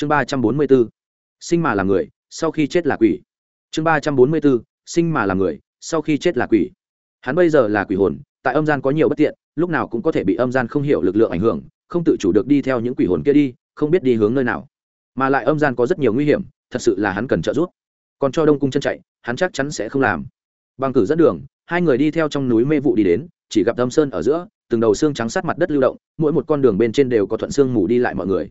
chương ba trăm bốn mươi b ố sinh mà là người, sau khi chết là quỷ. Chương ba trăm bốn mươi b ố sinh mà là người, sau khi chết là quỷ. Hắn bây giờ là quỷ hồn, tại âm gian có nhiều bất tiện, lúc nào cũng có thể bị âm gian không hiểu lực lượng ảnh hưởng, không tự chủ được đi theo những quỷ hồn kia đi, không biết đi hướng nơi nào. Mà lại âm gian có rất nhiều nguy hiểm, thật sự là hắn cần trợ giúp. Còn cho đông cung chân chạy, hắn chắc chắn sẽ không làm. Bằng cử dẫn đường, hai người đi theo trong núi mê vụ đi đến, chỉ gặp âm sơn ở giữa, từng đầu xương trắng sát mặt đất lưu động, mỗi một con đường bên trên đều có thuận xương mù đi lại mọi người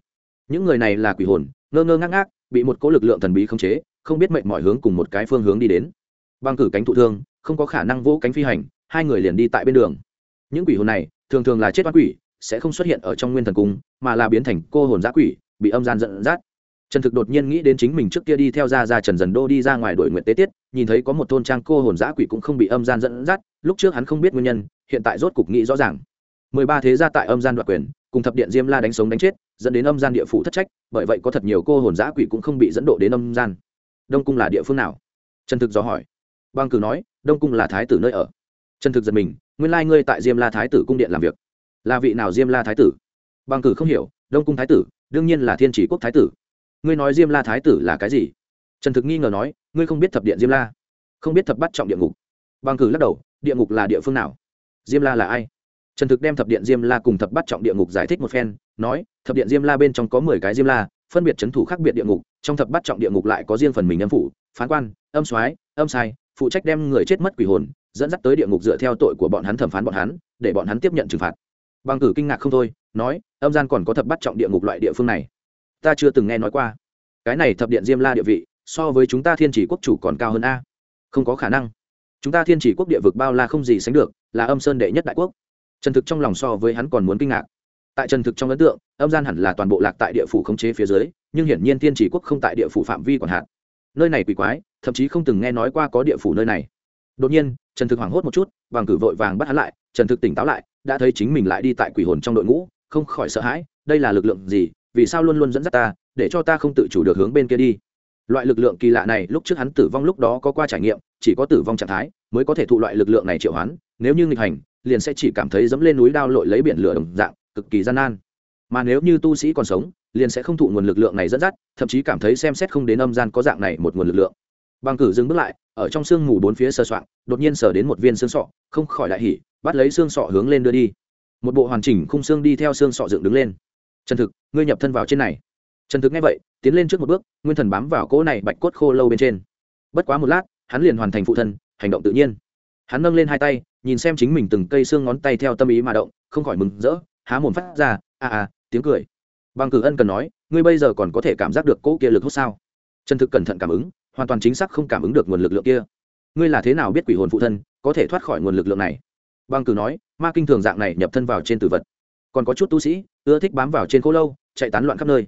những người này là quỷ hồn, ngơ ngơ ngác ngác, bị một cỗ lực lượng thần bí khống chế, không biết mệnh mọi hướng cùng một cái phương hướng đi đến. Băng cử cánh thụ thương, không có khả năng vỗ cánh phi hành, hai người liền đi tại bên đường. Những quỷ hồn này, thường thường là chết oan quỷ, sẽ không xuất hiện ở trong nguyên thần cung, mà là biến thành cô hồn giã quỷ, bị âm gian dẫn dắt. Trần thực đột nhiên nghĩ đến chính mình trước kia đi theo ra ra trần dần đô đi ra ngoài đội nguyện tế tiết, nhìn thấy có một thôn trang cô hồn giã quỷ cũng không bị âm gian dẫn dắt, lúc trước hắn không biết nguyên nhân, hiện tại rốt cục nghĩ rõ ràng. Mười ba thế gia tại âm gian đoạt quyền cùng thập điện diêm la đánh sống đánh chết, dẫn đến âm gian địa phủ thất trách, bởi vậy có thật nhiều cô hồn giã quỷ cũng không bị dẫn độ đến âm gian. Đông cung là địa phương nào? Trần thực dò hỏi. Băng cử nói, đông cung là thái tử nơi ở. Trần thực giật mình, nguyên lai ngươi tại diêm la thái tử cung điện làm việc. Là vị nào diêm la thái tử? Băng cử không hiểu, đông cung thái tử, đương nhiên là thiên chỉ quốc thái tử. Ngươi nói diêm la thái tử là cái gì? Trần thực nghi ngờ nói, ngươi không biết thập điện diêm la. Không biết thập bắt trọng địa ngục. Băng cử lắc đầu, địa ngục là địa phương nào? Diêm la là ai? Trần thực đem thập điện diêm la cùng thập bắt trọng địa ngục giải thích một phen, nói, thập điện diêm la bên trong có mười cái diêm la, phân biệt c h ấ n thủ khác biệt địa ngục, trong thập bắt trọng địa ngục lại có riêng phần mình âm phủ, phán quan, âm soái, âm sai, phụ trách đem người chết mất quỷ hồn, dẫn dắt tới địa ngục dựa theo tội của bọn hắn thẩm phán bọn hắn, để bọn hắn tiếp nhận trừng phạt. Bằng cử kinh ngạc không thôi, nói, âm gian còn có thập bắt trọng địa ngục loại địa phương này. Ta chưa từng nghe nói qua. Cái này thập điện diêm la địa vị, so với chúng ta thiên chỉ quốc chủ còn cao hơn a. Không có khả năng. Chúng ta thiên chỉ quốc địa vực bao la không gì sánh được, là âm sơn đệ nhất đại quốc trần thực trong lòng so với hắn còn muốn kinh ngạc. Tại trần thực trong ấn tượng, âm gian hẳn là toàn bộ lạc tại địa phủ khống chế phía dưới, nhưng hiển nhiên thiên chỉ quốc không tại địa phủ phạm vi còn hạn. Nơi này quỷ quái, thậm chí không từng nghe nói qua có địa phủ nơi này. Đột nhiên, trần thực hoảng hốt một chút vàng cử vội vàng bắt hắn lại, trần thực tỉnh táo lại, đã thấy chính mình lại đi tại quỷ hồn trong đội ngũ, không khỏi sợ hãi, đây là lực lượng gì, vì sao luôn luôn dẫn dắt ta, để cho ta không tự chủ được hướng bên kia đi. Loại lực lượng kỳ lạ này lúc trước hắn tử vong lúc đó có qua trải nghiệm, chỉ có tử vong trạng thái mới có thể thụ loại lực lượng này triệu hoán, nếu như nghịch hành liền sẽ chỉ cảm thấy dẫm lên núi đao lội lấy biển lửa đồng dạng, cực kỳ gian nan. Mà nếu như tu sĩ còn sống, liền sẽ không thụ nguồn lực lượng này dẫn dắt, thậm chí cảm thấy xem xét không đến âm gian có dạng này một nguồn lực lượng. Bằng cử dừng bước lại, ở trong sương mù bốn phía sơ soạn đột nhiên sờ đến một viên xương sọ, không khỏi đại hỉ, bắt lấy xương sọ hướng lên đưa đi. Một bộ hoàn chỉnh khung xương đi theo xương sọ dựng đứng lên. Trần thực, ngươi nhập thân vào trên này. Trần thực nghe vậy, tiến lên trước một bước, nguyên thần bám vào cỗ này bạch cốt khô lâu bên trên. Bất quá một lát, hắn liền hoàn thành phụ thân, hành động tự nhiên. Hắn nâng lên hai tay nhìn xem chính mình từng cây xương ngón tay theo tâm ý mà động, không khỏi mừng rỡ, há mồm phát ra à à tiếng cười. Bằng cử ân cần nói, ngươi bây giờ còn có thể cảm giác được cỗ kia lực hút sao? Chân thực cẩn thận cảm ứng, hoàn toàn chính xác không cảm ứng được nguồn lực lượng kia. Ngươi là thế nào biết quỷ hồn phụ thân có thể thoát khỏi nguồn lực lượng này? Bằng cử nói, ma kinh thường dạng này nhập thân vào trên tử vật, còn có chút tu sĩ, ưa thích bám vào trên khô lâu, chạy tán loạn khắp nơi.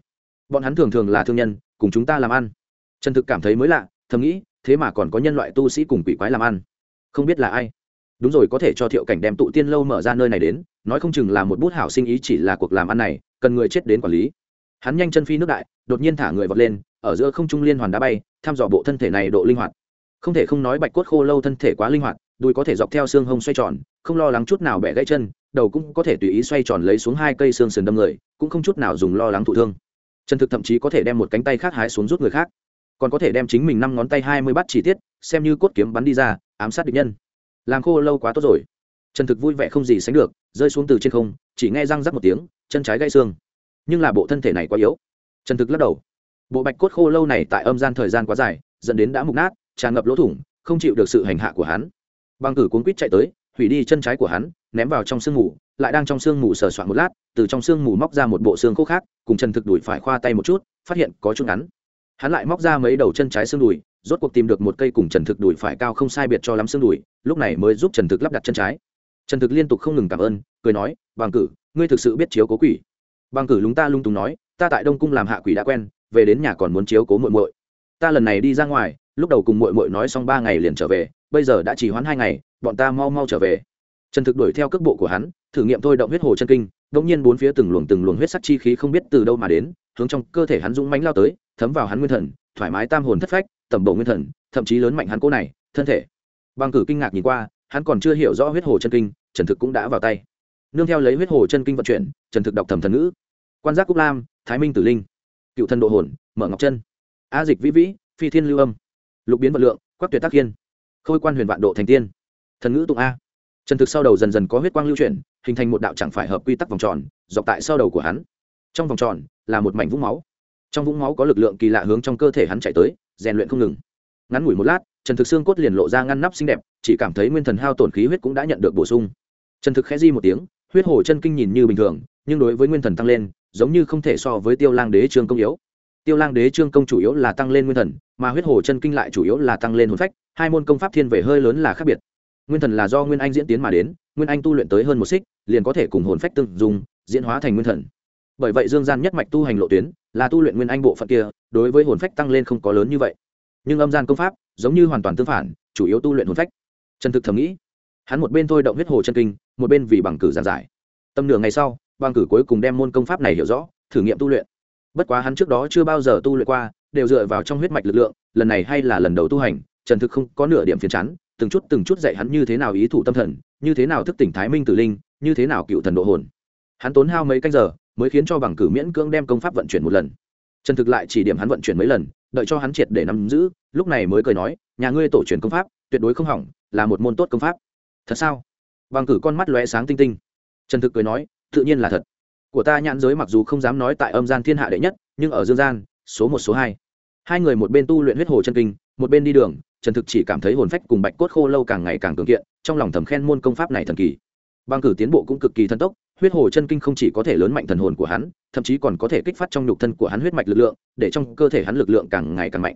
Bọn hắn thường thường là thương nhân, cùng chúng ta làm ăn. Trần thực cảm thấy mới lạ, thầm nghĩ, thế mà còn có nhân loại tu sĩ cùng quỷ quái làm ăn. Không biết là ai đúng rồi, có thể cho thiệu cảnh đem tụ tiên lâu mở ra nơi này đến, nói không chừng là một bút hảo sinh ý chỉ là cuộc làm ăn này, cần người chết đến quản lý. Hắn nhanh chân phi nước đại, đột nhiên thả người vọt lên, ở giữa không trung liên hoàn đá bay, thăm dò bộ thân thể này độ linh hoạt. Không thể không nói bạch cốt khô lâu thân thể quá linh hoạt, đùi có thể dọc theo xương hông xoay tròn, không lo lắng chút nào bẻ gãy chân, đầu cũng có thể tùy ý xoay tròn lấy xuống hai cây xương sườn đâm người, cũng không chút nào dùng lo lắng thụ thương. Chân thực thậm chí có thể đem một cánh tay khác hái xuống rút người khác, còn có thể đem chính mình năm ngón tay hai mươi bắt chỉ tiết, xem như cốt kiếm bắn đi ra, ám sát địch nhân làm khô lâu quá tốt rồi. Trần thực vui vẻ không gì sánh được, rơi xuống từ trên không, chỉ nghe răng rắc một tiếng, chân trái gãy xương. Nhưng là bộ thân thể này quá yếu. Trần thực lắc đầu. Bộ bạch cốt khô lâu này tại âm gian thời gian quá dài, dẫn đến đã mục nát, tràn ngập lỗ thủng, không chịu được sự hành hạ của hắn. Băng cử cuốn quýt chạy tới, hủy đi chân trái của hắn, ném vào trong sương mù, lại đang trong sương mù sờ soạn một lát, từ trong sương mù móc ra một bộ xương khô khác, cùng trần thực đuổi phải khoa tay một chút, phát hiện có chút ngắn. Hắn lại móc ra mấy đầu chân trái xương đùi rốt cuộc tìm được một cây cùng trần thực đùi phải cao không sai biệt cho lắm xương đùi, lúc này mới giúp trần thực lắp đặt chân trái. Trần thực liên tục không ngừng cảm ơn, cười nói, bằng cử, ngươi thực sự biết chiếu cố quỷ. Bằng cử lúng ta lung túng nói, ta tại đông cung làm hạ quỷ đã quen, về đến nhà còn muốn chiếu cố muội muội. Ta lần này đi ra ngoài, lúc đầu cùng muội muội nói xong ba ngày liền trở về, bây giờ đã chỉ hoãn hai ngày, bọn ta mau mau trở về. Trần thực đuổi theo cước bộ của hắn, thử nghiệm thôi động huyết hồ chân kinh đ ỗ n g nhiên bốn phía từng luồng từng luồng huyết sắc chi khí không biết từ đâu mà đến, hướng trong cơ thể hắn dũng mánh lao tới, thấm vào hắn nguyên thần, thoải mái tam hồn thất phách tẩm bộ nguyên thần, thậm chí lớn mạnh hắn cỗ này, thân thể. Bằng cử kinh ngạc nhìn qua, hắn còn chưa hiểu rõ huyết hồ chân kinh, trần thực cũng đã vào tay. Nương theo lấy huyết hồ chân kinh vận chuyển, trần thực đọc thầm thần ngữ. Quan giác cúc lam, thái minh tử linh. Cựu thân độ hồn, mở ngọc chân. A dịch vĩ vĩ, phi thiên lưu âm. Lục biến vật lượng, quắc tuyệt tác hiên khôi quan huyền vạn độ thành tiên. Thần ngữ tụng a. Trần thực sau đầu dần dần có huyết quang lưu chuyển, hình thành một đạo chẳng phải hợp quy tắc vòng tròn, dọc tại sau đầu của hắn. Trong vòng tròn là một mảnh vũng máu. Trong vũng máu có lực lượng kỳ lạ hướng trong cơ thể hắn chạy tới rèn luyện không ngừng. Ngắn ngủi một lát, trần thực xương cốt liền lộ ra ngăn nắp xinh đẹp, chỉ cảm thấy nguyên thần hao tổn khí huyết cũng đã nhận được bổ sung. Trần thực khẽ di một tiếng, huyết hồ chân kinh nhìn như bình thường, nhưng đối với nguyên thần tăng lên, giống như không thể so với tiêu lang đế trương công yếu. Tiêu lang đế trương công chủ yếu là tăng lên nguyên thần, mà huyết hồ chân kinh lại chủ yếu là tăng lên hồn phách, hai môn công pháp thiên về hơi lớn là khác biệt. Nguyên thần là do nguyên anh diễn tiến mà đến, nguyên anh tu luyện tới hơn một xích, liền có thể cùng hồn phách tương dùng diễn hóa thành nguyên thần bởi vậy dương gian nhất mạch tu hành lộ tuyến là tu luyện nguyên anh bộ phận kia, đối với hồn phách tăng lên không có lớn như vậy. Nhưng âm gian công pháp giống như hoàn toàn tương phản, chủ yếu tu luyện hồn phách. Trần thực thầm nghĩ, hắn một bên thôi động huyết hồ chân kinh, một bên vì bằng cử giảng giải. Tâm nửa ngày sau, bằng cử cuối cùng đem môn công pháp này hiểu rõ, thử nghiệm tu luyện. Bất quá hắn trước đó chưa bao giờ tu luyện qua, đều dựa vào trong huyết mạch lực lượng, lần này hay là lần đầu tu hành trần thực không có nửa điểm phiền chán, từng chút từng chút dạy hắn như thế nào ý thủ tâm thần, như thế nào thức tỉnh thái minh tử linh, như thế nào cựu thần độ hồn. Hắn tốn hao mấy canh giờ mới khiến cho bằng cử miễn cưỡng đem công pháp vận chuyển một lần. Trần thực lại chỉ điểm hắn vận chuyển mấy lần, đợi cho hắn triệt để nắm giữ, lúc này mới cười nói, nhà ngươi tổ truyền công pháp, tuyệt đối không hỏng, là một môn tốt công pháp. Thật sao? Bằng cử con mắt lóe sáng tinh tinh. Trần thực cười nói, tự nhiên là thật. Của ta nhãn giới mặc dù không dám nói tại âm gian thiên hạ đệ nhất, nhưng ở dương gian, số một, số hai. Hai người một bên tu luyện huyết hồ chân kinh, một bên đi đường trần thực chỉ cảm thấy hồn phách cùng bạch cốt khô lâu càng ngày càng cường kiện, trong lòng thầm khen môn công pháp này thần kỳ. Bằng cử tiến bộ cũng cực kỳ thân tốc huyết hồ chân kinh không chỉ có thể lớn mạnh thần hồn của hắn, thậm chí còn có thể kích phát trong nhục thân của hắn huyết mạch lực lượng, để trong cơ thể hắn lực lượng càng ngày càng mạnh.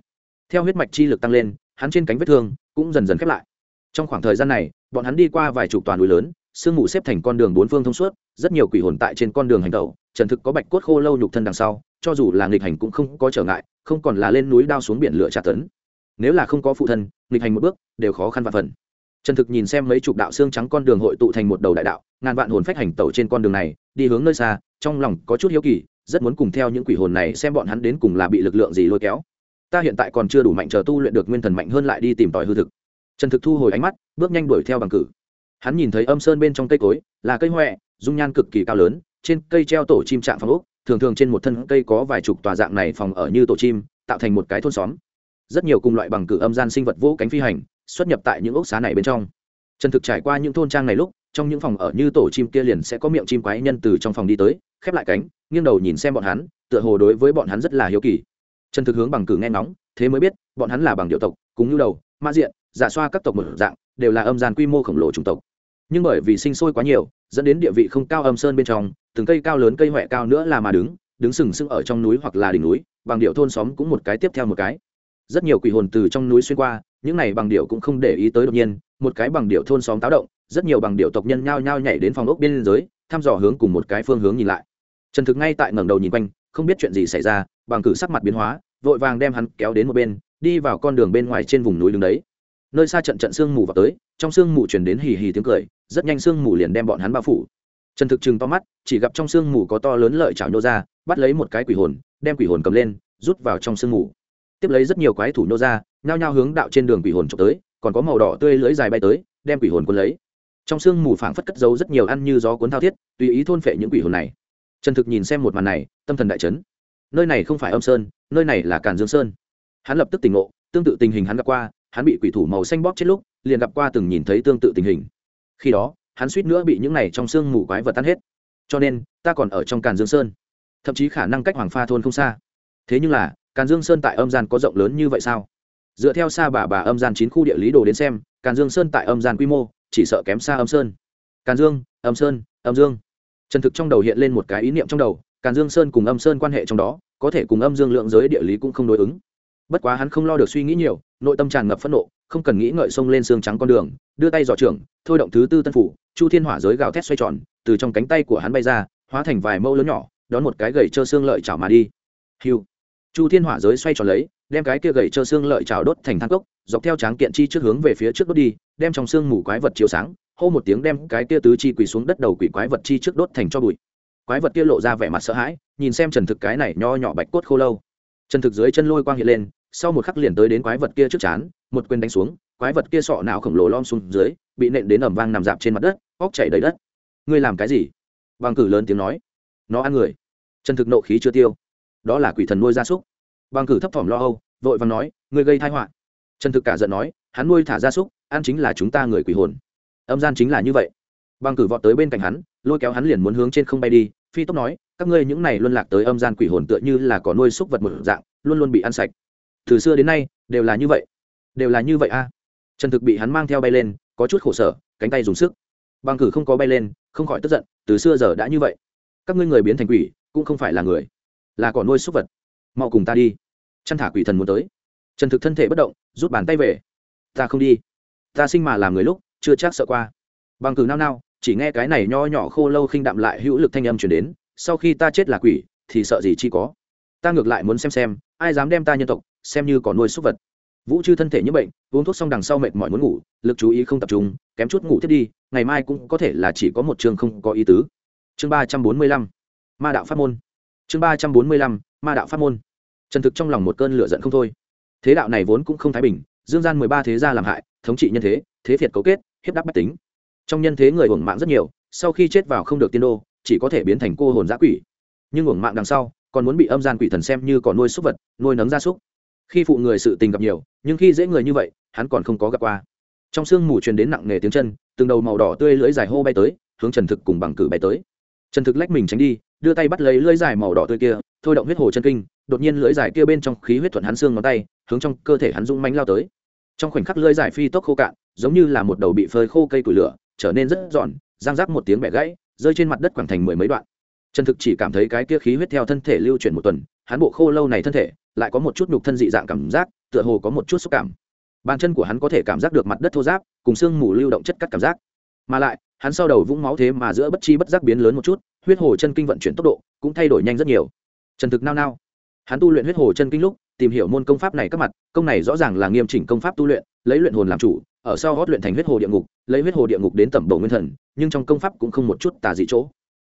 Theo huyết mạch chi lực tăng lên, hắn trên cánh vết thương cũng dần dần khép lại. Trong khoảng thời gian này, bọn hắn đi qua vài chục toàn núi lớn, sương mù xếp thành con đường bốn phương thông suốt, rất nhiều quỷ hồn tại trên con đường hành tẩu, trần thực có bạch cốt khô lâu nhục thân đằng sau, cho dù là nghịch hành cũng không có trở ngại, không còn là lên núi đao xuống biển lửa tra tấn. Nếu là không có phụ thân, nghịch hành một bước, đều khó khăn vạn phần trần thực nhìn xem mấy chục đạo xương trắng con đường hội tụ thành một đầu đại đạo, ngàn vạn hồn phách hành tẩu trên con đường này, đi hướng nơi xa, trong lòng có chút hiếu kỳ, rất muốn cùng theo những quỷ hồn này xem bọn hắn đến cùng là bị lực lượng gì lôi kéo. Ta hiện tại còn chưa đủ mạnh chờ tu luyện được nguyên thần mạnh hơn lại đi tìm tòi hư thực. Trần thực thu hồi ánh mắt, bước nhanh đuổi theo bằng cử hắn nhìn thấy âm sơn bên trong cây cối, là cây huệ dung nhan cực kỳ cao lớn, trên cây treo tổ chim trạng phòng ốc, thường thường trên một thân cây có vài chục tòa dạng này phòng ở như tổ chim, tạo thành một cái thôn xóm. Rất nhiều cùng loại bằng cử âm gian sinh vật vỗ cánh phi hành xuất nhập tại những ốc xá này bên trong. Trần thực trải qua những thôn trang này lúc, trong những phòng ở như tổ chim kia liền sẽ có miệng chim quái nhân từ trong phòng đi tới, khép lại cánh, nghiêng đầu nhìn xem bọn hắn, tựa hồ đối với bọn hắn rất là hiếu kỳ. Trần thực hướng bằng cử nghe ngóng, thế mới biết, bọn hắn là bằng điệu tộc, cùng nhu đầu, ma diện, giả xoa các tộc một dạng, đều là âm gian quy mô khổng lồ chủng tộc. Nhưng bởi vì sinh sôi quá nhiều, dẫn đến địa vị không cao âm sơn bên trong, từng cây cao lớn cây huệ cao nữa là mà đứng đứng sừng sững ở trong núi hoặc là đỉnh núi, bằng điệu thôn xóm cũng một cái tiếp theo một cái rất nhiều quỷ hồn từ trong núi xuyên qua, những này bằng điệu cũng không để ý tới đột nhiên, một cái bằng điệu thôn xóm táo động, rất nhiều bằng điệu tộc nhân nhao nhao nhảy đến phòng ốc biên giới, thăm dò hướng cùng một cái phương hướng nhìn lại. Trần thực ngay tại ngẩng đầu nhìn quanh, không biết chuyện gì xảy ra, bằng cử sắc mặt biến hóa, vội vàng đem hắn kéo đến một bên, đi vào con đường bên ngoài trên vùng núi đứng đấy. Nơi xa trận trận sương mù vào tới, trong sương mù chuyển đến hì hì tiếng cười, rất nhanh sương mù liền đem bọn hắn bao phủ. Trần thực chừng to mắt, chỉ gặp trong sương mù có to lớn lợi chảo nhô ra, bắt lấy một cái quỷ hồn, đem quỷ hồn cầm lên, rút vào trong sương mù tiếp lấy rất nhiều quái thủ nhô ra, nhao nhao hướng đạo trên đường quỷ hồn trộm tới, còn có màu đỏ tươi lưỡi dài bay tới, đem quỷ hồn cuốn lấy. Trong sương mù phảng phất cất giấu rất nhiều ăn như gió cuốn thao thiết, tùy ý thôn phệ những quỷ hồn này. Trần thực nhìn xem một màn này, tâm thần đại chấn. Nơi này không phải âm sơn, nơi này là càn dương sơn. Hắn lập tức tỉnh ngộ, tương tự tình hình hắn gặp qua, hắn bị quỷ thủ màu xanh bóp chết lúc, liền gặp qua từng nhìn thấy tương tự tình hình. Khi đó, hắn suýt nữa bị những này trong sương mù quái vật tan hết. Cho nên, ta còn ở trong càn dương sơn. Thậm chí khả năng cách hoàng pha thôn không xa. Thế nhưng là càn dương sơn tại âm gian có rộng lớn như vậy sao? Dựa theo xa bà bà âm gian chín khu địa lý đồ đến xem, càn dương sơn tại âm gian quy mô, chỉ sợ kém xa âm sơn. Càn dương, âm sơn, âm dương. Trần thực trong đầu hiện lên một cái ý niệm trong đầu, càn dương sơn cùng âm sơn quan hệ trong đó, có thể cùng âm dương lượng giới địa lý cũng không đối ứng. Bất quá hắn không lo được suy nghĩ nhiều, nội tâm tràn ngập phẫn nộ, không cần nghĩ ngợi xông lên xương trắng con đường, đưa tay dò trưởng, thôi động thứ tư tân phủ, chu thiên hỏa giới gào thét xoay tròn, từ trong cánh tay của hắn bay ra, hóa thành vài mẫu lớn nhỏ, đón một cái gậy trơ xương lợi chảo mà đi. Hiu chu thiên hỏa giới xoay tròn lấy, đem cái kia gậy trơ xương lợi chảo đốt thành thang cốc, dọc theo tráng kiện chi trước hướng về phía trước đốt đi, đem trong xương mù quái vật chiếu sáng, hô một tiếng đem cái kia tứ chi quỳ xuống đất đầu quỷ quái vật chi trước đốt thành cho bụi. Quái vật kia lộ ra vẻ mặt sợ hãi, nhìn xem trần thực cái này nho nhỏ bạch cốt khô lâu. Trần thực dưới chân lôi quang hiện lên, sau một khắc liền tới đến quái vật kia trước chán, một quyền đánh xuống, quái vật kia sọ não khổng lồ lom xuống dưới, bị nện đến ẩm vang nằm dạp trên mặt đất óc chảy đầy đất. Ngươi làm cái gì? Bằng cử lớn tiếng nói. Nó ăn người. Trần thực nộ khí chưa tiêu đó là quỷ thần nuôi gia súc. Bằng cử thấp thỏm lo âu, vội vàng nói người gây thai họa. Trần thực cả giận nói, hắn nuôi thả gia súc, ăn chính là chúng ta người quỷ hồn. Âm gian chính là như vậy. Bằng cử vọt tới bên cạnh hắn, lôi kéo hắn liền muốn hướng trên không bay đi, phi tốc nói, các ngươi những này luân lạc tới âm gian quỷ hồn tựa như là có nuôi súc vật một dạng, luôn luôn bị ăn sạch. Từ xưa đến nay, đều là như vậy. Đều là như vậy a. Trần thực bị hắn mang theo bay lên, có chút khổ sở, cánh tay dùng sức. Bằng cử không có bay lên, không khỏi tức giận, từ xưa giờ đã như vậy. Các ngươi người biến thành quỷ, cũng không phải là người là cỏ nuôi súc vật. Mau cùng ta đi. Chăn thả quỷ thần muốn tới. Trần thực thân thể bất động, rút bàn tay về. Ta không đi. Ta sinh mà làm người lúc, chưa chắc sợ qua. Bằng cử nao nao, chỉ nghe cái này nho nhỏ khô lâu khinh đạm lại hữu lực thanh âm chuyển đến. Sau khi ta chết là quỷ, thì sợ gì chi có? Ta ngược lại muốn xem xem, ai dám đem ta nhân tộc, xem như còn nuôi súc vật. Vũ chư thân thể như bệnh, uống thuốc xong đằng sau mệt mỏi muốn ngủ, lực chú ý không tập trung, kém chút ngủ thiết đi, ngày mai cũng có thể là chỉ có một chương không có ý tứ. Chương ba trăm bốn mươi lăm, ma đạo pháp môn chương ba trăm bốn mươi lăm, ma đạo pháp môn. Trần thực trong lòng một cơn lửa giận không thôi. Thế đạo này vốn cũng không thái bình, dương gian mười ba thế gia làm hại, thống trị nhân thế thế phiệt cấu kết, hiếp đáp bách tính. Trong nhân thế người hưởng mạng rất nhiều, sau khi chết vào không được tiên đô, chỉ có thể biến thành cô hồn giã quỷ. Nhưng hưởng mạng đằng sau, còn muốn bị âm gian quỷ thần xem như còn nuôi súc vật, nuôi nấng gia súc. Khi phụ người sự tình gặp nhiều, nhưng khi dễ người như vậy, hắn còn không có gặp qua. Trong sương mù truyền đến nặng nề tiếng chân, từng đầu màu đỏ tươi lưỡi dài hô bay tới, hướng trần thực cùng bằng cử bay tới. Trần thực lách mình tránh đi đưa tay bắt lấy lưỡi dài màu đỏ tươi kia, thôi động huyết hồ chân kinh, đột nhiên lưỡi dài kia bên trong khí huyết thuận hắn xương ngón tay, hướng trong cơ thể hắn rung mánh lao tới. Trong khoảnh khắc lưỡi dài phi tốc khô cạn, giống như là một đầu bị phơi khô cây củi lửa, trở nên rất giòn, răng rác một tiếng bẻ gãy, rơi trên mặt đất khoảng thành mười mấy đoạn. Trần thực chỉ cảm thấy cái kia khí huyết theo thân thể lưu chuyển một tuần, hắn bộ khô lâu này thân thể, lại có một chút nhục thân dị dạng cảm giác, tựa hồ có một chút xúc cảm. Bàn chân của hắn có thể cảm giác được mặt đất thô giáp cùng xương mù lưu động chất cắt cảm giác. Mà lại, hắn sau đầu vũng máu thế mà giữa bất chi bất giác biến lớn một chút huyết hồ chân kinh vận chuyển tốc độ cũng thay đổi nhanh rất nhiều. Trần thực nao nao. Hắn tu luyện huyết hồ chân kinh lúc, tìm hiểu môn công pháp này các mặt, công này rõ ràng là nghiêm chỉnh công pháp tu luyện, lấy luyện hồn làm chủ, ở sau gót luyện thành huyết hồ địa ngục, lấy huyết hồ địa ngục đến tẩm bổ nguyên thần, nhưng trong công pháp cũng không một chút tà dị chỗ.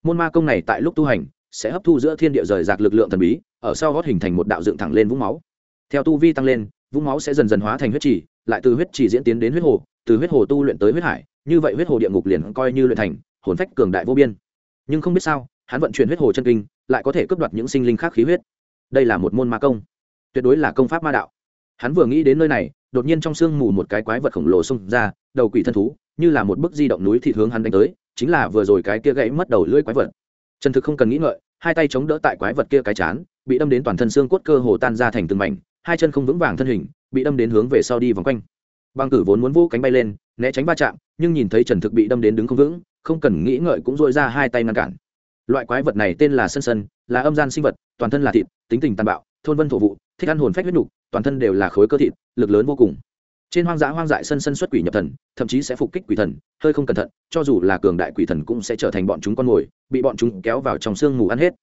Môn ma công này tại lúc tu hành, sẽ hấp thu giữa thiên địa rời rạc lực lượng thần bí, ở sau gót hình thành một đạo dựng thẳng lên vũng máu. Theo tu vi tăng lên, vũng máu sẽ dần dần hóa thành huyết trì, lại từ huyết trì diễn tiến đến huyết hồ, từ huyết hồ tu luyện tới huyết hải, như vậy huyết hồ địa ngục liền coi như luyện thành, hồn phách cường đại vô biên nhưng không biết sao, hắn vận chuyển huyết hồ chân kinh, lại có thể cướp đoạt những sinh linh khác khí huyết. Đây là một môn ma công. Tuyệt đối là công pháp ma đạo. Hắn vừa nghĩ đến nơi này, đột nhiên trong sương mù một cái quái vật khổng lồ xông ra, đầu quỷ thân thú, như là một bức di động núi thịt hướng hắn đánh tới, chính là vừa rồi cái kia gãy mất đầu lưỡi quái vật. Trần thực không cần nghĩ ngợi, hai tay chống đỡ tại quái vật kia cái chán, bị đâm đến toàn thân xương cốt cơ hồ tan ra thành từng mảnh, hai chân không vững vàng thân hình, bị đâm đến hướng về sau đi vòng quanh. Băng cử vốn muốn vô cánh bay lên, né tránh ba chạm, nhưng nhìn thấy trần thực bị đâm đến đứng không vững không cần nghĩ ngợi cũng dội ra hai tay ngăn cản. Loại quái vật này tên là sân sân, là âm gian sinh vật, toàn thân là thịt, tính tình tàn bạo, thôn vân thổ vụ, thích ăn hồn phách huyết nục, toàn thân đều là khối cơ thịt, lực lớn vô cùng. Trên hoang dã hoang dại sân sân xuất quỷ nhập thần, thậm chí sẽ phục kích quỷ thần, hơi không cẩn thận, cho dù là cường đại quỷ thần cũng sẽ trở thành bọn chúng con mồi, bị bọn chúng kéo vào trong sương mù ăn hết.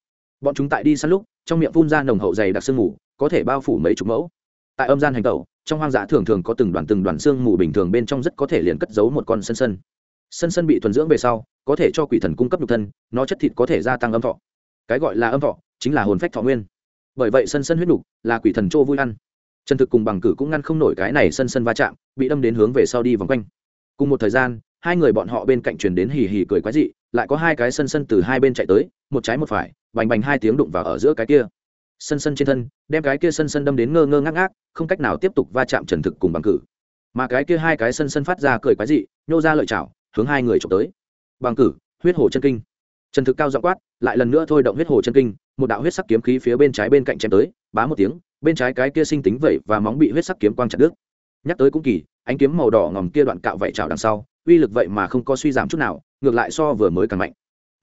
Bọn chúng tại đi săn lúc, trong miệng phun ra nồng hậu dày đặc sương mù, có thể bao phủ mấy chục mẫu. Tại âm gian hành tẩu, trong hoang dã thường thường có từng đoàn từng đoàn sương mù bình thường bên trong rất có thể liền cất giấu một con sân sân sân sân bị thuần dưỡng về sau, có thể cho quỷ thần cung cấp nhục thân, nó chất thịt có thể gia tăng âm thọ. Cái gọi là âm thọ chính là hồn phách thọ nguyên. Bởi vậy sân sân huyết nhục là quỷ thần chỗ vui ăn. Trần thực cùng bằng cử cũng ngăn không nổi cái này sân sân va chạm, bị đâm đến hướng về sau đi vòng quanh. Cùng một thời gian, hai người bọn họ bên cạnh truyền đến hì hì cười quái dị, lại có hai cái sân sân từ hai bên chạy tới, một trái một phải, bành bành hai tiếng đụng vào ở giữa cái kia. Sân sân trên thân, đem cái kia sân sân đâm đến ngơ ngơ ngác ngác, không cách nào tiếp tục va chạm trần thực cùng bằng cử. Mà cái kia hai cái sân sân phát ra cười quái dị, nhô ra lợi chảo hướng hai người trộm tới. Bằng cử, huyết hồ chân kinh. Trần thực cao dọ quát, lại lần nữa thôi động huyết hồ chân kinh, một đạo huyết sắc kiếm khí phía bên trái bên cạnh chém tới, bá một tiếng, bên trái cái kia sinh tính vẩy và móng bị huyết sắc kiếm quang chặt đứt. Nhắc tới cũng kỳ, ánh kiếm màu đỏ ngòm kia đoạn cạo vảy trào đằng sau, uy lực vậy mà không có suy giảm chút nào, ngược lại so vừa mới càng mạnh.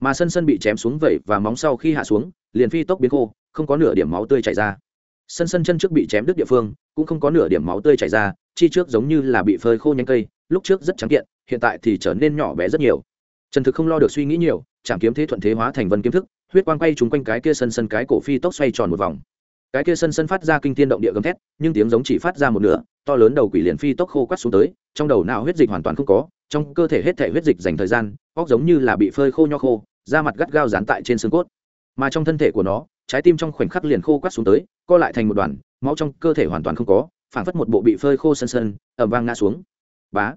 Mà sân sân bị chém xuống vẩy và móng sau khi hạ xuống, liền phi tốc biến khô, không có nửa điểm máu tươi chảy ra. Sân sân chân trước bị chém đứt địa phương, cũng không có nửa điểm máu tươi chảy ra, chi trước giống như là bị phơi khô nhánh cây, lúc trước rất trắng kiện hiện tại thì trở nên nhỏ bé rất nhiều. Trần thực không lo được suy nghĩ nhiều chạm kiếm thế thuận thế hóa thành vân kiếm thức, huyết quang quay trúng quanh cái kia sân sân cái cổ phi tốc xoay tròn một vòng. Cái kia sân sân phát ra kinh tiên động địa gầm thét, nhưng tiếng giống chỉ phát ra một nửa, to lớn đầu quỷ liền phi tốc khô quắt xuống tới, trong đầu não huyết dịch hoàn toàn không có, trong cơ thể hết thể huyết dịch dành thời gian, óc giống như là bị phơi khô nho khô, da mặt gắt gao dán tại trên xương cốt. Mà trong thân thể của nó, trái tim trong khoảnh khắc liền khô quắt xuống tới, co lại thành một đoàn, máu trong cơ thể hoàn toàn không có, phảng phất một bộ bị phơi khô sân sân ẩm vang ngã xuống. Bá!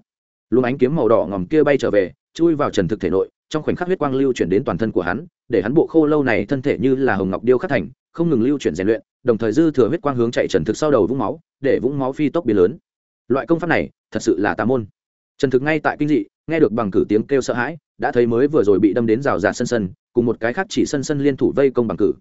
Luồng ánh kiếm màu đỏ ngòm kia bay trở về, chui vào trần thực thể nội, trong khoảnh khắc huyết quang lưu chuyển đến toàn thân của hắn, để hắn bộ khô lâu này thân thể như là hồng ngọc điêu khắc thành, không ngừng lưu chuyển rèn luyện, đồng thời dư thừa huyết quang hướng chạy trần thực sau đầu vũng máu, để vũng máu phi tốc biến lớn. Loại công pháp này, thật sự là tà môn. Trần thực ngay tại kinh dị, nghe được bằng cử tiếng kêu sợ hãi, đã thấy mới vừa rồi bị đâm đến rào rạt sân sân, cùng một cái khác chỉ sân sân liên thủ vây công bằng cử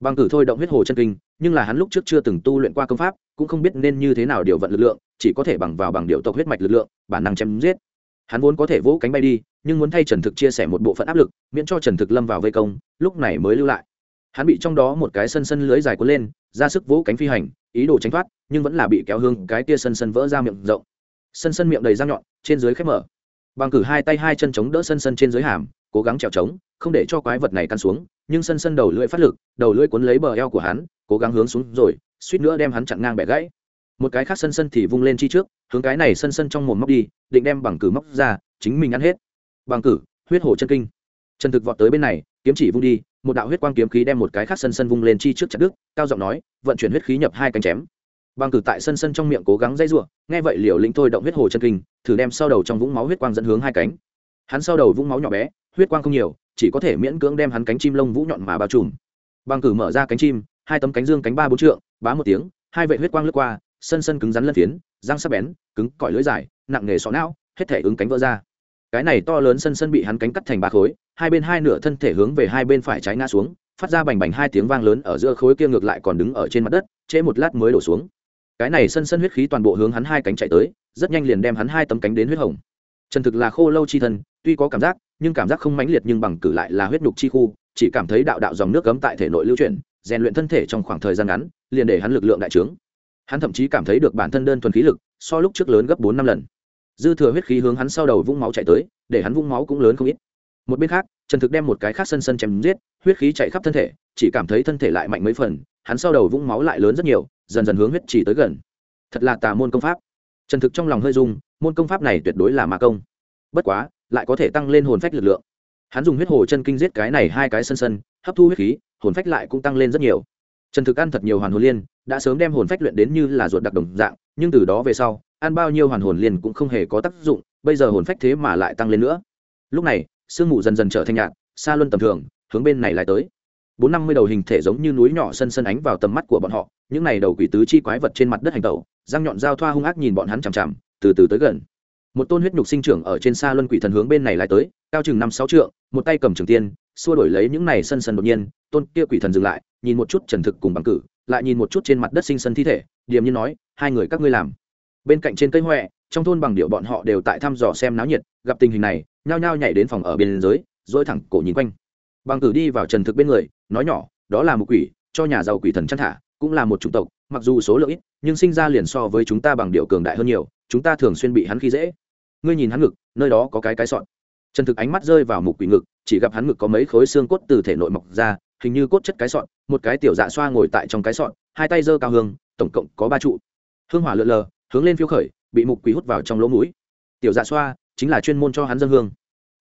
bằng cử thôi động huyết hồ chân kinh, nhưng là hắn lúc trước chưa từng tu luyện qua công pháp, cũng không biết nên như thế nào điều vận lực lượng, chỉ có thể bằng vào bằng điệu tộc huyết mạch lực lượng, bản năng chém giết. Hắn vốn có thể vỗ cánh bay đi, nhưng muốn thay trần thực chia sẻ một bộ phận áp lực, miễn cho trần thực lâm vào vây công, lúc này mới lưu lại. Hắn bị trong đó một cái sân sân lưới dài cuốn lên, ra sức vỗ cánh phi hành, ý đồ tránh thoát, nhưng vẫn là bị kéo hương cái tia sân sân vỡ ra miệng rộng. Sân sân miệng đầy răng nhọn, trên dưới khép mở. Bằng cử hai tay hai chân chống đỡ sân sân trên dưới hàm, cố gắng trèo trống, không để cho quái vật này căn xuống nhưng sân sân đầu lưỡi phát lực, đầu lưỡi cuốn lấy bờ eo của hắn, cố gắng hướng xuống rồi, suýt nữa đem hắn chặn ngang bẻ gãy. Một cái khác sân sân thì vung lên chi trước, hướng cái này sân sân trong mồm móc đi, định đem bằng cử móc ra, chính mình ăn hết. Bằng cử, huyết hổ chân kinh. Trần thực vọt tới bên này, kiếm chỉ vung đi, một đạo huyết quang kiếm khí đem một cái khác sân sân vung lên chi trước chặt đức cao giọng nói, vận chuyển huyết khí nhập hai cánh chém. Bằng cử tại sân sân trong miệng cố gắng dây ruộng nghe vậy liều lĩnh thôi động huyết hồ chân kinh, thử đem sau đầu trong vũng máu huyết quang dẫn hướng hai cánh. Hắn sau đầu vũng máu nhỏ bé, huyết quang không nhiều chỉ có thể miễn cưỡng đem hắn cánh chim lông vũ nhọn mà bao trùm. Bằng cử mở ra cánh chim, hai tấm cánh dương cánh ba bốn trượng, bá một tiếng, hai vệ huyết quang lướt qua, sân sân cứng rắn lân phiến, răng sắc bén, cứng, cỏi lưỡi dài, nặng nghề xó não, hết thể ứng cánh vỡ ra. Cái này to lớn sân sân bị hắn cánh cắt thành ba khối, hai bên hai nửa thân thể hướng về hai bên phải trái ngã xuống, phát ra bành bành hai tiếng vang lớn ở giữa khối kia ngược lại còn đứng ở trên mặt đất, trễ một lát mới đổ xuống. Cái này sân sân huyết khí toàn bộ hướng hắn hai cánh chạy tới, rất nhanh liền đem hắn hai tấm cánh đến huyết hồng. Trần thực là khô lâu chi thân, tuy có cảm giác nhưng cảm giác không mãnh liệt nhưng bằng cử lại là huyết nhục chi khu, chỉ cảm thấy đạo đạo dòng nước cấm tại thể nội lưu chuyển, rèn luyện thân thể trong khoảng thời gian ngắn, liền để hắn lực lượng đại trướng. Hắn thậm chí cảm thấy được bản thân đơn thuần khí lực, so lúc trước lớn gấp bốn năm lần. Dư thừa huyết khí hướng hắn sau đầu vung máu chạy tới, để hắn vung máu cũng lớn không ít. Một bên khác, trần thực đem một cái khác sân sân chém giết, huyết khí chạy khắp thân thể, chỉ cảm thấy thân thể lại mạnh mấy phần, hắn sau đầu vung máu lại lớn rất nhiều, dần dần hướng huyết chỉ tới gần. Thật là tà môn công pháp. Trần thực trong lòng hơi dung môn công pháp này tuyệt đối là ma công. Bất quá lại có thể tăng lên hồn phách lực lượng. Hắn dùng huyết hồ chân kinh giết cái này hai cái sân sân, hấp thu huyết khí, hồn phách lại cũng tăng lên rất nhiều. Trần thực ăn thật nhiều hoàn hồn liên, đã sớm đem hồn phách luyện đến như là ruột đặc đồng dạng, nhưng từ đó về sau, ăn bao nhiêu hoàn hồn liên cũng không hề có tác dụng, bây giờ hồn phách thế mà lại tăng lên nữa. Lúc này, sương mù dần dần trở thành nhạt, xa luân tầm thường, hướng bên này lại tới. Bốn năm mươi đầu hình thể giống như núi nhỏ sân sân ánh vào tầm mắt của bọn họ, những này đầu quỷ tứ chi quái vật trên mặt đất hành tẩu, răng nhọn dao thoa hung ác nhìn bọn hắn chằm chằm, từ từ tới gần một tôn huyết nhục sinh trưởng ở trên xa luân quỷ thần hướng bên này lại tới, cao chừng năm sáu trượng, một tay cầm trường tiên, xua đổi lấy những này sân sân đột nhiên, tôn kia quỷ thần dừng lại, nhìn một chút trần thực cùng bằng cử, lại nhìn một chút trên mặt đất sinh sân thi thể, điềm như nói, hai người các ngươi làm. Bên cạnh trên cây huệ trong thôn bằng điệu bọn họ đều tại thăm dò xem náo nhiệt, gặp tình hình này, nhao nhao nhảy đến phòng ở bên dưới, dỗi thẳng cổ nhìn quanh. Bằng cử đi vào trần thực bên người, nói nhỏ, đó là một quỷ, cho nhà giàu quỷ thần chăn thả, cũng là một chủng tộc, mặc dù số lượng ít, nhưng sinh ra liền so với chúng ta bằng điệu cường đại hơn nhiều, chúng ta thường xuyên bị hắn khi dễ ngươi nhìn hắn ngực, nơi đó có cái cái sọn trần thực ánh mắt rơi vào mục quỷ ngực, chỉ gặp hắn ngực có mấy khối xương cốt từ thể nội mọc ra, hình như cốt chất cái sọn một cái tiểu dạ xoa ngồi tại trong cái sọn hai tay giơ cao hương, tổng cộng có ba trụ. Hương hỏa lượn lờ, hướng lên phiêu khởi, bị mục quỷ hút vào trong lỗ mũi. Tiểu dạ xoa chính là chuyên môn cho hắn dân hương.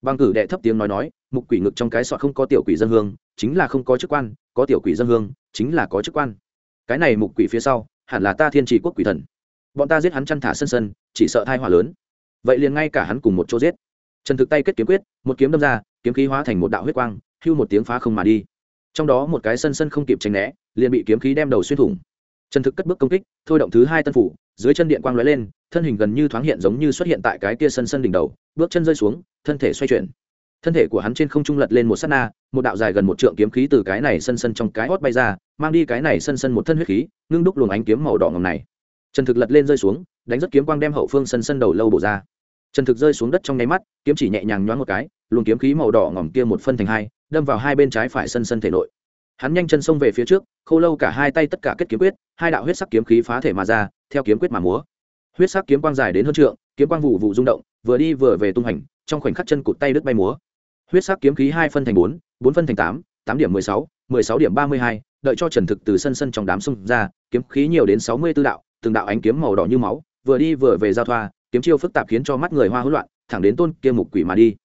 Bằng cử đệ thấp tiếng nói nói, mục quỷ ngực trong cái sọt không có tiểu quỷ dân hương, chính là không có chức quan, có tiểu quỷ dân hương, chính là có chức quan. Cái này mục quỷ phía sau, hẳn là ta thiên trị quốc quỷ thần. Bọn ta giết hắn chăn thả sân sân, chỉ sợ thai hỏa lớn vậy liền ngay cả hắn cùng một chỗ giết. Trần thực tay kết kiếm quyết, một kiếm đâm ra, kiếm khí hóa thành một đạo huyết quang, hưu một tiếng phá không mà đi. Trong đó một cái sân sân không kịp tránh né, liền bị kiếm khí đem đầu xuyên thủng. Trần thực cất bước công kích, thôi động thứ hai tân phủ, dưới chân điện quang lóe lên, thân hình gần như thoáng hiện giống như xuất hiện tại cái kia sân sân đỉnh đầu, bước chân rơi xuống, thân thể xoay chuyển. Thân thể của hắn trên không trung lật lên một sát na, một đạo dài gần một trượng kiếm khí từ cái này sân sân trong cái hót bay ra, mang đi cái này sân sân một thân huyết khí, ngưng đúc luồng ánh kiếm màu đỏ ngầm này. Trần thực lật lên rơi xuống, đánh rất kiếm quang đem hậu phương sân sân đầu lâu bổ ra trần thực rơi xuống đất trong nháy mắt, kiếm chỉ nhẹ nhàng nhoáng một cái, luồng kiếm khí màu đỏ ngỏm kia một phân thành hai, đâm vào hai bên trái phải sân sân thể nội. Hắn nhanh chân xông về phía trước, khâu lâu cả hai tay tất cả kết kiếm quyết, hai đạo huyết sắc kiếm khí phá thể mà ra, theo kiếm quyết mà múa. Huyết sắc kiếm quang dài đến hơn trượng, kiếm quang vụ vụ rung động, vừa đi vừa về tung hành, trong khoảnh khắc chân cụt tay đứt bay múa. Huyết sắc kiếm khí hai phân thành bốn bốn phân thành tám tám điểm mười sáu mười sáu điểm ba mươi hai, đợi cho trần thực từ sân sân trong đám xung ra, kiếm khí nhiều đến sáu mươi tư đạo, từng đạo ánh kiếm màu đỏ như máu, vừa đi vừa về giao thoa kiếm chiêu phức tạp khiến cho mắt người hoa hỗn loạn, thẳng đến tôn kia mục quỷ mà đi.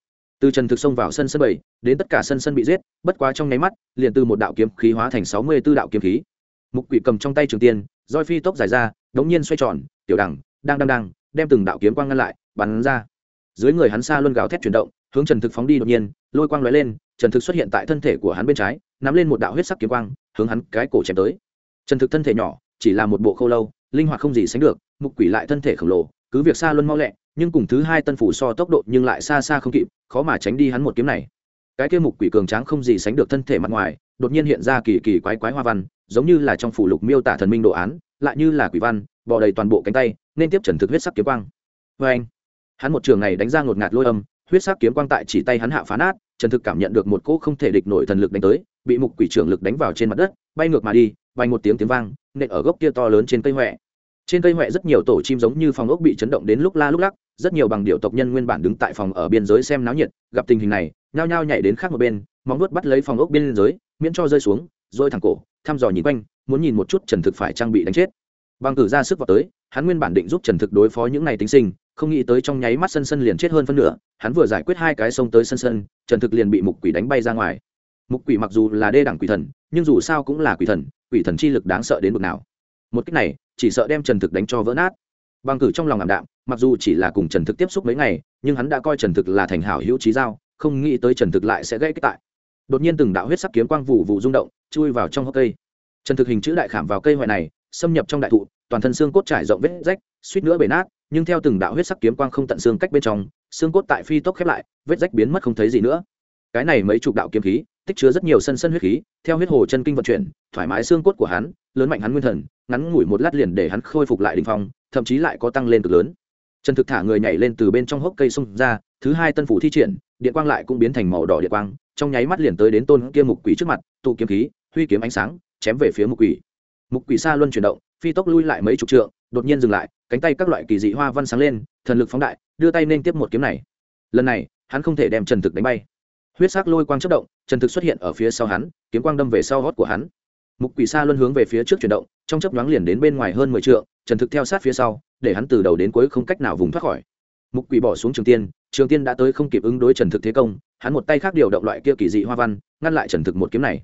Từ trần thực xông vào sân sân bảy, đến tất cả sân sân bị giết, bất quá trong nháy mắt, liền từ một đạo kiếm khí hóa thành sáu mươi tư đạo kiếm khí. Mục quỷ cầm trong tay trường tiên, roi phi tốc dài ra, đống nhiên xoay tròn, tiểu đẳng, đang đang đang, đem từng đạo kiếm quang ngăn lại, bắn ra. Dưới người hắn xa luân gào thét chuyển động, hướng trần thực phóng đi đột nhiên, lôi quang lóe lên, trần thực xuất hiện tại thân thể của hắn bên trái, nắm lên một đạo huyết sắc kiếm quang, hướng hắn cái cổ chém tới. Trần thực thân thể nhỏ, chỉ là một bộ khô lâu, linh hoạt không gì sánh được, mục quỷ lại thân thể khổng lồ cứ việc xa luân mau lẹ, nhưng cùng thứ hai tân phủ so tốc độ nhưng lại xa xa không kịp, khó mà tránh đi hắn một kiếm này. Cái kia mục quỷ cường tráng không gì sánh được thân thể mặt ngoài, đột nhiên hiện ra kỳ kỳ quái quái hoa văn, giống như là trong phủ lục miêu tả thần minh đồ án, lại như là quỷ văn, bò đầy toàn bộ cánh tay, nên tiếp trần thực huyết sắc kiếm quang. Vê anh, hắn một trường này đánh ra ngột ngạt lôi âm, huyết sắc kiếm quang tại chỉ tay hắn hạ phá nát trần thực cảm nhận được một cỗ không thể địch nổi thần lực đánh tới, bị mục quỷ trưởng lực đánh vào trên mặt đất, bay ngược mà đi bay một tiếng tiếng vang, nện ở gốc kia to lớn trên cây huệ trên cây huệ rất nhiều tổ chim giống như phòng ốc bị chấn động đến lúc la lúc lắc, rất nhiều bằng điệu tộc nhân nguyên bản đứng tại phòng ở biên giới xem náo nhiệt, gặp tình hình này, nhao nhao nhảy đến khác một bên, móng vuốt bắt lấy phòng ốc biên giới, miễn cho rơi xuống, rồi thẳng cổ, thăm dò nhìn quanh, muốn nhìn một chút trần thực phải trang bị đánh chết. Bằng cử ra sức vào tới, hắn nguyên bản định giúp trần thực đối phó những này tính sinh, không nghĩ tới trong nháy mắt sân sân liền chết hơn phân nửa, hắn vừa giải quyết hai cái sông tới sân sân, trần thực liền bị mục quỷ đánh bay ra ngoài. Mục quỷ mặc dù là đê đẳng quỷ thần, nhưng dù sao cũng là quỷ thần quỷ thần chi lực đáng sợ đến mức nào. Một cách này chỉ sợ đem trần thực đánh cho vỡ nát. Bằng cử trong lòng ảm đạm, mặc dù chỉ là cùng trần thực tiếp xúc mấy ngày, nhưng hắn đã coi trần thực là thành hảo hữu trí giao, không nghĩ tới trần thực lại sẽ gây cái tại. Đột nhiên từng đạo huyết sắc kiếm quang vụ vụ rung động, chui vào trong hốc cây. Trần thực hình chữ đại khảm vào cây hoại này, xâm nhập trong đại thụ, toàn thân xương cốt trải rộng vết rách, suýt nữa bể nát, nhưng theo từng đạo huyết sắc kiếm quang không tận xương cách bên trong, xương cốt tại phi tốc khép lại, vết rách biến mất không thấy gì nữa. Cái này mấy chục đạo kiếm khí tích chứa rất nhiều sân sân huyết khí, theo huyết hồ chân kinh vận chuyển, thoải mái xương cốt của hắn, lớn mạnh hắn nguyên thần, ngắn ngủi một lát liền để hắn khôi phục lại đỉnh phong, thậm chí lại có tăng lên cực lớn. Trần thực thả người nhảy lên từ bên trong hốc cây xông ra, thứ hai tân phủ thi triển, điện quang lại cũng biến thành màu đỏ điện quang, trong nháy mắt liền tới đến tôn kia mục quỷ trước mặt, tụ kiếm khí, huy kiếm ánh sáng, chém về phía mục quỷ. Mục quỷ xa luân chuyển động, phi tốc lui lại mấy chục trượng, đột nhiên dừng lại, cánh tay các loại kỳ dị hoa văn sáng lên, thần lực phóng đại, đưa tay nên tiếp một kiếm này. Lần này, hắn không thể đem trần thực đánh bay huyết sắc lôi quang chất động trần thực xuất hiện ở phía sau hắn, kiếm quang đâm về sau hót của hắn. Mục quỷ xa luân hướng về phía trước chuyển động, trong chấp nhoáng liền đến bên ngoài hơn mười trượng trần thực theo sát phía sau, để hắn từ đầu đến cuối không cách nào vùng thoát khỏi. Mục quỷ bỏ xuống trường tiên trường tiên đã tới không kịp ứng đối trần thực thế công, hắn một tay khác điều động loại kia kỳ dị hoa văn, ngăn lại trần thực một kiếm này.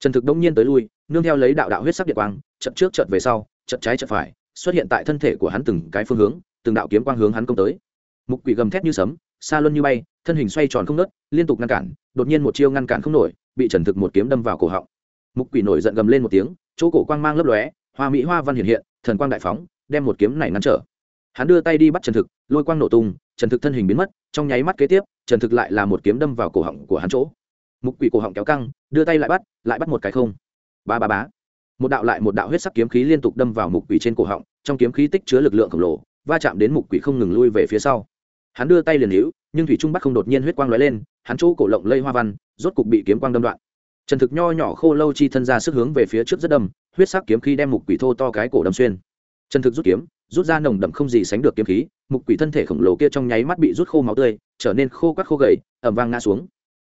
Trần thực đông nhiên tới lui, nương theo lấy đạo đạo huyết sắc điện quang chậm trước chợt về sau chậm trái chợt phải, xuất hiện tại thân thể của hắn từng cái phương hướng, từng đạo kiếm quang hướng hắn công tới. Mục quỷ gầm thét như sấm xa luân như bay thân hình xoay tròn không nớt, liên tục ngăn cản, đột nhiên một chiêu ngăn cản không nổi, bị trần thực một kiếm đâm vào cổ họng. Mục quỷ nổi giận gầm lên một tiếng, chỗ cổ quang mang lấp lóe, hoa mỹ hoa văn hiện hiện, thần quang đại phóng, đem một kiếm này ngăn trở. Hắn đưa tay đi bắt trần thực, lôi quang nổ tung, trần thực thân hình biến mất, trong nháy mắt kế tiếp, trần thực lại là một kiếm đâm vào cổ họng của hắn chỗ. Mục quỷ cổ họng kéo căng, đưa tay lại bắt lại bắt một cái không. Ba ba bá một đạo lại một đạo huyết sắc kiếm khí liên tục đâm vào mục quỷ trên cổ họng, trong kiếm khí tích chứa lực lượng khổng lồ, va chạm đến mục quỷ không ngừng lui về phía sau hắn đưa tay liền hữu nhưng thủy trung bắc không đột nhiên huyết quang lóe lên, hắn chỗ cổ lộng lây hoa văn, rốt cục bị kiếm quang đâm đoạn. Trần thực nho nhỏ khô lâu chi thân ra sức hướng về phía trước rất đâm, huyết sắc kiếm khí đem mục quỷ thô to cái cổ đâm xuyên. Trần thực rút kiếm, rút ra nồng đậm không gì sánh được kiếm khí, mục quỷ thân thể khổng lồ kia trong nháy mắt bị rút khô máu tươi, trở nên khô quắt khô gầy ẩm vang ngã xuống.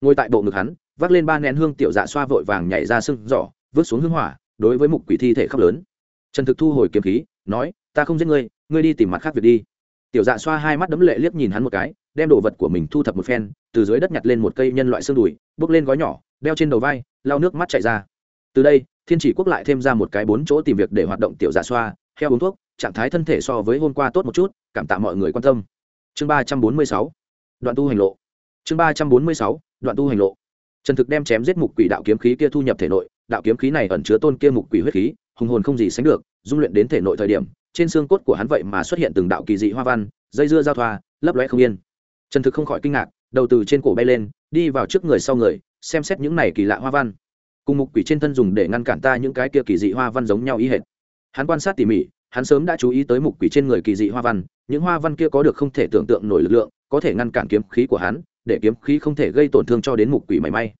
Ngồi tại bộ ngực hắn, vác lên ba nén hương tiểu dạ xoa vội vàng nhảy ra sưng giỏ, vứt xuống hương hỏa, đối với mục quỷ thi thể khóc lớn. Trần thực thu hồi kiếm khí, nói, ta không giết ngươi ngươi đi tìm mặt khác việc đi tiểu dạ xoa hai mắt đấm lệ liếc nhìn hắn một cái, đem đồ vật của mình thu thập một phen, từ dưới đất nhặt lên một cây nhân loại xương đùi, bước lên gói nhỏ, đeo trên đầu vai lao nước mắt chạy ra. Từ đây, thiên chỉ quốc lại thêm ra một cái bốn chỗ tìm việc để hoạt động tiểu dạ xoa, heo uống thuốc, trạng thái thân thể so với hôm qua tốt một chút, cảm tạ mọi người quan tâm. Chương ba trăm bốn mươi sáu, đoạn tu hành lộ. Chương ba trăm bốn mươi sáu, đoạn tu hành lộ. Trần thực đem chém giết mục quỷ đạo kiếm khí kia thu nhập thể nội, đạo kiếm khí này ẩn chứa tôn kia mục quỷ huyết khí, hùng hồn không gì sánh được, dung luyện đến thể nội thời điểm trên xương cốt của hắn vậy mà xuất hiện từng đạo kỳ dị hoa văn, dây dưa giao thoa, lấp lóe không yên. Trần thực không khỏi kinh ngạc, đầu từ trên cổ bay lên, đi vào trước người sau người, xem xét những này kỳ lạ hoa văn. Cùng mục quỷ trên thân dùng để ngăn cản ta những cái kia kỳ dị hoa văn giống nhau ý hệt. Hắn quan sát tỉ mỉ, hắn sớm đã chú ý tới mục quỷ trên người kỳ dị hoa văn, những hoa văn kia có được không thể tưởng tượng nổi lực lượng, có thể ngăn cản kiếm khí của hắn, để kiếm khí không thể gây tổn thương cho đến mục quỷ mảy may.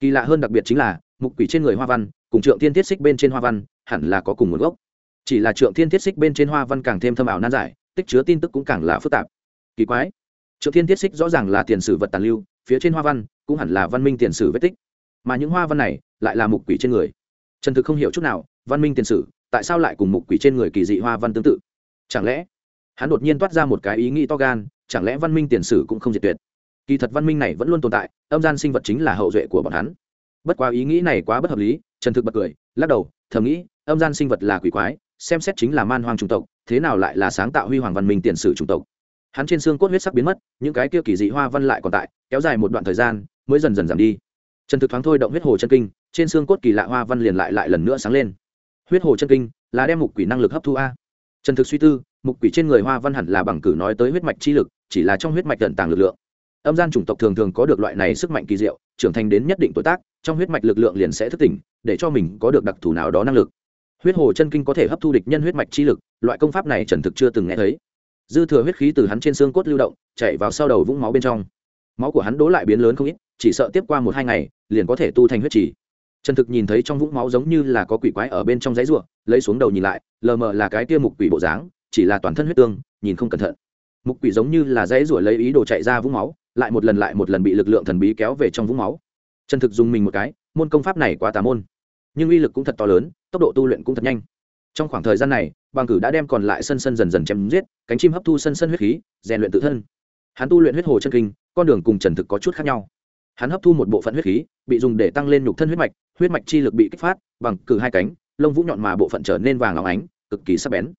Kỳ lạ hơn đặc biệt chính là, mục quỷ trên người hoa văn, cùng trượng thiên thiết xích bên trên hoa văn, hẳn là có cùng nguồn gốc chỉ là trượng thiên thiết xích bên trên hoa văn càng thêm thâm ảo nan giải, tích chứa tin tức cũng càng là phức tạp. Kỳ quái. Trượng thiên thiết xích rõ ràng là tiền sử vật tàn lưu, phía trên hoa văn cũng hẳn là văn minh tiền sử vết tích. Mà những hoa văn này lại là mục quỷ trên người. Trần thực không hiểu chút nào, văn minh tiền sử, tại sao lại cùng mục quỷ trên người kỳ dị hoa văn tương tự? Chẳng lẽ hắn đột nhiên toát ra một cái ý nghĩ to gan, chẳng lẽ văn minh tiền sử cũng không diệt tuyệt? Kỳ thật văn minh này vẫn luôn tồn tại, âm gian sinh vật chính là hậu duệ của bọn hắn. Bất quá ý nghĩ này quá bất hợp lý, trần thực bật cười, lắc đầu, thầm nghĩ, âm gian sinh vật là quỷ quái xem xét chính là man hoang chủng tộc, thế nào lại là sáng tạo huy hoàng văn minh tiền sử chủng tộc. Hắn trên xương cốt huyết sắc biến mất, những cái kia kỳ dị hoa văn lại còn tại, kéo dài một đoạn thời gian, mới dần dần giảm đi. Trần thực thoáng thôi động huyết hồ chân kinh, trên xương cốt kỳ lạ hoa văn liền lại lại lần nữa sáng lên. Huyết hồ chân kinh là đem mục quỷ năng lực hấp thu a. Trần thực suy tư, mục quỷ trên người hoa văn hẳn là bằng cử nói tới huyết mạch chi lực, chỉ là trong huyết mạch tận tàng lực lượng. Âm gian chủng tộc thường thường có được loại này sức mạnh kỳ diệu, trưởng thành đến nhất định tuổi tác, trong huyết mạch lực lượng liền sẽ thức tỉnh, để cho mình có được đặc thù nào đó năng lực huyết hồ chân kinh có thể hấp thu địch nhân huyết mạch chi lực, loại công pháp này trần thực chưa từng nghe thấy. Dư thừa huyết khí từ hắn trên xương cốt lưu động, chạy vào sau đầu vũng máu bên trong. Máu của hắn đố lại biến lớn không ít, chỉ sợ tiếp qua một hai ngày, liền có thể tu thành huyết trì. Trần thực nhìn thấy trong vũng máu giống như là có quỷ quái ở bên trong giấy ruộng lấy xuống đầu nhìn lại, lờ mờ là cái tia mục quỷ bộ dáng, chỉ là toàn thân huyết tương, nhìn không cẩn thận. Mục quỷ giống như là giấy ruộng lấy ý đồ chạy ra vũng máu, lại một lần lại một lần bị lực lượng thần bí kéo về trong vũng máu. Trần thực dùng mình một cái, môn công pháp này quá tà môn nhưng uy lực cũng thật to lớn, tốc độ tu luyện cũng thật nhanh. Trong khoảng thời gian này bằng cử đã đem còn lại sân sân dần dần chém giết, cánh chim hấp thu sân sân huyết khí, rèn luyện tự thân. Hắn tu luyện huyết hồ chân kinh, con đường cùng trần thực có chút khác nhau. Hắn hấp thu một bộ phận huyết khí, bị dùng để tăng lên nhục thân huyết mạch huyết mạch chi lực bị kích phát, bằng cử hai cánh, lông vũ nhọn mà bộ phận trở nên vàng óng ánh, cực kỳ sắc bén.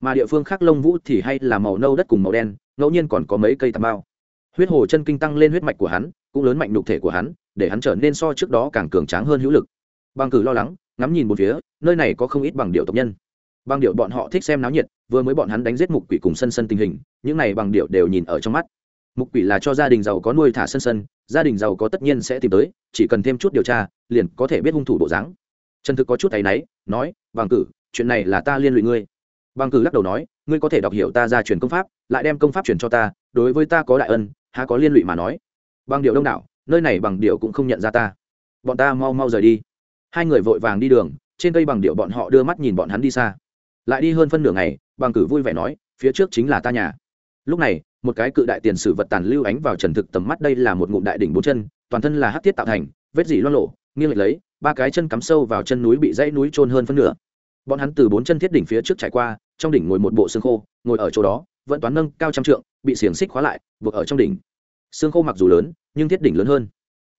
Mà địa phương khác lông vũ thì hay là màu nâu đất cùng màu đen, ngẫu nhiên còn có mấy cây tà bao huyết hồ chân kinh tăng lên huyết mạch của hắn, cũng lớn mạnh nhục thể của hắn, để hắn trở nên so trước đó càng cường tráng hơn hữu lực bằng cử lo lắng, ngắm nhìn một phía, nơi này có không ít bằng điệu tộc nhân. Bằng điệu bọn họ thích xem náo nhiệt, vừa mới bọn hắn đánh giết mục quỷ cùng sân sân tình hình, những này bằng điệu đều nhìn ở trong mắt. Mục quỷ là cho gia đình giàu có nuôi thả sân sân, gia đình giàu có tất nhiên sẽ tìm tới, chỉ cần thêm chút điều tra, liền có thể biết hung thủ bộ dáng. Trần thực có chút thấy náy, nói bằng cử, chuyện này là ta liên lụy ngươi. Bằng cử lắc đầu nói, ngươi có thể đọc hiểu ta ra truyền công pháp, lại đem công pháp truyền cho ta, đối với ta có đại ân, há có liên lụy mà nói. Bằng điệu đông đảo, nơi này bằng điệu cũng không nhận ra ta. Bọn ta mau mau rời đi hai người vội vàng đi đường, trên cây bằng điệu bọn họ đưa mắt nhìn bọn hắn đi xa. Lại đi hơn phân nửa ngày, bằng cử vui vẻ nói, phía trước chính là ta nhà. Lúc này, một cái cự đại tiền sử vật tàn lưu ánh vào trần thực tầm mắt đây là một ngụm đại đỉnh bốn chân, toàn thân là hát tiết tạo thành, vết dỉ loan lộ nghiêng lệch lấy, ba cái chân cắm sâu vào chân núi bị dãy núi trôn hơn phân nửa. Bọn hắn từ bốn chân thiết đỉnh phía trước trải qua, trong đỉnh ngồi một bộ xương khô, ngồi ở chỗ đó, vẫn toán nâng cao trăm trượng, bị xiềng xích khóa lại, buộc ở trong đỉnh. Xương khô mặc dù lớn, nhưng thiết đỉnh lớn hơn.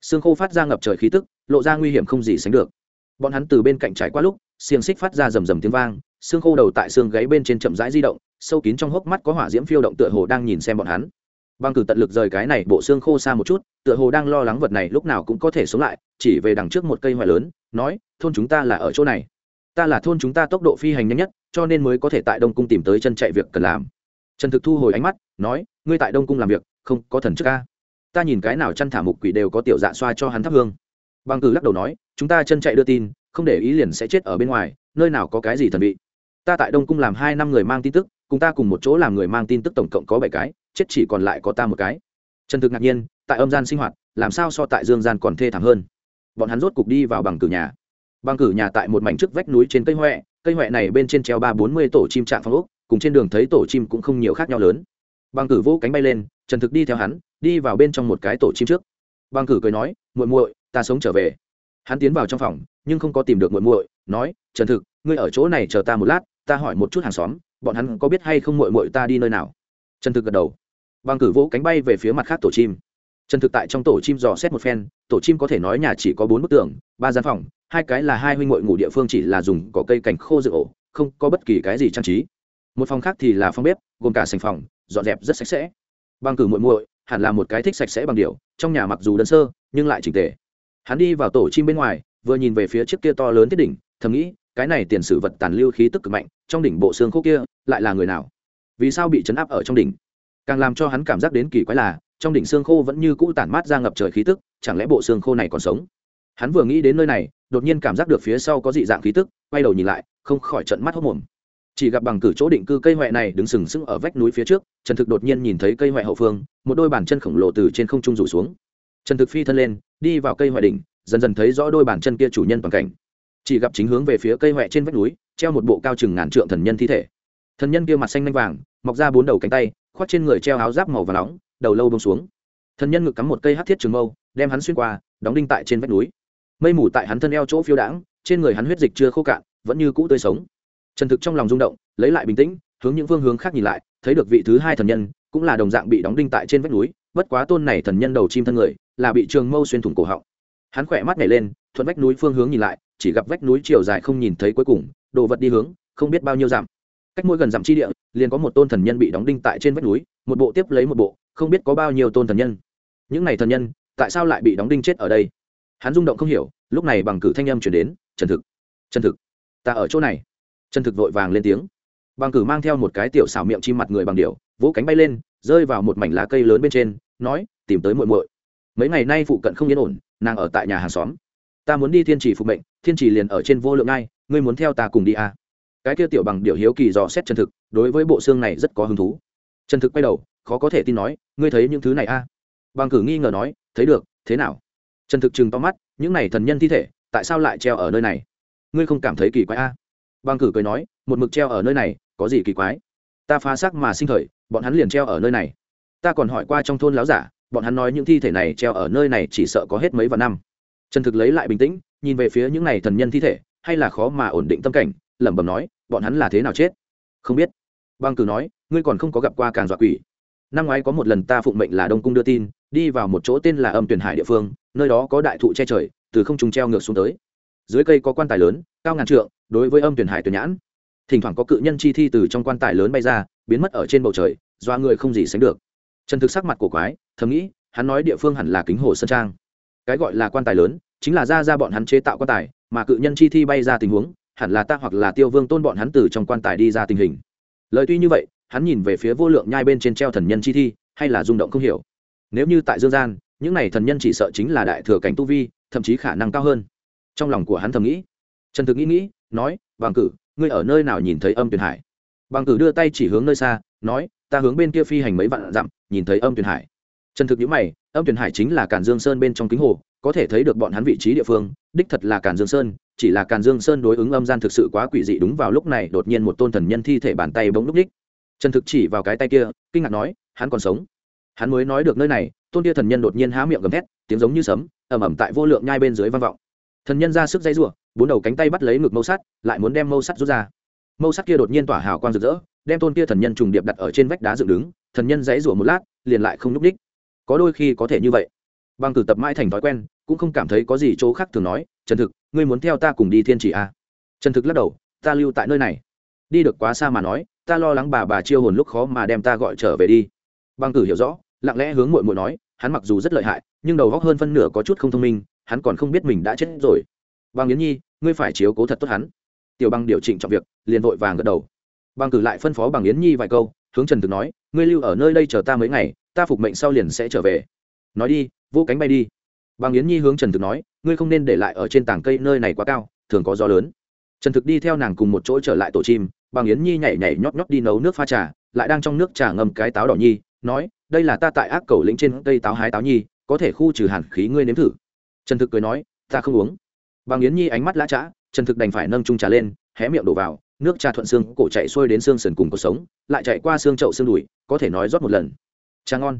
Xương khô phát ra ngập trời khí tức, lộ ra nguy hiểm không gì sánh được bọn hắn từ bên cạnh trải qua lúc, xiềng xích phát ra rầm rầm tiếng vang, xương khô đầu tại xương gáy bên trên chậm rãi di động, sâu kín trong hốc mắt có hỏa diễm phiêu động tựa hồ đang nhìn xem bọn hắn. Băng cử tận lực rời cái này bộ xương khô xa một chút, tựa hồ đang lo lắng vật này lúc nào cũng có thể sống lại, chỉ về đằng trước một cây hoài lớn, nói, thôn chúng ta là ở chỗ này. Ta là thôn chúng ta tốc độ phi hành nhanh nhất, cho nên mới có thể tại đông cung tìm tới chân chạy việc cần làm. Trần thực thu hồi ánh mắt, nói, ngươi tại đông cung làm việc, không có thần chức ca ta nhìn cái nào chăn thả mục quỷ đều có tiểu dạ xoa cho hắn thắp hương băng cử lắc đầu nói, chúng ta chân chạy đưa tin, không để ý liền sẽ chết ở bên ngoài, nơi nào có cái gì thần vị. Ta tại đông cung làm hai năm người mang tin tức, cùng ta cùng một chỗ làm người mang tin tức tổng cộng có bảy cái, chết chỉ còn lại có ta một cái. Trần thực ngạc nhiên, tại âm gian sinh hoạt, làm sao so tại dương gian còn thê thảm hơn? Bọn hắn rốt cục đi vào bằng cử nhà. Bằng cử nhà tại một mảnh trước vách núi trên cây huệ cây huệ này bên trên treo ba bốn mươi tổ chim trạng phong ốc, cùng trên đường thấy tổ chim cũng không nhiều khác nhau lớn. Bằng cử vỗ cánh bay lên, trần thực đi theo hắn, đi vào bên trong một cái tổ chim trước. Bằng cử cười nói, muội muội ta sống trở về. Hắn tiến vào trong phòng, nhưng không có tìm được muội muội, nói, trần thực, ngươi ở chỗ này chờ ta một lát, ta hỏi một chút hàng xóm, bọn hắn có biết hay không muội muội ta đi nơi nào? Trần thực gật đầu. Bằng cử vỗ cánh bay về phía mặt khác tổ chim. Trần thực tại trong tổ chim dò xét một phen, tổ chim có thể nói nhà chỉ có bốn bức tường, ba gian phòng, hai cái là hai huynh muội ngủ địa phương chỉ là dùng cỏ cây cành khô dự ổ, không có bất kỳ cái gì trang trí. Một phòng khác thì là phòng bếp, gồm cả sành phòng, dọn dẹp rất sạch sẽ. Bằng cử muội muội, hẳn là một cái thích sạch sẽ bằng điều trong nhà mặc dù đơn sơ, nhưng lại chỉnh tề hắn đi vào tổ chim bên ngoài, vừa nhìn về phía trước kia to lớn thiết đỉnh, thầm nghĩ, cái này tiền sử vật tàn lưu khí tức cực mạnh, trong đỉnh bộ xương khô kia, lại là người nào? Vì sao bị chấn áp ở trong đỉnh? Càng làm cho hắn cảm giác đến kỳ quái là, trong đỉnh xương khô vẫn như cũ tản mát ra ngập trời khí tức, chẳng lẽ bộ xương khô này còn sống? Hắn vừa nghĩ đến nơi này, đột nhiên cảm giác được phía sau có dị dạng khí tức, quay đầu nhìn lại, không khỏi trận mắt hốc mồm. Chỉ gặp bằng cử chỗ định cư cây huệ này đứng sừng sững ở vách núi phía trước, trần thực đột nhiên nhìn thấy cây huệ hậu phương, một đôi bàn chân khổng lồ từ trên không trung rủ xuống. Trần thực phi thân lên đi vào cây huệ đỉnh, dần dần thấy rõ đôi bàn chân kia chủ nhân toàn cảnh. Chỉ gặp chính hướng về phía cây huệ trên vách núi, treo một bộ cao chừng ngàn trượng thần nhân thi thể. Thần nhân kia mặt xanh lanh vàng, mọc ra bốn đầu cánh tay, khoác trên người treo áo giáp màu và nóng, đầu lâu bông xuống. Thần nhân ngực cắm một cây hát thiết trường mâu, đem hắn xuyên qua, đóng đinh tại trên vách núi. Mây mù tại hắn thân eo chỗ phiêu đãng, trên người hắn huyết dịch chưa khô cạn, vẫn như cũ tươi sống. Trần thực trong lòng rung động, lấy lại bình tĩnh, hướng những phương hướng khác nhìn lại, thấy được vị thứ hai thần nhân, cũng là đồng dạng bị đóng đinh tại trên vách núi bất quá tôn này thần nhân đầu chim thân người, là bị trường mâu xuyên thủng cổ họng. Hắn khỏe mắt nhảy lên, thuận vách núi phương hướng nhìn lại, chỉ gặp vách núi chiều dài không nhìn thấy cuối cùng, đồ vật đi hướng, không biết bao nhiêu dặm. Cách mỗi gần dặm chi địa, liền có một tôn thần nhân bị đóng đinh tại trên vách núi, một bộ tiếp lấy một bộ, không biết có bao nhiêu tôn thần nhân. Những này thần nhân, tại sao lại bị đóng đinh chết ở đây? Hắn rung động không hiểu, lúc này bằng cử thanh âm chuyển đến, trần thực trần thực, ta ở chỗ này. Trần thực vội vàng lên tiếng. Bằng cử mang theo một cái tiểu xảo miệng chim mặt người bằng điệu vỗ cánh bay lên, rơi vào một mảnh lá cây lớn bên trên nói, tìm tới muội muội. Mấy ngày nay phụ cận không yên ổn, nàng ở tại nhà hàng xóm. Ta muốn đi thiên trì phục mệnh, thiên trì liền ở trên vô lượng ngay ngươi muốn theo ta cùng đi à. cái kia tiểu bằng điều hiếu kỳ dò xét chân thực, đối với bộ xương này rất có hứng thú. Chân thực quay đầu, khó có thể tin nói, ngươi thấy những thứ này à. bằng cử nghi ngờ nói, thấy được, thế nào? Chân thực chừng to mắt, những này thần nhân thi thể, tại sao lại treo ở nơi này? Ngươi không cảm thấy kỳ quái à? bằng cử cười nói, một mực treo ở nơi này, có gì kỳ quái? Ta phá xác mà sinh thời bọn hắn liền treo ở nơi này ta còn hỏi qua trong thôn láo giả, bọn hắn nói những thi thể này treo ở nơi này chỉ sợ có hết mấy vạn năm. Trần thực lấy lại bình tĩnh, nhìn về phía những này thần nhân thi thể, hay là khó mà ổn định tâm cảnh, lẩm bẩm nói, bọn hắn là thế nào chết? Không biết. Băng cử nói, ngươi còn không có gặp qua càng dọa quỷ. Năm ngoái có một lần ta phụng mệnh là đông cung đưa tin, đi vào một chỗ tên là âm tuyển hải địa phương, nơi đó có đại thụ che trời, từ không trung treo ngược xuống tới. Dưới cây có quan tài lớn, cao ngàn trượng, đối với âm tuyển hải tuyển nhãn. Thỉnh thoảng có cự nhân chi thi từ trong quan tài lớn bay ra, biến mất ở trên bầu trời do người không gì sánh được trần thực sắc mặt của quái, thầm nghĩ, hắn nói địa phương hẳn là kính hồ sơn trang. Cái gọi là quan tài lớn, chính là ra ra bọn hắn chế tạo quan tài, mà cự nhân chi thi bay ra tình huống, hẳn là ta hoặc là tiêu vương tôn bọn hắn từ trong quan tài đi ra tình hình. Lời tuy như vậy, hắn nhìn về phía vô lượng nhai bên trên treo thần nhân chi thi, hay là rung động không hiểu. Nếu như tại dương gian, những này thần nhân chỉ sợ chính là đại thừa cảnh tu vi, thậm chí khả năng cao hơn. Trong lòng của hắn thầm nghĩ, trần thực nghĩ nghĩ, nói bằng cử, ngươi ở nơi nào nhìn thấy âm tuyền hải? Bằng cử đưa tay chỉ hướng nơi xa, nói ta hướng bên kia phi hành mấy vạn dặm, nhìn thấy âm tuyền hải. Trần thực nhữ mày, âm tuyền hải chính là càn dương sơn bên trong kính hồ, có thể thấy được bọn hắn vị trí địa phương, đích thật là càn dương sơn, chỉ là càn dương sơn đối ứng âm gian thực sự quá quỷ dị đúng vào lúc này đột nhiên một tôn thần nhân thi thể bàn tay bỗng núp ních. Trần thực chỉ vào cái tay kia, kinh ngạc nói, hắn còn sống. Hắn mới nói được nơi này, tôn kia thần nhân đột nhiên há miệng gầm thét, tiếng giống như sấm ẩm ẩm tại vô lượng nhai bên dưới vang vọng. Thần nhân ra sức dây rủa, bốn đầu cánh tay bắt lấy ngực mâu sắt, lại muốn đem mâu sắt rút ra. Mâu sắt kia đột nhiên tỏa hào quang rực rỡ đem tôn kia thần nhân trùng điệp đặt ở trên vách đá dựng đứng, thần nhân dãy rủa một lát, liền lại không n ú c đích có đôi khi có thể như vậy. Bằng cử tập mãi thành thói quen, cũng không cảm thấy có gì chỗ khác thường nói, trần thực, ngươi muốn theo ta cùng đi thiên chỉ à? trần thực lắc đầu, ta lưu tại nơi này. Đi được quá xa mà nói, ta lo lắng bà bà chiêu hồn lúc khó mà đem ta gọi trở về đi. Bằng cử hiểu rõ, lặng lẽ hướng mội mội nói, hắn mặc dù rất lợi hại, nhưng đầu góc hơn phân nửa có chút không thông minh, hắn còn không biết mình đã chết rồi. Bằng yến nhi, ngươi phải chiếu cố thật tốt hắn. Tiểu bằng điều chỉnh trọng việc, liền vội vàng gật đầu bằng cử lại phân phó bằng yến nhi vài câu, hướng trần thực nói, ngươi lưu ở nơi đây chờ ta mấy ngày, ta phục mệnh sau liền sẽ trở về. Nói đi, vô cánh bay đi. Bằng yến nhi hướng trần thực nói, ngươi không nên để lại ở trên tảng cây nơi này quá cao, thường có gió lớn. Trần thực đi theo nàng cùng một chỗ trở lại tổ chim, bằng yến nhi nhảy nhảy nhót nhót đi nấu nước pha trà, lại đang trong nước trà ngâm cái táo đỏ nhi, nói, đây là ta tại ác cầu lĩnh trên cây táo hái táo nhi, có thể khu trừ hàn khí ngươi nếm thử. Trần thực cười nói, ta không uống. Bằng yến nhi ánh mắt lã chã trần thực đành phải nâng trung trà lên, hé miệng đổ vào nước trà thuận xương, cổ chạy xuôi đến xương sườn cùng cuộc sống, lại chạy qua xương chậu xương đùi, có thể nói rót một lần. Trà ngon.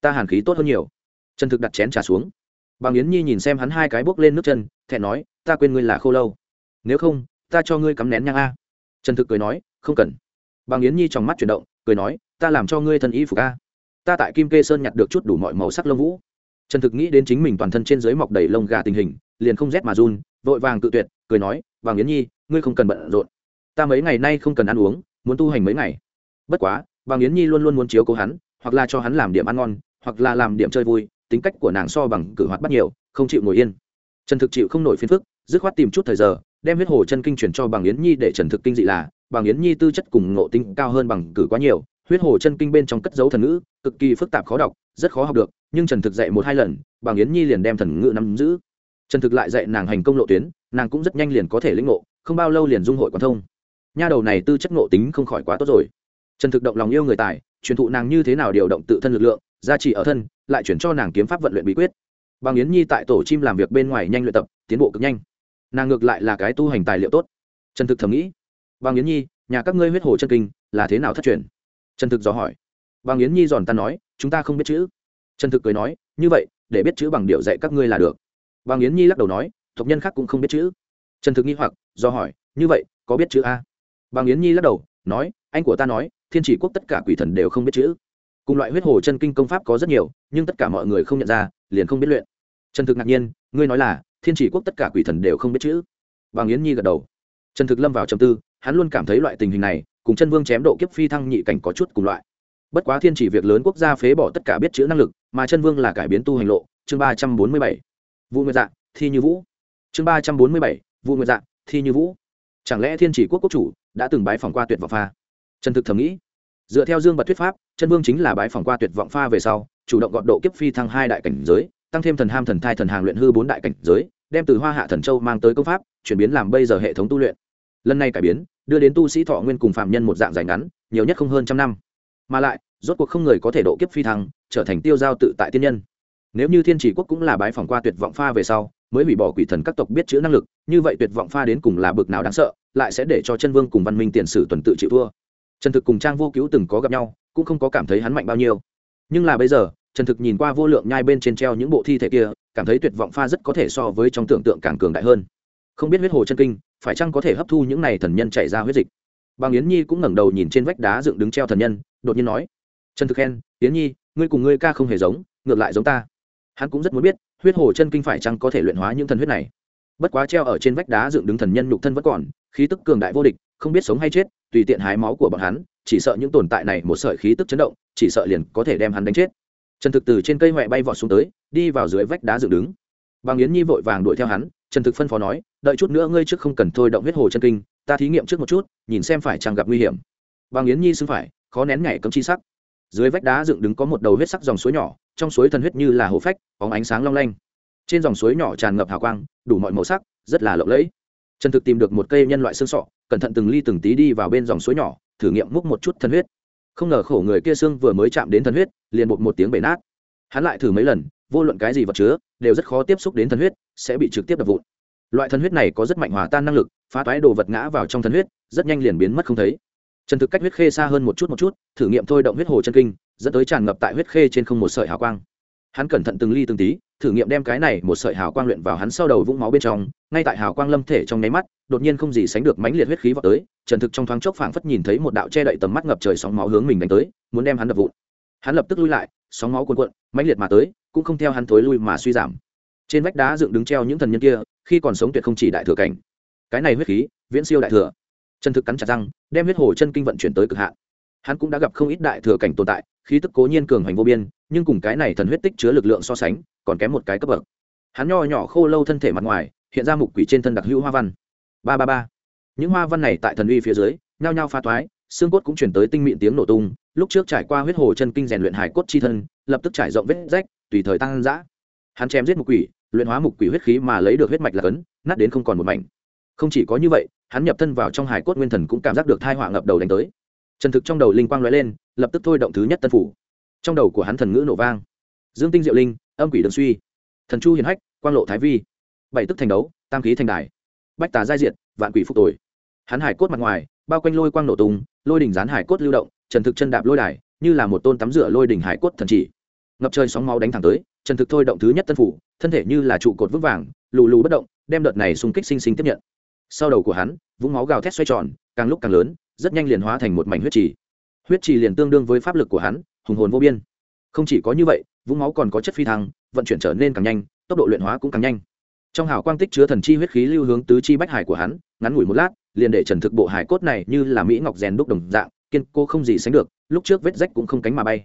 Ta hàn khí tốt hơn nhiều. Trần thực đặt chén trà xuống. Bằng yến nhi nhìn xem hắn hai cái bốc lên nước chân, thẹn nói, ta quên ngươi là khô lâu. Nếu không, ta cho ngươi cắm nén nhang a. Trần thực cười nói, không cần. Bằng yến nhi trong mắt chuyển động, cười nói, ta làm cho ngươi thân y phục a. Ta tại kim kê sơn nhặt được chút đủ mọi màu sắc lông vũ. Trần thực nghĩ đến chính mình toàn thân trên dưới mọc đầy lông gà tình hình, liền không rét mà run, vội vàng tự tuyệt, cười nói vàng yến nhi, ngươi không cần bận rộn ta mấy ngày nay không cần ăn uống, muốn tu hành mấy ngày. Bất quá, vàng yến nhi luôn luôn muốn chiếu cố hắn, hoặc là cho hắn làm điểm ăn ngon, hoặc là làm điểm chơi vui, tính cách của nàng so bằng cử hoạt bắt nhiều, không chịu ngồi yên. Trần thực chịu không nổi phiền phức, dứt khoát tìm chút thời giờ, đem huyết hồ chân kinh chuyển cho bằng yến nhi để trần thực kinh dị là bằng yến nhi tư chất cùng ngộ tính cao hơn bằng cử quá nhiều, huyết hồ chân kinh bên trong cất dấu thần ngữ, cực kỳ phức tạp khó đọc, rất khó học được, nhưng trần thực dạy một hai lần bằng yến nhi liền đem thần ngữ nắm giữ. Trần thực lại dạy nàng hành công lộ tuyến, nàng cũng rất nhanh liền có thể lĩnh ngộ, không bao lâu liền dung hội quan thông nha đầu này tư chất ngộ tính không khỏi quá tốt rồi. Trần thực động lòng yêu người tài, truyền thụ nàng như thế nào điều động tự thân lực lượng, gia trì ở thân, lại chuyển cho nàng kiếm pháp vận luyện bí quyết. Bằng yến nhi tại tổ chim làm việc bên ngoài nhanh luyện tập, tiến bộ cực nhanh. Nàng ngược lại là cái tu hành tài liệu tốt. Trần thực thầm nghĩ, bằng yến nhi, nhà các ngươi huyết hồ chân kinh, là thế nào thất truyền? Trần thực dò hỏi. Bằng yến nhi giòn ta nói, chúng ta không biết chữ. Trần thực cười nói, như vậy, để biết chữ bằng điệu dạy các ngươi là được. Bằng yến nhi lắc đầu nói, tộc nhân khác cũng không biết chữ. Trần thực nghi hoặc, do hỏi, như vậy, có biết chữ a? Bằng yến nhi lắc đầu, nói, anh của ta nói, thiên chỉ quốc tất cả quỷ thần đều không biết chữ. Cùng loại huyết hồ chân kinh công pháp có rất nhiều, nhưng tất cả mọi người không nhận ra, liền không biết luyện. Trần thực ngạc nhiên, ngươi nói là, thiên chỉ quốc tất cả quỷ thần đều không biết chữ? Bằng yến nhi gật đầu. Trần thực lâm vào trầm tư, hắn luôn cảm thấy loại tình hình này, cùng chân vương chém độ kiếp phi thăng nhị cảnh có chút cùng loại. Bất quá thiên chỉ việc lớn quốc gia phế bỏ tất cả biết chữ năng lực, mà chân vương là cải biến tu hành lộ, chương ba trăm bốn mươi bảy. Vụ nguyệt dạ thi như vũ. Chương ba trăm bốn mươi bảy vụ nguyệt dạ thi như vũ chẳng lẽ thiên chỉ quốc quốc chủ đã từng bái phỏng qua tuyệt vọng pha? Trần thực thầm nghĩ. Dựa theo dương bật thuyết pháp, chân vương chính là bái phỏng qua tuyệt vọng pha về sau, chủ động gọn độ kiếp phi thăng hai đại cảnh giới, tăng thêm thần ham thần thai thần hàng luyện hư bốn đại cảnh giới, đem từ hoa hạ thần châu mang tới công pháp, chuyển biến làm bây giờ hệ thống tu luyện. Lần này cải biến, đưa đến tu sĩ thọ nguyên cùng phạm nhân một dạng dài ngắn, nhiều nhất không hơn trăm năm. Mà lại, rốt cuộc không người có thể độ kiếp phi thăng, trở thành tiêu giao tự tại tiên nhân. Nếu như thiên chỉ quốc cũng là bái phỏng qua tuyệt vọng pha về sau mới hủy bỏ quỷ thần các tộc biết chữ năng lực, như vậy tuyệt vọng pha đến cùng là bực nào đáng sợ, lại sẽ để cho chân vương cùng văn minh tiền sử tuần tự chịu thua. Trần thực cùng trang vô cứu từng có gặp nhau, cũng không có cảm thấy hắn mạnh bao nhiêu. Nhưng là bây giờ, trần thực nhìn qua vô lượng nhai bên trên treo những bộ thi thể kia, cảm thấy tuyệt vọng pha rất có thể so với trong tưởng tượng càng cường đại hơn. Không biết huyết hồ chân kinh, phải chăng có thể hấp thu những này thần nhân chạy ra huyết dịch? Bằng yến nhi cũng ngẩng đầu nhìn trên vách đá dựng đứng treo thần nhân, đột nhiên nói, trần thực khen, yến nhi, ngươi cùng ngươi ca không hề giống, ngược lại giống ta. Hắn cũng rất muốn biết huyết hồ chân kinh phải chăng có thể luyện hóa những thần huyết này? Bất quá treo ở trên vách đá dựng đứng thần nhân nhục thân vẫn còn, khí tức cường đại vô địch, không biết sống hay chết, tùy tiện hái máu của bọn hắn, chỉ sợ những tồn tại này một sợi khí tức chấn động, chỉ sợ liền có thể đem hắn đánh chết. Trần thực từ trên cây huệ bay vọt xuống tới, đi vào dưới vách đá dựng đứng. Bằng yến nhi vội vàng đuổi theo hắn, trần thực phân phó nói, đợi chút nữa ngươi trước không cần thôi động huyết hồ chân kinh, ta thí nghiệm trước một chút, nhìn xem phải chăng gặp nguy hiểm. Bằng yến nhi xưng phải, khó nén ngày cấm chi sắc dưới vách đá dựng đứng có một đầu huyết sắc dòng suối nhỏ, trong suối thần huyết như là hồ phách, bóng ánh sáng long lanh. Trên dòng suối nhỏ tràn ngập hào quang, đủ mọi màu sắc, rất là lộng lẫy. Trần thực tìm được một cây nhân loại xương sọ, cẩn thận từng ly từng tí đi vào bên dòng suối nhỏ, thử nghiệm múc một chút thần huyết. Không ngờ khổ người kia xương vừa mới chạm đến thần huyết, liền bột một tiếng bể nát. Hắn lại thử mấy lần, vô luận cái gì vật chứa, đều rất khó tiếp xúc đến thần huyết, sẽ bị trực tiếp đập vụn. Loại thần huyết này có rất mạnh hòa tan năng lực, phá toái đồ vật ngã vào trong thần huyết, rất nhanh liền biến mất không thấy trần thực cách huyết khê xa hơn một chút một chút, thử nghiệm thôi động huyết hồ chân kinh, dẫn tới tràn ngập tại huyết khê trên không một sợi hào quang. Hắn cẩn thận từng ly từng tí, thử nghiệm đem cái này một sợi hào quang luyện vào hắn sau đầu vũng máu bên trong, ngay tại hào quang lâm thể trong nháy mắt, đột nhiên không gì sánh được mãnh liệt huyết khí vào tới, trần thực trong thoáng chốc phảng phất nhìn thấy một đạo che đậy tầm mắt ngập trời sóng máu hướng mình đánh tới, muốn đem hắn đập vụn. Hắn lập tức lui lại, sóng máu cuồn cuộn, mãnh liệt mà tới, cũng không theo hắn thối lui mà suy giảm. Trên vách đá dựng đứng treo những thần nhân kia, khi còn sống tuyệt không chỉ đại thừa cảnh. Cái này huyết khí, viễn siêu đại thừa trần thực cắn chặt răng, đem huyết hồ chân kinh vận chuyển tới cực hạn. Hắn cũng đã gặp không ít đại thừa cảnh tồn tại, khí tức cố nhiên cường hoành vô biên, nhưng cùng cái này thần huyết tích chứa lực lượng so sánh, còn kém một cái cấp bậc. Hắn nho nhỏ khô lâu thân thể mặt ngoài, hiện ra mục quỷ trên thân đặc hữu hoa văn. Ba ba ba. Những hoa văn này tại thần uy phía dưới, nhao nhao pha toái, xương cốt cũng chuyển tới tinh mịn tiếng nổ tung, lúc trước trải qua huyết hồ chân kinh rèn luyện hải cốt chi thân, lập tức trải rộng vết rách, tùy thời tăng giã hắn chém giết mục quỷ, luyện hóa mục quỷ huyết khí mà lấy được huyết mạch là cấn, nát đến không còn một mảnh. Không chỉ có như vậy hắn nhập thân vào trong hải cốt nguyên thần cũng cảm giác được thai họa ngập đầu đánh tới. Trần thực trong đầu linh quang l ó e lên, lập tức thôi động thứ nhất tân phủ. Trong đầu của hắn thần ngữ nổ vang. Dương tinh diệu linh, âm quỷ đường suy. Thần chu hiền hách, quang lộ thái vi. Bảy tức thành đấu, tam khí thành đài. Bách tà giai diện vạn quỷ phục tồi. Hắn hải cốt mặt ngoài, bao quanh lôi quang nổ tung, lôi đỉnh rán hải cốt lưu động, trần thực chân đạp lôi đài, như là một tôn tắm rửa lôi đỉnh hải cốt thần chỉ. Ngập trời sóng máu đánh thẳng tới, trần thực thôi động thứ nhất tân phủ, thân thể như là trụ cột vững vàng, lù lù bất động, đem đợt này xung kích sinh sinh tiếp nhận sau đầu của hắn, vũng máu gào thét xoay tròn, càng lúc càng lớn, rất nhanh liền hóa thành một mảnh huyết trì. Huyết trì liền tương đương với pháp lực của hắn, hùng hồn vô biên. Không chỉ có như vậy, vũng máu còn có chất phi thăng, vận chuyển trở nên càng nhanh, tốc độ luyện hóa cũng càng nhanh. Trong hào quang tích chứa thần chi huyết khí lưu hướng tứ chi bách hải của hắn, ngắn ngủi một lát, liền để trần thực bộ hải cốt này như là mỹ ngọc rèn đúc đồng dạng, kiên cô không gì sánh được, lúc trước vết rách cũng không cánh mà bay.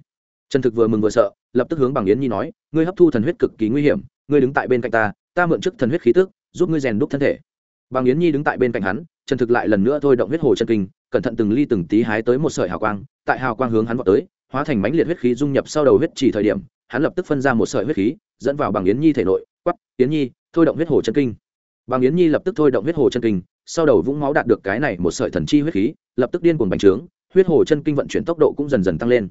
Trần thực vừa mừng vừa sợ, lập tức hướng bằng yến nhi nói, ngươi hấp thu thần huyết cực kỳ nguy hiểm, ngươi đứng tại bên cạnh ta ta mượn chức thần huyết khí tức, giúp ngươi rèn đúc thân thể bằng yến nhi đứng tại bên cạnh hắn trần thực lại lần nữa thôi động huyết hồ chân kinh, cẩn thận từng ly từng tí hái tới một sợi hào quang, tại hào quang hướng hắn vào tới, hóa thành mảnh liệt huyết khí dung nhập sau đầu huyết chỉ thời điểm, hắn lập tức phân ra một sợi huyết khí, dẫn vào bằng yến nhi thể nội quắp yến nhi, thôi động huyết hồ chân kinh. Bằng yến nhi lập tức thôi động huyết hồ chân kinh, sau đầu vũng máu đạt được cái này một sợi thần chi huyết khí, lập tức điên cuồng bành trướng, huyết hồ chân kinh vận chuyển tốc độ cũng dần dần tăng lên.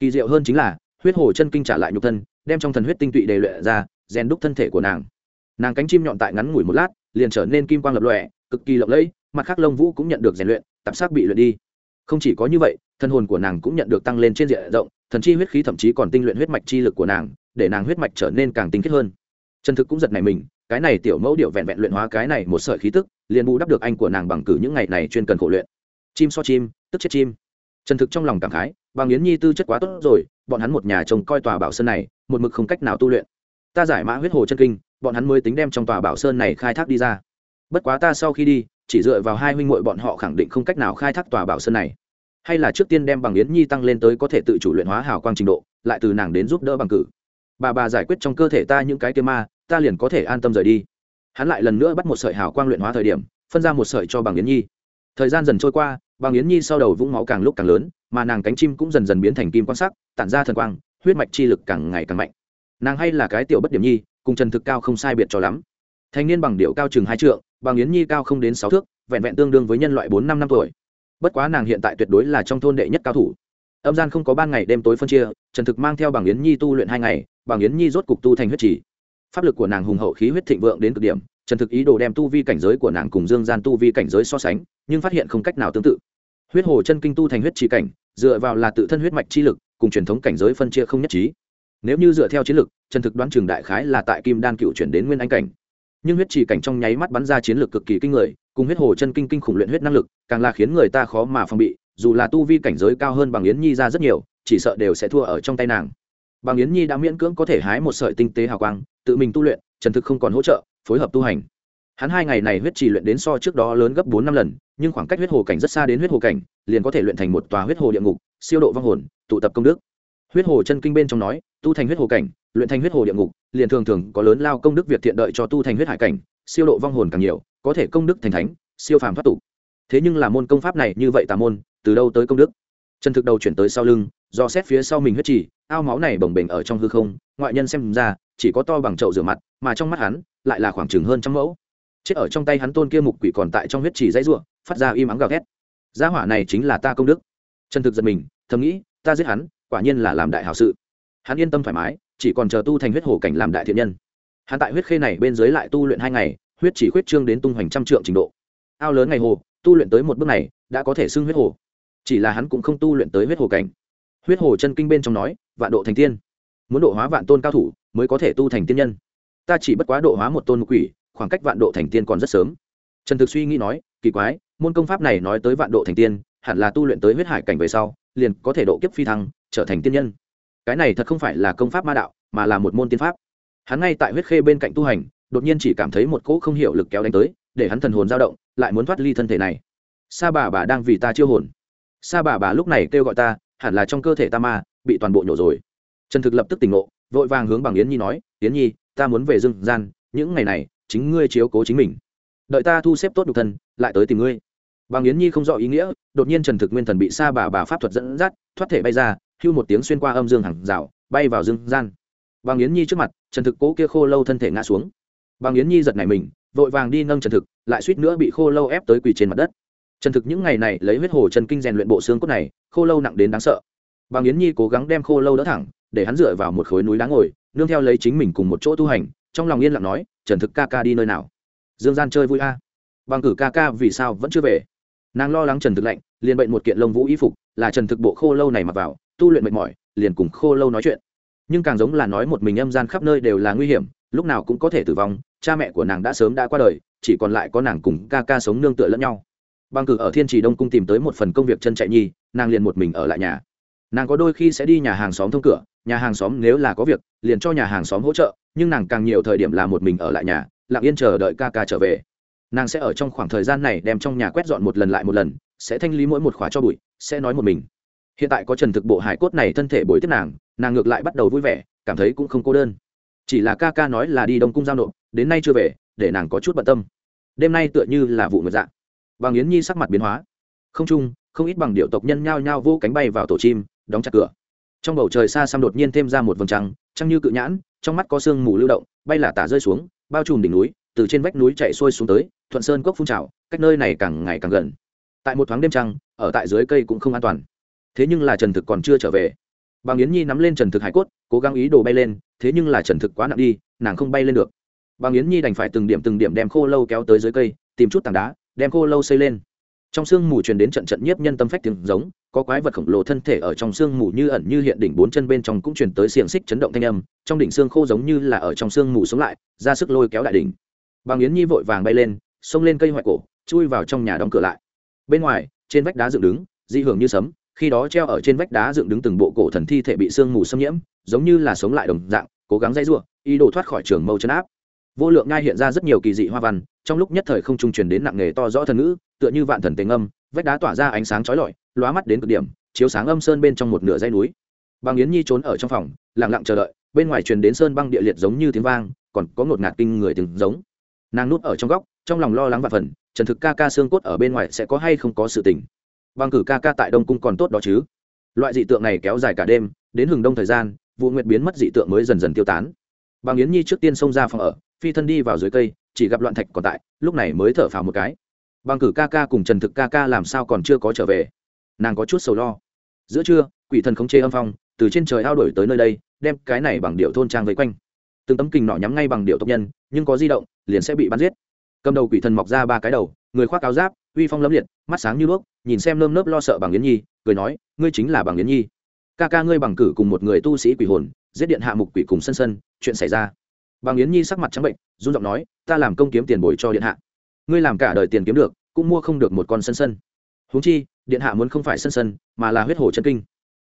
Kỳ diệu hơn chính là, huyết hồ chân kinh trả lại nhục thân, đem trong thần huyết tinh tụy đề luyện ra, rèn đúc thân thể của nàng. Nàng cánh chim nhọn tại ngắn ngủi một lát liền trở nên kim quang lập lòe, cực kỳ lộng lẫy, mặt khác lông vũ cũng nhận được rèn luyện, tạp sắc bị luyện đi. Không chỉ có như vậy, thân hồn của nàng cũng nhận được tăng lên trên diện rộng, thần chi huyết khí thậm chí còn tinh luyện huyết mạch chi lực của nàng, để nàng huyết mạch trở nên càng tinh khiết hơn. Trần thực cũng giật này mình, cái này tiểu mẫu điệu vẹn vẹn luyện hóa cái này một sợi khí tức, liền bù đắp được anh của nàng bằng cử những ngày này chuyên cần khổ luyện. Chim so chim, tức chết chim. Trần thực trong lòng cảm khái, bằng yến nhi tư chất quá tốt rồi, bọn hắn một nhà trông coi tòa bảo sơn này, một mực không cách nào tu luyện ta giải mã huyết hồ chân kinh, bọn hắn mới tính đem trong tòa bảo sơn này khai thác đi ra. Bất quá ta sau khi đi, chỉ dựa vào hai huynh muội bọn họ khẳng định không cách nào khai thác tòa bảo sơn này. Hay là trước tiên đem bằng yến nhi tăng lên tới có thể tự chủ luyện hóa hào quang trình độ, lại từ nàng đến giúp đỡ bằng cử. Bà bà giải quyết trong cơ thể ta những cái kia ma, ta liền có thể an tâm rời đi. Hắn lại lần nữa bắt một sợi hào quang luyện hóa thời điểm, phân ra một sợi cho bằng yến nhi. Thời gian dần trôi qua, bằng yến nhi sau đầu vũng máu càng lúc càng lớn, mà nàng cánh chim cũng dần dần biến thành kim quan sắc, tản ra thần quang, huyết mạch chi lực càng ngày càng mạnh nàng hay là cái tiểu bất điểm nhi, cùng trần thực cao không sai biệt cho lắm. Thanh niên bằng điệu cao chừng hai trượng, bằng yến nhi cao không đến sáu thước, vẹn vẹn tương đương với nhân loại bốn năm năm tuổi. Bất quá nàng hiện tại tuyệt đối là trong thôn đệ nhất cao thủ. Âm gian không có ban ngày đêm tối phân chia, trần thực mang theo bằng yến nhi tu luyện hai ngày, bằng yến nhi rốt cục tu thành huyết trì. Pháp lực của nàng hùng hậu, khí huyết thịnh vượng đến cực điểm, trần thực ý đồ đem tu vi cảnh giới của nàng cùng dương gian tu vi cảnh giới so sánh, nhưng phát hiện không cách nào tương tự. Huyết hồ chân kinh tu thành huyết trì cảnh, dựa vào là tự thân huyết mạch chi lực, cùng truyền thống cảnh giới phân chia không nhất trí nếu như dựa theo chiến lược, trần thực đoán trường đại khái là tại kim đan cựu chuyển đến nguyên anh cảnh. Nhưng huyết Chỉ cảnh trong nháy mắt bắn ra chiến lược cực kỳ kinh người cùng huyết hồ chân kinh kinh khủng luyện huyết năng lực càng là khiến người ta khó mà phòng bị dù là tu vi cảnh giới cao hơn bằng yến nhi ra rất nhiều chỉ sợ đều sẽ thua ở trong tay nàng. Bằng yến nhi đã miễn cưỡng có thể hái một sợi tinh tế hào quang tự mình tu luyện trần thực không còn hỗ trợ phối hợp tu hành. Hắn hai ngày này huyết trì luyện đến so trước đó lớn gấp bốn năm lần nhưng khoảng cách huyết hồ cảnh rất xa đến huyết hồ cảnh liền có thể luyện thành một tòa huyết hồ địa ngục siêu độ vong hồn tụ tập công đức huyết hồ chân kinh bên trong nói, tu thành huyết hồ cảnh, luyện thành huyết hồ địa ngục, liền thường thường có lớn lao công đức việc thiện đợi cho tu thành huyết hải cảnh, siêu độ vong hồn càng nhiều, có thể công đức thành thánh, siêu phàm thoát tục. Thế nhưng là môn công pháp này như vậy tà môn, từ đâu tới công đức? Trần thực đầu chuyển tới sau lưng, do xét phía sau mình huyết trì, ao máu này bồng bềnh ở trong hư không, ngoại nhân xem ra, chỉ có to bằng chậu rửa mặt, mà trong mắt hắn, lại là khoảng chừng hơn trăm mẫu. Chết ở trong tay hắn tôn kia mục quỷ còn tại trong huyết trì dãy ruộng, phát ra im ắng gào ghét gia hỏa này chính là ta công đức. Trần thực giật mình, thầm nghĩ, ta giết hắn quả nhiên là làm đại hảo sự. Hắn yên tâm thoải mái, chỉ còn chờ tu thành huyết hồ cảnh làm đại thiện nhân. Hắn tại huyết khê này bên dưới lại tu luyện hai ngày, huyết chỉ huyết trương đến tung hoành trăm trượng trình độ. Ao lớn ngày hồ, tu luyện tới một bước này, đã có thể xưng huyết hồ. Chỉ là hắn cũng không tu luyện tới huyết hồ cảnh. Huyết hồ chân kinh bên trong nói, vạn độ thành tiên. Muốn độ hóa vạn tôn cao thủ, mới có thể tu thành tiên nhân. Ta chỉ bất quá độ hóa một tôn quỷ, khoảng cách vạn độ thành tiên còn rất sớm. Trần thực suy nghĩ nói, kỳ quái, môn công pháp này nói tới vạn độ thành tiên hẳn là tu luyện tới huyết hải cảnh về sau, liền có thể độ kiếp phi thăng, trở thành tiên nhân. Cái này thật không phải là công pháp ma đạo, mà là một môn tiên pháp. Hắn ngay tại huyết khê bên cạnh tu hành, đột nhiên chỉ cảm thấy một cỗ không hiểu lực kéo đánh tới, để hắn thần hồn dao động, lại muốn thoát ly thân thể này. Sa bà bà đang vì ta chiêu hồn. Sa bà bà lúc này kêu gọi ta, hẳn là trong cơ thể ta ma, bị toàn bộ nhổ rồi. Trần thực lập tức tỉnh ngộ, vội vàng hướng bằng yến nhi nói, yến nhi, ta muốn về dương gian, những ngày này, chính ngươi chiếu cố chính mình. Đợi ta thu xếp tốt độc thân, lại tới tìm ngươi bằng yến nhi không rõ ý nghĩa, đột nhiên trần thực nguyên thần bị sa bà bà pháp thuật dẫn dắt, thoát thể bay ra, hưu một tiếng xuyên qua âm dương hàng rào, bay vào dương gian. Bằng yến nhi trước mặt, trần thực cố kia khô lâu thân thể ngã xuống. Bằng yến nhi giật nảy mình, vội vàng đi nâng trần thực, lại suýt nữa bị khô lâu ép tới quỳ trên mặt đất. Trần thực những ngày này lấy huyết hồ trần kinh rèn luyện bộ xương cốt này, khô lâu nặng đến đáng sợ. Bằng yến nhi cố gắng đem khô lâu đỡ thẳng, để hắn dựa vào một khối núi đá ngồi, nương theo lấy chính mình cùng một chỗ tu hành, trong lòng yên lặng nói, trần thực ca ca đi nơi nào? Dương gian chơi vui a. À. bằng cử ca ca vì sao vẫn chưa về? Nàng lo lắng trần thực lạnh, liền bệnh một kiện lông vũ y phục, là trần thực bộ khô lâu này mặc vào, tu luyện mệt mỏi, liền cùng khô lâu nói chuyện. Nhưng càng giống là nói một mình âm gian khắp nơi đều là nguy hiểm, lúc nào cũng có thể tử vong, cha mẹ của nàng đã sớm đã qua đời, chỉ còn lại có nàng cùng ca ca sống nương tựa lẫn nhau. Bằng cử ở thiên trì đông cung tìm tới một phần công việc chân chạy nhi, nàng liền một mình ở lại nhà. Nàng có đôi khi sẽ đi nhà hàng xóm thông cửa, nhà hàng xóm nếu là có việc, liền cho nhà hàng xóm hỗ trợ, nhưng nàng càng nhiều thời điểm là một mình ở lại nhà, lặng yên chờ đợi ca ca trở về nàng sẽ ở trong khoảng thời gian này đem trong nhà quét dọn một lần lại một lần, sẽ thanh lý mỗi một khóa cho bụi, sẽ nói một mình. Hiện tại có trần thực bộ hải cốt này thân thể bồi tiếp nàng nàng ngược lại bắt đầu vui vẻ, cảm thấy cũng không cô đơn. Chỉ là ca ca nói là đi đông cung giao nộp, đến nay chưa về, để nàng có chút bận tâm. Đêm nay tựa như là vụ ngược dạng. Bằng yến nhi sắc mặt biến hóa. Không chung, không ít bằng điệu tộc nhân nhao nhao vô cánh bay vào tổ chim, đóng chặt cửa. Trong bầu trời xa xăm đột nhiên thêm ra một vầng trăng trăng như cự nhãn, trong mắt có sương mù lưu động, bay là tả rơi xuống, bao trùm đỉnh núi từ trên vách núi chạy xuôi xuống tới, thuận sơn cốc phun trào, cách nơi này càng ngày càng gần. Tại một thoáng đêm trăng, ở tại dưới cây cũng không an toàn. Thế nhưng là trần thực còn chưa trở về. Bà yến nhi nắm lên trần thực hải cốt, cố gắng ý đồ bay lên, thế nhưng là trần thực quá nặng đi, nàng không bay lên được. Bà yến nhi đành phải từng điểm từng điểm đem khô lâu kéo tới dưới cây, tìm chút tảng đá, đem khô lâu xây lên. Trong sương mù truyền đến trận trận nhiếp nhân tâm phách tiếng giống, có quái vật khổng lồ thân thể ở trong sương mù như ẩn như hiện đỉnh bốn chân bên trong cũng truyền tới xiềng xích chấn động thanh âm, trong đỉnh xương khô giống như là ở trong sương mù sống lại, ra sức lôi kéo đại đỉnh. Bàng yến nhi vội vàng bay lên xông lên cây hoại cổ chui vào trong nhà đóng cửa lại. Bên ngoài trên vách đá dựng đứng dị hưởng như sấm khi đó treo ở trên vách đá dựng đứng từng bộ cổ thần thi thể bị sương mù xâm nhiễm giống như là sống lại đồng dạng cố gắng dây rủa, ý đồ thoát khỏi trường mâu chấn áp. Vô lượng ngai hiện ra rất nhiều kỳ dị hoa văn trong lúc nhất thời không trung truyền đến nặng nghề to rõ thần ngữ tựa như vạn thần tiếng âm vách đá tỏa ra ánh sáng chói lọi lóa mắt đến cực điểm chiếu sáng âm sơn bên trong một nửa dãy núi. Băng yến nhi trốn ở trong phòng lặng lặng chờ đợi bên ngoài truyền đến sơn băng địa liệt giống như tiếng vang còn có ngột ngạt kinh người từng giống nàng núp ở trong góc, trong lòng lo lắng và phần, trần thực ca ca xương cốt ở bên ngoài sẽ có hay không có sự tình. Bằng cử ca ca tại đông cung còn tốt đó chứ. Loại dị tượng này kéo dài cả đêm, đến hừng đông thời gian vụ nguyệt biến mất dị tượng mới dần dần tiêu tán. Bằng yến nhi trước tiên xông ra phòng ở, phi thân đi vào dưới cây, chỉ gặp loạn thạch còn tại, lúc này mới thở phào một cái. Bằng cử ca ca cùng trần thực ca ca làm sao còn chưa có trở về? Nàng có chút sầu lo. Giữa trưa, quỷ thần khống chế âm phong, từ trên trời ao đổi tới nơi đây, đem cái này bằng điệu thôn trang vây quanh. Từng tấm kình nọ nhắm ngay bằng điệu tộc nhân, nhưng có di động liền sẽ bị bắn giết. Cầm đầu quỷ thần mọc ra ba cái đầu, người khoác áo giáp, uy phong lâm liệt, mắt sáng như đuốc, nhìn xem nơm nớp lo sợ bằng yến nhi, cười nói, ngươi chính là bằng yến nhi. Ca ca ngươi bằng cử cùng một người tu sĩ quỷ hồn, giết điện hạ mục quỷ cùng sân sân, chuyện xảy ra. Bằng yến nhi sắc mặt trắng bệnh, run giọng nói, ta làm công kiếm tiền bồi cho điện hạ. Ngươi làm cả đời tiền kiếm được, cũng mua không được một con sân sân. Huống chi, điện hạ muốn không phải sân sân, mà là huyết hồ chân kinh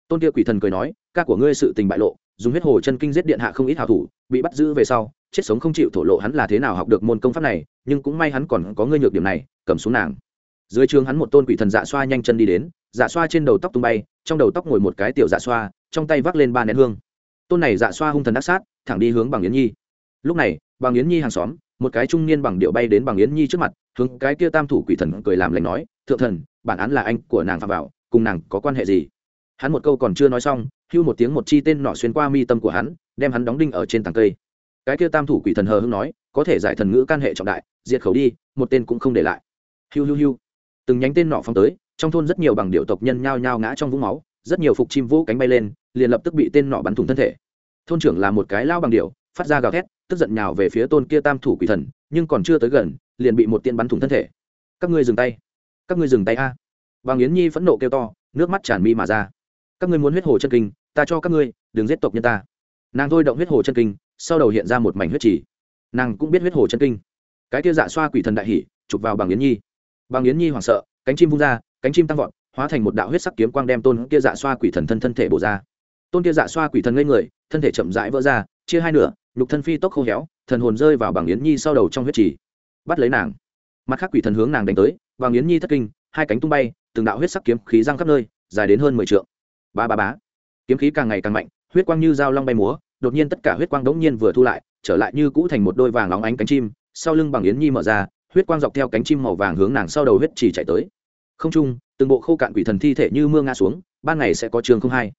tôn kia quỷ thần cười nói, ca của ngươi sự tình bại lộ, dùng huyết hồ chân kinh giết điện hạ không ít hào thủ, bị bắt giữ về sau, chết sống không chịu thổ lộ hắn là thế nào học được môn công pháp này, nhưng cũng may hắn còn có ngươi nhược điểm này, cầm xuống nàng. Dưới trường hắn một tôn quỷ thần dạ xoa nhanh chân đi đến dạ xoa trên đầu tóc tung bay, trong đầu tóc ngồi một cái tiểu dạ xoa, trong tay vác lên ba nén hương. Tôn này dạ xoa hung thần đắc sát, thẳng đi hướng bằng yến nhi. Lúc này, bằng yến nhi hàng xóm, một cái trung niên bằng điệu bay đến bằng yến nhi trước mặt, hướng cái kia tam thủ quỷ thần cười làm lành nói, thượng thần, bản án là anh của nàng phạm vào, cùng nàng có quan hệ gì? Hắn một câu còn chưa nói xong, hưu một tiếng một chi tên nọ xuyên qua mi tâm của hắn, đem hắn đóng đinh ở trên tàng cây. Cái kia tam thủ quỷ thần hờ hưng nói, có thể giải thần ngữ can hệ trọng đại, diệt khẩu đi, một tên cũng không để lại. Hiu hiu hiu từng nhánh tên nọ phong tới, trong thôn rất nhiều bằng điệu tộc nhân nhao nhao ngã trong vũng máu, rất nhiều phục chim vũ cánh bay lên, liền lập tức bị tên nọ bắn thủng thân thể. Thôn trưởng là một cái lao bằng điệu, phát ra gào thét, tức giận nhào về phía tôn kia tam thủ quỷ thần, nhưng còn chưa tới gần, liền bị một tiên bắn thủng thân thể. Các ngươi dừng tay. Các ngươi dừng tay a. Bằng yến nhi phẫn nộ kêu to, nước mắt tràn mi mà ra các ngươi muốn huyết hồ chân kinh, ta cho các ngươi, đừng giết tộc nhân ta. Nàng thôi động huyết hồ chân kinh, sau đầu hiện ra một mảnh huyết chỉ nàng cũng biết huyết hồ chân kinh. Cái kia dạ xoa quỷ thần đại hỉ, chụp vào bằng yến nhi. Bằng yến nhi hoảng sợ, cánh chim vung ra, cánh chim tăng vọt, hóa thành một đạo huyết sắc kiếm quang đem tôn kia dạ xoa quỷ thần thân thân thể bổ ra. Tôn kia dạ xoa quỷ thần ngây người, thân thể chậm rãi vỡ ra, chia hai nửa, nhục thân phi tốc khô héo, thần hồn rơi vào bằng yến nhi sau đầu trong huyết trì. Bắt lấy nàng. Mặt khác quỷ thần hướng nàng đánh tới, bằng yến nhi thất kinh, hai cánh tung bay, từng đạo huyết sắc kiếm khí răng khắp nơi, dài đến hơn mười t ba ba bá kiếm khí càng ngày càng mạnh, huyết quang như dao long bay múa, đột nhiên tất cả huyết quang đống nhiên vừa thu lại, trở lại như cũ thành một đôi vàng óng ánh cánh chim, sau lưng bằng yến nhi mở ra, huyết quang dọc theo cánh chim màu vàng hướng nàng sau đầu huyết chỉ chạy tới. Không trung, từng bộ khô cạn quỷ thần thi thể như mưa ngã xuống, ban ngày sẽ có chương không hai,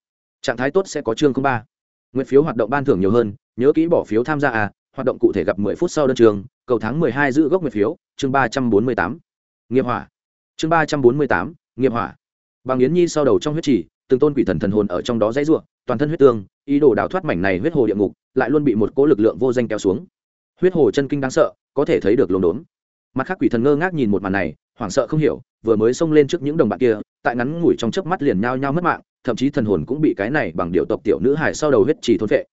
trạng thái tốt sẽ có chương không ba. Nguyện phiếu hoạt động ban thưởng nhiều hơn, nhớ kỹ bỏ phiếu tham gia à hoạt động cụ thể gặp mười phút sau đơn trường, cầu tháng mười hai giữ gốc nguyện phiếu, chương ba trăm bốn mươi tám. Nghiệp hỏa. Chương ba trăm bốn mươi tám, nghiệp hỏa. Bằng yến nhi sau đầu trong huyết chỉ từng tôn quỷ thần thần hồn ở trong đó dãy rủa, toàn thân huyết tương ý đồ đào thoát mảnh này huyết hồ địa ngục lại luôn bị một cỗ lực lượng vô danh kéo xuống. Huyết hồ chân kinh đáng sợ có thể thấy được lồn đốn mặt khác quỷ thần ngơ ngác nhìn một màn này hoảng sợ không hiểu vừa mới xông lên trước những đồng bạn kia tại ngắn ngủi trong chớp mắt liền nhao nhao mất mạng thậm chí thần hồn cũng bị cái này bằng điệu tộc tiểu nữ hải sau đầu huyết trì thôn phệ.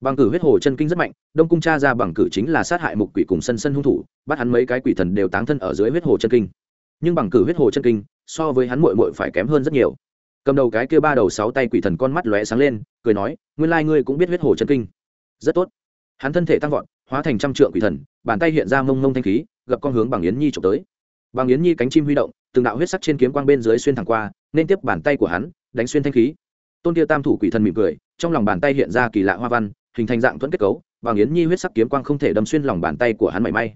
Bằng cử huyết hồ chân kinh rất mạnh đông cung cha ra bằng cử chính là sát hại mục quỷ cùng sân sân hung thủ bắt hắn mấy cái quỷ thần đều táng thân ở dưới huyết hồ chân kinh. Nhưng bằng cử huyết hồ chân kinh so với hắn muội muội phải kém hơn rất nhiều cầm đầu cái kia ba đầu sáu tay quỷ thần con mắt lóe sáng lên, cười nói, nguyên lai ngươi cũng biết huyết hồ chân kinh. Rất tốt. Hắn thân thể tăng vọt, hóa thành trăm trượng quỷ thần, bàn tay hiện ra mông mông thanh khí, gặp con hướng bằng yến nhi trộm tới. Bằng yến nhi cánh chim huy động, từng đạo huyết sắc trên kiếm quang bên dưới xuyên thẳng qua, nên tiếp bàn tay của hắn, đánh xuyên thanh khí. Tôn kia tam thủ quỷ thần mỉm cười, trong lòng bàn tay hiện ra kỳ lạ hoa văn, hình thành dạng thuẫn kết cấu, bằng yến nhi huyết sắc kiếm quang không thể đâm xuyên lòng bàn tay của hắn mảy may.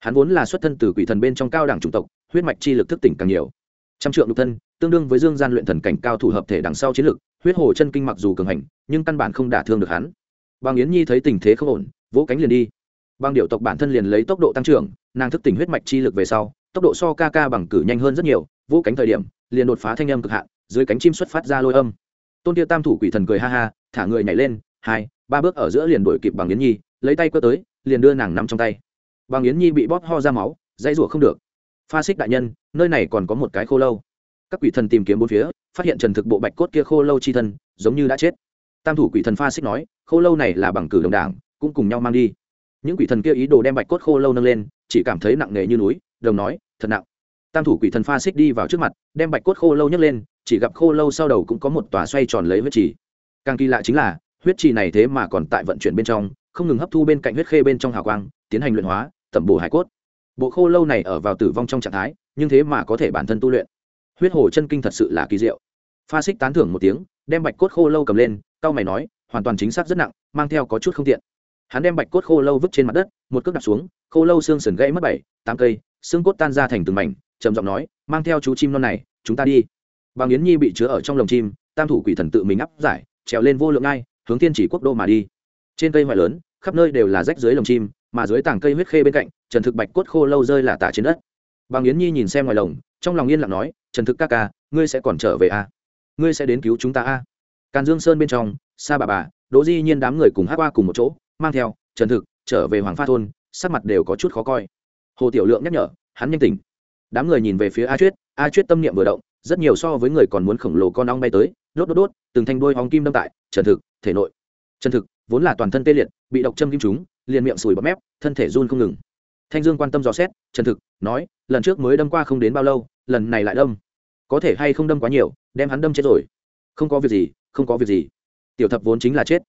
Hắn vốn là xuất thân từ quỷ thần bên trong cao đẳng chủng tộc, huyết mạch chi lực thức tỉnh càng nhiều. Trăm trượng lục thân tương đương với dương gian luyện thần cảnh cao thủ hợp thể đằng sau chiến lực, huyết hồ chân kinh mặc dù cường hành, nhưng căn bản không đả thương được hắn. Bằng yến nhi thấy tình thế không ổn, vỗ cánh liền đi. Bằng điệu tộc bản thân liền lấy tốc độ tăng trưởng, nàng thức tỉnh huyết mạch chi lực về sau, tốc độ so ca ca bằng cử nhanh hơn rất nhiều, vỗ cánh thời điểm, liền đột phá thanh âm cực hạn, dưới cánh chim xuất phát ra lôi âm. Tôn tiêu tam thủ quỷ thần cười ha ha, thả người nhảy lên, hai, ba bước ở giữa liền đuổi kịp bằng yến nhi, lấy tay cơ tới, liền đưa nàng nằm trong tay. Bằng yến nhi bị bóp ho ra máu, dãy rủa không được. Pha xích đại nhân, nơi này còn có một cái khô lâu các quỷ thần tìm kiếm bốn phía, phát hiện trần thực bộ bạch cốt kia khô lâu chi thân, giống như đã chết. Tam thủ quỷ thần pha xích nói, khô lâu này là bằng cử đồng đảng, cũng cùng nhau mang đi. Những quỷ thần kia ý đồ đem bạch cốt khô lâu nâng lên, chỉ cảm thấy nặng nề như núi, đồng nói, thật nặng. Tam thủ quỷ thần pha xích đi vào trước mặt, đem bạch cốt khô lâu nhấc lên, chỉ gặp khô lâu sau đầu cũng có một tòa xoay tròn lấy huyết trì. Càng kỳ lạ chính là, huyết trì này thế mà còn tại vận chuyển bên trong, không ngừng hấp thu bên cạnh huyết khê bên trong hào quang, tiến hành luyện hóa, tẩm bổ hải cốt. Bộ khô lâu này ở vào tử vong trong trạng thái, nhưng thế mà có thể bản thân tu luyện huyết hồ chân kinh thật sự là kỳ diệu. Pha xích tán thưởng một tiếng, đem bạch cốt khô lâu cầm lên cao mày nói, hoàn toàn chính xác rất nặng, mang theo có chút không tiện. Hắn đem bạch cốt khô lâu vứt trên mặt đất, một cước đặt xuống, khô lâu xương sườn gãy mất bảy, tám cây, xương cốt tan ra thành từng mảnh, trầm giọng nói, mang theo chú chim non này, chúng ta đi. Bằng yến nhi bị chứa ở trong lồng chim, tam thủ quỷ thần tự mình áp giải, trèo lên vô lượng ai hướng tiên chỉ quốc đô mà đi. Trên cây ngoại lớn, khắp nơi đều là rách dưới lồng chim, mà dưới tảng cây huyết khê bên cạnh, trần thực bạch cốt khô lâu rơi là tả trên đất. Bằng yến nhi nhìn xem ngoài lồng trong lòng yên lặng nói trần thực ca ca ngươi sẽ còn trở về a à? ngươi sẽ đến cứu chúng ta a à? càn dương sơn bên trong sa bà bà đỗ di nhiên đám người cùng hát qua cùng một chỗ mang theo trần thực trở về hoàng pha thôn. Sắc mặt đều có chút khó coi. Hồ tiểu lượng nhắc nhở hắn nhanh tỉnh. Đám người nhìn về phía a chuyết a chuyết tâm niệm vừa động rất nhiều so với người còn muốn khổng lồ con ong bay tới đốt đốt đốt từng thanh đôi hóng kim đâm tại trần thực thể nội. Trần thực vốn là toàn thân tê liệt bị độc châm kim chúng, liền miệng sùi bọt mép thân thể run không ngừng. Thanh dương quan tâm dò xét trần thực nói lần trước mới đâm qua không đến bao lâu lần này lại đâm. Có thể hay không đâm quá nhiều, đem hắn đâm chết rồi. Không có việc gì, không có việc gì. Tiểu thập vốn chính là chết.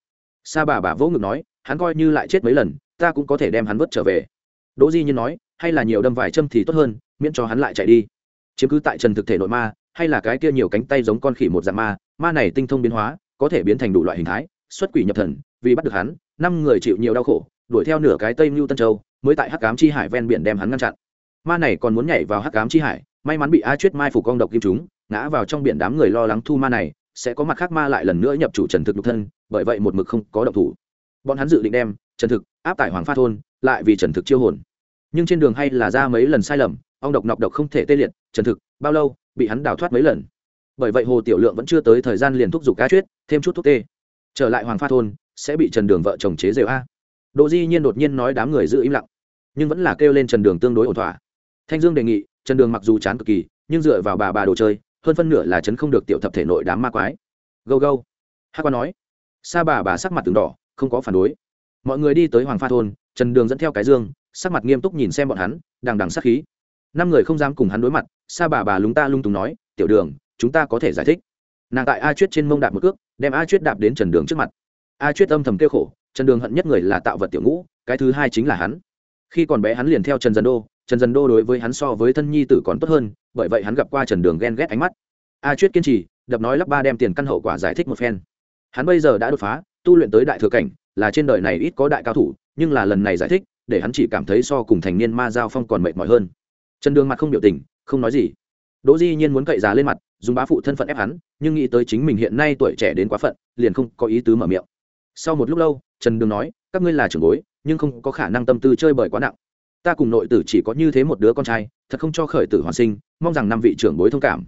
Sa bà bà vỗ ngực nói, hắn coi như lại chết mấy lần, ta cũng có thể đem hắn vớt trở về. Đỗ di nhiên nói, hay là nhiều đâm vài châm thì tốt hơn, miễn cho hắn lại chạy đi. Chiếm cứ tại trần thực thể nội ma, hay là cái kia nhiều cánh tay giống con khỉ một dạng ma ma này tinh thông biến hóa, có thể biến thành đủ loại hình thái, xuất quỷ nhập thần, vì bắt được hắn, năm người chịu nhiều đau khổ, đuổi theo nửa cái tây mưu tân châu, mới tại hắc cám chi hải ven biển đem hắn ngăn chặn. Ma này còn muốn nhảy vào hắc cám chi hải may mắn bị a chuyết mai phủ con độc kim chúng ngã vào trong biển đám người lo lắng thu ma này, sẽ có mặt khác ma lại lần nữa nhập chủ trần thực nhục thân, bởi vậy một mực không có động thủ. Bọn hắn dự định đem trần thực áp tải hoàng pha thôn lại vì trần thực chiêu hồn. Nhưng trên đường hay là ra mấy lần sai lầm ong độc nọc độc không thể tê liệt, trần thực, bao lâu, bị hắn đào thoát mấy lần. Bởi vậy hồ tiểu lượng vẫn chưa tới thời gian liền thúc giục cá chuyết thêm chút thuốc tê. Trở lại hoàng pha thôn sẽ bị trần đường vợ chồng chế rều a. Đỗ di nhiên đột nhiên nói đám người giữ im lặng, nhưng vẫn là kêu lên trần đường tương đối ổn thỏa. Thanh dương đề nghị trần đường mặc dù chán cực kỳ, nhưng dựa vào bà bà đồ chơi, hơn phân nửa là chấn không được tiểu thập thể nội đám ma quái. Gâu gâu. Hát qua nói. Sa bà bà sắc mặt từng đỏ, không có phản đối. Mọi người đi tới hoàng pha thôn, trần đường dẫn theo cái dương, sắc mặt nghiêm túc nhìn xem bọn hắn, đằng đằng sắc khí. Năm người không dám cùng hắn đối mặt, sa bà bà lúng ta lung túng nói, tiểu đường, chúng ta có thể giải thích. Nàng tại a chuyết trên mông đạp một cước, đem a chuyết đạp đến trần đường trước mặt. A chuyết âm thầm kêu khổ, trần đường hận nhất người là tạo vật tiểu ngũ, cái thứ hai chính là hắn. Khi còn bé hắn liền theo trần dân đô trần dân đô đối với hắn so với thân nhi tử còn tốt hơn, bởi vậy hắn gặp qua trần đường ghen ghét ánh mắt. A chuyết kiên trì, đập nói lắp ba đem tiền căn hậu quả giải thích một phen. Hắn bây giờ đã đột phá, tu luyện tới đại thừa cảnh, là trên đời này ít có đại cao thủ, nhưng là lần này giải thích, để hắn chỉ cảm thấy so cùng thành niên ma giao phong còn mệt mỏi hơn. Trần đường mặt không biểu tình, không nói gì. Đỗ di nhiên muốn cậy giá lên mặt, dùng bá phụ thân phận ép hắn, nhưng nghĩ tới chính mình hiện nay tuổi trẻ đến quá phận, liền không có ý tứ mở miệng. Sau một lúc lâu, trần đường nói, các ngươi là trưởng bối, nhưng không có khả năng tâm tư chơi bời quá nặng ta cùng nội tử chỉ có như thế một đứa con trai, thật không cho khởi tử hoàn sinh, mong rằng năm vị trưởng bối thông cảm.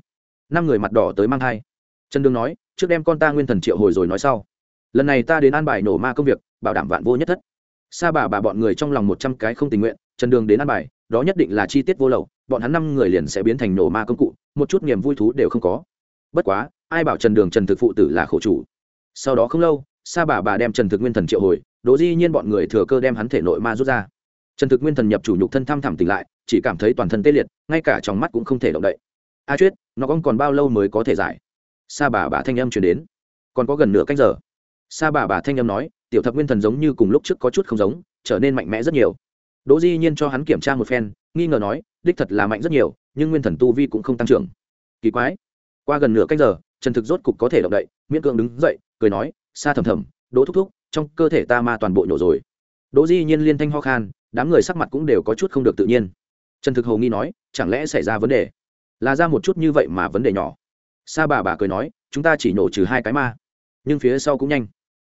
Năm người mặt đỏ tới mang thai. Trần đường nói, trước đem con ta nguyên thần triệu hồi rồi nói sau. Lần này ta đến an bài nổ ma công việc, bảo đảm vạn vô nhất thất. Sa bà bà bọn người trong lòng một trăm cái không tình nguyện, trần đường đến an bài, đó nhất định là chi tiết vô lậu, bọn hắn năm người liền sẽ biến thành nổ ma công cụ, một chút niềm vui thú đều không có. Bất quá, ai bảo trần đường trần thực phụ tử là khổ chủ. Sau đó không lâu, sa bà bà đem trần thực nguyên thần triệu hồi, đỗ di nhiên bọn người thừa cơ đem hắn thể nội ma rút ra trần thực nguyên thần nhập chủ nhục thân thăm thẳm tỉnh lại, chỉ cảm thấy toàn thân tê liệt, ngay cả trong mắt cũng không thể động đậy. A chuyết, nó còn còn bao lâu mới có thể giải? Sa bà bà thanh âm chuyển đến. Còn có gần nửa canh giờ. Sa bà bà thanh âm nói, tiểu thập nguyên thần giống như cùng lúc trước có chút không giống, trở nên mạnh mẽ rất nhiều. Đỗ di nhiên cho hắn kiểm tra một phen, nghi ngờ nói, đích thật là mạnh rất nhiều, nhưng nguyên thần tu vi cũng không tăng trưởng. Kỳ quái. Qua gần nửa canh giờ, trần thực rốt cục có thể động đậy, miễn cưỡng đứng dậy, cười nói, sa thầm thầm, đỗ thúc thúc, trong cơ thể ta ma toàn bộ nhổ rồi. Đỗ di nhiên liên thanh ho khan đám người sắc mặt cũng đều có chút không được tự nhiên. Trần thực hầu nghi nói, chẳng lẽ xảy ra vấn đề? Là ra một chút như vậy mà vấn đề nhỏ. Sa bà bà cười nói, chúng ta chỉ nổ trừ hai cái ma, nhưng phía sau cũng nhanh.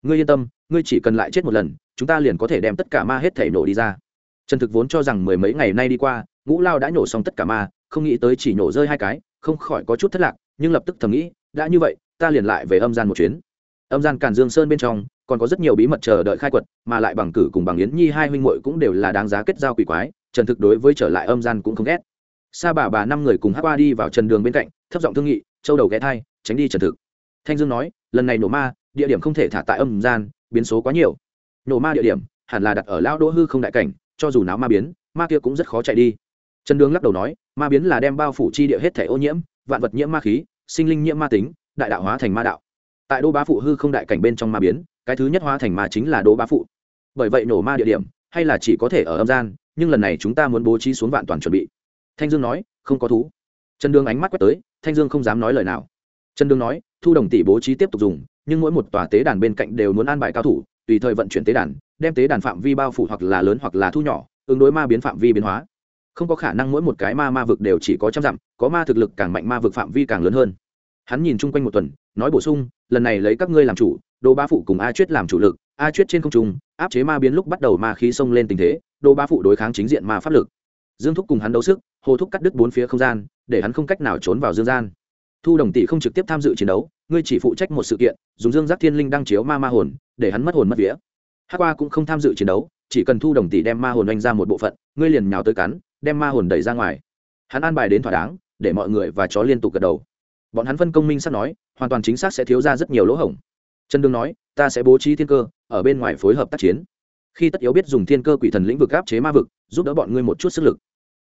Ngươi yên tâm, ngươi chỉ cần lại chết một lần, chúng ta liền có thể đem tất cả ma hết thể nổ đi ra. Trần thực vốn cho rằng mười mấy ngày nay đi qua, ngũ lao đã nổ xong tất cả ma, không nghĩ tới chỉ nổ rơi hai cái, không khỏi có chút thất lạc, nhưng lập tức thầm nghĩ, đã như vậy, ta liền lại về âm gian một chuyến. Âm gian càn dương sơn bên trong còn có rất nhiều bí mật chờ đợi khai quật, mà lại bằng cử cùng bằng yến nhi hai huynh muội cũng đều là đáng giá kết giao quỷ quái, trần thực đối với trở lại âm gian cũng không ghét. Sa bà bà năm người cùng hát qua đi vào trần đường bên cạnh, thấp giọng thương nghị, châu đầu ghé thai, tránh đi trần thực. Thanh dương nói, lần này nổ ma, địa điểm không thể thả tại âm gian, biến số quá nhiều. Nổ ma địa điểm, hẳn là đặt ở lão đỗ hư không đại cảnh, cho dù náo ma biến, ma kia cũng rất khó chạy đi. Trần đường lắc đầu nói, ma biến là đem bao phủ chi địa hết thể ô nhiễm, vạn vật nhiễm ma khí, sinh linh nhiễm ma tính, đại đạo hóa thành ma đạo. Tại đô bá phụ hư không đại cảnh bên trong ma biến cái thứ nhất hóa thành ma chính là đố bá phụ. Bởi vậy nổ ma địa điểm, hay là chỉ có thể ở âm gian, nhưng lần này chúng ta muốn bố trí xuống vạn toàn chuẩn bị. Thanh dương nói, không có thú. Trần đương ánh mắt quét tới, thanh dương không dám nói lời nào. Trần đương nói, thu đồng tỷ bố trí tiếp tục dùng, nhưng mỗi một tòa tế đàn bên cạnh đều muốn an bài cao thủ, tùy thời vận chuyển tế đàn, đem tế đàn phạm vi bao phủ hoặc là lớn hoặc là thu nhỏ, ứng đối ma biến phạm vi biến hóa. Không có khả năng mỗi một cái ma ma vực đều chỉ có trăm dặm, có ma thực lực càng mạnh ma vực phạm vi càng lớn hơn. Hắn nhìn chung quanh một tuần, nói bổ sung, lần này lấy các ngươi làm chủ đồ ba phụ cùng a chuyết làm chủ lực, a chuyết trên không trung, áp chế ma biến lúc bắt đầu ma khí xông lên tình thế đồ ba phụ đối kháng chính diện ma pháp lực. Dương thúc cùng hắn đấu sức, hồ thúc cắt đứt bốn phía không gian, để hắn không cách nào trốn vào dương gian. Thu đồng tỷ không trực tiếp tham dự chiến đấu, ngươi chỉ phụ trách một sự kiện, dùng dương giác thiên linh đăng chiếu ma ma hồn, để hắn mất hồn mất vía. Hát qua cũng không tham dự chiến đấu, chỉ cần thu đồng tỷ đem ma hồn oanh ra một bộ phận, ngươi liền nhào tới cắn, đem ma hồn đẩy ra ngoài. Hắn an bài đến thỏa đáng, để mọi người và chó liên tục gật đầu. Bọn hắn phân công minh sắp nói, hoàn toàn chính xác sẽ thiếu ra rất nhiều lỗ hổng trần Đường nói, ta sẽ bố trí thiên cơ, ở bên ngoài phối hợp tác chiến. Khi tất yếu biết dùng thiên cơ quỷ thần lĩnh vực áp chế ma vực, giúp đỡ bọn ngươi một chút sức lực.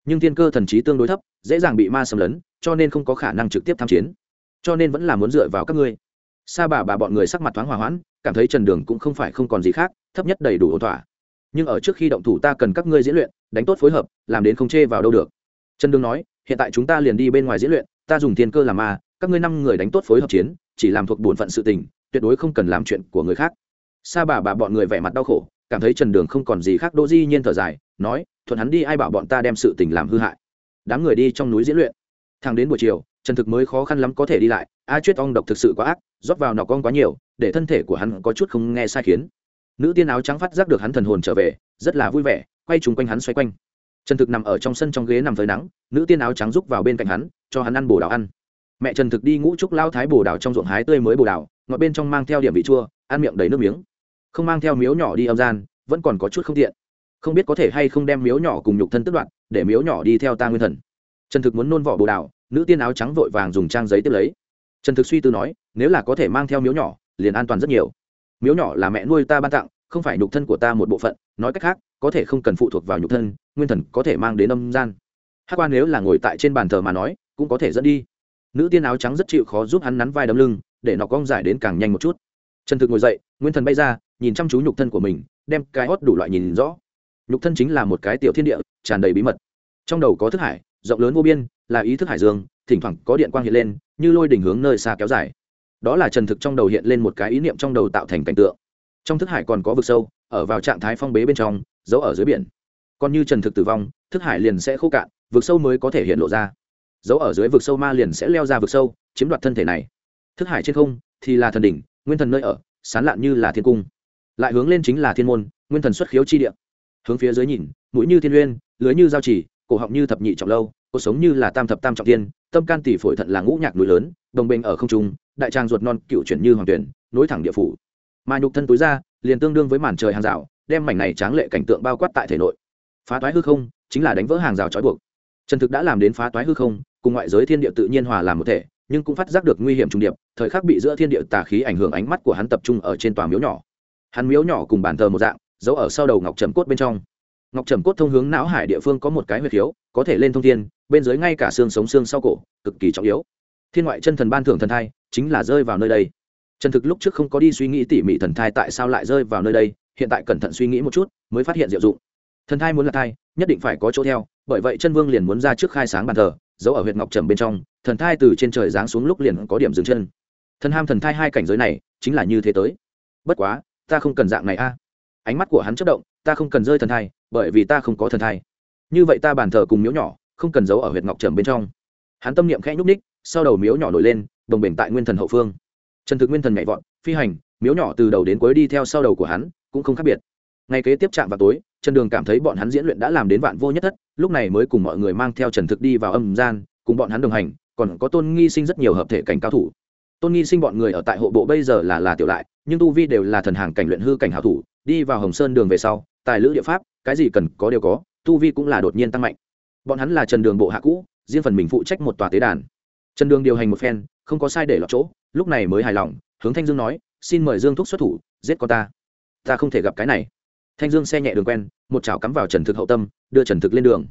Nhưng thiên cơ thần trí tương đối thấp, dễ dàng bị ma xâm lấn, cho nên không có khả năng trực tiếp tham chiến. Cho nên vẫn là muốn dựa vào các ngươi. Sa bà bà bọn người sắc mặt thoáng hòa hoãn, cảm thấy trần đường cũng không phải không còn gì khác, thấp nhất đầy đủ ổn thỏa. Nhưng ở trước khi động thủ ta cần các ngươi diễn luyện, đánh tốt phối hợp, làm đến không chê vào đâu được. Trần đường nói, hiện tại chúng ta liền đi bên ngoài diễn luyện, ta dùng thiên cơ làm ma, các ngươi năm người đánh tốt phối hợp chiến, chỉ làm thuộc bổn phận sự tình tuyệt đối không cần làm chuyện của người khác. Sa bà bà bọn người vẻ mặt đau khổ, cảm thấy trần đường không còn gì khác, đỗ di nhiên thở dài, nói, thuận hắn đi, ai bảo bọn ta đem sự tình làm hư hại. Đám người đi trong núi diễn luyện. Thằng đến buổi chiều, trần thực mới khó khăn lắm có thể đi lại. A chuyết ong độc thực sự quá ác, rót vào nọc con quá nhiều, để thân thể của hắn có chút không nghe sai khiến. Nữ tiên áo trắng phát giác được hắn thần hồn trở về, rất là vui vẻ, quay chung quanh hắn xoay quanh. Trần thực nằm ở trong sân trong ghế nằm với nắng, nữ tiên áo trắng rúc vào bên cạnh hắn, cho hắn ăn bồ đào ăn. Mẹ trần thực đi ngũ trúc lao thái bồ đào trong ruộng hái tươi mới bồ đào ngọt bên trong mang theo điểm vị chua, ăn miệng đầy nước miếng. Không mang theo miếu nhỏ đi âm gian, vẫn còn có chút không tiện. Không biết có thể hay không đem miếu nhỏ cùng nhục thân tức đoạn để miếu nhỏ đi theo ta nguyên thần. Trần thực muốn nôn vỏ bồ đào, nữ tiên áo trắng vội vàng dùng trang giấy tiếp lấy. Trần thực suy tư nói, nếu là có thể mang theo miếu nhỏ, liền an toàn rất nhiều. Miếu nhỏ là mẹ nuôi ta ban tặng, không phải nhục thân của ta một bộ phận, nói cách khác, có thể không cần phụ thuộc vào nhục thân, nguyên thần có thể mang đến âm gian. Hát quan nếu là ngồi tại trên bàn thờ mà nói, cũng có thể dẫn đi. Nữ tiên áo trắng rất chịu khó giúp hắn nắn vai đấm lưng để nó cong giải đến càng nhanh một chút. Trần thực ngồi dậy, nguyên thần bay ra, nhìn chăm chú nhục thân của mình, đem cái hót đủ loại nhìn rõ. Nhục thân chính là một cái tiểu thiên địa, tràn đầy bí mật. Trong đầu có thức hải, rộng lớn vô biên, là ý thức hải dương, thỉnh thoảng có điện quang hiện lên, như lôi đỉnh hướng nơi xa kéo dài. Đó là trần thực trong đầu hiện lên một cái ý niệm trong đầu tạo thành cảnh tượng. Trong thức hải còn có vực sâu, ở vào trạng thái phong bế bên trong giấu ở dưới biển. Còn như trần thực tử vong, thức hải liền sẽ khô cạn, vực sâu mới có thể hiện lộ ra. Giấu ở dưới vực sâu ma liền sẽ leo ra vực sâu, chiếm đoạt thân thể này thức hải trên không thì là thần đỉnh, nguyên thần nơi ở, sán lạn như là thiên cung. Lại hướng lên chính là thiên môn, nguyên thần xuất khiếu chi địa. Hướng phía dưới nhìn, mũi như thiên uyên lưới như giao chỉ, cổ họng như thập nhị trọng lâu cuộc sống như là tam thập tam trọng tiên tâm can tỷ phổi thận là ngũ nhạc núi lớn, đồng bình ở không trung, đại trang ruột non cựu chuyển như hoàng tuyển, nối thẳng địa phủ. Mà nhục thân túi ra, liền tương đương với màn trời hàng rào, đem mảnh này tráng lệ cảnh tượng bao quát tại thể nội. Phá toái hư không chính là đánh vỡ hàng rào trói buộc. Trần thực đã làm đến phá toái hư không, cùng ngoại giới thiên địa tự nhiên hòa làm một thể nhưng cũng phát giác được nguy hiểm trùng điệp, thời khắc bị giữa thiên địa tà khí ảnh hưởng ánh mắt của hắn tập trung ở trên tòa miếu nhỏ. Hắn miếu nhỏ cùng bàn thờ một dạng, giấu ở sau đầu ngọc trầm cốt bên trong. Ngọc trầm cốt thông hướng não hải địa phương có một cái huyệt khiếu, có thể lên thông thiên, bên dưới ngay cả xương sống xương sau cổ, cực kỳ trọng yếu. Thiên ngoại chân thần ban thưởng thần thai, chính là rơi vào nơi đây. Trần thực lúc trước không có đi suy nghĩ tỉ mỉ thần thai tại sao lại rơi vào nơi đây, hiện tại cẩn thận suy nghĩ một chút, mới phát hiện diệu dụng. Thần thai muốn là thai, nhất định phải có chỗ theo, bởi vậy chân vương liền muốn ra trước khai sáng bàn thờ, giấu ở huyện ngọc trầm bên trong thần thai từ trên trời giáng xuống lúc liền có điểm dừng chân. Thần ham thần thai hai cảnh giới này, chính là như thế tới. Bất quá, ta không cần dạng này a. Ánh mắt của hắn chất động, ta không cần rơi thần thai, bởi vì ta không có thần thai. Như vậy ta bàn thờ cùng miếu nhỏ, không cần giấu ở huyện ngọc trầm bên trong. Hắn tâm niệm khẽ nhúc ních sau đầu miếu nhỏ nổi lên, đồng bình tại nguyên thần hậu phương. Trần thực nguyên thần nhảy vọt, phi hành, miếu nhỏ từ đầu đến cuối đi theo sau đầu của hắn, cũng không khác biệt. Ngay kế tiếp chạm vào tối trần đường cảm thấy bọn hắn diễn luyện đã làm đến vạn vô nhất thất, lúc này mới cùng mọi người mang theo trần thực đi vào âm gian, cùng bọn hắn đồng hành còn có tôn nghi sinh rất nhiều hợp thể cảnh cao thủ. Tôn nghi sinh bọn người ở tại hộ bộ bây giờ là là tiểu lại, nhưng tu vi đều là thần hàng cảnh luyện hư cảnh hảo thủ, đi vào hồng sơn đường về sau, tài lữ địa pháp, cái gì cần có đều có, tu vi cũng là đột nhiên tăng mạnh. Bọn hắn là trần đường bộ hạ cũ, riêng phần mình phụ trách một tòa tế đàn. Trần đường điều hành một phen, không có sai để lọt chỗ, lúc này mới hài lòng, hướng thanh dương nói, xin mời dương thúc xuất thủ, giết con ta. Ta không thể gặp cái này. Thanh dương xe nhẹ đường quen, một chảo cắm vào trần thực hậu tâm, đưa trần thực lên đường.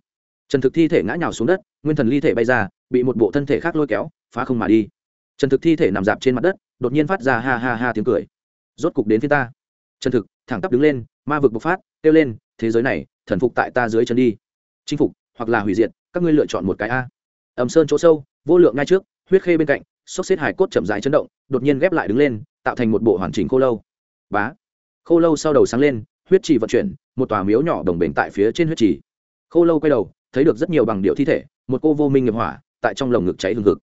Trần thực thi thể ngã nhào xuống đất, nguyên thần ly thể bay ra bị một bộ thân thể khác lôi kéo, phá không mà đi. Trần thực thi thể nằm dạp trên mặt đất, đột nhiên phát ra ha ha ha tiếng cười. Rốt cục đến phía ta. Trần thực, thẳng tắp đứng lên, ma vực bộc phát, kêu lên, thế giới này, thần phục tại ta dưới chân đi. Chinh phục, hoặc là hủy diệt, các ngươi lựa chọn một cái a. Ẩm sơn chỗ sâu, vô lượng ngay trước, huyết khê bên cạnh, xốc xếp hải cốt chậm dài chấn động, đột nhiên ghép lại đứng lên, tạo thành một bộ hoàn chỉnh khô lâu. Bá. Khô lâu sau đầu sáng lên, huyết trì vận chuyển, một tòa miếu nhỏ đồng bền tại phía trên huyết trì. Khô lâu quay đầu, thấy được rất nhiều bằng điệu thi thể, một cô vô minh nghiệp hỏa tại trong lồng ngực cháy hừng hực.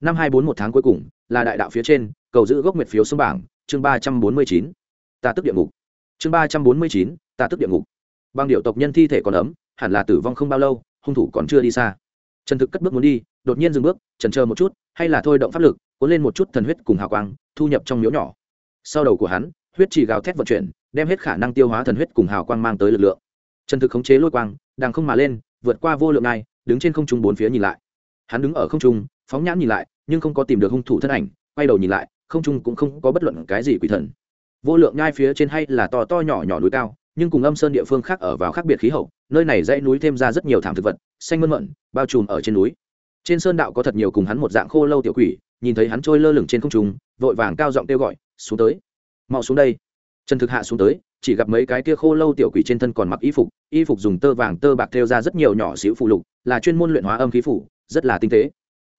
Năm hai bốn một tháng cuối cùng, là đại đạo phía trên, cầu giữ gốc nguyệt phiếu xuống bảng, chương ba trăm bốn mươi chín. Ta tức địa ngục. Chương ba trăm bốn mươi chín ta tức địa ngục. Bằng điệu tộc nhân thi thể còn ấm, hẳn là tử vong không bao lâu, hung thủ còn chưa đi xa. Trần thực cất bước muốn đi, đột nhiên dừng bước trần chờ một chút, hay là thôi động pháp lực, cuốn lên một chút thần huyết cùng hào quang, thu nhập trong miếu nhỏ. Sau đầu của hắn, huyết chỉ gào thét vận chuyển, đem hết khả năng tiêu hóa thần huyết cùng hào quang mang tới lực lượng. Trần thực khống chế lôi quang đang không mà lên, vượt qua vô lượng này đứng trên không trung bốn phía nhìn lại hắn đứng ở không trung, phóng nhãn nhìn lại, nhưng không có tìm được hung thủ thân ảnh, quay đầu nhìn lại, không trung cũng không có bất luận cái gì quỷ thần. Vô lượng nhai phía trên hay là to to nhỏ nhỏ núi cao, nhưng cùng âm sơn địa phương khác ở vào khác biệt khí hậu, nơi này dãy núi thêm ra rất nhiều thảm thực vật, xanh mơn mận, bao trùm ở trên núi. Trên sơn đạo có thật nhiều cùng hắn một dạng khô lâu tiểu quỷ, nhìn thấy hắn trôi lơ lửng trên không trung, vội vàng cao giọng kêu gọi, xuống tới, mau xuống đây. Trần thực hạ xuống tới, chỉ gặp mấy cái kia khô lâu tiểu quỷ trên thân còn mặc y phục y phục dùng tơ vàng tơ bạc thêu ra rất nhiều nhỏ xíu phụ lục, là chuyên môn luyện hóa âm khí phủ rất là tinh tế.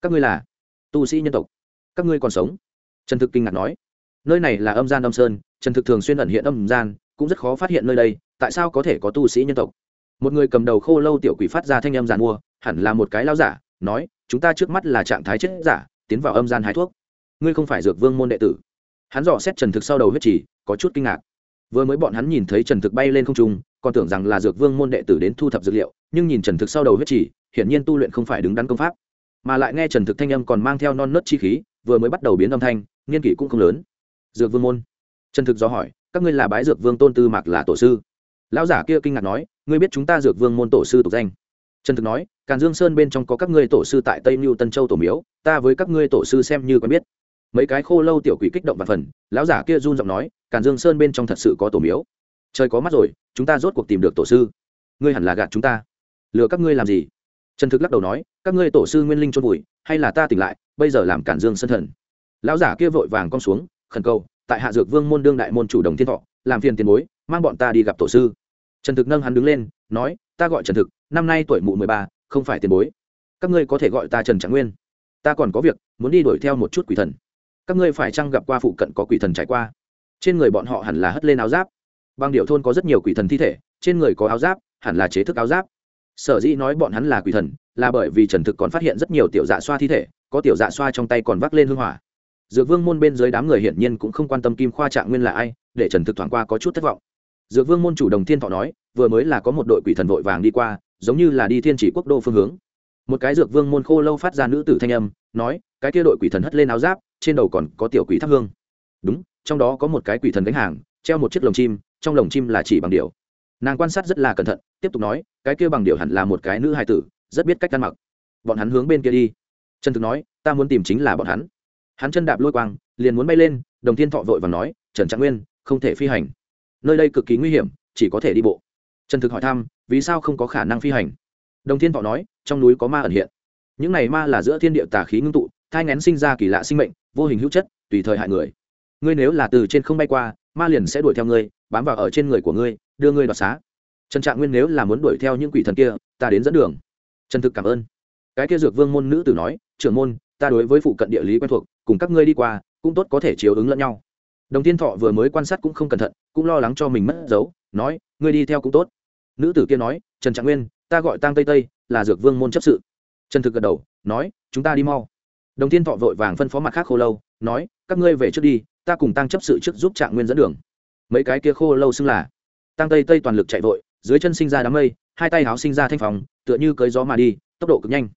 Các ngươi là tu sĩ nhân tộc, các ngươi còn sống? Trần thực kinh ngạc nói. Nơi này là âm gian âm sơn, trần thực thường xuyên ẩn hiện âm gian, cũng rất khó phát hiện nơi đây, tại sao có thể có tu sĩ nhân tộc? Một người cầm đầu khô lâu tiểu quỷ phát ra thanh âm giàn mua, hẳn là một cái lao giả, nói, chúng ta trước mắt là trạng thái chết giả, tiến vào âm gian hái thuốc. Ngươi không phải dược vương môn đệ tử. Hắn dò xét trần thực sau đầu huyết trì, có chút kinh ngạc. Vừa mới bọn hắn nhìn thấy trần thực bay lên không trung, còn tưởng rằng là dược vương môn đệ tử đến thu thập dược liệu, nhưng nhìn trần thực sau đầu huyết trì hiển nhiên tu luyện không phải đứng đắn công pháp. Mà lại nghe trần thực thanh âm còn mang theo non nớt chi khí, vừa mới bắt đầu biến âm thanh nghiên kỷ cũng không lớn. Dược vương môn. Trần thực do hỏi, các ngươi là bái dược vương tôn tư mạc là tổ sư? Lão giả kia kinh ngạc nói, ngươi biết chúng ta dược vương môn tổ sư tục danh. Trần thực nói, càn dương sơn bên trong có các ngươi tổ sư tại tây mưu tân châu tổ miếu, ta với các ngươi tổ sư xem như quen biết. Mấy cái khô lâu tiểu quỷ kích động và phần, lão giả kia run giọng nói, càn dương sơn bên trong thật sự có tổ miếu. Trời có mắt rồi, chúng ta rốt cuộc tìm được tổ sư. Ngươi hẳn là gạt chúng ta. Lừa các ngươi làm gì? Trần thực lắc đầu nói, các ngươi tổ sư nguyên linh chôn vùi, hay là ta tỉnh lại, bây giờ làm cản dương sân thần. Lão giả kia vội vàng con xuống, khẩn cầu, tại hạ dược vương môn đương đại môn chủ đồng thiên thọ, làm phiền tiền bối, mang bọn ta đi gặp tổ sư. Trần thực nâng hắn đứng lên, nói, ta gọi trần thực, năm nay tuổi mụ mười ba, không phải tiền bối. Các ngươi có thể gọi ta trần trạng nguyên. Ta còn có việc, muốn đi đuổi theo một chút quỷ thần. Các ngươi phải chăng gặp qua phụ cận có quỷ thần trải qua? Trên người bọn họ hẳn là hất lên áo giáp. Bằng điệu thôn có rất nhiều quỷ thần thi thể, trên người có áo giáp, hẳn là chế thức áo giáp sở dĩ nói bọn hắn là quỷ thần, là bởi vì trần thực còn phát hiện rất nhiều tiểu dạ xoa thi thể, có tiểu dạ xoa trong tay còn vác lên hưng hỏa. Dược vương môn bên dưới đám người hiển nhiên cũng không quan tâm kim khoa trạng nguyên là ai, để trần thực thoảng qua có chút thất vọng. Dược vương môn chủ đồng thiên thọ nói, vừa mới là có một đội quỷ thần vội vàng đi qua, giống như là đi thiên chỉ quốc đô phương hướng. Một cái dược vương môn khô lâu phát ra nữ tử thanh âm, nói, cái kia đội quỷ thần hất lên áo giáp, trên đầu còn có tiểu quỷ thắp hương. Đúng, trong đó có một cái quỷ thần gánh hàng, treo một chiếc lồng chim, trong lồng chim là chỉ bằng điều nàng quan sát rất là cẩn thận, tiếp tục nói, cái kia bằng điều hẳn là một cái nữ hài tử, rất biết cách ăn mặc. Bọn hắn hướng bên kia đi. Trần thực nói, ta muốn tìm chính là bọn hắn. Hắn chân đạp lôi quang, liền muốn bay lên, đồng thiên thọ vội và nói, trần trạng nguyên, không thể phi hành. Nơi đây cực kỳ nguy hiểm, chỉ có thể đi bộ. Trần thực hỏi thăm, vì sao không có khả năng phi hành? Đồng thiên thọ nói, trong núi có ma ẩn hiện. Những này ma là giữa thiên địa tà khí ngưng tụ, thai ngén sinh ra kỳ lạ sinh mệnh, vô hình hữu chất, tùy thời hại người. Ngươi nếu là từ trên không bay qua, ma liền sẽ đuổi theo ngươi, bám vào ở trên người của ngươi đưa ngươi đoạt xá. Trần trạng nguyên nếu là muốn đuổi theo những quỷ thần kia, ta đến dẫn đường. Trần thực cảm ơn. Cái kia dược vương môn nữ tử nói, trưởng môn, ta đối với phụ cận địa lý quen thuộc, cùng các ngươi đi qua, cũng tốt có thể chiếu ứng lẫn nhau. Đồng tiên thọ vừa mới quan sát cũng không cẩn thận, cũng lo lắng cho mình mất dấu, nói, ngươi đi theo cũng tốt. Nữ tử kia nói, trần trạng nguyên, ta gọi tang tây tây, là dược vương môn chấp sự. Trần thực gật đầu, nói, chúng ta đi mau. Đồng tiên thọ vội vàng phân phó mặt khác khô lâu, nói, các ngươi về trước đi, ta cùng tăng chấp sự trước giúp trạng nguyên dẫn đường. Mấy cái kia khô lâu xưng là tăng tây tây toàn lực chạy vội, dưới chân sinh ra đám mây, hai tay háo sinh ra thanh phòng tựa như cưới gió mà đi, tốc độ cực nhanh.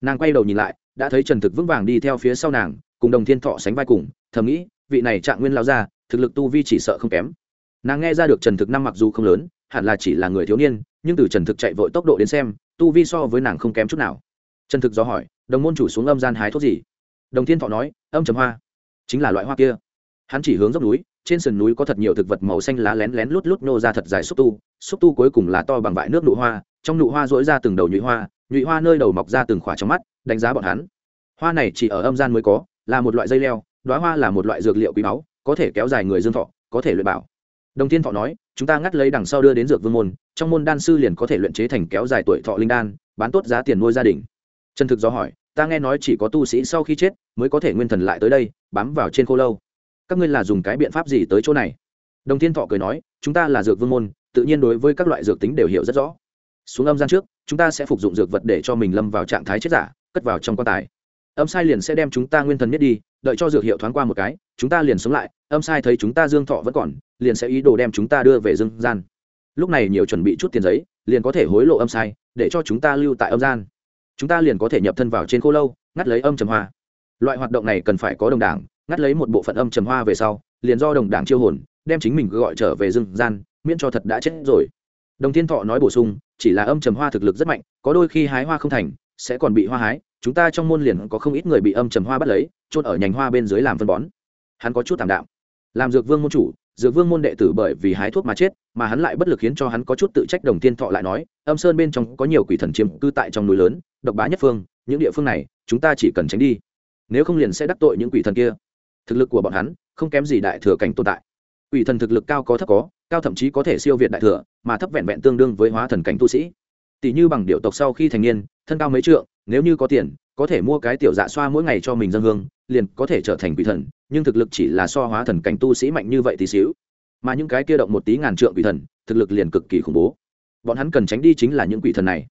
Nàng quay đầu nhìn lại, đã thấy trần thực vững vàng đi theo phía sau nàng, cùng đồng thiên thọ sánh vai cùng, thầm nghĩ, vị này trạng nguyên lao ra thực lực tu vi chỉ sợ không kém. Nàng nghe ra được trần thực năm mặc dù không lớn, hẳn là chỉ là người thiếu niên, nhưng từ trần thực chạy vội tốc độ đến xem, tu vi so với nàng không kém chút nào. Trần thực do hỏi, đồng môn chủ xuống âm gian hái thuốc gì? Đồng thiên thọ nói, âm trầm hoa, chính là loại hoa kia. Hắn chỉ hướng dốc núi trên sườn núi có thật nhiều thực vật màu xanh lá lén lén lút lút nô ra thật dài xúc tu. Xúc tu cuối cùng là to bằng vại nước nụ hoa. Trong nụ hoa dỗi ra từng đầu nhụy hoa. Nhụy hoa nơi đầu mọc ra từng khỏa trong mắt, đánh giá bọn hắn. Hoa này chỉ ở âm gian mới có, là một loại dây leo. Đoá hoa là một loại dược liệu quý báu, có thể kéo dài người dương thọ, có thể luyện bảo. Đồng thiên thọ nói, chúng ta ngắt lấy đằng sau đưa đến dược vương môn, trong môn đan sư liền có thể luyện chế thành kéo dài tuổi thọ linh đan, bán tốt giá tiền nuôi gia đình. Trần thực do hỏi, ta nghe nói chỉ có tu sĩ sau khi chết mới có thể nguyên thần lại tới đây, bám vào trên khô lâu các ngươi là dùng cái biện pháp gì tới chỗ này? Đồng thiên thọ cười nói, chúng ta là dược vương môn, tự nhiên đối với các loại dược tính đều hiểu rất rõ. Xuống âm gian trước, chúng ta sẽ phục dụng dược vật để cho mình lâm vào trạng thái chết giả, cất vào trong quan tài. Âm sai liền sẽ đem chúng ta nguyên thần nhất đi, đợi cho dược hiệu thoáng qua một cái, chúng ta liền sống lại. Âm sai thấy chúng ta dương thọ vẫn còn, liền sẽ ý đồ đem chúng ta đưa về dương gian. Lúc này nhiều chuẩn bị chút tiền giấy, liền có thể hối lộ âm sai, để cho chúng ta lưu tại âm gian. Chúng ta liền có thể nhập thân vào trên khô lâu, ngắt lấy âm trầm hoa loại hoạt động này cần phải có đồng đảng ngắt lấy một bộ phận âm trầm hoa về sau, liền do đồng đảng chiêu hồn, đem chính mình gọi trở về dương gian, miễn cho thật đã chết rồi. Đồng thiên thọ nói bổ sung, chỉ là âm trầm hoa thực lực rất mạnh, có đôi khi hái hoa không thành, sẽ còn bị hoa hái, chúng ta trong môn liền có không ít người bị âm trầm hoa bắt lấy trôn ở nhành hoa bên dưới làm phân bón. Hắn có chút thảm đạm. Làm dược vương môn chủ, dược vương môn đệ tử bởi vì hái thuốc mà chết, mà hắn lại bất lực khiến cho hắn có chút tự trách đồng thiên thọ lại nói, âm sơn bên trong có nhiều quỷ thần chiếm cư tại trong núi lớn, độc bá nhất phương, những địa phương này, chúng ta chỉ cần tránh đi. Nếu không liền sẽ đắc tội những quỷ thần kia thực lực của bọn hắn không kém gì đại thừa cảnh tồn tại. Quỷ thần thực lực cao có thấp có, cao thậm chí có thể siêu việt đại thừa, mà thấp vẹn vẹn tương đương với hóa thần cảnh tu sĩ. Tỷ như bằng điệu tộc sau khi thành niên, thân cao mấy trượng, nếu như có tiền, có thể mua cái tiểu dạ xoa mỗi ngày cho mình dân hương, liền có thể trở thành quỷ thần, nhưng thực lực chỉ là so hóa thần cảnh tu sĩ mạnh như vậy tí xíu. Mà những cái kia động một tí ngàn trượng quỷ thần, thực lực liền cực kỳ khủng bố. Bọn hắn cần tránh đi chính là những quỷ thần này.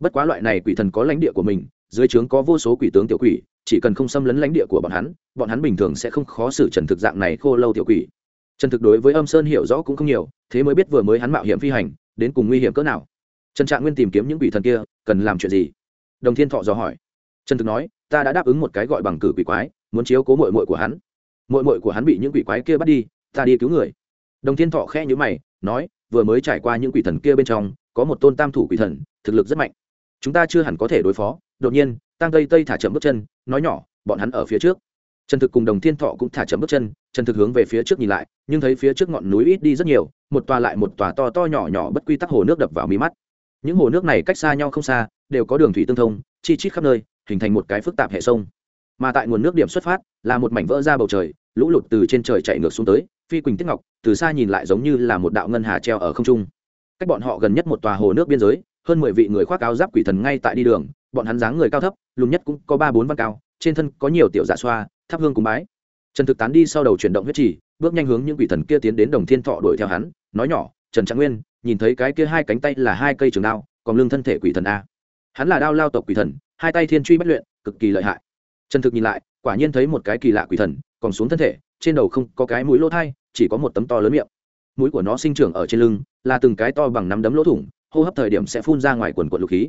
Bất quá loại này quỷ thần có lãnh địa của mình dưới trướng có vô số quỷ tướng tiểu quỷ, chỉ cần không xâm lấn lãnh địa của bọn hắn bọn hắn bình thường sẽ không khó xử trần thực dạng này khô lâu tiểu quỷ. Trần thực đối với âm sơn hiểu rõ cũng không nhiều, thế mới biết vừa mới hắn mạo hiểm phi hành, đến cùng nguy hiểm cỡ nào. Trần trạng nguyên tìm kiếm những quỷ thần kia, cần làm chuyện gì? Đồng thiên thọ dò hỏi. Trần thực nói, ta đã đáp ứng một cái gọi bằng cử quỷ quái, muốn chiếu cố mội mội của hắn. Mội mội của hắn bị những quỷ quái kia bắt đi, ta đi cứu người. Đồng thiên thọ khẽ nhữ mày, nói, vừa mới trải qua những quỷ thần kia bên trong, có một tôn tam thủ quỷ thần, thực lực rất mạnh. Chúng ta chưa hẳn có thể đối phó đột nhiên tăng tây tây thả chậm bước chân, nói nhỏ, bọn hắn ở phía trước. Trần thực cùng đồng thiên thọ cũng thả chậm bước chân, trần thực hướng về phía trước nhìn lại, nhưng thấy phía trước ngọn núi ít đi rất nhiều, một tòa lại một tòa to to nhỏ nhỏ bất quy tắc hồ nước đập vào mí mắt. Những hồ nước này cách xa nhau không xa, đều có đường thủy tương thông, chi chít khắp nơi, hình thành một cái phức tạp hệ sông. Mà tại nguồn nước điểm xuất phát, là một mảnh vỡ ra bầu trời, lũ lụt từ trên trời chạy ngược xuống tới, phi quỳnh tiết ngọc, từ xa nhìn lại giống như là một đạo ngân hà treo ở không trung. Cách bọn họ gần nhất một tòa hồ nước biên giới, hơn mười vị người khoác áo giáp quỷ thần ngay tại đi đường bọn hắn dáng người cao thấp, lùn nhất cũng có ba bốn văn cao, trên thân có nhiều tiểu dạ xoa, thắp hương cúng bái. Trần thực tán đi sau đầu chuyển động huyết trì, bước nhanh hướng những quỷ thần kia tiến đến đồng thiên thọ đuổi theo hắn, nói nhỏ, trần trạng nguyên, nhìn thấy cái kia hai cánh tay là hai cây trường đao, còn lưng thân thể quỷ thần a. Hắn là đao lao tộc quỷ thần, hai tay thiên truy bất luyện, cực kỳ lợi hại. Trần thực nhìn lại, quả nhiên thấy một cái kỳ lạ quỷ thần, còn xuống thân thể, trên đầu không có cái mũi lỗ thai, chỉ có một tấm to lớn miệng. Mũi của nó sinh trưởng ở trên lưng, là từng cái to bằng nắm đấm lỗ thủng, hô hấp thời điểm sẽ phun ra ngoài quần quần lục khí.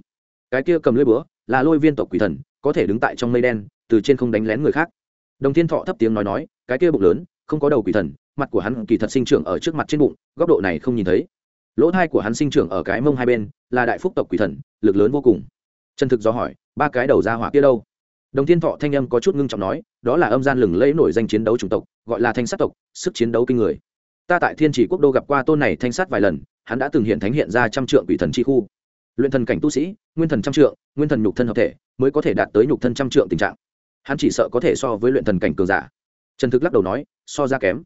Cái kia cầm lưỡi búa là lôi viên tộc quỷ thần, có thể đứng tại trong mây đen, từ trên không đánh lén người khác. Đồng thiên thọ thấp tiếng nói nói, cái kia bụng lớn, không có đầu quỷ thần, mặt của hắn kỳ thật sinh trưởng ở trước mặt trên bụng, góc độ này không nhìn thấy. Lỗ thai của hắn sinh trưởng ở cái mông hai bên, là đại phúc tộc quỷ thần, lực lớn vô cùng. Chân thực do hỏi, ba cái đầu ra hỏa kia đâu? Đồng thiên thọ thanh âm có chút ngưng trọng nói, đó là âm gian lừng lẫy nổi danh chiến đấu chủng tộc, gọi là thanh sát tộc, sức chiến đấu kinh người. Ta tại thiên chỉ quốc đô gặp qua tôn này thanh sát vài lần, hắn đã từng hiện thánh hiện ra trăm trượng quỷ thần chi khu luyện thần cảnh tu sĩ, nguyên thần trăm trượng, nguyên thần nhục thân hợp thể mới có thể đạt tới nhục thân trăm trượng tình trạng. Hắn chỉ sợ có thể so với luyện thần cảnh cường giả. Trần thực lắc đầu nói, so ra kém.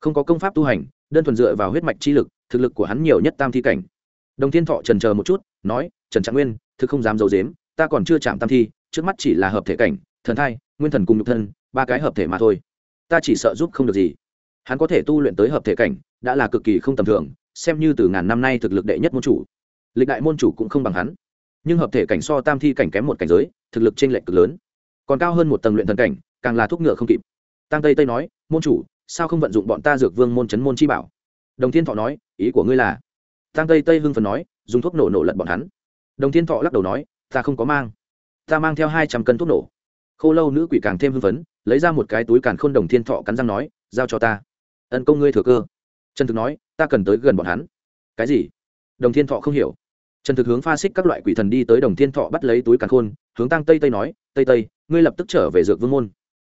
Không có công pháp tu hành, đơn thuần dựa vào huyết mạch chi lực, thực lực của hắn nhiều nhất tam thi cảnh. Đồng thiên thọ trần chờ một chút, nói, trần trạng nguyên, thực không dám d i ấ u dếm ta còn chưa chạm tam thi, trước mắt chỉ là hợp thể cảnh, thần thai, nguyên thần cùng nhục thân, ba cái hợp thể mà thôi. Ta chỉ sợ giúp không được gì. Hắn có thể tu luyện tới hợp thể cảnh, đã là cực kỳ không tầm thường, xem như từ ngàn năm nay thực lực đệ nhất môn chủ lịch đại môn chủ cũng không bằng hắn. Nhưng hợp thể cảnh so tam thi cảnh kém một cảnh giới, thực lực t r ê n lệch cực lớn. Còn cao hơn một tầng luyện thần cảnh, càng là thuốc ngựa không kịp. Tăng tây tây nói, môn chủ, sao không vận dụng bọn ta dược vương môn chấn môn chi bảo? Đồng thiên thọ nói, ý của ngươi là? Tăng tây tây hưng phần nói, dùng thuốc nổ nổ lật bọn hắn. Đồng thiên thọ lắc đầu nói, ta không có mang. Ta mang theo hai trăm cân thuốc nổ. Khô lâu nữ quỷ càng thêm hưng phấn, lấy ra một cái túi càn khôn đồng thiên thọ cắn răng nói, giao cho ta. Ân công ngươi thừa cơ. Trần thực nói, ta cần tới gần bọn hắn. Cái gì? Đồng thiên thọ không hiểu trần thực hướng pha xích các loại quỷ thần đi tới đồng thiên thọ bắt lấy túi càn khôn, hướng tăng tây tây nói, tây tây, ngươi lập tức trở về dược vương môn.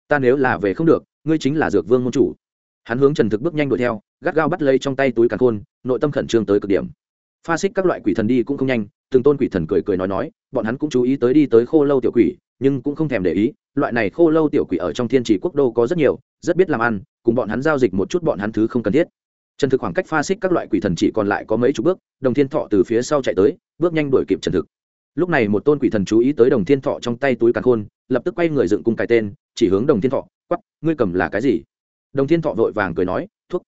Ta nếu là về không được, ngươi chính là dược vương môn chủ. Hắn hướng trần thực bước nhanh đuổi theo, gắt gao bắt lấy trong tay túi càn khôn, nội tâm khẩn trương tới cực điểm. Pha xích các loại quỷ thần đi cũng không nhanh, từng tôn quỷ thần cười cười nói nói, bọn hắn cũng chú ý tới đi tới khô lâu tiểu quỷ, nhưng cũng không thèm để ý, loại này khô lâu tiểu quỷ ở trong thiên trì quốc đô có rất nhiều, rất biết làm ăn, cùng bọn hắn giao dịch một chút bọn hắn thứ không cần thiết trần thực khoảng cách pha xích các loại quỷ thần chỉ còn lại có mấy chục bước, đồng thiên thọ từ phía sau chạy tới, bước nhanh đuổi kịp trần thực. Lúc này một tôn quỷ thần chú ý tới đồng thiên thọ trong tay túi càn khôn, lập tức quay người dựng cung cái tên, chỉ hướng đồng thiên thọ quắp ngươi cầm là cái gì? Đồng thiên thọ vội vàng cười nói, thuốc.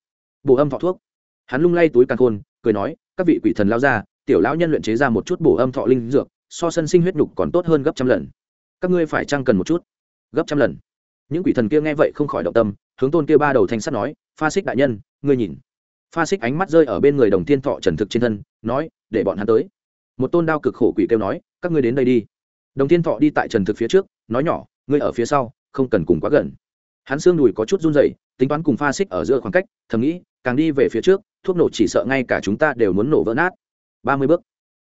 Bổ âm thọ thuốc. Hắn lung lay túi càn khôn, cười nói, các vị quỷ thần lao ra, tiểu lão nhân luyện chế ra một chút bổ âm thọ linh dược, so sân sinh huyết nhục còn tốt hơn gấp trăm lần. Các ngươi phải chăng cần một chút? Gấp trăm lần. Những quỷ thần kia nghe vậy không khỏi động tâm, hướng tôn kia ba đầu thanh sắt nói, pha xích đại nhân, ngươi nhìn pha xích ánh mắt rơi ở bên người đồng Thiên thọ trần thực trên thân, nói, để bọn hắn tới. Một tôn đao cực khổ quỷ kêu nói, các ngươi đến đây đi. Đồng Thiên thọ đi tại trần thực phía trước, nói nhỏ, ngươi ở phía sau, không cần cùng quá gần. Hắn xương đùi có chút run rẩy, tính toán cùng pha xích ở giữa khoảng cách, thầm nghĩ, càng đi về phía trước, thuốc nổ chỉ sợ ngay cả chúng ta đều muốn nổ vỡ nát. Ba mươi bước.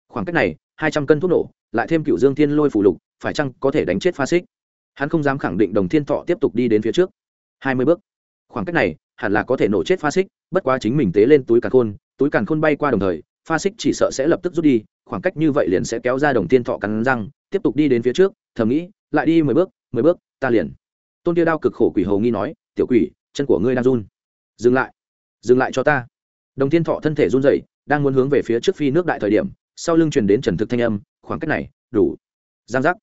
Khoảng cách này, hai trăm cân thuốc nổ, lại thêm cựu dương thiên lôi phủ lục, phải chăng có thể đánh chết pha xích? Hắn không dám khẳng định đồng thiên thọ tiếp tục đi đến phía trước. Hai mươi bước. Khoảng cách này hẳn là có thể nổ chết pha xích, bất quá chính mình tế lên túi càn khôn, túi càn khôn bay qua đồng thời, pha xích chỉ sợ sẽ lập tức rút đi, khoảng cách như vậy liền sẽ kéo ra đồng thiên thọ cắn răng, tiếp tục đi đến phía trước, thầm nghĩ, lại đi mười bước mười bước, ta liền. Tôn tia đao cực khổ quỷ hầu nghi nói, tiểu quỷ, chân của ngươi đang run. Dừng lại dừng lại cho ta. Đồng thiên thọ thân thể run rẩy, đang muốn hướng về phía trước phi nước đại thời điểm, sau lưng truyền đến trần thực thanh âm, khoảng cách này, đủ. Giang giác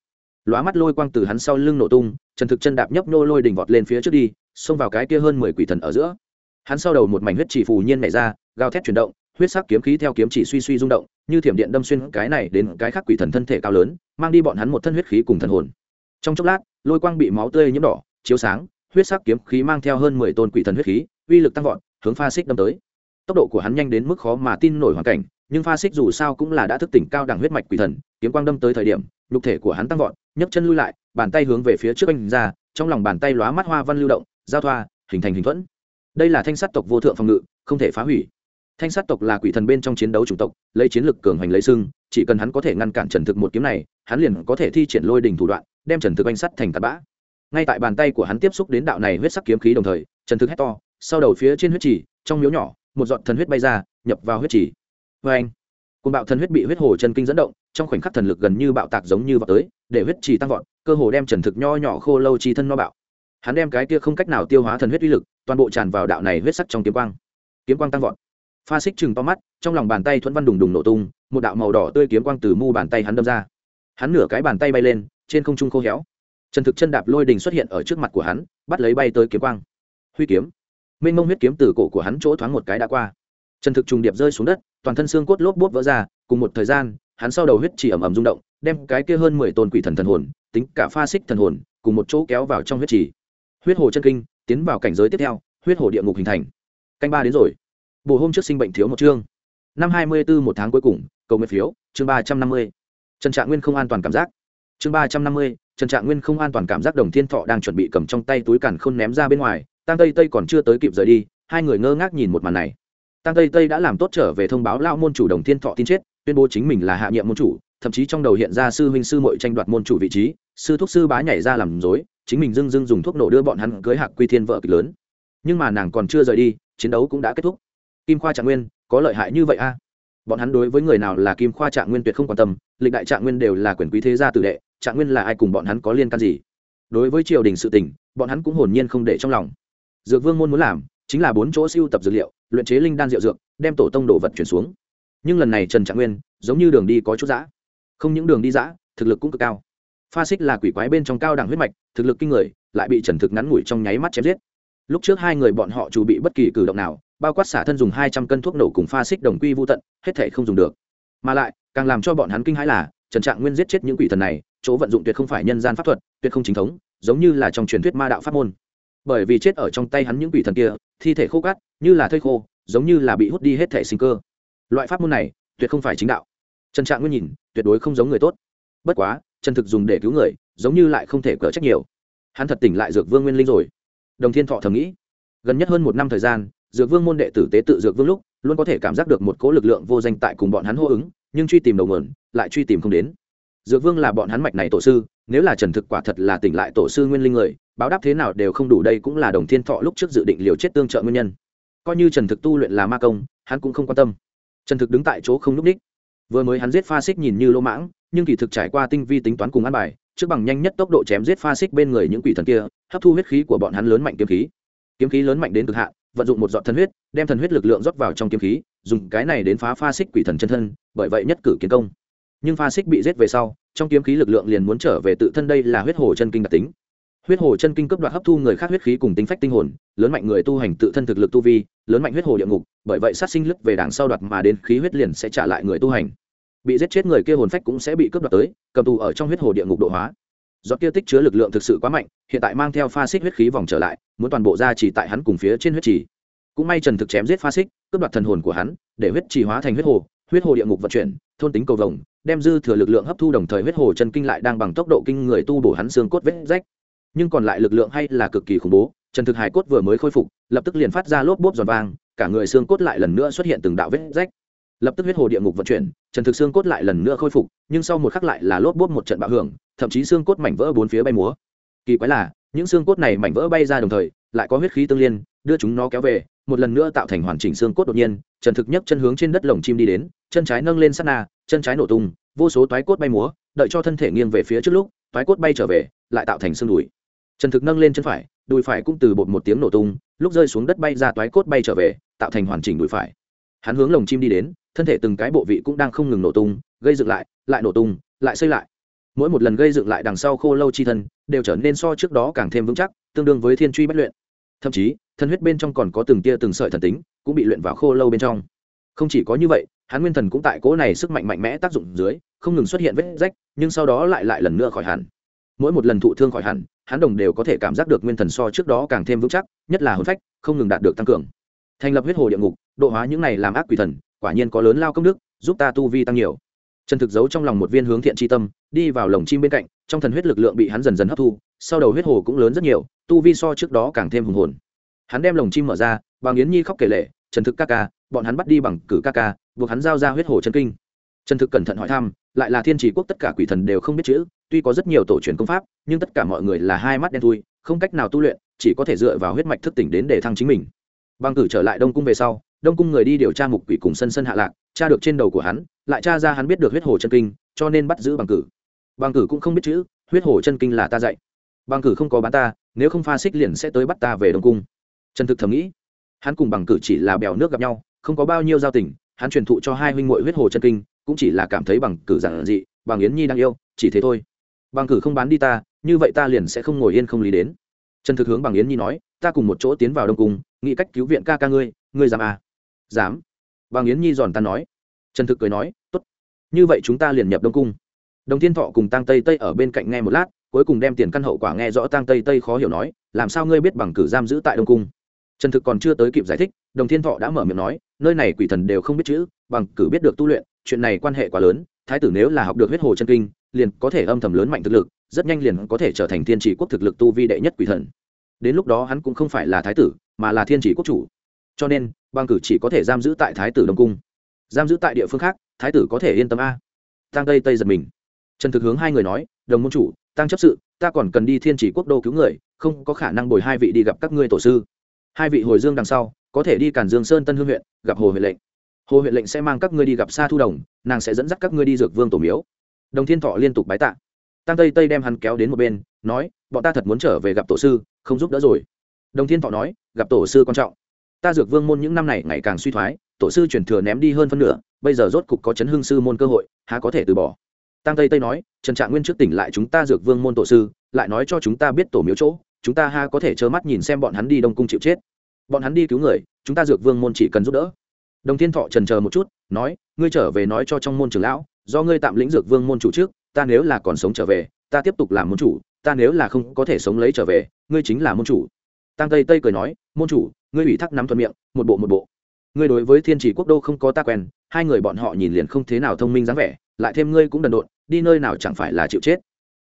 lóa mắt lôi quang từ hắn sau lưng nổ tung, trần thực chân đạp nhấp nô lôi đỉnh vọt lên phía trước đi, xông vào cái kia hơn mười quỷ thần ở giữa. Hắn sau đầu một mảnh huyết chỉ phù nhiên nảy ra, gào thét chuyển động, huyết sắc kiếm khí theo kiếm chỉ suy suy rung động, như thiểm điện đâm xuyên cái này đến cái khác quỷ thần thân thể cao lớn, mang đi bọn hắn một thân huyết khí cùng thần hồn. Trong chốc lát, lôi quang bị máu tươi nhiễm đỏ, chiếu sáng, huyết sắc kiếm khí mang theo hơn mười tôn quỷ thần huyết khí, uy lực tăng vọt, hướng pha xích đâm tới. Tốc độ của hắn nhanh đến mức khó mà tin nổi hoàn cảnh nhưng pha xích dù sao cũng là đã thức tỉnh cao đẳng huyết mạch quỷ thần, kiếm quang đâm tới thời điểm, nhục thể của hắn tăng vọt, nhấc chân lui lại, bàn tay hướng về phía trước anh ra, trong lòng bàn tay lóa mắt hoa văn lưu động, giao thoa, hình thành hình thuẫn. Đây là thanh sát tộc vô thượng phòng ngự, không thể phá hủy. Thanh sát tộc là quỷ thần bên trong chiến đấu chủng tộc, lấy chiến lực cường hành lấy sưng chỉ cần hắn có thể ngăn cản trần thực một kiếm này, hắn liền có thể thi triển lôi đình thủ đoạn, đem trần thực anh sắt thành tạt bã. Ngay tại bàn tay của hắn tiếp xúc đến đạo này huyết sắc kiếm khí đồng thời, trần thực hét to, sau đầu phía trên huyết trì, trong miếu nhỏ, một giọt thần huyết bay ra, nhập vào huyết trì vê anh, côn bạo thần huyết bị huyết hồ chân kinh dẫn động, trong khoảnh khắc thần lực gần như bạo tạc giống như vào tới, để huyết trì tăng vọt, cơ hồ đem trần thực nho nhỏ khô lâu chi thân no bạo. Hắn đem cái kia không cách nào tiêu hóa thần huyết uy lực, toàn bộ tràn vào đạo này huyết sắc trong kiếm quang. Kiếm quang tăng vọt. Pha xích chừng to mắt, trong lòng bàn tay thuẫn văn đùng đùng nổ tung, một đạo màu đỏ tươi kiếm quang từ mu bàn tay hắn đâm ra. Hắn nửa cái bàn tay bay lên, trên không trung khô héo. Trần thực chân đạp lôi đình xuất hiện ở trước mặt của hắn, bắt lấy bay tới kiếm quang. Huy kiếm. Minh mông huyết kiếm từ cổ của hắn chỗ thoáng một cái đã qua trần thực trùng điệp rơi xuống đất, toàn thân xương cốt lốp bốt vỡ ra, cùng một thời gian, hắn sau đầu huyết chỉ ẩm ẩm rung động, đem cái kia hơn mười tôn quỷ thần thần hồn, tính cả pha xích thần hồn, cùng một chỗ kéo vào trong huyết chỉ. Huyết hồ chân kinh, tiến vào cảnh giới tiếp theo, huyết hồ địa ngục hình thành. Canh ba đến rồi. Bồ hôm trước sinh bệnh thiếu một chương. Năm hai mươi b ố một tháng cuối cùng, cầu nguyện phiếu, chương ba trăm năm mươi. Trần trạng nguyên không an toàn cảm giác. Chương ba trăm năm mươi, trần trạng nguyên không an toàn cảm giác đồng thiên thọ đang chuẩn bị cầm trong tay túi càn k h ô n ném ra bên ngoài tăng tây tây còn chưa tới kịp rời đi, hai người ngơ ngác nhìn một màn này tăng tây tây đã làm tốt trở về thông báo lao môn chủ đồng thiên thọ tin chết, tuyên bố chính mình là hạ nhiệm môn chủ, thậm chí trong đầu hiện ra sư huynh sư mội tranh đoạt môn chủ vị trí, sư thuốc sư bá nhảy ra làm dối chính mình dưng dưng dùng thuốc nổ đưa bọn hắn cưới hạc quy thiên vợ kịch lớn. Nhưng mà nàng còn chưa rời đi, chiến đấu cũng đã kết thúc. Kim khoa trạng nguyên, có lợi hại như vậy a? Bọn hắn đối với người nào là kim khoa trạng nguyên tuyệt không quan tâm, lịch đại trạng nguyên đều là quyền quý thế gia tử đệ, trạng nguyên là ai cùng bọn hắn có liên can gì? Đối với triều đình sự tình, bọn hắn cũng hồn nhiên không để trong lòng. Dược vương môn muốn làm, chính là bốn chỗ siêu tập dược liệu luyện chế linh đan rượu dược, đem tổ tông đồ vật chuyển xuống. Nhưng lần này trần trạng nguyên, giống như đường đi có chút giã không những đường đi giã thực lực cũng cực cao. Pha xích là quỷ quái bên trong cao đẳng huyết mạch, thực lực kinh người, lại bị trần thực ngắn ngủi trong nháy mắt chém giết. Lúc trước hai người bọn họ chủ bị bất kỳ cử động nào, bao quát xả thân dùng hai trăm cân thuốc nổ cùng pha xích đồng quy vô tận, hết thể không dùng được. Mà lại, càng làm cho bọn hắn kinh hãi là, trần trạng nguyên giết chết những quỷ thần này, chỗ vận dụng tuyệt không phải nhân gian pháp thuật, tuyệt không chính thống, giống như là trong truyền thuyết ma đạo pháp môn bởi vì chết ở trong tay hắn những quỷ thần kia, thi thể khô cát, như là thây khô, giống như là bị hút đi hết thể sinh cơ. Loại pháp môn này, tuyệt không phải chính đạo. Trần trạng nguyên nhìn, tuyệt đối không giống người tốt. Bất quá, trần thực dùng để cứu người, giống như lại không thể cỡ trách nhiều. Hắn thật tỉnh lại dược vương nguyên linh rồi. Đồng thiên thọ thầm nghĩ, gần nhất hơn một năm thời gian, dược vương môn đệ tử tế tự dược vương lúc, luôn có thể cảm giác được một cỗ lực lượng vô danh tại cùng bọn hắn hô ứng, nhưng truy tìm đầu nguồn, lại truy tìm không đến dược vương là bọn hắn mạch này tổ sư, nếu là trần thực quả thật là tỉnh lại tổ sư nguyên linh người, báo đáp thế nào đều không đủ đây cũng là đồng thiên thọ lúc trước dự định liều chết tương trợ nguyên nhân. Coi như trần thực tu luyện là ma công, hắn cũng không quan tâm. Trần thực đứng tại chỗ không n ú c ních vừa mới hắn giết pha xích nhìn như lỗ mãng, nhưng kỳ thực trải qua tinh vi tính toán cùng ăn bài, trước bằng nhanh nhất tốc độ chém giết pha xích bên người những quỷ thần kia, hấp thu huyết khí của bọn hắn lớn mạnh kiếm khí. Kiếm khí lớn mạnh đến cực hạn, vận dụng một dọn thần huyết, đem thần huyết lực lượng rót vào trong kiếm khí, dùng cái này đến phá pha xích quỷ thần chân thân, bởi vậy nhất cử kiến công nhưng pha xích bị giết về sau, trong kiếm khí lực lượng liền muốn trở về tự thân đây là huyết hồ chân kinh đặc tính. Huyết hồ chân kinh cấp đoạt hấp thu người khác huyết khí cùng tính phách tinh hồn, lớn mạnh người tu hành tự thân thực lực tu vi, lớn mạnh huyết hồ địa ngục, bởi vậy sát sinh lức về đằng sau đoạt mà đến khí huyết liền sẽ trả lại người tu hành. Bị giết chết người kia hồn phách cũng sẽ bị cướp đoạt tới, cầm tù ở trong huyết hồ địa ngục độ hóa. Do kia tích chứa lực lượng thực sự quá mạnh, hiện tại mang theo pha xích huyết khí vòng trở lại, muốn toàn bộ ra chỉ tại hắn cùng phía trên huyết trì. Cũng may trần thực chém giết pha xích, cướp đoạt thần hồn của hắn, để huyết trì hóa thành huyết hồ huyết hồ địa ngục vận chuyển thôn tính cầu vồng, đem dư thừa lực lượng hấp thu đồng thời huyết hồ chân kinh lại đang bằng tốc độ kinh người tu bổ hắn xương cốt vết rách. Nhưng còn lại lực lượng hay là cực kỳ khủng bố, trần thực hải cốt vừa mới khôi phục, lập tức liền phát ra lốp bốp giòn vang, cả người xương cốt lại lần nữa xuất hiện từng đạo vết rách. Lập tức huyết hồ địa ngục vận chuyển, trần thực xương cốt lại lần nữa khôi phục, nhưng sau một khắc lại là lốp bốp một trận bạo hưởng, thậm chí xương cốt mảnh vỡ bốn phía bay múa. Kỳ quái là, những xương cốt này mảnh vỡ bay ra đồng thời lại có huyết khí tương liên, đưa chúng nó kéo về, một lần nữa tạo thành hoàn chỉnh xương cốt đột nhiên, trần thực nhấc chân hướng trên đất lồng chim đi đến, chân trái nâng lên sát na, chân trái nổ tung, vô số toái cốt bay múa, đợi cho thân thể nghiêng về phía trước lúc, toái cốt bay trở về, lại tạo thành xương đùi. Trần thực nâng lên chân phải, đùi phải cũng từ bột một tiếng nổ tung, lúc rơi xuống đất bay ra toái cốt bay trở về, tạo thành hoàn chỉnh đùi phải. Hắn hướng lồng chim đi đến, thân thể từng cái bộ vị cũng đang không ngừng nổ tung, gây dựng lại lại nổ tung, lại xây lại mỗi một lần gây dựng lại đằng sau khô lâu chi thân, đều trở nên so trước đó càng thêm vững chắc, tương đương với thiên truy bất luyện. Thậm chí, thân huyết bên trong còn có từng tia từng sợi thần tính, cũng bị luyện vào khô lâu bên trong. Không chỉ có như vậy hắn nguyên thần cũng tại cỗ này sức mạnh mạnh mẽ tác dụng dưới, không ngừng xuất hiện vết rách, nhưng sau đó lại lại lần nữa khỏi hẳn. Mỗi một lần thụ thương khỏi hẳn hắn đồng đều có thể cảm giác được nguyên thần so trước đó càng thêm vững chắc, nhất là hồn phách, không ngừng đạt được tăng cường. Thành lập huyết hồ địa ngục, độ hóa những này làm ác quỷ thần, quả nhiên có lớn lao công đức, giúp ta tu vi tăng nhiều trần thực giấu trong lòng một viên hướng thiện tri tâm, đi vào lồng chim bên cạnh, trong thần huyết lực lượng bị hắn dần dần hấp thu, sau đầu huyết hồ cũng lớn rất nhiều, tu vi so trước đó càng thêm hùng hồn. Hắn đem lồng chim mở ra bằng yến nhi khóc kể lệ trần thực ca ca, bọn hắn bắt đi bằng cử ca ca, buộc hắn giao ra huyết hồ chân kinh. Trần thực cẩn thận hỏi thăm, lại là thiên trì quốc tất cả quỷ thần đều không biết chữ, tuy có rất nhiều tổ truyền công pháp, nhưng tất cả mọi người là hai mắt đen thui, không cách nào tu luyện, chỉ có thể dựa vào huyết mạch thức tỉnh đến để thăng chính mình. Bằng cử trở lại đông cung về sau, đông cung người đi điều tra mục quỷ cùng sân sân hạ lạc, tra được trên đầu của hắn lại tra ra hắn biết được huyết hồ chân kinh, cho nên bắt giữ bằng cử. Bằng cử cũng không biết chữ, huyết hồ chân kinh là ta dạy. Bằng cử không có bán ta, nếu không pha xích liền sẽ tới bắt ta về đông cung. Trần thực thầm nghĩ. Hắn cùng bằng cử chỉ là bèo nước gặp nhau, không có bao nhiêu giao tình, hắn truyền thụ cho hai huynh muội huyết hồ chân kinh, cũng chỉ là cảm thấy bằng cử giản dị, bằng yến nhi đang yêu, chỉ thế thôi. Bằng cử không bán đi ta, như vậy ta liền sẽ không ngồi yên không lý đến. Trần thực hướng bằng yến nhi nói, ta cùng một chỗ tiến vào đông cung, nghĩ cách cứu viện ca ca ngươi ngươi dám à? Dám. Bằng yến nhi giòn ta nói trần thực cười nói, tốt, như vậy chúng ta liền nhập đông cung. Đồng thiên thọ cùng tăng tây tây ở bên cạnh nghe một lát, cuối cùng đem tiền căn hậu quả nghe rõ tăng tây tây khó hiểu nói, làm sao ngươi biết bằng cử giam giữ tại đông cung? Trần thực còn chưa tới kịp giải thích, đồng thiên thọ đã mở miệng nói, nơi này quỷ thần đều không biết chữ, bằng cử biết được tu luyện, chuyện này quan hệ quá lớn, thái tử nếu là học được huyết hồ chân kinh, liền có thể âm thầm lớn mạnh thực lực, rất nhanh liền có thể trở thành thiên chỉ quốc thực lực tu vi đệ nhất quỷ thần. Đến lúc đó hắn cũng không phải là thái tử, mà là thiên chỉ quốc chủ. Cho nên, bằng cử chỉ có thể giam giữ tại thái tử đông cung giam giữ tại địa phương khác, thái tử có thể yên tâm a. Tăng tây tây giật mình. Trần thực hướng hai người nói, đồng môn chủ tăng chấp sự, ta còn cần đi thiên chỉ quốc đô cứu người, không có khả năng bồi hai vị đi gặp các ngươi tổ sư. Hai vị hồi dương đằng sau, có thể đi cản dương sơn tân hương huyện, gặp hồ huyện lệnh. Hồ huyện lệnh sẽ mang các ngươi đi gặp xa thu đồng, nàng sẽ dẫn dắt các ngươi đi dược vương tổ miếu. Đồng thiên thọ liên tục bái tạ. Tăng tây tây đem hắn kéo đến một bên, nói, bọn ta thật muốn trở về gặp tổ sư, không giúp đỡ rồi. Đồng thiên thọ nói, gặp tổ sư quan trọng. Ta dược vương môn những năm này ngày càng suy thoái tổ sư chuyển thừa ném đi hơn phân nửa, bây giờ rốt cục có chấn hương sư môn cơ hội, há có thể từ bỏ. Tăng tây tây nói, trần trạng nguyên trước tỉnh lại chúng ta dược vương môn tổ sư, lại nói cho chúng ta biết tổ miếu chỗ, chúng ta ha có thể trơ mắt nhìn xem bọn hắn đi đông cung chịu chết. Bọn hắn đi cứu người, chúng ta dược vương môn chỉ cần giúp đỡ. Đồng thiên thọ trần chờ một chút, nói, ngươi trở về nói cho trong môn trường lão, do ngươi tạm lĩnh dược vương môn chủ trước, ta nếu là còn sống trở về, ta tiếp tục làm môn chủ, ta nếu là không có thể sống lấy trở về, ngươi chính là môn chủ. Tăng tây tây cười nói, môn chủ, ngươi ủy thác nắm thuận miệng, một bộ một bộ ngươi đối với thiên chỉ quốc đô không có ta quen, hai người bọn họ nhìn liền không thế nào thông minh dáng vẻ, lại thêm ngươi cũng đần độn, đi nơi nào chẳng phải là chịu chết.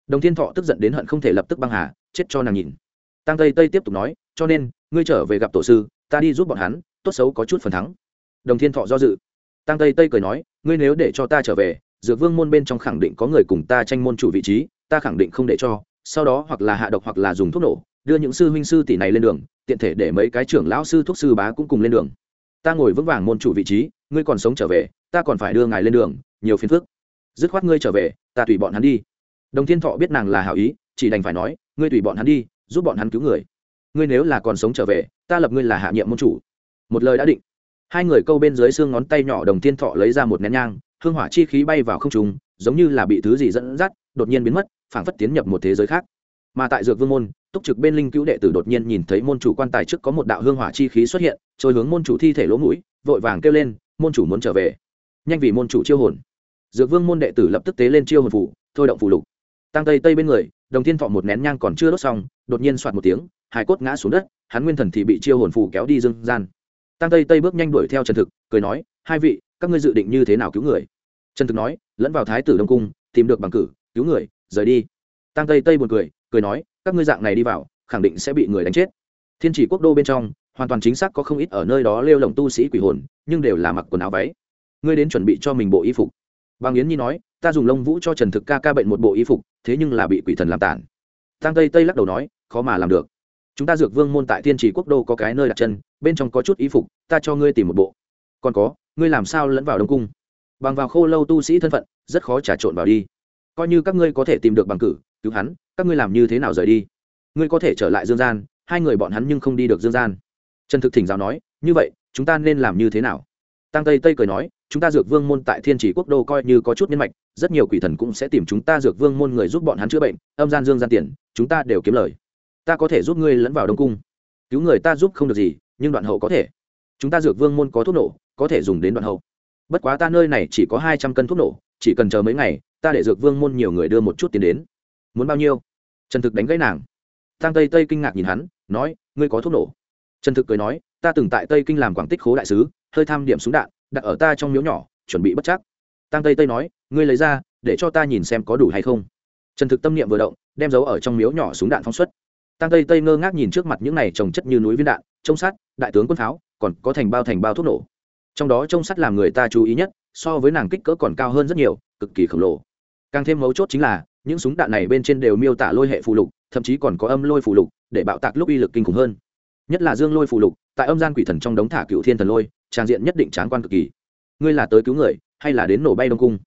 Đồng thiên thọ tức giận đến hận không thể lập tức băng hà, chết cho nàng nhìn. Tăng tây tây tiếp tục nói, cho nên, ngươi trở về gặp tổ sư, ta đi giúp bọn hắn, tốt xấu có chút phần thắng. Đồng thiên thọ do dự. Tăng tây tây cười nói, ngươi nếu để cho ta trở về, dược vương môn bên trong khẳng định có người cùng ta tranh môn chủ vị trí, ta khẳng định không để cho, sau đó hoặc là hạ độc hoặc là dùng thuốc nổ, đưa những sư huynh sư tỷ này lên đường, tiện thể để mấy cái trưởng lão sư thuốc sư bá cũng cùng lên đường ta ngồi vững vàng môn chủ vị trí, ngươi còn sống trở về, ta còn phải đưa ngài lên đường, nhiều phiền phức. Dứt khoát ngươi trở về, ta tùy bọn hắn đi. Đồng thiên thọ biết nàng là hảo ý, chỉ đành phải nói, ngươi tùy bọn hắn đi, giúp bọn hắn cứu người. Ngươi nếu là còn sống trở về, ta lập ngươi là hạ nhiệm môn chủ. Một lời đã định. Hai người câu bên dưới xương ngón tay nhỏ đồng thiên thọ lấy ra một nén nhang, hương hỏa chi khí bay vào không trùng giống như là bị thứ gì dẫn dắt, đột nhiên biến mất, phảng phất tiến nhập một thế giới khác. Mà tại dược vương môn túc trực bên linh cứu đệ tử đột nhiên nhìn thấy môn chủ quan tài trước có một đạo hương hỏa chi khí xuất hiện, trôi hướng môn chủ thi thể lỗ mũi, vội vàng kêu lên, môn chủ muốn trở về. Nhanh vì môn chủ chiêu hồn. Dược vương môn đệ tử lập tức tế lên chiêu hồn phủ thôi động phủ lục. Tăng tây tây bên người, đồng thiên thọ một nén nhang còn chưa đốt xong, đột nhiên soạt một tiếng hai cốt ngã xuống đất, hắn nguyên thần thì bị chiêu hồn phủ kéo đi dương gian. Tăng tây tây bước nhanh đuổi theo trần thực, cười nói, hai vị, các ngươi dự định như thế nào cứu người? Trần thực nói, lẫn vào thái tử đông cung, tìm được bằng cử, cứu người, rời đi. Tăng tây tây buồn cười cười nói các ngươi dạng này đi vào, khẳng định sẽ bị người đánh chết. Thiên chỉ quốc đô bên trong, hoàn toàn chính xác có không ít ở nơi đó lêu lồng tu sĩ quỷ hồn, nhưng đều là mặc quần áo váy. Ngươi đến chuẩn bị cho mình bộ y phục. Bà yến nhi nói, ta dùng lông vũ cho trần thực ca ca bệnh một bộ y phục, thế nhưng là bị quỷ thần làm tản. Tăng tây tây lắc đầu nói, khó mà làm được. Chúng ta dược vương môn tại thiên trì quốc đô có cái nơi đặt chân, bên trong có chút y phục, ta cho ngươi tìm một bộ. Còn có, ngươi làm sao lẫn vào đông cung? Bằng vào khô lâu tu sĩ thân phận, rất khó trà trộn vào đi. Coi như các ngươi có thể tìm được bằng cử, cứu hắn các ngươi làm như thế nào rời đi? Ngươi có thể trở lại dương gian, hai người bọn hắn nhưng không đi được dương gian. Trần thực thỉnh giáo nói, như vậy, chúng ta nên làm như thế nào? Tăng tây tây cười nói, chúng ta dược vương môn tại thiên chỉ quốc đô coi như có chút nhân mạch, rất nhiều quỷ thần cũng sẽ tìm chúng ta dược vương môn người giúp bọn hắn chữa bệnh, âm gian dương gian tiền, chúng ta đều kiếm lời. Ta có thể giúp ngươi lẫn vào đông cung. Cứu người ta giúp không được gì, nhưng đoạn hậu có thể. Chúng ta dược vương môn có thuốc nổ, có thể dùng đến đoạn hậu. Bất quá ta nơi này chỉ có hai trăm cân thuốc nổ, chỉ cần chờ mấy ngày, ta để dược vương môn nhiều người đưa một chút tiền đến muốn bao nhiêu? Trần thực đánh gãy nàng. Tăng tây tây kinh ngạc nhìn hắn nói ngươi có thuốc nổ. Trần thực cười nói ta từng tại tây kinh làm quảng tích khố đại sứ hơi tham điểm súng đạn đặt ở ta trong miếu nhỏ chuẩn bị bất chắc. Tăng tây tây nói ngươi lấy ra để cho ta nhìn xem có đủ hay không. Trần thực tâm niệm vừa động đem giấu ở trong miếu nhỏ súng đạn phóng xuất. Tăng tây tây ngơ ngác nhìn trước mặt những này trồng chất như núi viên đạn trông sát, đại tướng quân pháo còn có thành bao thành bao thuốc nổ. Trong đó trông sắt làm người ta chú ý nhất so với nàng kích cỡ còn cao hơn rất nhiều cực kỳ khổng lồ. Càng thêm mấu chốt chính là những súng đạn này bên trên đều miêu tả lôi hệ phụ lục, thậm chí còn có âm lôi phụ lục, để bạo tạc lúc uy lực kinh khủng hơn. Nhất là dương lôi phụ lục, tại âm gian quỷ thần trong đống thả cựu thiên thần lôi, trang diện nhất định tráng quan cực kỳ. Ngươi là tới cứu người, hay là đến nổ bay đông cung?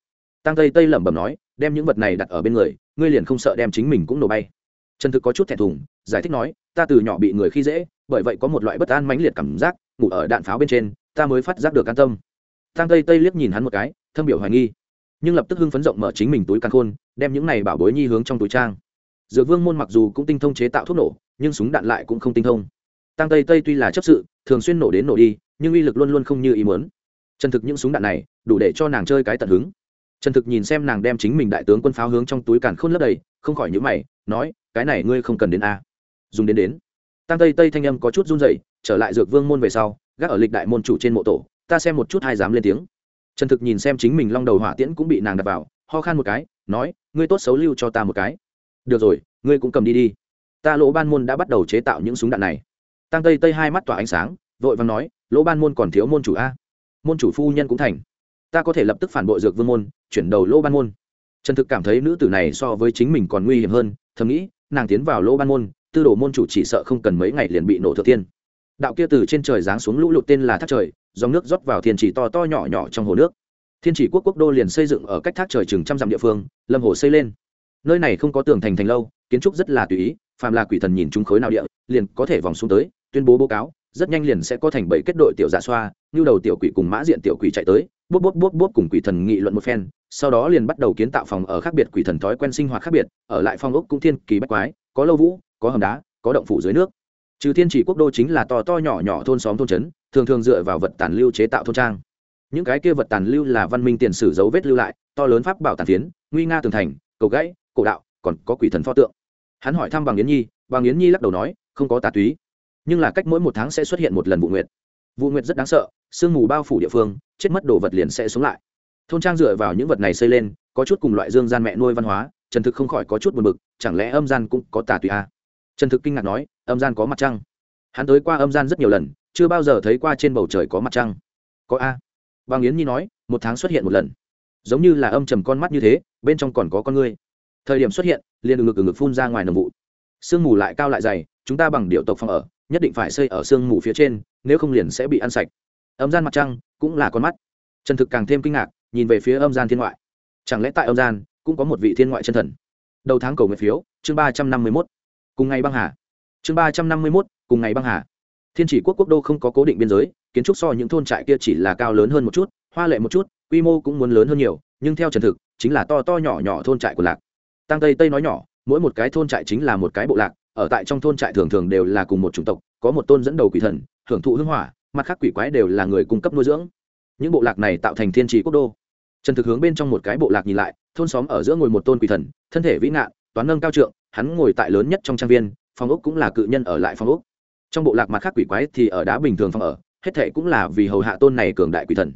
Tăng tây tây lẩm bẩm nói, đem những vật này đặt ở bên người, ngươi liền không sợ đem chính mình cũng nổ bay. Trần thực có chút thẹn thùng, giải thích nói, ta từ nhỏ bị người khi dễ, bởi vậy có một loại bất an mãnh liệt cảm giác, ngủ ở đạn pháo bên trên, ta mới phát giác được an tâm. Tăng tây tây liếc nhìn hắn một cái, thâm biểu hoài nghi nhưng lập tức hưng phấn rộng mở chính mình túi căn khôn, đem những này bảo bối nhi hướng trong túi trang. Dược vương môn mặc dù cũng tinh thông chế tạo thuốc nổ, nhưng súng đạn lại cũng không tinh thông. Tăng tây tây tuy là chấp sự, thường xuyên nổ đến nổ đi, nhưng uy lực luôn luôn không như ý muốn. Trần thực những súng đạn này, đủ để cho nàng chơi cái tận hứng. Trần thực nhìn xem nàng đem chính mình đại tướng quân pháo hướng trong túi càn khôn lấp đầy, không khỏi nhữ mày, nói, cái này ngươi không cần đến a. Dùng đến đến. Tăng tây tây thanh âm có chút run dậy trở lại dược vương môn về sau, gác ở lịch đại môn chủ trên mộ tổ, ta xem một chút hai dám lên tiếng trần thực nhìn xem chính mình long đầu hỏa tiễn cũng bị nàng đặt vào, ho khan một cái, nói, ngươi tốt xấu lưu cho ta một cái. Được rồi, ngươi cũng cầm đi đi. Ta lỗ ban môn đã bắt đầu chế tạo những súng đạn này. Tăng tây tây hai mắt tỏa ánh sáng, vội vàng nói, lỗ ban môn còn thiếu môn chủ a. Môn chủ phu nhân cũng thành. Ta có thể lập tức phản bội dược vương môn, chuyển đầu lỗ ban môn. Trần thực cảm thấy nữ tử này so với chính mình còn nguy hiểm hơn, thầm nghĩ, nàng tiến vào lỗ ban môn, tư đồ môn chủ chỉ sợ không cần mấy ngày liền bị nổ thừa tiên đạo kia từ trên trời giáng xuống lũ lụt tên là thác trời, dòng nước rót vào thiên chỉ to to nhỏ nhỏ trong hồ nước. Thiên chỉ quốc quốc đô liền xây dựng ở cách thác trời chừng trăm dặm địa phương, lâm hồ xây lên. Nơi này không có tường thành thành lâu, kiến trúc rất là tùy ý, phàm là quỷ thần nhìn chúng khối nào địa, liền có thể vòng xuống tới, tuyên bố báo cáo, rất nhanh liền sẽ có thành bảy kết đội tiểu giả xoa như đầu tiểu quỷ cùng mã diện tiểu quỷ chạy tới bút bút bút bút cùng quỷ thần nghị luận một phen, sau đó liền bắt đầu kiến tạo phòng ở khác biệt quỷ thần thói quen sinh hoạt khác biệt, ở lại phong ốc cũng thiên kỳ bách quái, có lâu vũ, có hầm đá, có động phủ dưới nước trừ thiên chỉ quốc đô chính là to to nhỏ nhỏ thôn xóm thôn trấn, thường thường dựa vào vật tàn lưu chế tạo thôn trang. Những cái kia vật tàn lưu là văn minh tiền sử dấu vết lưu lại, to lớn pháp bảo tàn phiến, nguy nga tường thành, cầu gãy, cổ đạo, còn có quỷ thần pho tượng. Hắn hỏi thăm bằng yến nhi, bằng yến nhi lắc đầu nói, không có tà túy, nhưng là cách mỗi một tháng sẽ xuất hiện một lần vụ nguyệt. Vụ nguyệt rất đáng sợ, sương mù bao phủ địa phương, chết mất đồ vật liền sẽ xuống lại. Thôn trang dựa vào những vật này xây lên, có chút cùng loại dương gian mẹ nuôi văn hóa, trần thực không khỏi có chút buồn bực, chẳng lẽ âm gian cũng có tà tùy à? Trần thực kinh ngạc nói, âm gian có mặt trăng? Hắn tới qua âm gian rất nhiều lần, chưa bao giờ thấy qua trên bầu trời có mặt trăng. Có a. Bằng yến nhi nói, một tháng xuất hiện một lần. Giống như là âm trầm con mắt như thế, bên trong còn có con ngươi. Thời điểm xuất hiện, liền ngực ngực phun ra ngoài nồng vụ. Sương mù lại cao lại dày, chúng ta bằng điệu tộc phòng ở, nhất định phải xây ở sương mù phía trên, nếu không liền sẽ bị ăn sạch. Âm gian mặt trăng, cũng là con mắt. Trần thực càng thêm kinh ngạc, nhìn về phía âm gian thiên ngoại. Chẳng lẽ tại âm gian, cũng có một vị thiên ngoại chân thần? Đầu tháng cầu nguyện phiếu, chương ba trăm năm mươi mốt cùng ngày băng hà. Chương ba trăm năm mươi mốt, cùng ngày băng hà. Thiên chỉ quốc quốc đô không có cố định biên giới, kiến trúc so những thôn trại kia chỉ là cao lớn hơn một chút, hoa lệ một chút, quy mô cũng muốn lớn hơn nhiều, nhưng theo trần thực, chính là to to nhỏ nhỏ thôn trại của lạc. Tăng tây tây nói nhỏ, mỗi một cái thôn trại chính là một cái bộ lạc, ở tại trong thôn trại thường thường đều là cùng một chủng tộc, có một tôn dẫn đầu quỷ thần, hưởng thụ hưng hỏa, mặt khác quỷ quái đều là người cung cấp nuôi dưỡng. Những bộ lạc này tạo thành thiên trì quốc đô. Trần thực hướng bên trong một cái bộ lạc nhìn lại, thôn xóm ở giữa ngồi một tôn quỷ thần, thân thể vĩ ngạn toán nâng cao trượng, hắn ngồi tại lớn nhất trong trang viên, phòng ốc cũng là cự nhân ở lại phòng ốc. Trong bộ lạc mặt khác quỷ quái thì ở đá bình thường phòng ở, hết thệ cũng là vì hầu hạ tôn này cường đại quỷ thần.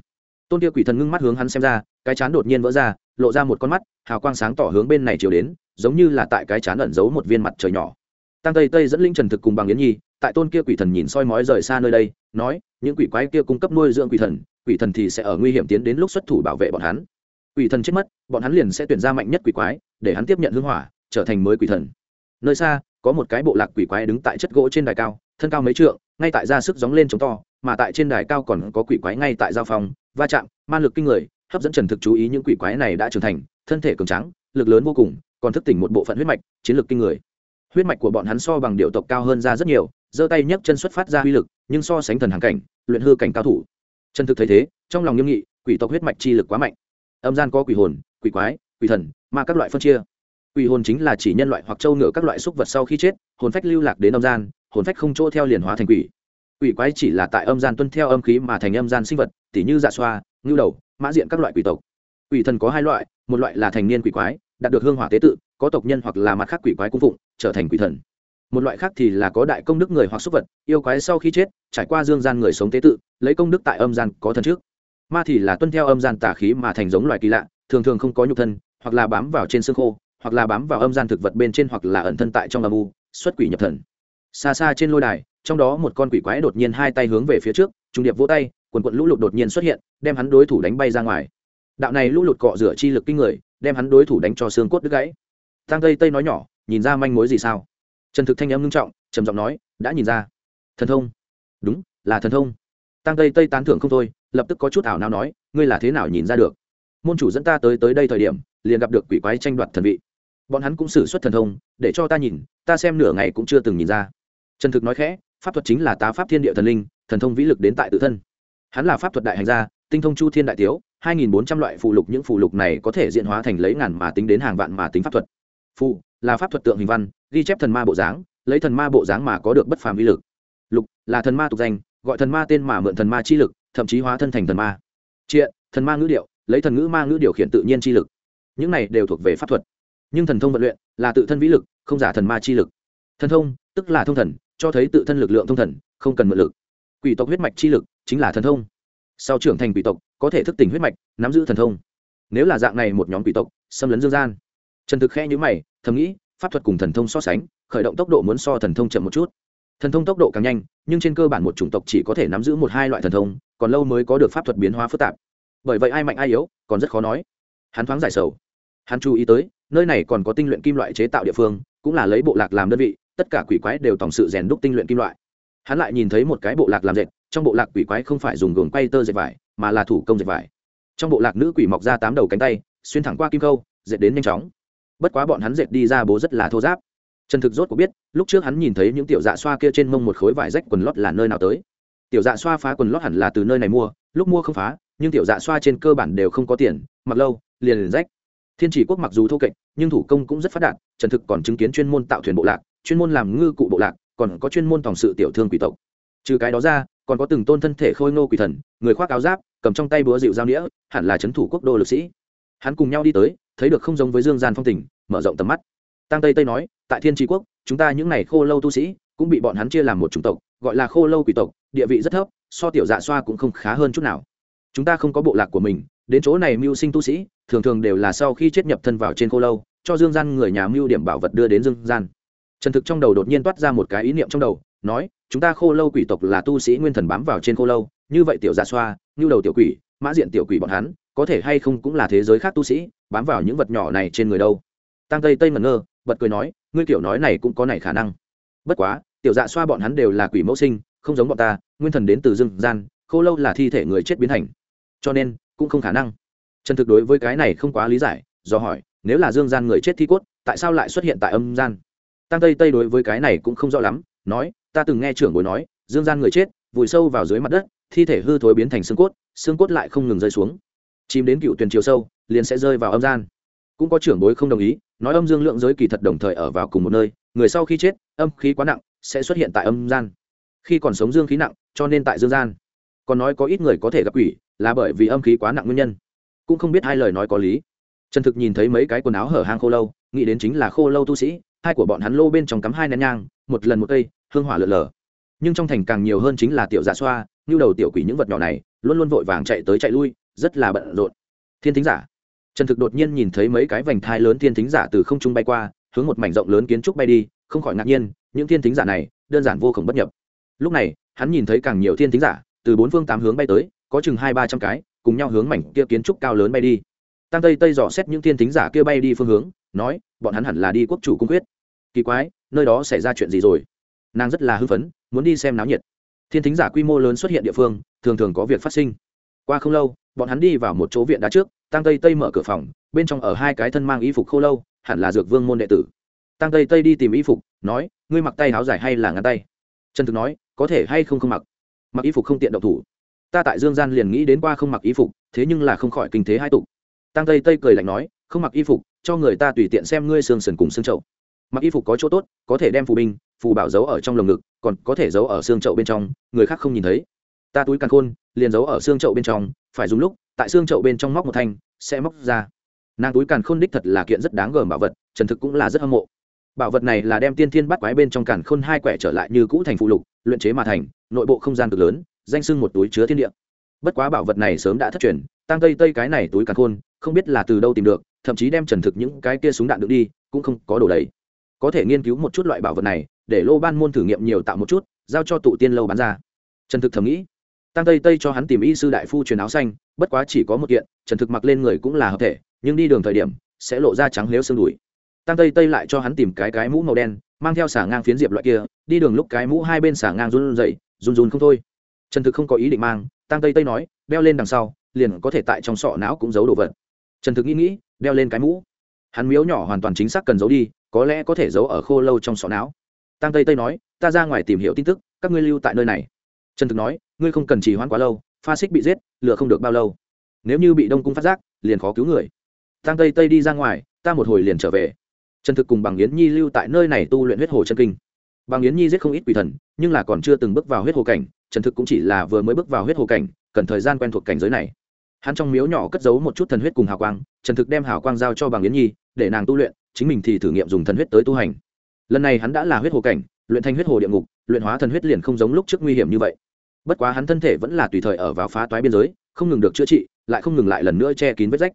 Tôn kia quỷ thần ngưng mắt hướng hắn xem ra, cái chán đột nhiên vỡ ra, lộ ra một con mắt, hào quang sáng tỏ hướng bên này chiều đến, giống như là tại cái chán ẩn giấu một viên mặt trời nhỏ. Tăng tây tây dẫn linh trần thực cùng bằng yến nhi, tại tôn kia quỷ thần nhìn soi mói rời xa nơi đây, nói, những quỷ quái kia cung cấp nuôi dưỡng quỷ thần quỷ thần thì sẽ ở nguy hiểm tiến đến lúc xuất thủ bảo vệ bọn hắn. Quỷ thần chết mất, bọn hắn liền sẽ tuyển ra mạnh nhất quỷ quái, để hắn tiếp nhận hưng hỏa trở thành mới quỷ thần. Nơi xa, có một cái bộ lạc quỷ quái đứng tại chất gỗ trên đài cao, thân cao mấy trượng, ngay tại ra sức gióng lên chống to, mà tại trên đài cao còn có quỷ quái ngay tại giao phòng va chạm man lực kinh người, hấp dẫn trần thực chú ý những quỷ quái này đã trưởng thành, thân thể cường trắng lực lớn vô cùng, còn thức tỉnh một bộ phận huyết mạch, chiến lược kinh người. Huyết mạch của bọn hắn so bằng điệu tộc cao hơn ra rất nhiều, giơ tay nhấc chân xuất phát ra uy lực, nhưng so sánh thần hàng cảnh, luyện hư cảnh cao thủ. Trần thực thấy thế, trong lòng nghiêm nghị, quỷ tộc huyết mạch chi lực quá mạnh. Âm gian có quỷ hồn, quỷ quái, quỷ thần mà các loại phân chia quỷ hồn chính là chỉ nhân loại hoặc trâu ngựa các loại súc vật sau khi chết, hồn phách lưu lạc đến âm gian, hồn phách không chỗ theo liền hóa thành quỷ. Quỷ quái chỉ là tại âm gian tuân theo âm khí mà thành âm gian sinh vật, tỉ như dạ xoa, ngưu đầu, mã diện các loại quỷ tộc. Quỷ thần có hai loại, một loại là thành niên quỷ quái, đạt được hương hỏa tế tự, có tộc nhân hoặc là mặt khác quỷ quái cung phụng, trở thành quỷ thần. Một loại khác thì là có đại công đức người hoặc súc vật, yêu quái sau khi chết, trải qua dương gian người sống tế tự, lấy công đức tại âm gian có thần trước. Ma thì là tuân theo âm gian tà khí mà thành giống loài kỳ lạ, thường thường không có nhục thân, hoặc là bám vào trên xương khô hoặc là bám vào âm gian thực vật bên trên hoặc là ẩn thân tại trong âm u, xuất quỷ nhập thần. Xa xa trên lôi đài, trong đó một con quỷ quái đột nhiên hai tay hướng về phía trước, trung điệp vỗ tay, quần quận lũ lụt đột nhiên xuất hiện, đem hắn đối thủ đánh bay ra ngoài. Đạo này lũ lụt cọ rửa chi lực kinh người, đem hắn đối thủ đánh cho xương cốt đứt gãy. Tăng tây tây nói nhỏ, nhìn ra manh mối gì sao? Trần thực thanh âm ngưng trọng, trầm giọng nói, đã nhìn ra. Thần thông. Đúng, là thần thông. Tăng tây tây tán thưởng không thôi, lập tức có chút ảo nào nói, ngươi là thế nào nhìn ra được? Môn chủ dẫn ta tới tới đây thời điểm, liền gặp được quỷ quái tranh đoạt thần vị bọn hắn cũng xử suất thần thông, để cho ta nhìn, ta xem nửa ngày cũng chưa từng nhìn ra. Trần thực nói khẽ, pháp thuật chính là tá pháp thiên địa thần linh, thần thông vĩ lực đến tại tự thân. Hắn là pháp thuật đại hành gia, tinh thông chu thiên đại tiếu, hai nghìn bốn trăm loại phụ lục, những phụ lục này có thể diện hóa thành lấy ngàn mà tính đến hàng vạn mà tính pháp thuật. Phụ là pháp thuật tượng hình văn, ghi chép thần ma bộ dáng, lấy thần ma bộ dáng mà có được bất phàm vĩ lực. Lục, là thần ma tục danh, gọi thần ma tên mà mượn thần ma chi lực, thậm chí hóa thân thành thần ma. Triện, thần ma ngữ điệu, lấy thần ngữ ma ngữ điều khiển tự nhiên chi lực. Những này đều thuộc về pháp thuật nhưng thần thông vận luyện là tự thân vĩ lực, không giả thần ma chi lực. Thần thông, tức là thông thần, cho thấy tự thân lực lượng thông thần, không cần mượn lực. Quỷ tộc huyết mạch chi lực chính là thần thông. Sau trưởng thành quỷ tộc, có thể thức tỉnh huyết mạch, nắm giữ thần thông. Nếu là dạng này một nhóm quỷ tộc, xâm lấn dương gian. Trần thực khe nhữ mày, thầm nghĩ, pháp thuật cùng thần thông so sánh, khởi động tốc độ muốn so thần thông chậm một chút. Thần thông tốc độ càng nhanh, nhưng trên cơ bản một chủng tộc chỉ có thể nắm giữ một hai loại thần thông, còn lâu mới có được pháp thuật biến hóa phức tạp. Bởi vậy ai mạnh ai yếu, còn rất khó nói. Hắn thoáng giải sầu. Hắn chú ý tới nơi này còn có tinh luyện kim loại chế tạo địa phương, cũng là lấy bộ lạc làm đơn vị, tất cả quỷ quái đều tổng sự rèn đúc tinh luyện kim loại. Hắn lại nhìn thấy một cái bộ lạc làm dệt, trong bộ lạc quỷ quái không phải dùng gồm quay tơ dệt vải, mà là thủ công dệt vải. Trong bộ lạc nữ quỷ mọc ra tám đầu cánh tay, xuyên thẳng qua kim câu, dệt đến nhanh chóng. Bất quá bọn hắn dệt đi ra bố rất là thô giáp. Trần thực rốt có biết, lúc trước hắn nhìn thấy những tiểu dạ xoa kia trên mông một khối vải rách quần lót là nơi nào tới. Tiểu dạ xoa phá quần lót hẳn là từ nơi này mua, lúc mua không phá, nhưng tiểu dạ xoa trên cơ bản đều không có tiền, mặc lâu liền liền rách thiên chỉ quốc mặc dù thô kệch, nhưng thủ công cũng rất phát đạt, trần thực còn chứng kiến chuyên môn tạo thuyền bộ lạc, chuyên môn làm ngư cụ bộ lạc, còn có chuyên môn tòng sự tiểu thương quỷ tộc. Trừ cái đó ra, còn có từng tôn thân thể khôi ngô quỷ thần, người khoác áo giáp, cầm trong tay búa dịu giao nghĩa hẳn là c h ấ n thủ quốc đô lực sĩ. Hắn cùng nhau đi tới, thấy được không giống với dương gian phong tình, mở rộng tầm mắt. Tăng tây tây nói, tại thiên tri quốc, chúng ta những n à y khô lâu tu sĩ, cũng bị bọn hắn chia làm một chủng tộc, gọi là khô lâu quỷ tộc, địa vị rất thấp, so tiểu dạ xoa cũng không khá hơn chút nào. Chúng ta không có bộ lạc của mình, đến chỗ này mưu sinh tu sĩ thường thường đều là sau khi chết nhập thân vào trên khô lâu, cho dương gian người nhà mưu điểm bảo vật đưa đến dương gian. Trần thực trong đầu đột nhiên toát ra một cái ý niệm trong đầu, nói, chúng ta khô lâu quỷ tộc là tu sĩ nguyên thần bám vào trên khô lâu, như vậy tiểu gia dạ xoa, như đầu tiểu quỷ, mã diện tiểu quỷ bọn hắn, có thể hay không cũng là thế giới khác tu sĩ, bám vào những vật nhỏ này trên người đâu? Tăng tây tây ngẩn ngơ, bật cười nói, ngươi kiểu nói này cũng có này khả năng. Bất quá, tiểu dạ xoa bọn hắn đều là quỷ mẫu sinh, không giống bọn ta, nguyên thần đến từ dương gian, khô lâu là thi thể người chết biến thành. Cho nên, cũng không khả năng trần thực đối với cái này không quá lý giải, do hỏi, nếu là dương gian người chết thi cốt, tại sao lại xuất hiện tại âm gian? Tăng tây tây đối với cái này cũng không rõ lắm, nói, ta từng nghe trưởng bối nói, dương gian người chết, vùi sâu vào dưới mặt đất, thi thể hư thối biến thành xương cốt xương cốt lại không ngừng rơi xuống. Chìm đến cựu tuyển chiều sâu, liền sẽ rơi vào âm gian. Cũng có trưởng bối không đồng ý, nói âm dương lượng giới kỳ thật đồng thời ở vào cùng một nơi, người sau khi chết, âm khí quá nặng, sẽ xuất hiện tại âm gian. Khi còn sống dương khí nặng, cho nên tại dương gian. Còn nói có ít người có thể gặp quỷ, là bởi vì âm khí quá nặng nguyên nhân cũng không biết hai lời nói có lý. Trần thực nhìn thấy mấy cái quần áo hở hang khô lâu, nghĩ đến chính là khô lâu tu sĩ, hai của bọn hắn lô bên trong cắm hai nén nhang, một lần một cây, hương hỏa lợn lờ. Nhưng trong thành càng nhiều hơn chính là tiểu dạ xoa, như đầu tiểu quỷ những vật nhỏ này, luôn luôn vội vàng chạy tới chạy lui, rất là bận rộn. Thiên thính giả. Trần thực đột nhiên nhìn thấy mấy cái vành thai lớn thiên thính giả từ không trung bay qua, hướng một mảnh rộng lớn kiến trúc bay đi, không khỏi ngạc nhiên, những thiên thính giả này, đơn giản vô khổng bất nhập. Lúc này, hắn nhìn thấy càng nhiều thiên thính giả, từ bốn phương tám hướng bay tới, có chừng hai ba trăm cái cùng nhau hướng mảnh kia kiến trúc cao lớn bay đi. Tăng tây tây dò xét những thiên thính giả kia bay đi phương hướng, nói, bọn hắn hẳn là đi quốc chủ cung quyết. Kỳ quái, nơi đó xảy ra chuyện gì rồi? Nàng rất là hưng phấn, muốn đi xem náo nhiệt. Thiên thính giả quy mô lớn xuất hiện địa phương, thường thường có việc phát sinh. Qua không lâu, bọn hắn đi vào một chỗ viện đá trước, tăng tây tây mở cửa phòng, bên trong ở hai cái thân mang y phục khô lâu, hẳn là dược vương môn đệ tử. Tăng tây tây đi tìm y phục, nói, ngươi mặc tay áo dài hay là ngắn tay? Trần thực nói, có thể hay không không mặc. Mặc y phục không tiện động thủ ta tại dương gian liền nghĩ đến qua không mặc y phục, thế nhưng là không khỏi kinh thế hai tục. Tăng tây tây cười lạnh nói, không mặc y phục, cho người ta tùy tiện xem ngươi sương sần cùng xương trậu mặc y phục có chỗ tốt, có thể đem phù binh, phù bảo giấu ở trong lồng ngực, còn có thể giấu ở xương trậu bên trong, người khác không nhìn thấy. Ta túi càng khôn, liền giấu ở xương trậu bên trong, phải dùng lúc, tại xương trậu bên trong móc một thanh, sẽ móc ra. Nàng túi càn khôn đích thật là kiện rất đáng gờm bảo vật trần thực cũng là rất hâm mộ. Bảo vật này là đem tiên thiên bắt quái bên trong càn khôn hai quẻ trở lại như cũ thành phụ lục, luyện chế mà thành, nội bộ không gian cực lớn danh sưng một túi chứa thiên địa. Bất quá bảo vật này sớm đã thất truyền tăng tây tây cái này túi càn khôn, không biết là từ đâu tìm được, thậm chí đem trần thực những cái kia súng đạn được đi, cũng không có đồ đầy. Có thể nghiên cứu một chút loại bảo vật này, để lô ban môn thử nghiệm nhiều tạo một chút, giao cho tụ tiên lâu bán ra. Trần thực thầm nghĩ. Tăng tây tây cho hắn tìm y sư đại phu truyền áo xanh, bất quá chỉ có một kiện, trần thực mặc lên người cũng là hợp thể, nhưng đi đường thời điểm, sẽ lộ ra trắng lếu xương đùi. Tăng tây tây lại cho hắn tìm cái cái mũ màu đen, mang theo xả ngang phiến diệp loại kia, đi đường lúc cái mũ hai bên xả ngang run rẩy, run run không thôi trần thực không có ý định mang tăng tây tây nói, đeo lên đằng sau, liền có thể tại trong sọ não cũng giấu đồ vật. Trần thực nghĩ nghĩ, đeo lên cái mũ. Hắn miếu nhỏ hoàn toàn chính xác cần giấu đi, có lẽ có thể giấu ở khô lâu trong sọ não. Tăng tây tây nói, ta ra ngoài tìm hiểu tin tức, các ngươi lưu tại nơi này. Trần thực nói, ngươi không cần trì hoãn quá lâu, pha xích bị giết lựa không được bao lâu. Nếu như bị đông cung phát giác, liền khó cứu người. Tăng tây tây đi ra ngoài, ta một hồi liền trở về. Trần thực cùng bằng yến nhi lưu tại nơi này tu luyện huyết hồ chân kinh. Bằng yến nhi giết không ít quỷ thần, nhưng là còn chưa từng bước vào huyết hồ cảnh trần thực cũng chỉ là vừa mới bước vào huyết hồ cảnh, cần thời gian quen thuộc cảnh giới này. Hắn trong miếu nhỏ cất giấu một chút thần huyết cùng hào quang, trần thực đem hào quang giao cho bằng yến nhi, để nàng tu luyện, chính mình thì thử nghiệm dùng thần huyết tới tu hành. Lần này hắn đã là huyết hồ cảnh, luyện thành huyết hồ địa ngục, luyện hóa thần huyết liền không giống lúc trước nguy hiểm như vậy. Bất quá hắn thân thể vẫn là tùy thời ở vào phá toái biên giới, không ngừng được chữa trị, lại không ngừng lại lần nữa che kín vết rách.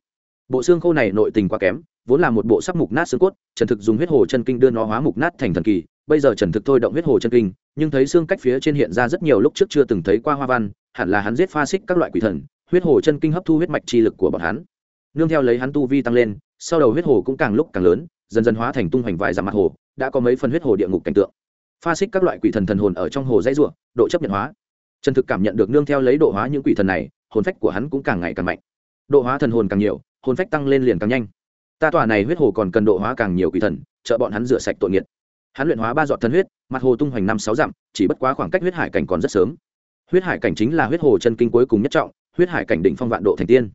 Bộ xương khô này nội tình quá kém, vốn là một bộ sắc mục nát xương cốt, trần thực dùng huyết hồ chân kinh đưa nó hóa mục nát thành thần kỳ bây giờ trần thực thôi động huyết hồ chân kinh, nhưng thấy xương cách phía trên hiện ra rất nhiều lúc trước chưa từng thấy qua hoa văn, hẳn là hắn giết pha xích các loại quỷ thần, huyết hồ chân kinh hấp thu huyết mạch chi lực của bọn hắn. Nương theo lấy hắn tu vi tăng lên, sau đầu huyết hồ cũng càng lúc càng lớn, dần dần hóa thành tung hoành vài dặm mặt hồ, đã có mấy phần huyết hồ địa ngục cảnh tượng. Pha xích các loại quỷ thần thần hồn ở trong hồ dãy ruộng độ chấp nhận hóa. Trần thực cảm nhận được nương theo lấy độ hóa những quỷ thần này, hồn phách của hắn cũng càng ngày càng mạnh. Độ hóa thần hồn càng nhiều, hồn phách tăng lên liền càng nhanh. Ta tòa này huyết hồ còn cần độ hóa càng nhiều quỷ thần, trợ bọn hắn rửa sạch tội nghiệt hắn luyện hóa ba giọt thân huyết, mặt hồ tung hoành năm sáu dặm, chỉ bất quá khoảng cách huyết hải cảnh còn rất sớm. Huyết hải cảnh chính là huyết hồ chân kinh cuối cùng nhất trọng, huyết hải cảnh đỉnh phong vạn độ thành tiên.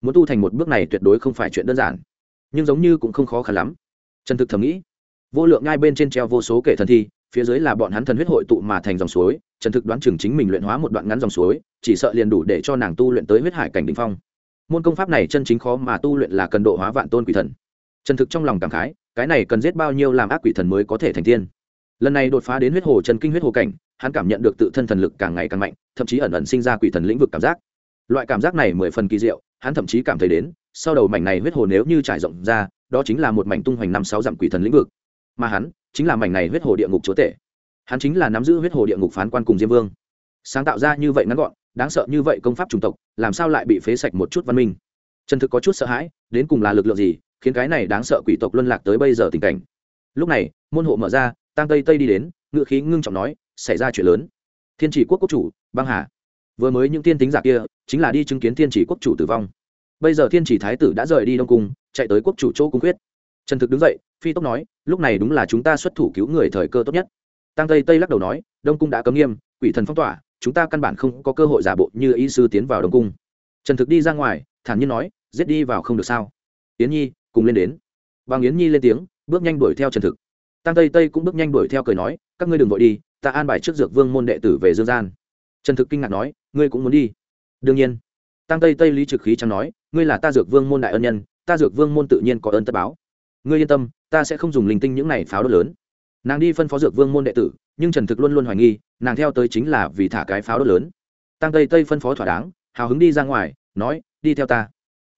Muốn tu thành một bước này tuyệt đối không phải chuyện đơn giản, nhưng giống như cũng không khó khăn lắm. Trần thực thầm nghĩ, vô lượng ngay bên trên treo vô số kể thần thi, phía dưới là bọn hắn thần huyết hội tụ mà thành dòng suối trần thực đoán chừng chính mình luyện hóa một đoạn ngắn dòng suối, chỉ sợ liền đủ để cho nàng tu luyện tới huyết hải cảnh đ ỉ n h phong. Môn công pháp này chân chính khó mà tu luyện là cần độ hóa vạn tôn quỷ thần. Trần thực trong lòng cảm khái cái này cần giết bao nhiêu làm ác quỷ thần mới có thể thành tiên? Lần này đột phá đến huyết hồ trần kinh huyết hồ cảnh, hắn cảm nhận được tự thân thần lực càng ngày càng mạnh, thậm chí ẩn ẩn sinh ra quỷ thần lĩnh vực cảm giác. Loại cảm giác này mười phần kỳ diệu, hắn thậm chí cảm thấy đến, sau đầu mảnh này huyết hồ nếu như trải rộng ra, đó chính là một mảnh tung hoành năm sáu dặm quỷ thần lĩnh vực. Mà hắn, chính là mảnh này huyết hồ địa ngục chúa tể. Hắn chính là nắm giữ huyết hồ địa ngục phán quan cùng diêm vương. Sáng tạo ra như vậy ngắn gọn, đáng sợ như vậy công pháp chủng tộc, làm sao lại bị phế sạch một chút văn minh? Trần thực có chút sợ hãi, đến cùng là lực lượng gì khiến cái này đáng sợ quỷ tộc luân lạc tới bây giờ tình cảnh. Lúc này, môn hộ mở ra tăng tây tây đi đến, ngựa khí ngưng trọng nói, xảy ra chuyện lớn. Thiên chỉ quốc quốc chủ, băng hà. Vừa mới những tiên tính giả kia, chính là đi chứng kiến thiên chỉ quốc chủ tử vong. Bây giờ thiên chỉ thái tử đã rời đi đông cung, chạy tới quốc chủ chỗ cung quyết. Trần thực đứng dậy, phi tốc nói, lúc này đúng là chúng ta xuất thủ cứu người thời cơ tốt nhất. Tăng tây tây lắc đầu nói, đông cung đã cấm nghiêm, quỷ thần phong tỏa, chúng ta căn bản không có cơ hội giả bộ như y sư tiến vào đông cung. Trần thực đi ra ngoài, thản nhiên nói, giết đi vào không được sao? Tiến nhi cùng lên đến. Bằng yến nhi lên tiếng, bước nhanh đuổi theo trần thực. Tăng tây tây cũng bước nhanh đuổi theo cười nói, các ngươi đừng vội đi, ta an bài trước dược vương môn đệ tử về dương gian. Trần thực kinh ngạc nói, ngươi cũng muốn đi? Đương nhiên. Tăng tây tây lý trực khí chẳng nói, ngươi là ta dược vương môn đại ân nhân, ta dược vương môn tự nhiên có ơn tất báo. Ngươi yên tâm, ta sẽ không dùng linh tinh những này pháo đốt lớn. Nàng đi phân phó dược vương môn đệ tử, nhưng trần thực luôn luôn hoài nghi, nàng theo tới chính là vì thả cái pháo đốt lớn. Tăng tây tây phân phó thỏa đáng, hào hứng đi ra ngoài, nói, đi theo ta.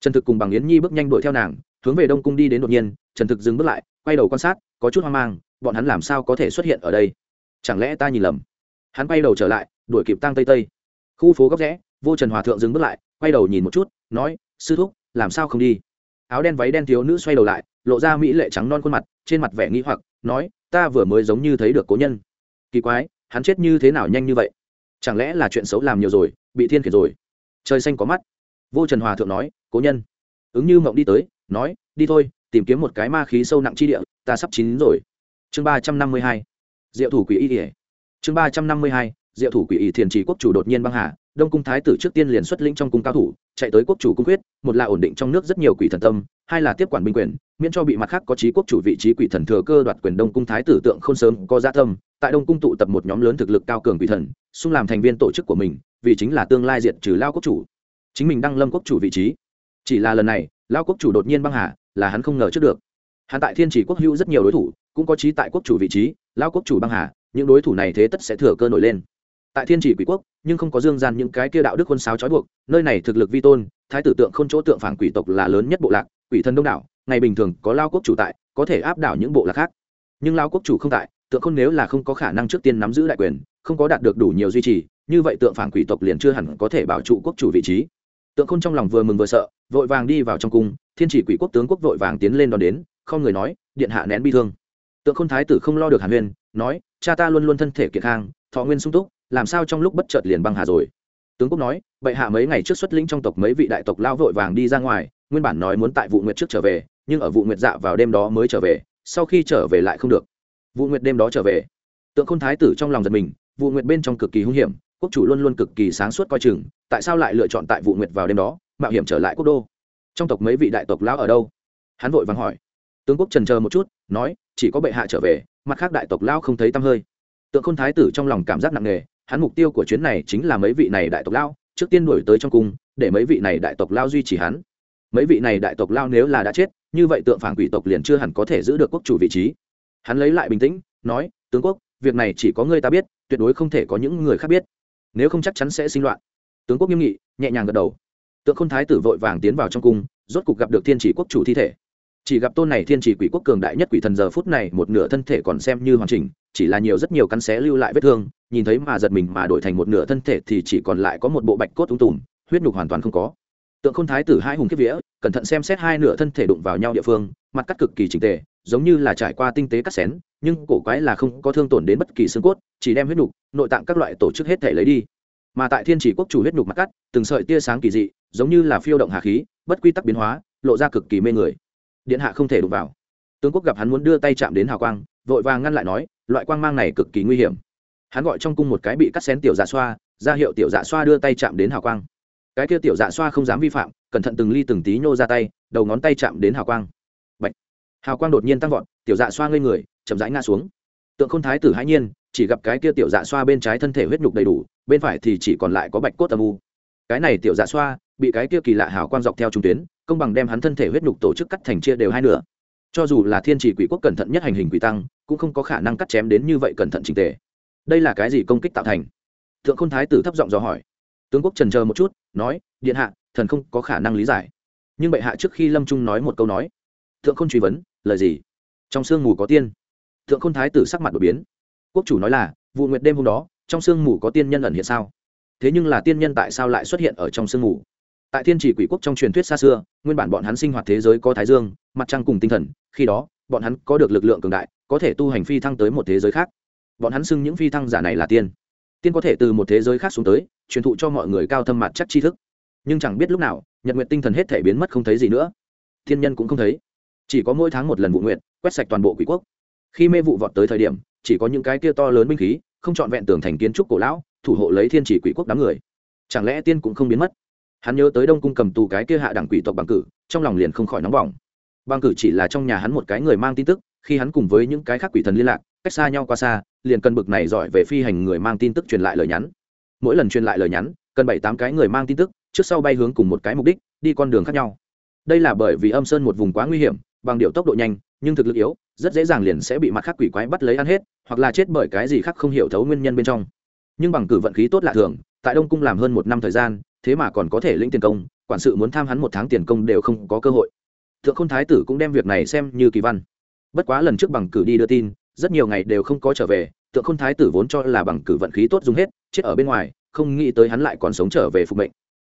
Trần thực cùng bằng yến nhi bước nhanh đuổi theo nàng hướng về đông cung đi đến đột nhiên, trần thực dừng bước lại, quay đầu quan sát, có chút hoang mang, bọn hắn làm sao có thể xuất hiện ở đây? Chẳng lẽ ta nhìn lầm? Hắn quay đầu trở lại, đuổi kịp tăng tây tây. Khu phố góc rẽ, vô trần hòa thượng dừng bước lại, quay đầu nhìn một chút, nói, sư thúc, làm sao không đi? Áo đen váy đen thiếu nữ xoay đầu lại, lộ ra mỹ lệ trắng non khuôn mặt, trên mặt vẻ nghĩ hoặc, nói, ta vừa mới giống như thấy được cố nhân. Kỳ quái, hắn chết như thế nào nhanh như vậy? Chẳng lẽ là chuyện xấu làm nhiều rồi, bị thiên khiển rồi? Trời xanh có mắt. Vô trần hòa thượng nói, cố nhân. Ứng như mộng đi tới nói, đi thôi, tìm kiếm một cái ma khí sâu nặng chi địa, ta sắp chín rồi. Chương ba trăm năm mươi hai, diệu thủ quỷ y ỉa chương ba trăm năm mươi hai, diệu thủ quỷ y thiền trì quốc chủ đột nhiên băng hà, đông cung thái tử trước tiên liền xuất lĩnh trong cung cao thủ, chạy tới quốc chủ cung quyết, một là ổn định trong nước rất nhiều quỷ thần tâm, hai là tiếp quản binh quyền, miễn cho bị mặt khác có trí quốc chủ vị trí quỷ thần thừa cơ đoạt quyền đông cung thái tử tượng không sớm có gia tâm, tại đông cung tụ tập một nhóm lớn thực lực cao cường quỷ thần, xung làm thành viên tổ chức của mình, vì chính là tương lai diệt trừ lao quốc chủ, chính mình đăng lâm quốc chủ vị trí. Chỉ là lần này lao quốc chủ đột nhiên băng hà, là hắn không ngờ trước được. Hắn tại thiên chỉ quốc hữu rất nhiều đối thủ, cũng có trí tại quốc chủ vị trí, lao quốc chủ băng hà, những đối thủ này thế tất sẽ thừa cơ nổi lên. Tại thiên chỉ quỷ quốc, nhưng không có dương gian những cái kia đạo đức quân sáo trói buộc, nơi này thực lực vi tôn, thái tử tượng không chỗ tượng phản quỷ tộc là lớn nhất bộ lạc, quỷ thân đông đảo, ngày bình thường có lao quốc chủ tại, có thể áp đảo những bộ lạc khác. Nhưng lao quốc chủ không tại, tượng không nếu là không có khả năng trước tiên nắm giữ đại quyền, không có đạt được đủ nhiều duy trì, như vậy tượng phản quỷ tộc liền chưa hẳn có thể bảo trụ quốc chủ vị trí tượng khôn trong lòng vừa mừng vừa sợ, vội vàng đi vào trong cung, thiên chỉ quỷ quốc tướng quốc vội vàng tiến lên đón đến, không người nói, điện hạ nén bi thương. Tượng khôn thái tử không lo được hàn huyên, nói, cha ta luôn luôn thân thể kiệt khang, thọ nguyên sung túc, làm sao trong lúc bất chợt liền băng hà rồi? Tướng quốc nói, bệ hạ mấy ngày trước xuất lĩnh trong tộc mấy vị đại tộc lao vội vàng đi ra ngoài, nguyên bản nói muốn tại vụ nguyệt trước trở về, nhưng ở vụ nguyệt dạ vào đêm đó mới trở về, sau khi trở về lại không được. Vụ nguyệt đêm đó trở về. Tượng khôn thái tử trong lòng giật mình vụ nguyệt bên trong cực kỳ hung hiểm quốc chủ luôn luôn cực kỳ sáng suốt coi chừng, tại sao lại lựa chọn tại vụ nguyệt vào đêm đó, mạo hiểm trở lại quốc đô? Trong tộc mấy vị đại tộc lão ở đâu? Hắn vội vàng hỏi. Tướng quốc trần chờ một chút, nói, chỉ có bệ hạ trở về, mặt khác đại tộc lão không thấy tăm hơi. Tượng khôn thái tử trong lòng cảm giác nặng nề, hắn mục tiêu của chuyến này chính là mấy vị này đại tộc lão, trước tiên đuổi tới trong cung, để mấy vị này đại tộc lão duy trì hắn. Mấy vị này đại tộc lão nếu là đã chết, như vậy tượng phản quỷ tộc liền chưa hẳn có thể giữ được quốc chủ vị trí. Hắn lấy lại bình tĩnh, nói, tướng quốc, việc này chỉ có ngươi ta biết, tuyệt đối không thể có những người khác biết nếu không chắc chắn sẽ sinh loạn. Tướng quốc nghiêm nghị, nhẹ nhàng gật đầu. Tượng khôn thái tử vội vàng tiến vào trong cung, rốt cục gặp được thiên chỉ quốc chủ thi thể. Chỉ gặp tôn này thiên chỉ quỷ quốc cường đại nhất quỷ thần giờ phút này, một nửa thân thể còn xem như hoàn chỉnh, chỉ là nhiều rất nhiều cắn xé lưu lại vết thương, nhìn thấy mà giật mình mà đổi thành một nửa thân thể thì chỉ còn lại có một bộ bạch cốt tung tùm, huyết nhục hoàn toàn không có. Tượng khôn thái tử hai hùng kiếp vía, cẩn thận xem xét hai nửa thân thể đụng vào nhau địa phương, mặt cắt cực kỳ trình tề, giống như là trải qua tinh tế cắt xén nhưng cổ quái là không có thương tổn đến bất kỳ xương cốt, chỉ đem huyết nhục nội tạng các loại tổ chức hết thể lấy đi. Mà tại thiên chỉ quốc chủ huyết nhục mặt cắt, từng sợi tia sáng kỳ dị, giống như là phiêu động hà khí, bất quy tắc biến hóa, lộ ra cực kỳ mê người. Điện hạ không thể đụng vào. Tướng quốc gặp hắn muốn đưa tay chạm đến hào quang, vội vàng ngăn lại nói, loại quang mang này cực kỳ nguy hiểm. Hắn gọi trong cung một cái bị cắt xén tiểu dạ xoa, ra hiệu tiểu dạ xoa đưa tay chạm đến hào quang. Cái kia tiểu dạ xoa không dám vi phạm, cẩn thận từng ly từng tí nhô ra tay, đầu ngón tay chạm đến hào quang hào quang đột nhiên tăng vọt, tiểu dạ xoa ngây người, chậm rãi ngã xuống. Tượng khôn thái tử hãi nhiên, chỉ gặp cái kia tiểu dạ xoa bên trái thân thể huyết nhục đầy đủ, bên phải thì chỉ còn lại có bạch cốt âm u. Cái này tiểu dạ xoa, bị cái kia kỳ lạ hào quang dọc theo trung tuyến, công bằng đem hắn thân thể huyết nhục tổ chức cắt thành chia đều hai nửa. Cho dù là thiên chỉ quỷ quốc cẩn thận nhất hành hình quỷ tăng, cũng không có khả năng cắt chém đến như vậy cẩn thận trình tề. Đây là cái gì công kích tạo thành? Thượng khôn thái tử thấp giọng dò hỏi. Tướng quốc trần chờ một chút, nói, điện hạ, thần không có khả năng lý giải. Nhưng bệ hạ trước khi lâm trung nói một câu nói. Thượng khôn truy vấn lời gì? Trong sương mù có tiên. Thượng khôn thái tử sắc mặt đột biến. Quốc chủ nói là, vụ nguyệt đêm hôm đó, trong sương mù có tiên nhân ẩn hiện sao? Thế nhưng là tiên nhân tại sao lại xuất hiện ở trong sương mù? Tại thiên chỉ quỷ quốc trong truyền thuyết xa xưa, nguyên bản bọn hắn sinh hoạt thế giới có thái dương, mặt trăng cùng tinh thần, khi đó, bọn hắn có được lực lượng cường đại, có thể tu hành phi thăng tới một thế giới khác. Bọn hắn xưng những phi thăng giả này là tiên. Tiên có thể từ một thế giới khác xuống tới, truyền thụ cho mọi người cao thâm mặt chắc tri thức. Nhưng chẳng biết lúc nào, nhật nguyện tinh thần hết thể biến mất không thấy gì nữa. Thiên nhân cũng không thấy chỉ có mỗi tháng một lần vụ nguyện, quét sạch toàn bộ quỷ quốc. Khi mê vụ vọt tới thời điểm, chỉ có những cái kia to lớn binh khí, không trọn vẹn tường thành kiến trúc cổ lão, thủ hộ lấy thiên chỉ quỷ quốc đám người. Chẳng lẽ tiên cũng không biến mất? Hắn nhớ tới đông cung cầm tù cái kia hạ đẳng quỷ tộc bằng cử, trong lòng liền không khỏi nóng bỏng. Bằng cử chỉ là trong nhà hắn một cái người mang tin tức, khi hắn cùng với những cái khác quỷ thần liên lạc, cách xa nhau qua xa, liền cần bực này giỏi về phi hành người mang tin tức truyền lại lời nhắn. Mỗi lần truyền lại lời nhắn, cần bảy tám cái người mang tin tức, trước sau bay hướng cùng một cái mục đích, đi con đường khác nhau. Đây là bởi vì âm sơn một vùng quá nguy hiểm bằng điều tốc độ nhanh, nhưng thực lực yếu, rất dễ dàng liền sẽ bị mặt khác quỷ quái bắt lấy ăn hết, hoặc là chết bởi cái gì khác không hiểu thấu nguyên nhân bên trong. Nhưng bằng cử vận khí tốt lạ thường, tại đông cung làm hơn một năm thời gian, thế mà còn có thể lĩnh tiền công, quản sự muốn tham hắn một tháng tiền công đều không có cơ hội. Thượng khôn thái tử cũng đem việc này xem như kỳ văn. Bất quá lần trước bằng cử đi đưa tin, rất nhiều ngày đều không có trở về, Thượng khôn thái tử vốn cho là bằng cử vận khí tốt dùng hết, chết ở bên ngoài, không nghĩ tới hắn lại còn sống trở về phục mệnh.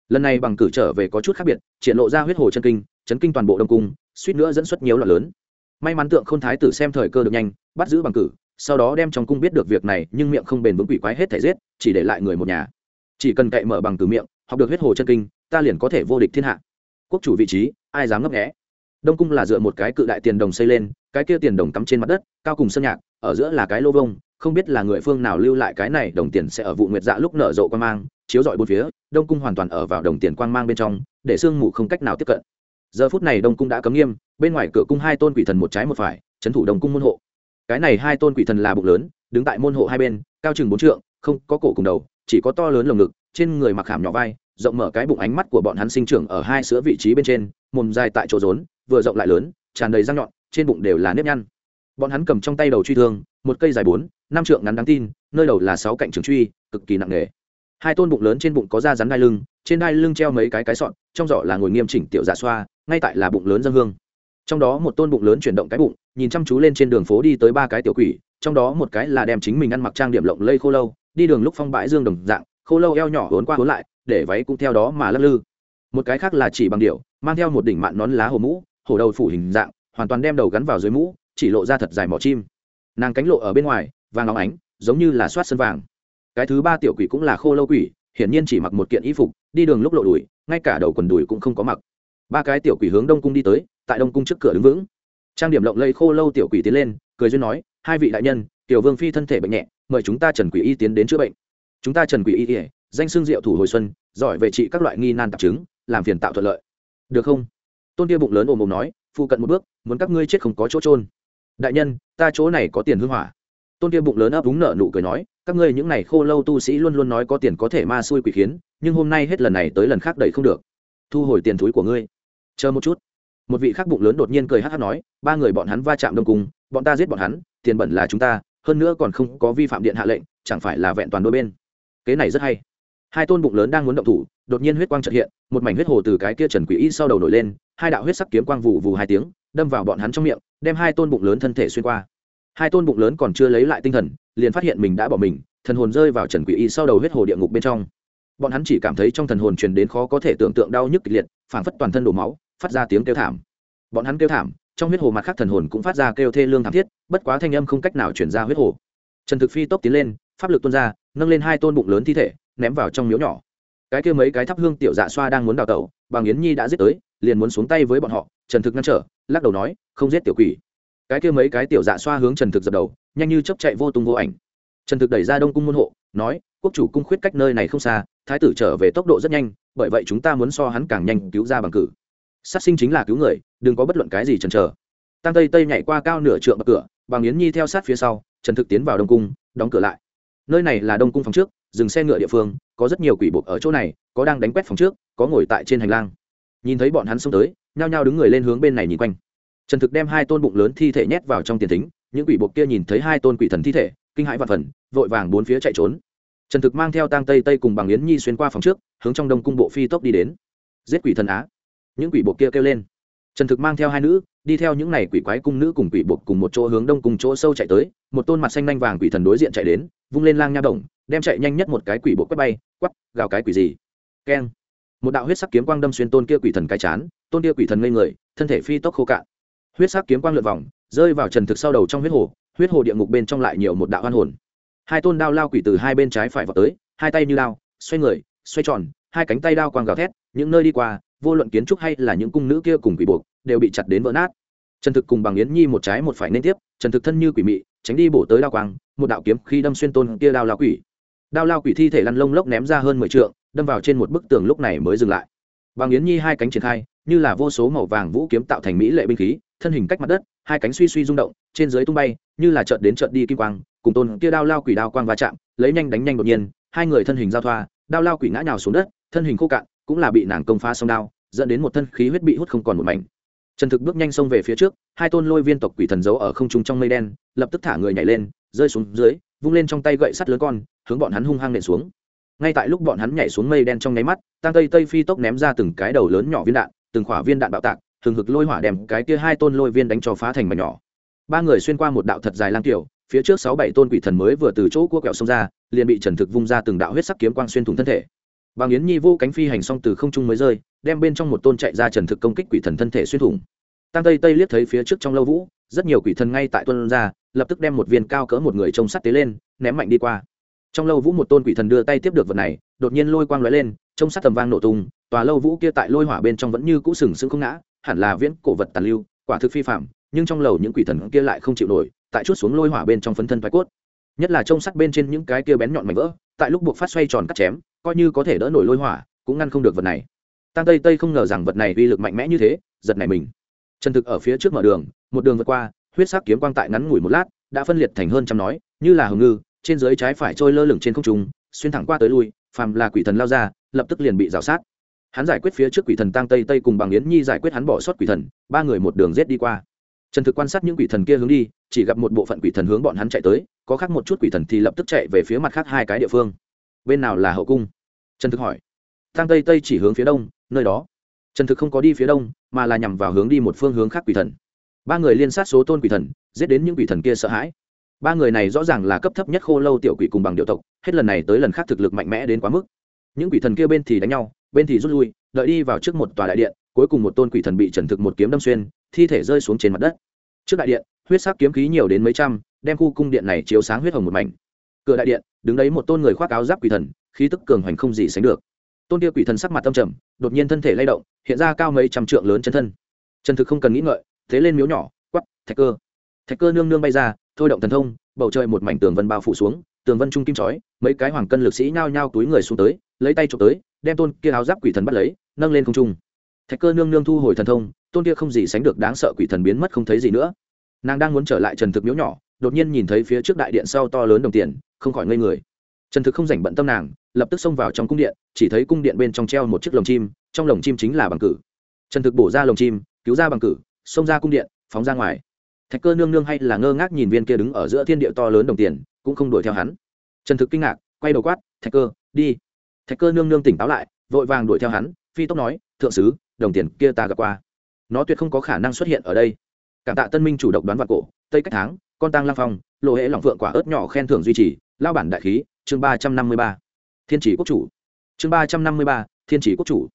Lần này bằng cử trở về có chút khác biệt, triển lộ ra huyết hồ chân kinh chấn kinh toàn bộ đông cung, suýt nữa dẫn xuất nhiều loạn lớn. May mắn tượng khôn thái tử xem thời cơ được nhanh, bắt giữ bằng cử, sau đó đem trong cung biết được việc này, nhưng miệng không bền vững quỷ quái hết thể giết, chỉ để lại người một nhà. Chỉ cần cậy mở bằng cử miệng, học được huyết hồ chân kinh, ta liền có thể vô địch thiên hạ. Quốc chủ vị trí, ai dám ngấp nghẽ đông cung là dựa một cái cự đại tiền đồng xây lên, cái kia tiền đồng cắm trên mặt đất, cao cùng sân nhạc, ở giữa là cái lô vông, không biết là người phương nào lưu lại cái này, đồng tiền sẽ ở vụ nguyệt dạ lúc nở rộ quan mang, chiếu dọi bốn phía, đông cung hoàn toàn ở vào đồng tiền quang mang bên trong, để sương mù không cách nào tiếp cận giờ phút này đông cung đã cấm nghiêm, bên ngoài cửa cung hai tôn quỷ thần một trái một phải trấn thủ đông cung môn hộ. Cái này hai tôn quỷ thần là bụng lớn, đứng tại môn hộ hai bên, cao chừng bốn trượng, không có cổ cùng đầu, chỉ có to lớn lồng ngực, trên người mặc hàm nhỏ vai, rộng mở cái bụng ánh mắt của bọn hắn sinh trưởng ở hai sữa vị trí bên trên, mồm dài tại chỗ rốn, vừa rộng lại lớn, tràn đầy răng nhọn, trên bụng đều là nếp nhăn. Bọn hắn cầm trong tay đầu truy thương, một cây dài bốn, năm trượng ngắn đáng tin, nơi đầu là sáu cạnh trường truy, cực kỳ nặng nề. Hai tôn bụng lớn trên bụng có da rắn đai lưng, trên đai lưng treo mấy cái cái sọn, trong giỏ là ngồi nghiêm chỉnh tiểu dạ xoa ngay tại là bụng lớn dân hương. Trong đó một tôn bụng lớn chuyển động cái bụng, nhìn chăm chú lên trên đường phố đi tới ba cái tiểu quỷ, trong đó một cái là đem chính mình ăn mặc trang điểm lộng lây khô lâu, đi đường lúc phong bãi dương đồng dạng, khô lâu eo nhỏ hốn qua hốn lại, để váy cũng theo đó mà lắc lư. Một cái khác là chỉ bằng điệu, mang theo một đỉnh mạn nón lá hồ mũ hổ đầu phủ hình dạng, hoàn toàn đem đầu gắn vào dưới mũ, chỉ lộ ra thật dài mỏ chim. Nàng cánh lộ ở bên ngoài, vàng óng ánh, giống như là soát sân vàng. Cái thứ ba tiểu quỷ cũng là khô lâu quỷ, hiển nhiên chỉ mặc một kiện y phục, đi đường lúc lộ đùi, ngay cả đầu quần đùi cũng không có mặc ba cái tiểu quỷ hướng đông cung đi tới, tại đông cung trước cửa đứng vững. Trang điểm lộng lây khô lâu tiểu quỷ tiến lên, cười duyên nói, hai vị đại nhân, tiểu vương phi thân thể bệnh nhẹ, mời chúng ta trần quỷ y tiến đến chữa bệnh. Chúng ta trần quỷ y ỉa danh xương diệu thủ hồi xuân, giỏi về trị các loại nghi nan tạp chứng, làm phiền tạo thuận lợi. Được không? Tôn kia bụng lớn ồm ồm nói phụ cận một bước, muốn các ngươi chết không có chỗ trôn đại nhân, ta chỗ này có tiền hưng hỏa. Tôn kia bụng lớn ấp úng nợ nụ cười nói, các ngươi những này khô lâu tu sĩ luôn luôn nói có tiền có thể ma xui quỷ khiến, nhưng hôm nay hết lần này tới lần khác đầy không được. Thu hồi tiền túi của ngươi chờ một chút. Một vị khác bụng lớn đột nhiên cười hát hát nói, ba người bọn hắn va chạm đông cùng, bọn ta giết bọn hắn, tiền bẩn là chúng ta, hơn nữa còn không có vi phạm điện hạ lệnh, chẳng phải là vẹn toàn đôi bên. Kế này rất hay. Hai tôn bụng lớn đang muốn động thủ, đột nhiên huyết quang trật hiện, một mảnh huyết hồ từ cái kia trần quỷ y sau đầu nổi lên, hai đạo huyết sắc kiếm quang vụ vù hai tiếng, đâm vào bọn hắn trong miệng, đem hai tôn bụng lớn thân thể xuyên qua. Hai tôn bụng lớn còn chưa lấy lại tinh thần, liền phát hiện mình đã bỏ mình, thần hồn rơi vào trần quỷ y sau đầu huyết hồ địa ngục bên trong. Bọn hắn chỉ cảm thấy trong thần hồn truyền đến khó có thể tưởng tượng đau nhức kịch liệt, phảng phất toàn thân đổ máu phát ra tiếng kêu thảm. Bọn hắn kêu thảm, trong huyết hồ mặt khác thần hồn cũng phát ra kêu thê lương thảm thiết, bất quá thanh âm không cách nào chuyển ra huyết hồ. Trần thực phi tốc tiến lên, pháp lực tuôn ra, nâng lên hai tôn bụng lớn thi thể, ném vào trong miếu nhỏ. Cái kia mấy cái thắp hương tiểu dạ xoa đang muốn đào tẩu, bằng yến nhi đã giết tới, liền muốn xuống tay với bọn họ, trần thực ngăn trở, lắc đầu nói, không giết tiểu quỷ. Cái kia mấy cái tiểu dạ xoa hướng trần thực dập đầu, nhanh như chấp chạy vô tung vô ảnh. Trần thực đẩy ra đông cung môn hộ, nói, quốc chủ cung khuyết cách nơi này không xa, thái tử trở về tốc độ rất nhanh, bởi vậy chúng ta muốn so hắn càng nhanh cứu ra bằng cử sát sinh chính là cứu người, đừng có bất luận cái gì chần chờ. Tăng tây tây nhảy qua cao nửa trượng bậc cửa, bằng yến nhi theo sát phía sau, trần thực tiến vào đông cung, đóng cửa lại. Nơi này là đông cung phòng trước, dừng xe ngựa địa phương, có rất nhiều quỷ buộc ở chỗ này, có đang đánh quét phòng trước, có ngồi tại trên hành lang. Nhìn thấy bọn hắn xông tới, nhao nhao đứng người lên hướng bên này nhìn quanh. Trần thực đem hai tôn bụng lớn thi thể nhét vào trong tiền thính, những quỷ buộc kia nhìn thấy hai tôn quỷ thần thi thể, kinh hãi và phần, vội vàng bốn phía chạy trốn. Trần thực mang theo tang tây tây cùng bằng yến nhi xuyên qua phòng trước, hướng trong đông cung bộ phi tốc đi đến. Giết quỷ thần á những quỷ buộc kia kêu lên. Trần thực mang theo hai nữ, đi theo những n à y quỷ quái cung nữ cùng quỷ buộc cùng một chỗ hướng đông cùng chỗ sâu chạy tới, một tôn mặt xanh nanh vàng quỷ thần đối diện chạy đến, vung lên lang nha động đem chạy nhanh nhất một cái quỷ buộc quét bay, quắp, gào cái quỷ gì. Keng. Một đạo huyết sắc kiếm quang đâm xuyên tôn kia quỷ thần cái chán, tôn kia quỷ thần ngây người, thân thể phi tốc khô cạn. Huyết sắc kiếm quang lượt vòng, rơi vào trần thực sau đầu trong huyết hồ huyết hồ địa ngục bên trong lại nhiều một đạo hoan hồn. Hai tôn đao lao quỷ từ hai bên trái phải vào tới, hai tay như đao, xoay người, xoay tròn, hai cánh tay đao quang gào thét, những nơi đi qua vô luận kiến trúc hay là những cung nữ kia cùng quỷ buộc, đều bị chặt đến vỡ nát. Trần thực cùng bằng yến nhi một trái một phải nên tiếp, trần thực thân như quỷ mị, tránh đi bổ tới đao quang, một đạo kiếm khi đâm xuyên tôn kia đao lao quỷ. Đao lao quỷ thi thể lăn lông lốc ném ra hơn mười trượng, đâm vào trên một bức tường lúc này mới dừng lại. Bằng yến nhi hai cánh triển khai, như là vô số màu vàng vũ kiếm tạo thành mỹ lệ binh khí, thân hình cách mặt đất, hai cánh suy suy rung động, trên dưới tung bay, như là trợt đến trợt đi kim quang, cùng tôn kia đao lao quỷ đao quang va chạm, lấy nhanh đánh nhanh đột nhiên, hai người thân hình giao thoa, đao lao quỷ ngã nhào xuống đất, thân hình khô cạn cũng là bị nàng công phá song đao, dẫn đến một thân khí huyết bị hút không còn một mảnh. Trần thực bước nhanh xông về phía trước, hai tôn lôi viên tộc quỷ thần giấu ở không trung trong mây đen, lập tức thả người nhảy lên, rơi xuống dưới, vung lên trong tay gậy sắt lớn con, hướng bọn hắn hung hăng nện xuống. Ngay tại lúc bọn hắn nhảy xuống mây đen trong nháy mắt, tăng tây tây phi tốc ném ra từng cái đầu lớn nhỏ viên đạn, từng khỏa viên đạn bạo tạc thường hực lôi hỏa đem cái kia hai tôn lôi viên đánh cho phá thành mảnh nhỏ. Ba người xuyên qua một đạo thật dài lang tiểu, phía trước sáu bảy tôn quỷ thần mới vừa từ chỗ cua kẹo xông ra, liền bị trần thực vung ra từng đạo huyết sắc kiếm quang xuyên thủng thân thể. Bàng yến nhi vô cánh phi hành xong từ không trung mới rơi, đem bên trong một tôn chạy ra trần thực công kích quỷ thần thân thể xuyên thủng. Tăng tây tây liếc thấy phía trước trong lâu vũ, rất nhiều quỷ thần ngay tại tuân ra, lập tức đem một viên cao cỡ một người trông sắt tế lên, ném mạnh đi qua. Trong lâu vũ một tôn quỷ thần đưa tay tiếp được vật này, đột nhiên lôi quang lóe lên, trông sắt tầm vang nổ tung, tòa lâu vũ kia tại lôi hỏa bên trong vẫn như cũ sừng sững không ngã, hẳn là viễn cổ vật tàn lưu, quả thực phi phạm nhưng trong lầu những quỷ thần kia lại không chịu nổi, tại chút xuống lôi hỏa bên trong phấn thân thoái cốt. Nhất là trông sắt bên trên những cái kia bén nhọn mảnh vỡ, tại lúc buộc phát xoay tròn cắt chém coi như có thể đỡ nổi lôi hỏa, cũng ngăn không được vật này. Tăng tây tây không ngờ rằng vật này uy lực mạnh mẽ như thế, giật này mình. Trần thực ở phía trước mở đường, một đường vượt qua, huyết sắc kiếm quang tại ngắn ngủi một lát, đã phân liệt thành hơn trăm nói, như là hồng ngư, trên dưới trái phải trôi lơ lửng trên không trung, xuyên thẳng qua tới lui, phàm là quỷ thần lao ra, lập tức liền bị rào sát. Hắn giải quyết phía trước quỷ thần tăng tây tây cùng bằng yến nhi giải quyết hắn bỏ sót quỷ thần, ba người một đường rết đi qua. Trần thực quan sát những quỷ thần kia hướng đi, chỉ gặp một bộ phận quỷ thần hướng bọn hắn chạy tới, có khác một chút quỷ thần thì lập tức chạy về phía mặt khác hai cái địa phương bên nào là hậu cung? Trần thực hỏi. Tăng tây tây chỉ hướng phía đông, nơi đó. Trần thực không có đi phía đông, mà là nhằm vào hướng đi một phương hướng khác quỷ thần. Ba người liên sát số tôn quỷ thần, giết đến những quỷ thần kia sợ hãi. Ba người này rõ ràng là cấp thấp nhất khô lâu tiểu quỷ cùng bằng điệu tộc, hết lần này tới lần khác thực lực mạnh mẽ đến quá mức. Những quỷ thần kia bên thì đánh nhau, bên thì rút lui, đợi đi vào trước một tòa đại điện, cuối cùng một tôn quỷ thần bị trần thực một kiếm đâm xuyên, thi thể rơi xuống trên mặt đất. Trước đại điện, huyết sắc kiếm khí nhiều đến mấy trăm, đem khu cung điện này chiếu sáng huyết hồng một mảnh. Cửa đại điện đứng đấy một tôn người khoác áo giáp quỷ thần, khí tức cường hoành không gì sánh được. Tôn kia quỷ thần sắc mặt tâm trầm, đột nhiên thân thể lay động, hiện ra cao mấy trăm trượng lớn chân thân. Trần thực không cần nghĩ ngợi, thế lên miếu nhỏ quắp thạch cơ. Thạch cơ nương nương bay ra, thôi động thần thông, bầu trời một mảnh tường vân bao phủ xuống, tường vân trung kim chói, mấy cái hoàng cân lực sĩ nhao nhao túi người xuống tới, lấy tay trộm tới, đem tôn kia áo giáp quỷ thần bắt lấy, nâng lên không trung. Thạch cơ nương nương thu hồi thần thông, tôn kia không gì sánh được đáng sợ quỷ thần biến mất không thấy gì nữa. Nàng đang muốn trở lại trần thực miếu nhỏ, đột nhiên nhìn thấy phía trước đại điện sau to lớn đồng tiền không khỏi ngây người. Trần thực không rảnh bận tâm nàng, lập tức xông vào trong cung điện, chỉ thấy cung điện bên trong treo một chiếc lồng chim, trong lồng chim chính là bằng cử. Trần thực bổ ra lồng chim, cứu ra bằng cử, xông ra cung điện, phóng ra ngoài. Thạch cơ nương nương hay là ngơ ngác nhìn viên kia đứng ở giữa thiên địa to lớn đồng tiền, cũng không đuổi theo hắn. Trần thực kinh ngạc, quay đầu quát, thạch cơ, đi. Thạch cơ nương nương tỉnh táo lại, vội vàng đuổi theo hắn, phi tốc nói, thượng sứ, đồng tiền kia ta gặp qua. Nó tuyệt không có khả năng xuất hiện ở đây. Cảm tạ tân minh chủ động đoán vạn cổ, tây cách tháng con tăng lang phong, lộ hệ lỏng phượng quả ớt nhỏ khen thưởng duy trì lao bản đại khí, chương ba trăm năm mươi ba. Thiên chỉ quốc chủ. Chương ba trăm năm mươi ba, thiên chỉ quốc chủ.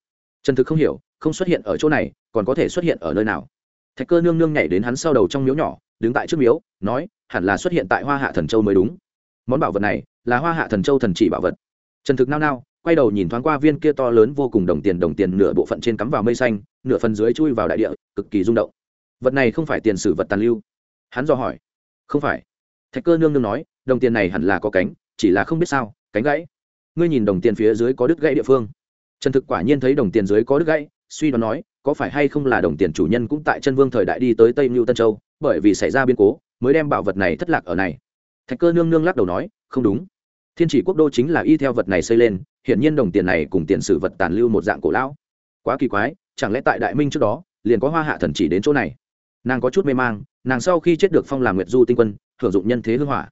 Trần thực không hiểu, không xuất hiện ở chỗ này, còn có thể xuất hiện ở nơi nào? Thạch cơ nương nương nhảy đến hắn sau đầu trong miếu nhỏ, đứng tại trước miếu, nói, hẳn là xuất hiện tại hoa hạ thần châu mới đúng. Món bảo vật này là hoa hạ thần châu thần chỉ bảo vật. Trần thực nao nao, quay đầu nhìn thoáng qua viên kia to lớn vô cùng đồng tiền đồng tiền nửa bộ phận trên cắm vào mây xanh, nửa phần dưới chui vào đại địa, cực kỳ rung động. Vật này không phải tiền sử vật tàn lưu? Hắn dò hỏi. Không phải. Thạch cơ nương nương nói đồng tiền này hẳn là có cánh, chỉ là không biết sao, cánh gãy. Ngươi nhìn đồng tiền phía dưới có đứt gãy địa phương. Trần thực quả nhiên thấy đồng tiền dưới có đứt gãy, suy đoán nói, có phải hay không là đồng tiền chủ nhân cũng tại chân vương thời đại đi tới tây mưu tân châu, bởi vì xảy ra biến cố, mới đem bảo vật này thất lạc ở này. Thạch cơ nương nương lắc đầu nói, không đúng. Thiên chỉ quốc đô chính là y theo vật này xây lên, hiển nhiên đồng tiền này cùng tiền sử vật tàn lưu một dạng cổ lão. Quá kỳ quái, chẳng lẽ tại đại minh trước đó, liền có hoa hạ thần chỉ đến chỗ này? Nàng có chút mê mang, nàng sau khi chết được phong làm nguyệt du tinh quân, hưởng dụng nhân thế hưng hỏa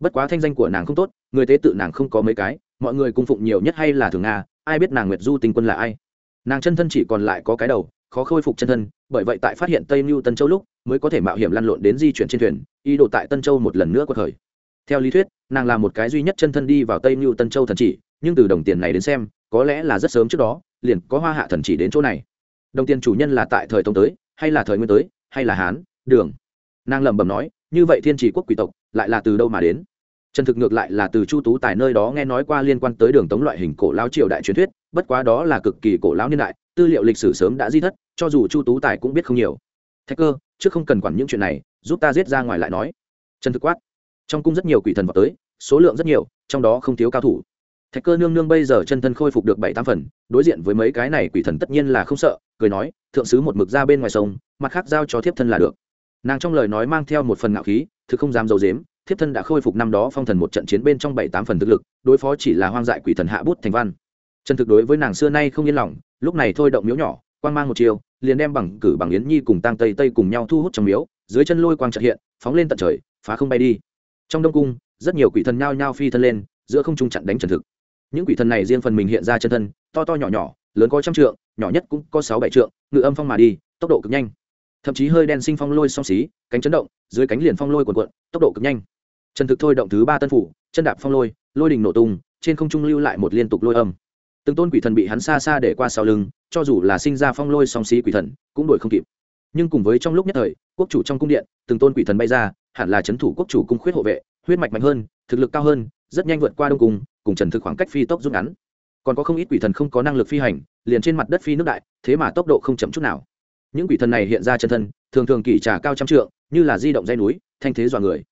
bất quá thanh danh của nàng không tốt, người tế tự nàng không có mấy cái, mọi người cung phụng nhiều nhất hay là thường nga, ai biết nàng nguyệt du tinh quân là ai. Nàng chân thân chỉ còn lại có cái đầu, khó khôi phục chân thân, bởi vậy tại phát hiện tây mưu tân châu lúc, mới có thể mạo hiểm lăn lộn đến di chuyển trên thuyền, ý đồ tại tân châu một lần nữa quật khởi. Theo lý thuyết, nàng là một cái duy nhất chân thân đi vào tây mưu tân châu thần chỉ, nhưng từ đồng tiền này đến xem, có lẽ là rất sớm trước đó, liền có hoa hạ thần chỉ đến chỗ này. Đồng tiền chủ nhân là tại thời tông tới, hay là thời nguyên tới, hay là hán, đường. Nàng lẩm bẩm nói như vậy thiên chỉ quốc quỷ tộc lại là từ đâu mà đến? Trần thực ngược lại là từ chu tú tài nơi đó nghe nói qua liên quan tới đường tống loại hình cổ lao triều đại truyền thuyết, bất quá đó là cực kỳ cổ lao niên đại, tư liệu lịch sử sớm đã di thất, cho dù chu tú tài cũng biết không nhiều. Thách cơ chứ không cần quản những chuyện này, giúp ta giết ra ngoài lại nói. Trần thực quát. Trong cung rất nhiều quỷ thần vào tới, số lượng rất nhiều, trong đó không thiếu cao thủ. Thạch cơ nương nương bây giờ chân thân khôi phục được bảy tám phần, đối diện với mấy cái này quỷ thần tất nhiên là không sợ, cười nói, thượng sứ một mực ra bên ngoài sông, mặt khác giao cho thiếp thân là được nàng trong lời nói mang theo một phần ngạo khí thứ không dám d i ấ u dếm thiếp thân đã khôi phục năm đó phong thần một trận chiến bên trong bảy tám phần thực lực, đối phó chỉ là hoang dại quỷ thần hạ bút thành văn. Trần thực đối với nàng xưa nay không yên lòng, lúc này thôi động miếu nhỏ, quang mang một chiều, liền đem bằng cử bằng yến nhi cùng tăng tây tây cùng nhau thu hút trong miếu, dưới chân lôi quang trợ hiện, phóng lên tận trời, phá không bay đi. Trong đông cung, rất nhiều quỷ thần nhao nhao phi thân lên, giữa không trung chặn đánh trần thực. Những quỷ thần này riêng phần mình hiện ra chân thân, to to nhỏ nhỏ, lớn có trăm trượng, nhỏ nhất cũng có sáu bảy trượng, ngự âm phong mà đi, tốc độ cực nhanh thậm chí hơi đen sinh phong lôi song xí, cánh chấn động, dưới cánh liền phong lôi quần quận tốc độ cực nhanh. Trần thực thôi động thứ ba tân phủ, chân đạp phong lôi lôi đình nổ tung, trên không trung lưu lại một liên tục lôi âm. Từng tôn quỷ thần bị hắn xa xa để qua sau lưng, cho dù là sinh ra phong lôi song xí quỷ thần, cũng đuổi không kịp. Nhưng cùng với trong lúc nhất thời, quốc chủ trong cung điện, từng tôn quỷ thần bay ra, hẳn là c h ấ n thủ quốc chủ cung khuyết hộ vệ, huyết mạch mạnh hơn, thực lực cao hơn, rất nhanh vượt qua đông cung, cùng trần thực khoảng cách phi tốc rút ngắn. Còn có không ít quỷ thần không có năng lực phi hành, liền trên mặt đất phi nước đại, thế mà tốc độ không chậm chút nào những quỷ thần này hiện ra chân thân, thường thường kỳ trả cao trăm trượng, như là di động dây núi, thanh thế dọa người.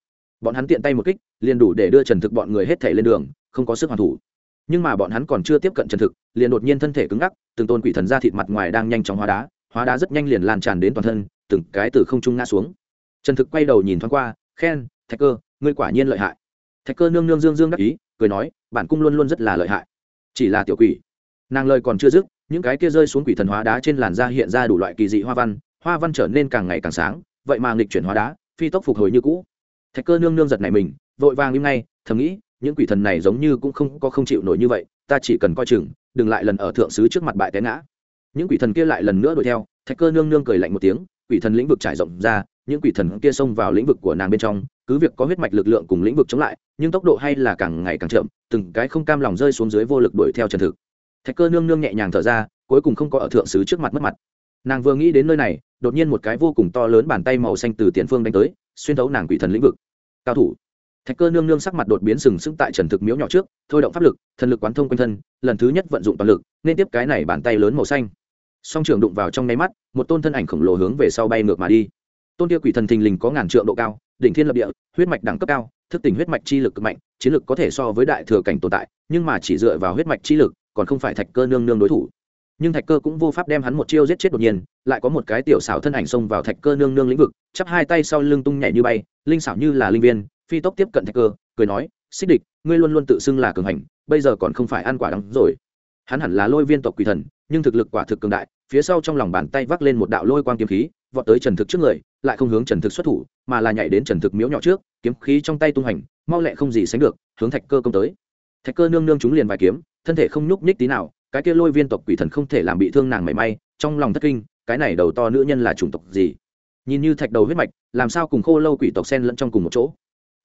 Bọn hắn tiện tay một kích, liền đủ để đưa trần thực bọn người hết thể lên đường, không có sức hoàn thủ. Nhưng mà bọn hắn còn chưa tiếp cận trần thực, liền đột nhiên thân thể cứng ngắc, từng tôn quỷ thần ra thịt mặt ngoài đang nhanh chóng hóa đá hóa đá rất nhanh liền lan tràn đến toàn thân, từng cái từ không trung ngã xuống. Trần thực quay đầu nhìn thoáng qua, khen, thạch cơ, ngươi quả nhiên lợi hại. Thạch cơ nương nương dương dương đắc ý, cười nói, bản cung luôn luôn rất là lợi hại. Chỉ là tiểu quỷ nàng lời còn chưa dứt, những cái kia rơi xuống quỷ thần hóa đá trên làn da hiện ra đủ loại kỳ dị hoa văn hoa văn trở nên càng ngày càng sáng, vậy mà nghịch chuyển hóa đá, phi tốc phục hồi như cũ. Thạch cơ nương nương giật này mình, vội vàng im ngay, thầm nghĩ, những quỷ thần này giống như cũng không có không chịu nổi như vậy, ta chỉ cần coi chừng, đừng lại lần ở thượng sứ trước mặt bại té ngã. Những quỷ thần kia lại lần nữa đuổi theo, thạch cơ nương nương cười lạnh một tiếng, quỷ thần lĩnh vực trải rộng ra, những quỷ thần kia xông vào lĩnh vực của nàng bên trong, cứ việc có huyết mạch lực lượng cùng lĩnh vực chống lại, nhưng tốc độ hay là càng ngày càng chậm, từng cái không cam lòng rơi xuống dưới vô lực đuổi theo trần thực thạch cơ nương nương nhẹ nhàng thở ra, cuối cùng không có ở thượng sứ trước mặt mất mặt. Nàng vừa nghĩ đến nơi này, đột nhiên một cái vô cùng to lớn bàn tay màu xanh từ tiền phương đánh tới, xuyên thấu nàng quỷ thần lĩnh vực. Cao thủ. Thạch cơ nương nương sắc mặt đột biến sừng sững tại trần thực miếu nhỏ trước, thôi động pháp lực, thần lực quán thông quanh thân, lần thứ nhất vận dụng toàn lực, nên tiếp cái này bàn tay lớn màu xanh. Song trường đụng vào trong nháy mắt, một tôn thân ảnh khổng lồ hướng về sau bay ngược mà đi. Tôn kia quỷ thần thình lình có ngàn trượng độ cao, đỉnh thiên lập địa, huyết mạch đẳng cấp cao, thức tỉnh huyết mạch chi lực cực mạnh, chiến lực có thể so với đại thừa cảnh tồn tại, nhưng mà chỉ dựa vào huyết mạch chi lực còn không phải thạch cơ nương nương đối thủ. Nhưng thạch cơ cũng vô pháp đem hắn một chiêu giết chết đột nhiên, lại có một cái tiểu xảo thân ảnh xông vào thạch cơ nương nương lĩnh vực, chắp hai tay sau lưng tung nhảy như bay, linh xảo như là linh viên, phi tốc tiếp cận thạch cơ, cười nói, xích địch, ngươi luôn luôn tự xưng là cường hành, bây giờ còn không phải ăn quả đắng rồi. Hắn hẳn là lôi viên tộc quỷ thần, nhưng thực lực quả thực cường đại, phía sau trong lòng bàn tay vác lên một đạo lôi quang kiếm khí, vọt tới trần thực trước người, lại không hướng trần thực xuất thủ, mà là nhảy đến trần thực miếu nhỏ trước, kiếm khí trong tay tung hành, mau lẹ không gì sánh được, hướng thạch cơ công tới. Thạch cơ nương nương chúng liền vài kiếm thân thể không nhúc nhích tí nào, cái kia lôi viên tộc quỷ thần không thể làm bị thương nàng mảy may, trong lòng thất kinh, cái này đầu to nữ nhân là chủng tộc gì? Nhìn như thạch đầu huyết mạch, làm sao cùng khô lâu quỷ tộc sen lẫn trong cùng một chỗ?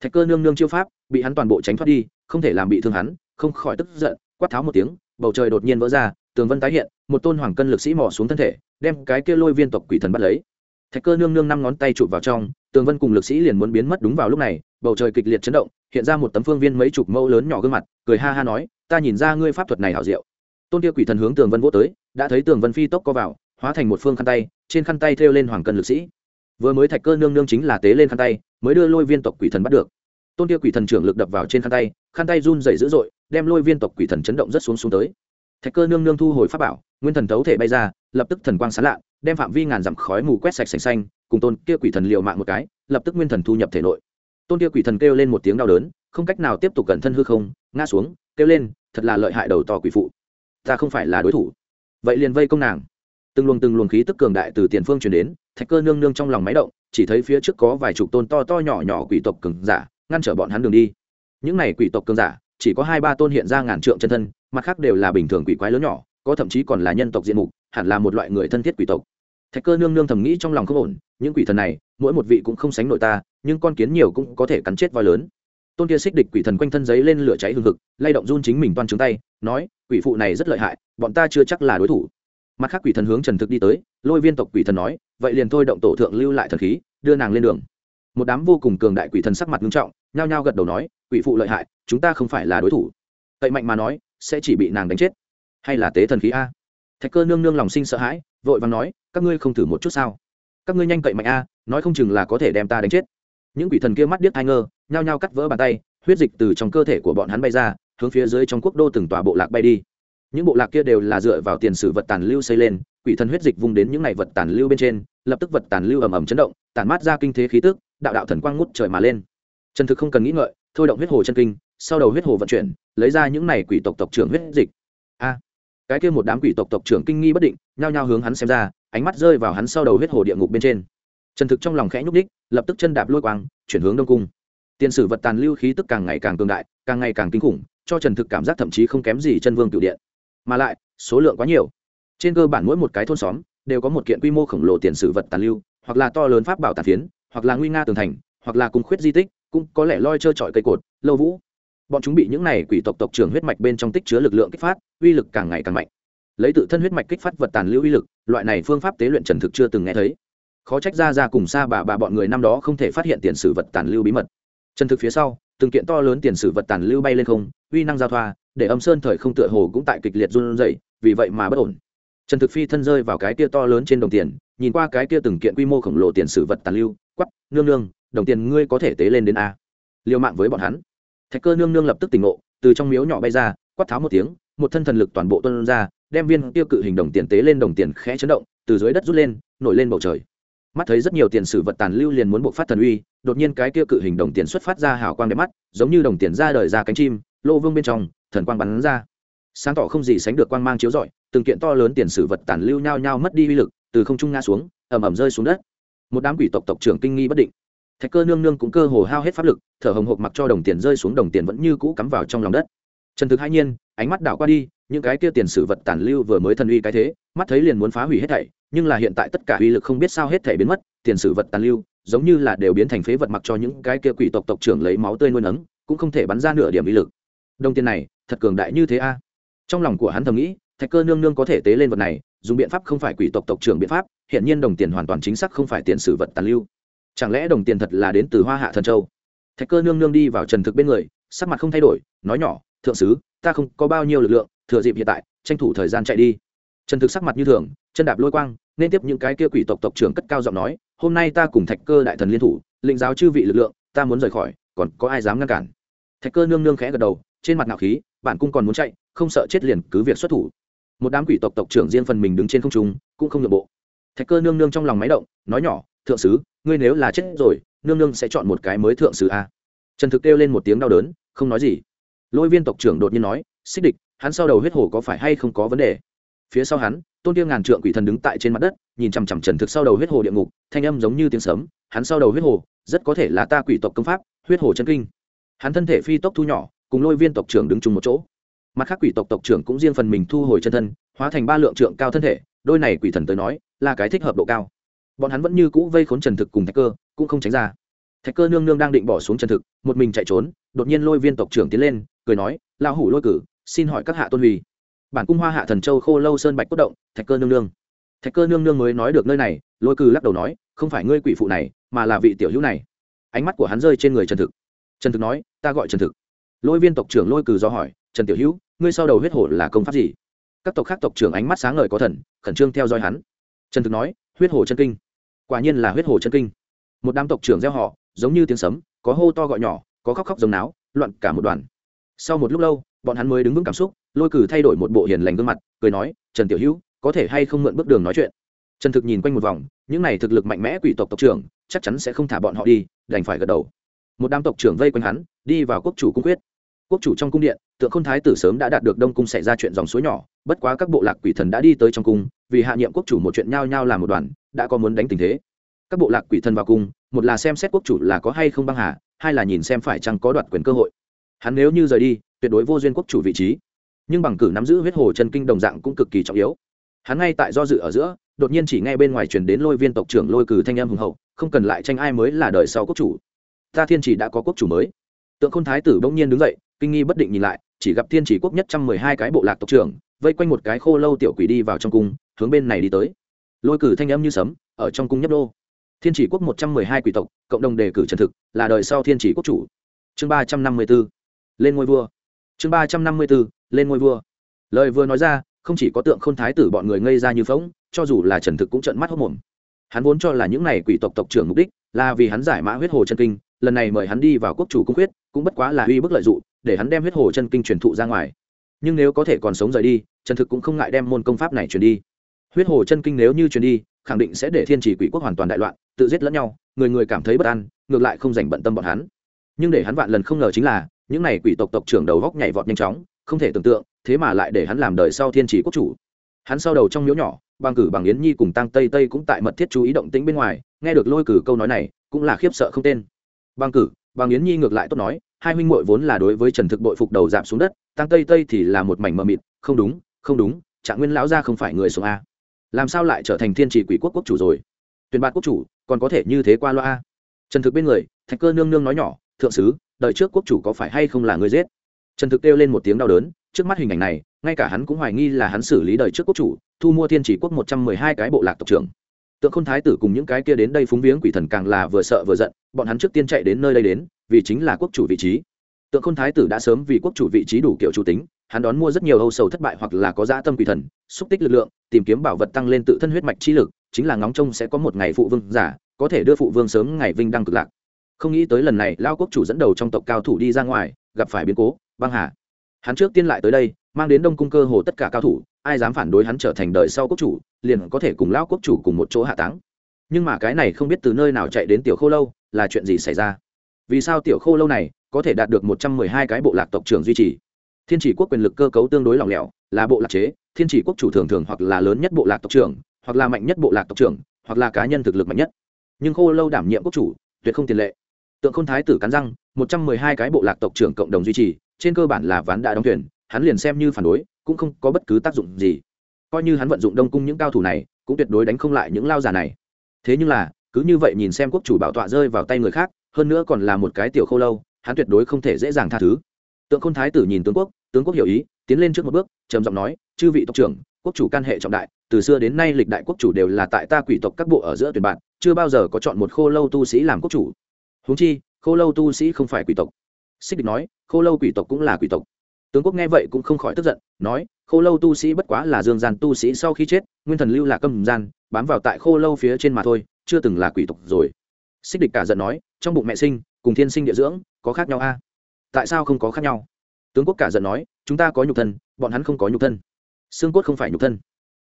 Thạch cơ nương nương chiêu pháp, bị hắn toàn bộ tránh thoát đi, không thể làm bị thương hắn, không khỏi tức giận, quát tháo một tiếng, bầu trời đột nhiên vỡ ra, tường vân tái hiện, một tôn hoàng cân lực sĩ mò xuống thân thể, đem cái kia lôi viên tộc quỷ thần bắt lấy. Thạch cơ nương nương năm ngón tay chụp vào trong, tường vân cùng lực sĩ liền muốn biến mất đúng vào lúc này, bầu trời kịch liệt chấn động, hiện ra một tấm phương viên mấy chục mẫu lớn nhỏ gương mặt, cười ha ha nói ta nhìn ra ngươi pháp thuật này hảo diệu. Tôn kia quỷ thần hướng tường vân vỗ tới, đã thấy tường vân phi tốc co vào, hóa thành một phương khăn tay, trên khăn tay thêu lên hoàng cân lực sĩ. Vừa mới thạch cơ nương nương chính là tế lên khăn tay, mới đưa lôi viên tộc quỷ thần bắt được. Tôn kia quỷ thần trưởng lực đập vào trên khăn tay khăn tay run dày dữ dội, đem lôi viên tộc quỷ thần chấn động rất xuống xuống tới. Thạch cơ nương nương thu hồi pháp bảo, nguyên thần thấu thể bay ra, lập tức thần quang sán lạ, đem phạm vi ngàn dặm khói mù quét sạch sành xanh, cùng tôn kia quỷ thần liều mạng một cái, lập tức nguyên thần thu nhập thể nội. Tôn kia quỷ thần kêu lên một tiếng đau đớn, không cách nào tiếp tục cẩn thân hư không, ngã xuống kêu lên, thật là lợi hại đầu to quỷ phụ. Ta không phải là đối thủ. Vậy liền vây công nàng. Từng luồng từng luồng khí tức cường đại từ tiền phương chuyển đến, thạch cơ nương nương trong lòng máy động, chỉ thấy phía trước có vài chục tôn to to nhỏ nhỏ quỷ tộc cường giả, ngăn trở bọn hắn đường đi. Những này quỷ tộc cường giả, chỉ có hai ba tôn hiện ra ngàn trượng chân thân, mặt khác đều là bình thường quỷ quái lớn nhỏ, có thậm chí còn là nhân tộc diện mục, hẳn là một loại người thân thiết quỷ tộc. Thạch cơ nương nương thầm nghĩ trong lòng không ổn, những quỷ thần này, mỗi một vị cũng không sánh nội ta, nhưng con kiến nhiều cũng có thể cắn chết voi lớn tôn kia xích địch quỷ thần quanh thân giấy lên lửa cháy hừng hực, lay động run chính mình toan trướng tay, nói, quỷ phụ này rất lợi hại, bọn ta chưa chắc là đối thủ. Mặt khác quỷ thần hướng trần thực đi tới, lôi viên tộc quỷ thần nói, vậy liền thôi động tổ thượng lưu lại thần khí, đưa nàng lên đường. Một đám vô cùng cường đại quỷ thần sắc mặt nghiêm trọng, nhao nhao gật đầu nói, quỷ phụ lợi hại, chúng ta không phải là đối thủ. Cậy mạnh mà nói, sẽ chỉ bị nàng đánh chết. Hay là tế thần khí a? Thạch cơ nương nương lòng sinh sợ hãi, vội vàng nói, các ngươi không thử một chút sao? Các ngươi nhanh cậy mạnh a, nói không chừng là có thể đem ta đánh chết những quỷ thần kia mắt điếc thai ngơ, nhao nhao cắt vỡ bàn tay, huyết dịch từ trong cơ thể của bọn hắn bay ra, hướng phía dưới trong quốc đô từng tòa bộ lạc bay đi. Những bộ lạc kia đều là dựa vào tiền sử vật tàn lưu xây lên, quỷ thần huyết dịch vung đến những ngày vật tàn lưu bên trên, lập tức vật tàn lưu ầm ầm chấn động tàn mát ra kinh thế khí tức, đạo đạo thần quang ngút trời mà lên. Trần thực không cần nghĩ ngợi, thôi động huyết hồ chân kinh, sau đầu huyết hồ vận chuyển, lấy ra những này quỷ tộc tộc trưởng huyết dịch. A! Cái kia một đám quỷ tộc tộc trưởng kinh nghi bất định, nhao nhao hướng hắn xem ra, ánh mắt rơi vào hắn sau đầu huyết hồ địa ngục bên trên trần thực trong lòng khẽ nhúc đích lập tức chân đạp lôi quang, chuyển hướng đông cung. Tiền sử vật tàn lưu khí tức càng ngày càng cường đại, càng ngày càng kinh khủng, cho trần thực cảm giác thậm chí không kém gì chân vương cựu điện. Mà lại, số lượng quá nhiều. Trên cơ bản mỗi một cái thôn xóm đều có một kiện quy mô khổng lồ tiền sử vật tàn lưu, hoặc là to lớn pháp bảo tàn phiến, hoặc là nguy nga tường thành, hoặc là cung khuyết di tích, cũng có lẽ loi trơ trọi cây cột, lâu vũ. Bọn chúng bị những này quỷ tộc tộc trưởng huyết mạch bên trong tích chứa lực lượng kích phát, uy lực càng ngày càng mạnh. Lấy tự thân huyết mạch kích phát vật tàn lưu uy lực, loại này phương pháp tế luyện trần thực chưa từng nghe thấy khó trách ra ra cùng xa bà bà bọn người năm đó không thể phát hiện tiền sử vật tàn lưu bí mật. Chân thực phía sau, từng kiện to lớn tiền sử vật tàn lưu bay lên không, uy năng giao thoa, để âm sơn thời không tựa hồ cũng tại kịch liệt run rẩy, vì vậy mà bất ổn. Trần thực phi thân rơi vào cái kia to lớn trên đồng tiền, nhìn qua cái kia từng kiện quy mô khổng lồ tiền sử vật tàn lưu quắp nương nương, đồng tiền ngươi có thể tế lên đến a. Liều mạng với bọn hắn. Thạch cơ nương nương lập tức tỉnh ngộ, từ trong miếu nhỏ bay ra, quát tháo một tiếng, một thân thần lực toàn bộ tuân ra, đem viên tiêu cự hình đồng tiền tế lên đồng tiền khẽ chấn động, từ dưới đất rút lên, nổi lên bầu trời mắt thấy rất nhiều tiền sử vật tàn lưu liền muốn buộc phát thần uy, đột nhiên cái kia cự hình đồng tiền xuất phát ra hào quang đẹp mắt, giống như đồng tiền ra đời ra cánh chim, lô vương bên trong, thần quang bắn ra. Sáng tỏ không gì sánh được quang mang chiếu rọi, từng kiện to lớn tiền sử vật tàn lưu nhao nhao mất đi uy lực, từ không trung ngã xuống ẩm ẩm rơi xuống đất. Một đám quỷ tộc tộc trưởng kinh nghi bất định. Thạch cơ nương nương cũng cơ hồ hao hết pháp lực, thở hồng hộc mặc cho đồng tiền rơi xuống, đồng tiền vẫn như cũ cắm vào trong lòng đất. Trần thực hai nhiên, ánh mắt đảo qua đi những cái kia tiền sử vật tàn lưu vừa mới thần uy cái thế, mắt thấy liền muốn phá hủy hết thảy, nhưng là hiện tại tất cả uy lực không biết sao hết thảy biến mất, tiền sử vật tàn lưu, giống như là đều biến thành phế vật mặc cho những cái kia quỷ tộc tộc trưởng lấy máu tươi nuôi nấng, cũng không thể bắn ra nửa điểm uy lực. Đồng tiền này, thật cường đại như thế a. À? Trong lòng của hắn thầm nghĩ, thạch cơ nương nương có thể tế lên vật này, dùng biện pháp không phải quỷ tộc tộc trưởng biện pháp, hiện nhiên đồng tiền hoàn toàn chính xác không phải tiền sử vật tàn lưu. Chẳng lẽ đồng tiền thật là đến từ hoa hạ thần châu? Thạch cơ nương nương đi vào trần thực bên người, sắc mặt không thay đổi, nói nhỏ, thượng sứ, ta không có bao nhiêu lực lượng thừa dịp hiện tại, tranh thủ thời gian chạy đi. Trần thực sắc mặt như thường, chân đạp lôi quang, nên tiếp những cái kia quỷ tộc tộc trưởng cất cao giọng nói, hôm nay ta cùng thạch cơ đại thần liên thủ, lĩnh giáo chư vị lực lượng, ta muốn rời khỏi, còn có ai dám ngăn cản? Thạch cơ nương nương khẽ gật đầu, trên mặt ngạo khí, bản cung còn muốn chạy, không sợ chết liền cứ việc xuất thủ. Một đám quỷ tộc tộc trưởng riêng phần mình đứng trên không trung, cũng không nhượng bộ. Thạch cơ nương nương trong lòng máy động, nói nhỏ, thượng sứ, ngươi nếu là chết rồi, nương nương sẽ chọn một cái mới thượng sứ a. Trần thực kêu lên một tiếng đau đớn, không nói gì. Lôi viên tộc trưởng đột nhiên nói, xích địch hắn sau đầu huyết hổ có phải hay không có vấn đề? Phía sau hắn, tôn tiêu ngàn trượng quỷ thần đứng tại trên mặt đất, nhìn chằm chằm trần thực sau đầu huyết hồ địa ngục, thanh âm giống như tiếng sấm, hắn sau đầu huyết hồ rất có thể là ta quỷ tộc công pháp, huyết hồ chân kinh. Hắn thân thể phi tốc thu nhỏ, cùng lôi viên tộc trưởng đứng chung một chỗ. Mặt khác quỷ tộc tộc trưởng cũng riêng phần mình thu hồi chân thân, hóa thành ba lượng trượng cao thân thể, đôi này quỷ thần tới nói, là cái thích hợp độ cao. Bọn hắn vẫn như cũ vây khốn trần thực cùng thạch cơ, cũng không tránh ra. Thạch cơ nương nương đang định bỏ xuống trần thực, một mình chạy trốn, đột nhiên lôi viên tộc trưởng tiến lên, cười nói lao hủ lôi cử xin hỏi các hạ tôn hủy bản cung hoa hạ thần châu khô lâu sơn bạch cốt động, thạch cơ nương nương. Thạch cơ nương nương mới nói được nơi này, lôi cử lắc đầu nói, không phải ngươi quỷ phụ này, mà là vị tiểu hữu này. Ánh mắt của hắn rơi trên người trần thực. Trần thực nói, ta gọi trần thực. Lôi viên tộc trưởng lôi cử do hỏi, trần tiểu hữu, ngươi sau đầu huyết hổ là công pháp gì? Các tộc khác tộc trưởng ánh mắt sáng ngời có thần, khẩn trương theo dõi hắn. Trần thực nói, huyết hổ chân kinh. Quả nhiên là huyết hổ chân kinh. Một đám tộc trưởng gieo họ, giống như tiếng sấm, có hô to gọi nhỏ, có khóc khóc giống náo, loạn cả một đoàn. Sau một lúc lâu bọn hắn mới đứng vững cảm xúc, lôi cử thay đổi một bộ hiền lành gương mặt, cười nói, trần tiểu hữu, có thể hay không mượn bước đường nói chuyện? Trần thực nhìn quanh một vòng, những này thực lực mạnh mẽ quỷ tộc tộc trưởng, chắc chắn sẽ không thả bọn họ đi, đành phải gật đầu. Một đám tộc trưởng vây quanh hắn, đi vào quốc chủ cung quyết. Quốc chủ trong cung điện, tượng khôn thái tử sớm đã đạt được đông cung xảy ra chuyện dòng suối nhỏ, bất quá các bộ lạc quỷ thần đã đi tới trong cung, vì hạ nhiệm quốc chủ một chuyện nhao nhao làm một đoàn, đã có muốn đánh tình thế. Các bộ lạc quỷ thần vào cung, một là xem xét quốc chủ là có hay không băng hà, hai là nhìn xem phải chăng có đoạt quyền cơ hội. Hắn nếu như rời đi tuyệt đối vô duyên quốc chủ vị trí. Nhưng bằng cử nắm giữ huyết hồ chân kinh đồng dạng cũng cực kỳ trọng yếu. Hắn ngay tại do dự ở giữa, đột nhiên chỉ nghe bên ngoài truyền đến lôi viên tộc trưởng lôi cử thanh em hùng hậu, không cần lại tranh ai mới là đời sau quốc chủ. Ta thiên chỉ đã có quốc chủ mới. Tượng khôn thái tử bỗng nhiên đứng dậy, kinh nghi bất định nhìn lại, chỉ gặp thiên chỉ quốc nhất trăm mười hai cái bộ lạc tộc trưởng, vây quanh một cái khô lâu tiểu quỷ đi vào trong cung, hướng bên này đi tới. Lôi cử thanh âm như sấm, ở trong cung nhấp đô thiên chỉ quốc một trăm mười hai quỷ tộc, cộng đồng đề cử trần thực, là đời sau thiên chỉ quốc chủ. Chương ba trăm năm mươi b ố lên ngôi vua chương ba trăm năm mươi b ố lên ngôi vua. Lời vừa nói ra, không chỉ có tượng k h ô n thái tử bọn người ngây ra như phóng cho dù là trần thực cũng trận mắt hốc mồm. Hắn vốn cho là những n à y quỷ tộc tộc trưởng mục đích là vì hắn giải mã huyết hồ chân kinh, lần này mời hắn đi vào quốc chủ cung huyết cũng bất quá là uy bức lợi d ụ để hắn đem huyết hồ chân kinh truyền thụ ra ngoài. Nhưng nếu có thể còn sống rời đi, trần thực cũng không ngại đem môn công pháp này truyền đi. Huyết hồ chân kinh nếu như truyền đi, khẳng định sẽ để thiên chỉ quỷ quốc hoàn toàn đại loạn, tự giết lẫn nhau, người người cảm thấy bất an, ngược lại không dành bận tâm bọn hắn. Nhưng để hắn vạn lần không ngờ chính là những này quỷ tộc tộc trưởng đầu góc nhảy vọt nhanh chóng, không thể tưởng tượng, thế mà lại để hắn làm đời sau thiên chỉ quốc chủ. Hắn sau đầu trong miếu nhỏ bằng cử bằng yến nhi cùng tăng tây tây cũng tại mật thiết chú ý động tĩnh bên ngoài, nghe được lôi cử câu nói này, cũng là khiếp sợ không tên. Bằng cử bằng yến nhi ngược lại tốt nói, hai huynh muội vốn là đối với trần thực bội phục đầu giảm xuống đất tăng tây tây thì là một mảnh mờ mịt, không đúng không đúng, trạng nguyên lão gia không phải người sống a. Làm sao lại trở thành thiên chỉ quỷ quốc quốc chủ rồi? Tuyển bạt quốc chủ, còn có thể như thế qua loa a? Trần thực bên người, thạch cơ nương nương nói nhỏ, thượng sứ đời trước quốc chủ có phải hay không là người giết? Trần thực kêu lên một tiếng đau đớn, trước mắt hình ảnh này, ngay cả hắn cũng hoài nghi là hắn xử lý đời trước quốc chủ, thu mua thiên chỉ quốc một trăm mười hai cái bộ lạc tộc trưởng. Tượng khôn thái tử cùng những cái kia đến đây phúng viếng quỷ thần càng là vừa sợ vừa giận, bọn hắn trước tiên chạy đến nơi đây đến, vì chính là quốc chủ vị trí. Tượng khôn thái tử đã sớm vì quốc chủ vị trí đủ kiểu chủ tính, hắn đón mua rất nhiều âu sầu thất bại hoặc là có dã tâm quỷ thần, xúc tích lực lượng, tìm kiếm bảo vật tăng lên tự thân huyết mạch chi lực, chính là ngóng trông sẽ có một ngày phụ vương giả, có thể đưa phụ vương sớm ngày vinh đăng cực lạc không nghĩ tới lần này lao quốc chủ dẫn đầu trong tộc cao thủ đi ra ngoài, gặp phải biến cố, băng hà. Hắn trước tiên lại tới đây, mang đến đông cung cơ hồ tất cả cao thủ, ai dám phản đối hắn trở thành đời sau quốc chủ, liền có thể cùng lao quốc chủ cùng một chỗ hạ táng. Nhưng mà cái này không biết từ nơi nào chạy đến tiểu khô lâu, là chuyện gì xảy ra? Vì sao tiểu khô lâu này có thể đạt được một trăm mười hai cái bộ lạc tộc trưởng duy trì? Thiên chỉ quốc quyền lực cơ cấu tương đối lỏng lẻo, là bộ lạc chế, thiên chỉ quốc chủ thường thường hoặc là lớn nhất bộ lạc tộc trưởng, hoặc là mạnh nhất bộ lạc tộc trưởng, hoặc là cá nhân thực lực mạnh nhất. Nhưng khô lâu đảm nhiệm quốc chủ, tuyệt không tiền lệ tượng khôn thái tử cắn răng, một trăm mười hai cái bộ lạc tộc trưởng cộng đồng duy trì, trên cơ bản là ván đã đóng thuyền, hắn liền xem như phản đối, cũng không có bất cứ tác dụng gì. Coi như hắn vận dụng đông cung những cao thủ này, cũng tuyệt đối đánh không lại những lao giả này. Thế nhưng là, cứ như vậy nhìn xem quốc chủ bảo tọa rơi vào tay người khác, hơn nữa còn là một cái tiểu khô lâu, hắn tuyệt đối không thể dễ dàng tha thứ. Tượng khôn thái tử nhìn tướng quốc tướng quốc hiểu ý, tiến lên trước một bước, trầm giọng nói, chư vị tộc trưởng, quốc chủ can hệ trọng đại, từ xưa đến nay lịch đại quốc chủ đều là tại ta quỷ tộc các bộ ở giữa tuyển bạn, chưa bao giờ có chọn một khô lâu tu sĩ làm quốc chủ huống chi, khô lâu tu sĩ không phải quỷ tộc. Xích địch nói, khô lâu quỷ tộc cũng là quỷ tộc. Tướng quốc nghe vậy cũng không khỏi tức giận, nói, khô lâu tu sĩ bất quá là dương gian tu sĩ sau khi chết, nguyên thần lưu là câm gian, bám vào tại khô lâu phía trên mà thôi, chưa từng là quỷ tộc rồi. Xích địch cả giận nói, trong bụng mẹ sinh, cùng thiên sinh địa dưỡng, có khác nhau a? Tại sao không có khác nhau? Tướng quốc cả giận nói, chúng ta có nhục thân, bọn hắn không có nhục thân. Xương cốt không phải nhục thân.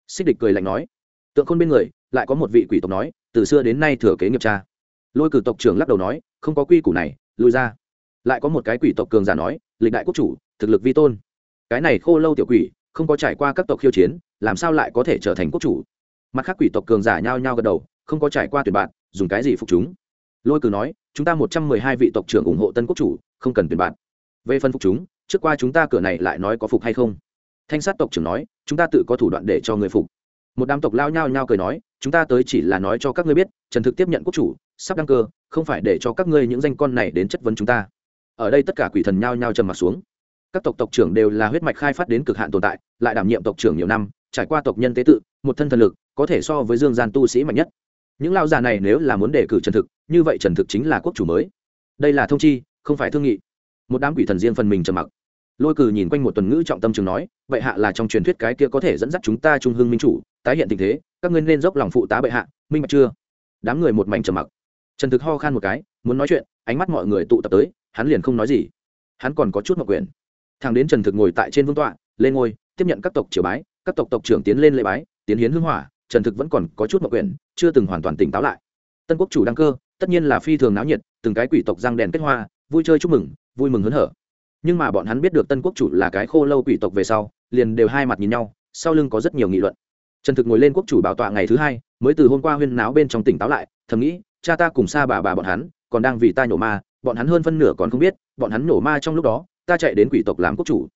Xích địch cười lạnh nói, tượng khôn bên người, lại có một vị quỷ tộc nói, từ xưa đến nay thừa kế nghiệp cha lôi cử tộc trưởng lắc đầu nói, không có quy củ này lùi ra. Lại có một cái quỷ tộc cường giả nói, lịch đại quốc chủ, thực lực vi tôn. Cái này khô lâu tiểu quỷ, không có trải qua các tộc khiêu chiến, làm sao lại có thể trở thành quốc chủ? Mặt khác quỷ tộc cường giả nhao nhao gật đầu, không có trải qua tuyển bạn, dùng cái gì phục chúng? Lôi cử nói, chúng ta một trăm mười hai vị tộc trưởng ủng hộ tân quốc chủ, không cần tuyển bạn. Về phân phục chúng, trước qua chúng ta cửa này lại nói có phục hay không? Thanh sát tộc trưởng nói, chúng ta tự có thủ đoạn để cho người phục. Một đám tộc lao nhao nhao cười nói chúng ta tới chỉ là nói cho các ngươi biết, trần thực tiếp nhận quốc chủ, sắp đăng cơ, không phải để cho các ngươi những danh con này đến chất vấn chúng ta. Ở đây tất cả quỷ thần nhao nhao trầm mặt xuống. Các tộc tộc trưởng đều là huyết mạch khai phát đến cực hạn tồn tại, lại đảm nhiệm tộc trưởng nhiều năm, trải qua tộc nhân tế tự, một thân thần lực, có thể so với dương gian tu sĩ mạnh nhất. Những lao già này nếu là muốn đề cử trần thực, như vậy trần thực chính là quốc chủ mới. Đây là thông chi, không phải thương nghị. Một đám quỷ thần riêng phần mình trầm mặc. Lôi cử nhìn quanh một tuần ngữ trọng tâm trường nói, vậy hạ là trong truyền thuyết cái kia có thể dẫn dắt chúng ta trung hương minh chủ tái hiện tình thế, các ngươi nên dốc lòng phụ tá bệ hạ, minh bạch chưa? Đám người một mảnh trầm mặc. Trần thực ho khan một cái, muốn nói chuyện, ánh mắt mọi người tụ tập tới, hắn liền không nói gì. Hắn còn có chút mặc quyền. Thằng đến trần thực ngồi tại trên vương tọa, lên ngôi, tiếp nhận các tộc triều bái, các tộc tộc trưởng tiến lên lễ bái, tiến hiến hưng hỏa, trần thực vẫn còn có chút mặc quyền, chưa từng hoàn toàn tỉnh táo lại. Tân quốc chủ đăng cơ, tất nhiên là phi thường náo nhiệt, từng cái quỷ tộc răng đèn kết hoa, vui chơi chúc mừng, vui mừng hớn hở. Nhưng mà bọn hắn biết được tân quốc chủ là cái khô lâu quỷ tộc về sau, liền đều hai mặt nhìn nhau, sau lưng có rất nhiều nghị luận trần thực ngồi lên quốc chủ bảo tọa ngày thứ hai, mới từ hôm qua huyên náo bên trong tỉnh táo lại, thầm nghĩ, cha ta cùng xa bà bà bọn hắn, còn đang vì ta nhổ ma, bọn hắn hơn phân nửa còn không biết, bọn hắn nhổ ma trong lúc đó, ta chạy đến quỷ tộc làm quốc chủ.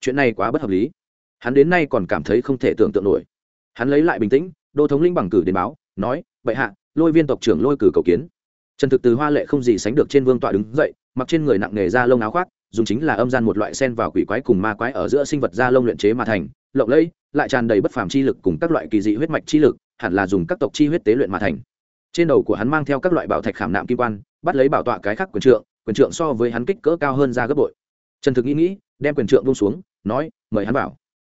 Chuyện này quá bất hợp lý. Hắn đến nay còn cảm thấy không thể tưởng tượng nổi. Hắn lấy lại bình tĩnh, đô thống linh bằng cử đến báo, nói vậy hạ, lôi viên tộc trưởng lôi cử cầu kiến. Trần thực từ hoa lệ không gì sánh được trên vương tọa đứng dậy, mặc trên người nặng nghề da lông áo khoác dùng chính là âm gian một loại sen vào quỷ quái cùng ma quái ở giữa sinh vật da lông luyện chế mà thành, lộng lẫy, lại tràn đầy bất phàm chi lực cùng các loại kỳ dị huyết mạch chi lực, hẳn là dùng các tộc chi huyết tế luyện mà thành. Trên đầu của hắn mang theo các loại bảo thạch khảm nạm kim quan, bắt lấy bảo tọa cái khác quyền trượng quyền trượng so với hắn kích cỡ cao hơn ra gấp bội. Trần thực nghĩ nghĩ, đem quyền trượng buông xuống, nói, mời hắn vào.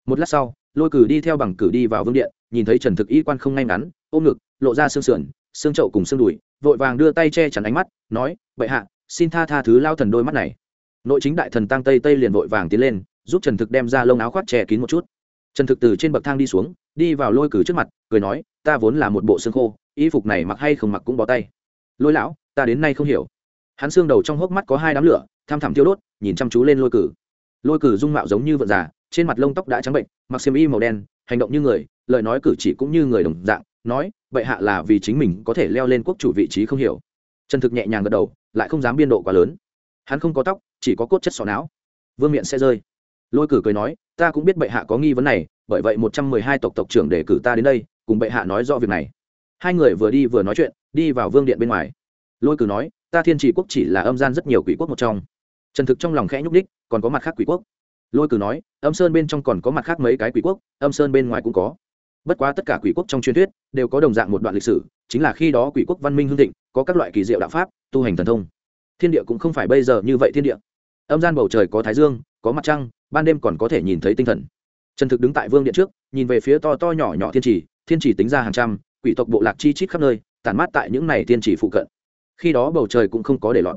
Một lát sau, lôi cử đi theo bằng cử đi vào vương điện, nhìn thấy trần thực y quan không ngay ngắn, ôm ngực, lộ ra xương sườn, xương trậu cùng xương đùi, vội vàng đưa tay che chắn ánh mắt, nói, bệ hạ, xin tha tha thứ lao thần đôi mắt này nội chính đại thần tăng tây tây liền vội vàng tiến lên, giúp trần thực đem ra lông áo khoác che kín một chút. Trần thực từ trên bậc thang đi xuống, đi vào lôi cử trước mặt, cười nói, ta vốn là một bộ xương khô, y phục này mặc hay không mặc cũng bó tay. Lôi lão, ta đến nay không hiểu. Hắn xương đầu trong hốc mắt có hai đám lửa, tham thẳm tiêu đốt, nhìn chăm chú lên lôi cử. Lôi cử dung mạo giống như vợ già, trên mặt lông tóc đã trắng bệnh, mặc xiêm y màu đen, hành động như người, lời nói cử chỉ cũng như người đồng dạng, nói, bệ hạ là vì chính mình có thể leo lên quốc chủ vị trí không hiểu. Trần thực nhẹ nhàng gật đầu, lại không dám biên độ quá lớn. Hắn không có tóc chỉ có cốt chất sọ não. Vương miện sẽ rơi. Lôi cử cười nói, ta cũng biết bệ hạ có nghi vấn này, bởi vậy một trăm mười hai tộc tộc trưởng để cử ta đến đây, cùng bệ hạ nói rõ việc này. Hai người vừa đi vừa nói chuyện, đi vào vương điện bên ngoài. Lôi cử nói, ta thiên trì quốc chỉ là âm gian rất nhiều quỷ quốc một trong. Trần thực trong lòng khẽ nhúc ních còn có mặt khác quỷ quốc? Lôi cử nói, âm sơn bên trong còn có mặt khác mấy cái quỷ quốc, âm sơn bên ngoài cũng có. Bất quá tất cả quỷ quốc trong truyền thuyết đều có đồng dạng một đoạn lịch sử, chính là khi đó quỷ quốc văn minh hương thịnh, có các loại kỳ diệu đạo pháp, tu hành thần thông. Thiên địa cũng không phải bây giờ như vậy thiên địa âm gian bầu trời có thái dương, có mặt trăng, ban đêm còn có thể nhìn thấy tinh thần. Trần thực đứng tại vương điện trước, nhìn về phía to to nhỏ nhỏ thiên trì thiên trì tính ra hàng trăm, quỷ tộc bộ lạc chi chít khắp nơi, tản mát tại những này thiên trì phụ cận. Khi đó bầu trời cũng không có để lọt.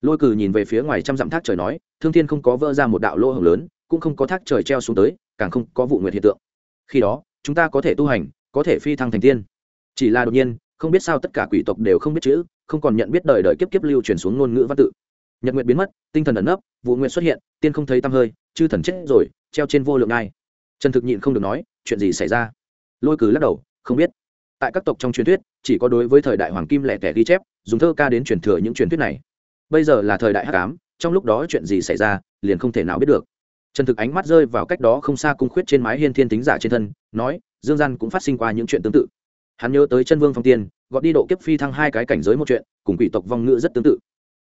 Lôi cử nhìn về phía ngoài trăm dặm thác trời nói, thương thiên không có vỡ ra một đạo lỗ hồng lớn, cũng không có thác trời treo xuống tới, càng không có vụ nguyệt hiện tượng. Khi đó, chúng ta có thể tu hành, có thể phi thăng thành tiên. Chỉ là đột nhiên, không biết sao tất cả quỷ tộc đều không biết chữ, không còn nhận biết đời đời kiếp kiếp lưu truyền xuống ngôn ngữ văn tự nhật nguyện biến mất, tinh thần ẩn nấp vụ nguyện xuất hiện, tiên không thấy tăm hơi, chư thần chết rồi, treo trên vô lượng ngai. Trần thực nhịn không được nói, chuyện gì xảy ra? Lôi cử lắc đầu, không biết. Tại các tộc trong truyền thuyết, chỉ có đối với thời đại hoàng kim lẻ tẻ ghi chép, dùng thơ ca đến truyền thừa những truyền thuyết này. Bây giờ là thời đại hắc ám, trong lúc đó chuyện gì xảy ra, liền không thể nào biết được. Trần thực ánh mắt rơi vào cách đó không xa cung khuyết trên mái hiên thiên tính giả trên thân, nói, dương gian cũng phát sinh qua những chuyện tương tự. Hắn nhớ tới chân vương phong tiên, gọi đi độ kiếp phi thăng hai cái cảnh giới một chuyện, cùng quỷ tộc vong ngữ rất tương tự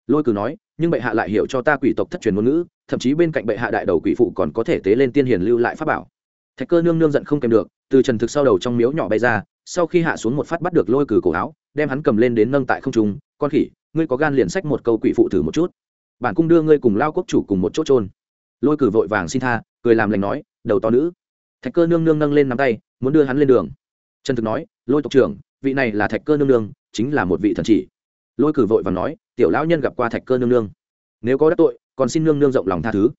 lôi cử nói, nhưng bệ hạ lại hiểu cho ta quỷ tộc thất truyền ngôn ngữ, thậm chí bên cạnh bệ hạ đại đầu quỷ phụ còn có thể tế lên tiên hiền lưu lại pháp bảo. Thạch cơ nương nương giận không kèm được, từ trần thực sau đầu trong miếu nhỏ bay ra, sau khi hạ xuống một phát bắt được lôi cử cổ áo, đem hắn cầm lên đến nâng tại không trung, con khỉ, ngươi có gan liền sách một câu quỷ phụ thử một chút. Bản cung đưa ngươi cùng lao quốc chủ cùng một chỗ trôn lôi cử vội vàng xin tha, cười làm lành nói, đầu to nữ. Thạch cơ nương nương nâng lên nắm tay, muốn đưa hắn lên đường. Trần thực nói, lôi tộc trưởng, vị này là thạch cơ nương nương, chính là một vị thần chỉ. Lôi cử vội vàng nói tiểu lão nhân gặp qua thạch cơ nương nương. Nếu có đắc tội, còn xin nương nương rộng lòng tha thứ.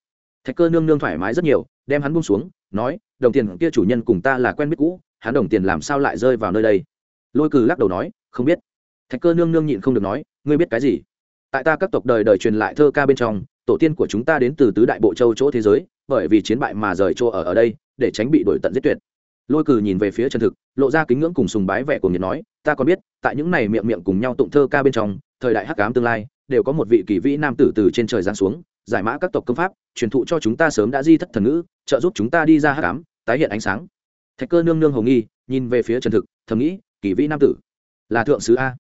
Thạch cơ nương nương thoải mái rất nhiều, đem hắn buông xuống, nói, đồng tiền kia chủ nhân cùng ta là quen biết cũ, hắn đồng tiền làm sao lại rơi vào nơi đây? Lôi cừ lắc đầu nói, không biết. Thạch cơ nương nương nhịn không được nói, ngươi biết cái gì? Tại ta các tộc đời đời truyền lại thơ ca bên trong, tổ tiên của chúng ta đến từ tứ đại bộ châu chỗ thế giới, bởi vì chiến bại mà rời chỗ ở ở đây, để tránh bị đổi tận giết tuyệt. Lôi cừ nhìn về phía chân thực, lộ ra kính ngưỡng cùng sùng bái vẻ của nhiệt nói, ta còn biết, tại những này miệng miệng cùng nhau tụng thơ ca bên trong thời đại hắc ám tương lai, đều có một vị kỳ vĩ nam tử từ trên trời giáng xuống, giải mã các tộc công pháp, truyền thụ cho chúng ta sớm đã di thất thần ngữ, trợ giúp chúng ta đi ra hắc ám, tái hiện ánh sáng. Thạch cơ nương nương hồng nghi, nhìn về phía trần thực, thầm nghĩ, kỳ vĩ nam tử, là thượng sứ a.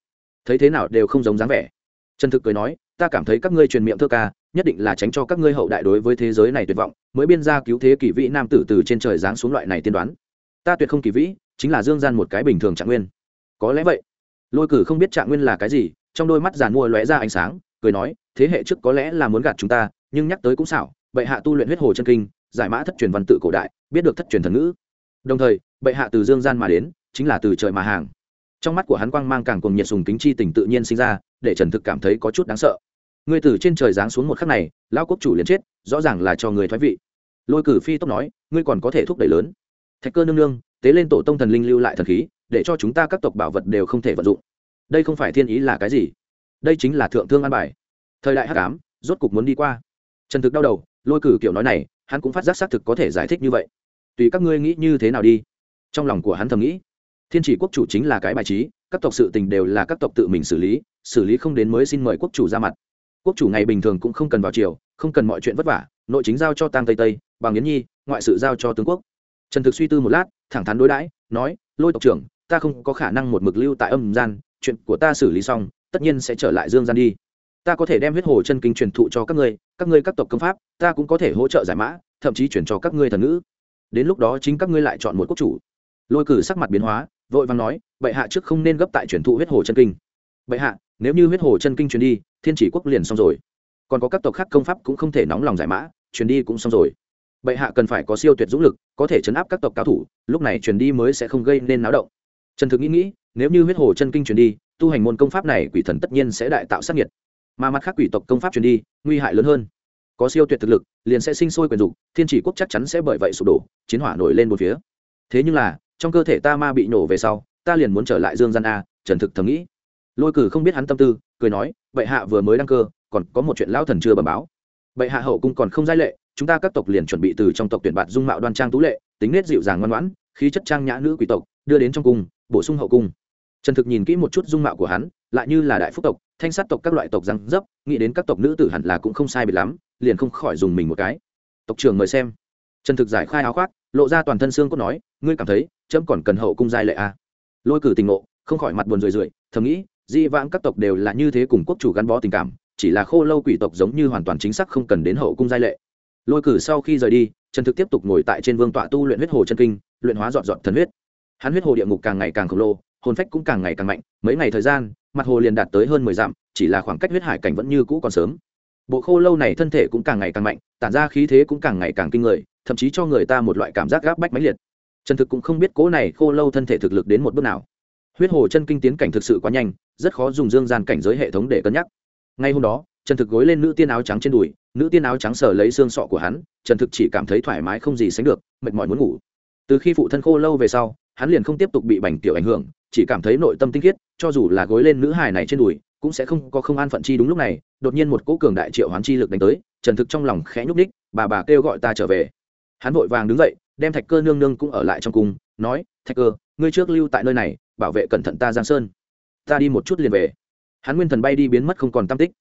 Thấy thế nào đều không giống dáng vẻ. Trần thực cười nói, ta cảm thấy các ngươi truyền miệng thơ ca, nhất định là tránh cho các ngươi hậu đại đối với thế giới này tuyệt vọng, mới biên ra cứu thế kỳ vĩ nam tử từ trên trời giáng xuống loại này tiên đoán. Ta tuyệt không kỳ vĩ, chính là dương gian một cái bình thường trạng nguyên. Có lẽ vậy. Lôi cử không biết trạng nguyên là cái gì trong đôi mắt giàn mua lóe ra ánh sáng, cười nói, thế hệ trước có lẽ là muốn gạt chúng ta, nhưng nhắc tới cũng xảo, bệ hạ tu luyện huyết hồ chân kinh, giải mã thất truyền văn tự cổ đại, biết được thất truyền thần ngữ. Đồng thời, bệ hạ từ dương gian mà đến, chính là từ trời mà hàng. Trong mắt của hắn quang mang càng cùng nhiệt sùng kính chi tình tự nhiên sinh ra, để trần thực cảm thấy có chút đáng sợ. Người từ trên trời giáng xuống một khắc này lao quốc chủ liền chết, rõ ràng là cho người thoái vị. Lôi cử phi tốc nói, ngươi còn có thể thúc đẩy lớn. Thạch cơ nương nương, tế lên tổ tông thần linh lưu lại thần khí, để cho chúng ta các tộc bảo vật đều không thể vận dụng đây không phải thiên ý là cái gì? Đây chính là thượng thương an bài. Thời đại hắc ám, rốt cục muốn đi qua. Trần thực đau đầu, lôi cử kiểu nói này, hắn cũng phát giác xác thực có thể giải thích như vậy. Tùy các ngươi nghĩ như thế nào đi. Trong lòng của hắn thầm nghĩ, thiên chỉ quốc chủ chính là cái bài trí, các tộc sự tình đều là các tộc tự mình xử lý xử lý không đến mới xin mời quốc chủ ra mặt. Quốc chủ ngày bình thường cũng không cần vào triều, không cần mọi chuyện vất vả, nội chính giao cho tang tây tây, bằng yến nhi, ngoại sự giao cho tướng quốc. Trần thực suy tư một lát, thẳng thắn đối đãi, nói, lôi tộc trưởng, ta không có khả năng một mực lưu tại âm gian chuyện của ta xử lý xong, tất nhiên sẽ trở lại dương gian đi. Ta có thể đem huyết hồ chân kinh truyền thụ cho các ngươi các ngươi các tộc công pháp, ta cũng có thể hỗ trợ giải mã, thậm chí chuyển cho các ngươi thần ngữ. Đến lúc đó chính các ngươi lại chọn một quốc chủ. Lôi cử sắc mặt biến hóa, vội vàng nói, bệ hạ trước không nên gấp tại truyền thụ huyết hồ chân kinh. Bệ hạ, nếu như huyết hồ chân kinh truyền đi, thiên chỉ quốc liền xong rồi. Còn có các tộc khác công pháp cũng không thể nóng lòng giải mã, truyền đi cũng xong rồi. Bệ hạ cần phải có siêu tuyệt dũng lực, có thể chấn áp các tộc cao thủ, lúc này truyền đi mới sẽ không gây nên náo động. Trần thực nghĩ nghĩ nếu như huyết hồ chân kinh truyền đi, tu hành môn công pháp này quỷ thần tất nhiên sẽ đại tạo sát nhiệt mà mặt khác quỷ tộc công pháp truyền đi, nguy hại lớn hơn. Có siêu tuyệt thực lực, liền sẽ sinh sôi quyền dục, thiên chỉ quốc chắc chắn sẽ bởi vậy sụp đổ, chiến hỏa nổi lên một phía. Thế nhưng là, trong cơ thể ta ma bị nổ về sau, ta liền muốn trở lại dương gian a, trần thực thầm nghĩ. Lôi cử không biết hắn tâm tư, cười nói, bệ hạ vừa mới đăng cơ, còn có một chuyện lão thần chưa bẩm báo. Bệ hạ hậu cung còn không giai lệ, chúng ta các tộc liền chuẩn bị từ trong tộc tuyển bạt dung mạo đoan trang tú lệ, tính nết dịu dàng ngoan ngoãn, khí chất trang nhã nữ quỷ tộc, đưa đến trong cung, bổ sung hậu cung trần thực nhìn kỹ một chút dung mạo của hắn, lại như là đại phúc tộc, thanh sát tộc các loại tộc răng dấp, nghĩ đến các tộc nữ tử hẳn là cũng không sai biệt lắm, liền không khỏi dùng mình một cái. Tộc trưởng mời xem. Trần thực giải khai áo khoác, lộ ra toàn thân xương cốt nói, ngươi cảm thấy trẫm còn cần hậu cung giai lệ à. lôi cử tình ngộ, không khỏi mặt buồn rười rượi, thầm nghĩ, di vãng các tộc đều là như thế cùng quốc chủ gắn bó tình cảm, chỉ là khô lâu quỷ tộc giống như hoàn toàn chính xác không cần đến hậu cung giai lệ. Lôi cử sau khi rời đi, trần thực tiếp tục ngồi tại trên vương tọa tu luyện huyết hồ chân kinh, luyện hóa dọn dọn thần huyết. Hắn huyết hồ địa ngục càng ngày càng khổng lồ hồn phách cũng càng ngày càng mạnh, mấy ngày thời gian, mặt hồ liền đạt tới hơn mười dặm, chỉ là khoảng cách huyết hải cảnh vẫn như cũ còn sớm. Bộ khô lâu này thân thể cũng càng ngày càng mạnh, tản ra khí thế cũng càng ngày càng kinh người, thậm chí cho người ta một loại cảm giác gáp bách mãnh liệt. Trần thực cũng không biết cố này khô lâu thân thể thực lực đến một bước nào. Huyết hồ chân kinh tiến cảnh thực sự quá nhanh, rất khó dùng dương gian cảnh giới hệ thống để cân nhắc. Ngay hôm đó, trần thực gối lên nữ tiên áo trắng trên đùi, nữ tiên áo trắng sờ lấy xương sọ của hắn, trần thực chỉ cảm thấy thoải mái không gì sánh được, mệt mỏi muốn ngủ. Từ khi phụ thân khô lâu về sau hắn liền không tiếp tục bị bành tiểu ảnh hưởng, chỉ cảm thấy nội tâm tinh khiết, cho dù là gối lên nữ hài này trên đùi, cũng sẽ không có không an phận chi đúng lúc này, đột nhiên một cỗ cường đại triệu hoán chi lực đánh tới, trần thực trong lòng khẽ nhúc ních bà bà kêu gọi ta trở về. Hắn vội vàng đứng dậy, đem thạch cơ nương nương cũng ở lại trong cung, nói, thạch cơ, ngươi trước lưu tại nơi này, bảo vệ cẩn thận ta giang sơn. Ta đi một chút liền về. Hắn nguyên thần bay đi biến mất không còn tam tích.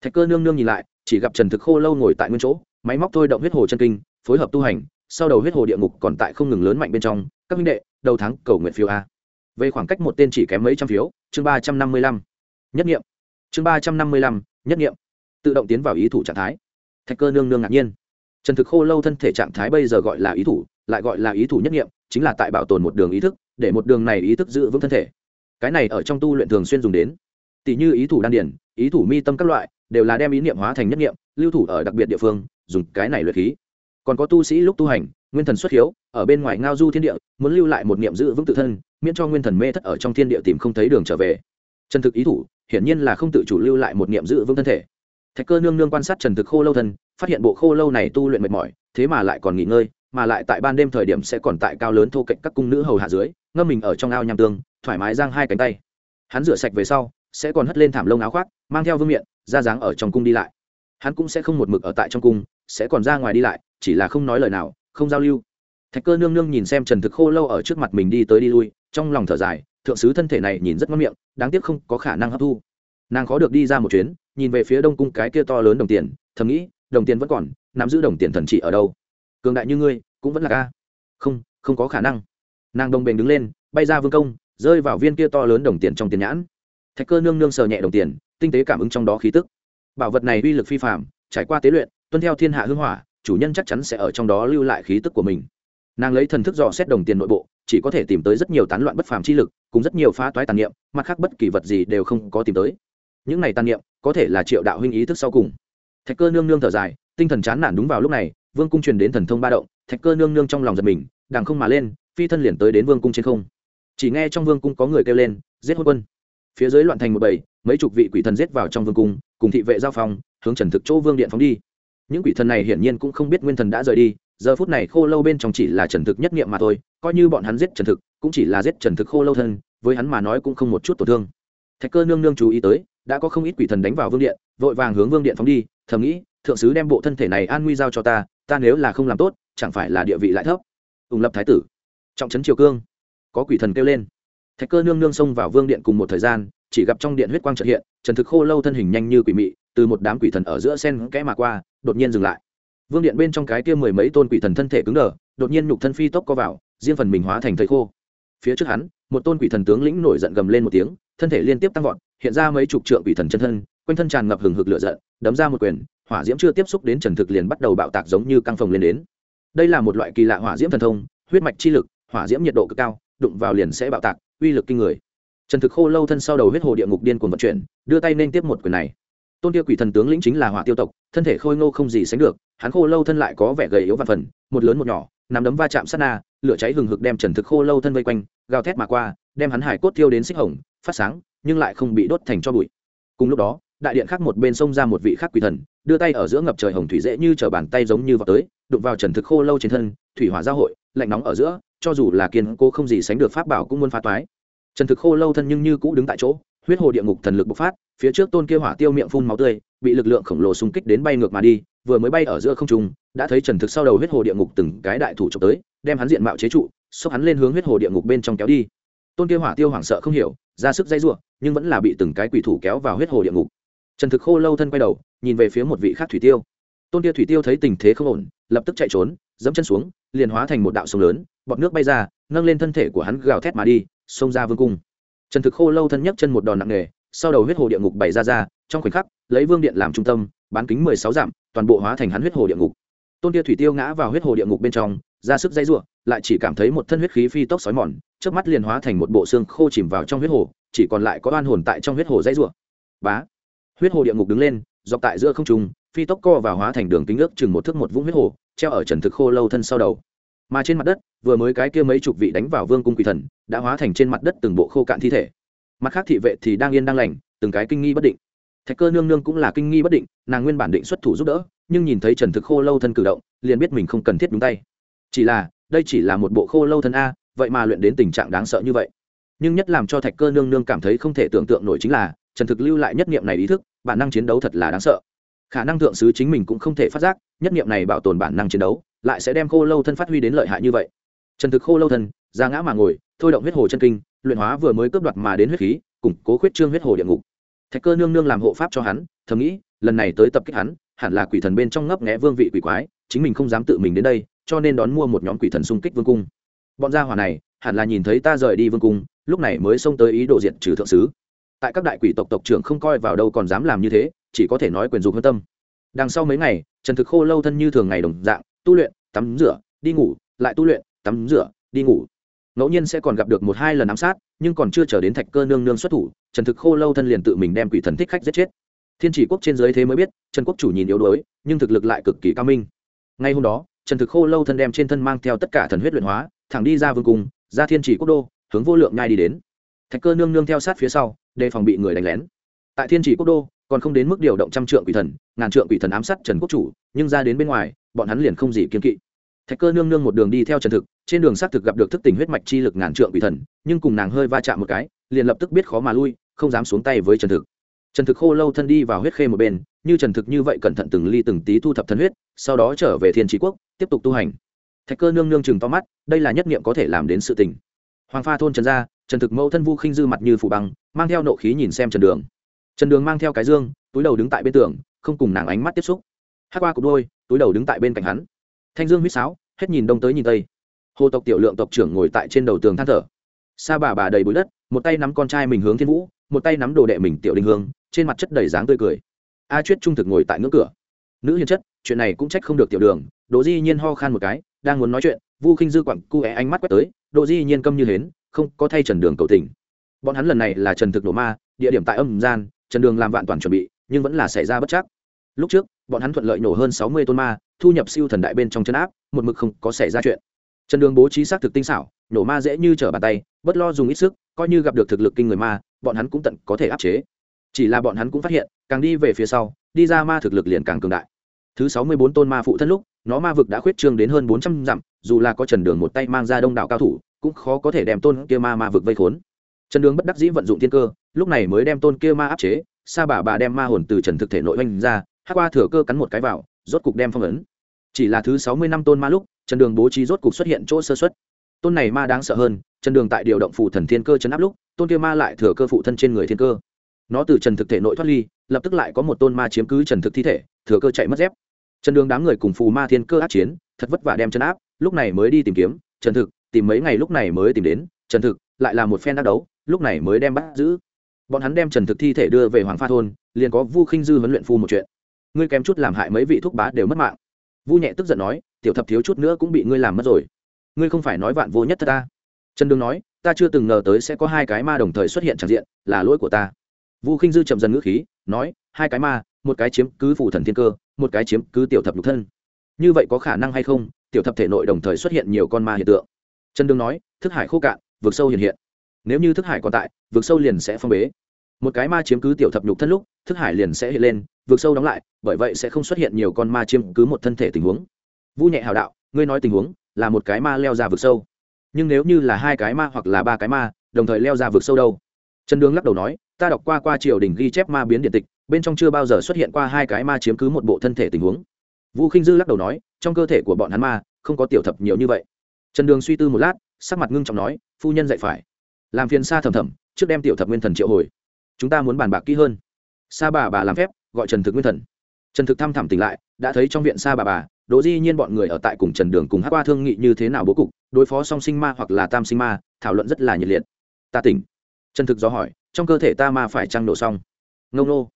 Thạch cơ nương nương nhìn lại, chỉ gặp trần thực khô lâu ngồi tại nguyên chỗ, máy móc thôi động huyết hồ chân kinh, phối hợp tu hành, sau đầu huyết hồ địa ngục còn tại không ngừng lớn mạnh bên trong. Các minh đệ đầu tháng cầu nguyện phiếu a. Về khoảng cách một tên chỉ kém mấy trăm phiếu, chương ba trăm năm mươi lăm. Nhất nghiệm. Chương ba trăm năm mươi lăm, nhất nghiệm. Tự động tiến vào ý thủ trạng thái. Thạch cơ nương nương ngạc nhiên. Trần thực khô lâu thân thể trạng thái bây giờ gọi là ý thủ, lại gọi là ý thủ nhất nghiệm, chính là tại bảo tồn một đường ý thức, để một đường này ý thức giữ vững thân thể. Cái này ở trong tu luyện thường xuyên dùng đến. Tỷ như ý thủ đan điển ý thủ mi tâm các loại, đều là đem ý niệm hóa thành nhất nghiệm, lưu thủ ở đặc biệt địa phương, dùng cái này luyện khí. Còn có tu sĩ lúc tu hành nguyên thần xuất hiếu, ở bên ngoài ngao du thiên địa, muốn lưu lại một niệm giữ vững tự thân, miễn cho nguyên thần mê thất ở trong thiên địa tìm không thấy đường trở về. Trần thực ý thủ, hiển nhiên là không tự chủ lưu lại một niệm giữ vững thân thể. Thạch cơ nương nương quan sát trần thực khô lâu thân, phát hiện bộ khô lâu này tu luyện mệt mỏi, thế mà lại còn nghỉ ngơi, mà lại tại ban đêm thời điểm sẽ còn tại cao lớn thô cạnh các cung nữ hầu hạ dưới, ngâm mình ở trong ao nham tương, thoải mái giang hai cánh tay. Hắn rửa sạch về sau, sẽ còn hất lên thảm lông áo khoác, mang theo vương miện, ra dáng ở trong cung đi lại. Hắn cũng sẽ không một mực ở tại trong cung, sẽ còn ra ngoài đi lại, chỉ là không nói lời nào không giao lưu. Thạch cơ nương nương nhìn xem trần thực khô lâu ở trước mặt mình đi tới đi lui, trong lòng thở dài, thượng sứ thân thể này nhìn rất ngon miệng, đáng tiếc không có khả năng hấp thu. Nàng khó được đi ra một chuyến, nhìn về phía đông cung cái kia to lớn đồng tiền, thầm nghĩ, đồng tiền vẫn còn, nắm giữ đồng tiền thần trị ở đâu? Cường đại như ngươi, cũng vẫn là ca. Không không có khả năng. Nàng đồng bền đứng lên, bay ra vương công, rơi vào viên kia to lớn đồng tiền trong tiền nhãn. Thạch cơ nương nương sờ nhẹ đồng tiền, tinh tế cảm ứng trong đó khí tức. Bảo vật này uy lực phi phạm trải qua tế luyện, tuân theo thiên hạ hưng hỏa chủ nhân chắc chắn sẽ ở trong đó lưu lại khí tức của mình. Nàng lấy thần thức dò xét đồng tiền nội bộ, chỉ có thể tìm tới rất nhiều tán loạn bất phàm chi lực, cùng rất nhiều phá toái tàn niệm, mặt khác bất kỳ vật gì đều không có tìm tới. Những này tàn niệm, có thể là triệu đạo huynh ý thức sau cùng. Thạch cơ nương nương thở dài, tinh thần chán nản đúng vào lúc này, vương cung truyền đến thần thông ba động, thạch cơ nương nương trong lòng giật mình, đằng không mà lên, phi thân liền tới đến vương cung trên không. Chỉ nghe trong vương cung có người kêu lên, giết hôn quân! Phía dưới loạn thành một bầy, mấy chục vị quỷ thần giết vào trong vương cung, cùng thị vệ giao phòng hướng trần thực chỗ vương điện phóng đi những quỷ thần này hiển nhiên cũng không biết nguyên thần đã rời đi, giờ phút này khô lâu bên trong chỉ là trần thực nhất nghiệm mà thôi, coi như bọn hắn giết trần thực, cũng chỉ là giết trần thực khô lâu thân, với hắn mà nói cũng không một chút tổn thương. Thạch cơ nương nương chú ý tới, đã có không ít quỷ thần đánh vào vương điện, vội vàng hướng vương điện phóng đi, thầm nghĩ, thượng sứ đem bộ thân thể này an nguy giao cho ta ta nếu là không làm tốt, chẳng phải là địa vị lại thấp. Ủng lập thái tử. Trọng trấn triều cương. Có quỷ thần kêu lên. Thạch cơ nương nương xông vào vương điện cùng một thời gian, chỉ gặp trong điện huyết quang trợ hiện, trần thực khô lâu thân hình nhanh như quỷ mị, từ một đám quỷ thần ở giữa sen kẽ mà qua đột nhiên dừng lại. Vương điện bên trong cái kia mười mấy tôn quỷ thần thân thể cứng đờ, đột nhiên nhục thân phi tốc co vào, riêng phần mình hóa thành thầy khô. Phía trước hắn, một tôn quỷ thần tướng lĩnh nổi giận gầm lên một tiếng, thân thể liên tiếp tăng vọt, hiện ra mấy chục trượng quỷ thần chân thân, quanh thân tràn ngập hừng hực lửa giận, đấm ra một quyền, hỏa diễm chưa tiếp xúc đến trần thực liền bắt đầu bạo tạc giống như căng phồng lên đến. Đây là một loại kỳ lạ hỏa diễm thần thông, huyết mạch chi lực, hỏa diễm nhiệt độ cực cao, đụng vào liền sẽ bạo tạc, uy lực kinh người. Trần thực khô lâu thân sau đầu huyết hồ địa ngục điên cuồng vận chuyển, đưa tay nên tiếp một quyền này tôn kia quỷ thần tướng lĩnh chính là hỏa tiêu tộc, thân thể khôi ngô không gì sánh được, hắn khô lâu thân lại có vẻ gầy yếu và phần, một lớn một nhỏ nằm đấm va chạm sát na, lửa cháy hừng hực đem trần thực khô lâu thân vây quanh, gào thét mà qua, đem hắn hải cốt tiêu đến xích hồng, phát sáng, nhưng lại không bị đốt thành cho bụi. Cùng lúc đó, đại điện khác một bên sông ra một vị khác quỷ thần, đưa tay ở giữa ngập trời hồng thủy dễ như chở bàn tay giống như vào tới, đụng vào trần thực khô lâu trên thân, thủy hỏa giao hội, lạnh nóng ở giữa, cho dù là kiên cố không gì sánh được pháp bảo cũng muốn phá toái. Trần thực khô lâu thân nhưng như cũ đứng tại chỗ, huyết hồ địa ngục thần lực bộc phát phía trước tôn kia hỏa tiêu miệng phun máu tươi, bị lực lượng khổng lồ xung kích đến bay ngược mà đi, vừa mới bay ở giữa không trung, đã thấy trần thực sau đầu huyết hồ địa ngục từng cái đại thủ trộm tới, đem hắn diện mạo chế trụ, xốc hắn lên hướng huyết hồ địa ngục bên trong kéo đi. Tôn kia hỏa tiêu hoảng sợ không hiểu, ra sức dây r nhưng vẫn là bị từng cái quỷ thủ kéo vào huyết hồ địa ngục. Trần thực khô lâu thân quay đầu, nhìn về phía một vị khác thủy tiêu. Tôn kia thủy tiêu thấy tình thế không ổn, lập tức chạy trốn dẫm chân xuống, liền hóa thành một đạo sông lớn, bọt nước bay ra, nâng lên thân thể của hắn gào thét mà đi, xông ra vương cung. Trần thực khô lâu thân nhấc chân một đòn nặng nề sau đầu huyết hồ địa ngục bày ra ra, trong khoảnh khắc, lấy vương điện làm trung tâm, bán kính mười sáu dặm, toàn bộ hóa thành hắn huyết hồ địa ngục. Tôn kia thủy tiêu ngã vào huyết hồ địa ngục bên trong, ra sức dây ruộng lại chỉ cảm thấy một thân huyết khí phi tốc sói mòn trước mắt liền hóa thành một bộ xương khô chìm vào trong huyết hồ, chỉ còn lại có oan hồn tại trong huyết hồ dây ruộng bá! Huyết hồ địa ngục đứng lên, dọc tại giữa không trung, phi tốc co và hóa thành đường kính ước chừng một thước một vũng huyết hồ, treo ở trần thực khô lâu thân sau đầu. Mà trên mặt đất, vừa mới cái kia mấy chục vị đánh vào vương cung quỷ thần, đã hóa thành trên mặt đất từng bộ khô cạn thi thể mặt khác thị vệ thì đang yên đang lành, từng cái kinh nghi bất định. Thạch cơ nương nương cũng là kinh nghi bất định, nàng nguyên bản định xuất thủ giúp đỡ, nhưng nhìn thấy trần thực khô lâu thân cử động, liền biết mình không cần thiết đúng tay. Chỉ là, đây chỉ là một bộ khô lâu thân a, vậy mà luyện đến tình trạng đáng sợ như vậy. Nhưng nhất làm cho thạch cơ nương nương cảm thấy không thể tưởng tượng nổi chính là, trần thực lưu lại nhất niệm này ý thức, bản năng chiến đấu thật là đáng sợ. Khả năng thượng sứ chính mình cũng không thể phát giác, nhất niệm này bảo tồn bản năng chiến đấu, lại sẽ đem khô lâu thân phát huy đến lợi hại như vậy. Trần thực khô lâu thân ra ngã mà ngồi, thôi động huyết hồ chân kinh luyện hóa vừa mới cướp đoạt mà đến huyết khí, củng cố khuyết trương huyết hồ địa ngục. Thạch cơ nương nương làm hộ pháp cho hắn, thầm nghĩ, lần này tới tập kích hắn, hẳn là quỷ thần bên trong ngấp nghẽ vương vị quỷ quái, chính mình không dám tự mình đến đây, cho nên đón mua một nhóm quỷ thần xung kích vương cung. Bọn gia hỏa này, hẳn là nhìn thấy ta rời đi vương cung, lúc này mới xông tới ý đồ diện trừ thượng sứ. Tại các đại quỷ tộc tộc trưởng không coi vào đâu còn dám làm như thế, chỉ có thể nói quyền dục hơn tâm. Đằng sau mấy ngày, trần thực khô lâu thân như thường ngày đồng dạng, tu luyện, tắm rửa, đi ngủ, lại tu luyện, tắm rửa, đi ngủ ngẫu nhiên sẽ còn gặp được một hai lần ám sát, nhưng còn chưa chờ đến thạch cơ nương nương xuất thủ, trần thực khô lâu thân liền tự mình đem quỷ thần thích khách giết chết. Thiên chỉ quốc trên giới thế mới biết, trần quốc chủ nhìn yếu đuối, nhưng thực lực lại cực kỳ cao minh. Ngay hôm đó, trần thực khô lâu thân đem trên thân mang theo tất cả thần huyết luyện hóa, thẳng đi ra vương cung, ra thiên chỉ quốc đô, hướng vô lượng nhai đi đến. Thạch cơ nương nương theo sát phía sau, đề phòng bị người đánh lén. Tại thiên chỉ quốc đô, còn không đến mức điều động trăm trượng quỷ thần, ngàn trượng quỷ thần ám sát trần quốc chủ, nhưng ra đến bên ngoài, bọn hắn liền không gì kiên kỵ thạch cơ nương nương một đường đi theo trần thực, trên đường xác thực gặp được thức tình huyết mạch chi lực ngàn trượng quỷ thần, nhưng cùng nàng hơi va chạm một cái, liền lập tức biết khó mà lui, không dám xuống tay với trần thực. Trần thực khô lâu thân đi vào huyết khê một bên, như trần thực như vậy cẩn thận từng ly từng tí thu thập thân huyết, sau đó trở về thiên trí quốc, tiếp tục tu hành. Thạch cơ nương nương chừng to mắt, đây là nhất nghiệm có thể làm đến sự tình. Hoàng pha thôn trần gia, trần thực mẫu thân vu khinh dư mặt như phủ băng, mang theo nộ khí nhìn xem trần đường. Trần đường mang theo cái dương, túi đầu đứng tại bên tường, không cùng nàng ánh mắt tiếp xúc. Hát qua cục đôi, túi đầu đứng tại bên cạnh hắn thanh dương huýt sáo, hết nhìn đông tới nhìn tây. Hồ tộc tiểu lượng tộc trưởng ngồi tại trên đầu tường than thở. Sa bà bà đầy bụi đất, một tay nắm con trai mình hướng thiên vũ, một tay nắm đồ đệ mình tiểu đình hương, trên mặt chất đầy dáng tươi cười. A chuyết trung thực ngồi tại ngưỡng cửa. Nữ hiền chất, chuyện này cũng trách không được tiểu đường, đỗ di nhiên ho khan một cái, đang muốn nói chuyện, vu khinh dư quặng cu é ánh mắt quét tới, đỗ di nhiên câm như hến, không có thay trần đường cầu tình. Bọn hắn lần này là trần thực nổ ma, địa điểm tại âm gian, trần đường làm vạn toàn chuẩn bị, nhưng vẫn là xảy ra bất chắc lúc trước, bọn hắn thuận lợi nổ hơn sáu mươi tôn ma, thu nhập siêu thần đại bên trong chân áp, một mực không có xảy ra chuyện. Trần đường bố trí xác thực tinh xảo, nổ ma dễ như trở bàn tay, bất lo dùng ít sức, coi như gặp được thực lực kinh người ma, bọn hắn cũng tận có thể áp chế. Chỉ là bọn hắn cũng phát hiện, càng đi về phía sau, đi ra ma thực lực liền càng cường đại. Thứ sáu mươi bốn tôn ma phụ thân lúc, nó ma vực đã khuyết trương đến hơn bốn trăm dặm, dù là có trần đường một tay mang ra đông đảo cao thủ, cũng khó có thể đem tôn kia ma ma vực vây khốn. Trần đường bất đắc dĩ vận dụng thiên cơ, lúc này mới đem tôn kia ma áp chế, sa bà bà đem ma hồn từ trần thực thể nội oanh ra hát qua thừa cơ cắn một cái vào, rốt cục đem phong ấn. Chỉ là thứ sáu mươi năm tôn ma lúc, trần đường bố trí rốt cục xuất hiện chỗ sơ xuất. Tôn này ma đáng sợ hơn, trần đường tại điều động phụ thần thiên cơ chấn áp lúc, tôn kia ma lại thừa cơ phụ thân trên người thiên cơ. Nó từ trần thực thể nội thoát ly, lập tức lại có một tôn ma chiếm cứ trần thực thi thể, thừa cơ chạy mất dép. Trần đường đám người cùng phù ma thiên cơ áp chiến, thật vất vả đem chân áp, lúc này mới đi tìm kiếm, trần thực, tìm mấy ngày lúc này mới tìm đến, trần thực, lại là một phen đắc đấu, lúc này mới đem bắt giữ. Bọn hắn đem trần thực thi thể đưa về hoàng pha thôn, liền có vu khinh dư huấn luyện phu một chuyện ngươi kém chút làm hại mấy vị thúc bá đều mất mạng. Vu nhẹ tức giận nói, tiểu thập thiếu chút nữa cũng bị ngươi làm mất rồi. Ngươi không phải nói vạn vô nhất thật ta. Trần đường nói, ta chưa từng ngờ tới sẽ có hai cái ma đồng thời xuất hiện tràn diện, là lỗi của ta. Vu khinh dư chậm dần ngữ khí, nói, hai cái ma, một cái chiếm cứ phủ thần thiên cơ, một cái chiếm cứ tiểu thập nhục thân. Như vậy có khả năng hay không? Tiểu thập thể nội đồng thời xuất hiện nhiều con ma hiện tượng. Trần đường nói, thức hải khô cạn vượt sâu hiện hiện. Nếu như thức hải còn tại vượt sâu liền sẽ phong bế một cái ma chiếm cứ tiểu thập nhục thân lúc, thức hải liền sẽ hiện lên vượt sâu đóng lại, bởi vậy sẽ không xuất hiện nhiều con ma chiếm cứ một thân thể tình huống. Vu nhẹ hào đạo, ngươi nói tình huống, là một cái ma leo ra vực sâu. Nhưng nếu như là hai cái ma hoặc là ba cái ma, đồng thời leo ra vực sâu đâu? Trần đường lắc đầu nói, ta đọc qua qua triều đình ghi chép ma biến điện tịch, bên trong chưa bao giờ xuất hiện qua hai cái ma chiếm cứ một bộ thân thể tình huống. Vũ khinh dư lắc đầu nói, trong cơ thể của bọn hắn ma, không có tiểu thập nhiều như vậy. Trần đường suy tư một lát, sắc mặt ngưng trọng nói, phu nhân dạy phải. Làm phiền xa thầm thầm, trước đem tiểu thập nguyên thần triệu hồi chúng ta muốn bàn bạc kỹ hơn. Sa bà bà làm phép, gọi trần thực nguyên thần. Trần thực thăm thẳm tỉnh lại, đã thấy trong viện sa bà bà, đỗ di nhiên bọn người ở tại cùng trần đường cùng hát qua thương nghị như thế nào bố cục, đối phó song sinh ma hoặc là tam sinh ma, thảo luận rất là nhiệt liệt. Ta tỉnh. Trần thực do hỏi, trong cơ thể ta ma phải trăng nổ xong. Ngông nô.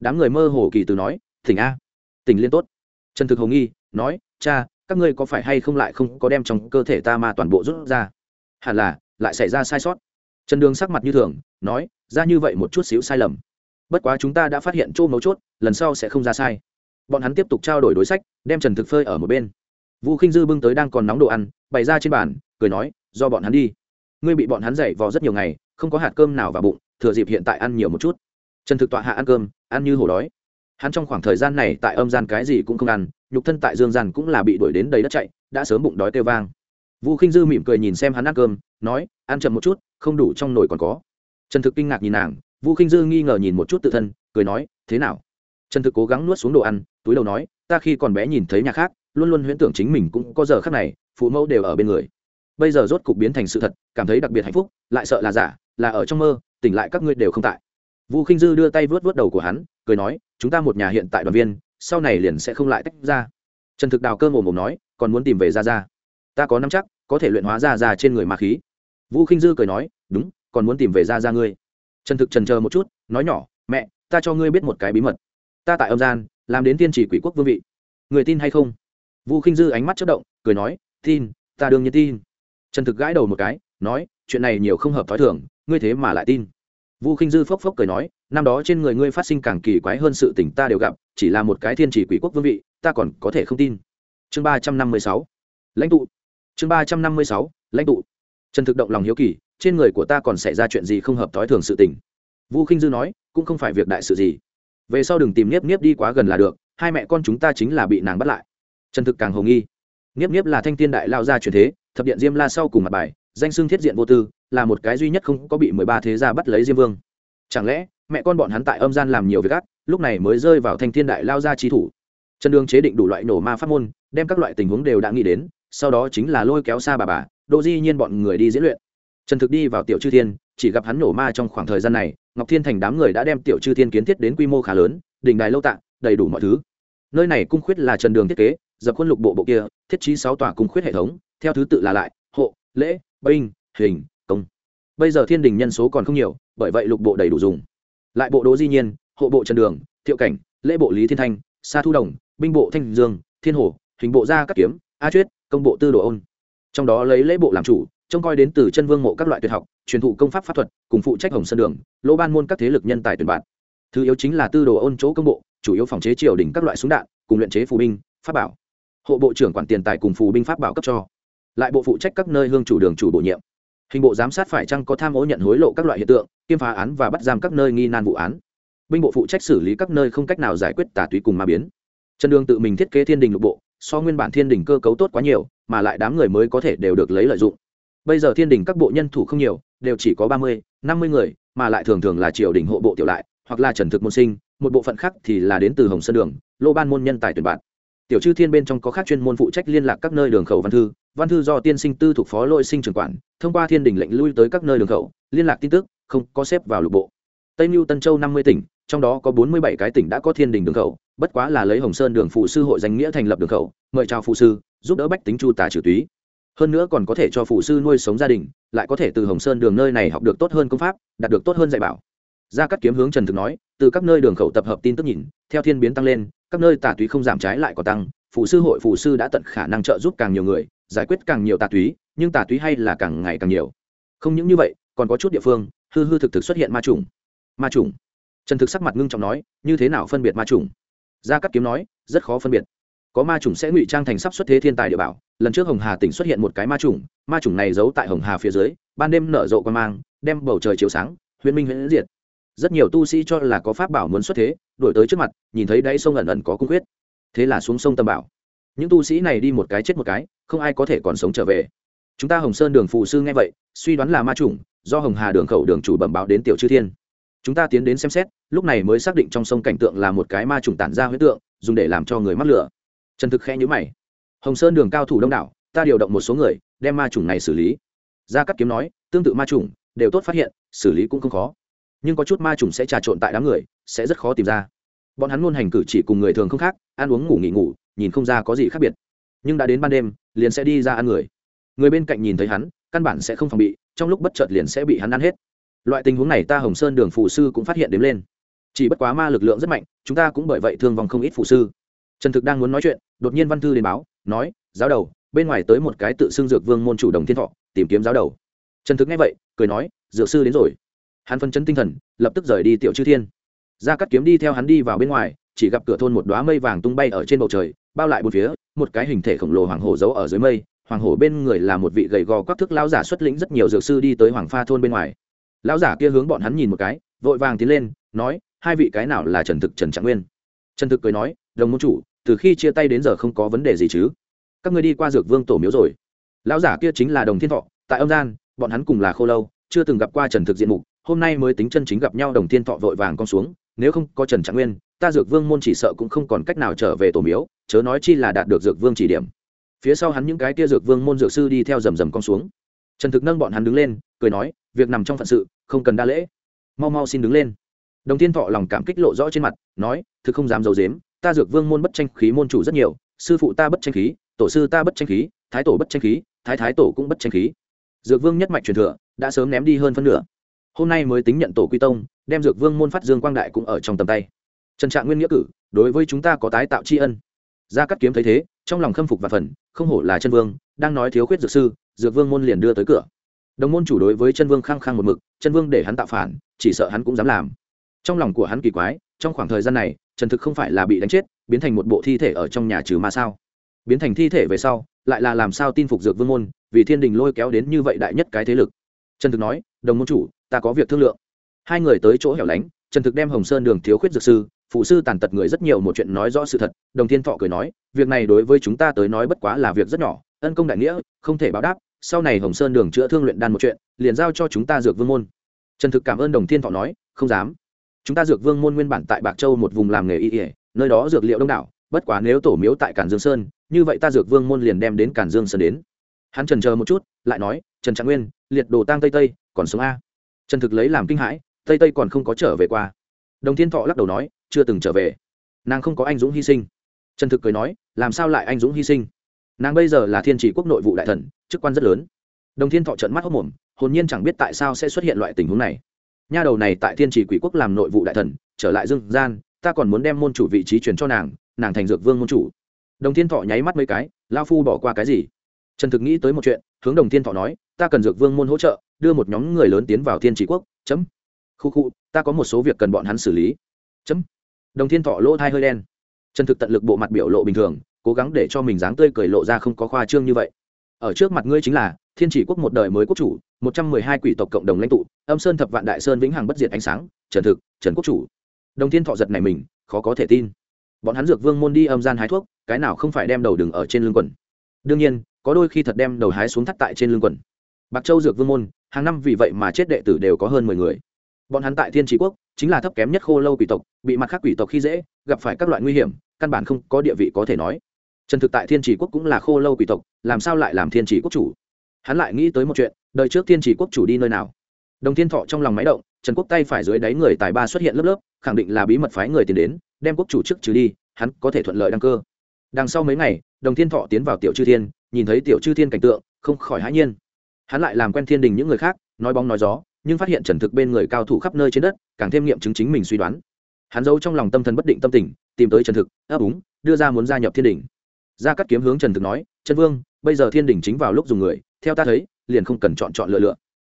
Đám người mơ hồ kỳ từ nói, tỉnh a. Tỉnh liên tốt. Trần thực hồng nghi, nói, cha, các ngươi có phải hay không lại không có đem trong cơ thể ta ma toàn bộ rút ra? Hẳn là, lại xảy ra sai sót. Trần đường sắc mặt như thường, nói ra như vậy một chút xíu sai lầm. Bất quá chúng ta đã phát hiện chỗ mấu chốt, lần sau sẽ không ra sai. Bọn hắn tiếp tục trao đổi đối sách, đem trần thực phơi ở một bên. Vũ khinh dư bưng tới đang còn nóng đồ ăn, bày ra trên bàn, cười nói, do bọn hắn đi. Ngươi bị bọn hắn dậy vò rất nhiều ngày, không có hạt cơm nào vào bụng, thừa dịp hiện tại ăn nhiều một chút. Trần thực tọa hạ ăn cơm, ăn như hổ đói. Hắn trong khoảng thời gian này tại âm gian cái gì cũng không ăn, nhục thân tại dương gian cũng là bị đuổi đến đầy đất chạy, đã sớm bụng đói kêu vang. Vũ khinh dư mỉm cười nhìn xem hắn ăn cơm, nói, ăn chậm một chút, không đủ trong nồi còn có trần thực kinh ngạc nhìn nàng vũ khinh dư nghi ngờ nhìn một chút tự thân, cười nói, thế nào? Trần thực cố gắng nuốt xuống đồ ăn, túi đầu nói, ta khi còn bé nhìn thấy nhà khác, luôn luôn huyễn tưởng chính mình cũng có giờ khác này, phụ mẫu đều ở bên người. Bây giờ rốt cục biến thành sự thật, cảm thấy đặc biệt hạnh phúc, lại sợ là giả, là ở trong mơ, tỉnh lại các ngươi đều không tại. Vũ khinh dư đưa tay vớt vớt đầu của hắn, cười nói, chúng ta một nhà hiện tại đoàn viên, sau này liền sẽ không lại tách ra. Trần thực đào cơ ồm ồm nói, còn muốn tìm về ra ra ta có năm chắc, có thể luyện hóa ra ra trên người ma khí. Vũ khinh dư cười nói, đúng còn muốn tìm về ra ra ngươi. Trần thực trần chờ một chút, nói nhỏ, mẹ, ta cho ngươi biết một cái bí mật. Ta tại âm gian, làm đến tiên chỉ quỷ quốc vương vị. Người tin hay không? Vũ khinh dư ánh mắt chất động, cười nói, tin, ta đương nhiên tin. Trần thực gãi đầu một cái, nói, chuyện này nhiều không hợp t h ó i thưởng ngươi thế mà lại tin. Vũ khinh dư phốc phốc cười nói, năm đó trên người ngươi phát sinh càng kỳ quái hơn sự tỉnh ta đều gặp, chỉ là một cái thiên chỉ quỷ quốc vương vị, ta còn có thể không tin. Chương ba trăm năm mươi sáu. Lãnh tụ. Chương ba trăm năm mươi sáu. Lãnh tụ. Trần thực động lòng hiếu kỳ trên người của ta còn xảy ra chuyện gì không hợp thói thường sự tình. Vu khinh dư nói, cũng không phải việc đại sự gì. Về sau đừng tìm nếp nếp đi quá gần là được, hai mẹ con chúng ta chính là bị nàng bắt lại. Trần thực càng hồ nghi. Nếp nếp là thanh Thiên đại lao gia truyền thế, thập điện diêm la sau cùng mặt bài, danh xưng thiết diện vô tư, là một cái duy nhất không có bị mười ba thế gia bắt lấy diêm vương. Chẳng lẽ, mẹ con bọn hắn tại âm gian làm nhiều việc ác, lúc này mới rơi vào thanh thiên đại lao gia trí thủ? Trần đường chế định đủ loại nổ ma pháp môn, đem các loại tình huống đều đã nghĩ đến, sau đó chính là lôi kéo xa bà bà, đỗ di nhiên bọn người đi diễn luyện trần thực đi vào tiểu chư thiên, chỉ gặp hắn nổ ma trong khoảng thời gian này, ngọc thiên thành đám người đã đem tiểu chư thiên kiến thiết đến quy mô khá lớn, đình đài lâu tạng, đầy đủ mọi thứ. Nơi này cung khuyết là trần đường thiết kế, dập khuôn lục bộ bộ kia, thiết trí sáu tòa cung khuyết hệ thống, theo thứ tự là lại, hộ, lễ, binh, hình, công. Bây giờ thiên đình nhân số còn không nhiều, bởi vậy lục bộ đầy đủ dùng. Lại bộ đỗ di nhiên, hộ bộ trần đường, thiệu cảnh, lễ bộ lý thiên thanh, sa thu đồng, binh bộ thanh dương, thiên hồ, hình bộ gia các kiếm, a chuyết, công bộ tư đồ ôn. Trong đó lấy lễ bộ làm chủ trông coi đến từ chân vương mộ các loại tuyệt học, truyền thụ công pháp pháp thuật, cùng phụ trách hồng sân đường, lỗ ban môn các thế lực nhân tài tuyển bạn. Thứ yếu chính là tư đồ ôn chỗ công bộ, chủ yếu phòng chế triều đình các loại súng đạn, cùng luyện chế phù binh, pháp bảo. Hộ bộ trưởng quản tiền tài cùng phù binh pháp bảo cấp cho. Lại bộ phụ trách các nơi hương chủ đường chủ bổ nhiệm. Hình bộ giám sát phải chăng có tham ô nhận hối lộ các loại hiện tượng, kiêm phá án và bắt giam các nơi nghi nan vụ án. Binh bộ phụ trách xử lý các nơi không cách nào giải quyết tà túy cùng ma biến. Trần đường tự mình thiết kế thiên đình lục bộ, so nguyên bản thiên đình cơ cấu tốt quá nhiều, mà lại đám người mới có thể đều được lấy lợi dụng bây giờ thiên đình các bộ nhân thủ không nhiều, đều chỉ có ba mươi, năm mươi người, mà lại thường thường là triều đình hộ bộ tiểu lại, hoặc là trần thực môn sinh, một bộ phận khác thì là đến từ hồng sơn đường, lô ban môn nhân tài tuyển bạn. Tiểu chư thiên bên trong có khác chuyên môn phụ trách liên lạc các nơi đường khẩu văn thư văn thư do tiên sinh tư thuộc phó lôi sinh trưởng quản, thông qua thiên đình lệnh lui tới các nơi đường khẩu, liên lạc tin tức, không có xếp vào lục bộ. Tây mưu tân châu năm mươi tỉnh, trong đó có bốn mươi bảy cái tỉnh đã có thiên đình đường khẩu, bất quá là lấy hồng sơn đường phụ sư hội danh nghĩa thành lập đường khẩu, mời chào phụ sư, giúp đỡ bách tính chu tả trừ túy hơn nữa còn có thể cho phụ sư nuôi sống gia đình, lại có thể từ hồng sơn đường nơi này học được tốt hơn công pháp, đạt được tốt hơn dạy bảo. Ra các kiếm hướng trần thực nói, từ các nơi đường khẩu tập hợp tin tức nhìn, theo thiên biến tăng lên, các nơi tà túy không giảm trái lại có tăng, phụ sư hội phụ sư đã tận khả năng trợ giúp càng nhiều người, giải quyết càng nhiều tà túy, nhưng tà túy hay là càng ngày càng nhiều. Không những như vậy, còn có chút địa phương, hư hư thực thực xuất hiện ma trùng. Ma trùng. Trần thực sắc mặt ngưng trọng nói, như thế nào phân biệt ma trùng? Gia cắt kiếm nói, rất khó phân biệt có ma trùng sẽ ngụy trang thành sắp xuất thế thiên tài địa bảo. Lần trước hồng hà tỉnh xuất hiện một cái ma trùng ma trùng này giấu tại hồng hà phía dưới, ban đêm nở rộ quan mang, đem bầu trời chiếu sáng, huyền minh huyền diệt. Rất nhiều tu sĩ cho là có pháp bảo muốn xuất thế, đổi tới trước mặt, nhìn thấy đáy sông ẩn ẩn có cung quyết thế là xuống sông tâm bảo. Những tu sĩ này đi một cái chết một cái, không ai có thể còn sống trở về. Chúng ta hồng sơn đường phụ sư nghe vậy, suy đoán là ma chủng, do hồng hà đường khẩu đường chủ bẩm báo đến tiểu chư thiên. Chúng ta tiến đến xem xét, lúc này mới xác định trong sông cảnh tượng là một cái ma trùng tản ra huyết tượng, dùng để làm cho người mắc lửa trần thực khẽ nhữ mày. Hồng sơn đường cao thủ đông đảo, ta điều động một số người, đem ma trùng này xử lý. Gia cắt kiếm nói, tương tự ma trùng đều tốt phát hiện, xử lý cũng không khó. Nhưng có chút ma trùng sẽ trà trộn tại đám người, sẽ rất khó tìm ra. Bọn hắn luôn hành cử chỉ cùng người thường không khác, ăn uống ngủ nghỉ ngủ, nhìn không ra có gì khác biệt. Nhưng đã đến ban đêm, liền sẽ đi ra ăn người. Người bên cạnh nhìn thấy hắn, căn bản sẽ không phòng bị, trong lúc bất chợt liền sẽ bị hắn ăn hết. Loại tình huống này ta hồng sơn đường phù sư cũng phát hiện đếm lên. Chỉ bất quá ma lực lượng rất mạnh, chúng ta cũng bởi vậy thương vong không ít phù sư trần thực đang muốn nói chuyện, đột nhiên văn thư đến báo, nói, giáo đầu, bên ngoài tới một cái tự xưng dược vương môn chủ đồng thiên thọ, tìm kiếm giáo đầu. Trần thực nghe vậy, cười nói, dược sư đến rồi. Hắn phân chấn tinh thần, lập tức rời đi tiểu chư thiên. Ra cắt kiếm đi theo hắn đi vào bên ngoài, chỉ gặp cửa thôn một đoá mây vàng tung bay ở trên bầu trời, bao lại bốn phía, một cái hình thể khổng lồ hoàng hổ giấu ở dưới mây, hoàng hổ bên người là một vị gầy gò quắc thức lão giả xuất lĩnh rất nhiều dược sư đi tới hoàng pha thôn bên ngoài. Lão giả kia hướng bọn hắn nhìn một cái, vội vàng tiến lên, nói, hai vị cái nào là trần thực trần trạng nguyên? Trần thực cười nói, đồng môn chủ từ khi chia tay đến giờ không có vấn đề gì chứ. Các ngươi đi qua dược vương tổ miếu rồi. Lão giả kia chính là đồng thiên thọ, tại âm gian, bọn hắn cùng là khô lâu, chưa từng gặp qua trần thực diện mục, hôm nay mới tính chân chính gặp nhau đồng thiên thọ vội vàng con xuống, nếu không có trần trạng nguyên, ta dược vương môn chỉ sợ cũng không còn cách nào trở về tổ miếu, chớ nói chi là đạt được dược vương chỉ điểm. Phía sau hắn những cái kia dược vương môn dược sư đi theo rầm rầm con xuống. Trần thực nâng bọn hắn đứng lên, cười nói, việc nằm trong phận sự, không cần đa lễ. Mau mau xin đứng lên. Đồng thiên thọ lòng cảm kích lộ rõ trên mặt, nói, thực không dám d i ấ u dếm ta dược vương môn bất tranh khí môn chủ rất nhiều, sư phụ ta bất tranh khí, tổ sư ta bất tranh khí, thái tổ bất tranh khí, thái thái tổ cũng bất tranh khí. Dược vương nhất mạch truyền thừa, đã sớm ném đi hơn phân nửa. Hôm nay mới tính nhận tổ quy tông, đem dược vương môn phát dương quang đại cũng ở trong tầm tay. Trần trạng nguyên nghĩa cử, đối với chúng ta có tái tạo tri ân. Gia cắt kiếm thấy thế, trong lòng khâm phục và phần, không hổ là chân vương, đang nói thiếu khuyết dược sư, dược vương môn liền đưa tới cửa. Đồng môn chủ đối với chân vương khăng khăng một mực, chân vương để hắn tạo phản, chỉ sợ hắn cũng dám làm. Trong lòng của hắn kỳ quái, trong khoảng thời gian này trần thực không phải là bị đánh chết, biến thành một bộ thi thể ở trong nhà trừ ma sao? Biến thành thi thể về sau, lại là làm sao tin phục dược vương môn, vì thiên đình lôi kéo đến như vậy đại nhất cái thế lực? Trần thực nói, đồng môn chủ, ta có việc thương lượng. Hai người tới chỗ hẻo lánh, trần thực đem hồng sơn đường thiếu khuyết dược sư, phụ sư tàn tật người rất nhiều một chuyện nói rõ sự thật, đồng thiên thọ cười nói, việc này đối với chúng ta tới nói bất quá là việc rất nhỏ, ân công đại nghĩa, không thể báo đáp, sau này hồng sơn đường chữa thương luyện đan một chuyện, liền giao cho chúng ta dược vương môn. Trần thực cảm ơn đồng thiên thọ nói, không dám chúng ta dược vương môn nguyên bản tại bạc châu một vùng làm nghề y ỉa nơi đó dược liệu đông đảo, bất quá nếu tổ miếu tại cản dương sơn, như vậy ta dược vương môn liền đem đến cản dương sơn đến. Hắn trần chờ một chút, lại nói, trần trạng nguyên, liệt đồ tang tây tây, còn sống a? Trần thực lấy làm kinh hãi, tây tây còn không có trở về qua. Đồng thiên thọ lắc đầu nói, chưa từng trở về. Nàng không có anh dũng hy sinh. Trần thực cười nói, làm sao lại anh dũng hy sinh? Nàng bây giờ là thiên chỉ quốc nội vụ đại thần, chức quan rất lớn. Đồng thiên thọ trận mắt hốc mồm, hồn nhiên chẳng biết tại sao sẽ xuất hiện loại tình huống này nha đầu này tại thiên chỉ quỷ quốc làm nội vụ đại thần, trở lại dương gian, ta còn muốn đem môn chủ vị trí truyền cho nàng nàng thành dược vương môn chủ. Đồng thiên thọ nháy mắt mấy cái, lao phu bỏ qua cái gì? Trần thực nghĩ tới một chuyện, hướng đồng thiên thọ nói, ta cần dược vương môn hỗ trợ, đưa một nhóm người lớn tiến vào thiên chỉ quốc, chấm. Khu khu, ta có một số việc cần bọn hắn xử lý. Chấm. Đồng thiên thọ lỗ thai hơi đen. Trần thực tận lực bộ mặt biểu lộ bình thường, cố gắng để cho mình dáng tươi cười lộ ra không có khoa trương như vậy. Ở trước mặt ngươi chính là thiên chỉ quốc một đời mới quốc chủ, một trăm mười hai quỷ tộc cộng đồng lãnh tụ, âm sơn thập vạn đại sơn vĩnh hằng bất diệt ánh sáng, trần thực, trần quốc chủ. Đồng thiên thọ giật này mình, khó có thể tin. Bọn hắn dược vương môn đi âm gian hái thuốc, cái nào không phải đem đầu đừng ở trên lưng quần. Đương nhiên, có đôi khi thật đem đầu hái xuống thắt tại trên lưng quần. Bạc châu dược vương môn, hàng năm vì vậy mà chết đệ tử đều có hơn mười người. Bọn hắn tại thiên trí quốc, chính là thấp kém nhất khô lâu quỷ tộc, bị mặt khác quỷ tộc khi dễ, gặp phải các loại nguy hiểm, căn bản không có địa vị có thể nói. Trần thực tại thiên chỉ quốc cũng là khô lâu quỷ tộc, làm sao lại làm thiên chỉ quốc chủ? Hắn lại nghĩ tới một chuyện, đời trước thiên chỉ quốc chủ đi nơi nào? Đồng thiên thọ trong lòng máy động, trần quốc tay phải dưới đáy người tài ba xuất hiện lớp lớp, khẳng định là bí mật phái người tìm đến, đem quốc chủ chức trừ đi, hắn có thể thuận lợi đăng cơ. Đằng sau mấy ngày, đồng thiên thọ tiến vào tiểu chư thiên, nhìn thấy tiểu chư thiên cảnh tượng, không khỏi hãi nhiên. Hắn lại làm quen thiên đình những người khác, nói bóng nói gió, nhưng phát hiện trần thực bên người cao thủ khắp nơi trên đất, càng thêm nghiệm chứng chính mình suy đoán. Hắn giấu trong lòng tâm thần bất định tâm tình, tìm tới trần thực, ấp úng, đưa ra muốn gia nhập thiên đình. Ra cắt kiếm hướng trần thực nói trần vương, bây giờ thiên đình chính vào lúc dùng người theo ta thấy, liền không cần chọn chọn lựa lựa.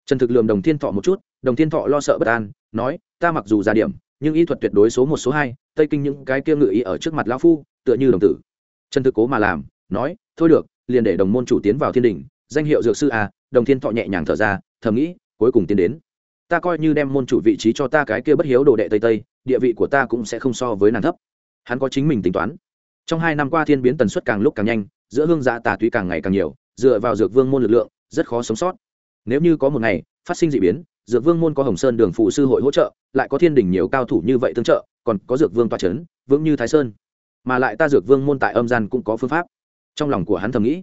Trần thực lườm đồng thiên thọ một chút, đồng thiên thọ lo sợ bất an, nói, ta mặc dù ra điểm, nhưng y thuật tuyệt đối số một, số hai, tây kinh những cái kia ngự ý ở trước mặt lão phu, tựa như đồng tử. Trần thực cố mà làm, nói, thôi được, liền để đồng môn chủ tiến vào thiên đình, danh hiệu dược sư à. Đồng thiên thọ nhẹ nhàng thở ra, thầm nghĩ, cuối cùng tiến đến. Ta coi như đem môn chủ vị trí cho ta cái kia bất hiếu đồ đệ tây tây, địa vị của ta cũng sẽ không so với nàng thấp. Hắn có chính mình tính toán. Trong hai năm qua thiên biến tần suất càng lúc càng nhanh, giữa hương dạ tà túy càng ngày càng nhiều dựa vào dược vương môn lực lượng, rất khó sống sót. Nếu như có một ngày, phát sinh d ị biến, dược vương môn có hồng sơn đường phụ sư hội hỗ trợ, lại có thiên đình nhiều cao thủ như vậy tương trợ, còn có dược vương toa c h ấ n vững như thái sơn. Mà lại ta dược vương môn tại âm gian cũng có phương pháp. Trong lòng của hắn thầm nghĩ,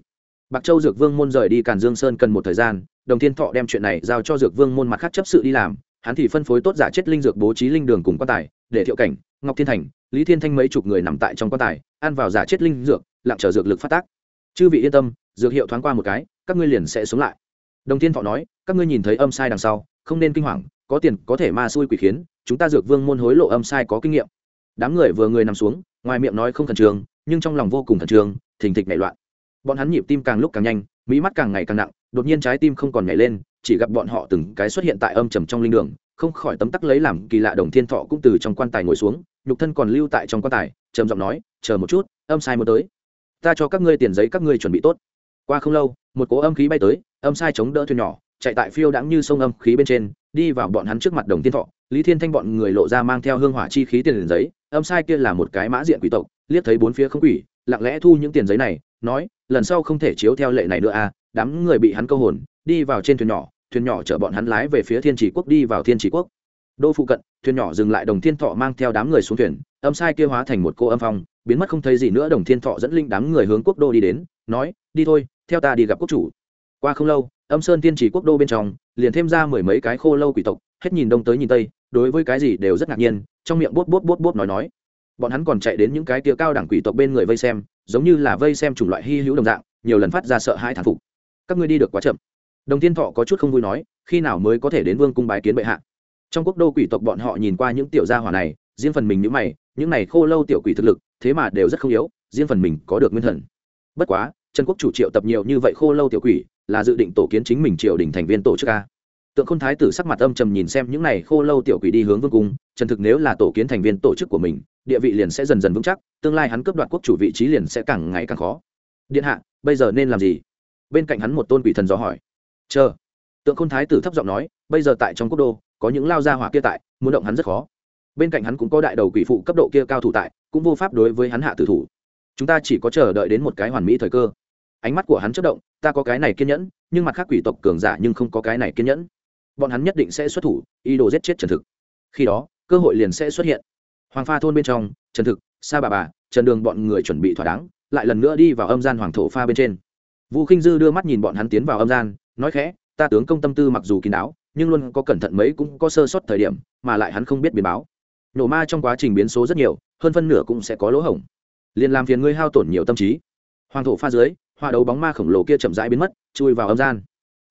bạc châu dược vương môn rời đi càn dương sơn cần một thời gian, đồng thiên thọ đem chuyện này giao cho dược vương môn mặt khác chấp sự đi làm, hắn thì phân phối tốt giả chết linh dược bố trí linh đường cùng quan tài, để thiệu cảnh, ngọc thiên thành, lý thiên thanh mấy chục người nằm tại trong quan tài, ăn vào giả chết linh dược, lặng chờ dược lực phát tác. Chư vị yên tâm dược hiệu thoáng qua một cái, các ngươi liền sẽ sống lại. Đồng thiên thọ nói, các ngươi nhìn thấy âm sai đằng sau, không nên kinh hoàng, có tiền, có thể ma xui quỷ khiến, chúng ta dược vương môn hối lộ âm sai có kinh nghiệm. Đám người vừa người nằm xuống, ngoài miệng nói không khẩn trương, nhưng trong lòng vô cùng khẩn trương, thình thịch nảy loạn. Bọn hắn nhịp tim càng lúc càng nhanh, mỹ mắt càng ngày càng nặng, đột nhiên trái tim không còn nhảy lên, chỉ gặp bọn họ từng cái xuất hiện tại âm trầm trong linh đường, không khỏi tấm tắc lấy làm kỳ lạ đồng thiên thọ cũng từ trong quan tài ngồi xuống, nhục thân còn lưu tại trong quan tài, trầm giọng nói, chờ một chút, âm sai mới tới. Ta cho các ngươi tiền giấy các ngươi chuẩn bị tốt qua không lâu, một cỗ âm khí bay tới, âm sai chống đỡ thuyền nhỏ, chạy tại phiêu đãng như sông âm khí bên trên, đi vào bọn hắn trước mặt đồng tiên thọ. Lý thiên thanh bọn người lộ ra mang theo hương hỏa chi khí tiền giấy, âm sai kia là một cái mã diện quỷ tộc, liếc thấy bốn phía không quỷ, lặng lẽ thu những tiền giấy này, nói, lần sau không thể chiếu theo lệ này nữa à đám người bị hắn câu hồn, đi vào trên thuyền nhỏ thuyền nhỏ chở bọn hắn lái về phía thiên chỉ quốc, đi vào thiên chỉ quốc. Đô phụ cận, thuyền nhỏ dừng lại, đồng thiên thọ mang theo đám người xuống thuyền, âm sai kia hóa thành một cô âm phong biến mất không thấy gì nữa, đồng thiên thọ dẫn linh đám người hướng quốc đô đi đến, nói, đi thôi, theo ta đi gặp quốc chủ. Qua không lâu, âm sơn tiên chỉ quốc đô bên trong, liền thêm ra mười mấy cái khô lâu quỷ tộc, hết nhìn đông tới nhìn tây, đối với cái gì đều rất ngạc nhiên, trong miệng bốt bốt bốt bốt nói nói. Bọn hắn còn chạy đến những cái tia cao đẳng quỷ tộc bên người vây xem, giống như là vây xem chủng loại hy hữu đồng dạng, nhiều lần phát ra sợ hãi thản phục. Các ngươi đi được quá chậm. Đồng thiên thọ có chút không vui nói, khi nào mới có thể đến vương cung bái kiến bệ hạ? Trong quốc đô quỷ tộc bọn họ nhìn qua những tiểu gia hỏa này, riêng phần mình những mày, những này khô lâu tiểu quỷ thực lực thế mà đều rất không yếu, riêng phần mình có được nguyên thần. Bất quá, trần quốc chủ triệu tập nhiều như vậy khô lâu tiểu quỷ, là dự định tổ kiến chính mình triều đình thành viên tổ chức a. Tượng khôn thái tử sắc mặt âm trầm nhìn xem những này khô lâu tiểu quỷ đi hướng vương cung, trần thực nếu là tổ kiến thành viên tổ chức của mình, địa vị liền sẽ dần dần vững chắc, tương lai hắn cướp đoạt quốc chủ vị trí liền sẽ càng ngày càng khó. Điện hạ, bây giờ nên làm gì? Bên cạnh hắn một tôn quỷ thần dò hỏi. Chờ. Tượng khôn thái tử thấp giọng nói, bây giờ tại trong quốc đô, có những lao gia hỏa kia tại, muốn động hắn rất khó bên cạnh hắn cũng có đại đầu quỷ phụ cấp độ kia cao thủ tại, cũng vô pháp đối với hắn hạ tử thủ. Chúng ta chỉ có chờ đợi đến một cái hoàn mỹ thời cơ. Ánh mắt của hắn chất động, ta có cái này kiên nhẫn, nhưng mặt khác quỷ tộc cường giả nhưng không có cái này kiên nhẫn. Bọn hắn nhất định sẽ xuất thủ, ý đồ giết chết trần thực. Khi đó, cơ hội liền sẽ xuất hiện. Hoàng pha thôn bên trong, trần thực, sa bà bà, trần đường bọn người chuẩn bị thỏa đáng, lại lần nữa đi vào âm gian hoàng thổ pha bên trên. Vũ khinh dư đưa mắt nhìn bọn hắn tiến vào âm gian, nói khẽ, ta tướng công tâm tư mặc dù kín đáo, nhưng luôn có cẩn thận mấy cũng có sơ sót thời điểm, mà lại hắn không biết biến báo nổ ma trong quá trình biến số rất nhiều, hơn phân nửa cũng sẽ có lỗ hổng. Liền làm phiền ngươi hao tổn nhiều tâm trí. Hoàng thổ pha dưới hoa đấu bóng ma khổng lồ kia chậm rãi biến mất, chui vào âm gian.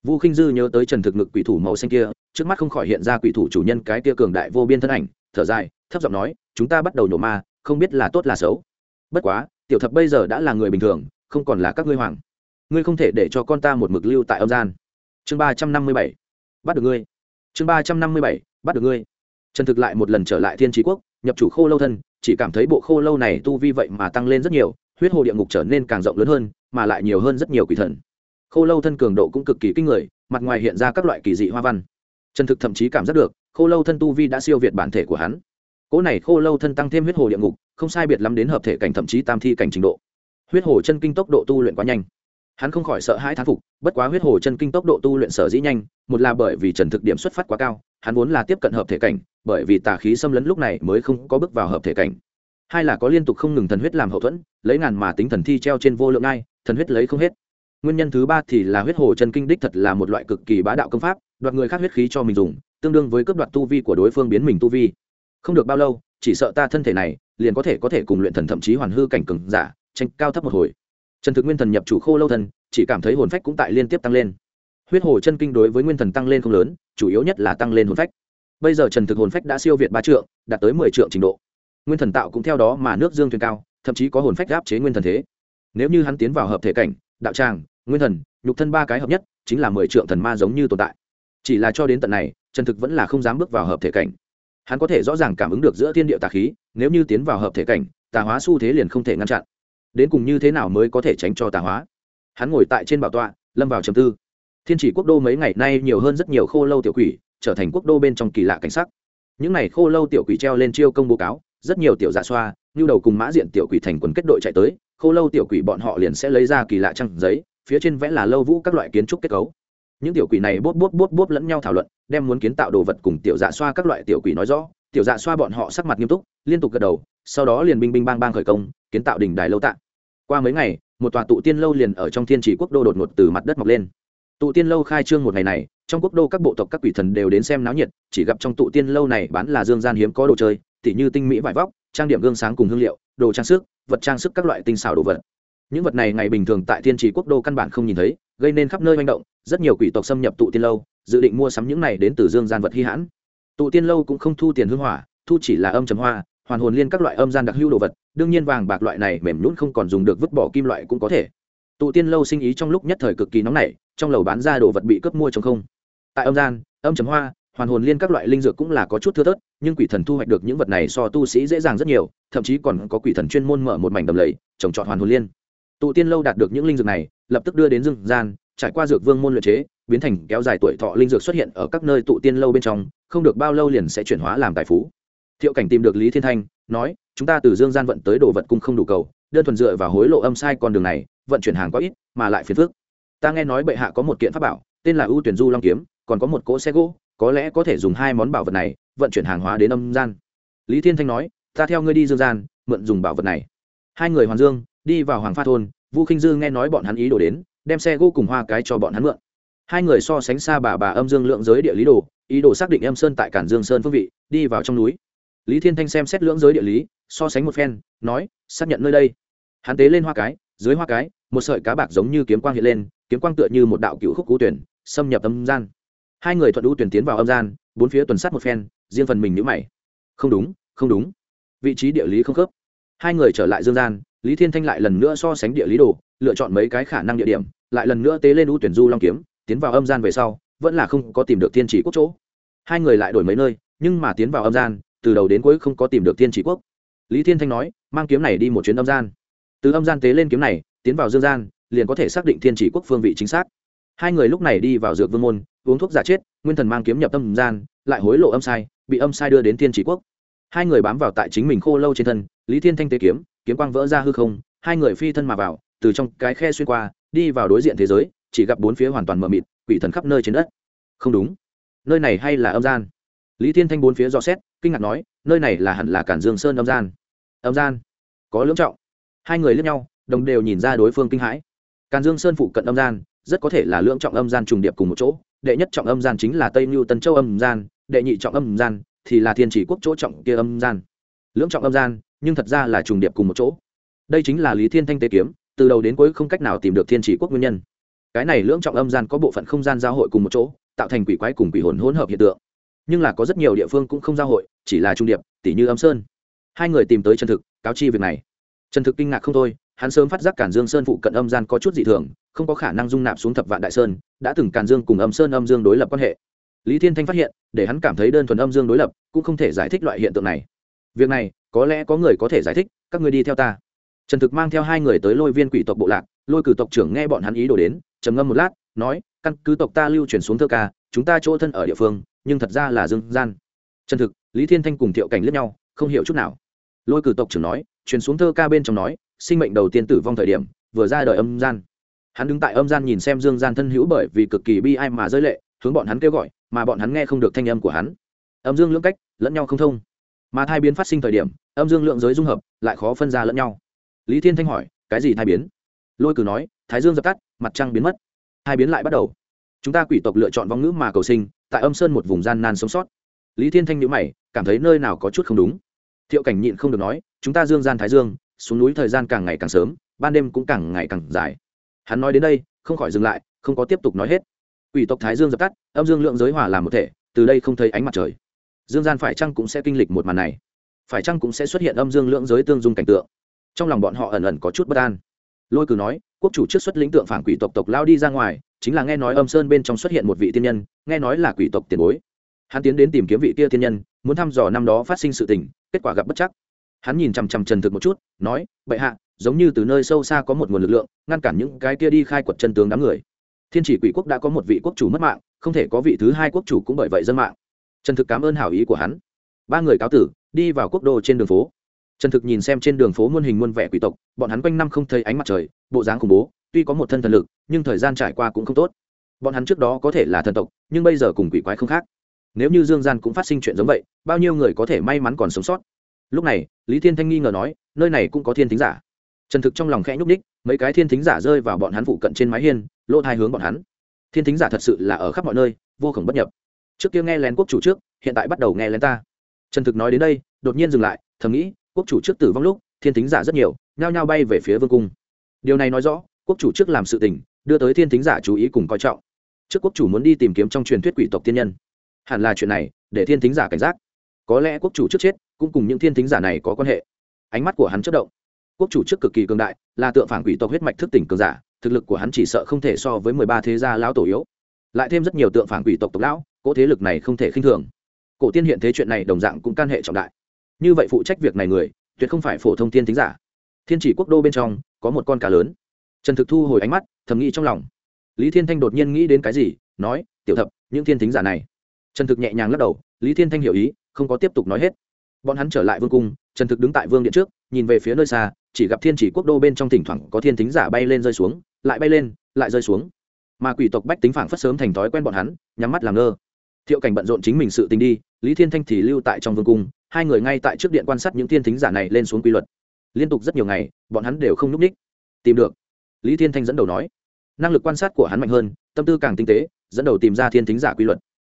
Vu khinh dư nhớ tới trần thực ngực quỷ thủ màu xanh kia, trước mắt không khỏi hiện ra quỷ thủ chủ nhân cái kia cường đại vô biên thân ảnh, thở dài, thấp giọng nói, chúng ta bắt đầu nổ ma, không biết là tốt là xấu. Bất quá, tiểu thập bây giờ đã là người bình thường, không còn là các ngươi hoàng. Ngươi không thể để cho con ta một mực lưu tại âm gian. Chương ba trăm năm mươi bảy, bắt được ngươi. Chương ba trăm năm mươi bảy, bắt được ngươi trần thực lại một lần trở lại thiên trí quốc, nhập chủ khô lâu thân, chỉ cảm thấy bộ khô lâu này tu vi vậy mà tăng lên rất nhiều, huyết hồ địa ngục trở nên càng rộng lớn hơn, mà lại nhiều hơn rất nhiều quỷ thần. Khô lâu thân cường độ cũng cực kỳ kinh người, mặt ngoài hiện ra các loại kỳ dị hoa văn. Trần thực thậm chí cảm giác được, khô lâu thân tu vi đã siêu việt bản thể của hắn. Cỗ này khô lâu thân tăng thêm huyết hồ địa ngục, không sai biệt lắm đến hợp thể cảnh thậm chí tam thi cảnh trình độ. Huyết hồ chân kinh tốc độ tu luyện quá nhanh hắn không khỏi sợ hãi thán phục, bất quá huyết hồ chân kinh tốc độ tu luyện sở dĩ nhanh, một là bởi vì trần thực điểm xuất phát quá cao, hắn vốn là tiếp cận hợp thể cảnh, bởi vì tà khí xâm lấn lúc này mới không có bước vào hợp thể cảnh. Hai là có liên tục không ngừng thần huyết làm hậu thuẫn, lấy ngàn mà tính thần thi treo trên vô lượng ai thần huyết lấy không hết. Nguyên nhân thứ ba thì là huyết hồ chân kinh đích thật là một loại cực kỳ bá đạo công pháp, đoạt người khác huyết khí cho mình dùng, tương đương với cướp đoạt tu vi của đối phương biến mình tu vi. Không được bao lâu, chỉ sợ ta thân thể này liền có thể có thể cùng luyện thần thậm chí hoàn hư cảnh cường giả, tranh cao thấp một hồi trần thực nguyên thần nhập chủ khô lâu thần, chỉ cảm thấy hồn phách cũng tại liên tiếp tăng lên. Huyết hồ chân kinh đối với nguyên thần tăng lên không lớn, chủ yếu nhất là tăng lên hồn phách. Bây giờ trần thực hồn phách đã siêu việt ba trượng, đạt tới mười trượng trình độ. Nguyên thần tạo cũng theo đó mà nước dương thuyền cao, thậm chí có hồn phách áp chế nguyên thần thế. Nếu như hắn tiến vào hợp thể cảnh, đạo tràng, nguyên thần, nhục thân ba cái hợp nhất, chính là mười trượng thần ma giống như tồn tại. Chỉ là cho đến tận này, trần thực vẫn là không dám bước vào hợp thể cảnh. Hắn có thể rõ ràng cảm ứng được giữa thiên địa tà khí, nếu như tiến vào hợp thể cảnh, tà hóa xu thế liền không thể ngăn chặn đến cùng như thế nào mới có thể tránh cho tà hóa? Hắn ngồi tại trên bảo tọa, lâm vào trầm tư. Thiên chỉ quốc đô mấy ngày nay nhiều hơn rất nhiều khô lâu tiểu quỷ, trở thành quốc đô bên trong kỳ lạ cảnh sắc. Những n à y khô lâu tiểu quỷ treo lên chiêu công bố cáo, rất nhiều tiểu dạ xoa, như đầu cùng mã diện tiểu quỷ thành quần kết đội chạy tới, khô lâu tiểu quỷ bọn họ liền sẽ lấy ra kỳ lạ trăng giấy, phía trên vẽ là lâu vũ các loại kiến trúc kết cấu. Những tiểu quỷ này bốt bốt bốt bốt lẫn nhau thảo luận, đem muốn kiến tạo đồ vật cùng tiểu dạ xoa các loại tiểu quỷ nói rõ tiểu dạ xoa bọn họ sắc mặt nghiêm túc, liên tục gật đầu, sau đó liền binh binh bang bang khởi công, kiến tạo đỉnh đài lâu tạng qua mấy ngày, một tòa tụ tiên lâu liền ở trong thiên chỉ quốc đô đột ngột từ mặt đất mọc lên. Tụ tiên lâu khai trương một ngày này, trong quốc đô các bộ tộc các quỷ thần đều đến xem náo nhiệt, chỉ gặp trong tụ tiên lâu này bán là dương gian hiếm có đồ chơi, tỉ như tinh mỹ vải vóc, trang điểm gương sáng cùng hương liệu, đồ trang sức, vật trang sức các loại tinh xảo đồ vật. Những vật này ngày bình thường tại thiên trì quốc đô căn bản không nhìn thấy, gây nên khắp nơi manh động, rất nhiều quỷ tộc xâm nhập tụ tiên lâu, dự định mua sắm những này đến từ dương gian vật hy hãn tụ tiên lâu cũng không thu tiền hương hỏa, thu chỉ là âm trầm hoa, hoàn hồn liên các loại âm gian đặc hữu đồ vật, đương nhiên vàng bạc loại này mềm nhún không còn dùng được vứt bỏ kim loại cũng có thể. Tụ tiên lâu sinh ý trong lúc nhất thời cực kỳ nóng nảy, trong lầu bán ra đồ vật bị cướp mua trong không. Tại âm gian, âm chấm hoa, hoàn hồn liên các loại linh dược cũng là có chút thưa thớt, nhưng quỷ thần thu hoạch được những vật này so tu sĩ dễ dàng rất nhiều, thậm chí còn có quỷ thần chuyên môn mở một mảnh đầm lầy, trồng trọt hoàn hồn liên. Tụ tiên lâu đạt được những linh dược này, lập tức đưa đến dương gian, trải qua dược vương môn luyện chế biến thành kéo dài tuổi thọ linh dược xuất hiện ở các nơi tụ tiên lâu bên trong, không được bao lâu liền sẽ chuyển hóa làm tài phú. Thiệu cảnh tìm được lý thiên thanh, nói, chúng ta từ dương gian vận tới đồ vật cung không đủ cầu, đơn thuần dựa và hối lộ âm sai con đường này, vận chuyển hàng quá ít, mà lại phiền phức. Ta nghe nói bệ hạ có một kiện pháp bảo, tên là ưu tuyển du long kiếm, còn có một cỗ xe gỗ, có lẽ có thể dùng hai món bảo vật này, vận chuyển hàng hóa đến âm gian. Lý thiên thanh nói, ta theo ngươi đi dương gian, mượn dùng bảo vật này. Hai người hoàn dương, đi vào hoàng pha thôn, vu khinh dư nghe nói bọn hắn ý đồ đến, đem xe gỗ cùng hoa cái cho bọn hắn mượn hai người so sánh xa bà bà âm dương lượng giới địa lý đồ, ý đồ xác định âm sơn tại cản dương sơn phương vị, đi vào trong núi. Lý thiên thanh xem xét lưỡng giới địa lý, so sánh một phen, nói, xác nhận nơi đây. Hắn tế lên hoa cái, dưới hoa cái, một sợi cá bạc giống như kiếm quang hiện lên, kiếm quang tựa như một đạo cựu khúc cú tuyển, xâm nhập âm gian. Hai người thuận đu tuyển tiến vào âm gian, bốn phía tuần sát một phen, riêng phần mình nhữ mày. Không đúng không đúng. Vị trí địa lý không khớp. Hai người trở lại dương gian, lý thiên thanh lại lần nữa so sánh địa lý đồ, lựa chọn mấy cái khả năng địa điểm, lại lần nữa tế lên ưu tuyển du long kiếm tiến vào âm gian về sau, vẫn là không có tìm được thiên chỉ quốc chỗ. Hai người lại đổi mấy nơi, nhưng mà tiến vào âm gian, từ đầu đến cuối không có tìm được thiên chỉ quốc. Lý thiên thanh nói, mang kiếm này đi một chuyến âm gian. Từ âm gian tế lên kiếm này, tiến vào dương gian, liền có thể xác định thiên chỉ quốc phương vị chính xác. Hai người lúc này đi vào dược vương môn, uống thuốc giả chết, nguyên thần mang kiếm nhập âm gian, lại hối lộ âm sai, bị âm sai đưa đến thiên chỉ quốc. Hai người bám vào tại chính mình khô lâu trên thân, lý thiên thanh tế kiếm kiếm quang vỡ ra hư không, hai người phi thân mà vào, từ trong cái khe xuyên qua, đi vào đối diện thế giới chỉ gặp bốn phía hoàn toàn mờ mịt, quỷ thần khắp nơi trên đất. Không đúng. Nơi này hay là âm gian? Lý thiên thanh bốn phía dò xét, kinh ngạc nói, nơi này là hẳn là cản dương sơn âm gian. Âm gian? Có lưỡng trọng. Hai người lướt nhau, đồng đều nhìn ra đối phương kinh hãi. Càn dương sơn phụ cận âm gian, rất có thể là lưỡng trọng âm gian trùng điệp cùng một chỗ. Đệ nhất trọng âm gian chính là tây mưu tân châu âm gian, đệ nhị trọng âm gian thì là thiên chỉ quốc chỗ trọng kia âm gian. Lưỡng trọng âm gian, nhưng thật ra là trùng điệp cùng một chỗ. Đây chính là lý thiên thanh tế kiếm, từ đầu đến cuối không cách nào tìm được thiên chỉ quốc nguyên nhân cái này lưỡng trọng âm gian có bộ phận không gian giao hội cùng một chỗ, tạo thành quỷ quái cùng quỷ hồn hỗn hợp hiện tượng. Nhưng là có rất nhiều địa phương cũng không giao hội, chỉ là trung điệp tỷ như âm sơn. Hai người tìm tới chân thực, cáo chi việc này. Trần thực kinh ngạc không thôi, hắn sớm phát giác cản dương sơn phụ cận âm gian có chút dị thường, không có khả năng dung nạp xuống thập vạn đại sơn, đã từng cản dương cùng âm sơn âm dương đối lập quan hệ. Lý thiên thanh phát hiện, để hắn cảm thấy đơn thuần âm dương đối lập, cũng không thể giải thích loại hiện tượng này. Việc này, có lẽ có người có thể giải thích, các người đi theo ta trần thực mang theo hai người tới lôi viên quỷ tộc bộ lạc, lôi cử tộc trưởng nghe bọn hắn ý đồ đến, trầm ngâm một lát, nói, căn cứ tộc ta lưu truyền xuống thơ ca, chúng ta chỗ thân ở địa phương, nhưng thật ra là dương gian. Trần thực, lý thiên thanh cùng thiệu cảnh lướt nhau, không hiểu chút nào. Lôi cử tộc trưởng nói, truyền xuống thơ ca bên trong nói, sinh mệnh đầu tiên tử vong thời điểm, vừa ra đời âm gian. Hắn đứng tại âm gian nhìn xem dương gian thân hữu bởi vì cực kỳ bi ai mà rơi lệ, hướng bọn hắn kêu gọi, mà bọn hắn nghe không được thanh âm của hắn. Âm dương lưỡng cách, lẫn nhau không thông. Mà thai biến phát sinh thời điểm, âm dương lượng giới dung hợp, lại khó phân ra lẫn nhau lý thiên thanh hỏi, cái gì thai biến? Lôi cử nói, thái dương dập tắt, mặt trăng biến mất. Thai biến lại bắt đầu. Chúng ta quỷ tộc lựa chọn vong ngữ mà cầu sinh, tại âm sơn một vùng gian nan sống sót. Lý thiên thanh nhữ mày, cảm thấy nơi nào có chút không đúng. Thiệu cảnh nhịn không được nói, chúng ta dương gian thái dương, xuống núi thời gian càng ngày càng sớm, ban đêm cũng càng ngày càng dài. Hắn nói đến đây, không khỏi dừng lại, không có tiếp tục nói hết. Quỷ tộc thái dương dập tắt, âm dương lượng giới hòa làm một thể, từ đây không thấy ánh mặt trời. Dương gian phải chăng cũng sẽ kinh lịch một màn này? Phải chăng cũng sẽ xuất hiện âm dương lượng giới tương dung cảnh tượng? Trong lòng bọn họ ẩn ẩn có chút bất an. Lôi cử nói, quốc chủ trước xuất lĩnh tượng phản quỷ tộc tộc lao đi ra ngoài, chính là nghe nói âm sơn bên trong xuất hiện một vị tiên nhân, nghe nói là quỷ tộc tiền bối. Hắn tiến đến tìm kiếm vị kia tiên nhân, muốn thăm dò năm đó phát sinh sự tình, kết quả gặp bất chắc. Hắn nhìn chằm chằm trần thực một chút, nói, bệ hạ, giống như từ nơi sâu xa có một nguồn lực lượng, ngăn cản những cái kia đi khai quật chân tướng đám người. Thiên chỉ quỷ quốc đã có một vị quốc chủ mất mạng, không thể có vị thứ hai quốc chủ cũng bởi vậy dân mạng. Trần thực cảm ơn hảo ý của hắn. Ba người cáo tử, đi vào quốc đô trên đường phố trần thực nhìn xem trên đường phố muôn hình muôn vẻ quỷ tộc, bọn hắn quanh năm không thấy ánh mặt trời, bộ dáng khủng bố, tuy có một thân thần lực, nhưng thời gian trải qua cũng không tốt. Bọn hắn trước đó có thể là thần tộc, nhưng bây giờ cùng quỷ quái không khác. Nếu như dương gian cũng phát sinh chuyện giống vậy, bao nhiêu người có thể may mắn còn sống sót? Lúc này, lý thiên thanh nghi ngờ nói, nơi này cũng có thiên thính giả. Trần thực trong lòng khẽ nhúc ních mấy cái thiên thính giả rơi vào bọn hắn phụ cận trên mái hiên, lỗ thai hướng bọn hắn. Thiên thính giả thật sự là ở khắp mọi nơi, vô khổng bất nhập. Trước kia nghe lén quốc chủ trước, hiện tại bắt đầu nghe lén ta. Trần thực nói đến đây, đột nhiên dừng lại, thầm nghĩ quốc chủ trước tử vong lúc, thiên thính giả rất nhiều, nhao nhao bay về phía vương cung. Điều này nói rõ, quốc chủ trước làm sự tình, đưa tới thiên thính giả chú ý cùng coi trọng. Trước quốc chủ muốn đi tìm kiếm trong truyền thuyết quỷ tộc tiên nhân. Hẳn là chuyện này, để thiên thính giả cảnh giác. Có lẽ quốc chủ trước chết, cũng cùng những thiên thính giả này có quan hệ. Ánh mắt của hắn chất động. Quốc chủ trước cực kỳ cường đại, là tượng phản quỷ tộc huyết mạch thức tỉnh cường giả, thực lực của hắn chỉ sợ không thể so với mười ba thế gia lão tổ yếu. Lại thêm rất nhiều tượng phản quỷ tộc tộc lão, cỗ thế lực này không thể khinh thường. Cổ tiên hiện thế chuyện này đồng dạng cũng can hệ trọng đại như vậy phụ trách việc này người, tuyệt không phải phổ thông tiên thính giả. Thiên chỉ quốc đô bên trong, có một con cá lớn. Trần thực thu hồi ánh mắt, thầm nghĩ trong lòng. Lý thiên thanh đột nhiên nghĩ đến cái gì, nói, tiểu thập, những thiên thính giả này. Trần thực nhẹ nhàng lắc đầu, lý thiên thanh hiểu ý, không có tiếp tục nói hết. Bọn hắn trở lại vương cung, trần thực đứng tại vương điện trước, nhìn về phía nơi xa, chỉ gặp thiên chỉ quốc đô bên trong thỉnh thoảng có thiên thính giả bay lên rơi xuống, lại bay lên, lại rơi xuống. Mà quỷ tộc bách tính phảng phất sớm thành thói quen bọn hắn, nhắm mắt làm ngơ. Thiệu cảnh bận rộn chính mình sự tình đi, lý thiên thanh thì lưu tại trong vương cung hai người ngay tại trước điện quan sát những thiên thính giả này lên xuống quy luật. Liên tục rất nhiều ngày, bọn hắn đều không n ú c ních. Tìm được. Lý thiên thanh dẫn đầu nói. Năng lực quan sát của hắn mạnh hơn, tâm tư càng tinh tế, dẫn đầu tìm ra thiên thính giả quy luật.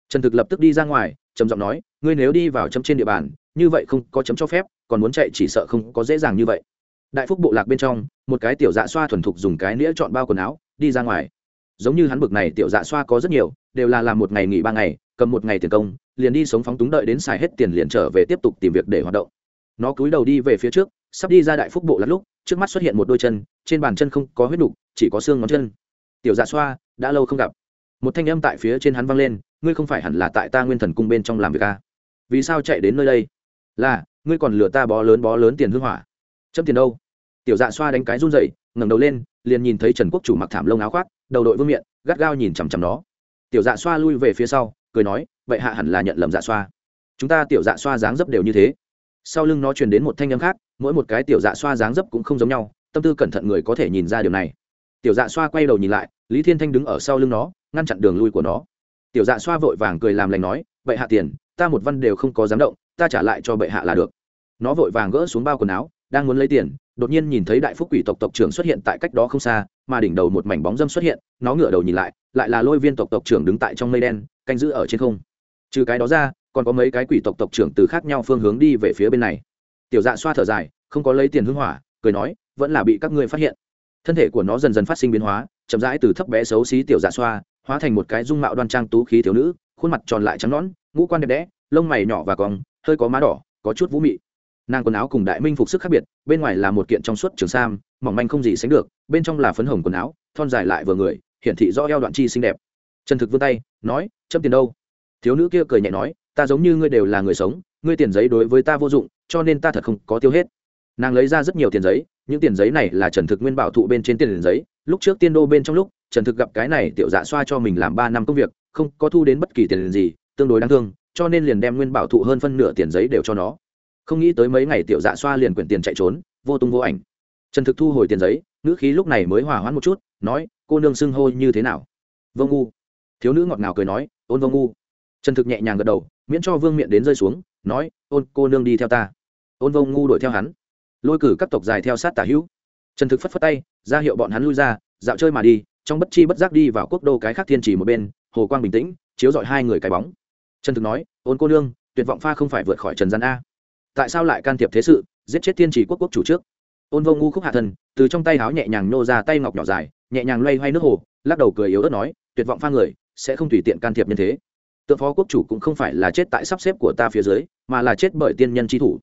Trần thực lập tức đi ra ngoài, trầm giọng nói, ngươi nếu đi vào chấm trên địa bàn, như vậy không có chấm cho phép, còn muốn chạy chỉ sợ không có dễ dàng như vậy. Đại phúc bộ lạc bên trong, một cái tiểu dạ xoa thuần thục dùng cái nĩa chọn bao quần áo, đi ra ngoài giống như hắn bực này tiểu dạ xoa có rất nhiều, đều là làm một ngày nghỉ ba ngày, cầm một ngày tiền công, liền đi sống phóng túng đợi đến xài hết tiền liền trở về tiếp tục tìm việc để hoạt động. Nó cúi đầu đi về phía trước, sắp đi ra đại phúc bộ lát lúc, trước mắt xuất hiện một đôi chân, trên bàn chân không có huyết đục chỉ có xương ngón chân. Tiểu dạ xoa, đã lâu không gặp. Một thanh âm tại phía trên hắn vang lên, ngươi không phải hẳn là tại ta nguyên thần cung bên trong làm việc à? vì sao chạy đến nơi đây? Là, ngươi còn lừa ta bó lớn bó lớn tiền hương hỏa. Chấm tiền đâu? Tiểu dạ xoa đánh cái run dậy ngẩng đầu lên, liền nhìn thấy trần quốc chủ mặc thảm lông áo khoác đầu đội vương miệng gắt gao nhìn chằm chằm nó. Tiểu dạ xoa lui về phía sau, cười nói, vậy hạ hẳn là nhận lầm dạ xoa. Chúng ta tiểu dạ xoa dáng dấp đều như thế. Sau lưng nó truyền đến một thanh âm khác, mỗi một cái tiểu dạ xoa dáng dấp cũng không giống nhau, tâm tư cẩn thận người có thể nhìn ra điều này. Tiểu dạ xoa quay đầu nhìn lại, lý thiên thanh đứng ở sau lưng nó, ngăn chặn đường lui của nó. Tiểu dạ xoa vội vàng cười làm lành nói, vậy hạ tiền, ta một văn đều không có dám động, ta trả lại cho bệ hạ là được. Nó vội vàng gỡ xuống bao quần áo đang muốn lấy tiền, đột nhiên nhìn thấy đại phúc quỷ tộc tộc trưởng xuất hiện tại cách đó không xa, mà đỉnh đầu một mảnh bóng dâm xuất hiện, nó ngửa đầu nhìn lại lại là lôi viên tộc tộc trưởng đứng tại trong mây đen, canh giữ ở trên không. Trừ cái đó ra, còn có mấy cái quỷ tộc tộc trưởng từ khác nhau phương hướng đi về phía bên này. Tiểu dạ xoa thở dài, không có lấy tiền hưng hỏa, cười nói, vẫn là bị các ngươi phát hiện. Thân thể của nó dần dần phát sinh biến hóa, chậm rãi từ thấp bé xấu xí tiểu dạ xoa, hóa thành một cái dung mạo đoan trang tú khí thiếu nữ, khuôn mặt tròn lại trắng nõn, ngũ quan đẹp đẽ, lông mày nhỏ và cong, hơi có má đỏ, có chút vũ mị nàng quần áo cùng đại minh phục sức khác biệt, bên ngoài là một kiện trong suốt trường sam, mỏng manh không gì sánh được, bên trong là phấn hồng quần áo, thon dài lại vừa người, hiển thị do eo đoạn chi xinh đẹp. Trần thực vươn tay, nói, chấm tiền đâu? Thiếu nữ kia cười nhẹ nói, ta giống như ngươi đều là người sống, ngươi tiền giấy đối với ta vô dụng, cho nên ta thật không có tiêu hết. Nàng lấy ra rất nhiều tiền giấy, những tiền giấy này là trần thực nguyên bảo thụ bên trên tiền giấy, lúc trước tiên đô bên trong lúc, trần thực gặp cái này tiểu dạ xoa cho mình làm ba năm công việc, không có thu đến bất kỳ tiền gì, tương đối đáng thương, cho nên liền đem nguyên bảo thụ hơn phân nửa tiền giấy đều cho nó không nghĩ tới mấy ngày tiểu dạ xoa liền quyển tiền chạy trốn, vô tung vô ảnh. Trần thực thu hồi tiền giấy, ngữ khí lúc này mới hòa hoãn một chút, nói, cô nương xưng hô như thế nào? Vô ngu. Thiếu nữ ngọt ngào cười nói, ôn vô ngu. Trần thực nhẹ nhàng gật đầu, miễn cho vương miện đến rơi xuống, nói, ôn, cô nương đi theo ta. Ôn vô ngu đuổi theo hắn. Lôi cử các tộc dài theo sát tả hữu. Trần thực phất phất tay, ra hiệu bọn hắn lui ra, dạo chơi mà đi, trong bất chi bất giác đi vào quốc đô cái khác thiên trì một bên, hồ quang bình tĩnh, chiếu dọi hai người cái bóng. Trần thực nói, ôn cô nương, tuyệt vọng pha không phải vượt khỏi trần gian a tại sao lại can thiệp thế sự, giết chết thiên trì quốc quốc chủ trước? Ôn vô ngu khúc hạ thân, từ trong tay háo nhẹ nhàng nô ra tay ngọc nhỏ dài, nhẹ nhàng loay hoay nước hồ, lắc đầu cười yếu ớt nói, tuyệt vọng pha người, sẽ không tùy tiện can thiệp như thế. Tượng phó quốc chủ cũng không phải là chết tại sắp xếp của ta phía dưới, mà là chết bởi tiên nhân tri thủ.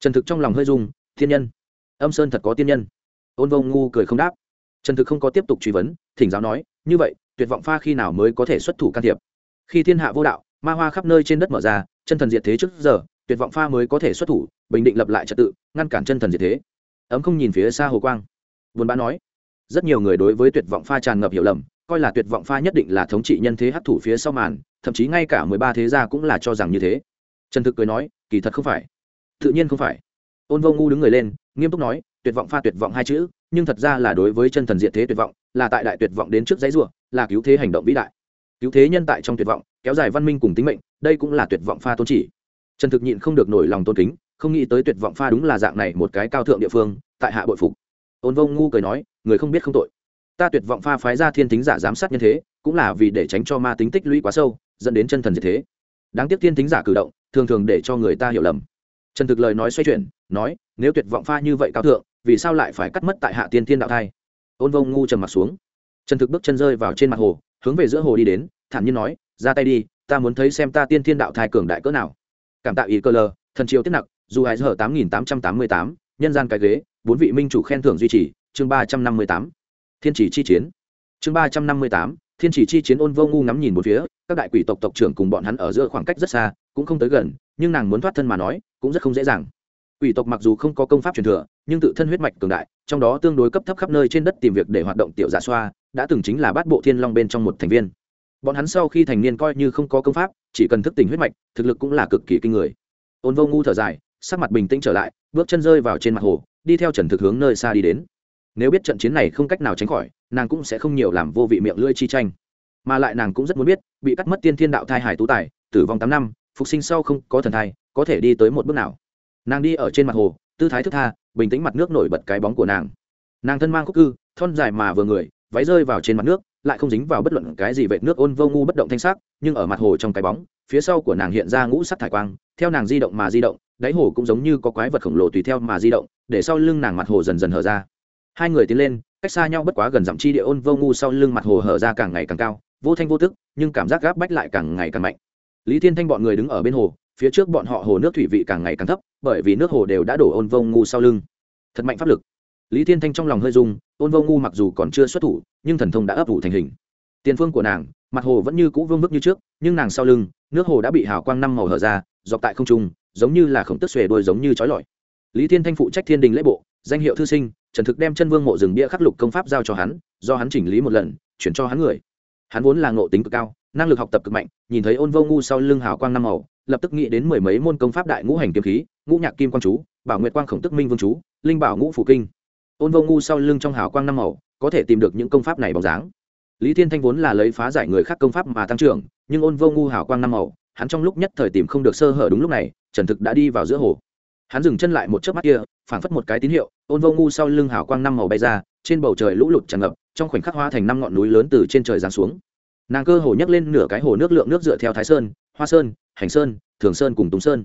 Trần thực trong lòng hơi dung thiên nhân? Âm sơn thật có tiên nhân? Ôn vô ngu cười không đáp. Trần thực không có tiếp tục truy vấn, thỉnh giáo nói, như vậy, tuyệt vọng pha khi nào mới có thể xuất thủ can thiệp? Khi thiên hạ vô đạo, ma hoa khắp nơi trên đất mở ra, chân thần diệt thế trước giờ tuyệt vọng pha mới có thể xuất thủ, bình định lập lại trật tự, ngăn cản chân thần diệt thế. Ấm không nhìn phía xa hồ quang. Buồn bã nói, rất nhiều người đối với tuyệt vọng pha tràn ngập hiểu lầm, coi là tuyệt vọng pha nhất định là thống trị nhân thế hấp thủ phía sau màn, thậm chí ngay cả mười ba thế gia cũng là cho rằng như thế. Trần thực cười nói, kỳ thật không phải. Tự nhiên không phải. Ôn vô ngu đứng người lên, nghiêm túc nói, tuyệt vọng pha tuyệt vọng hai chữ, nhưng thật ra là đối với chân thần diệt thế tuyệt vọng, là tại đại tuyệt vọng đến trước giấy ruộng là cứu thế hành động vĩ đại. Cứu thế nhân tại trong tuyệt vọng, kéo dài văn minh cùng tính mệnh, đây cũng là tuyệt vọng pha tôn chỉ trần thực nhịn không được nổi lòng tôn kính, không nghĩ tới tuyệt vọng pha đúng là dạng này một cái cao thượng địa phương, tại hạ bội phục. Ôn vông ngu cười nói, người không biết không tội. Ta tuyệt vọng pha phái ra thiên tính giả giám sát nhân thế, cũng là vì để tránh cho ma tính tích lũy quá sâu, dẫn đến chân thần diệt thế. Đáng tiếc thiên tính giả cử động, thường thường để cho người ta hiểu lầm. Trần thực lời nói xoay chuyển, nói, nếu tuyệt vọng pha như vậy cao thượng, vì sao lại phải cắt mất tại hạ tiên thiên đạo thai? Ôn vông ngu trầm mặt xuống. Trần thực bước chân rơi vào trên mặt hồ, hướng về giữa hồ đi đến, thản nhiên nói, ra tay đi, ta muốn thấy xem ta tiên thiên đạo thai cường đại cỡ nào cảm tạ ý cơ lờ, thần triều tiết nặc, dù hải giờ tám nghìn tám trăm tám mươi tám, nhân gian cái ghế, bốn vị minh chủ khen thưởng duy trì, chương ba trăm năm mươi tám. Thiên chỉ chi chiến. Chương ba trăm năm mươi tám, thiên chỉ chi chiến ôn vô ngu ngắm nhìn một phía, các đại quỷ tộc tộc trưởng cùng bọn hắn ở giữa khoảng cách rất xa, cũng không tới gần, nhưng nàng muốn thoát thân mà nói, cũng rất không dễ dàng. Quỷ tộc mặc dù không có công pháp truyền thừa, nhưng tự thân huyết mạch cường đại, trong đó tương đối cấp thấp khắp nơi trên đất tìm việc để hoạt động tiểu giả xoa, đã từng chính là bát bộ thiên long bên trong một thành viên. Bọn hắn sau khi thành niên coi như không có công pháp chỉ cần thức tỉnh huyết mạch, thực lực cũng là cực kỳ kinh người. Ôn vô ngu thở dài, sắc mặt bình tĩnh trở lại, bước chân rơi vào trên mặt hồ, đi theo trần thực hướng nơi xa đi đến. Nếu biết trận chiến này không cách nào tránh khỏi, nàng cũng sẽ không nhiều làm vô vị miệng lưỡi chi tranh. Mà lại nàng cũng rất muốn biết, bị cắt mất tiên thiên đạo thai hải tú tài, tử vong tám năm, phục sinh sau không có thần thai, có thể đi tới một bước nào? Nàng đi ở trên mặt hồ, tư thái thức tha, bình tĩnh mặt nước nổi bật cái bóng của nàng. Nàng thân mang khúc cư, thon dài mà vừa người, váy rơi vào trên mặt nước lại không dính vào bất luận cái gì vệt nước ôn vô ngu bất động thanh sắc, nhưng ở mặt hồ trong cái bóng, phía sau của nàng hiện ra ngũ sắc thải quang, theo nàng di động mà di động, đáy hồ cũng giống như có quái vật khổng lồ tùy theo mà di động, để sau lưng nàng mặt hồ dần dần hở ra. Hai người tiến lên, cách xa nhau bất quá gần dặm chi địa ôn vô ngu sau lưng mặt hồ hở ra càng ngày càng cao, vô thanh vô tức, nhưng cảm giác gáp bách lại càng ngày càng mạnh. Lý thiên thanh bọn người đứng ở bên hồ, phía trước bọn họ hồ nước thủy vị càng ngày càng thấp, bởi vì nước hồ đều đã đổ ôn vô ngu sau lưng. Thật mạnh pháp lực lý thiên thanh trong lòng hơi dung ôn vô ngu mặc dù còn chưa xuất thủ, nhưng thần thông đã ấp ủ thành hình. Tiền phương của nàng, mặt hồ vẫn như cũ vương vức như trước, nhưng nàng sau lưng, nước hồ đã bị hào quang năm màu hở ra, dọc tại không trung, giống như là khổng tức xuề đôi giống như trói lọi. Lý thiên thanh phụ trách thiên đình lễ bộ, danh hiệu thư sinh, trần thực đem chân vương mộ rừng bia khắc lục công pháp giao cho hắn, do hắn chỉnh lý một lần, chuyển cho hắn người. Hắn vốn là ngộ tính cực cao, năng lực học tập cực mạnh, nhìn thấy ôn vô ngu sau lưng hào quang năm màu, lập tức nghĩ đến mười mấy môn công pháp đại ngũ hành kiếm khí, ngũ nhạc kim quang chú, bảo nguyệt quang khổng tức minh vương chú, linh bảo ngũ phủ kinh ôn vô ngu sau lưng trong hào quang năm màu, có thể tìm được những công pháp này bóng dáng. Lý thiên thanh vốn là lấy phá giải người khác công pháp mà tăng trưởng, nhưng ôn vô ngu hào quang năm màu, hắn trong lúc nhất thời tìm không được sơ hở đúng lúc này, trần thực đã đi vào giữa hồ. Hắn dừng chân lại một chớp mắt kia, phảng phất một cái tín hiệu, ôn vô ngu sau lưng hào quang năm màu bay ra, trên bầu trời lũ lụt tràn ngập, trong khoảnh khắc hoa thành năm ngọn núi lớn từ trên trời giáng xuống. Nàng cơ hồ nhấc lên nửa cái hồ nước lượng nước dựa theo thái sơn, hoa sơn, hành sơn, thường sơn cùng tùng sơn.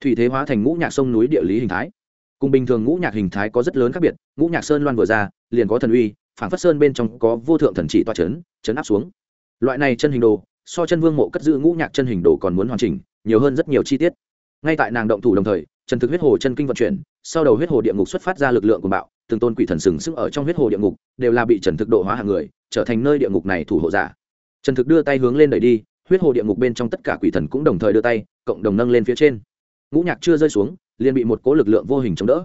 Thủy thế hóa thành ngũ nhạc sông núi địa lý hình thái cùng bình thường ngũ nhạc hình thái có rất lớn khác biệt, ngũ nhạc sơn loan vừa ra, liền có thần uy phản phất sơn bên trong có vô thượng thần trị toa chấn chấn áp xuống. Loại này chân hình đồ, so chân vương mộ cất giữ ngũ nhạc chân hình đồ còn muốn hoàn chỉnh, nhiều hơn rất nhiều chi tiết. Ngay tại nàng động thủ đồng thời trần thực huyết hồ chân kinh vận chuyển, sau đầu huyết hồ địa ngục xuất phát ra lực lượng của bạo, từng tôn quỷ thần sừng sững ở trong huyết hồ địa ngục, đều là bị trần thực độ hóa hàng người, trở thành nơi địa ngục này thủ hộ giả. Trần thực đưa tay hướng lên đẩy đi, huyết hồ địa ngục bên trong tất cả quỷ thần cũng đồng thời đưa tay, cộng đồng nâng lên phía trên. Ngũ nhạc chưa rơi xuống liền bị một cố lực lượng vô hình chống đỡ.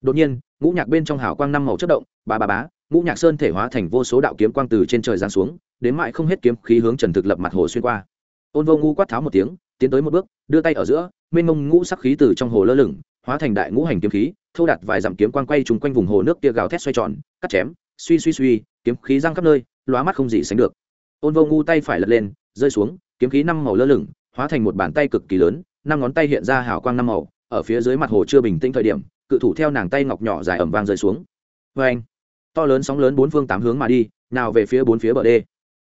Đột nhiên, ngũ nhạc bên trong hào quang năm màu chất động, ba ba bá ngũ nhạc sơn thể hóa thành vô số đạo kiếm quang từ trên trời giáng xuống, đến mại không hết kiếm khí hướng trần thực lập mặt hồ xuyên qua. Ôn vô ngu quát tháo một tiếng, tiến tới một bước, đưa tay ở giữa, mênh mông ngũ sắc khí từ trong hồ lơ lửng, hóa thành đại ngũ hành kiếm khí, thâu đạt vài dặm kiếm quang quay trúng quanh vùng hồ nước tia gào thét xoay tròn, cắt chém, suy suy suy, kiếm khí răng khắp nơi, lóa mắt không gì sánh được. Ôn vô ngu tay phải lật lên, rơi xuống, kiếm khí năm màu lơ lửng, hóa thành một bàn tay cực kỳ lớn, năm ngón tay hiện ra hào quang năm màu ở phía dưới mặt hồ chưa bình tĩnh thời điểm, cự thủ theo nàng tay ngọc nhỏ dài ẩm vang rơi xuống. Vê anh, to lớn sóng lớn bốn phương tám hướng mà đi, nào về phía bốn phía bờ đê.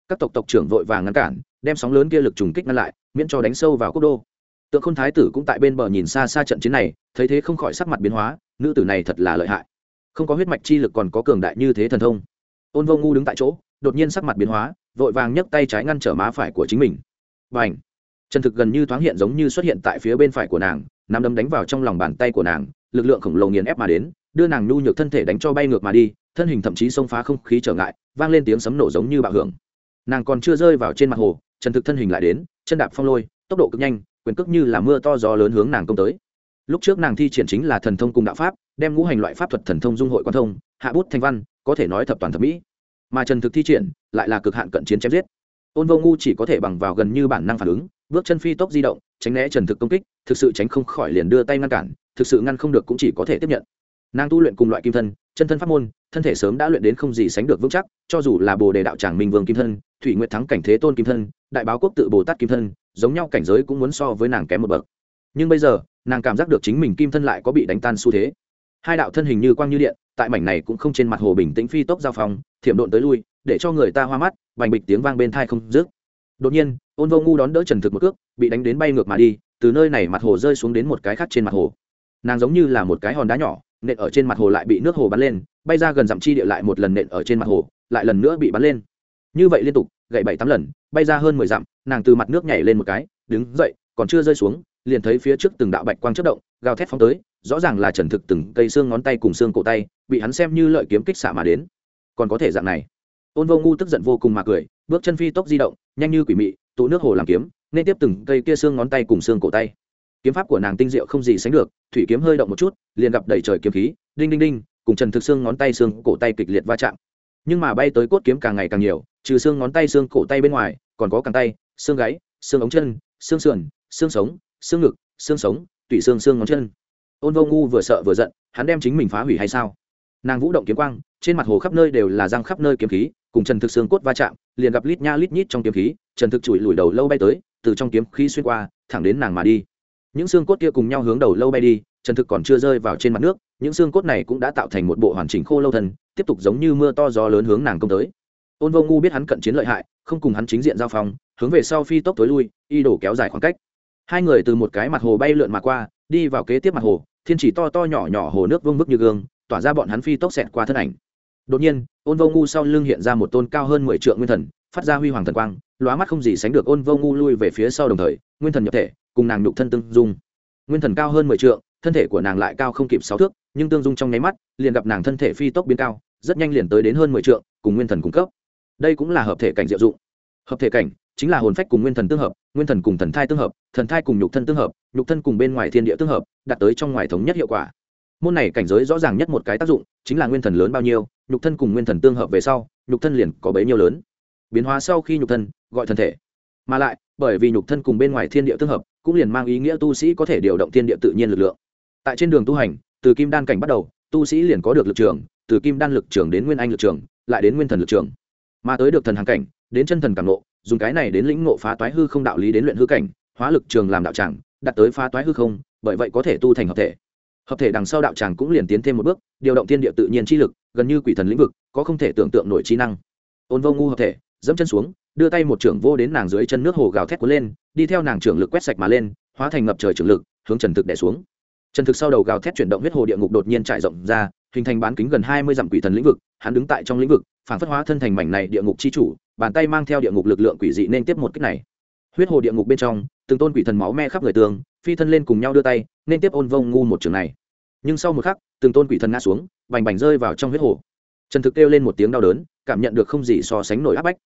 Các tộc tộc trưởng vội vàng ngăn cản, đem sóng lớn kia lực trùng kích ngăn lại, miễn cho đánh sâu vào quốc đô. Tượng khôn thái tử cũng tại bên bờ nhìn xa xa trận chiến này, thấy thế không khỏi sắc mặt biến hóa, nữ tử này thật là lợi hại. Không có huyết mạch chi lực còn có cường đại như thế thần thông. Ôn vô ngu đứng tại chỗ, đột nhiên sắc mặt biến hóa, vội vàng nhấc tay trái ngăn trở má phải của chính mình. Bành chân trần thực gần như thoáng hiện giống như xuất hiện tại phía bên phải của nàng nắm đấm đánh vào trong lòng bàn tay của nàng, lực lượng khổng lồ nghiền ép mà đến, đưa nàng nhu nhược thân thể đánh cho bay ngược mà đi, thân hình thậm chí xông phá không khí trở ngại, vang lên tiếng sấm nổ giống như bạo hưởng. Nàng còn chưa rơi vào trên mặt hồ trần thực thân hình lại đến, chân đạp phong lôi, tốc độ cực nhanh, quyền cước như là mưa to gió lớn hướng nàng công tới. Lúc trước nàng thi triển chính là thần thông cùng đạo pháp, đem ngũ hành loại pháp thuật thần thông dung hội quan thông, hạ bút thanh văn, có thể nói thập toàn thập mỹ. Mà trần thực thi triển, lại là cực hạn cận chiến chém giết. Ôn vô ngu chỉ có thể bằng vào gần như bản năng phản ứng, bước chân phi tốc di động tránh né trần thực công kích, thực sự tránh không khỏi liền đưa tay ngăn cản, thực sự ngăn không được cũng chỉ có thể tiếp nhận. Nàng tu luyện cùng loại kim thân, chân thân pháp môn, thân thể sớm đã luyện đến không gì sánh được vững chắc, cho dù là bồ đề đạo tràng minh vương kim thân, thủy nguyệt thắng cảnh thế tôn kim thân, đại báo quốc tự bồ tát kim thân, giống nhau cảnh giới cũng muốn so với nàng kém một bậc. Nhưng bây giờ, nàng cảm giác được chính mình kim thân lại có bị đánh tan xu thế. Hai đạo thân hình như quang như điện, tại mảnh này cũng không trên mặt hồ bình tĩnh phi tốc giao phong, thiểm độn tới lui, để cho người ta hoa mắt vành bịch tiếng vang bên thai không dứt đột nhiên, ôn vô ngu đón đỡ trần thực một cước, bị đánh đến bay ngược mà đi, từ nơi này mặt hồ rơi xuống đến một cái khác trên mặt hồ. Nàng giống như là một cái hòn đá nhỏ, nện ở trên mặt hồ lại bị nước hồ bắn lên, bay ra gần dặm chi địa lại một lần nện ở trên mặt hồ, lại lần nữa bị bắn lên. Như vậy liên tục gậy bảy tám lần, bay ra hơn mười dặm, nàng từ mặt nước nhảy lên một cái, đứng dậy, còn chưa rơi xuống, liền thấy phía trước từng đạo bạch quang chất động, gào thét phóng tới, rõ ràng là trần thực từng cây xương ngón tay cùng xương cổ tay, bị hắn xem như lợi kiếm kích xạ mà đến. Còn có thể dạng này. Ôn vô ngu tức giận vô cùng mà cười bước chân phi tốc di động, nhanh như quỷ mị, tụ nước hồ làm kiếm, nên tiếp từng cây kia xương ngón tay cùng xương cổ tay. Kiếm pháp của nàng tinh diệu không gì sánh được, thủy kiếm hơi động một chút, liền gặp đầy trời kiếm khí, đinh đinh đinh, cùng trần thực xương ngón tay xương cổ tay kịch liệt va chạm. Nhưng mà bay tới cốt kiếm càng ngày càng nhiều, trừ xương ngón tay xương cổ tay bên ngoài, còn có càng tay, xương gáy, xương ống chân, xương sườn, xương sống, xương ngực, xương sống, tủy xương xương ngón chân. Ôn vô ngu vừa sợ vừa giận, hắn đem chính mình phá hủy hay sao? Nàng vũ động kiếm quang, trên mặt hồ khắp nơi đều là răng khắp nơi kiếm khí cùng trần thực xương cốt va chạm, liền gặp lít nha lít nhít trong kiếm khí, trần thực chùi lùi đầu lâu bay tới, từ trong kiếm khí xuyên qua, thẳng đến nàng mà đi. Những xương cốt kia cùng nhau hướng đầu lâu bay đi, trần thực còn chưa rơi vào trên mặt nước, những xương cốt này cũng đã tạo thành một bộ hoàn chỉnh khô lâu thân tiếp tục giống như mưa to gió lớn hướng nàng công tới. Ôn vô ngu biết hắn cận chiến lợi hại, không cùng hắn chính diện giao phong, hướng về sau phi tốc tối lui, y đổ kéo dài khoảng cách. Hai người từ một cái mặt hồ bay lượn mà qua, đi vào kế tiếp mặt hồ, thiên chỉ to to nhỏ nhỏ hồ nước vương bức như gương, tỏa ra bọn hắn phi tốc xẹt qua thân ảnh đột nhiên, ôn vô ngu sau lưng hiện ra một tôn cao hơn mười triệu nguyên thần, phát ra huy hoàng thần quang, lóa mắt không gì sánh được ôn vô ngu lui về phía sau đồng thời, nguyên thần nhập thể, cùng nàng nhục thân tương dung. Nguyên thần cao hơn mười triệu thân thể của nàng lại cao không kịp sáu thước, nhưng tương dung trong nháy mắt, liền gặp nàng thân thể phi tốc biến cao, rất nhanh liền tới đến hơn mười triệu cùng nguyên thần cung cấp. Đây cũng là hợp thể cảnh diệu dụng. Hợp thể cảnh chính là hồn phách cùng nguyên thần tương hợp, nguyên thần cùng thần thai tương hợp, thần thai cùng nhục thân tương hợp, nhục thân cùng bên ngoài thiên địa tương hợp, đạt tới trong ngoài thống nhất hiệu quả môn này cảnh giới rõ ràng nhất một cái tác dụng, chính là nguyên thần lớn bao nhiêu, nhục thân cùng nguyên thần tương hợp về sau, nhục thân liền có bấy nhiêu lớn. Biến hóa sau khi nhục thân, gọi thân thể. Mà lại, bởi vì nhục thân cùng bên ngoài thiên địa tương hợp, cũng liền mang ý nghĩa tu sĩ có thể điều động thiên địa tự nhiên lực lượng. Tại trên đường tu hành, từ kim đan cảnh bắt đầu, tu sĩ liền có được lực trường, từ kim đan lực trường đến nguyên anh lực trường, lại đến nguyên thần lực trường. Mà tới được thần hàng cảnh, đến chân thần cảm nộ dùng cái này đến lĩnh ngộ phá toái hư không đạo lý đến luyện hư cảnh, hóa lực trường làm đạo tràng đặt tới phá toái hư không, bởi vậy có thể tu thành hợp thể hợp thể đằng sau đạo tràng cũng liền tiến thêm một bước, điều động thiên địa tự nhiên chi lực, gần như quỷ thần lĩnh vực, có không thể tưởng tượng nổi trí năng. Ôn vô ngu hợp thể dẫm chân xuống, đưa tay một trưởng vô đến nàng dưới chân nước hồ gào thét cuốn lên, đi theo nàng trưởng lực quét sạch mà lên, hóa thành ngập trời trưởng lực, hướng trần thực đẻ xuống. Trần thực sau đầu gào thét chuyển động huyết hồ địa ngục đột nhiên trải rộng ra, hình thành bán kính gần hai mươi dặm quỷ thần lĩnh vực, hắn đứng tại trong lĩnh vực, phản phất hóa thân thành mảnh này địa ngục chi chủ, bàn tay mang theo địa ngục lực lượng quỷ dị nên tiếp một cách này. Huyết hồ địa ngục bên trong, từng tôn quỷ thần máu me khắp người tường phi thân lên cùng nhau đưa tay, nên tiếp ôn vông ngu một trường này. Nhưng sau một khắc, từng tôn quỷ thần ngã xuống, bành bành rơi vào trong huyết hồ. Trần thực kêu lên một tiếng đau đớn, cảm nhận được không gì so sánh nổi áp bách.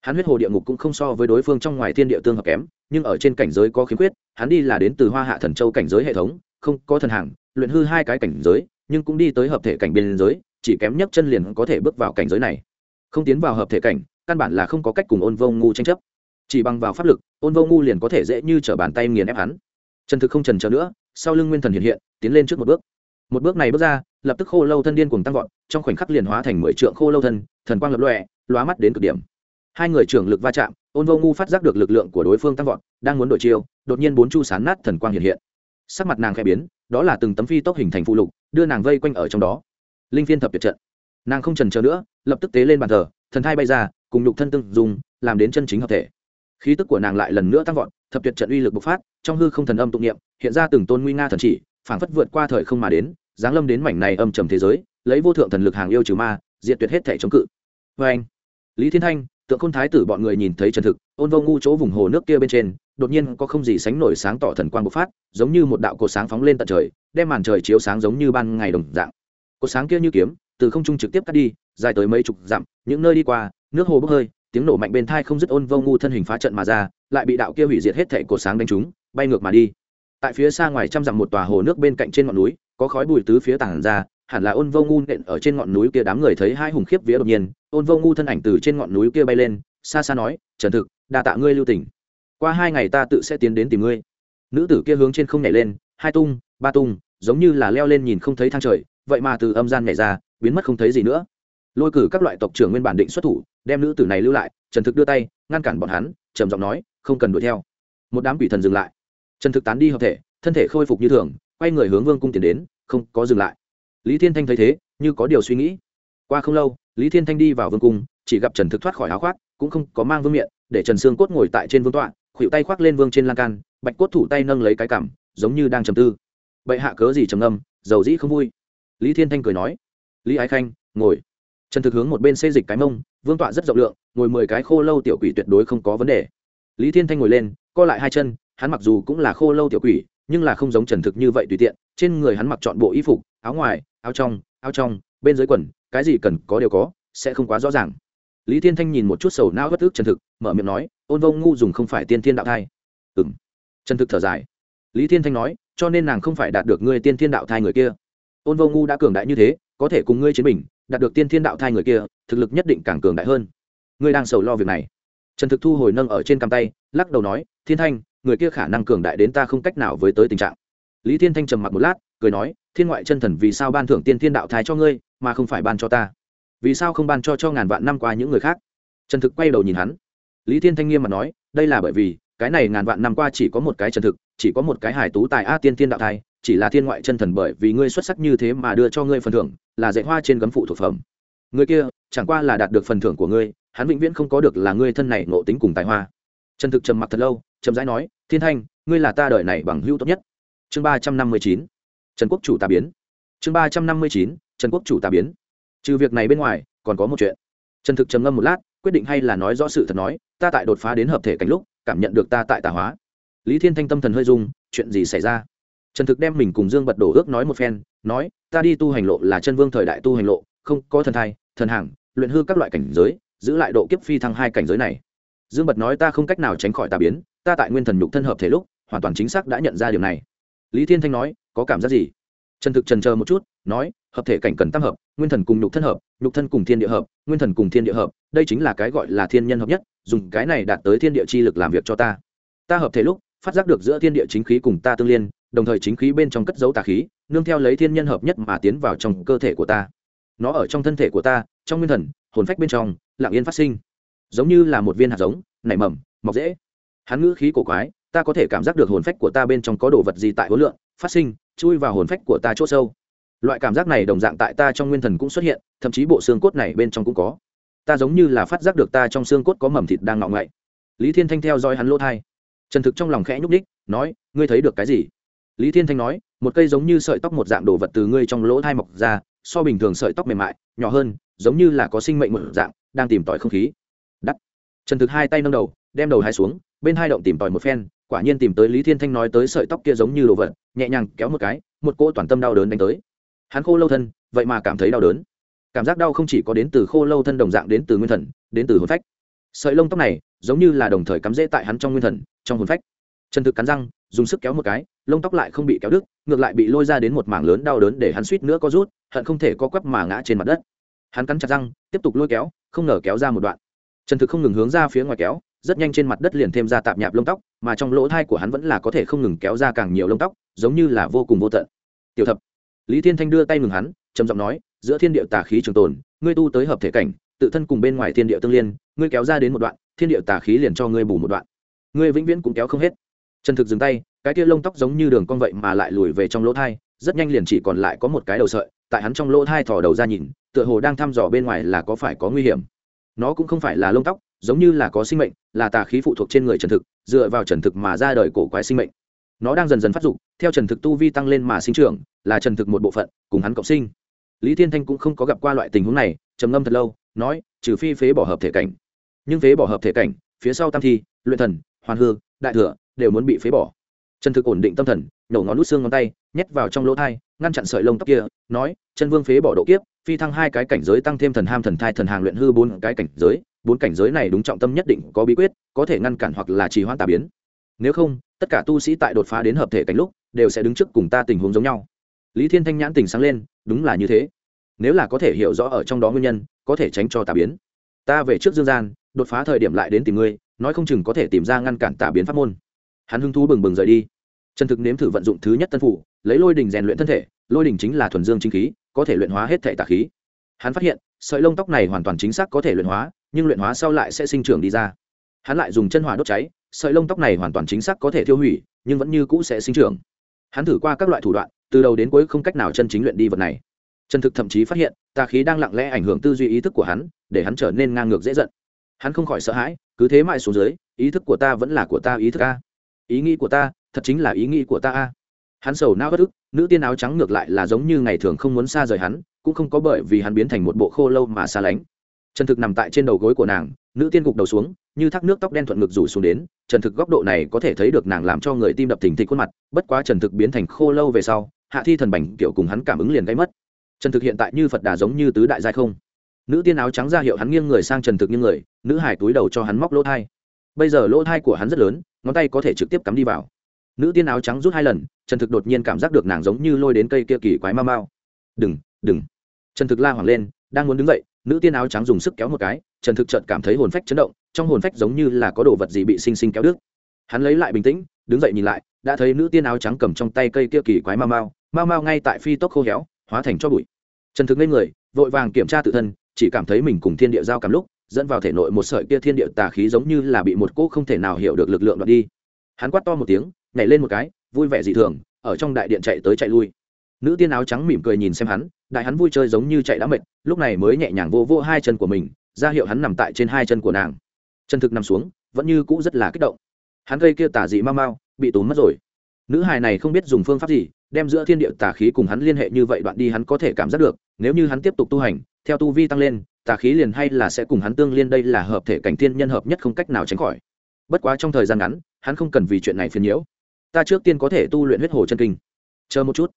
Hắn huyết hồ địa ngục cũng không so với đối phương trong ngoài thiên địa tương hợp kém, nhưng ở trên cảnh giới có khiếm khuyết, hắn đi là đến từ hoa hạ thần châu cảnh giới hệ thống, không có thần hàng, luyện hư hai cái cảnh giới, nhưng cũng đi tới hợp thể cảnh biên giới, chỉ kém nhất chân liền có thể bước vào cảnh giới này. Không tiến vào hợp thể cảnh, căn bản là không có cách cùng ôn vô ngu tranh chấp. Chỉ bằng vào pháp lực, ôn vô ngu liền có thể dễ như t r ở bàn tay nghiền ép hắn trần thực không trần trở nữa, sau lưng nguyên thần hiện hiện, tiến lên trước một bước. Một bước này bước ra, lập tức khô lâu thân điên cùng tăng vọt, trong khoảnh khắc liền hóa thành mười trượng khô lâu thân, thần quang lập lọe lóa mắt đến cực điểm. Hai người trưởng lực va chạm, ôn vô ngu phát giác được lực lượng của đối phương tăng vọt, đang muốn đổi chiêu, đột nhiên bốn chu sán nát thần quang hiện hiện. Sắc mặt nàng khẽ biến, đó là từng tấm phi tốc hình thành phụ lục, đưa nàng vây quanh ở trong đó. Linh phiên thập tuyệt trận. Nàng không trần chờ nữa, lập tức tế lên bàn thờ, thần thai bay ra, cùng nhục thân tương dùng làm đến chân chính hợp thể khí tức của nàng lại lần nữa tăng vọt, thập tuyệt trận uy lực bộc phát, trong hư không thần âm tụng niệm, hiện ra từng tôn nguy nga thần chỉ, phảng phất vượt qua thời không mà đến, giáng lâm đến mảnh này âm trầm thế giới, lấy vô thượng thần lực hàng yêu trừ ma, diệt tuyệt hết thể chống cự. Vê anh lý thiên thanh, tượng khôn thái tử bọn người nhìn thấy trần thực, ôn vô ngu chỗ vùng hồ nước kia bên trên, đột nhiên có không gì sánh nổi sáng tỏ thần quang bộc phát, giống như một đạo cột sáng phóng lên tận trời, đem màn trời chiếu sáng giống như ban ngày đồng dạng. Cột sáng kia như kiếm, từ không trung trực tiếp cắt đi, dài tới mấy chục dặm, những nơi đi qua, nước hồ bốc hơi tiếng nổ mạnh bên thai không dứt ôn vô ngu thân hình phá trận mà ra, lại bị đạo kia hủy diệt hết thệ cột sáng đánh trúng, bay ngược mà đi. Tại phía xa ngoài trăm dặm một tòa hồ nước bên cạnh trên ngọn núi, có khói bụi tứ phía tảng ra, hẳn là ôn vô ngu nện ở trên ngọn núi kia đám người thấy hai hùng khiếp vía đột nhiên, ôn vô ngu thân ảnh từ trên ngọn núi kia bay lên, xa xa nói, trần thực, đa tạ ngươi lưu tỉnh qua hai ngày ta tự sẽ tiến đến tìm ngươi. Nữ tử kia hướng trên không nhảy lên, hai tung, ba tung, giống như là leo lên nhìn không thấy thang trời, vậy mà từ âm gian nhảy ra, biến mất không thấy gì nữa. Lôi cử các loại tộc trưởng nguyên bản định xuất thủ đem nữ tử này lưu lại, trần thực đưa tay, ngăn cản bọn hắn, trầm giọng nói, không cần đuổi theo. Một đám quỷ thần dừng lại. Trần thực tán đi hợp thể, thân thể khôi phục như thường, quay người hướng vương cung tiến đến, không có dừng lại. Lý thiên thanh thấy thế, như có điều suy nghĩ. Qua không lâu, lý thiên thanh đi vào vương cung, chỉ gặp trần thực thoát khỏi áo khoác, cũng không có mang vương miện, để trần sương cốt ngồi tại trên vương tọa khuỵu tay khoác lên vương trên lan can, bạch cốt thủ tay nâng lấy cái cảm giống như đang trầm tư. Bệ hạ cớ gì trầm ngâm, dầu dĩ không vui. Lý thiên thanh cười nói, lý ái khanh, ngồi trần thực hướng một bên xây dịch cái mông, vương tọa rất rộng lượng, ngồi mười cái khô lâu tiểu quỷ tuyệt đối không có vấn đề. Lý thiên thanh ngồi lên, co lại hai chân, hắn mặc dù cũng là khô lâu tiểu quỷ, nhưng là không giống trần thực như vậy tùy tiện, trên người hắn mặc chọn bộ y phục, áo ngoài, áo trong áo trong, bên dưới quần, cái gì cần có đều có, sẽ không quá rõ ràng. Lý thiên thanh nhìn một chút sầu não bất ức trần thực, mở miệng nói, ôn vông ngu dùng không phải tiên thiên đạo thai. Ừ m trần thực thở dài. Lý thiên thanh nói, cho nên nàng không phải đạt được ngươi tiên thiên đạo thai người kia. Ôn vô ngu đã cường đại như thế, có thể cùng ngươi chiến bình đạt được tiên thiên đạo thai người kia, thực lực nhất định càng cường đại hơn. Ngươi đang sầu lo việc này. Trần thực thu hồi nâng ở trên cằm tay, lắc đầu nói, thiên thanh, người kia khả năng cường đại đến ta không cách nào với tới tình trạng. Lý thiên thanh trầm mặc một lát, cười nói, thiên ngoại chân thần vì sao ban thưởng tiên thiên đạo thai cho ngươi, mà không phải ban cho ta? Vì sao không ban cho cho ngàn vạn năm qua những người khác? Trần thực quay đầu nhìn hắn. Lý thiên thanh nghiêm mặt nói, đây là bởi vì, cái này ngàn vạn năm qua chỉ có một cái trần thực, chỉ có một cái hải tú tài a tiên thiên đạo thai chỉ là thiên ngoại chân thần bởi vì ngươi xuất sắc như thế mà đưa cho ngươi phần thưởng, là dạy hoa trên gấm phụ thuộc phẩm. Người kia, chẳng qua là đạt được phần thưởng của ngươi, hắn vĩnh viễn không có được là ngươi thân này ngộ tính cùng tài hoa. Trần thực trầm mặc thật lâu trầm rãi nói, thiên thanh, ngươi là ta đời này bằng hữu tốt nhất. Chương ba trăm năm mươi chín, trần quốc chủ tà biến. Chương ba trăm năm mươi chín, trần quốc chủ tà biến. Trừ việc này bên ngoài, còn có một chuyện. Trần thực trầm ngâm một lát, quyết định hay là nói rõ sự thật nói, ta tại đột phá đến hợp thể cảnh lúc, cảm nhận được ta tại tà hóa. Lý thiên thanh tâm thần hơi dung chuyện gì xảy ra? Trần thực đem mình cùng dương bật đổ ước nói một phen, nói, ta đi tu hành lộ là chân vương thời đại tu hành lộ, không có thần thai, thần hàng, luyện hư các loại cảnh giới, giữ lại độ kiếp phi thăng hai cảnh giới này. Dương bật nói, ta không cách nào tránh khỏi tà biến, ta tại nguyên thần nhục thân hợp thể lúc, hoàn toàn chính xác đã nhận ra điều này. Lý thiên thanh nói, có cảm giác gì? Trần thực trần chờ một chút, nói, hợp thể cảnh cần tam hợp, nguyên thần cùng nhục thân hợp, nhục thân cùng thiên địa hợp, nguyên thần cùng thiên địa hợp, đây chính là cái gọi là thiên nhân hợp nhất, dùng cái này đạt tới thiên địa chi lực làm việc cho ta. Ta hợp thể lúc, phát giác được giữa thiên địa chính khí cùng ta tương liên đồng thời chính khí bên trong cất dấu tà khí, nương theo lấy thiên nhân hợp nhất mà tiến vào trong cơ thể của ta. Nó ở trong thân thể của ta, trong nguyên thần, hồn phách bên trong, lặng yên phát sinh. Giống như là một viên hạt giống, nảy mầm, mọc dễ hắn ngữ khí cổ quái, ta có thể cảm giác được hồn phách của ta bên trong có đồ vật gì tại hối lượng phát sinh, chui vào hồn phách của ta c h ỗ sâu. Loại cảm giác này đồng dạng tại ta trong nguyên thần cũng xuất hiện, thậm chí bộ xương cốt này bên trong cũng có. Ta giống như là phát giác được ta trong xương cốt có mầm thịt đang ngọng ngậy. Lý thiên thanh theo dõi hắn lỗ thai. Trần thực trong lòng khẽ nhúc ních nói, ngươi thấy được cái gì? Lý thiên thanh nói, một cây giống như sợi tóc một dạng đồ vật từ ngươi trong lỗ thai mọc ra, so bình thường sợi tóc mềm mại, nhỏ hơn, giống như là có sinh mệnh một dạng, đang tìm tòi không khí. Đắt trần thực hai tay nâng đầu, đem đầu hai xuống, bên hai động tìm tòi một phen, quả nhiên tìm tới lý thiên thanh nói tới sợi tóc kia giống như đồ vật, nhẹ nhàng kéo một cái, một cỗ toàn tâm đau đớn đánh tới. Hắn khô lâu thân, vậy mà cảm thấy đau đớn. Cảm giác đau không chỉ có đến từ khô lâu thân đồng dạng đến từ nguyên thần, đến từ hồn phách. Sợi lông tóc này, giống như là đồng thời cắm rễ tại hắn trong nguyên thần, trong hồn phách. Trần thực cắn răng dùng sức kéo một cái, lông tóc lại không bị kéo đứt, ngược lại bị lôi ra đến một mảng lớn đau đớn để hắn suýt nữa có rút, hận không thể có quắp mà ngã trên mặt đất. Hắn cắn chặt răng, tiếp tục lôi kéo, không ngờ kéo ra một đoạn. Trần thực không ngừng hướng ra phía ngoài kéo, rất nhanh trên mặt đất liền thêm ra tạp nhạp lông tóc, mà trong lỗ thai của hắn vẫn là có thể không ngừng kéo ra càng nhiều lông tóc, giống như là vô cùng vô tận. Tiểu thập. Lý thiên thanh đưa tay ngừng hắn, trầm giọng nói, giữa thiên địa tà khí trường tồn, ngươi tu tới hợp thể cảnh, tự thân cùng bên ngoài thiên địa tương liên, ngươi kéo ra đến một đoạn, thiên địa tà khí liền cho ngươi bù một đoạn. Ngươi vĩnh viễn cũng kéo không hết trần thực dừng tay, cái tia lông tóc giống như đường con vậy mà lại lùi về trong lỗ thai, rất nhanh liền chỉ còn lại có một cái đầu sợi, tại hắn trong lỗ thai thò đầu ra nhìn, tựa hồ đang thăm dò bên ngoài là có phải có nguy hiểm. Nó cũng không phải là lông tóc, giống như là có sinh mệnh, là tà khí phụ thuộc trên người trần thực, dựa vào trần thực mà ra đời cổ quái sinh mệnh. Nó đang dần dần phát dục, theo trần thực tu vi tăng lên mà sinh trưởng, là trần thực một bộ phận, cùng hắn cộng sinh. Lý thiên thanh cũng không có gặp qua loại tình huống này, trầm ngâm thật lâu, nói, trừ phi phế bỏ hợp thể cảnh. Nhưng phế bỏ hợp thể cảnh, phía sau tam thi, luyện thần, hoàn hư, đại thừa đều muốn bị phế bỏ. Trần thực ổn định tâm thần nổ ngón nút xương ngón tay, nhét vào trong lỗ thai, ngăn chặn sợi lông tóc kia, nói, chân vương phế bỏ độ kiếp, phi thăng hai cái cảnh giới, tăng thêm thần ham thần thai thần hàng luyện hư bốn cái cảnh giới, bốn cảnh giới này đúng trọng tâm nhất định có bí quyết, có thể ngăn cản hoặc là trì hoãn tà biến. Nếu không, tất cả tu sĩ tại đột phá đến hợp thể cảnh lúc, đều sẽ đứng trước cùng ta tình huống giống nhau. Lý thiên thanh nhãn tình sáng lên, đúng là như thế. Nếu là có thể hiểu rõ ở trong đó nguyên nhân, có thể tránh cho tà biến. Ta về trước dương gian, đột phá thời điểm lại đến tìm ngươi, nói không chừng có thể tìm ra ngăn cản tà biến pháp môn hắn hứng thú bừng bừng rời đi. Trần thực nếm thử vận dụng thứ nhất tân phủ, lấy lôi đình rèn luyện thân thể, lôi đình chính là thuần dương chính khí, có thể luyện hóa hết thể tà khí. Hắn phát hiện, sợi lông tóc này hoàn toàn chính xác có thể luyện hóa, nhưng luyện hóa sau lại sẽ sinh trưởng đi ra. Hắn lại dùng chân hỏa đốt cháy, sợi lông tóc này hoàn toàn chính xác có thể tiêu hủy, nhưng vẫn như cũ sẽ sinh trưởng. Hắn thử qua các loại thủ đoạn, từ đầu đến cuối không cách nào chân chính luyện đi vật này. Trần thực thậm chí phát hiện, tà khí đang lặng lẽ ảnh hưởng tư duy ý thức của hắn, để hắn trở nên ngang ngược dễ giận. Hắn không khỏi sợ hãi, cứ thế mãi xuống dưới, ý thức của ta vẫn là của ta, ý thức a ý nghĩ của ta, thật chính là ý nghĩ của ta a. Hắn sầu nao bất ức, nữ tiên áo trắng ngược lại là giống như ngày thường không muốn xa rời hắn, cũng không có bởi vì hắn biến thành một bộ khô lâu mà xa lánh. Trần thực nằm tại trên đầu gối của nàng, nữ tiên gục đầu xuống, như thác nước tóc đen thuận ngực rủ xuống đến, trần thực góc độ này có thể thấy được nàng làm cho người tim đập thình thịch khuôn mặt, bất quá trần thực biến thành khô lâu về sau, hạ thi thần bành kiểu cùng hắn cảm ứng liền gây mất. Trần thực hiện tại như phật đà giống như tứ đại giai không. Nữ tiên áo trắng ra hiệu hắn nghiêng người sang trần thực như người, nữ hải túi đầu cho hắn móc lỗ thai bây giờ lỗ thai của hắn rất lớn, ngón tay có thể trực tiếp cắm đi vào. Nữ tiên áo trắng rút hai lần, trần thực đột nhiên cảm giác được nàng giống như lôi đến cây kia kỳ quái mau mau đừng đừng. Trần thực la hoảng lên, đang muốn đứng dậy, nữ tiên áo trắng dùng sức kéo một cái, trần thực chợt cảm thấy hồn phách chấn động, trong hồn phách giống như là có đồ vật gì bị xinh xinh kéo đứt. Hắn lấy lại bình tĩnh, đứng dậy nhìn lại, đã thấy nữ tiên áo trắng cầm trong tay cây kia kỳ quái mau mau mau mau ngay tại phi tốc khô héo, hóa thành cho bụi. Trần thực lên người, vội vàng kiểm tra tự thân, chỉ cảm thấy mình cùng thiên địa giao cảm lúc dẫn vào thể nội một sợi kia thiên địa tà khí giống như là bị một cỗ không thể nào hiểu được lực lượng đoạt đi. Hắn quát to một tiếng, nhảy lên một cái, vui vẻ dị thường, ở trong đại điện chạy tới chạy lui. Nữ tiên áo trắng mỉm cười nhìn xem hắn, đại hắn vui chơi giống như chạy đã mệt, lúc này mới nhẹ nhàng vô vô hai chân của mình, ra hiệu hắn nằm tại trên hai chân của nàng. Chân thực nằm xuống, vẫn như cũ rất là kích động. Hắn gây kia tà dị mau mau, bị tốn mất rồi. Nữ hài này không biết dùng phương pháp gì, đem giữa thiên địa tà khí cùng hắn liên hệ như vậy đoạn đi hắn có thể cảm giác được, nếu như hắn tiếp tục tu hành, theo tu vi tăng lên tà khí liền hay là sẽ cùng hắn tương liên, đây là hợp thể cảnh thiên nhân hợp nhất không cách nào tránh khỏi. Bất quá trong thời gian ngắn, hắn không cần vì chuyện này phiền nhiễu. Ta trước tiên có thể tu luyện huyết hồ chân kinh. Chờ một chút.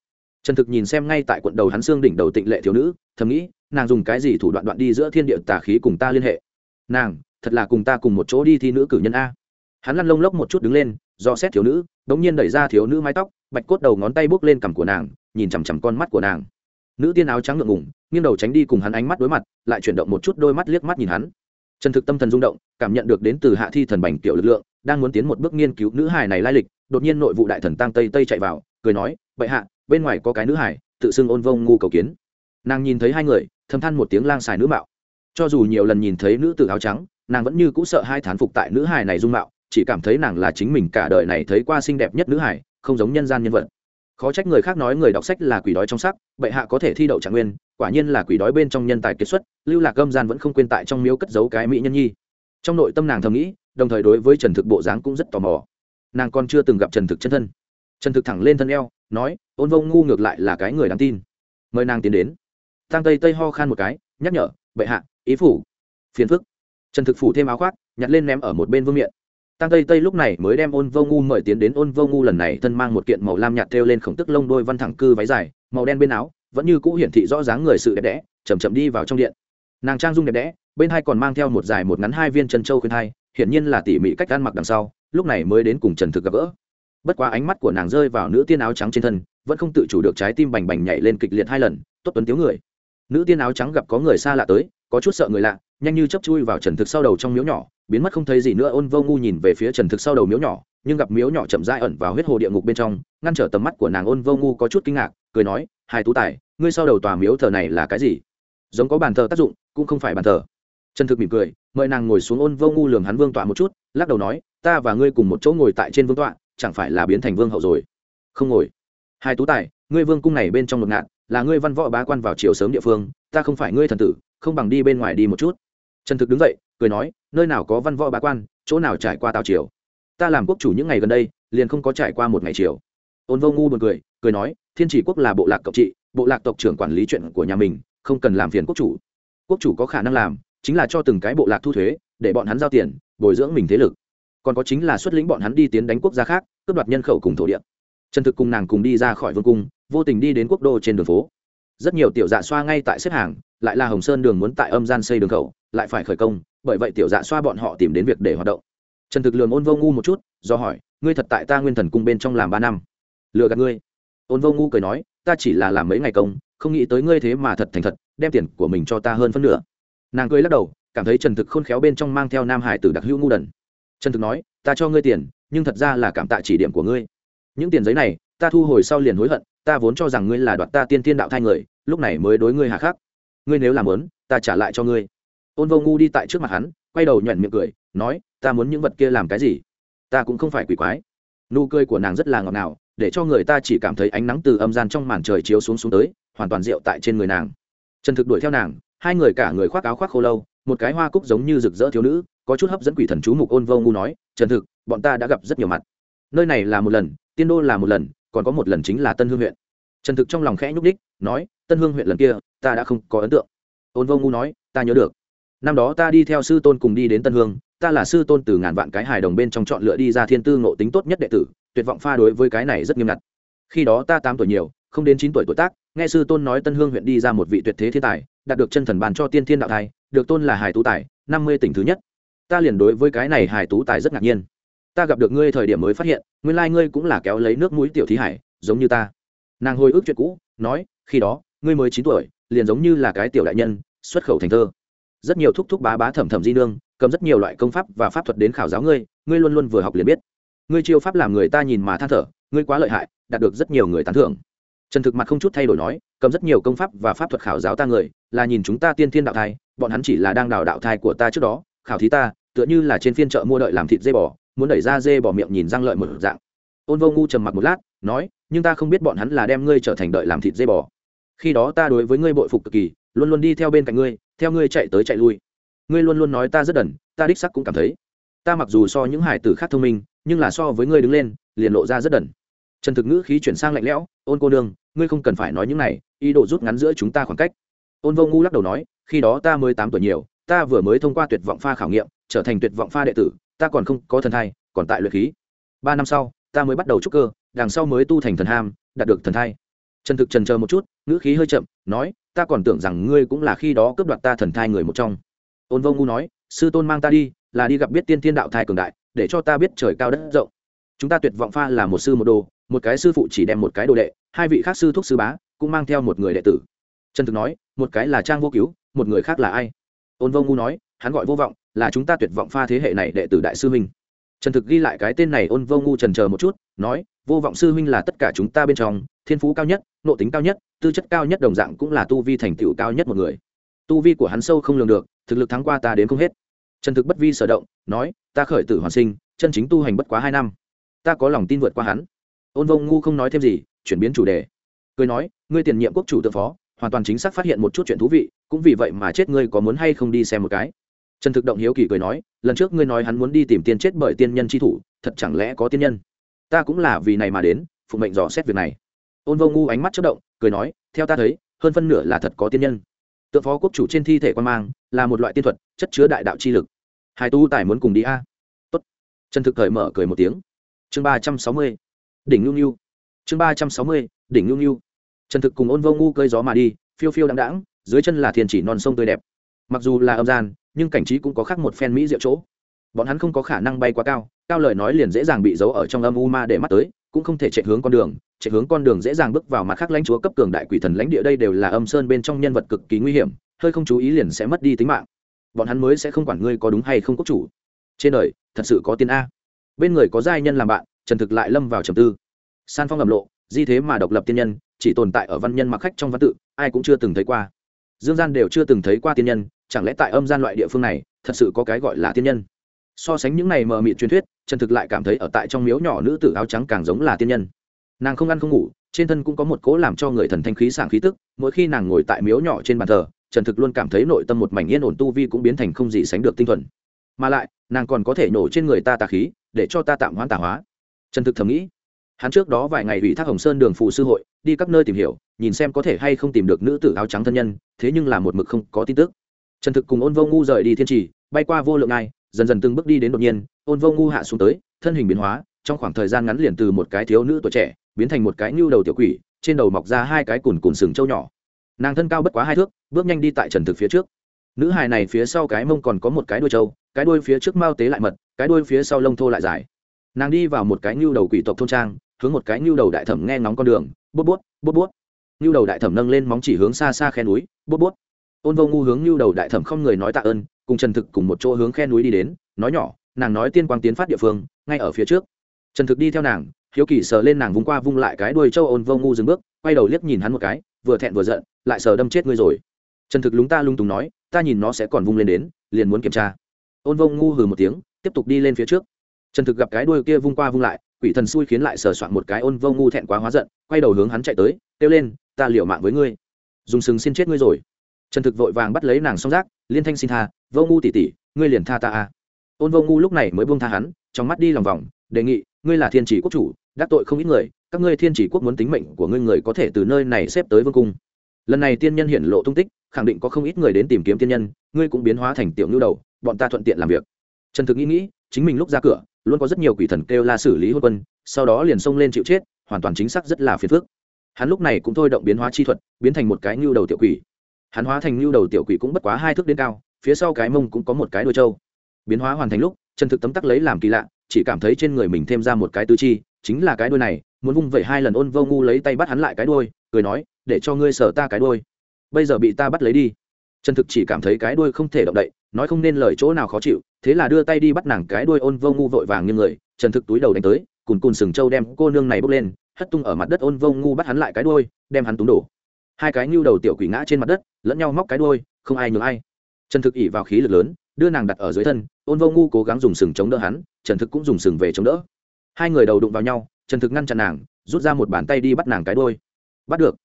Trần thực nhìn xem ngay tại quận đầu hắn xương đỉnh đầu tịnh lệ thiếu nữ, thầm nghĩ, nàng dùng cái gì thủ đoạn đoạn đi giữa thiên địa tà khí cùng ta liên hệ? Nàng, thật là cùng ta cùng một chỗ đi thi nữ cử nhân a. Hắn lăn lông lốc một chút đứng lên, do xét thiếu nữ đ ỗ n g nhiên đẩy ra thiếu nữ mái tóc, bạch cốt đầu ngón tay bốc lên cằm của nàng, nhìn chằm chằm con mắt của nàng nữ tiên áo trắng ngượng ngủng nghiêng đầu tránh đi cùng hắn ánh mắt đối mặt, lại chuyển động một chút đôi mắt liếc mắt nhìn hắn. Trần thực tâm thần rung động, cảm nhận được đến từ hạ thi thần bành kiểu lực lượng, đang muốn tiến một bước nghiên cứu nữ hải này lai lịch, đột nhiên nội vụ đại thần tăng tây tây chạy vào, cười nói, bệ hạ, bên ngoài có cái nữ hải tự xưng ôn vông ngu cầu kiến. Nàng nhìn thấy hai người thâm than một tiếng lang xài nữ mạo. Cho dù nhiều lần nhìn thấy nữ tử áo trắng, nàng vẫn như cũ sợ hai thán phục tại nữ hải này dung mạo, chỉ cảm thấy nàng là chính mình cả đời này thấy qua xinh đẹp nhất nữ hải không giống nhân gian nhân vật khó trách người khác nói người đọc sách là quỷ đói trong sắc, bệ hạ có thể thi đậu trạng nguyên, quả nhiên là quỷ đói bên trong nhân tài kết xuất, lưu lạc gâm gian vẫn không quên tại trong miếu cất giấu cái mỹ nhân nhi. Trong nội tâm nàng thầm nghĩ, đồng thời đối với trần thực bộ dáng cũng rất tò mò. Nàng còn chưa từng gặp trần thực chân thân. Trần thực thẳng lên thân eo, nói, ôn vông ngu ngược lại là cái người đáng tin. Mời nàng tiến đến. Tăng tây tây ho khan một cái, nhắc nhở, bệ hạ, ý phủ. Phiền phức. Trần thực phủ thêm áo khoác, nhặt lên ném ở một bên vương miện tăng tây tây lúc này mới đem ôn vô ngu mời tiến đến. Ôn vô ngu lần này thân mang một kiện màu lam nhạt thêu lên khổng tức lông đôi văn thẳng cư váy dài, màu đen bên áo, vẫn như cũ hiển thị rõ dáng người sự đẹp đẽ chầm chậm đi vào trong điện. Nàng trang dung đẹp đẽ, bên hai còn mang theo một dài một ngắn hai viên chân châu khuyên hai hiển nhiên là tỉ mỉ cách ăn mặc đằng sau, lúc này mới đến cùng trần thực gặp gỡ. Bất quá ánh mắt của nàng rơi vào nữ tiên áo trắng trên thân, vẫn không tự chủ được trái tim bành bành nhảy lên kịch liệt hai lần, tốt tuấn tiếu người. Nữ tiên áo trắng gặp có người xa lạ tới có chút sợ người lạ, nhanh như chấp chui vào trần thực sau đầu trong miếu nhỏ, biến mất không thấy gì nữa, ôn vô ngu nhìn về phía trần thực sau đầu miếu nhỏ, nhưng gặp miếu nhỏ chậm rãi ẩn vào huyết hồ địa ngục bên trong, ngăn trở tầm mắt của nàng ôn vô ngu có chút kinh ngạc, cười nói hai tú tài, ngươi sau đầu tòa miếu thờ này là cái gì? Giống có bàn thờ tác dụng, cũng không phải bàn thờ. Trần thực mỉm cười, mời nàng ngồi xuống ôn vô ngu lường hắn vương tọa một chút, lắc đầu nói, ta và ngươi cùng một chỗ ngồi tại trên vương tọa, chẳng phải là biến thành vương hậu rồi? Không ngồi. Hai tú tài, ngươi vương cung này bên trong một ngạn, là ngươi văn võ bá quan vào chiều sớm địa phương, ta không phải ngươi thần tử không bằng đi bên ngoài đi một chút. Trần thực đứng dậy, cười nói, nơi nào có văn võ bá quan, chỗ nào trải qua tào triều. Ta làm quốc chủ những ngày gần đây, liền không có trải qua một ngày chiều ôn vô ngu buồn cười cười nói, thiên chỉ quốc là bộ lạc cộng trị, bộ lạc tộc trưởng quản lý chuyện của nhà mình, không cần làm phiền quốc chủ. Quốc chủ có khả năng làm, chính là cho từng cái bộ lạc thu thuế, để bọn hắn giao tiền, bồi dưỡng mình thế lực. Còn có chính là xuất lĩnh bọn hắn đi tiến đánh quốc gia khác, cướp đoạt nhân khẩu cùng thổ địa. Trần thực cùng nàng cùng đi ra khỏi vương cung, vô tình đi đến quốc đô trên đường phố. Rất nhiều tiểu dạ xoa ngay tại xếp hàng lại là hồng sơn đường muốn tại âm gian xây đường khẩu, lại phải khởi công, bởi vậy tiểu dạ xoa bọn họ tìm đến việc để hoạt động. Trần thực lường ôn vô ngu một chút, do hỏi, ngươi thật tại ta nguyên thần cung bên trong làm ba năm? Lừa gạt ngươi. Ôn vô ngu cười nói, ta chỉ là làm mấy ngày công, không nghĩ tới ngươi thế mà thật thành thật, đem tiền của mình cho ta hơn phân nửa. Nàng cười lắc đầu, cảm thấy trần thực khôn khéo bên trong mang theo nam hải tử đặc hữu ngu đần. Trần thực nói, ta cho ngươi tiền, nhưng thật ra là cảm tạ chỉ điểm của ngươi. Những tiền giấy này, ta thu hồi sau liền hối hận, ta vốn cho rằng ngươi là đoạt ta tiên tiên đạo thai người, lúc này mới đối ngươi hà khắc ngươi nếu làm lớn ta trả lại cho ngươi. Ôn vô ngu đi tại trước mặt hắn, quay đầu nhoẻn miệng cười, nói, ta muốn những vật kia làm cái gì? Ta cũng không phải quỷ quái. Nụ cười của nàng rất là ngọt ngào, để cho người ta chỉ cảm thấy ánh nắng từ âm gian trong màn trời chiếu xuống xuống tới, hoàn toàn rượu tại trên người nàng. Trần thực đuổi theo nàng, hai người cả người khoác áo khoác khô lâu, một cái hoa cúc giống như rực rỡ thiếu nữ, có chút hấp dẫn quỷ thần chú mục ôn vô ngu nói, trần thực, bọn ta đã gặp rất nhiều mặt. Nơi này là một lần, tiên đô là một lần, còn có một lần chính là tân hương huyện. Trần thực trong lòng khẽ nhúc đích nói tân hương huyện lần kia, ta đã không có ấn tượng. Ôn vô ngu nói, ta nhớ được. Năm đó ta đi theo sư tôn cùng đi đến tân hương, ta là sư tôn từ ngàn vạn cái hài đồng bên trong chọn lựa đi ra thiên tư ngộ tính tốt nhất đệ tử, tuyệt vọng pha đối với cái này rất nghiêm ngặt. Khi đó ta tám tuổi nhiều, không đến chín tuổi tuổi tác, nghe sư tôn nói tân hương huyện đi ra một vị tuyệt thế thiên tài, đạt được chân thần bàn cho tiên thiên đạo thai, được tôn là hải tú tài, năm mươi tỉnh thứ nhất. Ta liền đối với cái này hải tú tài rất ngạc nhiên. Ta gặp được ngươi thời điểm mới phát hiện, nguyên lai ngươi cũng là kéo lấy nước mũi tiểu thí hải, giống như ta. Nàng hồi ức chuyện cũ, nói, khi đó ngươi mới chín tuổi, liền giống như là cái tiểu đại nhân, xuất khẩu thành thơ. Rất nhiều thúc thúc bá bá thẩm thẩm di nương, cầm rất nhiều loại công pháp và pháp thuật đến khảo giáo ngươi ngươi luôn luôn vừa học liền biết. Ngươi chiêu pháp làm người ta nhìn mà than thở, ngươi quá lợi hại, đạt được rất nhiều người tán thưởng. Trần thực mặt không chút thay đổi nói, cầm rất nhiều công pháp và pháp thuật khảo giáo ta người, là nhìn chúng ta tiên thiên đạo thai, bọn hắn chỉ là đang đào đạo thai của ta trước đó, khảo thí ta, tựa như là trên phiên chợ mua đợi làm thịt dê bò, muốn đẩy ra dê bò miệng nhìn răng lợi một dạng. Ôn vô ngu trầm mặc một lát, nói, nhưng ta không biết bọn hắn là đem ngươi trở thành đợi làm thịt dê bò khi đó ta đối với ngươi bội phục cực kỳ, luôn luôn đi theo bên cạnh ngươi, theo ngươi chạy tới chạy lui. Ngươi luôn luôn nói ta rất đần, ta đích sắc cũng cảm thấy. Ta mặc dù so những hải tử khác thông minh, nhưng là so với ngươi đứng lên, liền lộ ra rất đần. Trần thực ngữ khí chuyển sang lạnh lẽo, ôn cô nương, ngươi không cần phải nói những này, ý đồ rút ngắn giữa chúng ta khoảng cách. Ôn vô ngu lắc đầu nói, khi đó ta mới tám tuổi nhiều, ta vừa mới thông qua tuyệt vọng pha khảo nghiệm, trở thành tuyệt vọng pha đệ tử, ta còn không có thần thai, còn tại luyện khí. Ba năm sau, ta mới bắt đầu trúc cơ, đằng sau mới tu thành thần ham, đạt được thần thai trần thực trần chờ một chút, ngữ khí hơi chậm, nói, ta còn tưởng rằng ngươi cũng là khi đó cướp đoạt ta thần thai người một trong. Ôn vô ngu nói, sư tôn mang ta đi, là đi gặp biết tiên tiên đạo thai cường đại, để cho ta biết trời cao đất rộng. Chúng ta tuyệt vọng pha là một sư một đồ, một cái sư phụ chỉ đem một cái đồ đệ, hai vị khác sư thuốc sư bá, cũng mang theo một người đệ tử. Trần thực nói, một cái là trang vô cứu, một người khác là ai? Ôn vô ngu nói, hắn gọi vô vọng, là chúng ta tuyệt vọng pha thế hệ này đệ tử đại sư huynh. Trần thực ghi lại cái tên này, ôn vô ngu trần chờ một chút, nói, vô vọng sư huynh là tất cả chúng ta bên trong thiên phú cao nhất nộ tính cao nhất, tư chất cao nhất đồng dạng cũng là tu vi thành tựu cao nhất một người. Tu vi của hắn sâu không lường được, thực lực thắng qua ta đến không hết. Trần thực bất vi sở động, nói, ta khởi tử hoàn sinh, chân chính tu hành bất quá hai năm. Ta có lòng tin vượt qua hắn. Ôn vông ngu không nói thêm gì, chuyển biến chủ đề. Cười nói, ngươi tiền nhiệm quốc chủ tự phó, hoàn toàn chính xác phát hiện một chút chuyện thú vị, cũng vì vậy mà chết ngươi có muốn hay không đi xem một cái? Trần thực động hiếu kỳ cười nói, lần trước ngươi nói hắn muốn đi tìm tiên chết bởi tiên nhân tri thủ, thật chẳng lẽ có tiên nhân? Ta cũng là vì này mà đến, phụ mệnh dò xét việc này ôn vô ngu ánh mắt chất động, cười nói, theo ta thấy, hơn phân nửa là thật có tiên nhân. Tượng phó quốc chủ trên thi thể quan mang là một loại tiên thuật, chất chứa đại đạo chi lực. Hai tu tài muốn cùng đi a. Tốt. Trần thực thời mở cười một tiếng. Chương ba trăm sáu mươi, đỉnh nhu nhu. Chương ba trăm sáu mươi, đỉnh nhu nhu. Trần thực cùng ôn vô ngu cơi gió mà đi, phiêu phiêu đáng đáng dưới chân là thiền chỉ non sông tươi đẹp. Mặc dù là âm gian, nhưng cảnh trí cũng có khác một phen mỹ diệu chỗ. Bọn hắn không có khả năng bay quá cao cao lời nói liền dễ dàng bị giấu ở trong âm u ma để mắt tới cũng không thể chạy hướng con đường, chạy hướng con đường dễ dàng bước vào mặt khác lãnh chúa cấp cường đại quỷ thần lãnh địa đây đều là âm sơn bên trong nhân vật cực kỳ nguy hiểm, hơi không chú ý liền sẽ mất đi tính mạng. Bọn hắn mới sẽ không quản ngươi có đúng hay không quốc chủ. Trên đời, thật sự có tiên a. Bên người có giai nhân làm bạn, trần thực lại lâm vào trầm tư. San phong lầm lộ, di thế mà độc lập tiên nhân, chỉ tồn tại ở văn nhân mặc khách trong văn tự, ai cũng chưa từng thấy qua. Dương gian đều chưa từng thấy qua tiên nhân, chẳng lẽ tại âm gian loại địa phương này, thật sự có cái gọi là tiên nhân? So sánh những này mờ mịt truyền thuyết trần thực lại cảm thấy ở tại trong miếu nhỏ nữ tử áo trắng càng giống là tiên nhân. Nàng không ăn không ngủ, trên thân cũng có một cố làm cho người thần thanh khí sảng khí tức, mỗi khi nàng ngồi tại miếu nhỏ trên bàn thờ trần thực luôn cảm thấy nội tâm một mảnh yên ổn tu vi cũng biến thành không gì sánh được tinh thuần. Mà lại, nàng còn có thể nổ trên người ta tà khí, để cho ta tạm hoãn tà hóa. Trần thực thầm nghĩ. Hắn trước đó vài ngày ủy thác hồng sơn đường phụ sư hội, đi các nơi tìm hiểu, nhìn xem có thể hay không tìm được nữ tử áo trắng thân nhân, thế nhưng là một mực không có tin tức. Trần thực cùng ôn vô ngu rời đi thiên trì, bay qua vô lượng ai dần dần từng bước đi đến đột nhiên ôn vô ngu hạ xuống tới, thân hình biến hóa, trong khoảng thời gian ngắn liền từ một cái thiếu nữ tuổi trẻ, biến thành một cái nhu đầu tiểu quỷ, trên đầu mọc ra hai cái cùn cùn sừng trâu nhỏ. Nàng thân cao bất quá hai thước, bước nhanh đi tại trần thực phía trước. Nữ hài này phía sau cái mông còn có một cái đuôi trâu, cái đuôi phía trước mao tế lại mật, cái đuôi phía sau lông thô lại dài. Nàng đi vào một cái nhu đầu quỷ tộc thôn trang, hướng một cái nhu đầu đại thẩm nghe ngóng con đường, bút bút bút bút. Nhu đầu đại thẩm nâng lên móng chỉ hướng xa xa khe núi, bút bút. Ôn vô ngu hướng nhu đầu đại thẩm không người nói tạ ơn cùng trần thực cùng một chỗ hướng khe núi đi đến, nói nhỏ, nàng nói tiên quang tiến phát địa phương, ngay ở phía trước. Trần thực đi theo nàng, hiếu kỳ sờ lên nàng vung qua vung lại cái đuôi châu ôn vô ngu dừng bước, quay đầu liếc nhìn hắn một cái, vừa thẹn vừa giận, lại sờ đâm chết ngươi rồi. Trần thực lúng ta lung tung nói, ta nhìn nó sẽ còn vung lên đến, liền muốn kiểm tra. Ôn vô ngu hừ một tiếng, tiếp tục đi lên phía trước. Trần thực gặp cái đuôi kia vung qua vung lại, quỷ thần xui khiến lại sờ soạn một cái ôn vô ngu thẹn quá hóa giận, quay đầu hướng hắn chạy tới, kêu lên, ta liều mạng với ngươi. Dùng sừng xin chết ngươi rồi. Trần thực vội vàng bắt lấy nàng song rác liên thanh xin tha, vô ngu tỉ tỉ, ngươi liền tha ta a ôn vô ngu lúc này mới buông tha hắn, trong mắt đi lòng vòng, đề nghị, ngươi là thiên chỉ quốc chủ, đắc tội không ít người, các ngươi thiên chỉ quốc muốn tính mệnh của ngươi người có thể từ nơi này xếp tới vương cung. Lần này tiên nhân hiện lộ tung tích, khẳng định có không ít người đến tìm kiếm tiên nhân, ngươi cũng biến hóa thành tiểu nhu đầu, bọn ta thuận tiện làm việc. Trần thực nghĩ nghĩ, chính mình lúc ra cửa, luôn có rất nhiều quỷ thần kêu la xử lý hôn quân, sau đó liền xông lên chịu chết, hoàn toàn chính xác rất là phiền phức. Hắn lúc này cũng thôi động biến hóa chi thuật, biến thành một cái nhu đầu tiểu quỷ hắn hóa thành lưu đầu tiểu quỷ cũng bất quá hai thước đến cao, phía sau cái mông cũng có một cái đôi trâu. Biến hóa hoàn thành lúc, trần thực tấm tắc lấy làm kỳ lạ, chỉ cảm thấy trên người mình thêm ra một cái tứ chi, chính là cái đuôi này, muốn vung vẩy hai lần ôn vô ngu lấy tay bắt hắn lại cái đuôi, cười nói, để cho ngươi sờ ta cái đuôi. Bây giờ bị ta bắt lấy đi. Trần thực chỉ cảm thấy cái đuôi không thể động đậy, nói không nên lời chỗ nào khó chịu, thế là đưa tay đi bắt nàng cái đuôi ôn vô ngu vội vàng như người, trần thực túi đầu đánh tới, cùn cùn sừng trâu đem cô nương này bốc lên, hất tung ở mặt đất ôn vô ngu bắt hắn lại cái đuôi, đem hắn túng đổ hai cái nhu đầu tiểu quỷ ngã trên mặt đất, lẫn nhau móc cái đuôi, không ai nhường ai. Trần thực ỉ vào khí lực lớn, đưa nàng đặt ở dưới thân, ôn vô ngu cố gắng dùng sừng chống đỡ hắn, trần thực cũng dùng sừng về chống đỡ. Hai người đầu đụng vào nhau, trần thực ngăn chặn nàng, rút ra một bàn tay đi bắt nàng cái đôi bắt được.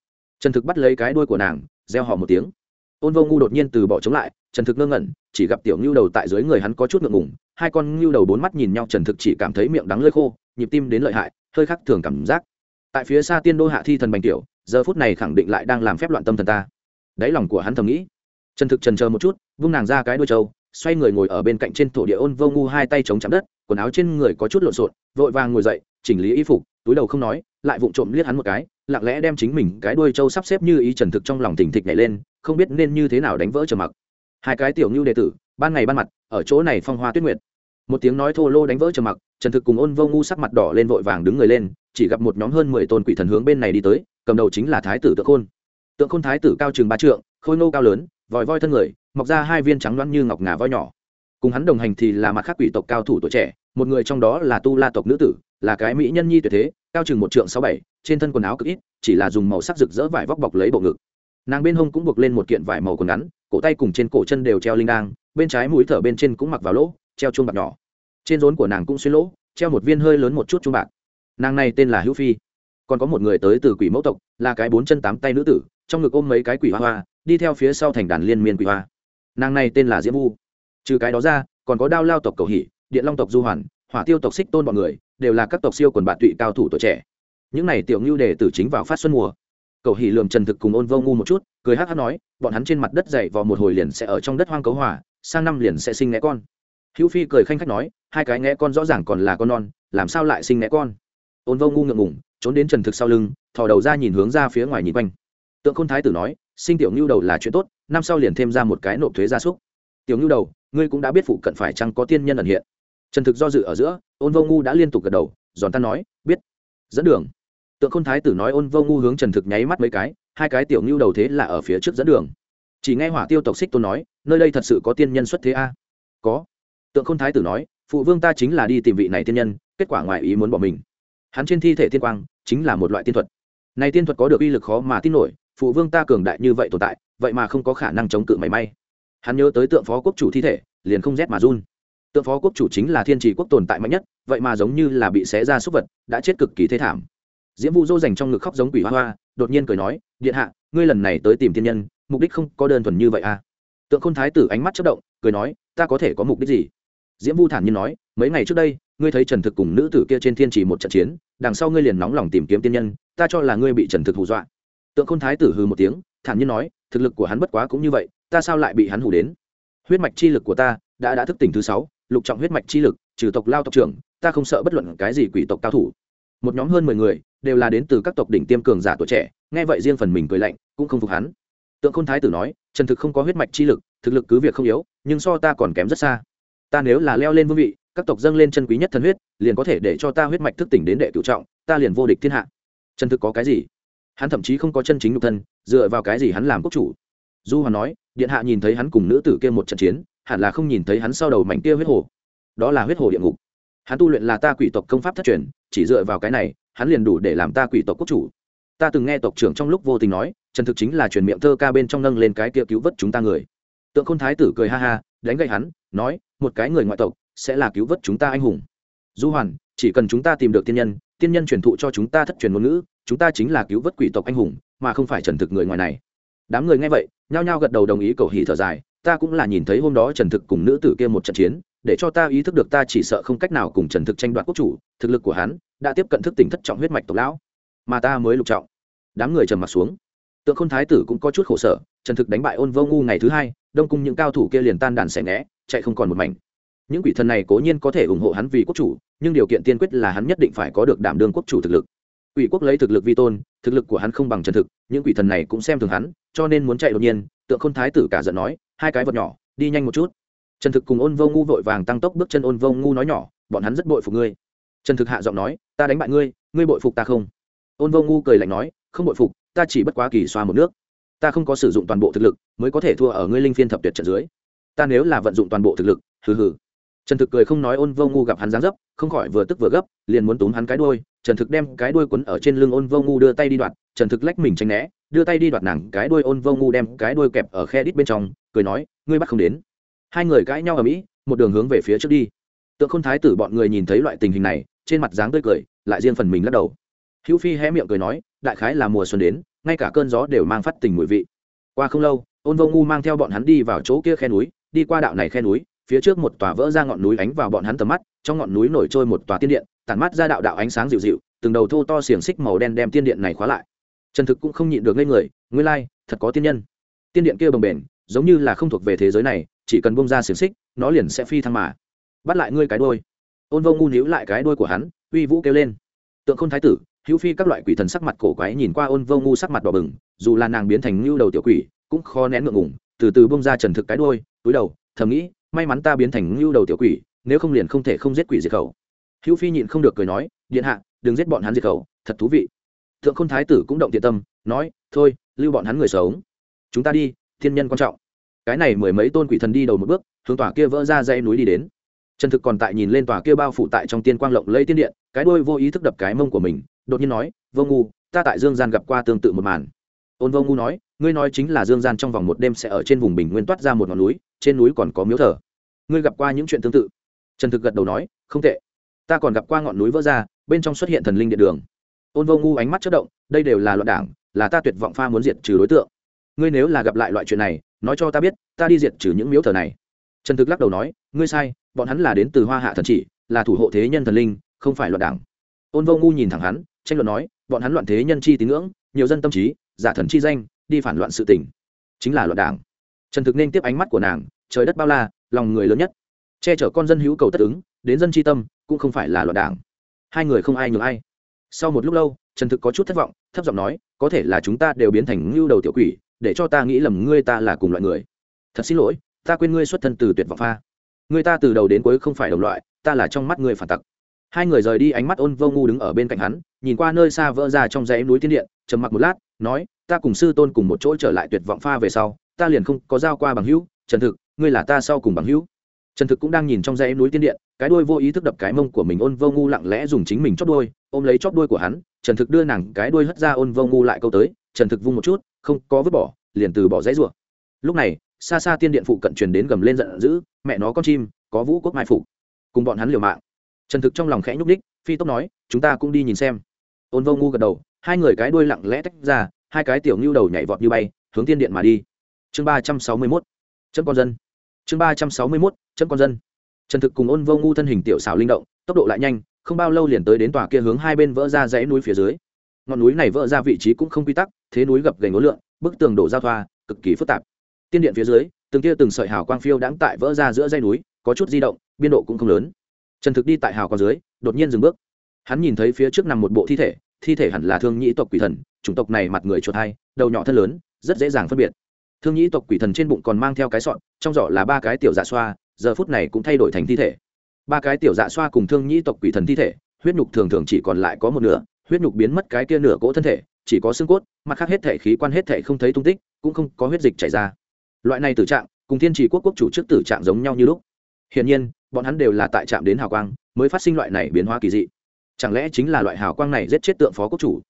Trần thực bắt lấy cái đuôi của nàng gieo họ một tiếng. Ôn vô ngu đột nhiên từ bỏ chống lại, trần thực ngơ ngẩn, chỉ gặp tiểu ngưu đầu tại dưới người hắn có chút ngượng ngủng hai con ngưu đầu bốn mắt nhìn nhau, trần thực chỉ cảm thấy miệng đắng lơi khô, nhịp tim đến lợi hại, hơi khắc thường cảm giác. Tại phía xa tiên đô hạ thi thần bành tiểu giờ phút này khẳng định lại đang làm phép loạn tâm thần ta. Đáy lòng của hắn thầm nghĩ. Trần thực trần chờ một chút, vung nàng ra cái đuôi trâu, xoay người ngồi ở bên cạnh trên thổ địa ôn vô ngu hai tay chống chạm đất, quần áo trên người có chút lộn xộn, vội vàng ngồi dậy, chỉnh lý y phục, túi đầu không nói, lại vụng trộm liếc hắn một cái, lặng lẽ đem chính mình cái đuôi trâu sắp xếp như ý trần thực trong lòng thỉnh thịch nhảy lên, không biết nên như thế nào đánh vỡ trầm mặc. Hai cái tiểu ngưu đệ tử, ban ngày ban mặt, ở chỗ này phong hoa tuyết nguyệt. Một tiếng nói thô lô đánh vỡ trầm mặc, trần thực cùng ôn vô ngu sắc mặt đỏ lên vội vàng đứng người lên, chỉ gặp một nhóm hơn mười tôn quỷ thần hướng bên này đi tới cầm đầu chính là thái tử tượng khôn. Tượng khôn thái tử cao chừng ba trượng, khôi nô cao lớn, vòi voi thân người, mọc ra hai viên trắng loăn như ngọc ngà voi nhỏ. Cùng hắn đồng hành thì là mặt khác quỷ tộc cao thủ tuổi trẻ, một người trong đó là tu la tộc nữ tử, là cái mỹ nhân nhi tuyệt thế, cao chừng một trượng sáu bảy, trên thân quần áo cực ít, chỉ là dùng màu sắc rực rỡ vải vóc bọc lấy bộ ngực. Nàng bên hông cũng buộc lên một kiện vải màu quần ngắn, cổ tay cùng trên cổ chân đều treo linh đang bên trái mũi thở bên trên cũng mặc vào lỗ, treo chuông bạc nhỏ. Trên rốn của nàng cũng xuyên lỗ, treo một viên hơi lớn một chút chuông bạc. Nàng này tên là hữu phi còn có một người tới từ quỷ mẫu tộc, là cái bốn chân tám tay nữ tử, trong ngực ôm mấy cái quỷ hoa hoa, đi theo phía sau thành đàn liên miên quỷ hoa. Nàng này tên là diễm vu trừ cái đó ra, còn có đao lao tộc cầu hỷ, điện long tộc du hoàn, hỏa tiêu tộc xích tôn bọn người, đều là các tộc siêu quần bạn tụy cao thủ tuổi trẻ. Những này tiểu ngưu đề tử chính vào phát xuân mùa. Cầu hỷ lườm trần thực cùng ôn vô ngu một chút, cười hát hát nói, bọn hắn trên mặt đất dậy vào một hồi liền sẽ ở trong đất hoang cấu hỏa sang năm liền sẽ sinh né con. Hữu phi cười khanh khách nói, hai cái né con rõ ràng còn là con non, làm sao lại sinh né con? Ôn vô ngu ngượng ngủng trốn đến trần thực sau lưng, thò đầu ra nhìn hướng ra phía ngoài nhìn quanh. Tượng khôn thái tử nói, sinh tiểu ngưu đầu là chuyện tốt, năm sau liền thêm ra một cái nộp thuế gia súc. Tiểu ngưu đầu, ngươi cũng đã biết phụ cận phải chăng có tiên nhân ẩn hiện. Trần thực do dự ở giữa, ôn vô ngu đã liên tục gật đầu, giòn tan nói, biết. Dẫn đường. Tượng khôn thái tử nói, ôn vô ngu hướng trần thực nháy mắt mấy cái, hai cái tiểu ngưu đầu thế là ở phía trước dẫn đường. Chỉ nghe hỏa tiêu tộc xích tôn nói, nơi đây thật sự có tiên nhân xuất thế a? Có. Tượng khôn thái tử nói, phụ vương ta chính là đi tìm vị này tiên nhân, kết quả ngoài ý muốn bỏ mình. Hắn trên thi thể tiên quang chính là một loại tiên thuật. Này tiên thuật có được uy lực khó mà tin nổi, phụ vương ta cường đại như vậy tồn tại, vậy mà không có khả năng chống cự mảy may. Hắn nhớ tới tượng phó quốc chủ thi thể, liền không rét mà run. Tượng phó quốc chủ chính là thiên trì quốc tồn tại mạnh nhất, vậy mà giống như là bị xé ra súc vật, đã chết cực kỳ thê thảm. Diễm vu dô dành trong ngực khóc giống quỷ hoa hoa, đột nhiên cười nói, điện hạ, ngươi lần này tới tìm thiên nhân, mục đích không có đơn thuần như vậy à? Tượng khôn thái tử ánh mắt chất động, cười nói, ta có thể có mục đích gì? Diễm vu thản nhiên nói, mấy ngày trước đây ngươi thấy trần thực cùng nữ tử kia trên thiên trì một trận chiến, đằng sau ngươi liền nóng lòng tìm kiếm tiên nhân, ta cho là ngươi bị trần thực hù dọa. Tượng khôn thái tử hừ một tiếng, thản nhiên nói, thực lực của hắn bất quá cũng như vậy, ta sao lại bị hắn hù đến? Huyết mạch chi lực của ta, đã đã thức tỉnh thứ sáu, lục trọng huyết mạch chi lực, trừ tộc lao tộc trưởng, ta không sợ bất luận cái gì quỷ tộc cao thủ. Một nhóm hơn mười người, đều là đến từ các tộc đỉnh tiêm cường giả tuổi trẻ, nghe vậy riêng phần mình cười lạnh, cũng không phục hắn. Tượng khôn thái tử nói, trần thực không có huyết mạch chi lực, thực lực cứ việc không yếu, nhưng so ta còn kém rất xa. Ta nếu là leo lên vương vị các tộc dâng lên chân quý nhất thần huyết, liền có thể để cho ta huyết mạch thức tỉnh đến đệ cựu trọng, ta liền vô địch thiên hạ. Trần thực có cái gì? Hắn thậm chí không có chân chính nhục thân, dựa vào cái gì hắn làm quốc chủ? Du hoàn nói, điện hạ nhìn thấy hắn cùng nữ tử kia một trận chiến, hẳn là không nhìn thấy hắn sau đầu mảnh kia huyết hồ. Đó là huyết hồ địa ngục. Hắn tu luyện là ta quỷ tộc công pháp thất truyền, chỉ dựa vào cái này, hắn liền đủ để làm ta quỷ tộc quốc chủ. Ta từng nghe tộc trưởng trong lúc vô tình nói trần thực chính là truyền miệng thơ ca bên trong nâng lên cái kia cứu vớt chúng ta người. Tượng khôn thái tử cười ha ha, đánh gậy hắn, nói, một cái người ngoại tộc sẽ là cứu vớt chúng ta anh hùng. Du hoàn, chỉ cần chúng ta tìm được tiên nhân tiên nhân truyền thụ cho chúng ta thất truyền ngôn ngữ, chúng ta chính là cứu vớt quỷ tộc anh hùng, mà không phải trần thực người ngoài này. Đám người nghe vậy, nhao nhao gật đầu đồng ý cầu hỉ thở dài, ta cũng là nhìn thấy hôm đó trần thực cùng nữ tử kia một trận chiến, để cho ta ý thức được ta chỉ sợ không cách nào cùng trần thực tranh đoạt quốc chủ, thực lực của hắn đã tiếp cận thức tỉnh thất trọng huyết mạch tộc lão, mà ta mới lục trọng. Đám người trầm mặt xuống. Tượng khôn thái tử cũng có chút khổ sở, trần thực đánh bại ôn vô ngu ngày thứ hai, đông cung những cao thủ kia liền tan đàn xẻ né chạy không còn một mảnh những quỷ thần này cố nhiên có thể ủng hộ hắn vì quốc chủ, nhưng điều kiện tiên quyết là hắn nhất định phải có được đảm đương quốc chủ thực lực. Quỷ quốc lấy thực lực vi tôn, thực lực của hắn không bằng chân thực, những quỷ thần này cũng xem thường hắn, cho nên muốn chạy đột nhiên, tượng khôn thái tử cả giận nói, hai cái vật nhỏ, đi nhanh một chút. Trần thực cùng ôn vô ngu vội vàng tăng tốc bước chân ôn vô ngu nói nhỏ, bọn hắn rất bội phục ngươi. Trần thực hạ giọng nói, ta đánh bại ngươi ngươi bội phục ta không? Ôn vô ngu cười lạnh nói, không bội phục, ta chỉ bất quá kỳ xoa một nước. Ta không có sử dụng toàn bộ thực lực, mới có thể thua ở ngươi linh phiên thập tuyệt trận dưới. Ta nếu là vận dụng toàn bộ thực lực, hừ hừ trần thực cười không nói ôn vô ngu gặp hắn dáng dấp, không khỏi vừa tức vừa gấp, liền muốn túm hắn cái đuôi. Trần thực đem cái đuôi quấn ở trên lưng ôn vô ngu đưa tay đi đoạt. Trần thực lách mình tranh né, đưa tay đi đoạt nàng cái đuôi. Ôn vô ngu đem cái đuôi kẹp ở khe đít bên trong, cười nói, ngươi bắt không đến. Hai người cãi nhau ở mỹ, một đường hướng về phía trước đi. Tượng khôn thái tử bọn người nhìn thấy loại tình hình này, trên mặt dáng tươi cười, lại riêng phần mình lắc đầu. Hữu phi hé miệng cười nói, đại khái là mùa xuân đến, ngay cả cơn gió đều mang phát tình mùi vị. Qua không lâu, ôn vô ngu mang theo bọn hắn đi vào chỗ kia khe núi, đi qua đạo này khe núi phía trước một tòa vỡ ra ngọn núi ánh vào bọn hắn tầm mắt, trong ngọn núi nổi trôi một tòa tiên điện, tản mắt ra đạo đạo ánh sáng dịu dịu, từng đầu thô to xiềng xích màu đen đem tiên điện này khóa lại. Trần thực cũng không nhịn được ngây người, nguyên lai, thật có tiên nhân. Tiên điện kia bồng bềnh, giống như là không thuộc về thế giới này, chỉ cần bông ra xiềng xích, nó liền sẽ phi thăng mà. Bắt lại ngươi cái đôi ôn vô ngu níu lại cái đôi của hắn, uy vũ kêu lên. Tượng khôn thái tử, hữu phi các loại quỷ thần sắc mặt cổ quái nhìn qua ôn vô ngu sắc mặt đỏ bừng, dù là nàng biến thành ngưu đầu tiểu quỷ, cũng khó nén ngượng ngủng từ từ bông ra trần thực cái đôi túi đầu, thầm nghĩ may mắn ta biến thành ngưu đầu tiểu quỷ, nếu không liền không thể không giết quỷ diệt khẩu. Hữu phi nhịn không được cười nói, điện hạ, đừng giết bọn hắn diệt khẩu, thật thú vị. Thượng khôn thái tử cũng động thiện tâm, nói, thôi, lưu bọn hắn người sống. Chúng ta đi, thiên nhân quan trọng. Cái này mười mấy tôn quỷ thần đi đầu một bước, hướng tòa kia vỡ ra dây núi đi đến. Trần thực còn tại nhìn lên tòa kia bao phủ tại trong tiên quang lộng lây tiên điện, cái đôi vô ý thức đập cái mông của mình, đột nhiên nói, vô ngu, ta tại dương gian gặp qua tương tự một màn. Ôn vô ngu nói ngươi nói chính là dương gian trong vòng một đêm sẽ ở trên vùng bình nguyên toát ra một ngọn núi, trên núi còn có miếu thờ. Ngươi gặp qua những chuyện tương tự? Trần thực gật đầu nói, không tệ. Ta còn gặp qua ngọn núi vỡ ra, bên trong xuất hiện thần linh điện đường. Ôn vô ngu ánh mắt chất động, đây đều là loạn đảng, là ta tuyệt vọng pha muốn diệt trừ đối tượng. Ngươi nếu là gặp lại loại chuyện này, nói cho ta biết, ta đi diệt trừ những miếu thờ này. Trần thực lắc đầu nói, ngươi sai, bọn hắn là đến từ hoa hạ thần chỉ, là thủ hộ thế nhân thần linh, không phải loạn đảng. Ôn vô ngu nhìn thẳng hắn, tranh luận nói, bọn hắn loạn thế nhân chi tín ngưỡng, nhiều dân tâm trí, giả thần chi danh đi phản loạn sự tình. Chính là loạn đảng. Trần thực nên tiếp ánh mắt của nàng, trời đất bao la, lòng người lớn nhất. Che chở con dân hữu cầu tất ứng, đến dân tri tâm, cũng không phải là loạn đảng. Hai người không ai nhường ai. Sau một lúc lâu, trần thực có chút thất vọng, thấp giọng nói, có thể là chúng ta đều biến thành ngưu đầu tiểu quỷ, để cho ta nghĩ lầm ngươi ta là cùng loại người. Thật xin lỗi, ta quên ngươi xuất thân từ tuyệt vọng pha. Ngươi ta từ đầu đến cuối không phải đồng loại, ta là trong mắt ngươi phản tặc. Hai người rời đi, ánh mắt ôn vô ngu đứng ở bên cạnh hắn, nhìn qua nơi xa vỡ ra trong dãy núi tiên điện, trầm mặc một lát, nói ta cùng sư tôn cùng một chỗ trở lại tuyệt vọng pha về sau, ta liền không có giao qua bằng hữu. Trần thực, ngươi là ta sau cùng bằng hữu. Trần thực cũng đang nhìn trong dãy núi tiên điện, cái đuôi vô ý thức đập cái mông của mình ôn vô ngu lặng lẽ dùng chính mình chót đuôi, ôm lấy chót đuôi của hắn. Trần thực đưa nàng cái đuôi hất ra ôn vô ngu lại câu tới. Trần thực vung một chút, không có vứt bỏ, liền từ bỏ dãy rủa. Lúc này, xa xa tiên điện phụ cận truyền đến gầm lên giận dữ, mẹ nó con chim, có vũ quốc mai phủ cùng bọn hắn liều mạng. Trần thực trong lòng khẽ nhúc đích phi tốc nói, chúng ta cũng đi nhìn xem. Ôn vô ngu gật đầu, hai người cái đuôi lặng lẽ tách ra hai cái tiểu ngưu đầu nhảy vọt như bay, hướng tiên điện mà đi. Chương ba trăm sáu mươi mốt chấm con dân. Chương ba trăm sáu mươi mốt chấm con dân. Trần thực cùng ôn vô ngu thân hình tiểu xảo linh động, tốc độ lại nhanh, không bao lâu liền tới đến tòa kia hướng hai bên vỡ ra dãy núi phía dưới. Ngọn núi này vỡ ra vị trí cũng không quy tắc, thế núi gập gành ngố lượng bức tường đổ giao thoa, cực kỳ phức tạp. Tiên điện phía dưới, từng tia từng sợi hào quang phiêu đãng tại vỡ ra giữa dãy núi, có chút di động, biên độ cũng không lớn. Trần thực đi tại hào quang dưới, đột nhiên dừng bước. Hắn nhìn thấy phía trước nằm một bộ thi thể thi thể hẳn là thương nhĩ tộc quỷ thần, chủng tộc này mặt người chuột hai, đầu nhỏ thân lớn, rất dễ dàng phân biệt. Thương nhĩ tộc quỷ thần trên bụng còn mang theo cái sọn, trong giỏ là ba cái tiểu dạ xoa, giờ phút này cũng thay đổi thành thi thể. Ba cái tiểu dạ xoa cùng thương nhĩ tộc quỷ thần thi thể, huyết nhục thường thường chỉ còn lại có một nửa, huyết nhục biến mất cái kia nửa cỗ thân thể, chỉ có xương cốt, mặt khác hết thể khí quan hết thể không thấy tung tích, cũng không có huyết dịch chảy ra. Loại này tử trạng, cùng thiên trì quốc quốc chủ trước tử trạng giống nhau như lúc. Hiển nhiên, bọn hắn đều là tại trạm đến hào quang, mới phát sinh loại này biến hóa kỳ dị chẳng lẽ chính là loại hào quang này giết chết tượng phó quốc chủ?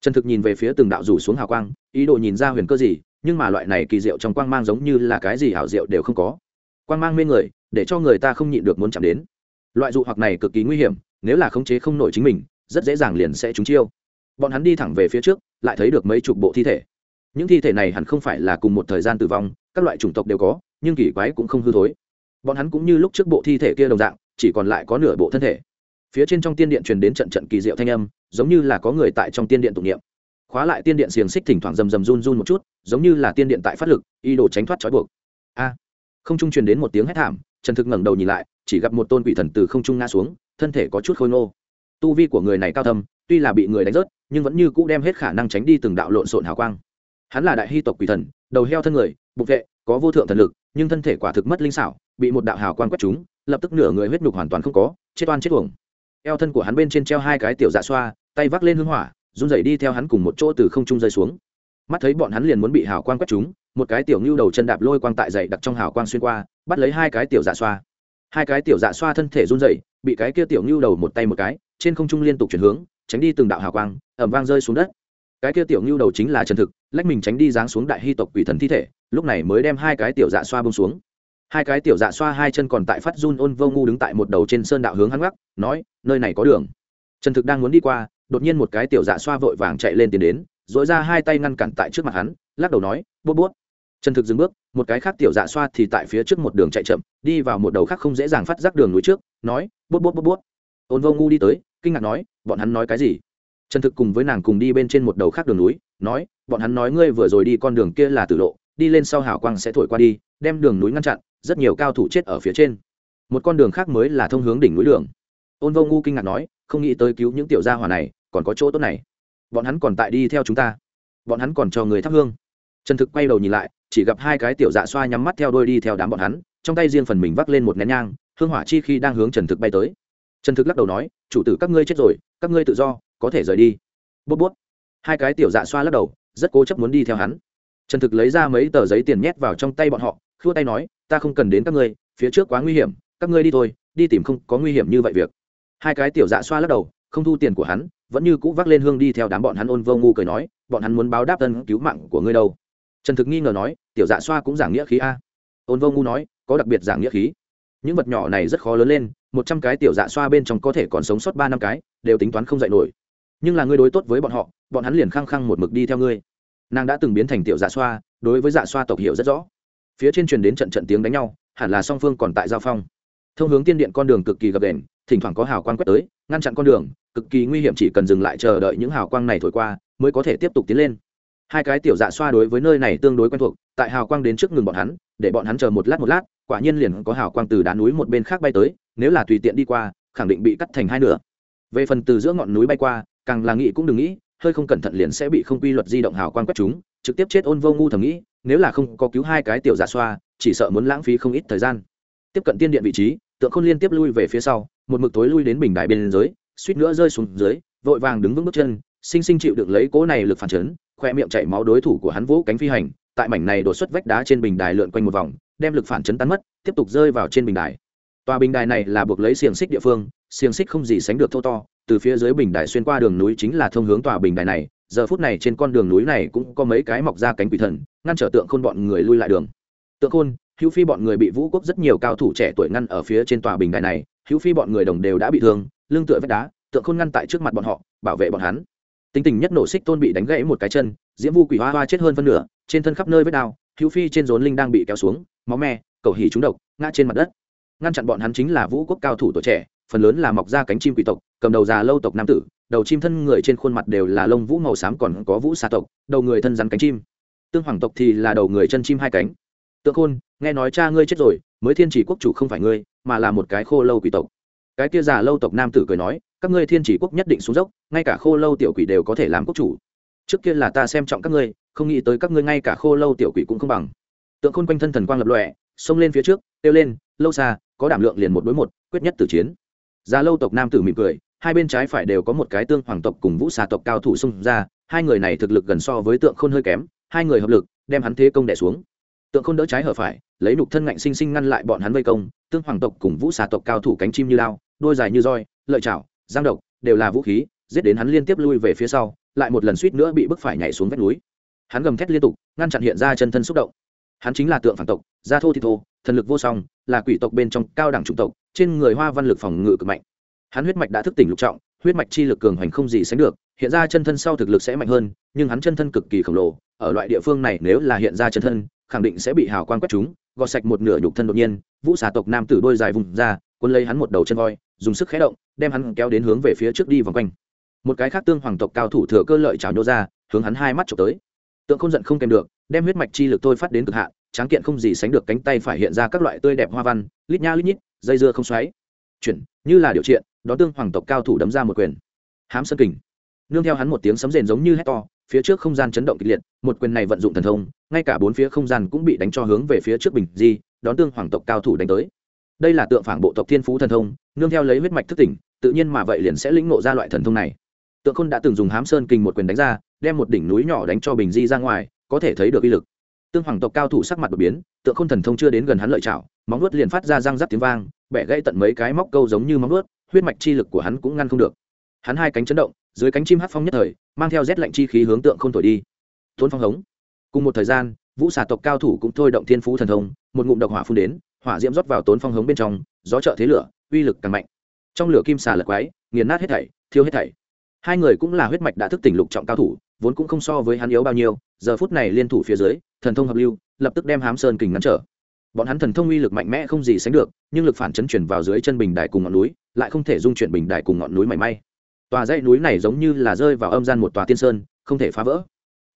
Trần thực nhìn về phía từng đạo rủ xuống hào quang, ý đồ nhìn ra huyền cơ gì, nhưng mà loại này kỳ diệu trong quang mang giống như là cái gì hảo diệu đều không có. Quang mang mê người, để cho người ta không nhịn được muốn chạm đến. Loại dụ hoặc này cực kỳ nguy hiểm, nếu là khống chế không nổi chính mình, rất dễ dàng liền sẽ trúng chiêu. Bọn hắn đi thẳng về phía trước, lại thấy được mấy chục bộ thi thể. Những thi thể này hẳn không phải là cùng một thời gian tử vong, các loại chủng tộc đều có, nhưng kỳ quái cũng không hư thối. Bọn hắn cũng như lúc trước bộ thi thể kia đồng dạng, chỉ còn lại có nửa bộ thân thể phía trên trong tiên điện truyền đến trận trận kỳ diệu thanh âm, giống như là có người tại trong tiên điện tụng niệm. Khóa lại tiên điện xiềng xích thỉnh thoảng rầm rầm run run một chút, giống như là tiên điện tại phát lực y đồ tránh thoát trói buộc. A! Không trung truyền đến một tiếng hét thảm, trần thực ngẩng đầu nhìn lại, chỉ gặp một tôn quỷ thần từ không trung ngã xuống, thân thể có chút khôi ngô. Tu vi của người này cao thâm, tuy là bị người đánh rớt, nhưng vẫn như cũ đem hết khả năng tránh đi từng đạo lộn xộn hào quang. Hắn là đại hy tộc quỷ thần, đầu heo thân người bục vệ, có vô thượng thần lực, nhưng thân thể quả thực mất linh xảo, bị một đạo hào quang quét trúng, lập tức nửa người huyết nhục hoàn toàn không có, chết oan chết uổng eo thân của hắn bên trên treo hai cái tiểu dạ xoa tay vác lên hưng hỏa run rẩy đi theo hắn cùng một chỗ từ không trung rơi xuống. Mắt thấy bọn hắn liền muốn bị hào quang quét chúng, một cái tiểu ngưu đầu chân đạp lôi quang tại dậy đặt trong hào quang xuyên qua bắt lấy hai cái tiểu dạ xoa. Hai cái tiểu dạ xoa thân thể run rẩy bị cái kia tiểu ngưu đầu một tay một cái trên không trung liên tục chuyển hướng tránh đi từng đạo hào quang ẩm vang rơi xuống đất. Cái kia tiểu ngưu đầu chính là trần thực lách mình tránh đi giáng xuống đại hy tộc quỷ thần thi thể lúc này mới đem hai cái tiểu dạ xoa bông xuống hai cái tiểu dạ xoa hai chân còn tại phát run ôn vô ngu đứng tại một đầu trên sơn đạo hướng hắn gác, nói, nơi này có đường. Trần thực đang muốn đi qua, đột nhiên một cái tiểu dạ xoa vội vàng chạy lên tiến đến dội ra hai tay ngăn cản tại trước mặt hắn, lắc đầu nói, bút bút. Trần thực dừng bước, một cái khác tiểu dạ xoa thì tại phía trước một đường chạy chậm, đi vào một đầu khác không dễ dàng phát giác đường núi trước, nói, bút bút bút bút. Ôn vô ngu đi tới, kinh ngạc nói, bọn hắn nói cái gì? Trần thực cùng với nàng cùng đi bên trên một đầu khác đường núi, nói, bọn hắn nói ngươi vừa rồi đi con đường kia là tử lộ, đi lên sau hảo quang sẽ thổi qua đi, đem đường núi ngăn chặn rất nhiều cao thủ chết ở phía trên. Một con đường khác mới là thông hướng đỉnh núi đường. Ôn vô ngu kinh ngạc nói, không nghĩ tới cứu những tiểu gia hỏa này, còn có chỗ tốt này. Bọn hắn còn tại đi theo chúng ta. Bọn hắn còn cho người thắp hương. Trần thực quay đầu nhìn lại, chỉ gặp hai cái tiểu dạ xoa nhắm mắt theo đôi đi theo đám bọn hắn, trong tay riêng phần mình vác lên một nén nhang, hương hỏa chi khi đang hướng trần thực bay tới. Trần thực lắc đầu nói, chủ tử các ngươi chết rồi, các ngươi tự do, có thể rời đi. Bút bút. Hai cái tiểu dạ xoa lắc đầu, rất cố chấp muốn đi theo hắn. Trần thực lấy ra mấy tờ giấy tiền nhét vào trong tay bọn họ, khua tay nói ta không cần đến các ngươi, phía trước quá nguy hiểm, các ngươi đi thôi, đi tìm không có nguy hiểm như vậy việc. Hai cái tiểu dạ xoa lắc đầu, không thu tiền của hắn, vẫn như cũ vác lên hương đi theo đám bọn hắn ôn vô ngu cười nói, bọn hắn muốn báo đáp tân cứu mạng của ngươi đâu. Trần thực nghi ngờ nói, tiểu dạ xoa cũng giảng nghĩa khí a. Ôn vô ngu nói, có đặc biệt giảng nghĩa khí. Những vật nhỏ này rất khó lớn lên, một trăm cái tiểu dạ xoa bên trong có thể còn sống sót ba năm cái, đều tính toán không dạy nổi. Nhưng là ngươi đối tốt với bọn họ, bọn hắn liền khăng khăng một mực đi theo ngươi. Nàng đã từng biến thành tiểu dạ xoa, đối với dạ xoa tộc hiểu rất rõ phía trên truyền đến trận trận tiếng đánh nhau, hẳn là song phương còn tại giao phong. Thông hướng tiên điện con đường cực kỳ gập đền thỉnh thoảng có hào quang quét tới, ngăn chặn con đường, cực kỳ nguy hiểm chỉ cần dừng lại chờ đợi những hào quang này thổi qua, mới có thể tiếp tục tiến lên. Hai cái tiểu dạ xoa đối với nơi này tương đối quen thuộc, tại hào quang đến trước ngừng bọn hắn, để bọn hắn chờ một lát một lát, quả nhiên liền có hào quang từ đá núi một bên khác bay tới, nếu là tùy tiện đi qua, khẳng định bị cắt thành hai nửa. Về phần từ giữa ngọn núi bay qua, càng là nghĩ cũng đừng nghĩ, hơi không cẩn thận liền sẽ bị không quy luật di động hào quang quét chúng trực tiếp chết ôn vô ngu thầm nghĩ nếu là không có cứu hai cái tiểu giả xoa, chỉ sợ muốn lãng phí không ít thời gian. Tiếp cận tiên điện vị trí, tượng khôn liên tiếp lui về phía sau, một mực tối lui đến bình đại bên dưới, suýt nữa rơi xuống dưới, vội vàng đứng vững bước chân, sinh sinh chịu được lấy cỗ này lực phản chấn, khoe miệng chảy máu đối thủ của hắn vỗ cánh phi hành, tại mảnh này đột xuất vách đá trên bình đài lượn quanh một vòng, đem lực phản chấn tan mất, tiếp tục rơi vào trên bình đài. Tòa bình đài này là buộc lấy xiềng xích địa phương, xiềng xích không gì sánh được thô to, từ phía dưới bình đài xuyên qua đường núi chính là thông hướng tòa bình đài này giờ phút này trên con đường núi này cũng có mấy cái mọc ra cánh quỷ thần, ngăn trở tượng khôn bọn người lui lại đường. Tượng khôn, hữu phi bọn người bị vũ quốc rất nhiều cao thủ trẻ tuổi ngăn ở phía trên tòa bình đài này, hữu phi bọn người đồng đều đã bị thương, lưng tựa vách đá, tượng khôn ngăn tại trước mặt bọn họ, bảo vệ bọn hắn. Tính tình nhất nổ xích tôn bị đánh gãy một cái chân, diễm vu quỷ hoa hoa chết hơn phân nửa, trên thân khắp nơi vết đao hữu phi trên rốn linh đang bị kéo xuống, máu me, cầu hỉ trúng độc, ngã trên mặt đất. Ngăn chặn bọn hắn chính là vũ quốc cao thủ tuổi trẻ, phần lớn là mọc ra cánh chim quỷ tộc, cầm đầu già lâu tộc nam tử đầu chim thân người trên khuôn mặt đều là lông vũ màu xám còn có vũ xà tộc, đầu người thân rắn cánh chim. Tương hoàng tộc thì là đầu người chân chim hai cánh. Tượng khôn, nghe nói cha ngươi chết rồi, mới thiên chỉ quốc chủ không phải ngươi, mà là một cái khô lâu quỷ tộc. Cái kia già lâu tộc nam tử cười nói, các ngươi thiên chỉ quốc nhất định xuống dốc, ngay cả khô lâu tiểu quỷ đều có thể làm quốc chủ. Trước kia là ta xem trọng các ngươi, không nghĩ tới các ngươi ngay cả khô lâu tiểu quỷ cũng không bằng. Tượng khôn quanh thân thần quang lập lọe xông lên phía trước, kêu lên, lâu xa, có đảm lượng liền một đối một, quyết nhất tử chiến. Già lâu tộc nam tử mỉm cười hai bên trái phải đều có một cái tương hoàng tộc cùng vũ xà tộc cao thủ xung ra, hai người này thực lực gần so với tượng khôn hơi kém, hai người hợp lực, đem hắn thế công đẻ xuống. Tượng khôn đỡ trái hở phải, lấy nục thân ngạnh sinh sinh ngăn lại bọn hắn vây công, tương hoàng tộc cùng vũ xà tộc cao thủ cánh chim như lao, đôi dài như roi, lợi chảo, giang độc, đều là vũ khí, giết đến hắn liên tiếp lui về phía sau, lại một lần suýt nữa bị bức phải nhảy xuống vách núi. Hắn gầm thét liên tục, ngăn chặn hiện ra chân thân xúc động. Hắn chính là tượng phản tộc, gia thô thì thô, thần lực vô song, là quỷ tộc bên trong cao đẳng chủng tộc, trên người hoa văn lực phòng ngự cực mạnh hắn huyết mạch đã thức tỉnh lục trọng, huyết mạch chi lực cường hoành không gì sánh được, hiện ra chân thân sau thực lực sẽ mạnh hơn, nhưng hắn chân thân cực kỳ khổng lồ, ở loại địa phương này nếu là hiện ra chân thân, khẳng định sẽ bị hào quang quét chúng gọt sạch một nửa nhục thân đột nhiên, vũ xà tộc nam tử đôi dài vùng ra quân lấy hắn một đầu chân voi, dùng sức khé động, đem hắn kéo đến hướng về phía trước đi vòng quanh. Một cái khác tương hoàng tộc cao thủ thừa cơ lợi trào nhô ra, hướng hắn hai mắt trộm tới. Tượng không giận không kèm được, đem huyết mạch chi lực tôi phát đến cực hạn, tráng kiện không gì sánh được cánh tay phải hiện ra các loại tươi đẹp hoa văn, lít nha lít nhít, dây dưa không xoáy. Chuyển, như là điều triện đó tương hoàng tộc cao thủ đấm ra một quyền. Hám sơn kình. Nương theo hắn một tiếng sấm rền giống như hét to, phía trước không gian chấn động kịch liệt, một quyền này vận dụng thần thông, ngay cả bốn phía không gian cũng bị đánh cho hướng về phía trước bình di, đón tương hoàng tộc cao thủ đánh tới. Đây là tượng phản bộ tộc thiên phú thần thông, nương theo lấy huyết mạch thức tỉnh, tự nhiên mà vậy liền sẽ lĩnh ngộ ra loại thần thông này. Tượng khôn đã từng dùng hám sơn kình một quyền đánh ra, đem một đỉnh núi nhỏ đánh cho bình di ra ngoài, có thể thấy được uy lực. Tương hoàng tộc cao thủ sắc mặt đột biến, tượng khôn thần thông chưa đến gần hắn lợi chảo, móng nuốt liền phát ra răng rắc tiếng vang, bẻ gãy tận mấy cái móc câu giống như móng nuốt huyết mạch chi lực của hắn cũng ngăn không được. Hắn hai cánh chấn động, dưới cánh chim hát phong nhất thời, mang theo rét lạnh chi khí hướng tượng không thổi đi. Thôn phong hống. Cùng một thời gian, vũ xà tộc cao thủ cũng thôi động thiên phú thần thông, một ngụm độc hỏa phun đến, hỏa diễm rót vào tốn phong hống bên trong, gió trợ thế lửa, uy lực càng mạnh. Trong lửa kim xà lật quái, nghiền nát hết thảy, thiêu hết thảy. Hai người cũng là huyết mạch đã thức tỉnh lục trọng cao thủ, vốn cũng không so với hắn yếu bao nhiêu, giờ phút này liên thủ phía dưới, thần thông hợp lưu, lập tức đem hám sơn kình ngăn trở. Bọn hắn thần thông uy lực mạnh mẽ không gì sánh được nhưng lực phản chấn chuyển vào dưới chân bình đài cùng ngọn núi, lại không thể dung chuyển bình đài cùng ngọn núi mảy may. Tòa dãy núi này giống như là rơi vào âm gian một tòa tiên sơn, không thể phá vỡ.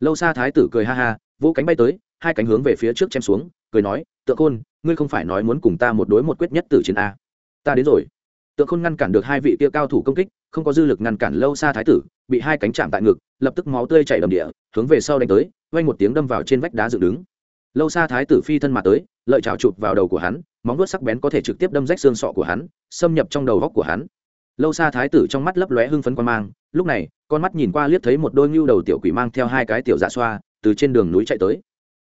Lâu xa thái tử cười ha ha, vỗ cánh bay tới, hai cánh hướng về phía trước chém xuống, cười nói, tượng khôn, ngươi không phải nói muốn cùng ta một đối một quyết nhất tử chiến a? Ta đến rồi. Tượng khôn ngăn cản được hai vị kia cao thủ công kích, không có dư lực ngăn cản lâu xa thái tử, bị hai cánh chạm tại ngực, lập tức máu tươi chảy đầm địa, hướng về sau đánh tới vay một tiếng đâm vào trên vách đá dựng đứng. Lâu xa thái tử phi thân mà tới, lợi trào chụp vào đầu của hắn móng vuốt sắc bén có thể trực tiếp đâm rách xương sọ của hắn, xâm nhập trong đầu góc của hắn. Lâu xa thái tử trong mắt lấp lóe hưng phấn quan mang, lúc này, con mắt nhìn qua liếc thấy một đôi ngưu đầu tiểu quỷ mang theo hai cái tiểu dạ xoa, từ trên đường núi chạy tới.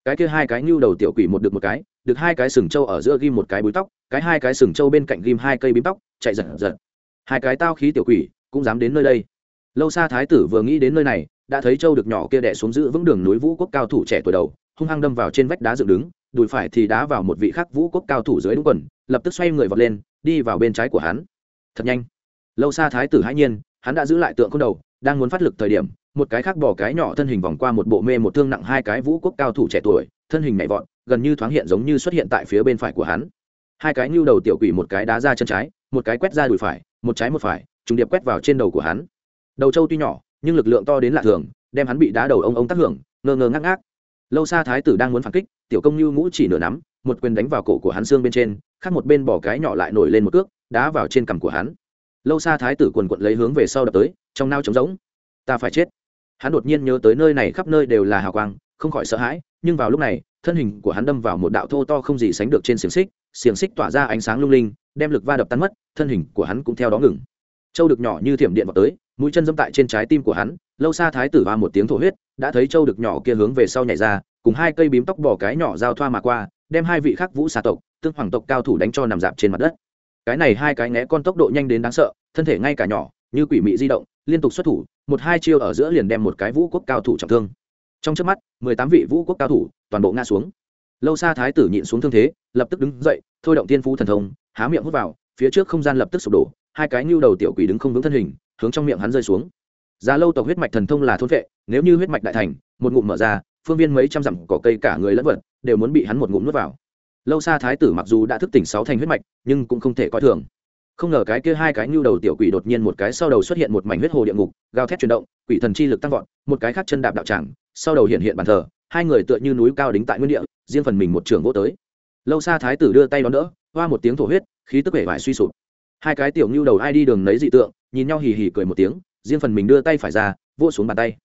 Cái kia hai cái ngưu đầu tiểu quỷ một được một cái, được hai cái sừng trâu ở giữa ghim một cái búi tóc, cái hai cái sừng trâu bên cạnh ghim hai cây bím tóc, chạy giật giật. Hai cái tao khí tiểu quỷ cũng dám đến nơi đây. Lâu xa thái tử vừa nghĩ đến nơi này, đã thấy châu được nhỏ kia đẻ xuống giữ vững đường núi vũ quốc cao thủ trẻ tuổi đầu, hung hăng đâm vào trên vách đá dựng đứng đùi phải thì đá vào một vị khắc vũ quốc cao thủ dưới đúng quần, lập tức xoay người vọt lên, đi vào bên trái của hắn. Thật nhanh. Lâu xa thái tử hãi nhiên, hắn đã giữ lại tượng không đầu, đang muốn phát lực thời điểm, một cái khác bỏ cái nhỏ thân hình vòng qua một bộ mê một thương nặng hai cái vũ quốc cao thủ trẻ tuổi, thân hình nhảy vọt, gần như thoáng hiện giống như xuất hiện tại phía bên phải của hắn. Hai cái nhu đầu tiểu quỷ một cái đá ra chân trái, một cái quét ra đùi phải, một trái một phải, trùng điệp quét vào trên đầu của hắn. Đầu trâu tuy nhỏ, nhưng lực lượng to đến lạ thường, đem hắn bị đá đầu ông ông tác hưởng, ngơ ngơ ngác ngác. Lâu xa thái tử đang muốn phản kích tiểu công như ngũ chỉ nửa nắm, một quyền đánh vào cổ của hắn xương bên trên, khác một bên bỏ cái nhỏ lại nổi lên một cước, đá vào trên cằm của hắn. Lâu xa thái tử quần quận lấy hướng về sau đập tới, trong nao trống rỗng. Ta phải chết. Hắn đột nhiên nhớ tới nơi này khắp nơi đều là hào quang, không khỏi sợ hãi, nhưng vào lúc này, thân hình của hắn đâm vào một đạo thô to không gì sánh được trên xiềng xích xiềng xích tỏa ra ánh sáng lung linh, đem lực va đập tan mất, thân hình của hắn cũng theo đó ngừng. Châu được nhỏ như thiểm điện vào tới, mũi chân dâm tại trên trái tim của hắn, lâu xa thái tử va một tiếng thổ huyết, đã thấy châu được nhỏ kia hướng về sau nhảy ra cùng hai cây bím tóc bỏ cái nhỏ giao thoa mà qua, đem hai vị khắc vũ xà tộc, tương hoàng tộc cao thủ đánh cho nằm dạp trên mặt đất. Cái này hai cái né con tốc độ nhanh đến đáng sợ, thân thể ngay cả nhỏ, như quỷ mị di động, liên tục xuất thủ, một hai chiêu ở giữa liền đem một cái vũ quốc cao thủ trọng thương. Trong trước mắt, mười tám vị vũ quốc cao thủ, toàn bộ ngã xuống. Lâu xa thái tử nhịn xuống thương thế, lập tức đứng dậy, thôi động thiên phú thần thông, há miệng hút vào, phía trước không gian lập tức sụp đổ, hai cái nhu đầu tiểu quỷ đứng không vững thân hình, hướng trong miệng hắn rơi xuống. Giá lâu tộc huyết mạch thần thông là thôn vệ, nếu như huyết mạch đại thành, một ngụm mở ra phương viên mấy trăm dặm cỏ cây cả người lẫn vật, đều muốn bị hắn một ngụm nuốt vào. Lâu xa thái tử mặc dù đã thức tỉnh sáu thành huyết mạch, nhưng cũng không thể coi thường. Không ngờ cái kia hai cái nhu đầu tiểu quỷ đột nhiên một cái sau đầu xuất hiện một mảnh huyết hồ địa ngục, gào thét chuyển động, quỷ thần chi lực tăng vọt, một cái khác chân đạp đạo tràng, sau đầu hiện hiện bàn thờ, hai người tựa như núi cao đính tại nguyên địa, riêng phần mình một trường vô tới. Lâu xa thái tử đưa tay đón đỡ, hoa một tiếng thổ huyết, khí tức vẻ vải suy sụp. Hai cái tiểu nhu đầu ai đi đường nấy dị tượng, nhìn nhau hì hì cười một tiếng, riêng phần mình đưa tay phải ra, vỗ xuống bàn tay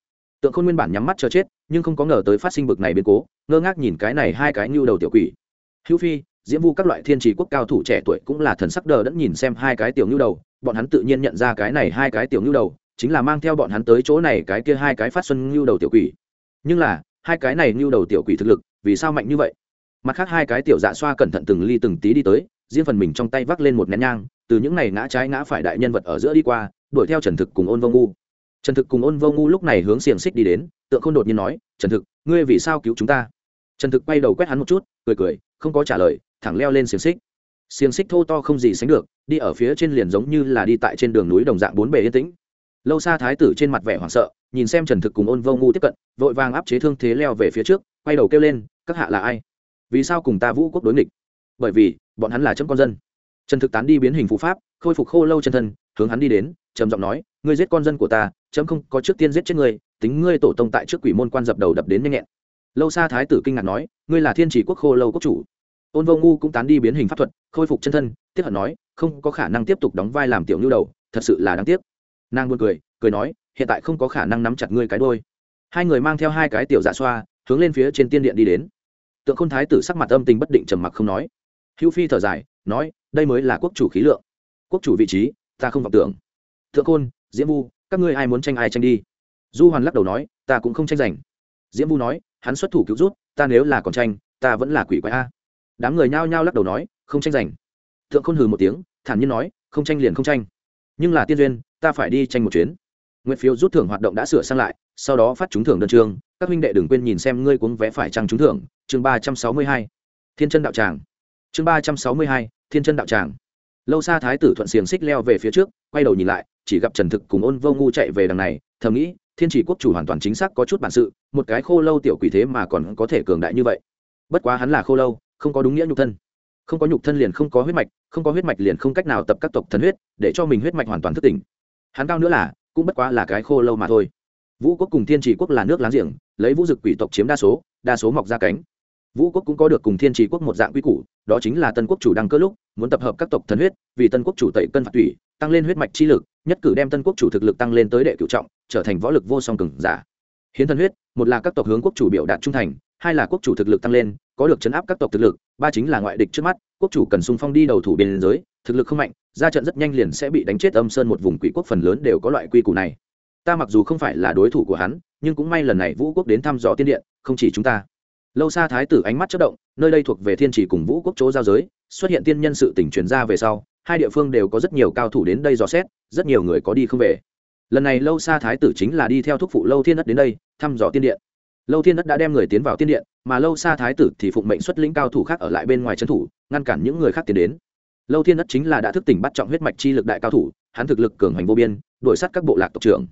tượng khôn nguyên bản nhắm mắt chờ chết, nhưng không có ngờ tới phát sinh bực này biến cố, ngơ ngác nhìn cái này hai cái như đầu tiểu quỷ. Hữu phi, diễm vu các loại thiên trì quốc cao thủ trẻ tuổi cũng là thần sắc đờ đẫn nhìn xem hai cái tiểu như đầu, bọn hắn tự nhiên nhận ra cái này hai cái tiểu như đầu, chính là mang theo bọn hắn tới chỗ này cái kia hai cái phát xuân như đầu tiểu quỷ. Nhưng là, hai cái này như đầu tiểu quỷ thực lực, vì sao mạnh như vậy? Mặt khác hai cái tiểu dạ xoa cẩn thận từng ly từng tí đi tới, riêng phần mình trong tay vác lên một nén nhang, từ những này ngã trái ngã phải đại nhân vật ở giữa đi qua, đuổi theo trần thực cùng ôn vông u trần thực cùng ôn vô ngu lúc này hướng xiềng xích đi đến, tượng khôn đột nhiên nói, trần thực, ngươi vì sao cứu chúng ta? Trần thực quay đầu quét hắn một chút, cười cười, không có trả lời, thẳng leo lên xiềng xích. Xiềng xích thô to không gì sánh được, đi ở phía trên liền giống như là đi tại trên đường núi đồng dạng bốn bề yên tĩnh. Lâu xa thái tử trên mặt vẻ hoảng sợ, nhìn xem trần thực cùng ôn vô ngu tiếp cận, vội vàng áp chế thương thế leo về phía trước, quay đầu kêu lên, các hạ là ai? Vì sao cùng ta vũ quốc đối nghịch? Bởi vì, bọn hắn là chấm con dân. Trần thực tán đi biến hình phụ pháp, khôi phục khô lâu chân thân, hướng hắn đi đến, trầm giọng nói, ngươi giết con dân của ta chấm không có trước tiên giết chết ngươi, tính ngươi tổ tông tại trước quỷ môn quan dập đầu đập đến nhanh nhẹn. Lâu xa thái tử kinh ngạc nói, ngươi là thiên chỉ quốc khô lâu quốc chủ. Ôn vô ngu cũng tán đi biến hình pháp thuật, khôi phục chân thân, tiếp hận nói, không có khả năng tiếp tục đóng vai làm tiểu nhu đầu, thật sự là đáng tiếc. Nàng buồn cười cười nói, hiện tại không có khả năng nắm chặt ngươi cái đôi. Hai người mang theo hai cái tiểu dạ xoa, hướng lên phía trên tiên điện đi đến. Tượng khôn thái tử sắc mặt âm tình bất định trầm mặc không nói. Hữu phi thở dài, nói, đây mới là quốc chủ khí lượng. Quốc chủ vị trí, ta không vọng tưởng. Thượng khôn, diễm vu các ngươi ai muốn tranh ai tranh đi? Du hoàn lắc đầu nói, ta cũng không tranh giành. Diễm vu nói, hắn xuất thủ cứu rút, ta nếu là còn tranh, ta vẫn là quỷ quái a. Đám người nhao nhao lắc đầu nói, không tranh giành. Thượng khôn hừ một tiếng, thản nhiên nói, không tranh liền không tranh. Nhưng là tiên duyên, ta phải đi tranh một chuyến. Nguyện phiếu rút thưởng hoạt động đã sửa sang lại, sau đó phát trúng thưởng đơn trường. Các huynh đệ đừng quên nhìn xem ngươi cuống vé phải trăng trúng thưởng. Chương ba trăm sáu mươi hai, thiên chân đạo tràng. Chương ba trăm sáu mươi hai, thiên chân đạo tràng. Lâu xa thái tử thuận xiềng xích leo về phía trước, quay đầu nhìn lại chỉ gặp trần thực cùng ôn vô ngu chạy về đằng này, thầm nghĩ, thiên chỉ quốc chủ hoàn toàn chính xác có chút bản sự, một cái khô lâu tiểu quỷ thế mà còn có thể cường đại như vậy. Bất quá hắn là khô lâu, không có đúng nghĩa nhục thân. Không có nhục thân liền không có huyết mạch, không có huyết mạch liền không cách nào tập các tộc thần huyết, để cho mình huyết mạch hoàn toàn thức tỉnh. Hắn cao nữa là, cũng bất quá là cái khô lâu mà thôi. Vũ quốc cùng thiên chỉ quốc là nước láng giềng, lấy vũ dực quỷ tộc chiếm đa số đa số mọc ra cánh. Vũ quốc cũng có được cùng thiên chỉ quốc một dạng quy củ, đó chính là tân quốc chủ đăng cơ lúc, muốn tập hợp các tộc thần huyết, vì tân quốc chủ tẩy cân phạt thủy, tăng lên huyết mạch chi lực nhất cử đem tân quốc chủ thực lực tăng lên tới đệ cựu trọng, trở thành võ lực vô song cường giả. Hiến thần huyết, một là các tộc hướng quốc chủ biểu đạt trung thành, hai là quốc chủ thực lực tăng lên, có được chấn áp các tộc thực lực, ba chính là ngoại địch trước mắt, quốc chủ cần sung phong đi đầu thủ biên giới, thực lực không mạnh, ra trận rất nhanh liền sẽ bị đánh chết âm sơn một vùng quỷ quốc phần lớn đều có loại quy củ này. Ta mặc dù không phải là đối thủ của hắn, nhưng cũng may lần này vũ quốc đến thăm dò tiên điện, không chỉ chúng ta. Lâu xa thái tử ánh mắt chất động, nơi đây thuộc về thiên chỉ cùng vũ quốc chỗ giao giới, xuất hiện tiên nhân sự tỉnh truyền ra về sau hai địa phương đều có rất nhiều cao thủ đến đây dò xét, rất nhiều người có đi không về. Lần này lâu xa thái tử chính là đi theo thúc phụ lâu thiên đất đến đây, thăm dò tiên điện. Lâu thiên đất đã đem người tiến vào tiên điện, mà lâu xa thái tử thì phụng mệnh xuất lĩnh cao thủ khác ở lại bên ngoài trấn thủ, ngăn cản những người khác tiến đến. Lâu thiên đất chính là đã thức tỉnh bắt trọng huyết mạch chi lực đại cao thủ, hắn thực lực cường hoành vô biên đổi sát các bộ lạc tộc trưởng.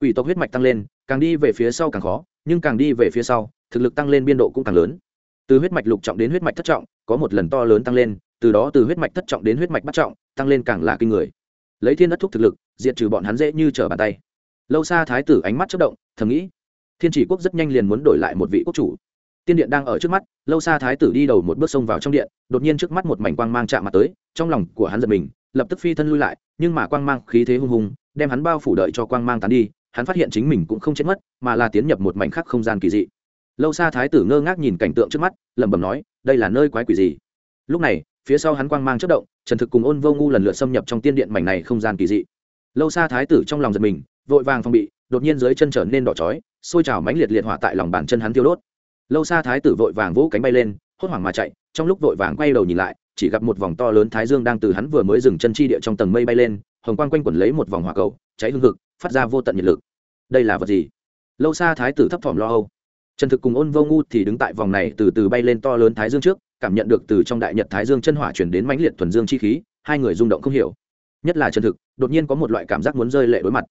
Ủy tộc huyết mạch tăng lên, càng đi về phía sau càng khó, nhưng càng đi về phía sau, thực lực tăng lên biên độ cũng càng lớn. Từ huyết mạch lục trọng đến huyết mạch thất trọng, có một lần to lớn tăng lên từ đó từ huyết mạch thất trọng đến huyết mạch bắt trọng, tăng lên càng là kinh người. Lấy thiên đất thúc thực lực diện trừ bọn hắn dễ như trở bàn tay. Lâu xa thái tử ánh mắt chất động, thầm nghĩ, thiên chỉ quốc rất nhanh liền muốn đổi lại một vị quốc chủ. Tiên điện đang ở trước mắt, lâu xa thái tử đi đầu một bước xông vào trong điện, đột nhiên trước mắt một mảnh quang mang chạm mặt tới, trong lòng của hắn giật mình, lập tức phi thân lui lại, nhưng mà quang mang khí thế hung hùng, đem hắn bao phủ đợi cho quang mang tán đi, hắn phát hiện chính mình cũng không chết mất, mà là tiến nhập một mảnh khắc không gian kỳ dị. Lâu xa thái tử ngơ ngác nhìn cảnh tượng trước mắt, lẩm bẩm nói, đây là nơi quái quỷ gì? Lúc này phía sau hắn quang mang chất động, trần thực cùng ôn vô ngu lần lượt xâm nhập trong tiên điện mảnh này không gian kỳ dị. Lâu xa thái tử trong lòng giật mình, vội vàng phong bị, đột nhiên dưới chân trở nên đỏ chói sôi trào mãnh liệt liệt hỏa tại lòng bàn chân hắn tiêu đốt. Lâu xa thái tử vội vàng vỗ cánh bay lên, hốt hoảng mà chạy, trong lúc vội vàng quay đầu nhìn lại, chỉ gặp một vòng to lớn thái dương đang từ hắn vừa mới dừng chân chi địa trong tầng mây bay lên, hồng quang quanh quẩn lấy một vòng hỏa cầu, cháy hương hực, phát ra vô tận nhiệt lực. Đây là vật gì? Lâu xa thái tử thấp thỏm lo âu. Trần thực cùng ôn vô ngu thì đứng tại vòng này từ từ bay lên to lớn thái dương trước cảm nhận được từ trong đại nhật thái dương chân hỏa chuyển đến mãnh liệt thuần dương chi khí, hai người rung động không hiểu. Nhất là trần thực, đột nhiên có một loại cảm giác muốn rơi lệ đối mặt.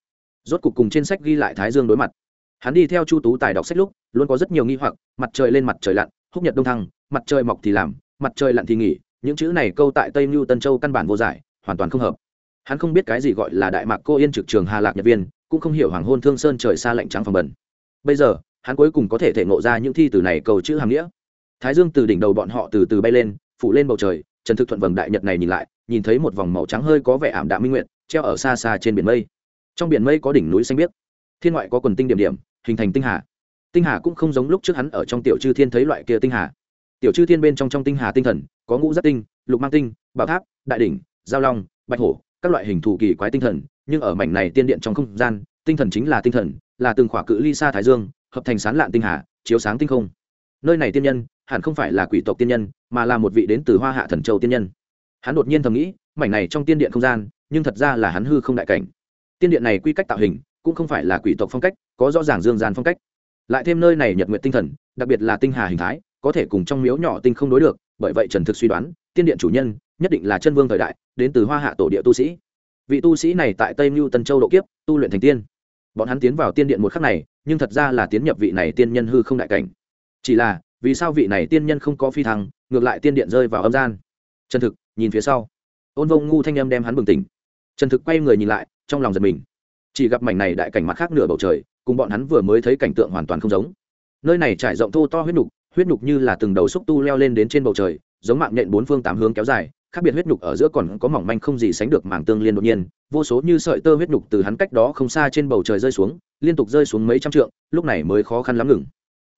Rốt cục cùng trên sách ghi lại thái dương đối mặt. Hắn đi theo chu tú tài đọc sách lúc, luôn có rất nhiều nghi hoặc, mặt trời lên mặt trời lặn, húc nhật đông thăng, mặt trời mọc thì làm, mặt trời lặn thì nghỉ, những chữ này câu tại tây mưu tân châu căn bản vô giải, hoàn toàn không hợp. Hắn không biết cái gì gọi là đại mạc cô yên trực trường hà lạc nhật viên, cũng không hiểu hoàng hôn thương sơn trời xa lạnh trắng phòng bẩn. Bây giờ, hắn cuối cùng có thể thể ngộ ra những thi từ này cầu chữ hàng nghĩa thái dương từ đỉnh đầu bọn họ từ từ bay lên, phủ lên bầu trời, trần thực thuận vầng đại nhật này nhìn lại, nhìn thấy một vòng màu trắng hơi có vẻ ảm đạm minh nguyện treo ở xa xa trên biển mây. Trong biển mây có đỉnh núi xanh biếc. Thiên ngoại có quần tinh điểm điểm, hình thành tinh hà. Tinh hà cũng không giống lúc trước hắn ở trong tiểu chư thiên thấy loại kia tinh hà. Tiểu chư thiên bên trong trong tinh hà tinh thần, có ngũ giác tinh, lục mang tinh, bảo tháp, đại đỉnh, giao long, bạch hổ, các loại hình thù kỳ quái tinh thần, nhưng ở mảnh này tiên điện trong không gian, tinh thần chính là tinh thần, là từng khỏa cự ly xa thái dương, hợp thành sán lạn tinh hà, chiếu sáng tinh không. Nơi này tiên nhân hẳn không phải là quỷ tộc tiên nhân, mà là một vị đến từ hoa hạ thần châu tiên nhân. Hắn đột nhiên thầm nghĩ, mảnh này trong tiên điện không gian, nhưng thật ra là hắn hư không đại cảnh. Tiên điện này quy cách tạo hình, cũng không phải là quỷ tộc phong cách, có rõ ràng dương gian phong cách. Lại thêm nơi này nhật nguyện tinh thần, đặc biệt là tinh hà hình thái, có thể cùng trong miếu nhỏ tinh không đối được, bởi vậy trần thực suy đoán, tiên điện chủ nhân, nhất định là chân vương thời đại, đến từ hoa hạ tổ địa tu sĩ. Vị tu sĩ này tại tây mưu tân châu độ kiếp, tu luyện thành tiên. Bọn hắn tiến vào tiên điện một khắc này, nhưng thật ra là tiến nhập vị này tiên nhân hư không đại cảnh. Chỉ là vì sao vị này tiên nhân không có phi thăng, ngược lại tiên điện rơi vào âm gian? Chân thực, nhìn phía sau. Ôn vông ngu thanh âm đem hắn bừng tỉnh. Chân thực quay người nhìn lại, trong lòng giật mình. Chỉ gặp mảnh này đại cảnh mặt khác nửa bầu trời, cùng bọn hắn vừa mới thấy cảnh tượng hoàn toàn không giống. Nơi này trải rộng thô to huyết nhục huyết nhục như là từng đầu xúc tu leo lên đến trên bầu trời, giống mạng nhện bốn phương tám hướng kéo dài, khác biệt huyết nhục ở giữa còn có mỏng manh không gì sánh được mảng tương liên đột nhiên, vô số như sợi tơ huyết nhục từ hắn cách đó không xa trên bầu trời rơi xuống, liên tục rơi xuống mấy trăm trượng, lúc này mới khó khăn lắm ngừng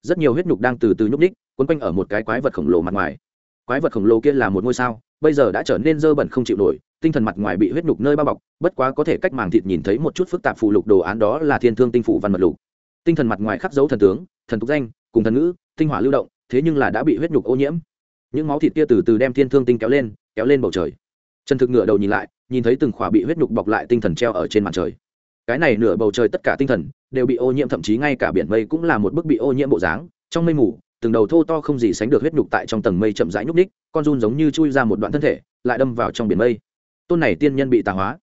rất nhiều huyết nhục đang từ từ nhúc ních quấn quanh ở một cái quái vật khổng lồ mặt ngoài. Quái vật khổng lồ kia là một ngôi sao, bây giờ đã trở nên dơ bẩn không chịu nổi, tinh thần mặt ngoài bị huyết nhục nơi bao bọc, bất quá có thể cách màng thịt nhìn thấy một chút phức tạp phụ lục đồ án đó là thiên thương tinh phụ văn mật lục. Tinh thần mặt ngoài khắc dấu thần tướng, thần tục danh, cùng thần ngữ, tinh hỏa lưu động, thế nhưng là đã bị huyết nhục ô nhiễm. Những máu thịt kia từ từ đem thiên thương tinh kéo lên kéo lên bầu trời. Trần thực ngựa đầu nhìn lại, nhìn thấy từng khỏa bị huyết nhục bọc lại tinh thần treo ở trên mặt trời cái này nửa bầu trời tất cả tinh thần đều bị ô nhiễm, thậm chí ngay cả biển mây cũng là một bức bị ô nhiễm bộ dáng. Trong mây mù, từng đầu thô to không gì sánh được huyết nhục tại trong tầng mây chậm rãi nhúc ních con run giống như chui ra một đoạn thân thể, lại đâm vào trong biển mây. Tôn này tiên nhân bị tà hóa,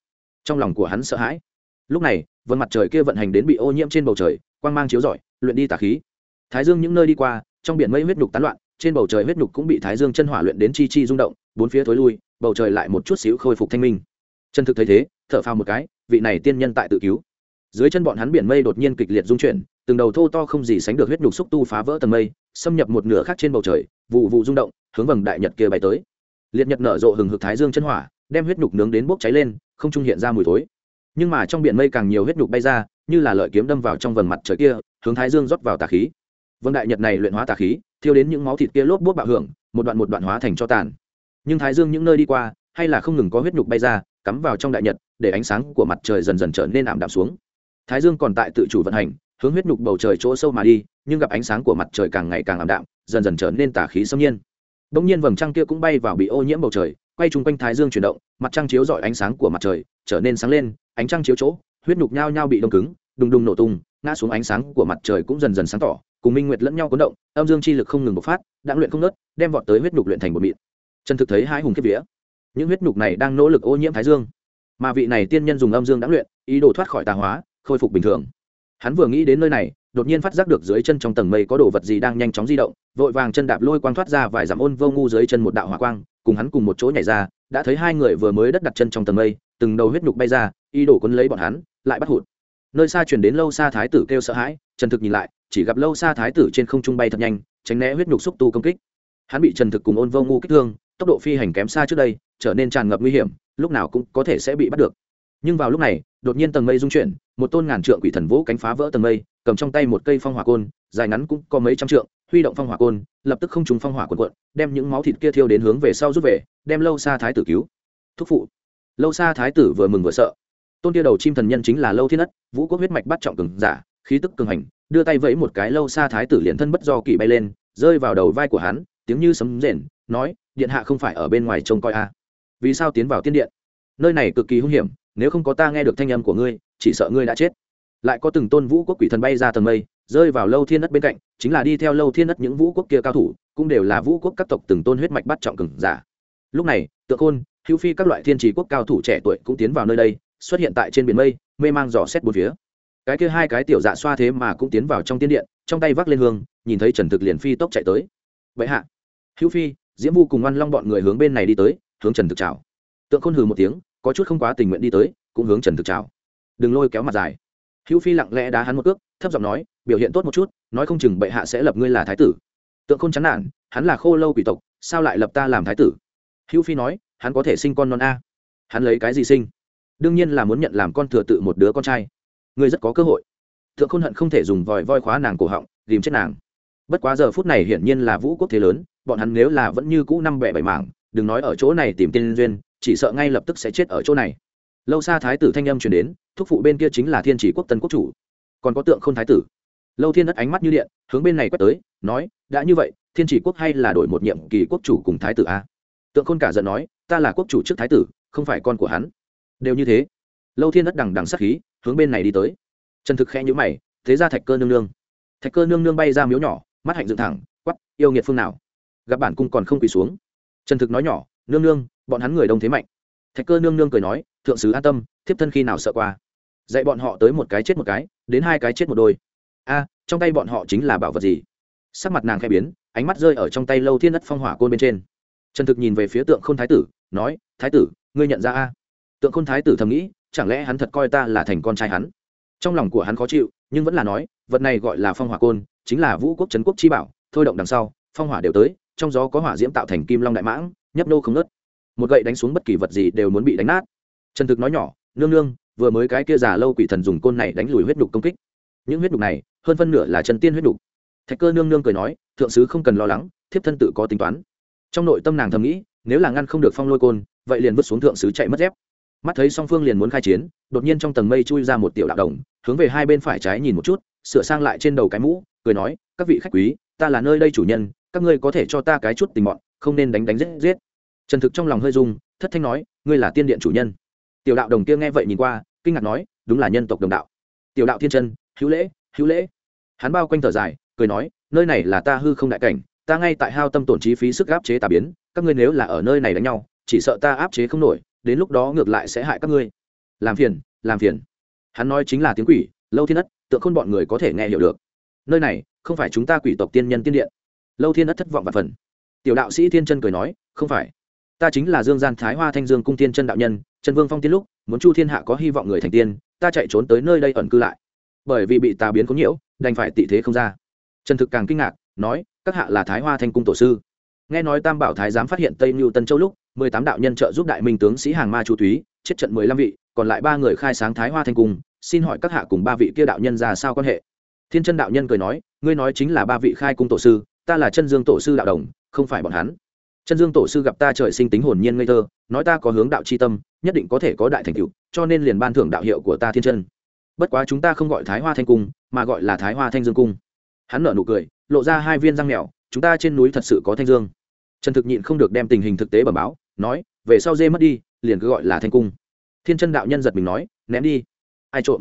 trong lòng của hắn sợ hãi. Lúc này vân mặt trời kia vận hành đến bị ô nhiễm trên bầu trời, quang mang chiếu rọi, luyện đi tà khí. Thái dương những nơi đi qua, trong biển mây huyết nhục tán loạn, trên bầu trời huyết nhục cũng bị thái dương chân hỏa luyện đến chi chi rung động, bốn phía thối lui, bầu trời lại một chút xíu khôi phục thanh minh trần thực thấy thế, thở phào một cái, vị này tiên nhân tại tự cứu. Dưới chân bọn hắn biển mây đột nhiên kịch liệt dung chuyển, từng đầu thô to không gì sánh được huyết nhục xúc tu phá vỡ tầng mây, xâm nhập một nửa khác trên bầu trời, vụ vụ rung động, hướng vầng đại nhật kia bay tới. Liệt nhật nở rộ hừng hực thái dương chân hỏa, đem huyết nhục nướng đến bốc cháy lên, không trung hiện ra mùi thối. Nhưng mà trong biển mây càng nhiều huyết nhục bay ra, như là lợi kiếm đâm vào trong vầng mặt trời kia, hướng thái dương rót vào tà khí. Vâng đại nhật này luyện hóa tà khí, thiêu đến những máu thịt kia lốp bốt bạo hưởng, một đoạn một đoạn hóa thành cho tàn. Nhưng thái dương những nơi đi qua, hay là không ngừng có huyết nhục bay ra cắm vào trong đại nhật, để ánh sáng của mặt trời dần dần trở nên ảm đạm xuống. Thái dương còn tại tự chủ vận hành, hướng huyết nhục bầu trời chỗ sâu mà đi, nhưng gặp ánh sáng của mặt trời càng ngày càng ảm đạm, dần dần trở nên tà khí xâm nhiên. Bỗng nhiên vầng trăng kia cũng bay vào bị ô nhiễm bầu trời, quay chung quanh thái dương chuyển động, mặt trăng chiếu dọi ánh sáng của mặt trời, trở nên sáng lên, ánh trăng chiếu chỗ, huyết nhục nhao nhao bị đông cứng, đùng đùng nổ tung, ngã xuống ánh sáng của mặt trời cũng dần dần sáng tỏ, cùng minh nguyệt lẫn nhau cuốn động, âm dương chi lực không ngừng bộc phát, đã luyện không nớt, đem vọt tới huyết nhục luyện thành một mịn. Trần thực thấy hai hùng kiếp vía những huyết nhục này đang nỗ lực ô nhiễm thái dương. Mà vị này tiên nhân dùng âm dương đã luyện, ý đồ thoát khỏi tà hóa, khôi phục bình thường. Hắn vừa nghĩ đến nơi này, đột nhiên phát giác được dưới chân trong tầng mây có đồ vật gì đang nhanh chóng di động, vội vàng chân đạp lôi quang thoát ra vài dặm ôn vô ngu dưới chân một đạo hỏa quang, cùng hắn cùng một chỗ nhảy ra, đã thấy hai người vừa mới đất đặt chân trong tầng mây, từng đầu huyết nhục bay ra, ý đồ quấn lấy bọn hắn, lại bắt hụt. Nơi xa chuyển đến lâu xa thái tử kêu sợ hãi, trần thực nhìn lại, chỉ gặp lâu xa thái tử trên không trung bay thật nhanh, tránh né huyết nhục xúc tu công kích. Hắn bị trần thực cùng ôn vô ngu kích thương tốc độ phi hành kém xa trước đây, trở nên tràn ngập nguy hiểm, lúc nào cũng có thể sẽ bị bắt được. Nhưng vào lúc này, đột nhiên tầng mây rung chuyển, một tôn ngàn trượng quỷ thần vũ cánh phá vỡ tầng mây, cầm trong tay một cây phong hỏa côn, dài ngắn cũng có mấy trăm trượng, huy động phong hỏa côn, lập tức không trùng phong hỏa quần quận đem những máu thịt kia thiêu đến hướng về sau rút về, đem lâu xa thái tử cứu. Thúc phụ. Lâu xa thái tử vừa mừng vừa sợ. Tôn kia đầu chim thần nhân chính là lâu thiên ất, vũ quốc huyết mạch bắt trọng cường giả, khí tức cường hành, đưa tay vẫy một cái, lâu xa thái tử liền thân bất do kỳ bay lên, rơi vào đầu vai của hắn, tiếng như sấm rền, nói điện hạ không phải ở bên ngoài trông coi a à. vì sao tiến vào tiên điện? Nơi này cực kỳ hung hiểm, nếu không có ta nghe được thanh âm của ngươi, chỉ sợ ngươi đã chết. Lại có từng tôn vũ quốc quỷ thần bay ra tầng mây, rơi vào lâu thiên đất bên cạnh, chính là đi theo lâu thiên đất những vũ quốc kia cao thủ, cũng đều là vũ quốc các tộc từng tôn huyết mạch bắt trọng cừng giả. Lúc này, tượng khôn, hữu phi các loại thiên trí quốc cao thủ trẻ tuổi cũng tiến vào nơi đây, xuất hiện tại trên biển mây, mê mang dò xét bốn phía. Cái kia hai cái tiểu dạ xoa thế mà cũng tiến vào trong tiên điện, trong tay vác lên hương, nhìn thấy trần thực liền phi tốc chạy tới. Vậy hạ. Hữu phi diễm vu cùng ngoan long bọn người hướng bên này đi tới, hướng trần thực chào tượng khôn hừ một tiếng, có chút không quá tình nguyện đi tới, cũng hướng trần thực chào đừng lôi kéo mặt dài. Hữu phi lặng lẽ đá hắn một cước, thấp giọng nói, biểu hiện tốt một chút, nói không chừng bệ hạ sẽ lập ngươi là thái tử. Tượng khôn chán nản, hắn là khô lâu quỷ tộc, sao lại lập ta làm thái tử? Hữu phi nói, hắn có thể sinh con non a. Hắn lấy cái gì sinh? Đương nhiên là muốn nhận làm con thừa tự một đứa con trai. Ngươi rất có cơ hội. Thượng khôn hận không thể dùng vòi voi khóa nàng cổ họng tìm chết nàng. Bất quá giờ phút này hiển nhiên là vũ quốc thế lớn bọn hắn nếu là vẫn như cũ năm bẻ bảy mảng, đừng nói ở chỗ này tìm tiên duyên, chỉ sợ ngay lập tức sẽ chết ở chỗ này. Lâu xa thái tử thanh âm truyền đến, thúc phụ bên kia chính là thiên chỉ quốc tân quốc chủ. Còn có tượng k h ô n thái tử. Lâu thiên đất ánh mắt như điện, hướng bên này quét tới, nói, đã như vậy, thiên chỉ quốc hay là đổi một nhiệm kỳ quốc chủ cùng thái tử a? Tượng khôn cả giận nói, ta là quốc chủ trước thái tử, không phải con của hắn. Đều như thế. Lâu thiên đất đằng đằng sắc khí, hướng bên này đi tới. Trần thực khẽ nhữ mày, thế ra thạch cơ nương nương. Thạch cơ nương nương bay ra miếu nhỏ, mắt hạnh dựng thẳng quắp yêu nghiệt phương nào? Gặp bản cung còn không quỳ xuống. Trần thực nói nhỏ, nương nương, bọn hắn người đông thế mạnh. Thạch cơ nương nương cười nói, thượng sứ an tâm, thiếp thân khi nào sợ qua? Dạy bọn họ tới một cái chết một cái, đến hai cái chết một đôi. A, trong tay bọn họ chính là bảo vật gì? Sắc mặt nàng khẽ biến, ánh mắt rơi ở trong tay lâu thiên đất phong hỏa côn bên trên. Trần thực nhìn về phía tượng k h ô n thái tử, nói, thái tử, ngươi nhận ra a? Tượng k h ô n thái tử thầm nghĩ, chẳng lẽ hắn thật coi ta là thành con trai hắn? Trong lòng của hắn khó chịu, nhưng vẫn là nói, vật này gọi là phong hỏa côn, chính là vũ quốc trấn quốc chi bảo, thôi động đằng sau, phong hỏa đều tới trong gió có hỏa diễm tạo thành kim long đại mãng, nhấp nô không ngớt. Một gậy đánh xuống bất kỳ vật gì đều muốn bị đánh nát. Trần thực nói nhỏ, nương nương, vừa mới cái kia già lâu quỷ thần dùng côn này đánh lùi huyết đục công kích. Những huyết đục này, hơn phân nửa là trần tiên huyết đục thạch cơ nương nương cười nói, thượng sứ không cần lo lắng, thiếp thân tự có tính toán. Trong nội tâm nàng thầm nghĩ, nếu là ngăn không được phong lôi côn, vậy liền vứt xuống thượng sứ chạy mất dép. Mắt thấy song phương liền muốn khai chiến, đột nhiên trong tầng mây chui ra một tiểu đạo đồng, hướng về hai bên phải trái nhìn một chút, sửa sang lại trên đầu cái mũ, cười nói, các vị khách quý, ta là nơi đây chủ nhân các ngươi có thể cho ta cái chút tình mọn, không nên đánh đánh giết giết. Trần thực trong lòng hơi dung thất thanh nói, ngươi là tiên điện chủ nhân. Tiểu đạo đồng kia nghe vậy nhìn qua, kinh ngạc nói, đúng là nhân tộc đồng đạo. Tiểu đạo thiên chân, hữu lễ hữu lễ. Hắn bao quanh thở dài, cười nói, nơi này là ta hư không đại cảnh, ta ngay tại hao tâm tổn chi phí sức áp chế tà biến, các ngươi nếu là ở nơi này đánh nhau, chỉ sợ ta áp chế không nổi, đến lúc đó ngược lại sẽ hại các ngươi. Làm phiền làm phiền. Hắn nói chính là tiếng quỷ, lâu thiên ất, tượng khôn bọn người có thể nghe hiểu được. Nơi này, không phải chúng ta quỷ tộc tiên nhân tiên điện lâu thiên ất thất vọng và phần. Tiểu đạo sĩ thiên chân cười nói, không phải. Ta chính là dương gian thái hoa thanh dương cung tiên chân đạo nhân, trần vương phong tiên lúc, muốn chu thiên hạ có hy vọng người thành tiên, ta chạy trốn tới nơi đây ẩn cư lại. Bởi vì bị tà biến có nhiễu, đành phải tị thế không ra. Trần thực càng kinh ngạc, nói, các hạ là thái hoa thanh cung tổ sư. Nghe nói tam bảo thái giám phát hiện tây mưu tân châu lúc, mười tám đạo nhân trợ giúp đại minh tướng sĩ hàng ma chu thúy chết trận mười lăm vị, còn lại ba người khai sáng thái hoa thanh cung, xin hỏi các hạ cùng ba vị kia đạo nhân ra sao quan hệ? Thiên chân đạo nhân cười nói, ngươi nói chính là ba vị khai cung tổ sư ta là chân dương tổ sư đạo đồng, không phải bọn hắn. Chân dương tổ sư gặp ta trời sinh tính hồn nhiên ngây thơ, nói ta có hướng đạo c h i tâm, nhất định có thể có đại thành tựu, cho nên liền ban thưởng đạo hiệu của ta thiên chân. Bất quá chúng ta không gọi thái hoa thanh cung, mà gọi là thái hoa thanh dương cung. Hắn nở nụ cười, lộ ra hai viên răng mèo, chúng ta trên núi thật sự có thanh dương. Trần thực nhịn không được đem tình hình thực tế bẩm báo, nói, về sau dê mất đi, liền cứ gọi là thanh cung. Thiên chân đạo nhân giật mình nói, ném đi. Ai trộm?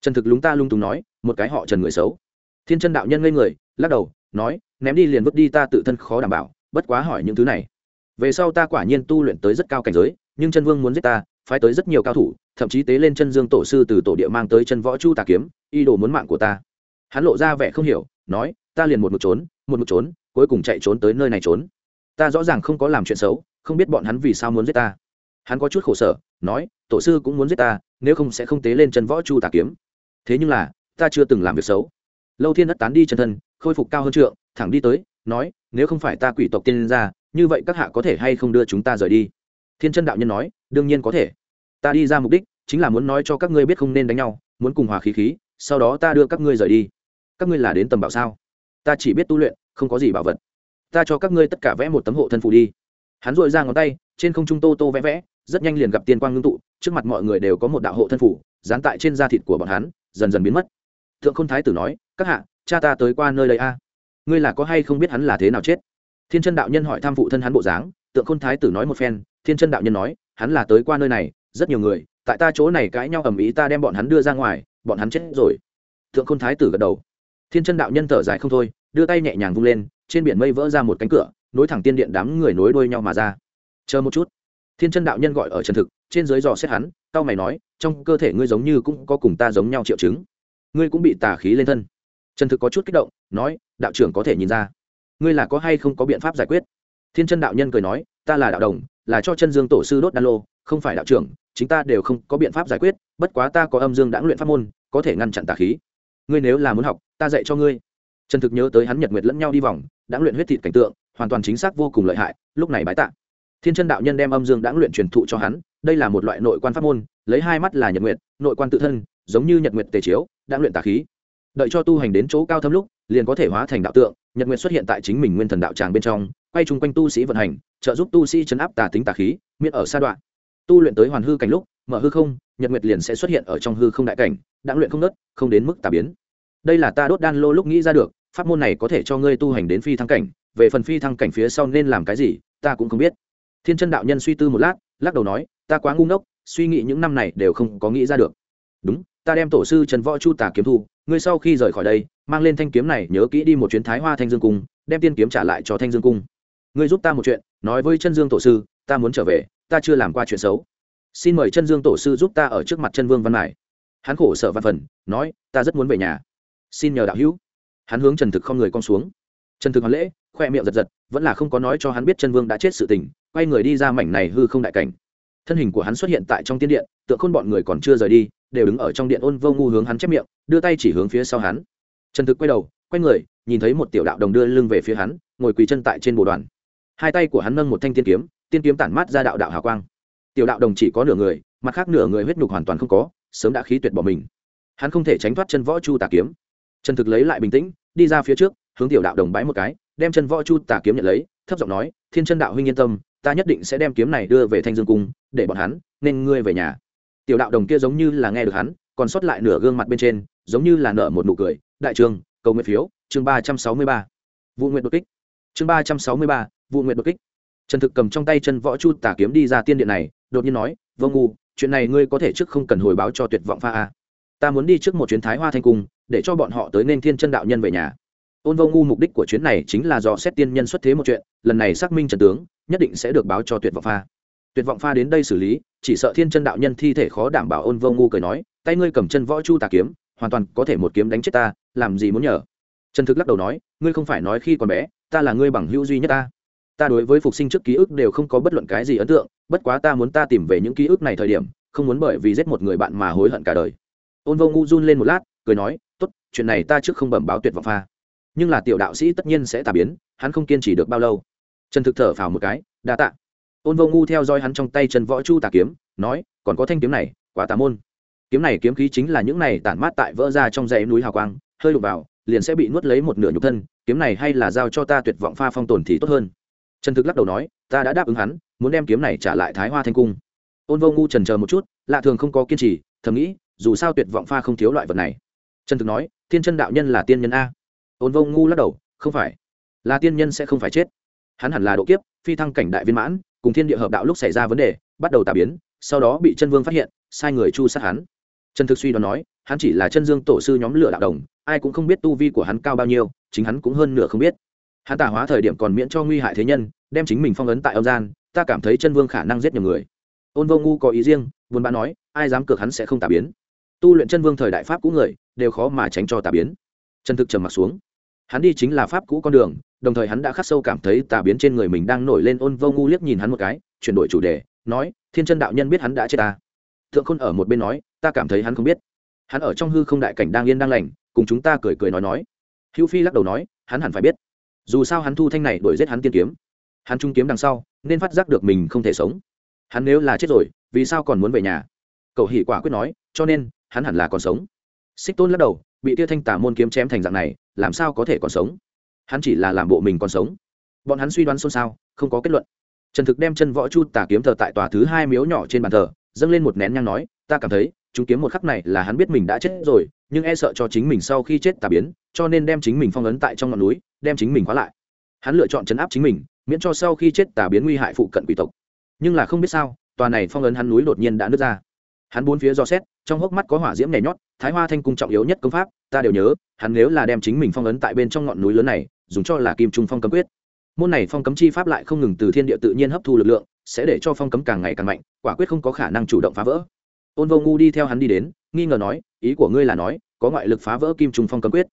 Trần thực lúng ta lung túng nói, một cái họ trần người xấu. Thiên chân đạo nhân ngây người, lắc đầu, nói ném đi liền vứt đi ta tự thân khó đảm bảo, bất quá hỏi những thứ này. Về sau ta quả nhiên tu luyện tới rất cao cảnh giới, nhưng chân vương muốn giết ta, phái tới rất nhiều cao thủ, thậm chí tế lên chân dương tổ sư từ tổ địa mang tới chân võ chu tà kiếm y đồ muốn mạng của ta. Hắn lộ ra vẻ không hiểu, nói, ta liền một mực trốn, một mực trốn, cuối cùng chạy trốn tới nơi này trốn. Ta rõ ràng không có làm chuyện xấu, không biết bọn hắn vì sao muốn giết ta. Hắn có chút khổ sở, nói, tổ sư cũng muốn giết ta, nếu không sẽ không tế lên chân võ chu tà kiếm. Thế nhưng là, ta chưa từng làm việc xấu. Lâu thiên đất tán đi chân thân khôi phục cao hơn trượng, thẳng đi tới, nói, nếu không phải ta quỷ tộc tiên ra như vậy các hạ có thể hay không đưa chúng ta rời đi? Thiên chân đạo nhân nói, đương nhiên có thể. Ta đi ra mục đích chính là muốn nói cho các ngươi biết không nên đánh nhau, muốn cùng hòa khí khí, sau đó ta đưa các ngươi rời đi. Các ngươi là đến tầm bảo sao? Ta chỉ biết tu luyện, không có gì bảo vật. Ta cho các ngươi tất cả vẽ một tấm hộ thân phụ đi. Hắn dội ra ngón tay, trên không trung tô tô vẽ vẽ, rất nhanh liền gặp tiên quang ngưng tụ, trước mặt mọi người đều có một đạo hộ thân phủ dán tại trên da thịt của bọn hắn, dần dần biến mất. Thượng khôn thái tử nói, các hạ cha ta tới qua nơi đây a. Ngươi là có hay không biết hắn là thế nào chết? Thiên chân đạo nhân hỏi tham phụ thân hắn bộ dáng, tượng khôn thái tử nói một phen, thiên chân đạo nhân nói, hắn là tới qua nơi này, rất nhiều người, tại ta chỗ này cãi nhau ầm ĩ ta đem bọn hắn đưa ra ngoài, bọn hắn chết rồi. Thượng khôn thái tử gật đầu. Thiên chân đạo nhân thở dài không thôi, đưa tay nhẹ nhàng vung lên, trên biển mây vỡ ra một cánh cửa, nối thẳng tiên điện đám người nối đuôi nhau mà ra. Chờ một chút. Thiên chân đạo nhân gọi ở trần thực, trên dưới dò xét hắn cao mày nói, trong cơ thể ngươi giống như cũng có cùng ta giống nhau triệu chứng. Ngươi cũng bị tà khí lên thân trần thực có chút kích động, nói, đạo trưởng có thể nhìn ra. Ngươi là có hay không có biện pháp giải quyết? Thiên chân đạo nhân cười nói, ta là đạo đồng, là cho chân dương tổ sư đốt đan lô, không phải đạo trưởng, chính ta đều không có biện pháp giải quyết, bất quá ta có âm dương đãng luyện pháp môn, có thể ngăn chặn tà khí. Ngươi nếu là muốn học, ta dạy cho ngươi. Trần thực nhớ tới hắn nhật nguyệt lẫn nhau đi vòng, đãng luyện huyết thịt cảnh tượng, hoàn toàn chính xác vô cùng lợi hại, lúc này bái tạ. Thiên chân đạo nhân đem âm dương đãng luyện truyền thụ cho hắn, đây là một loại nội quan pháp môn, lấy hai mắt là nhật nguyệt, nội quan tự thân, giống như nhật nguyệt tề chiếu, đãng luyện tà khí đợi cho tu hành đến chỗ cao thâm lúc, liền có thể hóa thành đạo tượng, nhật nguyệt xuất hiện tại chính mình nguyên thần đạo tràng bên trong, quay chung quanh tu sĩ vận hành, trợ giúp tu sĩ chấn áp tà tính tà khí, miễn ở sa đoạn. Tu luyện tới hoàn hư cảnh lúc, mở hư không, nhật nguyệt liền sẽ xuất hiện ở trong hư không đại cảnh đã luyện không nớt không đến mức tà biến. Đây là ta đốt đan lô lúc nghĩ ra được, pháp môn này có thể cho ngươi tu hành đến phi thăng cảnh, về phần phi thăng cảnh phía sau nên làm cái gì, ta cũng không biết. Thiên chân đạo nhân suy tư một lát, lắc đầu nói, ta quá ngu ngốc, suy nghĩ những năm này đều không có nghĩ ra được. Đúng ta đem tổ sư trần võ chu tả kiếm thu, ngươi sau khi rời khỏi đây, mang lên thanh kiếm này, nhớ kỹ đi một chuyến thái hoa thanh dương cung, đem tiên kiếm trả lại cho thanh dương cung. Ngươi giúp ta một chuyện, nói với chân dương tổ sư, ta muốn trở về, ta chưa làm qua chuyện xấu. Xin mời chân dương tổ sư giúp ta ở trước mặt chân vương văn mải. Hắn khổ sở văn phần, nói, ta rất muốn về nhà. Xin nhờ đạo hữu. Hắn hướng trần thực không người con xuống. Trần thực hoàn lễ, khoe miệng giật giật, vẫn là không có nói cho hắn biết chân vương đã chết sự tình, quay người đi ra mảnh này hư không đại cảnh. Thân hình của hắn xuất hiện tại trong tiên điện tượng khôn bọn người còn chưa rời đi đều đứng ở trong điện ôn vô ngu hướng hắn chép miệng, đưa tay chỉ hướng phía sau hắn. Trần thực quay đầu, quay người, nhìn thấy một tiểu đạo đồng đưa lưng về phía hắn, ngồi quỳ chân tại trên bồ đoàn. Hai tay của hắn nâng một thanh tiên kiếm tiên kiếm tản mát ra đạo đạo hào quang. Tiểu đạo đồng chỉ có nửa người, mặt khác nửa người huyết nhục hoàn toàn không có, sớm đã khí tuyệt bỏ mình. Hắn không thể tránh thoát chân võ chu tà kiếm. Trần thực lấy lại bình tĩnh, đi ra phía trước, hướng tiểu đạo đồng bái một cái, đem chân võ chu tà kiếm nhận lấy, thấp giọng nói, thiên chân đạo huynh yên tâm, ta nhất định sẽ đem kiếm này đưa về thanh dương cung, để bọn hắn, nên ngươi về nhà tiểu đạo đồng kia giống như là nghe được hắn, còn sót lại nửa gương mặt bên trên, giống như là nở một nụ cười. Đại trường, cầu nguyện phiếu, chương ba trăm sáu mươi ba. Vụ nguyện đột kích. Chương ba trăm sáu mươi ba, vụ nguyện đột kích. Trần thực cầm trong tay chân võ chu tả kiếm đi ra tiên điện này, đột nhiên nói, vô ngu, chuyện này ngươi có thể trước không cần hồi báo cho tuyệt vọng pha a. Ta muốn đi trước một chuyến thái hoa thanh cung, để cho bọn họ tới nên thiên chân đạo nhân về nhà. Ôn vô ngu mục đích của chuyến này chính là do xét tiên nhân xuất thế một chuyện, lần này xác minh trần tướng, nhất định sẽ được báo cho tuyệt vọng pha tuyệt vọng pha đến đây xử lý, chỉ sợ thiên chân đạo nhân thi thể khó đảm bảo ôn vô ngu cười nói, tay ngươi cầm chân võ chu tà kiếm, hoàn toàn có thể một kiếm đánh chết ta, làm gì muốn nhờ? Trần thực lắc đầu nói, ngươi không phải nói khi còn bé, ta là ngươi bằng hữu duy nhất ta. Ta đối với phục sinh trước ký ức đều không có bất luận cái gì ấn tượng, bất quá ta muốn ta tìm về những ký ức này thời điểm, không muốn bởi vì giết một người bạn mà hối hận cả đời. Ôn vô ngu run lên một lát, cười nói, tốt, chuyện này ta trước không bẩm báo tuyệt vọng pha. Nhưng là tiểu đạo sĩ tất nhiên sẽ tà biến, hắn không kiên trì được bao lâu. Trần thực thở phào một cái, đa tạ ôn vô ngu theo dõi hắn trong tay chân võ chu tà kiếm, nói, còn có thanh kiếm này, quá tà môn. Kiếm này kiếm khí chính là những này tản mát tại vỡ ra trong dãy núi hào quang, hơi đục vào, liền sẽ bị nuốt lấy một nửa nhục thân, kiếm này hay là giao cho ta tuyệt vọng pha phong tồn thì tốt hơn. Trần thực lắc đầu nói, ta đã đáp ứng hắn, muốn đem kiếm này trả lại thái hoa thanh cung. Ôn vô ngu trần chờ một chút, lạ thường không có kiên trì, thầm nghĩ, dù sao tuyệt vọng pha không thiếu loại vật này. Trần thực nói, thiên chân đạo nhân là tiên nhân a. Ôn vô ngu lắc đầu, không phải. Là tiên nhân sẽ không phải chết. Hắn hẳn là độ kiếp, phi thăng cảnh đại viên mãn cùng thiên địa hợp đạo lúc xảy ra vấn đề, bắt đầu tà biến, sau đó bị chân vương phát hiện, sai người chu sát hắn. Trần thực suy đoán nói, hắn chỉ là chân dương tổ sư nhóm lửa đạo đồng, ai cũng không biết tu vi của hắn cao bao nhiêu, chính hắn cũng hơn nửa không biết. Hắn tà hóa thời điểm còn miễn cho nguy hại thế nhân, đem chính mình phong ấn tại âm gian, ta cảm thấy chân vương khả năng giết nhiều người. Ôn vô ngu có ý riêng, buồn bã nói, ai dám cược hắn sẽ không tà biến. Tu luyện chân vương thời đại pháp cũ người, đều khó mà tránh cho tà biến. Trần thực trầm mặt xuống. Hắn đi chính là pháp cũ con đường đồng thời hắn đã khắc sâu cảm thấy tà biến trên người mình đang nổi lên ôn vô ngu liếc nhìn hắn một cái, chuyển đổi chủ đề, nói, thiên chân đạo nhân biết hắn đã chết ta. Thượng khôn ở một bên nói, ta cảm thấy hắn không biết. Hắn ở trong hư không đại cảnh đang yên đang lành, cùng chúng ta cười cười nói nói. Hữu phi lắc đầu nói, hắn hẳn phải biết. Dù sao hắn thu thanh này đuổi giết hắn tiên kiếm. Hắn trung kiếm đằng sau, nên phát giác được mình không thể sống. Hắn nếu là chết rồi, vì sao còn muốn về nhà? Cậu hỉ quả quyết nói, cho nên, hắn hẳn là còn sống. Xích tôn lắc đầu, bị tia thanh tả môn kiếm chém thành dạng này, làm sao có thể còn sống? Hắn chỉ là làm bộ mình còn sống. Bọn hắn suy đoán xôn xao, không có kết luận. Trần thực đem chân võ chu tà kiếm thờ tại tòa thứ hai miếu nhỏ trên bàn thờ, dâng lên một nén nhang nói, ta cảm thấy, chúng kiếm một khắc này là hắn biết mình đã chết rồi, nhưng e sợ cho chính mình sau khi chết tà biến, cho nên đem chính mình phong ấn tại trong ngọn núi, đem chính mình khóa lại. Hắn lựa chọn chấn áp chính mình, miễn cho sau khi chết tà biến nguy hại phụ cận quỷ tộc. Nhưng là không biết sao, tòa này phong ấn hắn núi đột nhiên đã nứt ra. Hắn bốn phía do xét, trong hốc mắt có hỏa diễm nhảy nhót, thái hoa thanh cung trọng yếu nhất công pháp, ta đều nhớ, hắn nếu là đem chính mình phong ấn tại bên trong ngọn núi lớn này dùng cho là kim trung phong cấm quyết. Môn này phong cấm chi pháp lại không ngừng từ thiên địa tự nhiên hấp thu lực lượng, sẽ để cho phong cấm càng ngày càng mạnh, quả quyết không có khả năng chủ động phá vỡ. Ôn vô ngu đi theo hắn đi đến, nghi ngờ nói, ý của ngươi là nói, có ngoại lực phá vỡ kim trung phong cấm quyết.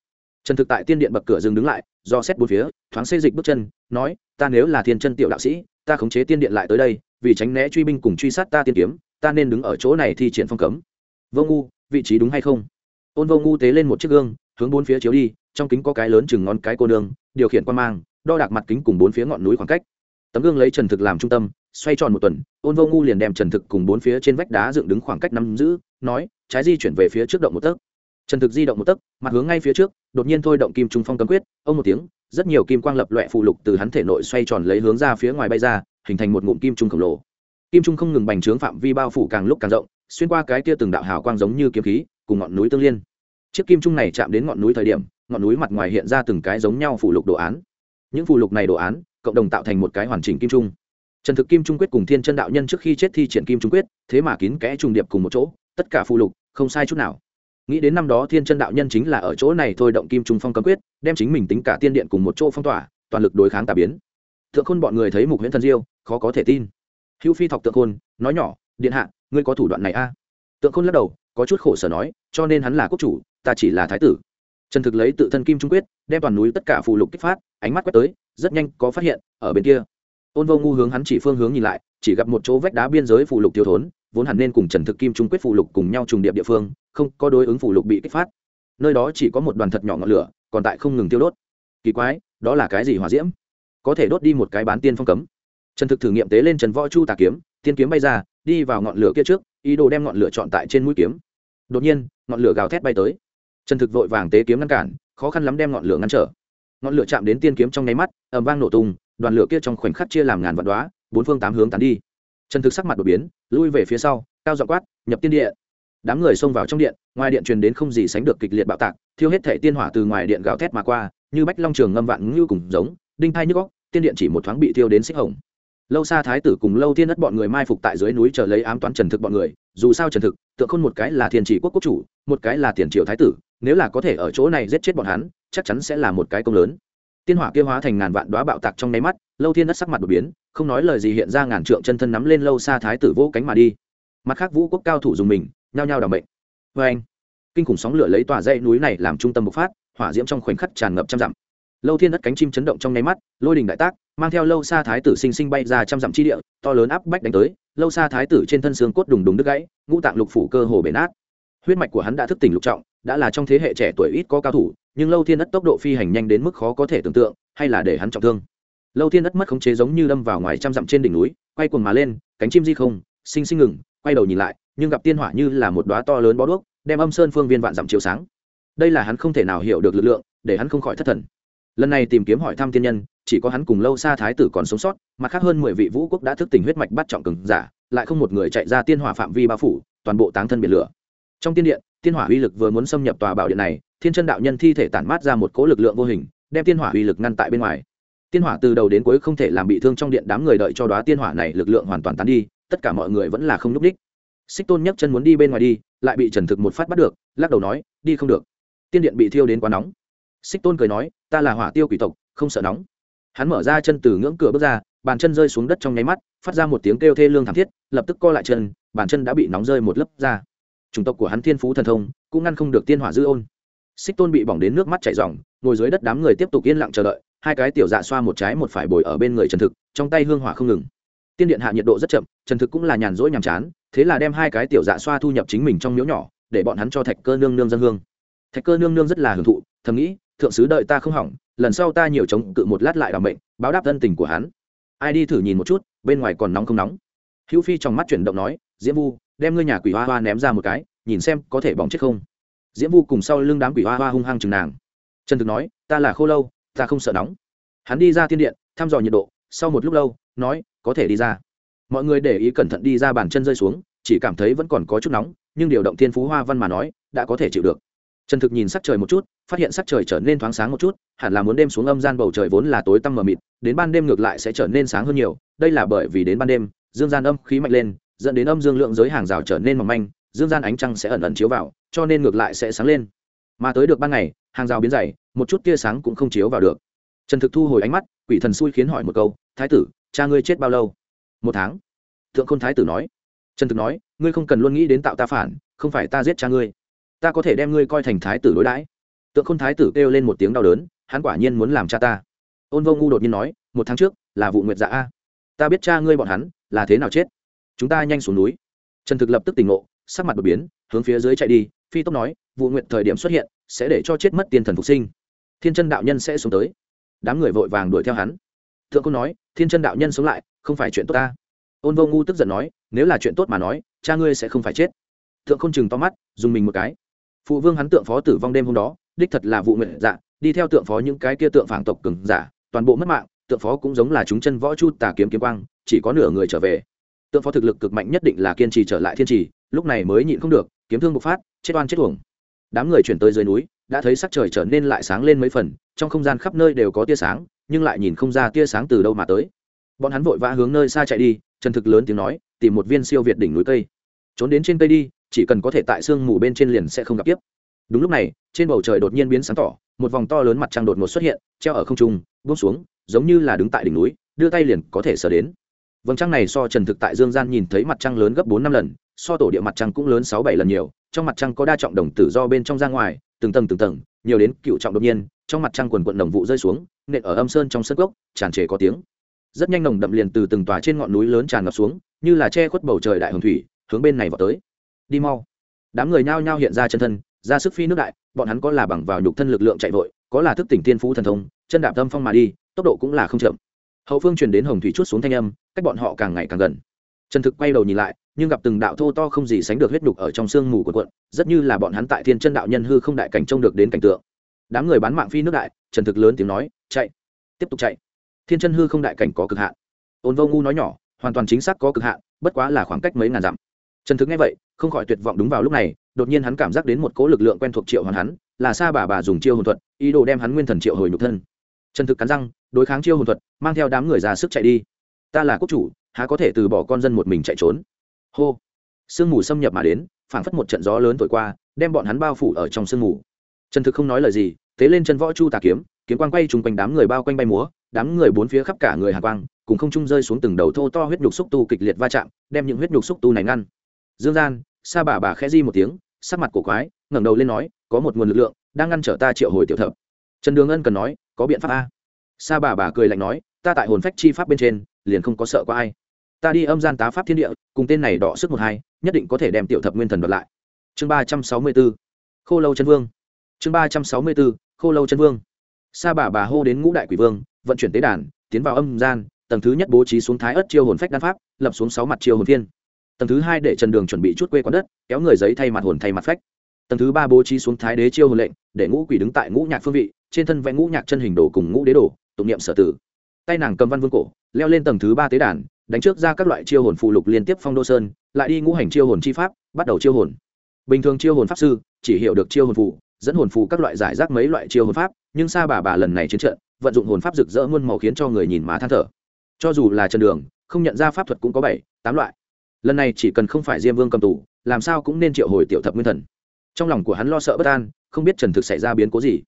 Trần thực tại tiên điện bậc cửa dừng đứng lại, do xét bốn phía, thoáng xê dịch bước chân, nói, ta nếu là thiên chân tiểu đạo sĩ, ta khống chế tiên điện lại tới đây, vì tránh né truy binh cùng truy sát ta tiên kiếm, ta nên đứng ở chỗ này thi triển phong cấm. Vô ngu, vị trí đúng hay không? Ôn vô ngu tế lên một chiếc gương, hướng bốn phía chiếu đi trong kính có cái lớn chừng ngón cái cô nương, điều khiển quan mang, đo đạc mặt kính cùng bốn phía ngọn núi khoảng cách. Tấm gương lấy trần thực làm trung tâm, xoay tròn một tuần, ôn vô ngu liền đem trần thực cùng bốn phía trên vách đá dựng đứng khoảng cách năm giữ, nói, trái di chuyển về phía trước động một tấc. Trần thực di động một tấc, mặt hướng ngay phía trước, đột nhiên thôi động kim trung phong cấm quyết, ông một tiếng, rất nhiều kim quang lập loẹ phụ lục từ hắn thể nội xoay tròn lấy hướng ra phía ngoài bay ra, hình thành một ngụm kim trung khổng lồ. Kim trung không ngừng bành trướng phạm vi bao phủ càng lúc càng rộng, xuyên qua cái kia từng đạo hào quang giống như kiếm khí, cùng ngọn núi tương liên. Chiếc kim trung này chạm đến ngọn núi thời điểm ngọn núi mặt ngoài hiện ra từng cái giống nhau phụ lục đồ án. Những phụ lục này đồ án, cộng đồng tạo thành một cái hoàn chỉnh kim trung. Trần thực kim trung quyết cùng thiên chân đạo nhân trước khi chết thi triển kim trung quyết, thế mà kín kẽ trùng điệp cùng một chỗ, tất cả phụ lục, không sai chút nào. Nghĩ đến năm đó thiên chân đạo nhân chính là ở chỗ này thôi động kim trung phong cấm quyết, đem chính mình tính cả tiên điện cùng một chỗ phong tỏa, toàn lực đối kháng tà biến. Thượng khôn bọn người thấy mục huyễn thần diêu, khó có thể tin. Hữu phi thọc tượng khôn, nói nhỏ, điện hạ, ngươi có thủ đoạn này a? À? tượng khôn lắc đầu, có chút khổ sở nói, cho nên hắn là quốc chủ, ta chỉ là thái tử trần thực lấy tự thân kim trung quyết, đem toàn núi tất cả phù lục kích phát, ánh mắt quét tới, rất nhanh có phát hiện, ở bên kia. Ôn vô ngu hướng hắn chỉ phương hướng nhìn lại, chỉ gặp một chỗ vách đá biên giới phù lục thiếu thốn, vốn hẳn nên cùng trần thực kim trung quyết phù lục cùng nhau trùng điệp địa phương, không có đối ứng phù lục bị kích phát. Nơi đó chỉ có một đoàn thật nhỏ ngọn lửa, còn tại không ngừng tiêu đốt. Kỳ quái, đó là cái gì hỏa diễm? Có thể đốt đi một cái bán tiên phong cấm. Trần thực thử nghiệm tế lên trần võ chu tà kiếm tiên kiếm bay ra, đi vào ngọn lửa kia trước, ý đồ đem ngọn lửa chọn tại trên mũi kiếm. Đột nhiên, ngọn lửa gào thét bay tới trần thực vội vàng tế kiếm ngăn cản, khó khăn lắm đem ngọn lửa ngăn trở. Ngọn lửa chạm đến tiên kiếm trong nháy mắt, ầm vang nổ tung, đoàn lửa kia trong khoảnh khắc chia làm ngàn vạn đoá bốn phương tám hướng tán đi. Trần thực sắc mặt đột biến, lui về phía sau, cao dọ quát, nhập tiên điện. Đám người xông vào trong điện, ngoài điện truyền đến không gì sánh được kịch liệt bạo tạc, thiêu hết thể tiên hỏa từ ngoài điện gào thét mà qua, như bách long trường ngâm vạn ngưu cùng giống, đinh thai nhức góc tiên điện chỉ một thoáng bị thiêu đến xích hồng lâu xa thái tử cùng lâu Thiên đất bọn người mai phục tại dưới núi chờ lấy ám toán trần thực bọn người, dù sao trần thực, tượng khôn một cái là thiên chỉ quốc quốc chủ, một cái là tiền triệu thái tử, nếu là có thể ở chỗ này giết chết bọn hắn, chắc chắn sẽ là một cái công lớn. Tiên hỏa kia hóa thành ngàn vạn đoá bạo tạc trong nháy mắt, lâu thiên đất sắc mặt đột biến, không nói lời gì hiện ra ngàn trượng chân thân nắm lên lâu xa thái tử vỗ cánh mà đi. Mặt khác vũ quốc cao thủ dùng mình, nhao nhao đảm bệnh vê anh, kinh khủng sóng lửa lấy tòa dãy núi này làm trung tâm bộc phát, hỏa diễm trong khoảnh khắc tràn ngập trăm dặm. Lâu thiên đất cánh chim chấn động trong nháy mắt, lôi đình đại tác mang theo lâu xa thái tử sinh sinh bay ra trăm dặm chi địa, to lớn áp bách đánh tới, lâu xa thái tử trên thân xương cốt đùng đùng đứt gãy, ngũ tạng lục phủ cơ hồ bể nát. Huyết mạch của hắn đã thức tỉnh lục trọng, đã là trong thế hệ trẻ tuổi ít có cao thủ, nhưng lâu thiên đất tốc độ phi hành nhanh đến mức khó có thể tưởng tượng, hay là để hắn trọng thương. Lâu thiên đất mất khống chế giống như đâm vào ngoài trăm dặm trên đỉnh núi, quay cuồng mà lên, cánh chim di không, sinh sinh ngừng, quay đầu nhìn lại, nhưng gặp tiên hỏa như là một đóa to lớn bó đuốc, đem âm sơn phương viên vạn dặm chiếu sáng. Đây là hắn không thể nào hiểu được lực lượng, để hắn không khỏi thất thần. Lần này tìm kiếm hỏi thăm tiên nhân chỉ có hắn cùng lâu xa thái tử còn sống sót mặt khác hơn mười vị vũ quốc đã thức tỉnh huyết mạch bắt trọng cường giả, lại không một người chạy ra tiên hỏa phạm vi bao phủ, toàn bộ táng thân biển lửa. Trong tiên điện, tiên hỏa uy lực vừa muốn xâm nhập tòa bảo điện này, thiên chân đạo nhân thi thể tản mát ra một cỗ lực lượng vô hình, đem tiên hỏa uy lực ngăn tại bên ngoài. Tiên hỏa từ đầu đến cuối không thể làm bị thương trong điện đám người đợi cho đoá tiên hỏa này lực lượng hoàn toàn tán đi, tất cả mọi người vẫn là không núp đích xích tôn nhấc chân muốn đi bên ngoài đi, lại bị trần thực một phát bắt được, lắc đầu nói, đi không được. Tiên điện bị thiêu đến quá nóng. Xích tôn cười nói, ta là hỏa tiêu quỷ tộc, không sợ nóng hắn mở ra chân từ ngưỡng cửa bước ra, bàn chân rơi xuống đất trong nháy mắt, phát ra một tiếng kêu thê lương thảm thiết, lập tức co lại chân, bàn chân đã bị nóng rơi một lớp ra. Chủng tộc của hắn thiên phú thần thông, cũng ngăn không được tiên hỏa dư ôn. Xích tôn bị bỏng đến nước mắt chảy r ngồi dưới đất đám người tiếp tục yên lặng chờ đợi, hai cái tiểu dạ xoa một trái một phải bồi ở bên người trần thực, trong tay hương hỏa không ngừng. Tiên điện hạ nhiệt độ rất chậm, trần thực cũng là nhàn rỗi nhàm chán, thế là đem hai cái tiểu dạ xoa thu nhập chính mình trong miếu nhỏ, để bọn hắn cho thạch cơ nương nương dân hương. Thạch cơ nương nương rất là hưởng thụ, thầm nghĩ, thượng sứ đợi ta không hỏng lần sau ta nhiều chống cự một lát lại đảm bệnh báo đáp thân tình của hắn. Ai đi thử nhìn một chút, bên ngoài còn nóng không nóng. Hữu phi trong mắt chuyển động nói, diễm vu, đem ngươi nhà quỷ hoa hoa ném ra một cái, nhìn xem có thể bỏng chết không. Diễm vu cùng sau lưng đám quỷ hoa hoa hung hăng chừng nàng. Trần thực nói, ta là khô lâu, ta không sợ nóng. Hắn đi ra thiên điện, thăm dò nhiệt độ, sau một lúc lâu, nói, có thể đi ra. Mọi người để ý cẩn thận đi ra bàn chân rơi xuống, chỉ cảm thấy vẫn còn có chút nóng, nhưng điều động thiên phú hoa văn mà nói, đã có thể chịu được trần thực nhìn sắc trời một chút, phát hiện sắc trời trở nên thoáng sáng một chút, hẳn là muốn đêm xuống âm gian bầu trời vốn là tối tăm mờ mịt, đến ban đêm ngược lại sẽ trở nên sáng hơn nhiều, đây là bởi vì đến ban đêm, dương gian âm khí mạnh lên, dẫn đến âm dương lượng giới hàng rào trở nên mỏng manh, dương gian ánh trăng sẽ ẩn ẩn chiếu vào, cho nên ngược lại sẽ sáng lên. Mà tới được ban ngày, hàng rào biến dày, một chút tia sáng cũng không chiếu vào được. Trần thực thu hồi ánh mắt, quỷ thần xui khiến hỏi một câu, thái tử, cha ngươi chết bao lâu? Một tháng. Thượng khôn thái tử nói. Trần thực nói, ngươi không cần luôn nghĩ đến tạo ta phản, không phải ta giết cha ngươi ta có thể đem ngươi coi thành thái tử đối đãi. Tượng khôn thái tử kêu lên một tiếng đau đớn, hắn quả nhiên muốn làm cha ta. Ôn vô ngu đột nhiên nói, một tháng trước, là vụ nguyệt dạ a. Ta biết cha ngươi bọn hắn, là thế nào chết? Chúng ta nhanh xuống núi. Trần thực lập tức tỉnh ngộ, sắc mặt đột biến, hướng phía dưới chạy đi, phi tốc nói, vụ nguyện thời điểm xuất hiện, sẽ để cho chết mất tiên thần phục sinh. Thiên chân đạo nhân sẽ xuống tới. Đám người vội vàng đuổi theo hắn. Thượng côn nói, thiên chân đạo nhân sống lại, không phải chuyện tốt ta. Ôn vô ngu tức giận nói, nếu là chuyện tốt mà nói, cha ngươi sẽ không phải chết. Thượng côn chừng to mắt, dùng mình một cái phụ vương hắn tượng phó tử vong đêm hôm đó, đích thật là vụ nguyện dạ đi theo tượng phó những cái kia tượng phản tộc cừng giả, toàn bộ mất mạng, tượng phó cũng giống là chúng chân võ chu tà kiếm kiếm quang, chỉ có nửa người trở về. Tượng phó thực lực cực mạnh nhất định là kiên trì trở lại thiên trì, lúc này mới nhịn không được, kiếm thương bộc phát, chết oan chết uổng. Đám người chuyển tới dưới núi, đã thấy sắc trời trở nên lại sáng lên mấy phần, trong không gian khắp nơi đều có tia sáng, nhưng lại nhìn không ra tia sáng từ đâu mà tới. Bọn hắn vội vã hướng nơi xa chạy đi trần thực lớn tiếng nói, tìm một viên siêu việt đỉnh núi cây. Trốn đến trên cây đi chỉ cần có thể tại sương mù bên trên liền sẽ không gặp tiếp. Đúng lúc này, trên bầu trời đột nhiên biến sáng tỏ, một vòng to lớn mặt trăng đột ngột xuất hiện, treo ở không trung, buông xuống, giống như là đứng tại đỉnh núi, đưa tay liền có thể sờ đến. Vầng trăng này so trần thực tại dương gian nhìn thấy mặt trăng lớn gấp bốn năm lần, so tổ địa mặt trăng cũng lớn sáu bảy lần nhiều, trong mặt trăng có đa trọng đồng tử do bên trong ra ngoài, từng tầng từng tầng, nhiều đến cựu trọng đột nhiên, trong mặt trăng quần quận đồng vụ rơi xuống, nện ở âm sơn trong sân gốc tràn trề có tiếng. Rất nhanh nồng đậm liền từ từng tòa trên ngọn núi lớn tràn ngập xuống, như là che khuất bầu trời đại hồng thủy, hướng bên này vào tới đi mau. Đám người nhao nhao hiện ra chân thân, ra sức phi nước đại, bọn hắn có là bằng vào nhục thân lực lượng chạy vội, có là thức tỉnh tiên phú thần thông, chân đạp tâm phong mà đi, tốc độ cũng là không chậm. Hậu phương truyền đến hồng thủy chút xuống thanh âm, cách bọn họ càng ngày càng gần. Trần thực quay đầu nhìn lại, nhưng gặp từng đạo thô to không gì sánh được huyết đục ở trong sương mù của quận rất như là bọn hắn tại thiên chân đạo nhân hư không đại cảnh trông được đến cảnh tượng. Đám người bán mạng phi nước đại trần thực lớn tiếng nói, chạy, tiếp tục chạy. Thiên chân hư không đại cảnh có cực hạn. Ôn vô ngu nói nhỏ, hoàn toàn chính xác có cực hạn, bất quá là khoảng cách mấy ngàn dặm trần thực nghe vậy, không khỏi tuyệt vọng đúng vào lúc này, đột nhiên hắn cảm giác đến một cỗ lực lượng quen thuộc triệu hoàn hắn, là sa bà bà dùng chiêu hồn thuật, ý đồ đem hắn nguyên thần triệu hồi nhục thân. Trần thực cắn răng, đối kháng chiêu hồn thuật, mang theo đám người ra sức chạy đi. Ta là quốc chủ, há có thể từ bỏ con dân một mình chạy trốn? Hô. Sương mù xâm nhập mà đến, phảng phất một trận gió lớn thổi qua, đem bọn hắn bao phủ ở trong sương mù. Trần thực không nói lời gì, tế lên chân võ chu tà kiếm kiếm quang quay trùng quanh đám người bao quanh bay múa, đám người bốn phía khắp cả người hàn quang, cùng không trung rơi xuống từng đầu thô to huyết nhục xúc tu kịch liệt va chạm, đem những huyết nhục xúc tu này ngăn dương gian, sa bà bà khẽ di một tiếng, sắc mặt cổ quái, ngẩng đầu lên nói, có một nguồn lực lượng, đang ngăn trở ta triệu hồi tiểu thập. Trần đường ân cần nói, có biện pháp a. Sa bà bà cười lạnh nói, ta tại hồn phách chi pháp bên trên, liền không có sợ có ai. Ta đi âm gian tá pháp thiên địa, cùng tên này đọ sức một hai, nhất định có thể đem tiểu thập nguyên thần đoạt lại. Chương ba trăm sáu mươi b ố khô lâu chân vương. Chương ba trăm sáu mươi b ố khô lâu chân vương. Sa bà bà hô đến ngũ đại quỷ vương, vận chuyển tế đàn, tiến vào âm gian, tầng thứ nhất bố trí xuống thái ớt chiêu hồn phách đan pháp, lập xuống sáu mặt chiêu hồn thiên tầng thứ hai để trần đường chuẩn bị chút quê quán đất, kéo người giấy thay mặt hồn thay mặt phách. Tầng thứ ba bố trí xuống thái đế chiêu hồn lệnh, để ngũ quỷ đứng tại ngũ nhạc phương vị, trên thân vẽ ngũ nhạc chân hình đồ cùng ngũ đế đồ, tụng niệm sở tử. Tay nàng cầm văn vương cổ, leo lên tầng thứ ba tế đàn, đánh trước ra các loại chiêu hồn phụ lục liên tiếp phong đô sơn, lại đi ngũ hành chiêu hồn chi pháp, bắt đầu chiêu hồn. Bình thường chiêu hồn pháp sư, chỉ hiểu được chiêu hồn phụ, dẫn hồn phù các loại giải rác mấy loại chiêu hồn pháp, nhưng sa bà bà lần này chiến trận, vận dụng hồn pháp rực rỡ muôn màu khiến cho người nhìn má than thở. Cho dù là trần đường, không nhận ra pháp thuật cũng có bảy, tám loại lần này chỉ cần không phải diêm vương cầm tù, làm sao cũng nên triệu hồi tiểu thập nguyên thần. Trong lòng của hắn lo sợ bất an, không biết trần thực xảy ra biến cố gì.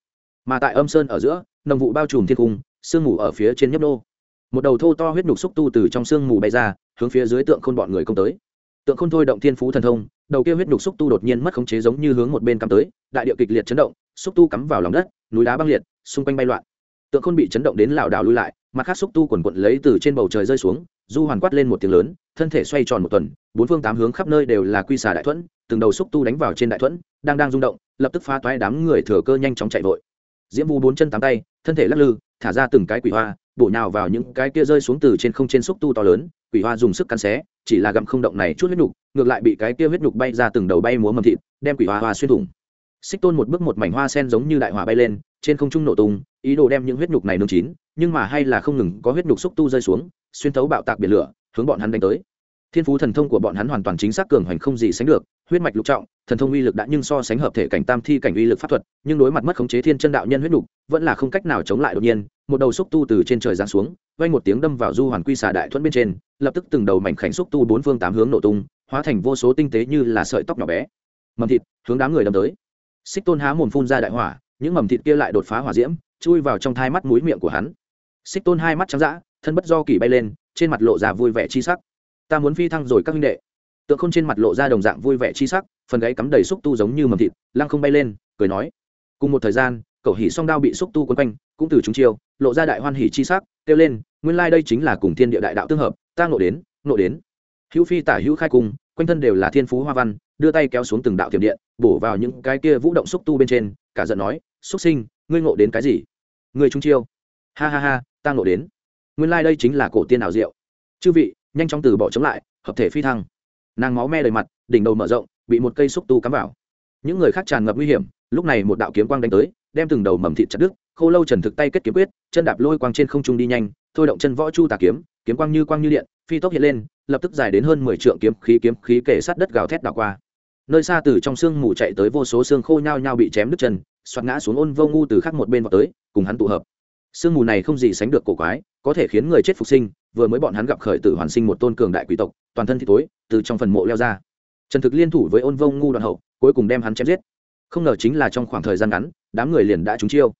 Mà tại âm sơn ở giữa, nồng vụ bao trùm thiên cung, sương mù ở phía trên nhấp nô. Một đầu thô to huyết nhục xúc tu từ trong sương mù bay ra, hướng phía dưới tượng khôn bọn người công tới. Tượng khôn thôi động thiên phú thần thông, đầu kia huyết nhục xúc tu đột nhiên mất khống chế giống như hướng một bên cắm tới, đại điệu kịch liệt chấn động, xúc tu cắm vào lòng đất, núi đá băng liệt, xung quanh bay loạn. Tượng khôn bị chấn động đến lảo đảo lui lại, mặt khác xúc tu quần quận lấy từ trên bầu trời rơi xuống, du hoàn quát lên một tiếng lớn thân thể xoay tròn một tuần, bốn phương tám hướng khắp nơi đều là quy xà đại thuẫn, từng đầu xúc tu đánh vào trên đại thuẫn, đang đang rung động, lập tức phá toái đám người thừa cơ nhanh chóng chạy vội. Diễm vu bốn chân tám tay, thân thể lắc lư, thả ra từng cái quỷ hoa, bổ nhào vào những cái kia rơi xuống từ trên không trên xúc tu to lớn, quỷ hoa dùng sức cắn xé, chỉ là gặm không động này chút huyết nhục, ngược lại bị cái kia huyết nhục bay ra từng đầu bay múa mầm thịt, đem quỷ hoa hoa xuyên thủng. Xích tôn một bước một mảnh hoa sen giống như đại hỏa bay lên, trên không trung nổ tung, ý đồ đem những huyết nhục này nương chín, nhưng mà hay là không ngừng có huyết nhục xúc tu rơi xuống, xuyên thấu bạo tạc biển lửa hướng bọn hắn đánh tới. Thiên phú thần thông của bọn hắn hoàn toàn chính xác cường hoành không gì sánh được, huyết mạch lục trọng, thần thông uy lực đã nhưng so sánh hợp thể cảnh tam thi cảnh uy lực pháp thuật, nhưng đối mặt mất khống chế thiên chân đạo nhân huyết nhục, vẫn là không cách nào chống lại đột nhiên, một đầu xúc tu từ trên trời giáng xuống vay một tiếng đâm vào du hoàn quy xà đại thuẫn bên trên, lập tức từng đầu mảnh khảnh xúc tu bốn phương tám hướng nổ tung, hóa thành vô số tinh tế như là sợi tóc nhỏ bé. Mầm thịt, hướng đám người đâm tới. Xích tôn há mồm phun ra đại hỏa, những mầm thịt kia lại đột phá hỏa diễm, chui vào trong thai mắt mũi miệng của hắn. Xích tôn hai mắt trắng dã thân bất do kỳ bay lên, trên mặt lộ ra vui vẻ chi sắc. Ta muốn phi thăng rồi các huynh đệ. Tượng khôn trên mặt lộ ra đồng dạng vui vẻ chi sắc, phần gáy cắm đầy xúc tu giống như mầm thịt, lăng không bay lên, cười nói. Cùng một thời gian, cậu hỉ song đao bị xúc tu quấn quanh, cũng từ chúng chiêu, lộ ra đại hoan hỉ chi sắc, kêu lên, nguyên lai đây chính là cùng thiên địa đại đạo tương hợp, ta ngộ đến ngộ đến. Hữu phi tả hữu khai cung, quanh thân đều là thiên phú hoa văn, đưa tay kéo xuống từng đạo tiềm điện, bổ vào những cái kia vũ động xúc tu bên trên, cả giận nói, xúc sinh, ngươi ngộ đến cái gì? Ngươi trung chiêu. Ha ha ha, ta ngộ đến nguyên lai đây chính là cổ tiên ảo diệu. Chư vị, nhanh chóng từ bỏ chống lại, hợp thể phi thăng. Nàng máu me đầy mặt, đỉnh đầu mở rộng, bị một cây xúc tu cắm vào. Những người khác tràn ngập nguy hiểm, lúc này một đạo kiếm quang đánh tới, đem từng đầu mầm thịt chặt đứt, khô lâu trần thực tay kết kiếm quyết, chân đạp lôi quang trên không trung đi nhanh, thôi động chân võ chu tà kiếm kiếm quang như quang như điện, phi tốc hiện lên, lập tức dài đến hơn mười trượng kiếm khí kiếm khí kể sát đất gào thét đảo qua. Nơi xa từ trong sương mù chạy tới vô số xương khô nhao nhao bị chém đứt chân, xoạt ngã xuống ôn vô ngu từ khác một bên vào tới, cùng hắn tụ hợp sương mù này không gì sánh được cổ quái, có thể khiến người chết phục sinh, vừa mới bọn hắn gặp khởi tử hoàn sinh một tôn cường đại quý tộc, toàn thân thì tối, từ trong phần mộ leo ra. Trần thực liên thủ với ôn vông ngu đoạn hậu, cuối cùng đem hắn chém giết. Không ngờ chính là trong khoảng thời gian ngắn, đám người liền đã trúng chiêu.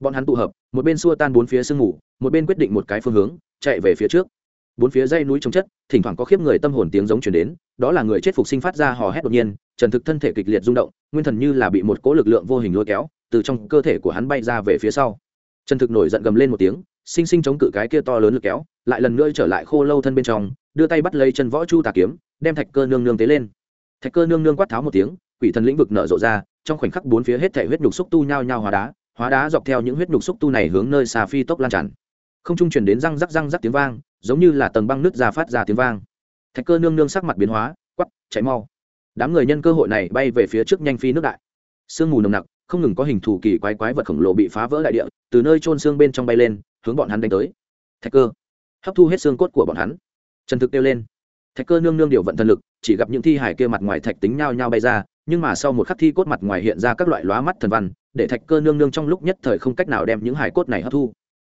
Bọn hắn tụ hợp, một bên xua tan bốn phía sương mù, một bên quyết định một cái phương hướng, chạy về phía trước. Bốn phía dây núi trồng chất, thỉnh thoảng có khiếp người tâm hồn tiếng giống chuyển đến, đó là người chết phục sinh phát ra hò hét đột nhiên, trần thực thân thể kịch liệt rung động, nguyên thần như là bị một cỗ lực lượng vô hình lôi kéo, từ trong cơ thể của hắn bay ra về phía sau trần thực nổi giận gầm lên một tiếng, sinh sinh chống cự cái kia to lớn lực kéo, lại lần nữa trở lại khô lâu thân bên trong, đưa tay bắt lấy chân võ chu tà kiếm, đem thạch cơ nương nương tế lên. Thạch cơ nương nương quát tháo một tiếng, quỷ thần lĩnh vực nở rộ ra, trong khoảnh khắc bốn phía hết thể huyết nhục xúc tu nhao nhao hóa đá hóa đá dọc theo những huyết nhục xúc tu này hướng nơi xà phi tốc lan tràn. Không trung truyền đến răng rắc răng rắc tiếng vang, giống như là tầng băng nứt ra phát ra tiếng vang. Thạch cơ nương nương sắc mặt biến hóa quắp chạy mau. Đám người nhân cơ hội này bay về phía trước nhanh phi nước đại. Sương mù nồng nặc không ngừng có hình thù kỳ quái quái vật khổng lồ bị phá vỡ đại địa, từ nơi trôn xương bên trong bay lên, hướng bọn hắn đánh tới. Thạch cơ. Hấp thu hết xương cốt của bọn hắn. Trần thực kêu lên. Thạch cơ nương nương điều vận thần lực, chỉ gặp những thi hải kia mặt ngoài thạch tính nhao nhao bay ra, nhưng mà sau một khắc thi cốt mặt ngoài hiện ra các loại lóa mắt thần văn, để thạch cơ nương nương trong lúc nhất thời không cách nào đem những hải cốt này hấp thu.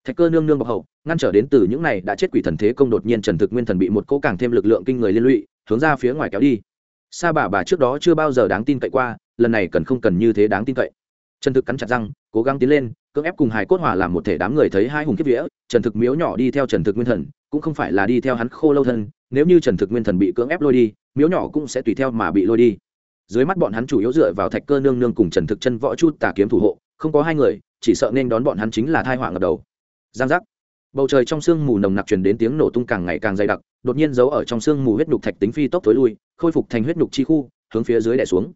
Thạch cơ nương nương bọc hậu, ngăn trở đến từ những này đã chết quỷ thần thế công đột nhiên trần thực nguyên thần bị một cỗ càng thêm lực lượng kinh người liên lụy, hướng ra phía ngoài kéo đi. Sa bà bà trước đó chưa bao giờ đáng tin cậy qua lần này cần không cần như thế đáng tin cậy. Trần thực cắn chặt răng, cố gắng tiến lên, cưỡng ép cùng hải cốt hòa làm một thể đám người thấy hai hùng kiếp vĩa trần thực miếu nhỏ đi theo trần thực nguyên thần, cũng không phải là đi theo hắn khô lâu thân, nếu như trần thực nguyên thần bị cưỡng ép lôi đi, miếu nhỏ cũng sẽ tùy theo mà bị lôi đi. Dưới mắt bọn hắn chủ yếu dựa vào thạch cơ nương nương cùng trần thực chân võ chút tà kiếm thủ hộ, không có hai người, chỉ sợ nên đón bọn hắn chính là thai họa ngập đầu. Giang giác. Bầu trời trong sương mù nồng nặc truyền đến tiếng nổ tung càng ngày càng dày đặc, đột nhiên giấu ở trong sương mù huyết nhục thạch tính phi tốc thối lui, khôi phục thành huyết nhục chi khu, hướng phía dưới đẻ xuống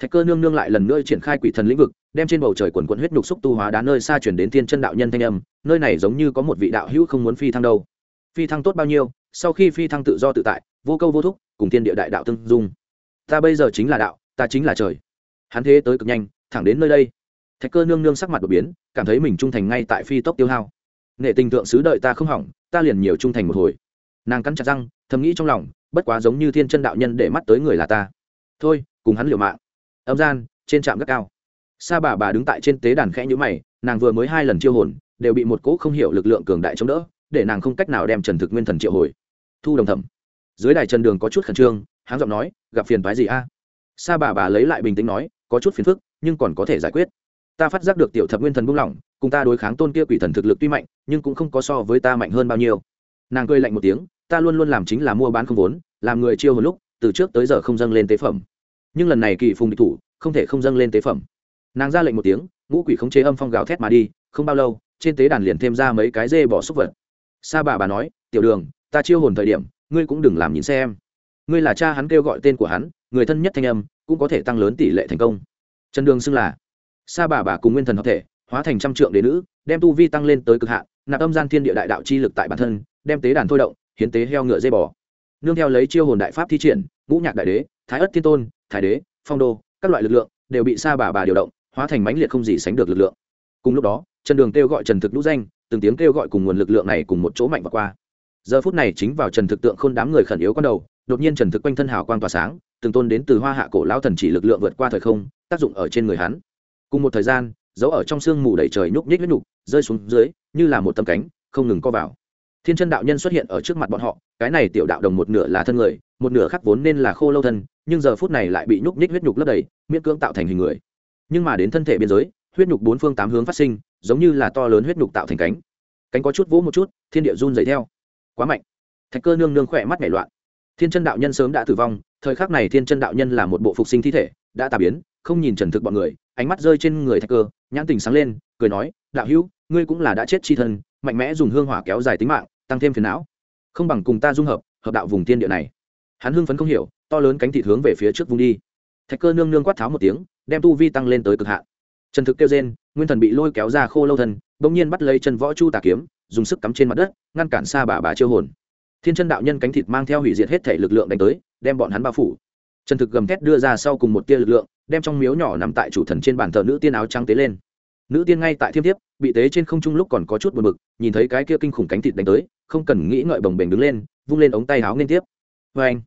thạch cơ nương nương lại lần nữa triển khai quỷ thần lĩnh vực, đem trên bầu trời quần quận huyết nhục xúc tu hóa đá nơi xa chuyển đến thiên chân đạo nhân thanh âm, nơi này giống như có một vị đạo hữu không muốn phi thăng đâu. Phi thăng tốt bao nhiêu, sau khi phi thăng tự do tự tại, vô câu vô thúc, cùng thiên địa đại đạo tương dung. Ta bây giờ chính là đạo, ta chính là trời. Hắn thế tới cực nhanh, thẳng đến nơi đây. Thạch cơ nương nương sắc mặt đột biến, cảm thấy mình trung thành ngay tại phi tốc tiêu hao. Nghệ tình tượng sứ đợi ta không hỏng, ta liền nhiều trung thành một hồi. Nàng cắn chặt răng, thầm nghĩ trong lòng, bất quá giống như thiên chân đạo nhân để mắt tới người là ta. Thôi, cùng hắn liều mạng âm gian, trên trạm gác cao. Sa bà bà đứng tại trên tế đàn khẽ nhữ mày, nàng vừa mới hai lần chiêu hồn, đều bị một cỗ không hiểu lực lượng cường đại chống đỡ, để nàng không cách nào đem trần thực nguyên thần triệu hồi. Thu đồng thẩm. Dưới đài trần đường có chút khẩn trương, háng giọng nói, gặp phiền phái gì a? Sa bà bà lấy lại bình tĩnh nói, có chút phiền phức, nhưng còn có thể giải quyết. Ta phát giác được tiểu thập nguyên thần buông lỏng, cùng ta đối kháng tôn kia quỷ thần thực lực tuy mạnh, nhưng cũng không có so với ta mạnh hơn bao nhiêu. Nàng cười lạnh một tiếng, ta luôn luôn làm chính là mua bán không vốn, làm người chiêu hồn lúc, từ trước tới giờ không dâng lên tế phẩm nhưng lần này kỳ phùng địch thủ không thể không dâng lên tế phẩm. Nàng ra lệnh một tiếng, ngũ quỷ khống chế âm phong gào thét mà đi, không bao lâu, trên tế đàn liền thêm ra mấy cái dê bỏ xúc vật. Sa bà bà nói, tiểu đường, ta chiêu hồn thời điểm, ngươi cũng đừng làm nhìn xem. Ngươi là cha hắn kêu gọi tên của hắn, người thân nhất thanh âm, cũng có thể tăng lớn tỷ lệ thành công. Trần đường xưng là, sa bà bà cùng nguyên thần hợp thể, hóa thành trăm trượng đế nữ, đem tu vi tăng lên tới cực hạn, nạp âm gian thiên địa đại đạo chi lực tại bản thân, đem tế đàn thôi động, hiến tế heo ngựa dây bò. Nương theo lấy chiêu hồn đại pháp thi triển, ngũ nhạc đại đế thái ất thiên tôn, thái đế, phong đô, các loại lực lượng đều bị sa bà bà điều động, hóa thành mãnh liệt không gì sánh được lực lượng. Cùng lúc đó, trần đường kêu gọi trần thực lũ danh, từng tiếng kêu gọi cùng nguồn lực lượng này cùng một chỗ mạnh và qua. Giờ phút này chính vào trần thực tượng khôn đám người khẩn yếu con đầu, đột nhiên trần thực quanh thân hào quang tỏa sáng, từng tôn đến từ hoa hạ cổ lão thần chỉ lực lượng vượt qua thời không, tác dụng ở trên người hắn. Cùng một thời gian giấu ở trong sương mù đầy trời nhúc nhích nhúc nhục, rơi xuống dưới, như là một tấm cánh, không ngừng co vào. Thiên chân đạo nhân xuất hiện ở trước mặt bọn họ, cái này tiểu đạo đồng một nửa là thân người một nửa khắc vốn nên là khô lâu thân, nhưng giờ phút này lại bị nhúc nhích huyết nhục lấp đầy, miễn cưỡng tạo thành hình người. Nhưng mà đến thân thể biên giới, huyết nhục bốn phương tám hướng phát sinh, giống như là to lớn huyết nhục tạo thành cánh. Cánh có chút vỗ một chút, thiên địa run dày theo. Quá mạnh. Thạch cơ nương nương khỏe mắt nhảy loạn. Thiên chân đạo nhân sớm đã tử vong, thời khắc này thiên chân đạo nhân là một bộ phục sinh thi thể, đã tà biến, không nhìn trần thực bọn người, ánh mắt rơi trên người thạch cơ, nhãn tình sáng lên, cười nói, đạo hữu, ngươi cũng là đã chết chi thân, mạnh mẽ dùng hương hỏa kéo dài tính mạng, tăng thêm phiền não. Không bằng cùng ta dung hợp hợp đạo vùng thiên địa này hắn hưng phấn không hiểu, to lớn cánh thịt hướng về phía trước vùng đi. Thạch cơ nương nương quát tháo một tiếng, đem tu vi tăng lên tới cực hạn. Trần thực kêu trên nguyên thần bị lôi kéo ra khô lâu thân, bỗng nhiên bắt lấy chân võ chu tà kiếm, dùng sức cắm trên mặt đất, ngăn cản xa bà bà chiêu hồn. Thiên chân đạo nhân cánh thịt mang theo hủy diệt hết thể lực lượng đánh tới, đem bọn hắn bao phủ. Trần thực gầm thét đưa ra sau cùng một tia lực lượng, đem trong miếu nhỏ nằm tại chủ thần trên bàn thờ nữ tiên áo trắng tế lên. Nữ tiên ngay tại thiêm thiếp, bị tế trên không trung lúc còn có chút buồn bực, nhìn thấy cái kia kinh khủng cánh thịt đánh tới, không cần nghĩ ngợi bồng bềnh đứng lên, vung lên ống tay áo liên tiếp. Vê anh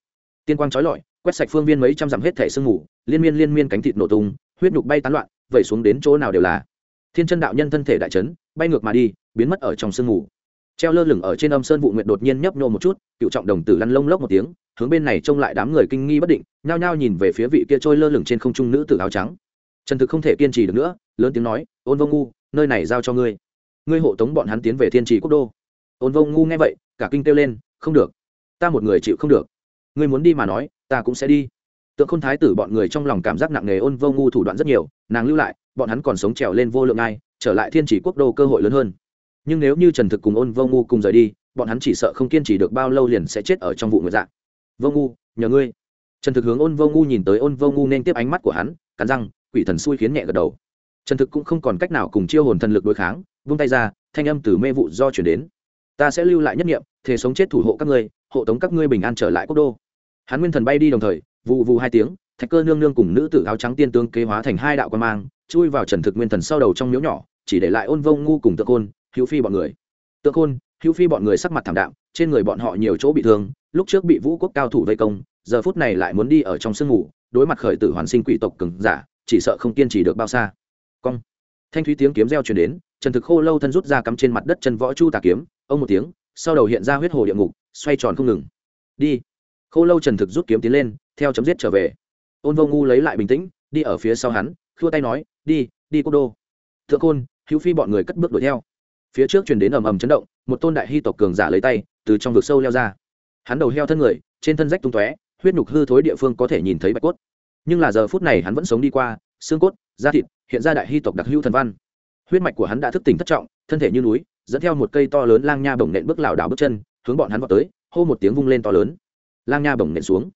tiên quang trói lọi, quét sạch phương viên mấy trăm dặm hết thể sương mù, liên miên liên miên cánh thịt nổ tung, huyết nhục bay tán loạn, vẩy xuống đến chỗ nào đều là. Thiên chân đạo nhân thân thể đại chấn, bay ngược mà đi, biến mất ở trong sương mù. Treo lơ lửng ở trên âm sơn vụ nguyện đột nhiên nhấp nhô một chút, cựu trọng đồng tử lăn lông lốc một tiếng, hướng bên này trông lại đám người kinh nghi bất định, nhao nhao nhìn về phía vị kia trôi lơ lửng trên không trung nữ tử áo trắng. Trần thực không thể kiên trì được nữa, lớn tiếng nói, ôn vô ngu, nơi này giao cho ngươi. Ngươi hộ tống bọn hắn tiến về thiên trì quốc đô. Ôn vô ngu nghe vậy, cả kinh kêu lên, không được. Ta một người chịu không được ngươi muốn đi mà nói, ta cũng sẽ đi. Tượng khôn thái tử bọn người trong lòng cảm giác nặng nề ôn vô ngu thủ đoạn rất nhiều, nàng lưu lại, bọn hắn còn sống trèo lên vô lượng ai trở lại thiên chỉ quốc đô cơ hội lớn hơn. Nhưng nếu như trần thực cùng ôn vô ngu cùng rời đi, bọn hắn chỉ sợ không kiên trì được bao lâu liền sẽ chết ở trong vụ người dạng vô ngu, nhờ ngươi. Trần thực hướng ôn vô ngu nhìn tới ôn vô ngu nên tiếp ánh mắt của hắn, cắn răng, quỷ thần xui khiến nhẹ gật đầu. Trần thực cũng không còn cách nào cùng chiêu hồn thần lực đối kháng, vung tay ra, thanh âm từ mê vụ do chuyển đến. Ta sẽ lưu lại nhất nghiệm thể sống chết thủ hộ các ngươi, hộ tống các ngươi bình an trở lại quốc đô hắn nguyên thần bay đi đồng thời vụ vụ hai tiếng, thạch cơ nương nương cùng nữ tử áo trắng tiên tướng kế hóa thành hai đạo quan mang, chui vào trần thực nguyên thần sau đầu trong miếu nhỏ, chỉ để lại ôn vông ngu cùng tượng khôn, hữu phi bọn người. Tượng khôn, hữu phi bọn người sắc mặt thảm đạm, trên người bọn họ nhiều chỗ bị thương, lúc trước bị vũ quốc cao thủ vây công, giờ phút này lại muốn đi ở trong sương ngủ, đối mặt khởi tử hoàn sinh quỷ tộc cứng giả, chỉ sợ không kiên trì được bao xa. Cong. Thanh thúy tiếng kiếm reo truyền đến, trần thực khô lâu thân rút ra cắm trên mặt đất chân võ chu tà kiếm, ông một tiếng, sau đầu hiện ra huyết hồ địa ngục, xoay tròn không ngừng. Đi khô lâu trần thực rút kiếm tiến lên, theo chấm giết trở về. Ôn vô ngu lấy lại bình tĩnh, đi ở phía sau hắn, khua tay nói, đi đi quốc đô. Thượng côn hữu phi bọn người cất bước đuổi theo. Phía trước chuyển đến ầm ầm chấn động, một tôn đại hy tộc cường giả lấy tay, từ trong vực sâu leo ra. Hắn đầu heo thân người, trên thân rách tung tóe, huyết nhục hư thối địa phương có thể nhìn thấy bạch cốt. Nhưng là giờ phút này hắn vẫn sống đi qua, xương cốt, da thịt, hiện ra đại hy tộc đặc hữu thần văn. Huyết mạch của hắn đã thức tỉnh thất trọng, thân thể như núi, dẫn theo một cây to lớn lang nha bổng nện bước lảo đảo bước chân, hướng bọn hắn vào tới, hô một tiếng vung lên to lớn lang nha bổng nện xuống.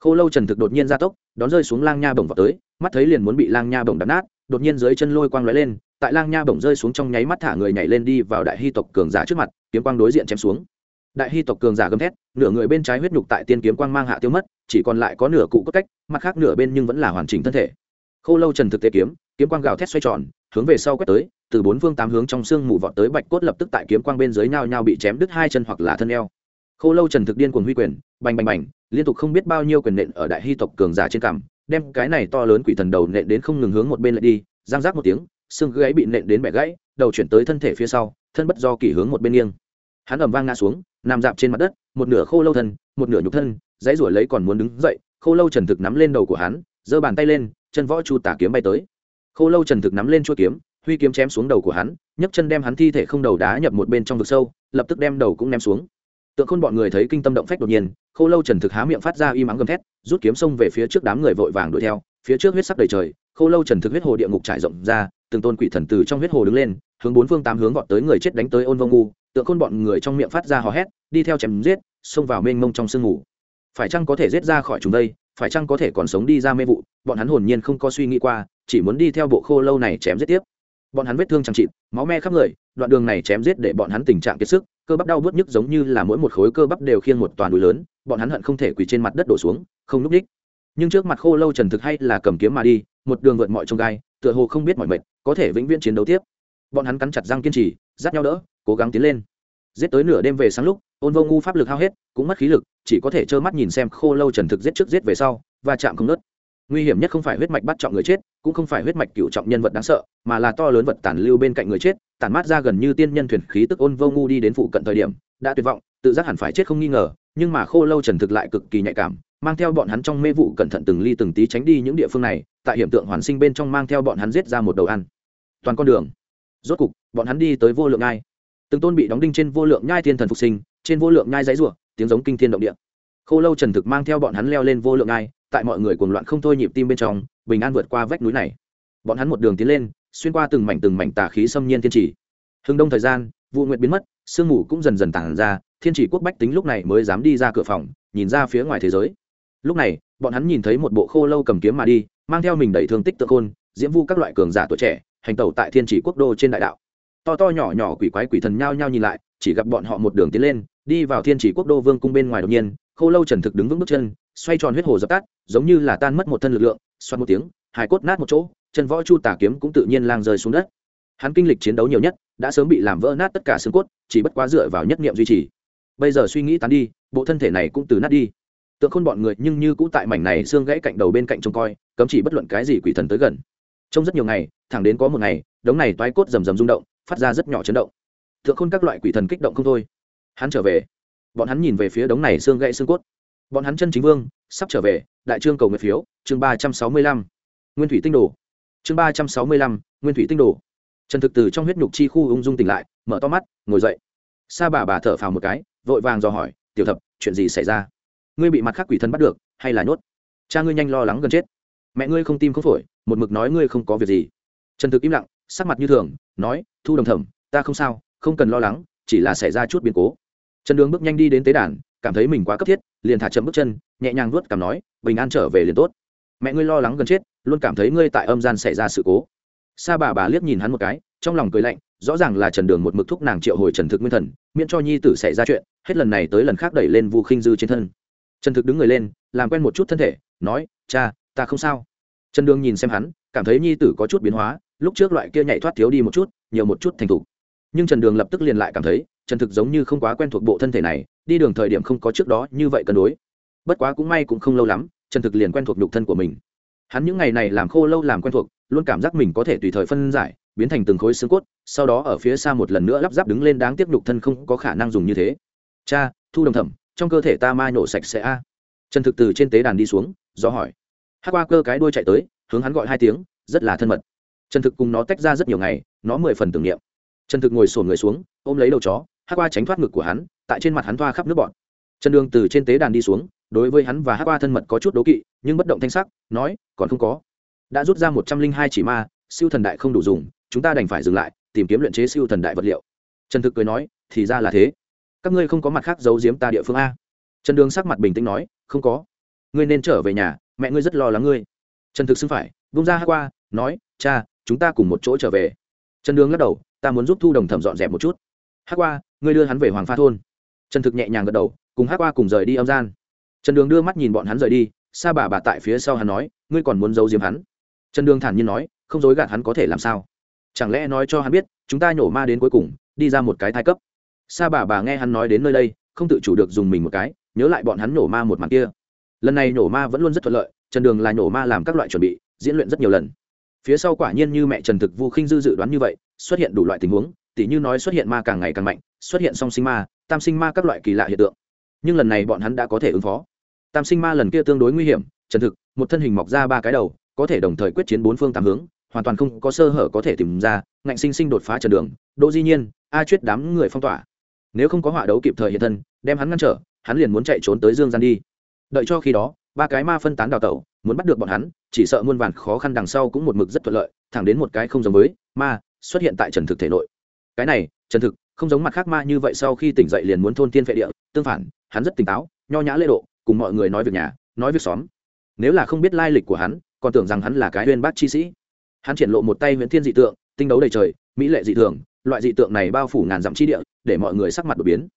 Khô lâu trần thực đột nhiên ra tốc, đón rơi xuống lang nha bổng vào tới, mắt thấy liền muốn bị lang nha bổng đập nát, đột nhiên dưới chân lôi quang lóe lên, tại lang nha bổng rơi xuống trong nháy mắt thả người nhảy lên đi vào đại hy tộc cường giả trước mặt, kiếm quang đối diện chém xuống. Đại hy tộc cường giả gầm thét, nửa người bên trái huyết nhục tại tiên kiếm quang mang hạ tiêu mất, chỉ còn lại có nửa cụ cốt cách, mặt khác nửa bên nhưng vẫn là hoàn chỉnh thân thể. Khô lâu trần thực tế kiếm kiếm quang gào thét xoay tròn, hướng về sau quét tới, từ bốn phương tám hướng trong xương mù vọt tới bạch cốt lập tức tại kiếm quang bên dưới nhao nhao bị chém đứt hai chân hoặc là thân eo khô lâu trần thực điên cuồng huy quyền, bành bành bành, liên tục không biết bao nhiêu quyền nện ở đại hy tộc cường giả trên cằm, đem cái này to lớn quỷ thần đầu nện đến không ngừng hướng một bên lại đi, giang giác một tiếng, xương gáy bị nện đến bẻ gãy, đầu chuyển tới thân thể phía sau, thân bất do kỷ hướng một bên nghiêng. Hắn ầm vang ngã xuống, nằm dạp trên mặt đất, một nửa khô lâu thân, một nửa nhục thân, dãy ruổi lấy còn muốn đứng dậy, khô lâu trần thực nắm lên đầu của hắn, giơ bàn tay lên, chân võ chu tả kiếm bay tới. Khô lâu trần thực nắm lên chuôi kiếm, huy kiếm chém xuống đầu của hắn, nhấc chân đem hắn thi thể không đầu đá nhập một bên trong vực sâu, lập tức đem đầu cũng ném xuống tượng khôn bọn người thấy kinh tâm động phách đột nhiên khô lâu trần thực há miệng phát ra y mắng gầm thét, rút kiếm xông về phía trước đám người vội vàng đuổi theo, phía trước huyết sắc đầy trời khô lâu trần thực huyết hồ địa ngục trải rộng ra, từng tôn quỷ thần từ trong huyết hồ đứng lên, hướng bốn phương tám hướng gọn tới người chết đánh tới ôn vông ngu. Tượng khôn bọn người trong miệng phát ra hò hét, đi theo chém giết, xông vào mênh mông trong sương ngủ phải chăng có thể giết ra khỏi chúng đây? Phải chăng có thể còn sống đi ra mê vụ? Bọn hắn hồn nhiên không có suy nghĩ qua, chỉ muốn đi theo bộ khô lâu này chém giết tiếp. Bọn hắn vết thương chẳng chịt, máu me khắp người, đoạn đường này chém giết để bọn hắn tình trạng kiệt sức cơ bắp đau bớt nhức giống như là mỗi một khối cơ bắp đều khiêng một toàn núi lớn, bọn hắn hận không thể quỳ trên mặt đất đổ xuống, không núp đích. Nhưng trước mặt khô lâu trần thực hay là cầm kiếm mà đi, một đường vượt mọi trông gai, tựa hồ không biết mọi mệt có thể vĩnh viễn chiến đấu tiếp. Bọn hắn cắn chặt răng kiên trì, dắt nhau đỡ, cố gắng tiến lên. Giết tới nửa đêm về sáng lúc, ôn vô ngu pháp lực hao hết, cũng mất khí lực, chỉ có thể trơ mắt nhìn xem khô lâu trần thực giết trước giết về sau và chạm không nớt nguy hiểm nhất không phải huyết mạch bắt trọng người chết, cũng không phải huyết mạch cựu trọng nhân vật đáng sợ, mà là to lớn vật tàn lưu bên cạnh người chết tản mát ra gần như tiên nhân thuyền khí tức ôn vô ngu đi đến phụ cận thời điểm, đã tuyệt vọng, tự giác hẳn phải chết không nghi ngờ, nhưng mà khô lâu trần thực lại cực kỳ nhạy cảm, mang theo bọn hắn trong mê vụ cẩn thận từng ly từng tí tránh đi những địa phương này, tại hiện tượng hoàn sinh bên trong mang theo bọn hắn giết ra một đầu ăn. Toàn con đường. Rốt cục, bọn hắn đi tới vô lượng ngai. Từng tôn bị đóng đinh trên vô lượng nhai thiên thần phục sinh, trên vô lượng nhai giấy rủa, tiếng giống kinh thiên động địa. Khô lâu trần thực mang theo bọn hắn leo lên vô lượng ngai, tại mọi người cuồng loạn không thôi nhịp tim bên trong, bình an vượt qua vách núi này. Bọn hắn một đường tiến lên xuyên qua từng mảnh từng mảnh tà khí xâm nhiên thiên trì. Hừng đông thời gian, vụ nguyện biến mất, sương mù cũng dần dần tản ra, thiên chỉ quốc bách tính lúc này mới dám đi ra cửa phòng, nhìn ra phía ngoài thế giới. Lúc này, bọn hắn nhìn thấy một bộ khô lâu cầm kiếm mà đi, mang theo mình đầy thương tích tự khôn, diễm vu các loại cường giả tuổi trẻ, hành tẩu tại thiên chỉ quốc đô trên đại đạo. To to nhỏ nhỏ quỷ quái quỷ thần nhao nhao nhìn lại, chỉ gặp bọn họ một đường tiến lên, đi vào thiên chỉ quốc đô vương cung bên ngoài đột nhiên, khô lâu trần thực đứng vững bước chân, xoay tròn huyết hồ dập tắt, giống như là tan mất một thân lực lượng xoát một tiếng hải cốt nát một chỗ chân võ chu tà kiếm cũng tự nhiên lang rơi xuống đất. Hắn kinh lịch chiến đấu nhiều nhất, đã sớm bị làm vỡ nát tất cả xương cốt, chỉ bất quá dựa vào nhất niệm duy trì. Bây giờ suy nghĩ tán đi, bộ thân thể này cũng từ nát đi. Tượng khôn bọn người nhưng như cũ tại mảnh này xương gãy cạnh đầu bên cạnh trông coi, cấm chỉ bất luận cái gì quỷ thần tới gần. Trong rất nhiều ngày, thẳng đến có một ngày, đống này toái cốt rầm rầm rung động, phát ra rất nhỏ chấn động. Tượng khôn các loại quỷ thần kích động không thôi. Hắn trở về. Bọn hắn nhìn về phía đống này xương gãy xương cốt. Bọn hắn chân chính vương, sắp trở về, đại trương cầu nguyện phiếu, chương ba trăm sáu mươi lăm. Nguyên thủy tinh đồ chương ba trăm sáu mươi lăm, nguyên thủy tinh đồ. Trần thực từ trong huyết nhục chi khu ung dung tỉnh lại, mở to mắt, ngồi dậy. Sa bà bà thở phào một cái, vội vàng dò hỏi, tiểu thập, chuyện gì xảy ra? Ngươi bị mặt khác quỷ thân bắt được, hay là nhốt? Cha ngươi nhanh lo lắng gần chết. Mẹ ngươi không tim không phổi, một mực nói ngươi không có việc gì. Trần thực im lặng, sắc mặt như thường, nói, thu đồng thẩm, ta không sao, không cần lo lắng, chỉ là xảy ra chút biến cố. Trần đường bước nhanh đi đến tế đàn, cảm thấy mình quá cấp thiết, liền thả chậm bước chân, nhẹ nhàng vuốt cảm nói, bình an trở về liền tốt. Mẹ ngươi lo lắng gần chết luôn cảm thấy ngươi tại âm gian xảy ra sự cố. Sa bà bà liếc nhìn hắn một cái, trong lòng cười lạnh, rõ ràng là trần đường một mực thúc nàng triệu hồi trần thực nguyên thần, miễn cho nhi tử xảy ra chuyện, hết lần này tới lần khác đẩy lên vu khinh dư trên thân. Trần thực đứng người lên, làm quen một chút thân thể, nói, cha, ta không sao. Trần đường nhìn xem hắn, cảm thấy nhi tử có chút biến hóa, lúc trước loại kia nhảy thoát thiếu đi một chút, nhiều một chút thành thục. Nhưng trần đường lập tức liền lại cảm thấy, trần thực giống như không quá quen thuộc bộ thân thể này, đi đường thời điểm không có trước đó như vậy cân đối. Bất quá cũng may cũng không lâu lắm, trần thực liền quen thuộc nhục thân của mình hắn những ngày này làm khô lâu làm quen thuộc, luôn cảm giác mình có thể tùy thời phân giải, biến thành từng khối xương cốt, sau đó ở phía xa một lần nữa lắp ráp đứng lên đáng tiếc nhục thân không có khả năng dùng như thế. Cha, thu đồng thẩm, trong cơ thể ta mai nổ sạch sẽ a. Trần thực từ trên tế đàn đi xuống, do hỏi. Hát qua cơ cái đuôi chạy tới, hướng hắn gọi hai tiếng, rất là thân mật. Trần thực cùng nó tách ra rất nhiều ngày, nó mười phần tưởng niệm. Trần thực ngồi sổn người xuống, ôm lấy đầu chó hát qua tránh thoát ngực của hắn, tại trên mặt hắn thoa khắp nước bọn trần đường từ trên tế đàn đi xuống, đối với hắn và hát qua thân mật có chút đố kỵ nhưng bất động thanh sắc, nói, còn không có. Đã rút ra một trăm linh hai chỉ ma, siêu thần đại không đủ dùng, chúng ta đành phải dừng lại, tìm kiếm luyện chế siêu thần đại vật liệu. Trần thực cười nói, thì ra là thế. Các ngươi không có mặt khác giấu giếm ta địa phương a. Trần đường sắc mặt bình tĩnh nói, không có. Ngươi nên trở về nhà, mẹ ngươi rất lo lắng ngươi. Trần thực xưng phải, vung ra hát qua, nói, cha, chúng ta cùng một chỗ trở về. Trần đường lắc đầu, ta muốn giúp thu đồng thẩm dọn dẹp một chút. Hát qua, ngươi đưa hắn về hoàng pha thôn. Trần thực nhẹ nhàng gật đầu, cùng hát qua cùng rời đi âm gian. Trần đường đưa mắt nhìn bọn hắn rời đi sa bà bà tại phía sau hắn nói, ngươi còn muốn giấu diếm hắn? Trần đường thản nhiên nói, không dối gạt hắn có thể làm sao? Chẳng lẽ nói cho hắn biết, chúng ta nhổ ma đến cuối cùng, đi ra một cái thai cấp? Sa bà bà nghe hắn nói đến nơi đây, không tự chủ được dùng mình một cái, nhớ lại bọn hắn nhổ ma một mặt kia. Lần này nhổ ma vẫn luôn rất thuận lợi, trần đường là nhổ ma làm các loại chuẩn bị, diễn luyện rất nhiều lần. Phía sau quả nhiên như mẹ trần thực vu khinh dư dự đoán như vậy, xuất hiện đủ loại tình huống, tỉ như nói xuất hiện ma càng ngày càng mạnh, xuất hiện song sinh ma, tam sinh ma các loại kỳ lạ hiện tượng. Nhưng lần này bọn hắn đã có thể ứng phó tam sinh ma lần kia tương đối nguy hiểm, trần thực, một thân hình mọc ra ba cái đầu, có thể đồng thời quyết chiến bốn phương tám hướng, hoàn toàn không có sơ hở có thể tìm ra, ngạnh sinh sinh đột phá trần đường, đỗ di nhiên, a chuyết đám người phong tỏa. Nếu không có họa đấu kịp thời hiện thân, đem hắn ngăn trở, hắn liền muốn chạy trốn tới dương gian đi. Đợi cho khi đó, ba cái ma phân tán đào tẩu, muốn bắt được bọn hắn, chỉ sợ muôn vàn khó khăn đằng sau cũng một mực rất thuận lợi, thẳng đến một cái không giống với ma xuất hiện tại trần thực thể nội. Cái này, trần thực, không giống mặt khác ma như vậy sau khi tỉnh dậy liền muốn thôn tiên vệ địa, tương phản, hắn rất tỉnh táo, nho nhã lễ độ cùng mọi người nói việc nhà, nói việc xóm. Nếu là không biết lai lịch của hắn, còn tưởng rằng hắn là cái huyên bác chi sĩ. Hắn triển lộ một tay nguyễn thiên dị tượng, tinh đấu đầy trời, mỹ lệ dị thường, loại dị tượng này bao phủ ngàn dặm chi địa, để mọi người sắc mặt đột biến.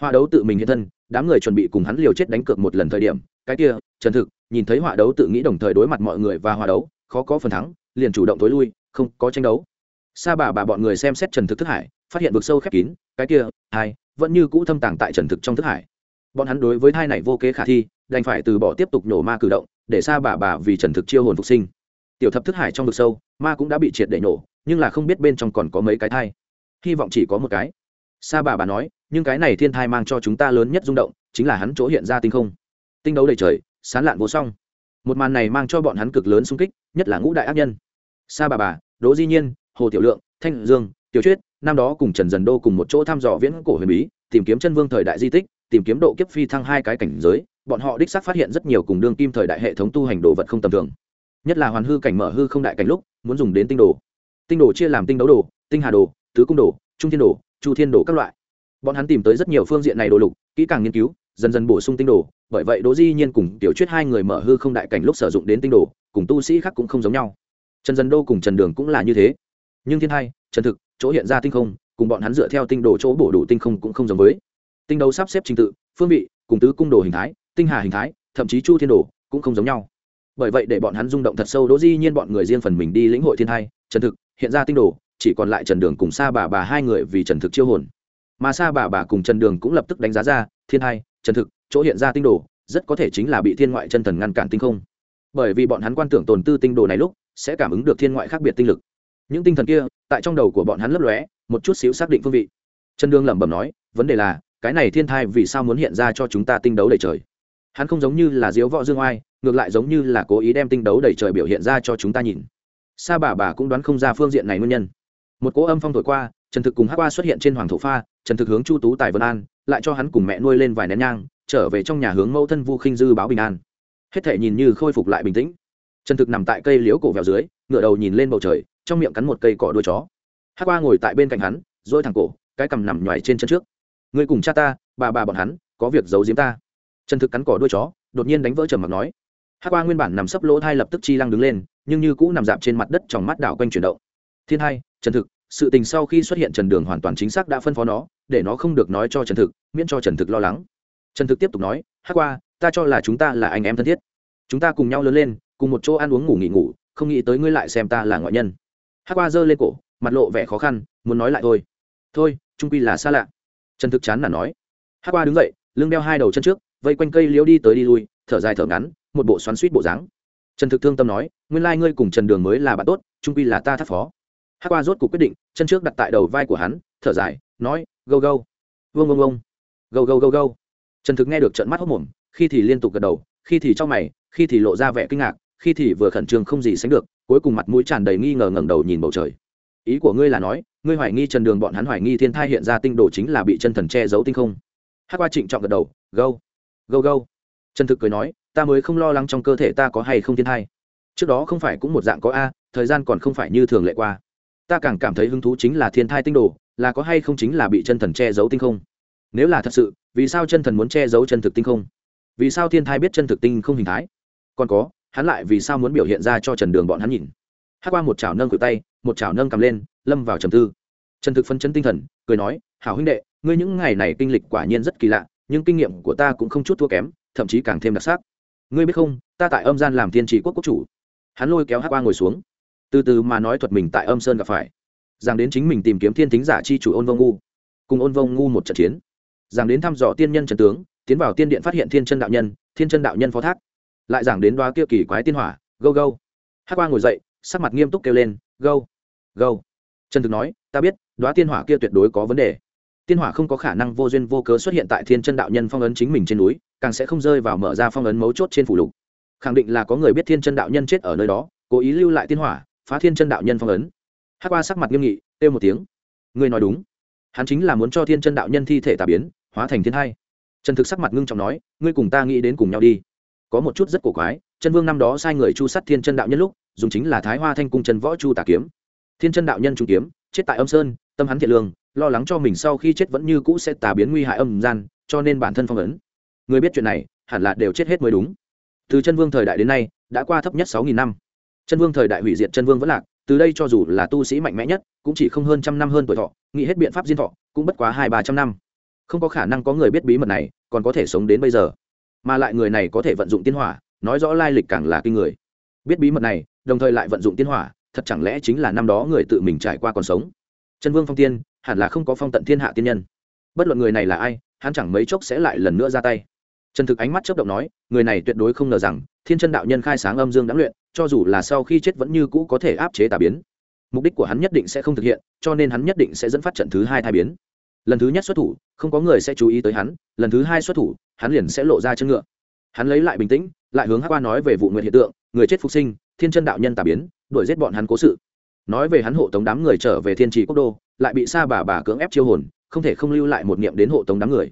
Hoa đấu tự mình hiện thân, đám người chuẩn bị cùng hắn liều chết đánh cược một lần thời điểm, cái kia, trần thực, nhìn thấy họa đấu tự nghĩ đồng thời đối mặt mọi người và hòa đấu, khó có phần thắng, liền chủ động tối lui, không có tranh đấu. Sa bà bà bọn người xem xét trần thực thức hải, phát hiện vực sâu khép kín, cái kia, hai, vẫn như cũ thâm tàng tại trần thực trong thức hải bọn hắn đối với thai này vô kế khả thi, đành phải từ bỏ tiếp tục nổ ma cử động, để xa bà bà vì trần thực chiêu hồn phục sinh. Tiểu thập thức hải trong vực sâu, ma cũng đã bị triệt để nổ nhưng là không biết bên trong còn có mấy cái thai. Hy vọng chỉ có một cái. Sa bà bà nói, nhưng cái này thiên thai mang cho chúng ta lớn nhất rung động, chính là hắn chỗ hiện ra tinh không. Tinh đấu đầy trời, sán lạn vô song. Một màn này mang cho bọn hắn cực lớn xung kích, nhất là ngũ đại ác nhân. Sa bà bà, đỗ di nhiên, hồ tiểu lượng, thanh dương, tiểu chuyết năm đó cùng trần dần đô cùng một chỗ thăm dò viễn cổ huyền bí, tìm kiếm chân vương thời đại di tích tìm kiếm độ kiếp phi thăng hai cái cảnh giới, bọn họ đích xác phát hiện rất nhiều cùng đương kim thời đại hệ thống tu hành đồ vật không tầm thường. Nhất là hoàn hư cảnh mở hư không đại cảnh lúc, muốn dùng đến tinh đồ. Tinh đồ chia làm tinh đấu đồ, tinh hà đồ, tứ cung đồ, trung thiên đồ, chu thiên đồ các loại. Bọn hắn tìm tới rất nhiều phương diện này đồ lục, kỹ càng nghiên cứu, dần dần bổ sung tinh đồ, bởi vậy đỗ di nhiên cùng tiểu chuyết hai người mở hư không đại cảnh lúc sử dụng đến tinh đồ, cùng tu sĩ khác cũng không giống nhau. Trần dân đô cùng trần đường cũng là như thế. Nhưng thiên hai, trần thực, chỗ hiện ra tinh không, cùng bọn hắn dựa theo tinh đồ chỗ bổ đủ tinh không cũng không giống với tinh đấu sắp xếp trình tự, phương vị, cùng tứ cung đồ hình thái, tinh hà hình thái, thậm chí chu thiên đồ cũng không giống nhau. Bởi vậy để bọn hắn rung động thật sâu, đỗ di nhiên bọn người riêng phần mình đi lĩnh hội thiên hai trần thực, hiện ra tinh đồ, chỉ còn lại trần đường cùng sa bà bà hai người vì trần thực chiêu hồn. Mà sa bà bà cùng trần đường cũng lập tức đánh giá ra, thiên hai trần thực, chỗ hiện ra tinh đồ, rất có thể chính là bị thiên ngoại chân thần ngăn cản tinh không. Bởi vì bọn hắn quan tưởng tồn tư tinh đồ này lúc, sẽ cảm ứng được thiên ngoại khác biệt tinh lực. Những tinh thần kia, tại trong đầu của bọn hắn lấp lóe, một chút xíu xác định phương vị. Trần đường lẩm bẩm nói, vấn đề là cái này thiên thai vì sao muốn hiện ra cho chúng ta tinh đấu đầy trời? Hắn không giống như là diếu võ dương oai, ngược lại giống như là cố ý đem tinh đấu đầy trời biểu hiện ra cho chúng ta nhìn. Sa bà bà cũng đoán không ra phương diện này nguyên nhân. Một cỗ âm phong thổi qua, trần thực cùng hát qua xuất hiện trên hoàng thổ pha, trần thực hướng chu tú, tài vân an, lại cho hắn cùng mẹ nuôi lên vài nén nhang, trở về trong nhà hướng mẫu thân vu khinh dư báo bình an. Hết thể nhìn như khôi phục lại bình tĩnh. Trần thực nằm tại cây liễu cổ vèo dưới ngựa đầu nhìn lên bầu trời, trong miệng cắn một cây cỏ đuôi chó. Hát qua ngồi tại bên cạnh hắn dỗi thẳng cổ, cái cằm nằm nhoài trên chân trước người cùng cha ta, bà bà bọn hắn, có việc giấu giếm ta. Trần thực cắn cỏ đuôi chó, đột nhiên đánh vỡ trầm mặc nói. Hát qua nguyên bản nằm sấp lỗ thai lập tức chi lăng đứng lên, nhưng như cũ nằm dạp trên mặt đất trong mắt đảo quanh chuyển động. Thiên hai, trần thực, sự tình sau khi xuất hiện trần đường hoàn toàn chính xác đã phân phó nó, để nó không được nói cho trần thực, miễn cho trần thực lo lắng. Trần thực tiếp tục nói hát qua, ta cho là chúng ta là anh em thân thiết. Chúng ta cùng nhau lớn lên, cùng một chỗ ăn uống ngủ nghỉ ngủ, không nghĩ tới ngươi lại xem ta là ngoại nhân. Hát qua giơ lên cổ, mặt lộ vẻ khó khăn, muốn nói lại thôi. Thôi, trung quy là xa lạ trần thực chán là nói. Hát qua đứng dậy, lưng đeo hai đầu chân trước, vây quanh cây liễu đi tới đi lui, thở dài thở ngắn, một bộ xoắn suýt bộ dáng. Trần thực thương tâm nói, nguyên lai ngươi cùng trần đường mới là bạn tốt trung quy là ta thắt phó. Hát qua rốt cuộc quyết định, chân trước đặt tại đầu vai của hắn, thở dài, nói, gâu gâu. Vông vông vông. Gâu gâu gâu gâu. Trần thực nghe được trận mắt hốc mồm, khi thì liên tục gật đầu, khi thì trong mày, khi thì lộ ra vẻ kinh ngạc, khi thì vừa khẩn trương không gì sánh được, cuối cùng mặt mũi tràn đầy nghi ngờ ngẩng đầu nhìn bầu trời ý của ngươi là nói, ngươi hoài nghi trần đường bọn hắn hoài nghi thiên thai hiện ra tinh đồ chính là bị chân thần che giấu tinh không? Hát qua trịnh trọng gật đầu gâu gâu gâu trần thực cười nói, ta mới không lo lắng trong cơ thể ta có hay không thiên thai. Trước đó không phải cũng một dạng có a, thời gian còn không phải như thường lệ qua. Ta càng cảm thấy hứng thú chính là thiên thai tinh đồ, là có hay không chính là bị chân thần che giấu tinh không? Nếu là thật sự, vì sao chân thần muốn che giấu chân thực tinh không? Vì sao thiên thai biết chân thực tinh không hình thái? Còn có, hắn lại vì sao muốn biểu hiện ra cho trần đường bọn hắn nhìn? Hát qua một chảo nâng cửa tay, một chảo nâng cầm lên, lâm vào trầm tư. Trần thực phân chân tinh thần, cười nói, hảo huynh đệ, ngươi những ngày này kinh lịch quả nhiên rất kỳ lạ, nhưng kinh nghiệm của ta cũng không chút thua kém, thậm chí càng thêm đặc sắc. Ngươi biết không, ta tại âm gian làm thiên trì quốc quốc chủ. Hắn lôi kéo hát qua ngồi xuống. Từ từ mà nói thuật mình tại âm sơn gặp phải. Rằng đến chính mình tìm kiếm thiên thính giả chi chủ ôn vông ngu. Cùng ôn vông ngu một trận chiến. Rằng đến thăm dò tiên nhân trần tướng, tiến vào tiên điện phát hiện thiên chân đạo nhân, thiên chân đạo nhân phó thác. Lại giảng đến đoá kia kỳ quái tiên hỏa, gâu gâu. Hát qua ngồi dậy sắc mặt nghiêm túc kêu lên, gâu gâu. Trần thực nói, ta biết đoá tiên hỏa kia tuyệt đối có vấn đề. Tiên hỏa không có khả năng vô duyên vô cớ xuất hiện tại thiên chân đạo nhân phong ấn chính mình trên núi, càng sẽ không rơi vào mở ra phong ấn mấu chốt trên phủ lục. Khẳng định là có người biết thiên chân đạo nhân chết ở nơi đó, cố ý lưu lại tiên hỏa, phá thiên chân đạo nhân phong ấn. Hát qua sắc mặt nghiêm nghị, kêu một tiếng, ngươi nói đúng. Hắn chính là muốn cho thiên chân đạo nhân thi thể tà biến, hóa thành thiên hai trần thực sắc mặt ngưng trọng nói, ngươi cùng ta nghĩ đến cùng nhau đi. Có một chút rất cổ quái, chân vương năm đó sai người chu sắt thiên chân đạo nhân lúc dùng chính là thái hoa thanh cung chân võ chu tà kiếm. Thiên chân đạo nhân trung kiếm, chết tại âm sơn, tâm hắn thiện lương, lo lắng cho mình sau khi chết vẫn như cũ sẽ tà biến nguy hại âm gian, cho nên bản thân phong ấn. Người biết chuyện này, hẳn là đều chết hết mới đúng. Từ chân vương thời đại đến nay, đã qua thấp nhất sáu nghìn năm. Chân vương thời đại hủy diệt chân vương vẫn lạc, từ đây cho dù là tu sĩ mạnh mẽ nhất, cũng chỉ không hơn trăm năm hơn tuổi thọ, nghĩ hết biện pháp diên thọ, cũng bất quá hai ba trăm năm. Không có khả năng có người biết bí mật này, còn có thể sống đến bây giờ. Mà lại người này có thể vận dụng tiên hỏa, nói rõ lai lịch càng là kinh người biết bí mật này, đồng thời lại vận dụng tiên hỏa, thật chẳng lẽ chính là năm đó người tự mình trải qua còn sống? Chân vương phong tiên, hẳn là không có phong tận thiên hạ tiên nhân. Bất luận người này là ai, hắn chẳng mấy chốc sẽ lại lần nữa ra tay. Trần thực ánh mắt chớp động nói, người này tuyệt đối không ngờ rằng, thiên chân đạo nhân khai sáng âm dương đã luyện, cho dù là sau khi chết vẫn như cũ có thể áp chế tà biến. Mục đích của hắn nhất định sẽ không thực hiện, cho nên hắn nhất định sẽ dẫn phát trận thứ hai thai biến. Lần thứ nhất xuất thủ, không có người sẽ chú ý tới hắn, lần thứ hai xuất thủ, hắn liền sẽ lộ ra chân ngựa hắn lấy lại bình tĩnh, lại hướng hát qua nói về vụ nguyện hiện tượng, người chết phục sinh, thiên chân đạo nhân tà biến, đuổi giết bọn hắn cố sự. Nói về hắn hộ tống đám người trở về thiên trì quốc đô, lại bị sa bà bà cưỡng ép chiêu hồn, không thể không lưu lại một niệm đến hộ tống đám người.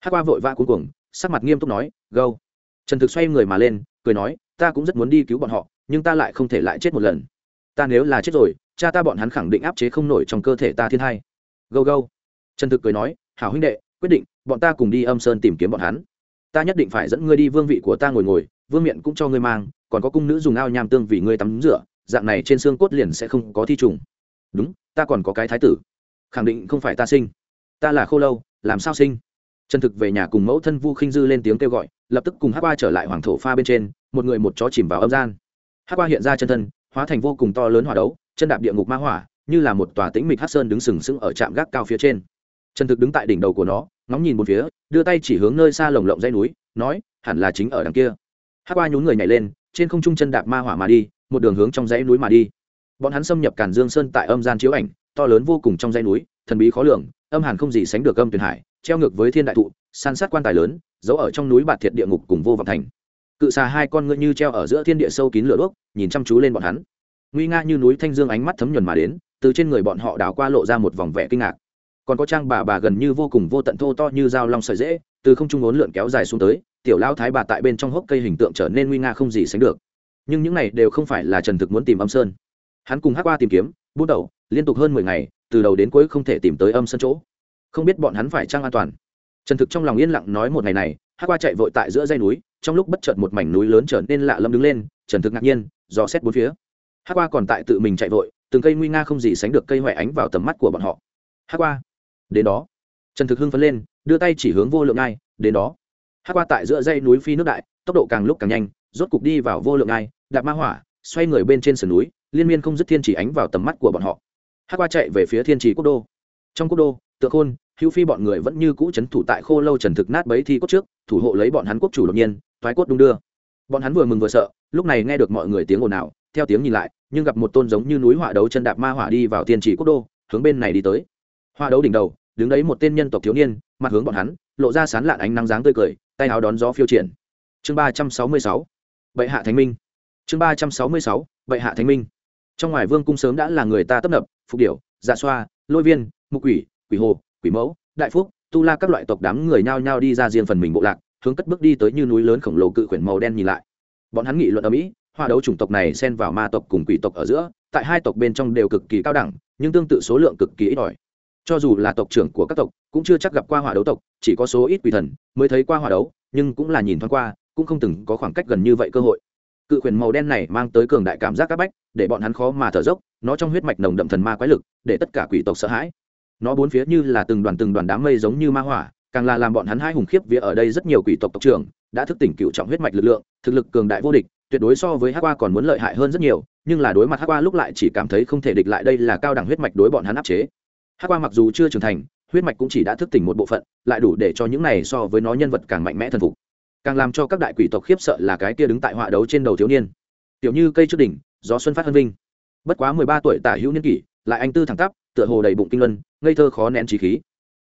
Hát qua vội vã cuối cùng sắc mặt nghiêm túc nói gâu trần thực xoay người mà lên, cười nói, ta cũng rất muốn đi cứu bọn họ, nhưng ta lại không thể lại chết một lần. Ta nếu là chết rồi, cha ta bọn hắn khẳng định áp chế không nổi trong cơ thể ta thiên hai. Gâu gâu trần thực cười nói, hảo huynh đệ, quyết định, bọn ta cùng đi âm sơn tìm kiếm bọn hắn ta nhất định phải dẫn ngươi đi vương vị của ta ngồi ngồi, vương miện cũng cho ngươi mang, còn có cung nữ dùng ao nham tương vì ngươi tắm rửa, dạng này trên xương cốt liền sẽ không có thi trùng. Đúng, ta còn có cái thái tử. Khẳng định không phải ta sinh. Ta là khô lâu, làm sao sinh? Trần thực về nhà cùng mẫu thân vu khinh dư lên tiếng kêu gọi, lập tức cùng hát qua trở lại hoàng thổ pha bên trên, một người một chó chìm vào âm gian. Hát qua hiện ra chân thân, hóa thành vô cùng to lớn hỏa đấu, chân đạp địa ngục ma hỏa, như là một tòa tĩnh mịch hát sơn đứng sừng sững ở trạm gác cao phía trên. Trần thực đứng tại đỉnh đầu của nó ngóng nhìn một phía, đưa tay chỉ hướng nơi xa lồng lộng dây núi, nói, hẳn là chính ở đằng kia. Hát qua nhún người nhảy lên, trên không trung chân đạp ma hỏa mà đi, một đường hướng trong dãy núi mà đi. Bọn hắn xâm nhập càn dương sơn tại âm gian chiếu ảnh, to lớn vô cùng trong dãy núi, thần bí khó lường, âm hàn không gì sánh được âm tuyền hải, treo ngược với thiên đại thụ, san sát quan tài lớn, giấu ở trong núi bạt thiệt địa ngục cùng vô vọng thành. Cự xà hai con ngựa như treo ở giữa thiên địa sâu kín lửa đuốc, nhìn chăm chú lên bọn hắn. Nguy nga như núi thanh dương ánh mắt thấm nhuần mà đến, từ trên người bọn họ đảo qua lộ ra một vòng vẻ kinh ngạc còn có trang bà bà gần như vô cùng vô tận thô to như dao long sợi dễ, từ không trung ốn lượn kéo dài xuống tới, tiểu lao thái bà tại bên trong hốc cây hình tượng trở nên nguy nga không gì sánh được. Nhưng những này đều không phải là trần thực muốn tìm âm sơn. Hắn cùng hát qua tìm kiếm bút đầu liên tục hơn mười ngày, từ đầu đến cuối không thể tìm tới âm sơn chỗ. Không biết bọn hắn phải trăng an toàn. Trần thực trong lòng yên lặng nói một ngày này hát qua chạy vội tại giữa dây núi, trong lúc bất chợt một mảnh núi lớn trở nên lạ lâm đứng lên, trần thực ngạc nhiên, dò xét bốn phía. Hát qua còn tại tự mình chạy vội, từng cây nguy nga không gì sánh được cây hoại ánh vào tầm mắt của bọn họ. Hát qua đến đó. Trần thực hưng phấn lên, đưa tay chỉ hướng vô lượng ngai, đến đó. Hát qua tại giữa dây núi phi nước đại, tốc độ càng lúc càng nhanh, rốt cục đi vào vô lượng ngai, đạp ma hỏa, xoay người bên trên sườn núi, liên miên không dứt thiên chỉ ánh vào tầm mắt của bọn họ. Hát qua chạy về phía thiên trì quốc đô. Trong quốc đô, tượng khôn, hữu phi bọn người vẫn như cũ c h ấ n thủ tại khô lâu trần thực nát bấy thi cốt trước, thủ hộ lấy bọn hắn quốc chủ đột nhiên, thoái cốt đung đưa. Bọn hắn vừa mừng vừa sợ, lúc này nghe được mọi người tiếng ồn ào, theo tiếng nhìn lại, nhưng gặp một tôn giống như núi hỏa đấu chân đạp ma hỏa đi vào thiên trì quốc đô, hướng bên này đi tới. Hỏa đấu đỉnh đầu đứng đấy một tên nhân tộc thiếu niên, mặt hướng bọn hắn, lộ ra sán lạn ánh nắng dáng tươi cười, tay áo đón gió phiêu triển. Chương ba trăm sáu mươi sáu, bệ hạ thánh minh. Chương ba trăm sáu mươi sáu, bệ hạ thánh minh. Trong ngoài vương cung sớm đã là người ta tấp nập, phục điểu dạ xoa, lôi viên, mục quỷ quỷ hồ, quỷ mẫu, đại phúc, tu la các loại tộc đám người nhao nhao đi ra riêng phần mình bộ lạc, hướng cất bước đi tới như núi lớn khổng lồ cự quyển màu đen nhìn lại. Bọn hắn nghị luận ở mỹ, hoa đấu chủng tộc này xen vào ma tộc cùng quỷ tộc ở giữa, tại hai tộc bên trong đều cực kỳ cao đẳng, nhưng tương tự số lượng cực kỳ ít ỏi cho dù là tộc trưởng của các tộc, cũng chưa chắc gặp qua hỏa đấu tộc, chỉ có số ít quỷ thần mới thấy qua hỏa đấu, nhưng cũng là nhìn thoáng qua, cũng không từng có khoảng cách gần như vậy cơ hội. Cự quyền màu đen này mang tới cường đại cảm giác các bách, để bọn hắn khó mà thở dốc, nó trong huyết mạch nồng đậm thần ma quái lực, để tất cả quỷ tộc sợ hãi. Nó bốn phía như là từng đoàn từng đoàn đám mây giống như ma hỏa, càng là làm bọn hắn hai hùng khiếp vía ở đây rất nhiều quỷ tộc tộc trưởng, đã thức tỉnh cựu trọng huyết mạch lực lượng, thực lực cường đại vô địch, tuyệt đối so với hắc qua còn muốn lợi hại hơn rất nhiều, nhưng là đối mặt hắc qua lúc lại chỉ cảm thấy không thể địch lại đây là cao đẳng huyết mạch đối bọn hắn áp chế hắc qua mặc dù chưa trưởng thành, huyết mạch cũng chỉ đã thức tỉnh một bộ phận, lại đủ để cho những này so với nó nhân vật càng mạnh mẽ thần phục. Càng làm cho các đại quỷ tộc khiếp sợ là cái kia đứng tại họa đấu trên đầu thiếu niên. Tiểu như cây trước đỉnh, gió xuân phát hân vinh. Bất quá mười ba tuổi tả hữu niên kỷ, lại anh tư thẳng tắp, tựa hồ đầy bụng kinh luân, ngây thơ khó nén trí khí.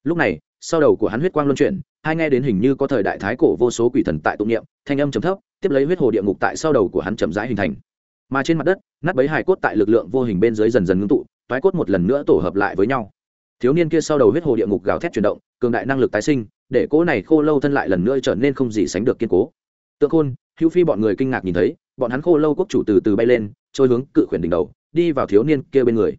Lúc này, sau đầu của hắn huyết quang luân chuyển, hai nghe đến hình như có thời đại thái cổ vô số quỷ thần tại tụng niệm, thanh âm trầm thấp, tiếp lấy huyết hồ địa ngục tại sau đầu của hắn chậm rãi hình thành. Mà trên mặt đất, nát bấy hài cốt tại lực lượng vô hình bên dưới dần dần ngưng tụ, toái cốt một lần nữa tổ hợp lại với nhau thiếu niên kia sau đầu huyết hồ địa ngục gào thét chuyển động, cường đại năng lực tái sinh, để cỗ này khô lâu thân lại lần nữa trở nên không gì sánh được kiên cố. Tượng khôn, hữu phi bọn người kinh ngạc nhìn thấy, bọn hắn khô lâu quốc chủ từ từ bay lên, trôi hướng cự khuyển đỉnh đầu, đi vào thiếu niên kia bên người.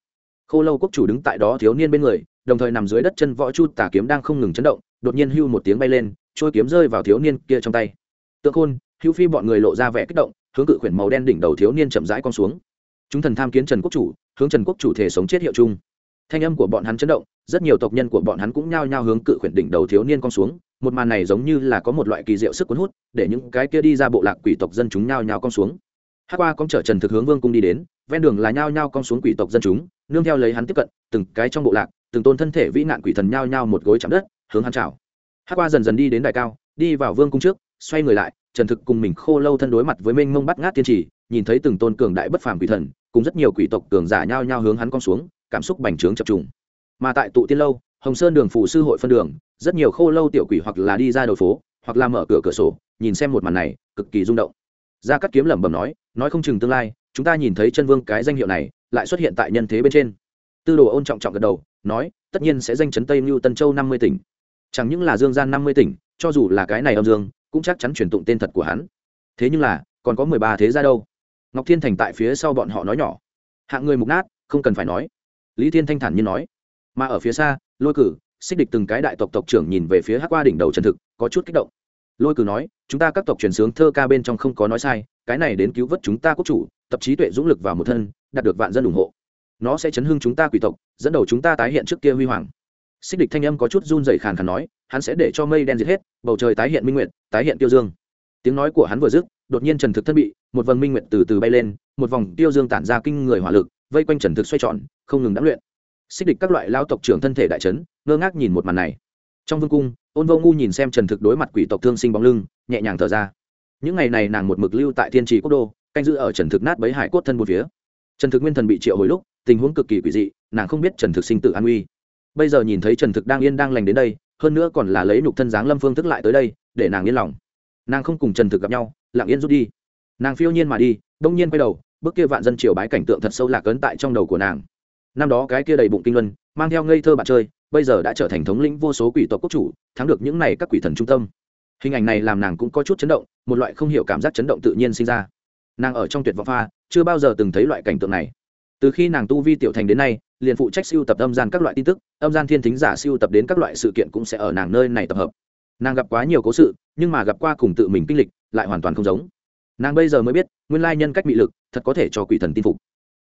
Khô lâu quốc chủ đứng tại đó thiếu niên bên người, đồng thời nằm dưới đất chân võ chu tà kiếm đang không ngừng chấn động, đột nhiên hưu một tiếng bay lên, trôi kiếm rơi vào thiếu niên kia trong tay. Tượng khôn, hữu phi bọn người lộ ra vẻ kích động, hướng cự khuyển màu đen đỉnh đầu thiếu niên chậm rãi con xuống. Chúng thần tham kiến trần quốc chủ, hướng trần quốc chủ thể sống chết hiệu chung thanh âm của bọn hắn chấn động, rất nhiều tộc nhân của bọn hắn cũng nhao nhao hướng cự khuyển đỉnh đầu thiếu niên con xuống, một màn này giống như là có một loại kỳ diệu sức cuốn hút, để những cái kia đi ra bộ lạc quỷ tộc dân chúng nhao nhao con xuống. Hát qua con chở trần thực hướng vương cung đi đến, ven đường là nhao nhao con xuống quỷ tộc dân chúng, nương theo lấy hắn tiếp cận, từng cái trong bộ lạc, từng tôn thân thể vĩ nạn quỷ thần nhao nhao một gối chạm đất, hướng hắn chào. Hát qua dần dần đi đến đài cao, đi vào vương cung trước, xoay người lại, trần thực cùng mình khô lâu thân đối mặt với mênh mông bắt ngát tiên trì, nhìn thấy từng tôn cường đại bất phàm quỷ thần, cùng rất nhiều quỷ tộc cường giả nhao nhao hướng hắn con xuống cảm xúc bành trướng chập trùng. Mà tại tụ tiên lâu, hồng sơn đường phủ sư hội phân đường, rất nhiều khô lâu tiểu quỷ hoặc là đi ra đầu phố, hoặc là mở cửa cửa sổ, nhìn xem một màn này, cực kỳ rung động. Gia cắt kiếm lẩm bẩm nói nói không chừng tương lai, chúng ta nhìn thấy chân vương cái danh hiệu này, lại xuất hiện tại nhân thế bên trên. Tư đồ ôn trọng trọng gật đầu, nói, tất nhiên sẽ danh chấn tây mưu tân châu năm mươi tỉnh. Chẳng những là dương gian năm mươi tỉnh, cho dù là cái này âm dương, cũng chắc chắn truyền tụng tên thật của hắn. Thế nhưng là, còn có mười ba thế gia đâu? Ngọc thiên thành tại phía sau bọn họ nói nhỏ. Hạng người mục nát, không cần phải nói lý thiên thanh thản như nói. Mà ở phía xa, lôi cử, xích địch từng cái đại tộc tộc trưởng nhìn về phía hắc qua đỉnh đầu trần thực, có chút kích động. Lôi cử nói, chúng ta các tộc truyền sướng thơ ca bên trong không có nói sai, cái này đến cứu vớt chúng ta quốc chủ, tập trí tuệ dũng lực vào một thân, đạt được vạn dân ủng hộ. Nó sẽ chấn hưng chúng ta quỷ tộc, dẫn đầu chúng ta tái hiện trước kia huy hoàng. Xích địch thanh âm có chút run dày khàn khàn nói, hắn sẽ để cho mây đen diệt hết, bầu trời tái hiện minh nguyện tái hiện tiêu dương. Tiếng nói của hắn vừa dứt, đột nhiên trần thực thân bị, một vầng minh nguyện từ từ bay lên, một vòng tiêu dương tản ra kinh người hỏa lực vây quanh trần thực xoay tròn, không ngừng đã luyện. Xích địch các loại lao tộc trưởng thân thể đại trấn ngơ ngác nhìn một màn này. Trong vương cung, ôn vô ngu nhìn xem trần thực đối mặt quỷ tộc thương sinh bóng lưng, nhẹ nhàng thở ra. Những ngày này nàng một mực lưu tại thiên trì quốc đô, canh giữ ở trần thực nát bấy hải cốt thân một phía. Trần thực nguyên thần bị triệu hồi lúc, tình huống cực kỳ quỷ dị, nàng không biết trần thực sinh tử an uy bây giờ nhìn thấy trần thực đang yên đang lành đến đây, hơn nữa còn là lấy nhục thân dáng lâm phương thức lại tới đây, để nàng yên lòng. Nàng không cùng trần thực gặp nhau, lặng yên rút đi. Nàng phiêu nhiên mà đi, đông nhiên quay đầu bức kia vạn dân triều bái cảnh tượng thật sâu lạc ấn tại trong đầu của nàng. Năm đó cái kia đầy bụng kinh luân, mang theo ngây thơ bạn chơi, bây giờ đã trở thành thống lĩnh vô số quỷ tộc quốc chủ, thắng được những này các quỷ thần trung tâm. Hình ảnh này làm nàng cũng có chút chấn động, một loại không hiểu cảm giác chấn động tự nhiên sinh ra. Nàng ở trong tuyệt vọng pha, chưa bao giờ từng thấy loại cảnh tượng này. Từ khi nàng tu vi tiểu thành đến nay, liền phụ trách siêu tập âm gian các loại tin tức, âm gian thiên thính giả siêu tập đến các loại sự kiện cũng sẽ ở nàng nơi này tập hợp. Nàng gặp quá nhiều cố sự, nhưng mà gặp qua cùng tự mình kinh lịch, lại hoàn toàn không giống nàng bây giờ mới biết, nguyên lai nhân cách bị lực, thật có thể cho quỷ thần tin phục.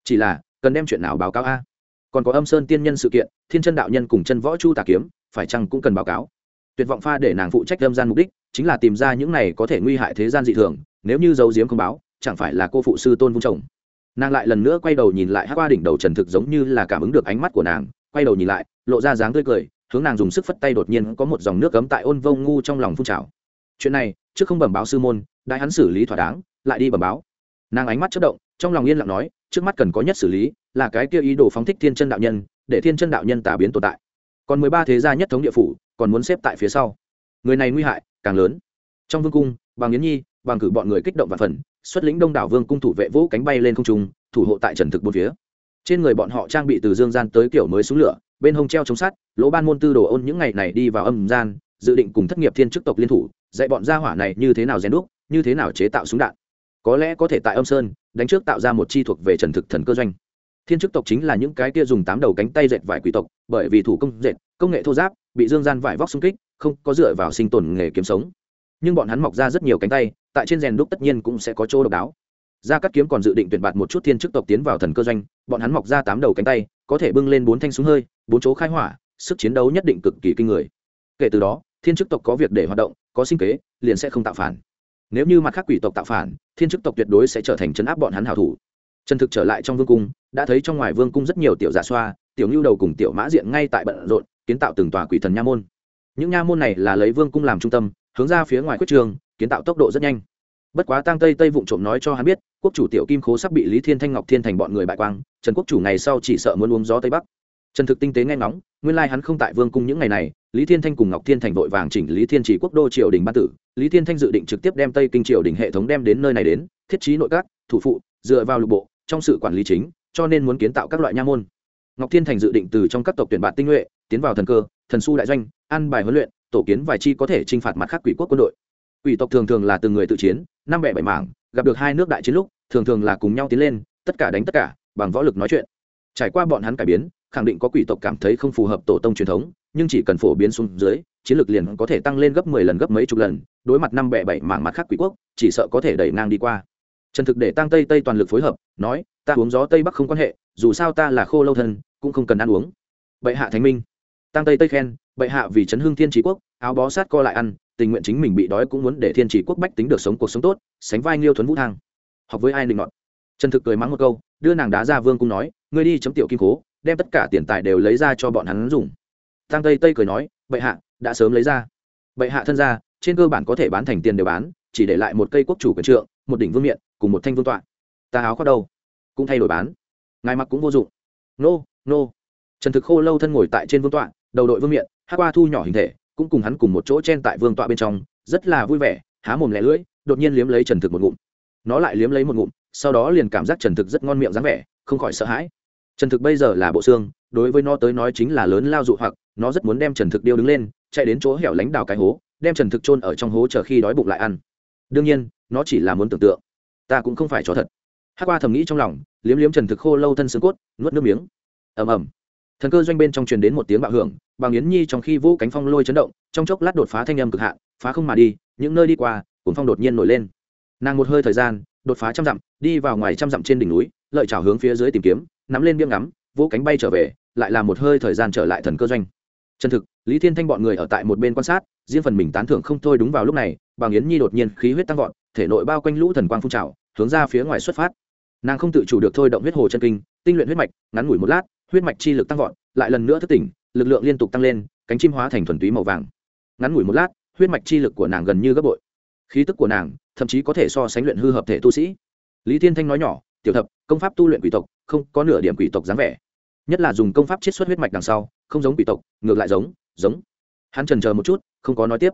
Chỉ là, cần đem chuyện nào báo cáo a? Còn có âm sơn tiên nhân sự kiện, thiên chân đạo nhân cùng chân võ chu tà kiếm, phải chăng cũng cần báo cáo? Tuyệt vọng pha để nàng phụ trách âm gian mục đích, chính là tìm ra những này có thể nguy hại thế gian dị thường, nếu như giấu giếm không báo, chẳng phải là cô phụ sư tôn vung chồng. Nàng lại lần nữa quay đầu nhìn lại hát qua đỉnh đầu trần thực giống như là cảm ứng được ánh mắt của nàng, quay đầu nhìn lại, lộ ra dáng tươi cười, hướng nàng dùng sức phất tay đột nhiên có một dòng nước cấm tại ôn vông ngu trong lòng phun trào. Chuyện này, trước không bẩm báo sư môn đại hắn xử lý thỏa đáng, lại đi bẩm báo. Nàng ánh mắt chất động, trong lòng yên lặng nói, trước mắt cần có nhất xử lý, là cái kia ý đồ phóng thích thiên chân đạo nhân, để thiên chân đạo nhân tả biến tồn tại. Còn mười ba thế gia nhất thống địa phủ, còn muốn xếp tại phía sau. Người này nguy hại, càng lớn. Trong vương cung bằng yến nhi bằng cử bọn người kích động và phần, xuất lĩnh đông đảo vương cung thủ vệ vỗ cánh bay lên không trung, thủ hộ tại trần thực bốn phía. Trên người bọn họ trang bị từ dương gian tới kiểu mới súng lửa, bên hông treo chống sắt, lỗ ban môn tư đồ ôn những ngày này đi vào âm gian, dự định cùng thất nghiệp thiên chức tộc liên thủ, dạy bọn gia hỏa này như thế nào rèn đúc như thế nào chế tạo súng đạn? Có lẽ có thể tại âm sơn, đánh trước tạo ra một chi thuộc về trần thực thần cơ doanh. Thiên chức tộc chính là những cái kia dùng tám đầu cánh tay dệt vải quỷ tộc, bởi vì thủ công dệt, công nghệ thô giáp, bị dương gian vải vóc xung kích, không có dựa vào sinh tồn nghề kiếm sống. Nhưng bọn hắn mọc ra rất nhiều cánh tay, tại trên rèn đúc tất nhiên cũng sẽ có chỗ độc đáo. Gia cắt kiếm còn dự định tuyển bạt một chút thiên chức tộc tiến vào thần cơ doanh, bọn hắn mọc ra tám đầu cánh tay, có thể bưng lên bốn thanh súng hơi, bốn chỗ khai hỏa, sức chiến đấu nhất định cực kỳ kinh người. Kể từ đó, thiên chức tộc có việc để hoạt động, có sinh kế, liền sẽ không tạo phản nếu như mặt khác quỷ tộc tạo phản, thiên chức tộc tuyệt đối sẽ trở thành chấn áp bọn hắn hảo thủ. Trần thực trở lại trong vương cung, đã thấy trong ngoài vương cung rất nhiều tiểu giả xoa, tiểu ngưu đầu cùng tiểu mã diện ngay tại bận rộn, kiến tạo từng tòa quỷ thần nha môn. Những nha môn này là lấy vương cung làm trung tâm, hướng ra phía ngoài quyết trường, kiến tạo tốc độ rất nhanh. Bất quá tăng tây tây vụng trộm nói cho hắn biết, quốc chủ tiểu kim khố sắp bị lý thiên thanh ngọc thiên thành bọn người bại quang, trần quốc chủ ngày sau chỉ sợ muốn uống gió tây bắc. Trần thực tinh tế nghe ngóng nguyên lai hắn không tại vương cung những ngày này, lý thiên thanh cùng ngọc thiên thành vội vàng chỉnh lý thiên chỉ quốc đô triều đình ban tử. Lý thiên thanh dự định trực tiếp đem tây kinh triều đình hệ thống đem đến nơi này đến, thiết trí nội các, thủ phụ, dựa vào lục bộ, trong sự quản lý chính, cho nên muốn kiến tạo các loại nha môn. Ngọc thiên thành dự định từ trong các tộc tuyển bạn tinh nhuệ, tiến vào thần cơ, thần su đại doanh ăn bài huấn luyện, tổ kiến vài chi có thể t r i n h phạt mặt khác quỷ quốc quân đội. Quỷ tộc thường thường là từng người tự chiến, năm bẻ bảy mảng, gặp được hai nước đại chiến lúc, thường thường là cùng nhau tiến lên, tất cả đánh tất cả, bằng võ lực nói chuyện. Trải qua bọn hắn cải biến khẳng định có quỷ tộc cảm thấy không phù hợp tổ tông truyền thống, nhưng chỉ cần phổ biến xuống dưới, chiến lược liền có thể tăng lên gấp mười lần, gấp mấy chục lần, đối mặt năm bẻ bảy mảng mặt khác quỷ quốc, chỉ sợ có thể đẩy ngang đi qua. Trần thực để tăng tây tây toàn lực phối hợp, nói, ta uống gió tây bắc không quan hệ, dù sao ta là khô lâu thân, cũng không cần ăn uống. Bệ hạ thánh minh. Tăng tây tây khen, bệ hạ vì chấn hương thiên trí quốc, áo bó sát co lại ăn, tình nguyện chính mình bị đói cũng muốn để thiên trí quốc bách tính được sống cuộc sống tốt, sánh vai nghiêu thuấn vũ thang. Học với ai định nọt trần thực cười mắng một câu, đưa nàng đá ra vương cung nói, ngươi đi chấm tiểu kim cố đem tất cả tiền tài đều lấy ra cho bọn hắn dùng. Tăng tây tây cười nói, bệ hạ, đã sớm lấy ra. Bệ hạ thân ra trên cơ bản có thể bán thành tiền đều bán, chỉ để lại một cây quốc chủ quyền trượng, một đỉnh vương miện, cùng một thanh vương tọa. Ta áo khoác đâu? Cũng thay đổi bán. Ngài mặc cũng vô dụng. Nô nô. Trần thực khô lâu thân ngồi tại trên vương tọa, đầu đội vương miện, hát qua thu nhỏ hình thể, cũng cùng hắn cùng một chỗ chen tại vương tọa bên trong, rất là vui vẻ, há mồm lẻ lưỡi, đột nhiên liếm lấy trần thực một ngụm. Nó lại liếm lấy một ngụm, sau đó liền cảm giác trần thực rất ngon miệng dáng vẻ, không khỏi sợ hãi trần thực bây giờ là bộ xương, đối với nó tới nói chính là lớn lao dụ hoặc, nó rất muốn đem trần thực điêu đứng lên, chạy đến chỗ hẻo lánh đào cái hố, đem trần thực chôn ở trong hố chờ khi đói bụng lại ăn. Đương nhiên, nó chỉ là muốn tưởng tượng. Ta cũng không phải chó thật. Hát qua thầm nghĩ trong lòng, liếm liếm trần thực khô lâu thân xương cốt, nuốt nước miếng. Ầm ầm. Thần cơ doanh bên trong truyền đến một tiếng bạo hưởng bằng yến nhi trong khi vũ cánh phong lôi chấn động, trong chốc lát đột phá thanh âm cực hạn, phá không mà đi, những nơi đi qua cuốn phong đột nhiên nổi lên. Nàng một hơi thời gian, đột phá trăm dặm, đi vào ngoài trăm dặm trên đỉnh núi, lợi chảo hướng phía dưới tìm kiếm nắm lên biếng ngắm, vỗ cánh bay trở về, lại là một hơi thời gian trở lại thần cơ doanh. Chân thực, lý thiên thanh bọn người ở tại một bên quan sát, riêng phần mình tán thưởng không thôi đúng vào lúc này bằng yến nhi đột nhiên khí huyết tăng vọt, thể nội bao quanh lũ thần quang phun trào, hướng ra phía ngoài xuất phát. Nàng không tự chủ được thôi động huyết hồ chân kinh, tinh luyện huyết mạch, ngắn ngủi một lát, huyết mạch chi lực tăng vọt, lại lần nữa thức tỉnh, lực lượng liên tục tăng lên, cánh chim hóa thành thuần túy màu vàng. Ngắn ngủi một lát, huyết mạch chi lực của nàng gần như gấp bội. Khí tức của nàng, thậm chí có thể so sánh luyện hư hợp thể tu sĩ. Lý tiên thanh nói nhỏ, tiểu thập, công pháp tu luyện quỷ tộc không có nửa điểm quỷ tộc dáng vẻ. Nhất là dùng công pháp chiết xuất huyết mạch đằng sau, không giống quỷ tộc, ngược lại giống giống. Hắn trần chờ một chút, không có nói tiếp.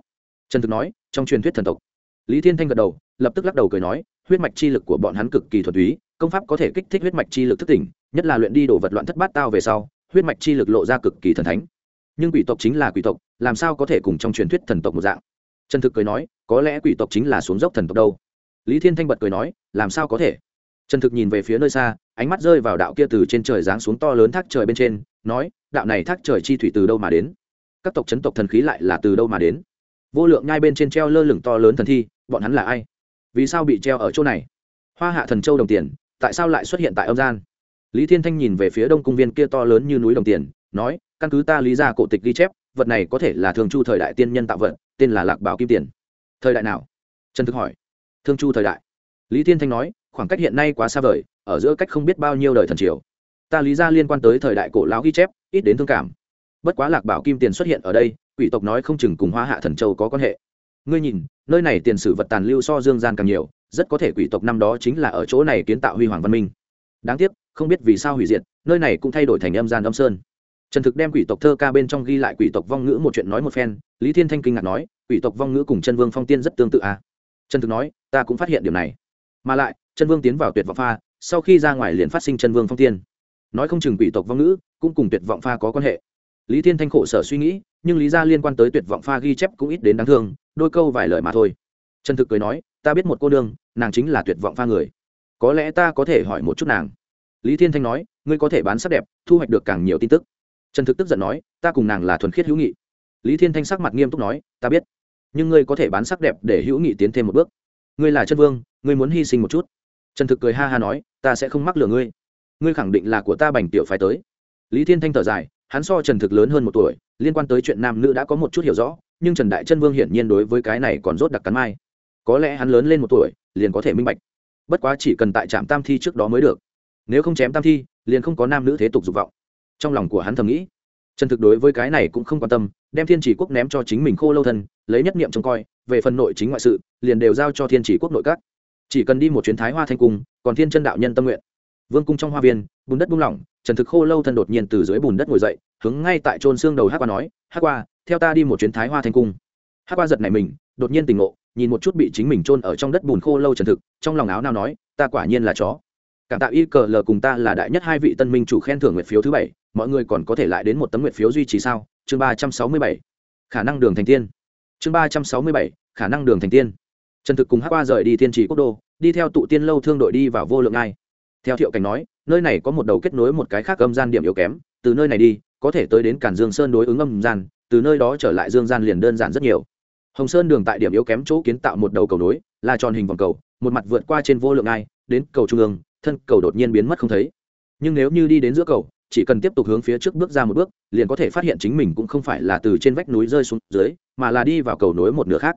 Trần thực nói, trong truyền thuyết thần tộc. Lý thiên thanh gật đầu, lập tức lắc đầu cười nói, huyết mạch chi lực của bọn hắn cực kỳ thuần túy, công pháp có thể kích thích huyết mạch chi lực thức tỉnh, nhất là luyện đi đồ vật loạn thất bát tao về sau, huyết mạch chi lực lộ ra cực kỳ thần thánh. Nhưng quỷ tộc chính là quỷ tộc, làm sao có thể cùng trong truyền thuyết thần tộc một dạng? Trần thực cười nói, có lẽ quỷ tộc chính là xuống dốc thần tộc đâu. Lý thiên thanh bật cười nói, làm sao có thể? Trần thực nhìn về phía nơi xa, ánh mắt rơi vào đạo kia từ trên trời giáng xuống to lớn thác trời bên trên, nói, đạo này thác trời chi thủy từ đâu mà đến? Các tộc chấn tộc thần khí lại là từ đâu mà đến? Vô lượng nhai bên trên treo lơ lửng to lớn thần thi, bọn hắn là ai? Vì sao bị treo ở chỗ này? Hoa hạ thần châu đồng tiền, tại sao lại xuất hiện tại âm gian? Lý thiên thanh nhìn về phía đông cung viên kia to lớn như núi đồng tiền, nói, căn cứ ta lý ra cổ tịch ghi chép, vật này có thể là thường chu thời đại tiên nhân tạo vật, tên là lạc bảo kim tiền. Thời đại nào? Trần thực hỏi. Thương chu thời đại. Lý thiên thanh nói khoảng cách hiện nay quá xa vời, ở giữa cách không biết bao nhiêu đời thần triều. Ta lý ra liên quan tới thời đại cổ lão ghi chép, ít đến thương cảm. Bất quá lạc bảo kim tiền xuất hiện ở đây, quỷ tộc nói không chừng cùng hoa hạ thần châu có quan hệ. Ngươi nhìn, nơi này tiền sử vật tàn lưu so dương gian càng nhiều, rất có thể quỷ tộc năm đó chính là ở chỗ này kiến tạo huy hoàng văn minh. Đáng tiếc, không biết vì sao hủy diệt, nơi này cũng thay đổi thành âm gian âm sơn. Trần thực đem quỷ tộc thơ ca bên trong ghi lại quỷ tộc vong ngữ một chuyện nói một phen, lý thiên thanh kinh ngạc nói, quỷ tộc vong ngữ cùng chân vương phong tiên rất tương tự à. trần thực nói, ta cũng phát hiện điều này. Mà lại chân vương tiến vào tuyệt vọng pha, sau khi ra ngoài liền phát sinh chân vương phong tiên. Nói không chừng quỷ tộc vong ngữ, cũng cùng tuyệt vọng pha có quan hệ. Lý thiên thanh khổ sở suy nghĩ, nhưng lý ra liên quan tới tuyệt vọng pha ghi chép cũng ít đến đáng thương, đôi câu vài lời mà thôi. Trần thực cười nói, ta biết một cô đương nàng chính là tuyệt vọng pha người. Có lẽ ta có thể hỏi một chút nàng. Lý thiên thanh nói, ngươi có thể bán sắc đẹp, thu hoạch được càng nhiều tin tức. Trần thực tức giận nói, ta cùng nàng là thuần khiết hữu nghị. Lý thiên thanh sắc mặt nghiêm túc nói, ta biết, nhưng ngươi có thể bán sắc đẹp để hữu nghị tiến thêm một bước. Ngươi là chân vương, ngươi muốn hy sinh một chút trần thực cười ha ha nói, ta sẽ không mắc lừa ngươi. Ngươi khẳng định là của ta bành tiểu phái tới. Lý thiên thanh thở dài, hắn so trần thực lớn hơn một tuổi, liên quan tới chuyện nam nữ đã có một chút hiểu rõ, nhưng trần đại chân vương hiển nhiên đối với cái này còn rốt đặc cắn mai. Có lẽ hắn lớn lên một tuổi, liền có thể minh bạch. Bất quá chỉ cần tại trạm tam thi trước đó mới được. Nếu không chém tam thi, liền không có nam nữ thế tục dục vọng. Trong lòng của hắn thầm nghĩ, trần thực đối với cái này cũng không quan tâm, đem thiên chỉ quốc ném cho chính mình khô lâu thân, lấy nhất niệm trông coi, về phần nội chính ngoại sự, liền đều giao cho thiên chỉ quốc nội các chỉ cần đi một chuyến thái hoa thanh cung, còn thiên chân đạo nhân tâm nguyện. Vương cung trong hoa viên, bùn đất buông lỏng, trần thực khô lâu thân đột nhiên từ dưới bùn đất ngồi dậy, hướng ngay tại trôn xương đầu hát qua nói hát qua, theo ta đi một chuyến thái hoa thanh cung. Hát qua giật này mình, đột nhiên tỉnh ngộ, nhìn một chút bị chính mình trôn ở trong đất bùn khô lâu trần thực, trong lòng áo nào nói, ta quả nhiên là chó. Cảm tạ y cờ lờ cùng ta là đại nhất hai vị tân minh chủ khen thưởng nguyệt phiếu thứ bảy, mọi người còn có thể lại đến một tấm nguyệt phiếu duy trì sao? Chương ba trăm sáu mươi bảy. Khả năng đường thành tiên. Chương ba trăm sáu mươi bảy. Khả năng đường thành tiên trần thực cùng hát qua rời đi Thiên trì quốc đô đi theo tụ tiên lâu thương đội đi vào vô lượng ngai. theo thiệu cảnh nói nơi này có một đầu kết nối một cái khác âm gian điểm yếu kém từ nơi này đi có thể tới đến cản dương sơn đối ứng âm gian từ nơi đó trở lại dương gian liền đơn giản rất nhiều. Hồng sơn đường tại điểm yếu kém chỗ kiến tạo một đầu cầu nối là tròn hình vòng cầu một mặt vượt qua trên vô lượng ngai, đến cầu trung ương thân cầu đột nhiên biến mất không thấy. Nhưng nếu như đi đến giữa cầu chỉ cần tiếp tục hướng phía trước bước ra một bước liền có thể phát hiện chính mình cũng không phải là từ trên vách núi rơi xuống dưới mà là đi vào cầu nối một nửa khác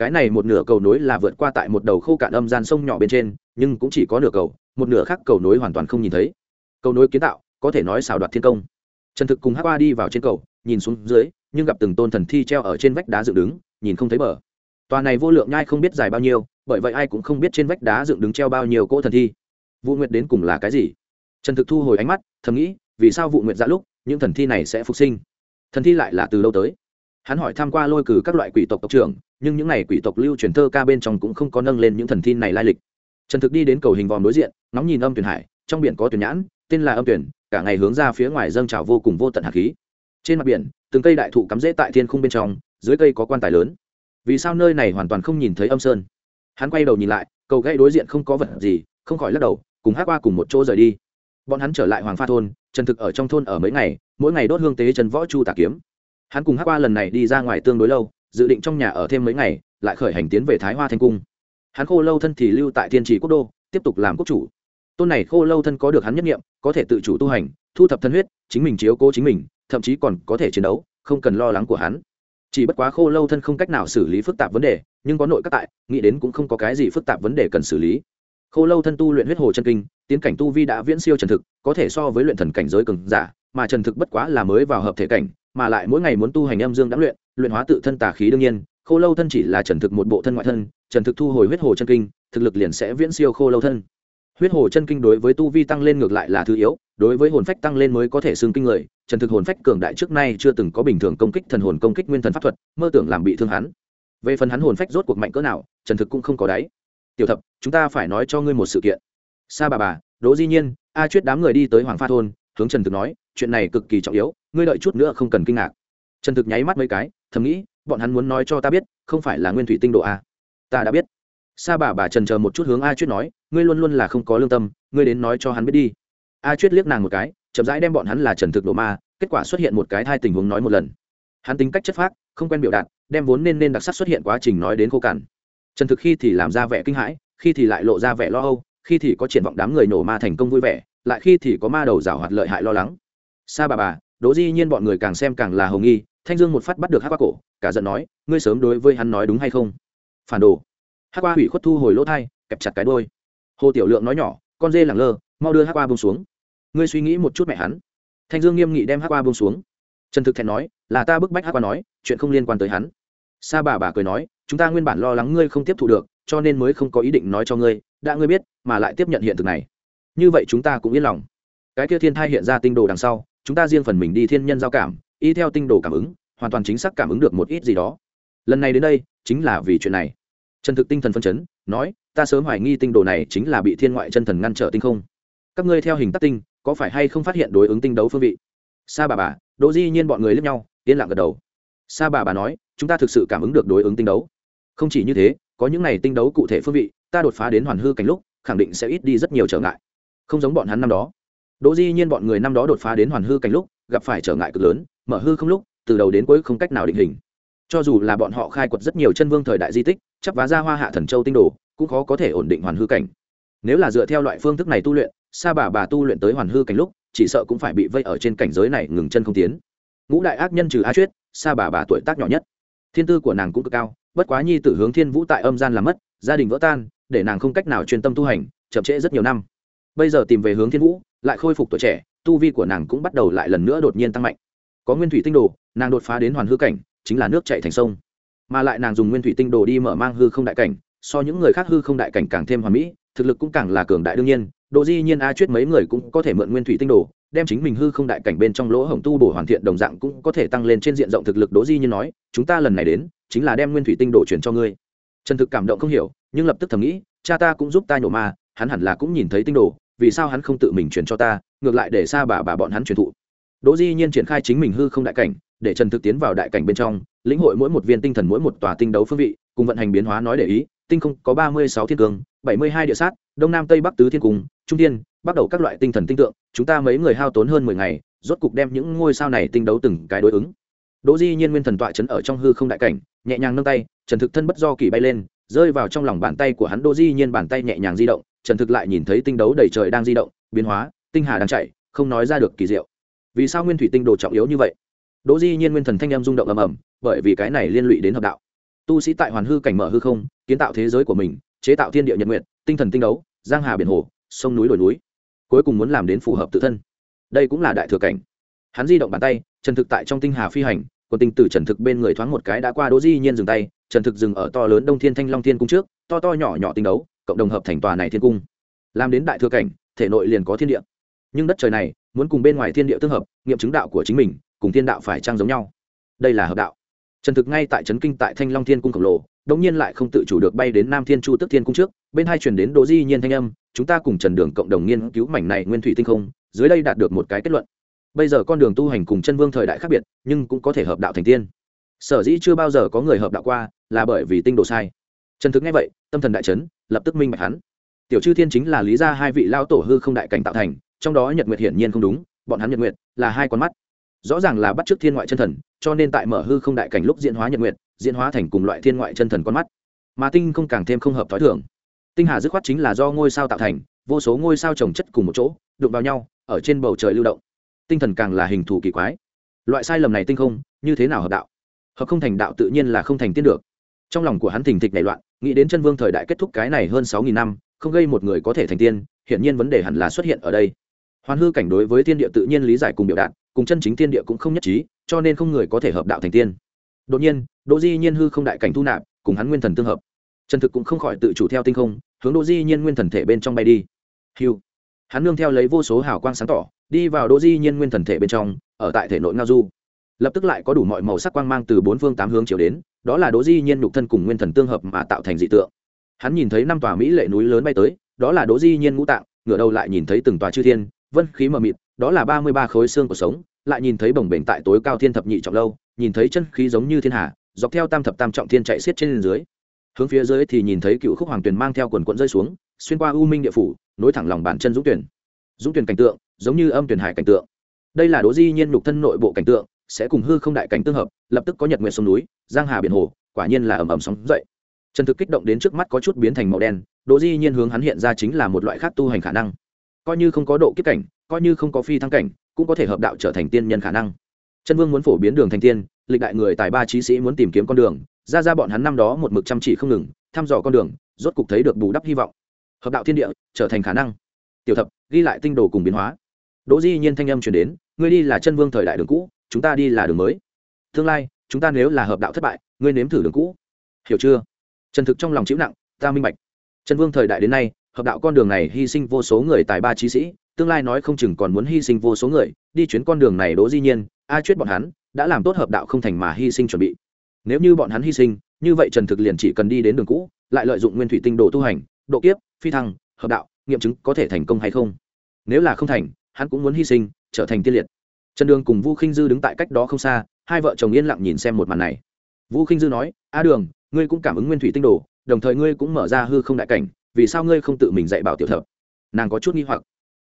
cái này một nửa cầu nối là vượt qua tại một đầu khô cạn âm gian sông nhỏ bên trên, nhưng cũng chỉ có nửa cầu, một nửa khác cầu nối hoàn toàn không nhìn thấy. Cầu nối kiến tạo, có thể nói xảo đoạt thiên công. Trần thực cùng hát qua đi vào trên cầu, nhìn xuống dưới, nhưng gặp từng tôn thần thi treo ở trên vách đá dựng đứng, nhìn không thấy bờ. Tòa này vô lượng nhai không biết dài bao nhiêu, bởi vậy ai cũng không biết trên vách đá dựng đứng treo bao nhiêu cỗ thần thi. Vụ nguyệt đến cùng là cái gì? Trần thực thu hồi ánh mắt, thầm nghĩ, vì sao vụ nguyệt ra lúc, những thần thi này sẽ phục sinh? Thần thi lại là từ lâu tới? Hắn hỏi tham q u a lôi cử các loại quỷ tộc tộc trưởng nhưng những này quỷ tộc lưu truyền thơ ca bên trong cũng không có nâng lên những thần thi này lai lịch. Trần thực đi đến cầu hình vòm đối diện, ngóng nhìn âm tuyển hải, trong biển có tuyển nhãn, tên là âm tuyển, cả ngày hướng ra phía ngoài dâng trào vô cùng vô tận hạt khí. Trên mặt biển, từng cây đại thụ cắm rễ tại thiên khung bên trong, dưới cây có quan tài lớn. Vì sao nơi này hoàn toàn không nhìn thấy âm sơn? Hắn quay đầu nhìn lại, cầu gãy đối diện không có vật gì, không khỏi lắc đầu, cùng hát qua cùng một chỗ rời đi. Bọn hắn trở lại hoàng pha thôn, trần thực ở trong thôn ở mấy ngày, mỗi ngày đốt hương tế trần võ chu tà kiếm. Hắn cùng hát qua lần này đi ra ngoài tương đối lâu dự định trong nhà ở thêm mấy ngày, lại khởi hành tiến về thái hoa thanh cung. Hắn khô lâu thân thì lưu tại thiên trì quốc đô, tiếp tục làm quốc chủ. Tôn này khô lâu thân có được hắn nhất nghiệm, có thể tự chủ tu hành, thu thập thân huyết, chính mình chiếu cố chính mình, thậm chí còn có thể chiến đấu, không cần lo lắng của hắn. Chỉ bất quá khô lâu thân không cách nào xử lý phức tạp vấn đề, nhưng có nội các tại, nghĩ đến cũng không có cái gì phức tạp vấn đề cần xử lý. Khô lâu thân tu luyện huyết hồ chân kinh, tiến cảnh tu vi đã viễn siêu trần thực, có thể so với luyện thần cảnh giới cường giả, mà trần thực bất quá là mới vào hợp thể cảnh, mà lại mỗi ngày muốn tu hành âm dương đã luyện luyện hóa tự thân tà khí đương nhiên, khô lâu thân chỉ là trần thực một bộ thân ngoại thân, trần thực thu hồi huyết hồ chân kinh, thực lực liền sẽ viễn siêu khô lâu thân. Huyết hồ chân kinh đối với tu vi tăng lên ngược lại là thứ yếu, đối với hồn phách tăng lên mới có thể xương kinh người, trần thực hồn phách cường đại trước nay chưa từng có bình thường công kích thần hồn công kích nguyên thần pháp thuật, mơ tưởng làm bị thương hắn. Về phần hắn hồn phách rốt cuộc mạnh cỡ nào, trần thực cũng không có đáy. Tiểu thập, chúng ta phải nói cho ngươi một sự kiện. Sa bà bà, đỗ di nhiên, a chuyết đám người đi tới hoàng pha thôn, hướng trần thực nói, chuyện này cực kỳ trọng yếu, ngươi đợi chút nữa không cần kinh ngạc. Trần thực nháy mắt mấy cái thầm nghĩ, bọn hắn muốn nói cho ta biết, không phải là nguyên thủy tinh độ a. Ta đã biết. Sa bà bà trần chờ một chút hướng a chuyết nói, ngươi luôn luôn là không có lương tâm, ngươi đến nói cho hắn biết đi. A chuyết liếc nàng một cái, chậm rãi đem bọn hắn là trần thực độ ma, kết quả xuất hiện một cái thai tình huống nói một lần. Hắn tính cách chất phác, không quen biểu đạt, đem vốn nên nên đặc sắc xuất hiện quá trình nói đến khô cằn. Trần thực khi thì làm ra vẻ kinh hãi, khi thì lại lộ ra vẻ lo âu, khi thì có triển vọng đám người nổ ma thành công vui vẻ, lại khi thì có ma đầu rào hoạt lợi hại lo lắng. Sa bà bà, đỗ di nhiên bọn người càng xem càng là hồng nghi thanh dương một phát bắt được hát qua cổ, cả giận nói, ngươi sớm đối với hắn nói đúng hay không? Phản đồ. Hát qua hủy khuất thu hồi lỗ thai, kẹp chặt cái đôi hồ tiểu lượng nói nhỏ, con dê lẳng lơ, mau đưa hát qua bông xuống. Ngươi suy nghĩ một chút mẹ hắn. Thanh dương nghiêm nghị đem hát qua bông xuống. Trần thực thẹn nói, là ta bức bách hát qua nói, chuyện không liên quan tới hắn. Sa bà bà cười nói, chúng ta nguyên bản lo lắng ngươi không tiếp thu được, cho nên mới không có ý định nói cho ngươi, đã ngươi biết, mà lại tiếp nhận hiện thực này. Như vậy chúng ta cũng yên lòng. Cái kia thiên thai hiện ra tinh đồ đằng sau, chúng ta riêng phần mình đi thiên nhân giao cảm y theo tinh đồ cảm ứng, hoàn toàn chính xác cảm ứng được một ít gì đó. Lần này đến đây, chính là vì chuyện này. Trần thực tinh thần phân chấn, nói, ta sớm hoài nghi tinh đồ này chính là bị thiên ngoại chân thần ngăn trở tinh không. Các ngươi theo hình tắc tinh, có phải hay không phát hiện đối ứng tinh đấu phương vị? Sa bà bà, đỗ di nhiên bọn người lướt nhau, yên lặng gật đầu. Sa bà bà nói, chúng ta thực sự cảm ứng được đối ứng tinh đấu. Không chỉ như thế, có những này tinh đấu cụ thể phương vị, ta đột phá đến hoàn hư cảnh lúc, khẳng định sẽ ít đi rất nhiều trở ngại. Không giống bọn hắn năm đó. Đỗ di nhiên bọn người năm đó đột phá đến hoàn hư cảnh lúc gặp phải trở ngại cực lớn, mở hư không lúc, từ đầu đến cuối không cách nào định hình. Cho dù là bọn họ khai quật rất nhiều chân vương thời đại di tích chấp vá ra hoa hạ thần châu tinh đồ, cũng khó có thể ổn định hoàn hư cảnh. Nếu là dựa theo loại phương thức này tu luyện, sa bà bà tu luyện tới hoàn hư cảnh lúc, chỉ sợ cũng phải bị vây ở trên cảnh giới này ngừng chân không tiến. Ngũ đại ác nhân trừ a chuyết, sa bà bà tuổi tác nhỏ nhất. Thiên tư của nàng cũng cực cao, bất quá nhi tử hướng thiên vũ tại âm gian làm mất, gia đình vỡ tan, để nàng không cách nào chuyên tâm tu hành, chậm trễ rất nhiều năm bây giờ tìm về hướng thiên vũ, lại khôi phục tuổi trẻ, tu vi của nàng cũng bắt đầu lại lần nữa đột nhiên tăng mạnh. Có nguyên thủy tinh đồ, nàng đột phá đến hoàn hư cảnh, chính là nước chạy thành sông. Mà lại nàng dùng nguyên thủy tinh đồ đi mở mang hư không đại cảnh, so những người khác hư không đại cảnh càng thêm hoàn mỹ, thực lực cũng càng là cường đại đương nhiên. Độ di nhiên a chuyết mấy người cũng có thể mượn nguyên thủy tinh đồ, đem chính mình hư không đại cảnh bên trong lỗ hổng tu bổ hoàn thiện đồng dạng cũng có thể tăng lên trên diện rộng thực lực. Đỗ di nhiên nói, chúng ta lần này đến, chính là đem nguyên thủy tinh đồ chuyển cho ngươi. Trần thực cảm động không hiểu, nhưng lập tức thầm nghĩ, cha ta cũng giúp ta nhổ ma hắn hẳn là cũng nhìn thấy tinh đồ, vì sao hắn không tự mình chuyển cho ta, ngược lại để xa bà bà bọn hắn truyền thụ. Đỗ di nhiên triển khai chính mình hư không đại cảnh, để trần thực tiến vào đại cảnh bên trong, lĩnh hội mỗi một viên tinh thần mỗi một tòa tinh đấu phương vị, cùng vận hành biến hóa nói để ý, tinh không có ba mươi sáu thiên cương bảy mươi hai địa sát, đông nam tây bắc tứ thiên cung trung thiên, bắt đầu các loại tinh thần tinh tượng, chúng ta mấy người hao tốn hơn mười ngày, rốt cục đem những ngôi sao này tinh đấu từng cái đối ứng. Đỗ di nhiên nguyên thần tọa chấn ở trong hư không đại cảnh, nhẹ nhàng nâng tay, trần thực thân bất do kỳ bay lên, rơi vào trong lòng bàn tay của hắn, đỗ di nhiên bàn tay nhẹ nhàng di động trần thực lại nhìn thấy tinh đấu đầy trời đang di động, biến hóa, tinh hà đang chạy, không nói ra được kỳ diệu. Vì sao nguyên thủy tinh đồ trọng yếu như vậy? Đỗ di nhiên nguyên thần thanh em rung động ầm ầm, bởi vì cái này liên lụy đến hợp đạo. Tu sĩ tại hoàn hư cảnh mở hư không, kiến tạo thế giới của mình, chế tạo thiên địa nhật nguyện, tinh thần tinh đấu, giang hà biển hồ, sông núi đồi núi. Cuối cùng muốn làm đến phù hợp tự thân. Đây cũng là đại thừa cảnh. Hắn di động bàn tay, trần thực tại trong tinh hà phi hành còn tinh tử trần thực bên người thoáng một cái đã qua đỗ di nhiên dừng tay, trần thực dừng ở to lớn đông thiên thanh long thiên cung trước, to to nhỏ nhỏ tinh đấu cộng đồng hợp thành tòa này thiên cung. Làm đến đại thừa cảnh, thể nội liền có thiên địa. Nhưng đất trời này, muốn cùng bên ngoài thiên địa tương hợp, nghiệm chứng đạo của chính mình, cùng thiên đạo phải trang giống nhau? Đây là hợp đạo. Trần thực ngay tại trấn kinh tại thanh long thiên cung khổng lồ đống nhiên lại không tự chủ được bay đến nam thiên chu tức thiên cung trước, bên hai chuyển đến đỗ di nhiên thanh âm, chúng ta cùng trần đường cộng đồng nghiên cứu mảnh này nguyên thủy tinh không, dưới đây đạt được một cái kết luận. Bây giờ con đường tu hành cùng chân vương thời đại khác biệt, nhưng cũng có thể hợp đạo thành tiên. Sở dĩ chưa bao giờ có người hợp đạo qua, là bởi vì tinh đồ sai trần thực nghe vậy, tâm thần đại trấn lập tức minh bạch hắn. Tiểu chư thiên chính là lý ra hai vị lao tổ hư không đại cảnh tạo thành, trong đó nhật nguyệt hiển nhiên không đúng, bọn hắn nhật nguyệt là hai con mắt. Rõ ràng là bắt t r ư ớ c thiên ngoại chân thần, cho nên tại mở hư không đại cảnh lúc diễn hóa nhật nguyệt, diễn hóa thành cùng loại thiên ngoại chân thần con mắt. Mà tinh không càng thêm không hợp t h ó i thường. Tinh hà dứt khoát chính là do ngôi sao tạo thành, vô số ngôi sao trồng chất cùng một chỗ, đụng vào nhau, ở trên bầu trời lưu động. Tinh thần càng là hình thù kỳ quái. Loại sai lầm này tinh không, như thế nào hợp đạo? Hợp không thành đạo tự nhiên là không thành tiên được trong lòng của hắn thình thịch nảy loạn, nghĩ đến chân vương thời đại kết thúc cái này hơn sáu nghìn năm, không gây một người có thể thành tiên, hiển nhiên vấn đề hẳn là xuất hiện ở đây. Hoàn hư cảnh đối với thiên địa tự nhiên lý giải cùng biểu đạt, cùng chân chính thiên địa cũng không nhất trí, cho nên không người có thể hợp đạo thành tiên. Đột nhiên, đỗ di nhiên hư không đại cảnh thu nạp, cùng hắn nguyên thần tương hợp. Trần thực cũng không khỏi tự chủ theo tinh không, hướng đỗ di nhiên nguyên thần thể bên trong bay đi. Hiu hắn nương theo lấy vô số hào quang sáng tỏ, đi vào đỗ di nhiên nguyên thần thể bên trong, ở tại thể nội ngao du lập tức lại có đủ mọi màu sắc quang mang từ bốn phương tám hướng chiều đến, đó là đỗ di nhiên nhục thân cùng nguyên thần tương hợp mà tạo thành dị tượng. Hắn nhìn thấy năm tòa mỹ lệ núi lớn bay tới, đó là đỗ di nhiên ngũ tạng, ngửa đầu lại nhìn thấy từng tòa chư thiên, vân khí mờ mịt, đó là ba mươi ba khối xương của sống, lại nhìn thấy bồng bềnh tại tối cao thiên thập nhị trọng lâu, nhìn thấy chân khí giống như thiên hà, dọc theo tam thập tam trọng thiên chạy xiết trên dưới. Hướng phía dưới thì nhìn thấy cựu khúc hoàng tuyền mang theo quần quận rơi xuống, xuyên qua u minh địa phủ, nối thẳng lòng bàn chân dũng tuyển dũng tuyển cảnh tượng, giống như âm tuyển hải cảnh tượng. Đây là đố di nhiên nhục thân nội bộ cảnh tượng sẽ cùng hư không đại cảnh tương hợp, lập tức có nhật nguyện sông núi, giang hà biển hồ, quả nhiên là ầm ầm sóng dậy. Trần thực kích động đến trước mắt có chút biến thành màu đen, đỗ di nhiên hướng hắn hiện ra chính là một loại khác tu hành khả năng. Coi như không có độ kiếp cảnh, coi như không có phi thăng cảnh, cũng có thể hợp đạo trở thành tiên nhân khả năng. Chân vương muốn phổ biến đường thành tiên, lịch đại người tài ba trí sĩ muốn tìm kiếm con đường, ra ra bọn hắn năm đó một mực chăm chỉ không ngừng, thăm dò con đường, rốt cục thấy được bù đắp hy vọng. Hợp đạo thiên địa, trở thành khả năng. Tiểu thập, ghi lại tinh đồ cùng biến hóa. Đỗ di nhiên thanh âm chuyển đến, ngươi đi là chân vương thời đại đường cũ chúng ta đi là đường mới. Tương lai, chúng ta nếu là hợp đạo thất bại, ngươi nếm thử đường cũ. Hiểu chưa? Trần thực trong lòng chịu nặng, ta minh bạch. Trần vương thời đại đến nay, hợp đạo con đường này hy sinh vô số người tài ba trí sĩ, tương lai nói không chừng còn muốn hy sinh vô số người, đi chuyến con đường này đỗ di nhiên, a chuyết bọn hắn, đã làm tốt hợp đạo không thành mà hy sinh chuẩn bị. Nếu như bọn hắn hy sinh, như vậy trần thực liền chỉ cần đi đến đường cũ, lại lợi dụng nguyên thủy tinh đồ tu hành, độ kiếp, phi thăng, hợp đạo, nghiệm chứng có thể thành công hay không. Nếu là không thành, hắn cũng muốn hy sinh, trở thành tiên liệt trần đường cùng vu khinh dư đứng tại cách đó không xa hai vợ chồng yên lặng nhìn xem một màn này. Vu khinh dư nói a đường ngươi cũng cảm ứng nguyên thủy tinh đồ đồng thời ngươi cũng mở ra hư không đại cảnh vì sao ngươi không tự mình dạy bảo tiểu thập? Nàng có chút nghi hoặc.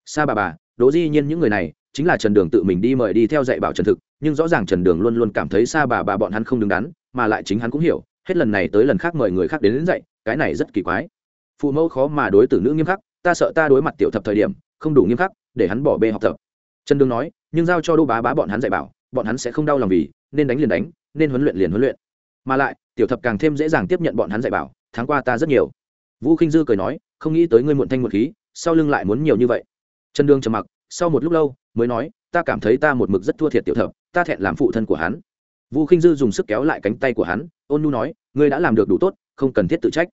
Sa bà bà đỗ di nhiên những người này chính là trần đường tự mình đi mời đi theo dạy bảo trần thực nhưng rõ ràng trần đường luôn luôn cảm thấy sa bà bà bọn hắn không đứng đắn mà lại chính hắn cũng hiểu hết lần này tới lần khác mời người khác đến, đến dạy cái này rất kỳ quái. Phụ mẫu khó mà đối tử nữ nghiêm khắc ta sợ ta đối mặt tiểu thập thời điểm không đủ nghiêm khắc để hắn bỏ bê học tập. Trần đường nói nhưng giao cho đô bá bá bọn hắn dạy bảo, bọn hắn sẽ không đau lòng vì, nên đánh liền đánh, nên huấn luyện liền huấn luyện. Mà lại, tiểu thập càng thêm dễ dàng tiếp nhận bọn hắn dạy bảo tháng qua ta rất nhiều. Vũ khinh dư cười nói, không nghĩ tới ngươi muộn thanh một khí, sau lưng lại muốn nhiều như vậy. Trần đương trầm mặc, sau một lúc lâu, mới nói, ta cảm thấy ta một mực rất thua thiệt tiểu thập, ta thẹn làm phụ thân của hắn. Vũ khinh dư dùng sức kéo lại cánh tay của hắn, ôn nu nói, ngươi đã làm được đủ tốt, không cần thiết tự trách.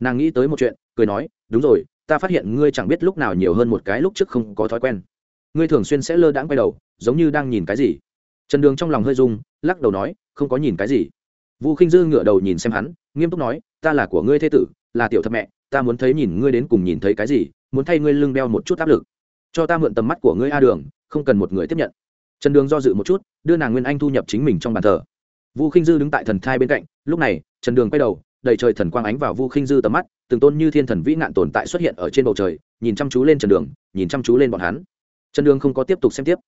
Nàng nghĩ tới một chuyện, cười nói, đúng rồi, ta phát hiện ngươi chẳng biết lúc nào nhiều hơn một cái lúc trước không có thói quen ngươi thường xuyên sẽ lơ đãng quay đầu, giống như đang nhìn cái gì? Trần đường trong lòng hơi rung, lắc đầu nói, không có nhìn cái gì. Vũ khinh dư ngửa đầu nhìn xem hắn, nghiêm túc nói, ta là của ngươi thế tử, là tiểu thập mẹ, ta muốn thấy nhìn ngươi đến cùng nhìn thấy cái gì, muốn thay ngươi lưng đeo một chút áp lực. Cho ta mượn tầm mắt của ngươi a đường, không cần một người tiếp nhận. Trần đường do dự một chút, đưa nàng nguyên anh thu nhập chính mình trong bàn thờ. Vu khinh dư đứng tại thần thai bên cạnh, lúc này, trần đường quay đầu, đầy trời thần quang ánh vào vu khinh dư tầm mắt, từng tôn như thiên thần vĩ nạn tồn tại xuất hiện ở trên bầu trời, nhìn chăm chú lên trần đường, nhìn chăm chú lên bọn hắn trần đường không có tiếp tục xem tiếp.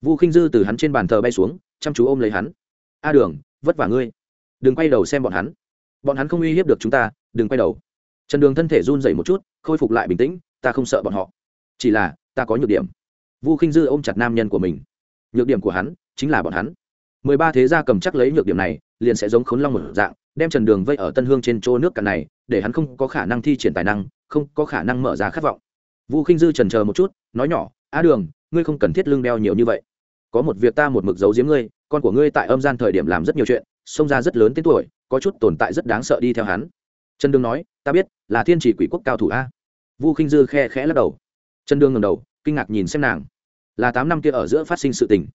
Vu khinh dư từ hắn trên bàn thờ bay xuống, chăm chú ôm lấy hắn. A đường, vất vả ngươi. Đừng quay đầu xem bọn hắn. Bọn hắn không uy hiếp được chúng ta, đừng quay đầu. Trần đường thân thể run rẩy một chút, khôi phục lại bình tĩnh, ta không sợ bọn họ. Chỉ là, ta có nhược điểm. Vu khinh dư ôm chặt nam nhân của mình. Nhược điểm của hắn chính là bọn hắn. Mười ba thế gia cầm chắc lấy nhược điểm này, liền sẽ giống khốn long một dạng, đem trần đường vây ở tân hương trên chỗ nước cạn này, để hắn không có khả năng thi triển tài năng, không có khả năng mở ra khát vọng. Vu khinh dư trần chờ một chút, nói nhỏ á đường, ngươi không cần thiết lương đeo nhiều như vậy. Có một việc ta một mực giấu giếm ngươi, con của ngươi tại âm gian thời điểm làm rất nhiều chuyện, xông ra rất lớn tên tuổi, có chút tồn tại rất đáng sợ đi theo hắn. Trần đường nói, ta biết, là thiên chỉ quỷ quốc cao thủ a. Vu khinh dư khe khẽ lắc đầu. Trần đường ngầm đầu, kinh ngạc nhìn xem nàng. Là tám năm kia ở giữa phát sinh sự tình.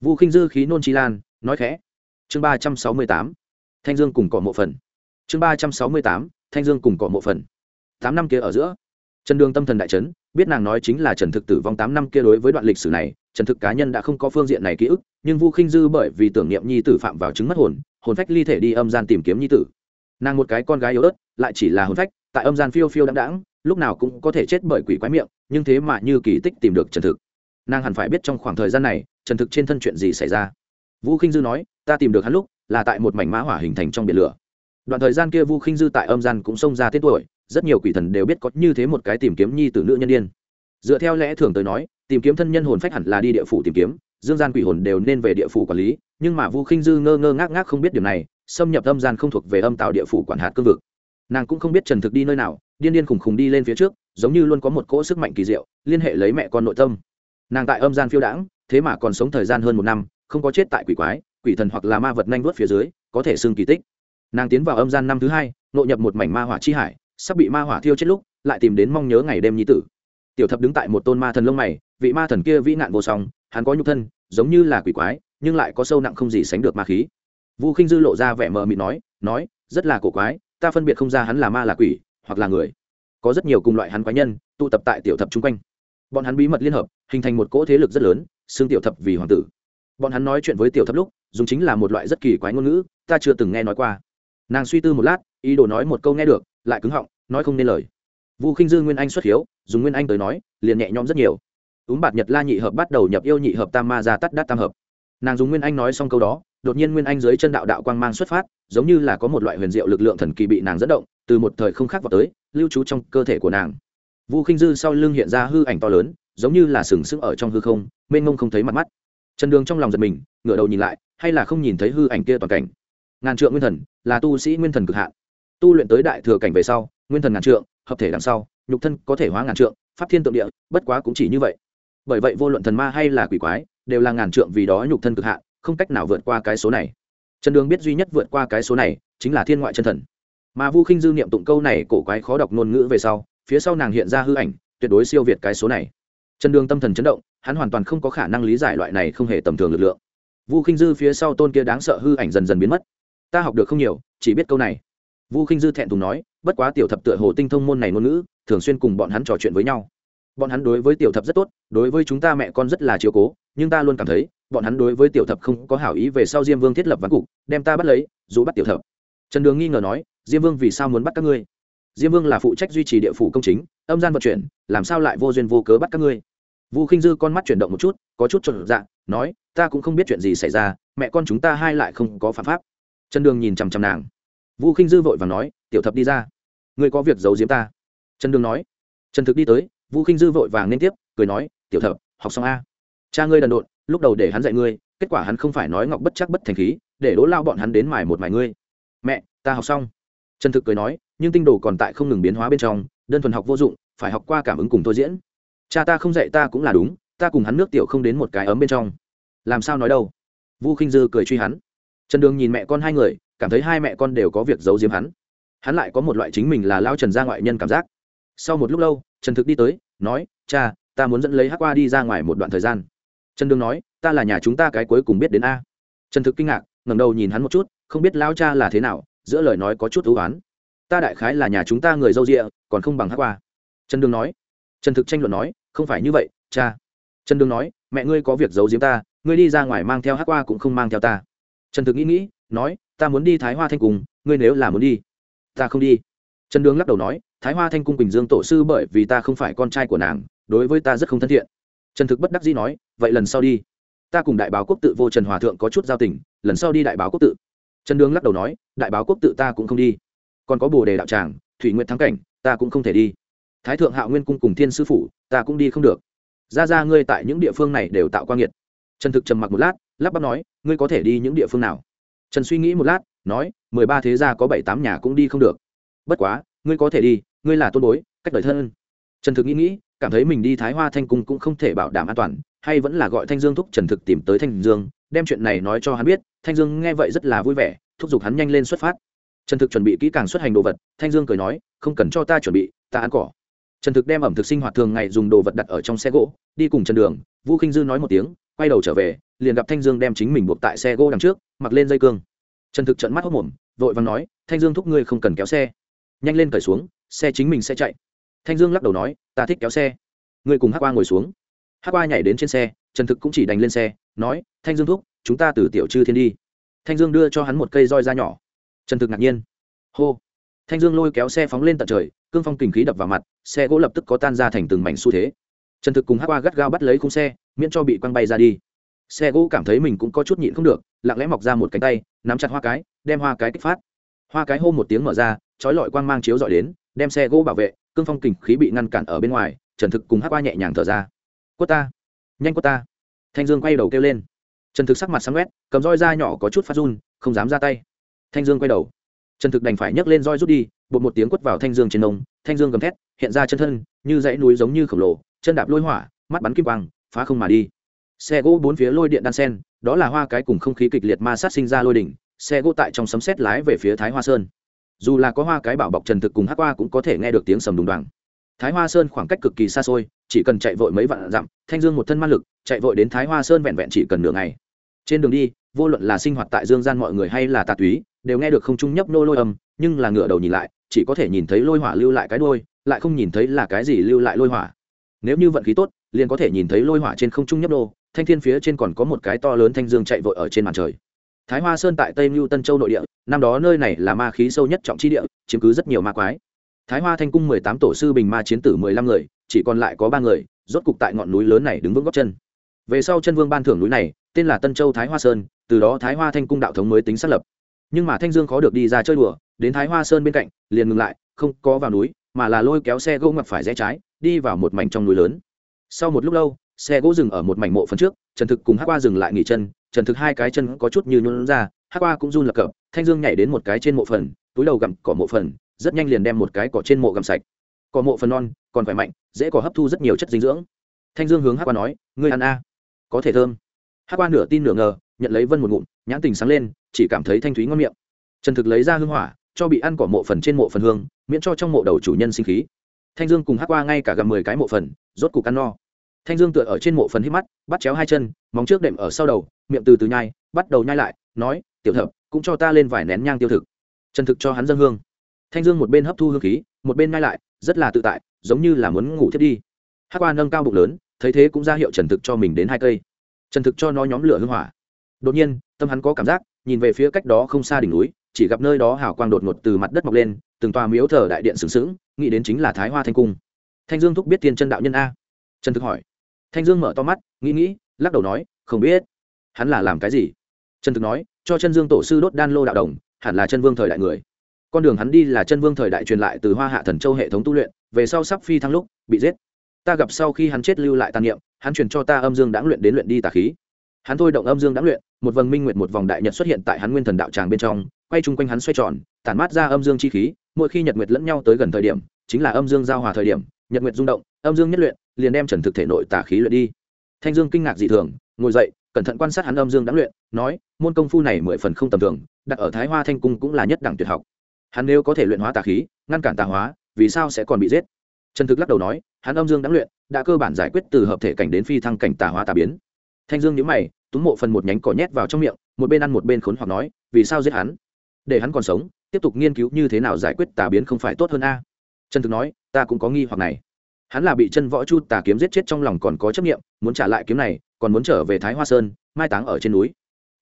Vu khinh dư khí nôn chi lan, nói khẽ. Chương ba trăm sáu mươi tám, thanh dương cùng cỏ mộ phần. Chương ba trăm sáu mươi tám, thanh dương cùng cỏ mộ phần. Tám năm kia ở giữa trần đường tâm thần đại trấn biết nàng nói chính là trần thực tử vong tám năm kia đối với đoạn lịch sử này, trần thực cá nhân đã không có phương diện này ký ức, nhưng vu khinh dư bởi vì tưởng niệm nhi tử phạm vào chứng mất hồn hồn phách ly thể đi âm gian tìm kiếm nhi tử. Nàng một cái con gái yếu ớt, lại chỉ là hồn phách, tại âm gian phiêu phiêu đáng đáng lúc nào cũng có thể chết bởi quỷ quái miệng, nhưng thế mà như kỳ tích tìm được trần thực. Nàng hẳn phải biết trong khoảng thời gian này, trần thực trên thân chuyện gì xảy ra. Vũ khinh dư nói, ta tìm được hắn lúc, là tại một mảnh mã hỏa hình thành trong biển lửa. Đoạn thời gian kia vu khinh dư tại âm gian cũng xông ra tên tuổi rất nhiều quỷ thần đều biết có như thế một cái tìm kiếm nhi tử nữ nhân điên. Dựa theo lẽ thường tới nói, tìm kiếm thân nhân hồn phách hẳn là đi địa phủ tìm kiếm, dương gian quỷ hồn đều nên về địa phủ quản lý, nhưng mà vu khinh dư ngơ ngơ ngác ngác không biết điều này, xâm nhập âm gian không thuộc về âm tạo địa phủ quản hạt cương vực. Nàng cũng không biết trần thực đi nơi nào, điên điên khùng khùng đi lên phía trước, giống như luôn có một cỗ sức mạnh kỳ diệu, liên hệ lấy mẹ con nội tâm. Nàng tại âm gian phiêu đãng, thế mà còn sống thời gian hơn một năm, không có chết tại quỷ quái, quỷ thần hoặc là ma vật nhanh vớt phía dưới, có thể xưng kỳ tích. Nàng tiến vào âm gian năm thứ hai, nội nhập một mảnh ma hỏa chi hải sắp bị ma hỏa thiêu chết lúc, lại tìm đến mong nhớ ngày đêm nhi tử. Tiểu thập đứng tại một tôn ma thần lông mày, vị ma thần kia vĩ nạn vô song, hắn có nhục thân, giống như là quỷ quái, nhưng lại có sâu nặng không gì sánh được ma khí. Vu khinh dư lộ ra vẻ mờ mịt nói nói, rất là cổ quái, ta phân biệt không ra hắn là ma là quỷ, hoặc là người. Có rất nhiều cùng loại hắn quái nhân, tụ tập tại tiểu thập chung quanh. Bọn hắn bí mật liên hợp, hình thành một cỗ thế lực rất lớn, xưng tiểu thập vì hoàng tử. Bọn hắn nói chuyện với tiểu thập lúc, dùng chính là một loại rất kỳ quái ngôn ngữ, ta chưa từng nghe nói qua. Nàng suy tư một lát, ý đồ nói một câu nghe được lại cứng họng, nói không nên lời. Vu khinh dư nguyên anh xuất hiếu, dùng nguyên anh tới nói, liền nhẹ nhõm rất nhiều. Ứng bạt nhật la nhị hợp bắt đầu nhập yêu nhị hợp tam ma ra tắt đắt tam hợp. Nàng dùng nguyên anh nói xong câu đó, đột nhiên nguyên anh dưới chân đạo đạo quang mang xuất phát, giống như là có một loại huyền diệu lực lượng thần kỳ bị nàng dẫn động, từ một thời không khác vào tới, lưu trú trong cơ thể của nàng. Vu khinh dư sau lưng hiện ra hư ảnh to lớn, giống như là sừng sững ở trong hư không, mênh mông không thấy mặt mắt. Trần đường trong lòng giật mình, ngửa đầu nhìn lại, hay là không nhìn thấy hư ảnh kia toàn cảnh. Ngàn trượng nguyên thần, là tu sĩ nguyên thần cực hạn tu luyện tới đại thừa cảnh về sau, nguyên thần ngàn trượng, hợp thể đằng sau, nhục thân có thể hóa ngàn trượng, pháp thiên tượng địa, bất quá cũng chỉ như vậy. Bởi vậy vô luận thần ma hay là quỷ quái, đều là ngàn trượng vì đó nhục thân cực hạn, không cách nào vượt qua cái số này. Trần đường biết duy nhất vượt qua cái số này, chính là thiên ngoại chân thần. Mà vu khinh dư niệm tụng câu này cổ quái khó đọc ngôn ngữ về sau, phía sau nàng hiện ra hư ảnh, tuyệt đối siêu việt cái số này. Trần đường tâm thần chấn động, hắn hoàn toàn không có khả năng lý giải loại này không hề tầm thường lực lượng. Vu khinh dư phía sau tôn kia đáng sợ hư ảnh dần dần biến mất. Ta học được không nhiều, chỉ biết câu này vu khinh dư thẹn thùng nói, bất quá tiểu thập tựa hồ tinh thông môn này ngôn ngữ, thường xuyên cùng bọn hắn trò chuyện với nhau. Bọn hắn đối với tiểu thập rất tốt, đối với chúng ta mẹ con rất là chiều cố, nhưng ta luôn cảm thấy, bọn hắn đối với tiểu thập không có hảo ý về sau diêm vương thiết lập ván cục, đem ta bắt lấy, dù bắt tiểu thập. Trần đường nghi ngờ nói, diêm vương vì sao muốn bắt các ngươi? Diêm vương là phụ trách duy trì địa phủ công chính, âm gian vận chuyển, làm sao lại vô duyên vô cớ bắt các ngươi? Vu khinh dư con mắt chuyển động một chút, có chút trộn dạ nói, ta cũng không biết chuyện gì xảy ra, mẹ con chúng ta hai lại không có phạm pháp. Trần đường nhìn chằm chằm nàng vu khinh dư vội và nói, tiểu thập đi ra. Ngươi có việc giấu giếm ta. Trần đường nói. Trần thực đi tới, vu khinh dư vội vàng nên tiếp, cười nói, tiểu thập, học xong a. Cha ngươi đần độn, lúc đầu để hắn dạy ngươi, kết quả hắn không phải nói ngọc bất chắc bất thành khí, để đỗ lao bọn hắn đến mài một mài ngươi. Mẹ, ta học xong. Trần thực cười nói, nhưng tinh đồ còn tại không ngừng biến hóa bên trong, đơn thuần học vô dụng, phải học qua cảm ứng cùng tôi diễn. Cha ta không dạy ta cũng là đúng, ta cùng hắn nước tiểu không đến một cái ấm bên trong. Làm sao nói đâu? Vu khinh dư cười truy hắn. Trần đường nhìn mẹ con hai người cảm thấy hai mẹ con đều có việc giấu giếm hắn. Hắn lại có một loại chính mình là lao trần ra ngoại nhân cảm giác. Sau một lúc lâu, trần thực đi tới, nói, cha, ta muốn dẫn lấy hắc qua đi ra ngoài một đoạn thời gian. Trần đương nói, ta là nhà chúng ta cái cuối cùng biết đến a. Trần thực kinh ngạc, ngẩng đầu nhìn hắn một chút, không biết lao cha là thế nào, giữa lời nói có chút thú oán ta đại khái là nhà chúng ta người dâu rịa, còn không bằng hắc qua. Trần đương nói. Trần thực tranh luận nói, không phải như vậy, cha. Trần đương nói, mẹ ngươi có việc giấu giếm ta, ngươi đi ra ngoài mang theo hắc qua cũng không mang theo ta. Trần thực nghĩ nghĩ nói, ta muốn đi thái hoa thanh cung, ngươi nếu là muốn đi, ta không đi. Trần đường lắc đầu nói, thái hoa thanh cung bình dương tổ sư bởi vì ta không phải con trai của nàng, đối với ta rất không thân thiện. Trần thực bất đắc dĩ nói, vậy lần sau đi. Ta cùng đại báo quốc tự vô trần hòa thượng có chút giao tình, lần sau đi đại báo quốc tự. Trần đường lắc đầu nói, đại báo quốc tự ta cũng không đi. Còn có bồ đề đạo tràng, thủy nguyện thắng cảnh, ta cũng không thể đi. Thái thượng hạo nguyên cung cùng thiên sư phủ, ta cũng đi không được. Ra ra ngươi tại những địa phương này đều tạo quan nghiệt. trần thực trầm mặc một lát, lắp bắp nói, ngươi có thể đi những địa phương nào? Trần suy nghĩ một lát, nói, mười ba thế gia có bảy tám nhà cũng đi không được. Bất quá, ngươi có thể đi, ngươi là tôn bối, cách đời thân. Trần thực nghĩ nghĩ, cảm thấy mình đi thái hoa thanh cung cũng không thể bảo đảm an toàn, hay vẫn là gọi thanh dương thúc trần thực tìm tới thanh dương, đem chuyện này nói cho hắn biết, thanh dương nghe vậy rất là vui vẻ, thúc giục hắn nhanh lên xuất phát. Trần thực chuẩn bị kỹ càng xuất hành đồ vật, thanh dương cười nói, không cần cho ta chuẩn bị, ta ăn cỏ. Trần thực đem ẩm thực sinh hoạt thường ngày dùng đồ vật đặt ở trong xe gỗ, đi cùng trần đường, vu khinh dư nói một tiếng, quay đầu trở về, liền gặp thanh dương đem chính mình buộc tại xe gỗ đằng trước mặc lên dây cương. Trần thực trận mắt hốc mồm, vội và nói, thanh dương thúc ngươi không cần kéo xe. Nhanh lên cởi xuống, xe chính mình sẽ chạy. Thanh dương lắc đầu nói, ta thích kéo xe. Ngươi cùng hát qua ngồi xuống. Hát qua nhảy đến trên xe, trần thực cũng chỉ đành lên xe, nói, thanh dương thúc, chúng ta từ tiểu chư thiên đi. Thanh dương đưa cho hắn một cây roi da nhỏ. Trần thực ngạc nhiên. Hô. Thanh dương lôi kéo xe phóng lên tận trời, cương phong kình khí đập vào mặt, xe gỗ lập tức có tan ra thành từng mảnh xu thế. Trần thực cùng hát qua gắt gao bắt lấy khung xe, miễn cho bị quăng bay ra đi xe gỗ cảm thấy mình cũng có chút nhịn không được, lặng lẽ mọc ra một cánh tay, nắm chặt hoa cái, đem hoa cái kích phát. Hoa cái hô một tiếng mở ra trói lọi quang mang chiếu dọi đến, đem xe gỗ bảo vệ, cương phong kình khí bị ngăn cản ở bên ngoài, trần thực cùng hát qua nhẹ nhàng thở ra. Quất ta, nhanh quất ta. Thanh dương quay đầu kêu lên. Trần thực sắc mặt sáng quét cầm roi da nhỏ có chút phát run, không dám ra tay. Thanh dương quay đầu. Trần thực đành phải nhấc lên roi rút đi, bột một tiếng quất vào thanh dương trên nông, thanh dương gầm thét, hiện ra chân thân, như dãy núi giống như khổng lồ, chân đạp lôi hỏa, mắt bắn kim quang, phá không mà đi xe gỗ bốn phía lôi điện đan sen, đó là hoa cái cùng không khí kịch liệt ma sát sinh ra lôi đỉnh, xe gỗ tại trong sấm xét lái về phía thái hoa sơn. Dù là có hoa cái bảo bọc trần thực cùng hát qua cũng có thể nghe được tiếng sầm đùng đoàng. Thái hoa sơn khoảng cách cực kỳ xa xôi, chỉ cần chạy vội mấy vạn dặm, thanh dương một thân ma lực, chạy vội đến thái hoa sơn vẹn vẹn chỉ cần nửa ngày. Trên đường đi, vô luận là sinh hoạt tại dương gian mọi người hay là tà túy, đều nghe được không trung nhấp nô lôi âm, nhưng là ngựa đầu nhìn lại, chỉ có thể nhìn thấy lôi hỏa lưu lại cái đôi lại không nhìn thấy là cái gì lưu lại lôi hỏa. Nếu như vận khí tốt, liền có thể nhìn thấy lôi hỏa trên không trung nhấp nô thanh thiên phía trên còn có một cái to lớn thanh dương chạy vội ở trên màn trời. Thái hoa sơn tại tây mưu tân châu nội địa, năm đó nơi này là ma khí sâu nhất trọng chi địa, chiếm cứ rất nhiều ma quái. Thái hoa thanh cung mười tám tổ sư bình ma chiến tử mười lăm người, chỉ còn lại có ba người, rốt cục tại ngọn núi lớn này đứng vững góc chân. Về sau chân vương ban thưởng núi này, tên là tân châu thái hoa sơn, từ đó thái hoa thanh cung đạo thống mới tính xác lập. Nhưng mà thanh dương khó được đi ra chơi đùa, đến thái hoa sơn bên cạnh, liền ngừng lại, không có vào núi, mà là lôi kéo xe gỗ ngập phải rẽ trái, đi vào một mảnh trong núi lớn. Sau một lúc lâu xe gỗ dừng ở một mảnh mộ phần trước, trần thực cùng hát qua dừng lại nghỉ chân, trần thực hai cái chân có chút như nhuận ra hát qua cũng run lập cập, thanh dương nhảy đến một cái trên mộ phần, túi đầu gặm cỏ mộ phần, rất nhanh liền đem một cái cỏ trên mộ gặm sạch. Cỏ mộ phần non, còn khỏe mạnh, dễ có hấp thu rất nhiều chất dinh dưỡng. Thanh dương hướng hát qua nói, ngươi ăn a, có thể thơm. Hát qua nửa tin nửa ngờ, nhận lấy vân một ngụm, nhãn tình sáng lên, chỉ cảm thấy thanh thúy ngon miệng. Trần thực lấy ra hương hỏa, cho bị ăn cỏ mộ phần trên mộ phần hương, miễn cho trong mộ đầu chủ nhân sinh khí. Thanh dương cùng hát qua ngay cả gặp mười cái mộ phần, rốt cục ăn no thanh dương tựa ở trên mộ phần hít mắt, bắt chéo hai chân, móng trước đệm ở sau đầu, miệng từ từ nhai, bắt đầu nhai lại, nói, tiểu thập, cũng cho ta lên vài nén nhang tiêu thực. Trần thực cho hắn dân hương. Thanh dương một bên hấp thu hương khí, một bên nhai lại, rất là tự tại, giống như là muốn ngủ thiết đi. Hát qua nâng cao bụng lớn, thấy thế cũng ra hiệu trần thực cho mình đến hai cây. Trần thực cho nó nhóm lửa hương hỏa. Đột nhiên, tâm hắn có cảm giác, nhìn về phía cách đó không xa đỉnh núi, chỉ gặp nơi đó hào quang đột ngột từ mặt đất mọc lên, từng tòa miếu thờ đại điện sừng sững, nghĩ đến chính là thái hoa thanh cung. Thanh dương thúc biết tiên chân đạo nhân a. Trần thực hỏi thanh dương mở to mắt, nghĩ nghĩ, lắc đầu nói, không biết. Hắn là làm cái gì? Trần thực nói, cho chân dương tổ sư đốt đan lô đạo đồng, hẳn là chân vương thời đại người. Con đường hắn đi là chân vương thời đại truyền lại từ hoa hạ thần châu hệ thống tu luyện, về sau sắp phi thăng lúc bị giết. Ta gặp sau khi hắn chết lưu lại tàn niệm, hắn truyền cho ta âm dương đáng luyện đến luyện đi tà khí. Hắn thôi động âm dương đáng luyện, một vầng minh nguyệt một vòng đại nhật xuất hiện tại hắn nguyên thần đạo tràng bên trong, quay chung quanh hắn xoay tròn, tản mát ra âm dương chi khí, mỗi khi nhật nguyệt lẫn nhau tới gần thời điểm, chính là âm dương giao hòa thời điểm nhật nguyệt rung động, âm dương nhất luyện, liền đem trần thực thể nội tà khí luyện đi. Thanh dương kinh ngạc dị thường, ngồi dậy, cẩn thận quan sát hắn âm dương đáng luyện, nói, môn công phu này mười phần không tầm thường, đặt ở thái hoa thanh cung cũng là nhất đẳng tuyệt học. Hắn nếu có thể luyện hóa tà khí, ngăn cản tà hóa, vì sao sẽ còn bị giết? Trần thực lắc đầu nói, hắn âm dương đáng luyện, đã cơ bản giải quyết từ hợp thể cảnh đến phi thăng cảnh tà hóa tà biến. Thanh dương nhíu mày, túm mộ phần một nhánh cỏ nhét vào trong miệng, một bên ăn một bên khốn hoặc nói, vì sao giết hắn? Để hắn còn sống, tiếp tục nghiên cứu như thế nào giải quyết tà biến không phải tốt hơn a? Trần thực nói ta cũng có nghi hoặc này. Hắn là bị chân võ chu tà kiếm giết chết trong lòng còn có chấp nghiệm muốn trả lại kiếm này, còn muốn trở về thái hoa sơn, mai táng ở trên núi.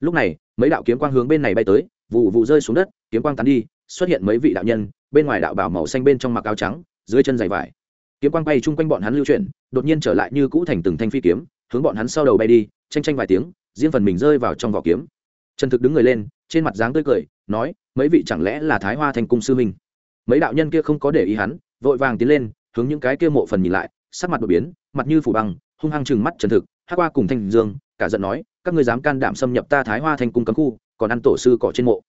Lúc này, mấy đạo kiếm quang hướng bên này bay tới, vụ vụ rơi xuống đất, kiếm quang tán đi, xuất hiện mấy vị đạo nhân, bên ngoài đạo bảo màu xanh bên trong mặc áo trắng, dưới chân dày vải. Kiếm quang bay chung quanh bọn hắn lưu chuyển, đột nhiên trở lại như cũ thành từng thanh phi kiếm, hướng bọn hắn sau đầu bay đi tranh tranh vài tiếng, riêng phần mình rơi vào trong vỏ kiếm. Trần thực đứng người lên, trên mặt dáng tươi cười, nói, mấy vị chẳng lẽ là thái hoa thành cung sư minh mấy đạo nhân kia không có để ý hắn vội vàng tiến lên, hướng những cái kia mộ phần nhìn lại, sắc mặt đột biến, mặt như phủ băng, hung hăng chừng mắt trần thực hát qua cùng thanh dương, cả giận nói, các ngươi dám can đảm xâm nhập ta thái hoa thành cung cấm khu, còn ăn tổ sư cỏ trên mộ.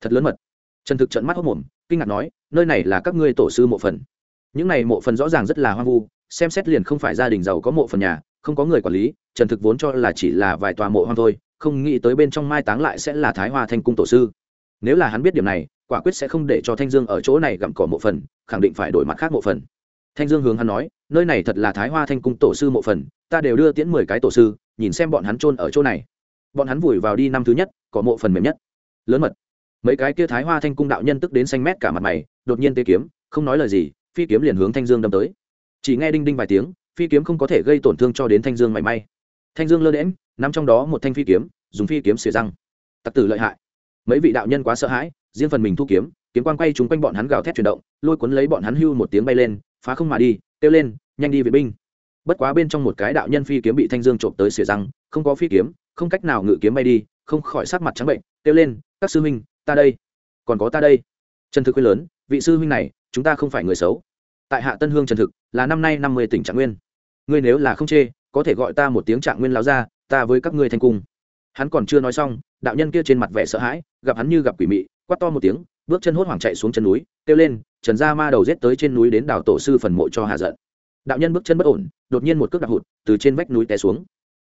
Thật lớn mật. Trần thực trận mắt hốc mồm, kinh ngạc nói, nơi này là các ngươi tổ sư mộ phần. Những này mộ phần rõ ràng rất là hoang vu, xem xét liền không phải gia đình giàu có mộ phần nhà, không có người quản lý, trần thực vốn cho là chỉ là vài tòa mộ hoang thôi, không nghĩ tới bên trong mai táng lại sẽ là thái hoa thanh cung tổ sư. Nếu là hắn biết điểm này quả quyết sẽ không để cho thanh dương ở chỗ này gặm cỏ mộ phần, khẳng định phải đổi mặt khác mộ phần. Thanh dương hướng hắn nói, nơi này thật là thái hoa thanh cung tổ sư mộ phần, ta đều đưa tiễn mười cái tổ sư, nhìn xem bọn hắn trôn ở chỗ này. Bọn hắn vùi vào đi năm thứ nhất, có mộ phần mềm nhất. Lớn mật. Mấy cái kia thái hoa thanh cung đạo nhân tức đến xanh mét cả mặt mày, đột nhiên tê kiếm, không nói lời gì, phi kiếm liền hướng thanh dương đâm tới. Chỉ nghe đinh đinh vài tiếng, phi kiếm không có thể gây tổn thương cho đến thanh dương mảy may. Thanh dương lơ đễm nằm trong đó một thanh phi kiếm, dùng phi kiếm xỉa răng. Tặc tử lợi hại. Mấy vị đạo nhân quá sợ hãi riêng phần mình thu kiếm kiếm quang quay chúng quanh bọn hắn gào thét chuyển động, lôi cuốn lấy bọn hắn hưu một tiếng bay lên, phá không mà đi, kêu lên, nhanh đi vệ binh. Bất quá bên trong một cái đạo nhân phi kiếm bị thanh dương trộm tới xỉa răng, không có phi kiếm, không cách nào ngự kiếm bay đi, không khỏi sắc mặt trắng bệnh, kêu lên, các sư huynh, ta đây. Còn có ta đây. Trần thực quê lớn, vị sư huynh này, chúng ta không phải người xấu. Tại hạ tân hương trần thực, là năm nay năm mươi tỉnh trạng nguyên. Ngươi nếu là không chê, có thể gọi ta một tiếng trạng nguyên lao ra ta với các ngươi thành cung hắn còn chưa nói xong, đạo nhân kia trên mặt vẻ sợ hãi, gặp hắn như gặp quỷ mị quát to một tiếng, bước chân hốt hoảng chạy xuống chân núi, kêu lên, trần gia ma đầu rết tới trên núi đến đảo tổ sư phần mộ cho hạ giận. Đạo nhân bước chân bất ổn, đột nhiên một cước đạp hụt, từ trên vách núi té xuống.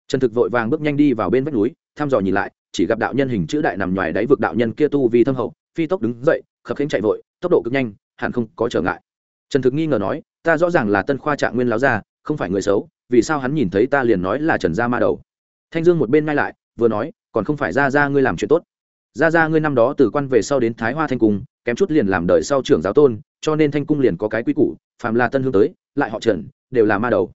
Trần thực vội vàng bước nhanh đi vào bên vách núi, thăm dò nhìn lại, chỉ gặp đạo nhân hình chữ đại nằm ngoài đáy vực đạo nhân kia tu vì thâm hậu, phi tốc đứng dậy, khập khiễng chạy vội, tốc độ cực nhanh, hẳn không có trở ngại. Trần thực nghi ngờ nói, ta rõ ràng là tân khoa trạng nguyên láo gia, không phải người xấu, vì sao hắn nhìn thấy ta liền nói là trần gia ma đầu? Thanh dương một bên ngay lại, vừa nói, còn không phải ra ra ngươi làm chuyện tốt ra ra ngươi năm đó từ quan về sau đến thái hoa thanh cung, kém chút liền làm đời sau trưởng giáo tôn, cho nên thanh cung liền có cái quy củ, phàm là tân hương tới, lại họ trần, đều là ma đầu.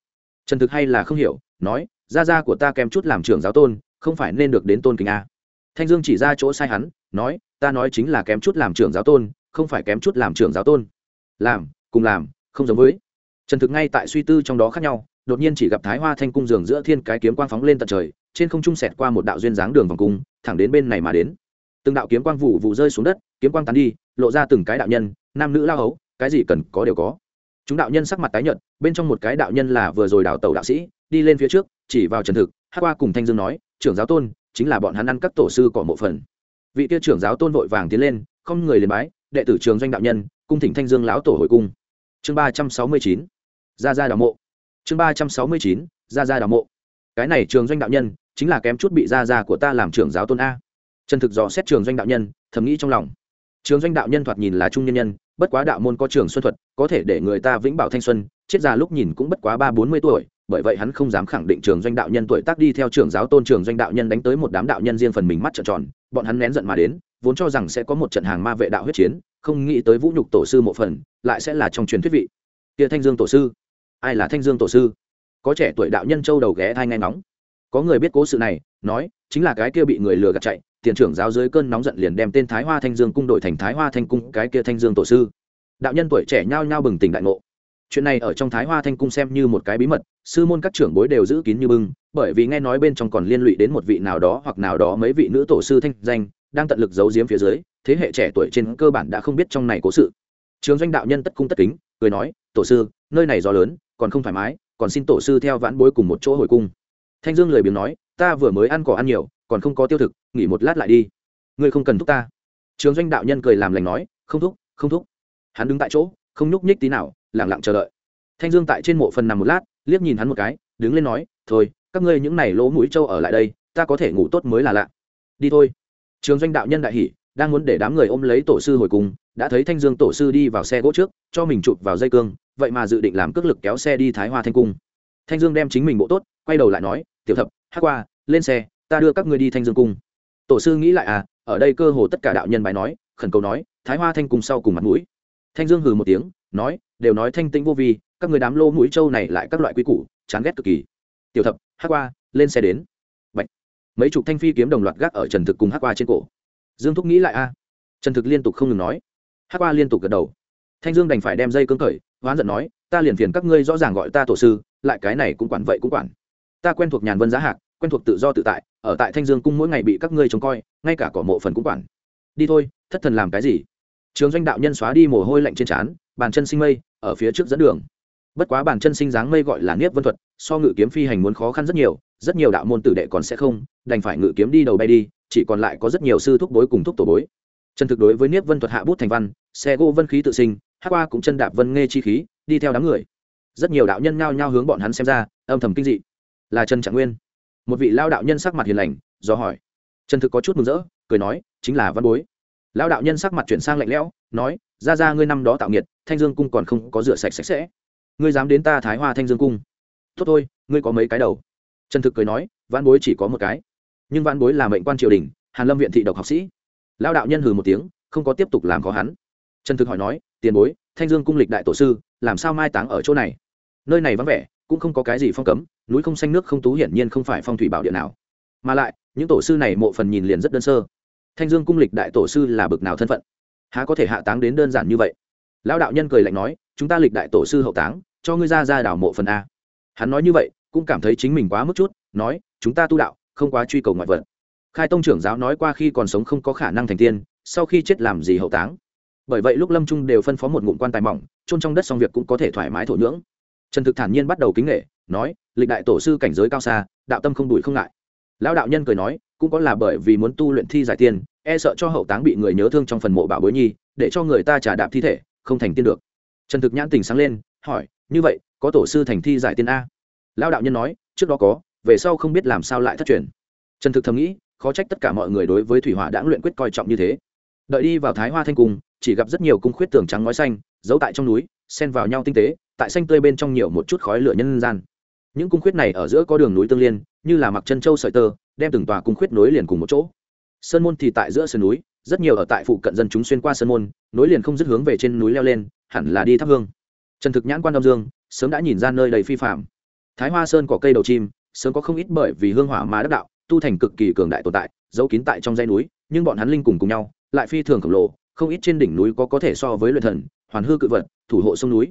Trần thực hay là không hiểu, nói gia gia của ta kém chút làm trưởng giáo tôn, không phải nên được đến tôn kính a? Thanh dương chỉ ra chỗ sai hắn, nói, ta nói chính là kém chút làm trưởng giáo tôn, không phải kém chút làm trưởng giáo tôn. Làm, cùng làm, không giống với. Trần thực ngay tại suy tư trong đó khác nhau, đột nhiên chỉ gặp thái hoa thanh cung giường giữa thiên cái kiếm quang phóng lên tận trời, trên không trung sẹt qua một đạo duyên dáng đường vòng cung, thẳng đến bên này mà đến từng đạo kiếm quang vụ vụ rơi xuống đất, kiếm quang tán đi, lộ ra từng cái đạo nhân, nam nữ lao hấu, cái gì cần có đều có. Chúng đạo nhân sắc mặt tái nhợt, bên trong một cái đạo nhân là vừa rồi đào tẩu đạo sĩ, đi lên phía trước, chỉ vào trần thực, hát qua cùng thanh dương nói, trưởng giáo tôn, chính là bọn hắn ăn các tổ sư cỏ mộ phần. Vị kia trưởng giáo tôn vội vàng tiến lên, không người liền bái, đệ tử trường doanh đạo nhân, cung thỉnh thanh dương lão tổ hội cung. Chương ba trăm sáu mươi chín ra ra đào mộ. Chương ba trăm sáu mươi chín ra ra đào mộ. Cái này trường doanh đạo nhân, chính là kém chút bị ra ra của ta làm trưởng giáo tôn a trần thực dò xét trường doanh đạo nhân, thầm nghĩ trong lòng. Trường doanh đạo nhân thoạt nhìn là trung nhân nhân, bất quá đạo môn có trường xuân thuật, có thể để người ta vĩnh bảo thanh xuân, chết già lúc nhìn cũng bất quá ba bốn mươi tuổi, bởi vậy hắn không dám khẳng định trường doanh đạo nhân tuổi tác đi theo trường giáo tôn trường doanh đạo nhân đánh tới một đám đạo nhân riêng phần mình mắt trợn tròn, bọn hắn nén giận mà đến, vốn cho rằng sẽ có một trận hàng ma vệ đạo huyết chiến, không nghĩ tới vũ nhục tổ sư một phần, lại sẽ là trong truyền thuyết vị. Kia thanh dương tổ sư, ai là thanh dương tổ sư? Có trẻ tuổi đạo nhân châu đầu ghé thai nghe ngóng. Có người biết cố sự này, nói, chính là cái kia bị người lừa gạt chạy tiền trưởng giáo dưới cơn nóng giận liền đem tên thái hoa thanh dương cung đổi thành thái hoa thanh cung, cái kia thanh dương tổ sư. Đạo nhân tuổi trẻ nhao nhao bừng tỉnh đại ngộ. Chuyện này ở trong thái hoa thanh cung xem như một cái bí mật, sư môn các trưởng bối đều giữ kín như bưng, bởi vì nghe nói bên trong còn liên lụy đến một vị nào đó hoặc nào đó mấy vị nữ tổ sư thanh danh, đang tận lực giấu giếm phía dưới, thế hệ trẻ tuổi trên cơ bản đã không biết trong này cố sự. Trường doanh đạo nhân tất cung tất kính, cười nói, tổ sư, nơi này gió lớn, còn không thoải mái, còn xin tổ sư theo vãn bối cùng một chỗ hồi cung. Thanh dương lười biếng nói, ta vừa mới ăn cỏ ăn nhiều còn không có tiêu thực, nghỉ một lát lại đi. Ngươi không cần thúc ta. Trường doanh đạo nhân cười làm lành nói, không thúc không thúc. Hắn đứng tại chỗ, không nhúc nhích tí nào lẳng lặng chờ đợi. Thanh dương tại trên mộ phần nằm một lát, liếc nhìn hắn một cái, đứng lên nói, thôi, các ngươi những này lỗ mũi trâu ở lại đây, ta có thể ngủ tốt mới là lạ. Đi thôi. Trường doanh đạo nhân đại hỉ, đang muốn để đám người ôm lấy tổ sư hồi cùng, đã thấy thanh dương tổ sư đi vào xe gỗ trước, cho mình chụp vào dây cương, vậy mà dự định làm cước lực kéo xe đi thái hoa thanh cung. Thanh dương đem chính mình bộ tốt, quay đầu lại nói, tiểu thập, hát qua, lên xe ta đưa các ngươi đi thanh dương cung tổ sư nghĩ lại à ở đây cơ hồ tất cả đạo nhân bài nói khẩn cầu nói thái hoa thanh cung sau cùng mặt mũi thanh dương hừ một tiếng nói đều nói thanh tĩnh vô vi các người đám lô mũi trâu này lại các loại quy củ chán ghét cực kỳ tiểu thập hát qua lên xe đến Bạch. mấy chục thanh phi kiếm đồng loạt gác ở trần thực cùng hát qua trên cổ dương thúc nghĩ lại a trần thực liên tục không ngừng nói hát qua liên tục gật đầu thanh dương đành phải đem dây cương cởi hoán giận nói ta liền phiền các ngươi rõ ràng gọi ta tổ sư lại cái này cũng quản vậy cũng quản ta quen thuộc nhàn vân giá hạc quen thuộc tự do tự tại, ở tại thanh dương cung mỗi ngày bị các ngươi trông coi, ngay cả cỏ mộ phần cũng quản. Đi thôi, thất thần làm cái gì? Trường doanh đạo nhân xóa đi mồ hôi lạnh trên trán, bàn chân sinh mây, ở phía trước dẫn đường. Bất quá bàn chân sinh dáng mây gọi là niết vân thuật, so ngự kiếm phi hành muốn khó khăn rất nhiều rất nhiều đạo môn tử đệ còn sẽ không, đành phải ngự kiếm đi đầu bay đi, chỉ còn lại có rất nhiều sư thúc bối cùng thúc tổ bối. Chân thực đối với niết vân thuật hạ bút thành văn, xe gỗ vân khí tự sinh, hát qua cũng chân đạp vân nghe chi khí, đi theo đám người. Rất nhiều đạo nhân nhao nhao hướng bọn hắn xem ra, âm thầm kinh dị. Là trần trạng nguyên một vị lao đạo nhân sắc mặt hiền lành, do hỏi. Trần thực có chút mừng rỡ, cười nói, chính là văn bối. Lao đạo nhân sắc mặt chuyển sang lạnh lẽo, nói, ra ra ngươi năm đó tạo nghiệt, thanh dương cung còn không có rửa sạch sạch sẽ. Ngươi dám đến ta thái hoa thanh dương cung. Tốt thôi, ngươi có mấy cái đầu? Trần thực cười nói, văn bối chỉ có một cái. Nhưng văn bối là mệnh quan triều đình, hàn lâm viện thị độc học sĩ. Lao đạo nhân hừ một tiếng, không có tiếp tục làm khó hắn. Trần thực hỏi nói, tiền bối, thanh dương cung lịch đại tổ sư, làm sao mai táng ở chỗ này? Nơi này vắng vẻ, cũng không có cái gì phong cấm núi không xanh nước không tú hiển nhiên không phải phong thủy bảo địa nào. Mà lại, những tổ sư này mộ phần nhìn liền rất đơn sơ. Thanh dương cung lịch đại tổ sư là bực nào thân phận? Há có thể hạ táng đến đơn giản như vậy? Lão đạo nhân cười lạnh nói, chúng ta lịch đại tổ sư hậu táng, cho ngươi ra ra đảo mộ phần a. Hắn nói như vậy, cũng cảm thấy chính mình quá mức chút, nói, chúng ta tu đạo, không quá truy cầu ngoại vật. Khai tông trưởng giáo nói qua khi còn sống không có khả năng thành tiên, sau khi chết làm gì hậu táng. Bởi vậy lúc lâm trung đều phân phó một ngụm quan tài mỏng trôn trong đất xong việc cũng có thể thoải mái thổ nhưỡng trần thực thản nhiên bắt đầu kính nghệ nói, lịch đại tổ sư cảnh giới cao xa, đạo tâm không đùi không ngại. Lão đạo nhân cười nói, cũng có là bởi vì muốn tu luyện thi giải tiên e sợ cho hậu táng bị người nhớ thương trong phần mộ bảo bối nhi, để cho người ta trả đạp thi thể, không thành tiên được. Trần thực nhãn tình sáng lên, hỏi, như vậy, có tổ sư thành thi giải tiên a? Lão đạo nhân nói, trước đó có, về sau không biết làm sao lại thất truyền. Trần thực thầm nghĩ, khó trách tất cả mọi người đối với thủy hỏa đã luyện quyết coi trọng như thế. Đợi đi vào thái hoa thanh cung, chỉ gặp rất nhiều cung khuyết tường trắng ngói xanh, giấu tại trong núi, xen vào nhau tinh tế tại xanh tươi bên trong nhiều một chút khói lửa nhân gian. Những cung khuyết này ở giữa có đường núi tương liên, như là mặc chân châu sợi tơ, đem từng tòa cung khuyết nối liền cùng một chỗ. Sơn môn thì tại giữa sườn núi, rất nhiều ở tại phụ cận dân chúng xuyên qua sơn môn, nối liền không dứt hướng về trên núi leo lên, hẳn là đi thắp hương. Trần thực nhãn quan đông dương, sớm đã nhìn ra nơi đầy phi phạm. Thái hoa sơn có cây đầu chim, sớm có không ít bởi vì hương hỏa mà đắc đạo, tu thành cực kỳ cường đại tồn tại, giấu kín tại trong dãy núi, nhưng bọn hắn linh cùng cùng nhau, lại phi thường khổng lồ, không ít trên đỉnh núi có có thể so với luyện thần, hoàn hư cự vật, thủ hộ sông núi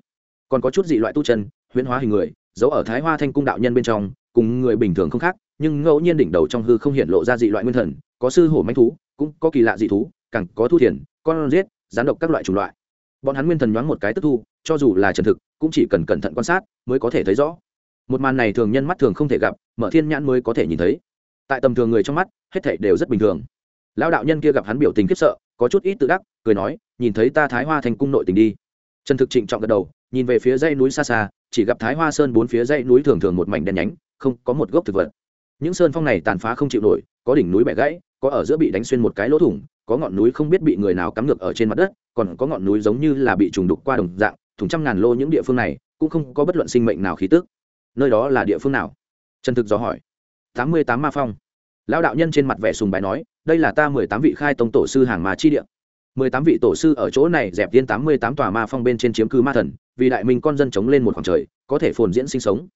còn có chút dị loại tu chân, huyễn hóa hình người, giấu ở thái hoa thanh cung đạo nhân bên trong, cùng người bình thường không khác, nhưng ngẫu nhiên đỉnh đầu trong hư không hiện lộ ra dị loại nguyên thần, có sư hổ manh thú, cũng có kỳ lạ dị thú, càng có thu thiền, con giết, gián độc các loại chủng loại. Bọn hắn nguyên thần nhoáng một cái tức thu, cho dù là trần thực, cũng chỉ cần cẩn thận quan sát mới có thể thấy rõ. Một màn này thường nhân mắt thường không thể gặp, mở thiên nhãn mới có thể nhìn thấy. Tại tầm thường người trong mắt, hết thảy đều rất bình thường. Lão đạo nhân kia gặp hắn biểu tình khiếp sợ, có chút ít tự đắc, cười nói, nhìn thấy ta thái hoa thành cung nội tình đi trần thực trịnh trọng gật đầu, nhìn về phía dãy núi xa xa, chỉ gặp thái hoa sơn bốn phía dãy núi thường thường một mảnh đen nhánh, không, có một gốc thực vật. Những sơn phong này tàn phá không chịu nổi, có đỉnh núi bẻ gãy, có ở giữa bị đánh xuyên một cái lỗ thủng, có ngọn núi không biết bị người nào cắm ngược ở trên mặt đất, còn có ngọn núi giống như là bị trùng đục qua đồng dạng, thủng trăm ngàn lô những địa phương này, cũng không có bất luận sinh mệnh nào khí tức. Nơi đó là địa phương nào? Trần thực dò hỏi. Tám mươi tám ma phong. Lão đạo nhân trên mặt vẻ sùng bài nói, đây là ta mười tám vị khai tông tổ sư hàng mà chi địa mười tám vị tổ sư ở chỗ này dẹp tiên tám mươi tám tòa ma phong bên trên chiếm cư ma thần, vì đại minh con dân chống lên một khoảng trời, có thể phồn diễn sinh sống.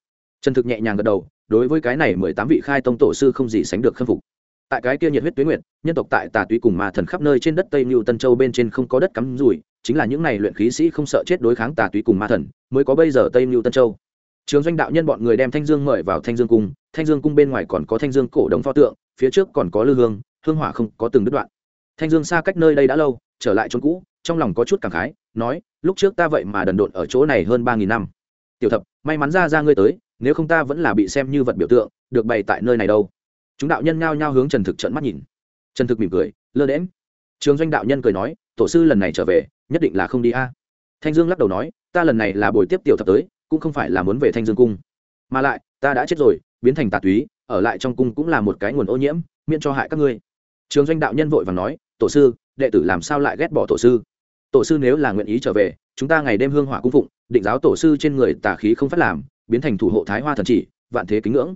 Trần thực nhẹ nhàng gật đầu, đối với cái này mười tám vị khai tông tổ sư không gì sánh được khâm phục. Tại cái kia nhiệt huyết tuyến nguyệt, nhân tộc tại tà túy cùng ma thần khắp nơi trên đất tây mưu tân châu bên trên không có đất cắm rủi, chính là những này luyện khí sĩ không sợ chết đối kháng tà túy cùng ma thần, mới có bây giờ tây mưu tân châu. Trường doanh đạo nhân bọn người đem thanh dương mời vào thanh dương cung, thanh dương cung bên ngoài còn có thanh dương cổ đồng pho tượng, phía trước còn có lư hương hương hỏa không có từng đứt đoạn thanh dương xa cách nơi đây đã lâu, trở lại chốn cũ, trong lòng có chút cảm khái, nói, lúc trước ta vậy mà đần độn ở chỗ này hơn ba nghìn năm. Tiểu thập, may mắn ra ra ngươi tới, nếu không ta vẫn là bị xem như vật biểu tượng, được bày tại nơi này đâu. Chúng đạo nhân nhao nhao hướng trần thực trận mắt nhìn. Trần thực mỉm cười, lơ đễm trường doanh đạo nhân cười nói, tổ sư lần này trở về, nhất định là không đi a. Thanh dương lắc đầu nói, ta lần này là buổi tiếp tiểu thập tới, cũng không phải là muốn về thanh dương cung. Mà lại, ta đã chết rồi, biến thành tà túy, ở lại trong cung cũng là một cái nguồn ô nhiễm, miễn cho hại các ngươi. Trường doanh đạo nhân vội và nói tổ sư, đệ tử làm sao lại ghét bỏ tổ sư? Tổ sư nếu là nguyện ý trở về, chúng ta ngày đêm hương hỏa cung phụng, định giáo tổ sư trên người tà khí không phát làm, biến thành thủ hộ thái hoa thần chỉ, vạn thế kính ngưỡng.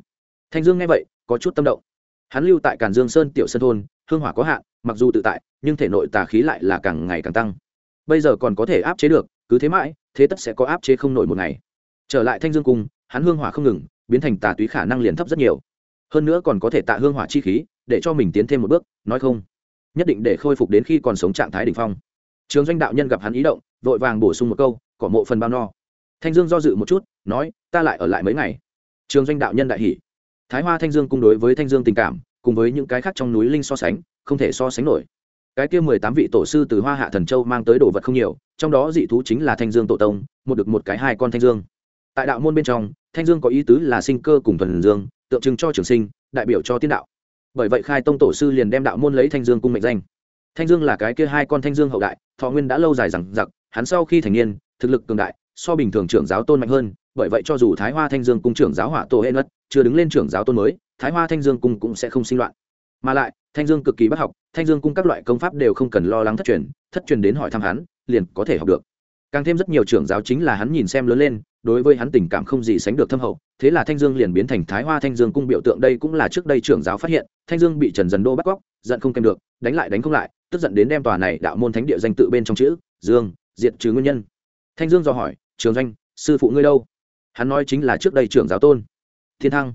Thanh dương nghe vậy, có chút tâm động. Hắn lưu tại càn dương sơn tiểu sơn thôn, hương hỏa có hạn, mặc dù tự tại, nhưng thể nội tà khí lại là càng ngày càng tăng. Bây giờ còn có thể áp chế được, cứ thế mãi, thế tất sẽ có áp chế không nổi một ngày. Trở lại thanh dương cung, hắn hương hỏa không ngừng, biến thành tà túy khả năng liền thấp rất nhiều. Hơn nữa còn có thể tạ hương hỏa chi khí, để cho mình tiến thêm một bước, nói không? Nhất định để khôi phục đến khi còn sống trạng thái đ ỉ n h phong. Trường doanh đạo nhân gặp hắn ý động, vội vàng bổ sung một câu, cỏ mộ phần bao no. Thanh dương do dự một chút, nói, ta lại ở lại mấy ngày. Trường doanh đạo nhân đại hỷ thái hoa thanh dương cung đối với thanh dương tình cảm, cùng với những cái khác trong núi linh so sánh, không thể so sánh nổi. Cái kia mười tám vị tổ sư từ hoa hạ thần châu mang tới đồ vật không nhiều, trong đó dị thú chính là thanh dương tổ tông, một được một cái hai con thanh dương. Tại đạo môn bên trong, thanh dương có ý tứ là sinh cơ cùng thuần dương, tượng trưng cho trường sinh, đại biểu cho tiên đạo bởi vậy khai tông tổ sư liền đem đạo môn lấy thanh dương cung mệnh danh. Thanh dương là cái kia hai con thanh dương hậu đại, thọ nguyên đã lâu dài rằng giặc hắn sau khi thành niên, thực lực cường đại, so bình thường trưởng giáo tôn mạnh hơn, bởi vậy cho dù thái hoa thanh dương cung trưởng giáo hỏa tổ hệ nất chưa đứng lên trưởng giáo tôn mới, thái hoa thanh dương cung cũng sẽ không sinh loạn. Mà lại, thanh dương cực kỳ bất học, thanh dương cung các loại công pháp đều không cần lo lắng thất truyền thất truyền đến hỏi thăm hắn, liền có thể học được. Càng thêm rất nhiều trưởng giáo chính là hắn nhìn xem lớn lên đối với hắn tình cảm không gì sánh được thâm hậu, thế là thanh dương liền biến thành thái hoa thanh dương cung biểu tượng đây cũng là trước đây trưởng giáo phát hiện, thanh dương bị trần dần đô bắt cóc, giận không kèm được, đánh lại đánh không lại, tức giận đến đem tòa này đạo môn thánh địa danh tự bên trong chữ, dương, diệt trừ nguyên nhân. Thanh dương do hỏi, trường doanh, sư phụ ngươi đâu? Hắn nói chính là trước đây trưởng giáo tôn. Thiên thăng.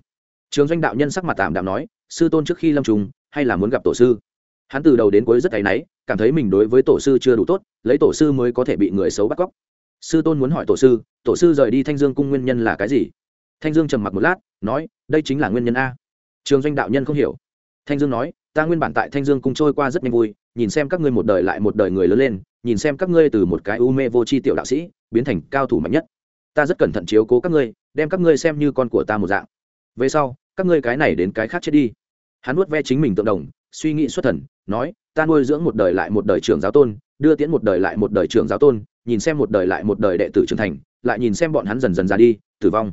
Trường doanh đạo nhân sắc mặt tạm đạm nói, sư tôn trước khi lâm trùng, hay là muốn gặp tổ sư? Hắn từ đầu đến cuối rất áy náy, cảm thấy mình đối với tổ sư chưa đủ tốt, lấy tổ sư mới có thể bị người xấu bắt cóc sư tôn muốn hỏi tổ sư tổ sư rời đi thanh dương cung nguyên nhân là cái gì? Thanh dương trầm mặc một lát, nói, đây chính là nguyên nhân a. Trường doanh đạo nhân không hiểu. Thanh dương nói, ta nguyên bản tại thanh dương cung trôi qua rất nhanh vui, nhìn xem các ngươi một đời lại một đời người lớn lên, nhìn xem các ngươi từ một cái u mê vô c h i tiểu đạo sĩ, biến thành cao thủ mạnh nhất. Ta rất cẩn thận chiếu cố các ngươi, đem các ngươi xem như con của ta một dạng. Về sau, các ngươi cái này đến cái khác chết đi. Hắn nuốt ve chính mình tượng đồng, suy nghĩ xuất thần, nói ta nuôi dưỡng một đời lại một đời trưởng giáo tôn, đưa tiễn một đời lại một đời trưởng giáo tôn, nhìn xem một đời lại một đời đệ tử trưởng thành, lại nhìn xem bọn hắn dần dần ra đi, tử vong.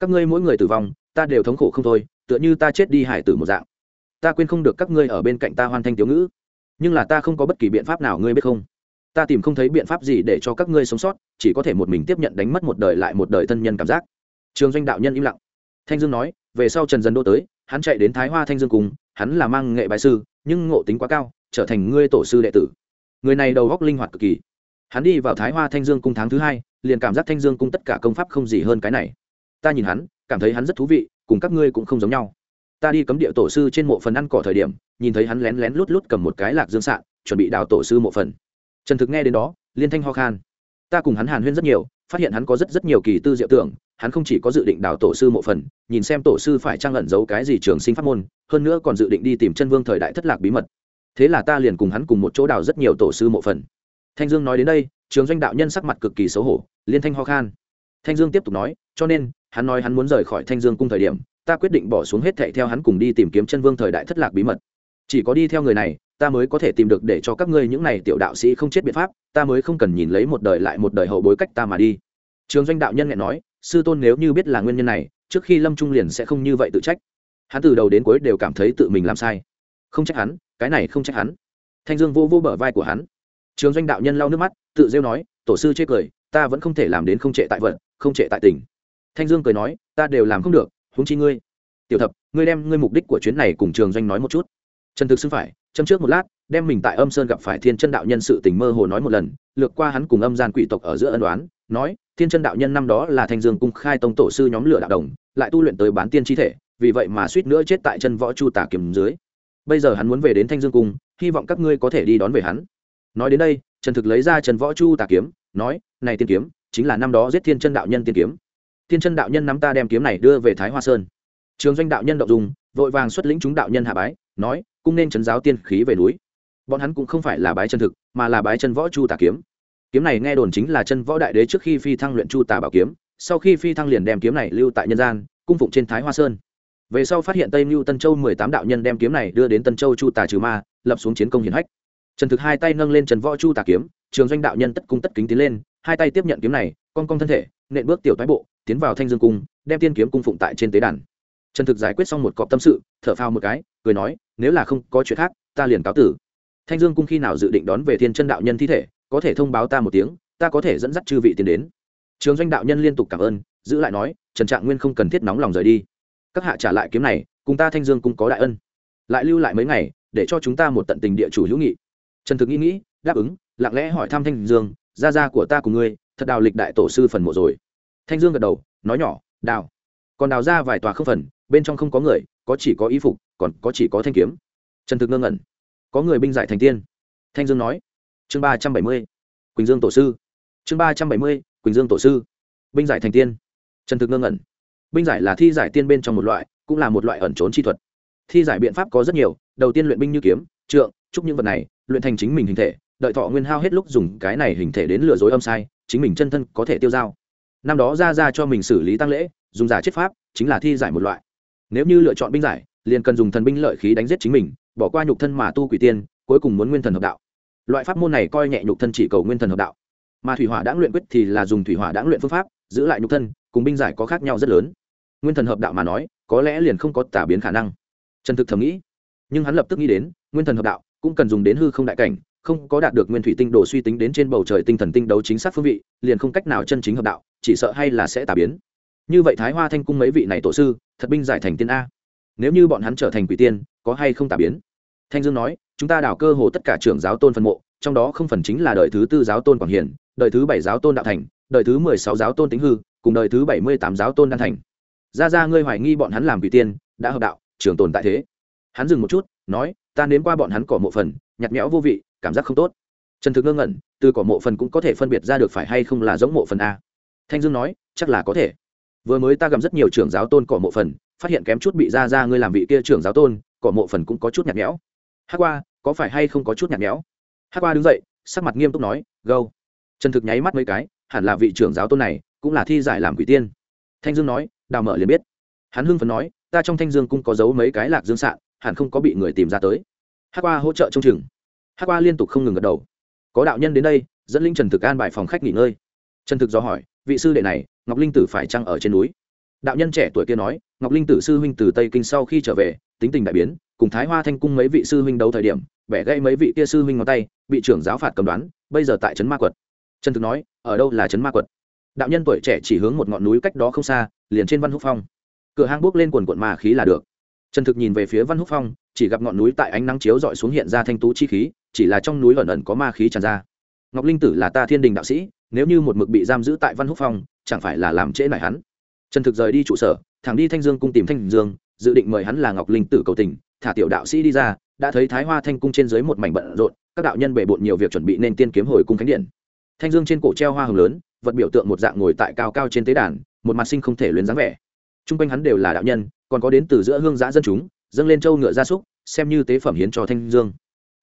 Các ngươi mỗi người tử vong, ta đều thống khổ không thôi, tựa như ta chết đi hải tử một dạng. Ta quên không được các ngươi ở bên cạnh ta hoàn thành tiểu ngữ. Nhưng là ta không có bất kỳ biện pháp nào, ngươi biết không? Ta tìm không thấy biện pháp gì để cho các ngươi sống sót, chỉ có thể một mình tiếp nhận đánh mất một đời lại một đời thân nhân cảm giác. Trường doanh đạo nhân im lặng. Thanh dương nói, về sau trần dân đô tới, hắn chạy đến thái hoa thanh dương cùng, hắn là mang nghệ bài sư, nhưng ngộ tính quá cao trở thành ngươi tổ sư đệ tử. Người này đầu góc linh hoạt cực kỳ. Hắn đi vào thái hoa thanh dương cung tháng thứ hai, liền cảm giác thanh dương cung tất cả công pháp không gì hơn cái này. Ta nhìn hắn, cảm thấy hắn rất thú vị, cùng các ngươi cũng không giống nhau. Ta đi cấm địa tổ sư trên mộ phần ăn cỏ thời điểm, nhìn thấy hắn lén lén lút lút cầm một cái lạc dương sạn, chuẩn bị đào tổ sư mộ phần. Trần thực nghe đến đó, liên thanh ho khan. Ta cùng hắn hàn huyên rất nhiều, phát hiện hắn có rất rất nhiều kỳ tư diệu tưởng, hắn không chỉ có dự định đào tổ sư mộ phần, nhìn xem tổ sư phải trang lẩn giấu cái gì trường sinh pháp môn, hơn nữa còn dự định đi tìm chân vương thời đại thất lạc bí mật thế là ta liền cùng hắn cùng một chỗ đào rất nhiều tổ sư mộ phần. Thanh dương nói đến đây, trường doanh đạo nhân sắc mặt cực kỳ xấu hổ, liên thanh ho khan. Thanh dương tiếp tục nói, cho nên, hắn nói hắn muốn rời khỏi thanh dương cung thời điểm, ta quyết định bỏ xuống hết thệ theo hắn cùng đi tìm kiếm chân vương thời đại thất lạc bí mật. Chỉ có đi theo người này, ta mới có thể tìm được để cho các ngươi những này tiểu đạo sĩ không chết biện pháp, ta mới không cần nhìn lấy một đời lại một đời hậu bối cách ta mà đi. Trường doanh đạo nhân nghe nói, sư tôn nếu như biết là nguyên nhân này, trước khi lâm trung liền sẽ không như vậy tự trách. Hắn từ đầu đến cuối đều cảm thấy tự mình làm sai. Không trách hắn cái này không trách hắn. Thanh dương vô vô bờ vai của hắn. Trường doanh đạo nhân lau nước mắt, tự rêu nói, tổ sư chê cười, ta vẫn không thể làm đến không trệ tại vận, không trệ tại tình. Thanh dương cười nói, ta đều làm không được, huống chi ngươi. Tiểu thập, ngươi đem ngươi mục đích của chuyến này cùng trường doanh nói một chút. Trần thực xưng phải, châm trước một lát, đem mình tại âm sơn gặp phải thiên chân đạo nhân sự tình mơ hồ nói một lần, lược qua hắn cùng âm gian quỷ tộc ở giữa ân đoán nói, thiên chân đạo nhân năm đó là thanh dương cung khai tông tổ sư nhóm lửa đạo đồng, lại tu luyện tới bán tiên chi thể, vì vậy mà suýt nữa chết tại chân võ chu tả kiềm dưới bây giờ hắn muốn về đến thanh dương cung, hy vọng các ngươi có thể đi đón về hắn. Nói đến đây, trần thực lấy ra trần võ chu tà kiếm, nói, này tiên kiếm, chính là năm đó giết thiên chân đạo nhân tiên kiếm. Thiên chân đạo nhân nắm ta đem kiếm này đưa về thái hoa sơn. Trường doanh đạo nhân động dùng vội vàng xuất lĩnh chúng đạo nhân hạ bái, nói cũng nên trấn giáo tiên khí về núi. Bọn hắn cũng không phải là bái chân thực, mà là bái chân võ chu tà kiếm. Kiếm này nghe đồn chính là chân võ đại đế trước khi phi thăng luyện chu tà bảo kiếm, sau khi phi thăng liền đem kiếm này lưu tại nhân gian, cung phụng trên thái hoa sơn về sau phát hiện tây mưu tân châu mười tám đạo nhân đem kiếm này đưa đến tân châu chu tà trừ ma, lập xuống chiến công hiển hách. Trần thực hai tay nâng lên trần võ chu tà kiếm, trường doanh đạo nhân tất cung tất kính tiến lên, hai tay tiếp nhận kiếm này con cong thân thể, nện bước tiểu thoái bộ, tiến vào thanh dương cung, đem tiên kiếm cung phụng tại trên tế đàn. Trần thực giải quyết xong một cọp tâm sự, thở phao một cái, cười nói, nếu là không có chuyện khác, ta liền cáo tử. Thanh dương cung khi nào dự định đón về thiên chân đạo nhân thi thể, có thể thông báo ta một tiếng, ta có thể dẫn dắt chư vị tiến đến. Trường doanh đạo nhân liên tục cảm ơn, giữ lại nói, trần trạng nguyên không cần thiết nóng lòng rời đi các hạ trả lại kiếm này, cùng ta thanh dương cũng có đại ân. Lại lưu lại mấy ngày, để cho chúng ta một tận tình địa chủ hữu nghị. Trần thực nghĩ nghĩ, đáp ứng, lặng lẽ hỏi thăm thanh dương, gia gia của ta cùng ngươi, thật đào lịch đại tổ sư phần mộ rồi. Thanh dương gật đầu, nói nhỏ, đào. Còn đào ra vài tòa không phần, bên trong không có người, có chỉ có y phục, còn có chỉ có thanh kiếm. Trần thực ngơ ngẩn. Có người binh giải thành tiên. Thanh dương nói. Chương ba trăm bảy mươi, quỳnh dương tổ sư. Chương ba trăm bảy mươi, quỳnh dương tổ sư. Binh giải thành tiên. Trần thực ngơ ngẩn binh giải là thi giải tiên bên trong một loại, cũng là một loại ẩn trốn chi thuật. Thi giải biện pháp có rất nhiều, đầu tiên luyện binh như kiếm, trượng chúc những vật này, luyện thành chính mình hình thể, đợi thọ nguyên hao hết lúc dùng cái này hình thể đến lừa dối âm sai, chính mình chân thân có thể tiêu dao. Năm đó ra ra cho mình xử lý tăng lễ, dùng giả chết pháp, chính là thi giải một loại. Nếu như lựa chọn binh giải, liền cần dùng thần binh lợi khí đánh giết chính mình, bỏ qua nhục thân mà tu quỷ tiên, cuối cùng muốn nguyên thần hợp đạo. Loại pháp môn này coi nhẹ nhục thân chỉ cầu nguyên thần hợp đạo. Mà thủy hỏa đã luyện quyết thì là dùng thủy hỏa đã luyện phương pháp, giữ lại nhục thân, cùng binh giải có khác nhau rất lớn nguyên thần hợp đạo mà nói, có lẽ liền không có tả biến khả năng. Trần thực thầm nghĩ, nhưng hắn lập tức nghĩ đến, nguyên thần hợp đạo cũng cần dùng đến hư không đại cảnh, không có đạt được nguyên thủy tinh đồ suy tính đến trên bầu trời tinh thần tinh đấu chính xác phương vị, liền không cách nào chân chính hợp đạo, chỉ sợ hay là sẽ tả biến. Như vậy thái hoa thanh cung mấy vị này tổ sư, thật binh giải thành tiên a. Nếu như bọn hắn trở thành quỷ tiên, có hay không tả biến? Thanh dương nói, chúng ta đảo cơ hồ tất cả trưởng giáo tôn phân mộ, trong đó không phần chính là đời thứ tư giáo tôn quảng hiền đời thứ bảy giáo tôn đạo thành, đời thứ mười sáu giáo tôn tính hư, cùng đời thứ bảy mươi tám giáo tôn đan thành ra ra ngươi hoài nghi bọn hắn làm quỷ tiên, đã hợp đạo, trường tồn tại thế. Hắn dừng một chút, nói, ta nếm qua bọn hắn cỏ mộ phần nhặt nhẽo vô vị, cảm giác không tốt. Trần thực ngơ ngẩn, từ cỏ mộ phần cũng có thể phân biệt ra được phải hay không là giống mộ phần a. Thanh dương nói, chắc là có thể. Vừa mới ta gặp rất nhiều trưởng giáo tôn cỏ mộ phần, phát hiện kém chút bị ra ra ngươi làm vị kia trưởng giáo tôn, cỏ mộ phần cũng có chút nhạt nhẽo. Hát qua, có phải hay không có chút nhạt nhẽo? Hát qua đứng dậy, sắc mặt nghiêm túc nói, gâu. Trần thực nháy mắt mấy cái, hẳn là vị trưởng giáo tôn này, cũng là thi giải làm quỷ tiên. Thanh dương nói đào mở liền biết. Hắn hưng phấn nói, ta trong thanh dương cung có giấu mấy cái lạc dương sạn, hẳn không có bị người tìm ra tới. Hát qua hỗ trợ trông chừng. Hát qua liên tục không ngừng gật đầu. Có đạo nhân đến đây, dẫn linh trần thực an bài phòng khách nghỉ ngơi. Trần thực do hỏi, vị sư đệ này, ngọc linh tử phải chăng ở trên núi? Đạo nhân trẻ tuổi kia nói, ngọc linh tử sư huynh từ tây kinh sau khi trở về, tính tình đại biến, cùng thái hoa thanh cung mấy vị sư huynh đấu thời điểm, bẻ gây mấy vị kia sư huynh ngón tay, bị trưởng giáo phạt cầm đoán, bây giờ tại trấn ma quật. Trần thực nói, ở đâu là trấn ma quật? Đạo nhân tuổi trẻ chỉ hướng một ngọn núi cách đó không xa, liền trên văn húc phong. Cửa hang bước lên quần quận mà khí là được. Trần thực nhìn về phía văn húc phong, chỉ gặp ngọn núi tại ánh nắng chiếu dọi xuống hiện ra thanh tú chi khí, chỉ là trong núi ẩn ẩn có ma khí tràn ra. Ngọc linh tử là ta thiên đình đạo sĩ, nếu như một mực bị giam giữ tại văn húc phong, chẳng phải là làm trễ nải hắn? Trần thực rời đi trụ sở, thẳng đi thanh dương cung tìm thanh dương, dự định mời hắn là ngọc linh tử cầu tình, thả tiểu đạo sĩ đi ra, đã thấy thái hoa thanh cung trên dưới một mảnh bận rộn, các đạo nhân bề bộn nhiều việc chuẩn bị nên tiên kiếm hồi cung khánh điện. Thanh dương trên cổ treo hoa hồng lớn vật biểu tượng một dạng ngồi tại cao cao trên tế đàn, một mặt sinh không thể luyến dáng vẻ. T r u n g quanh hắn đều là đạo nhân, còn có đến từ giữa hương giã dân chúng, dâng lên trâu ngựa gia súc, xem như tế phẩm hiến cho thanh dương.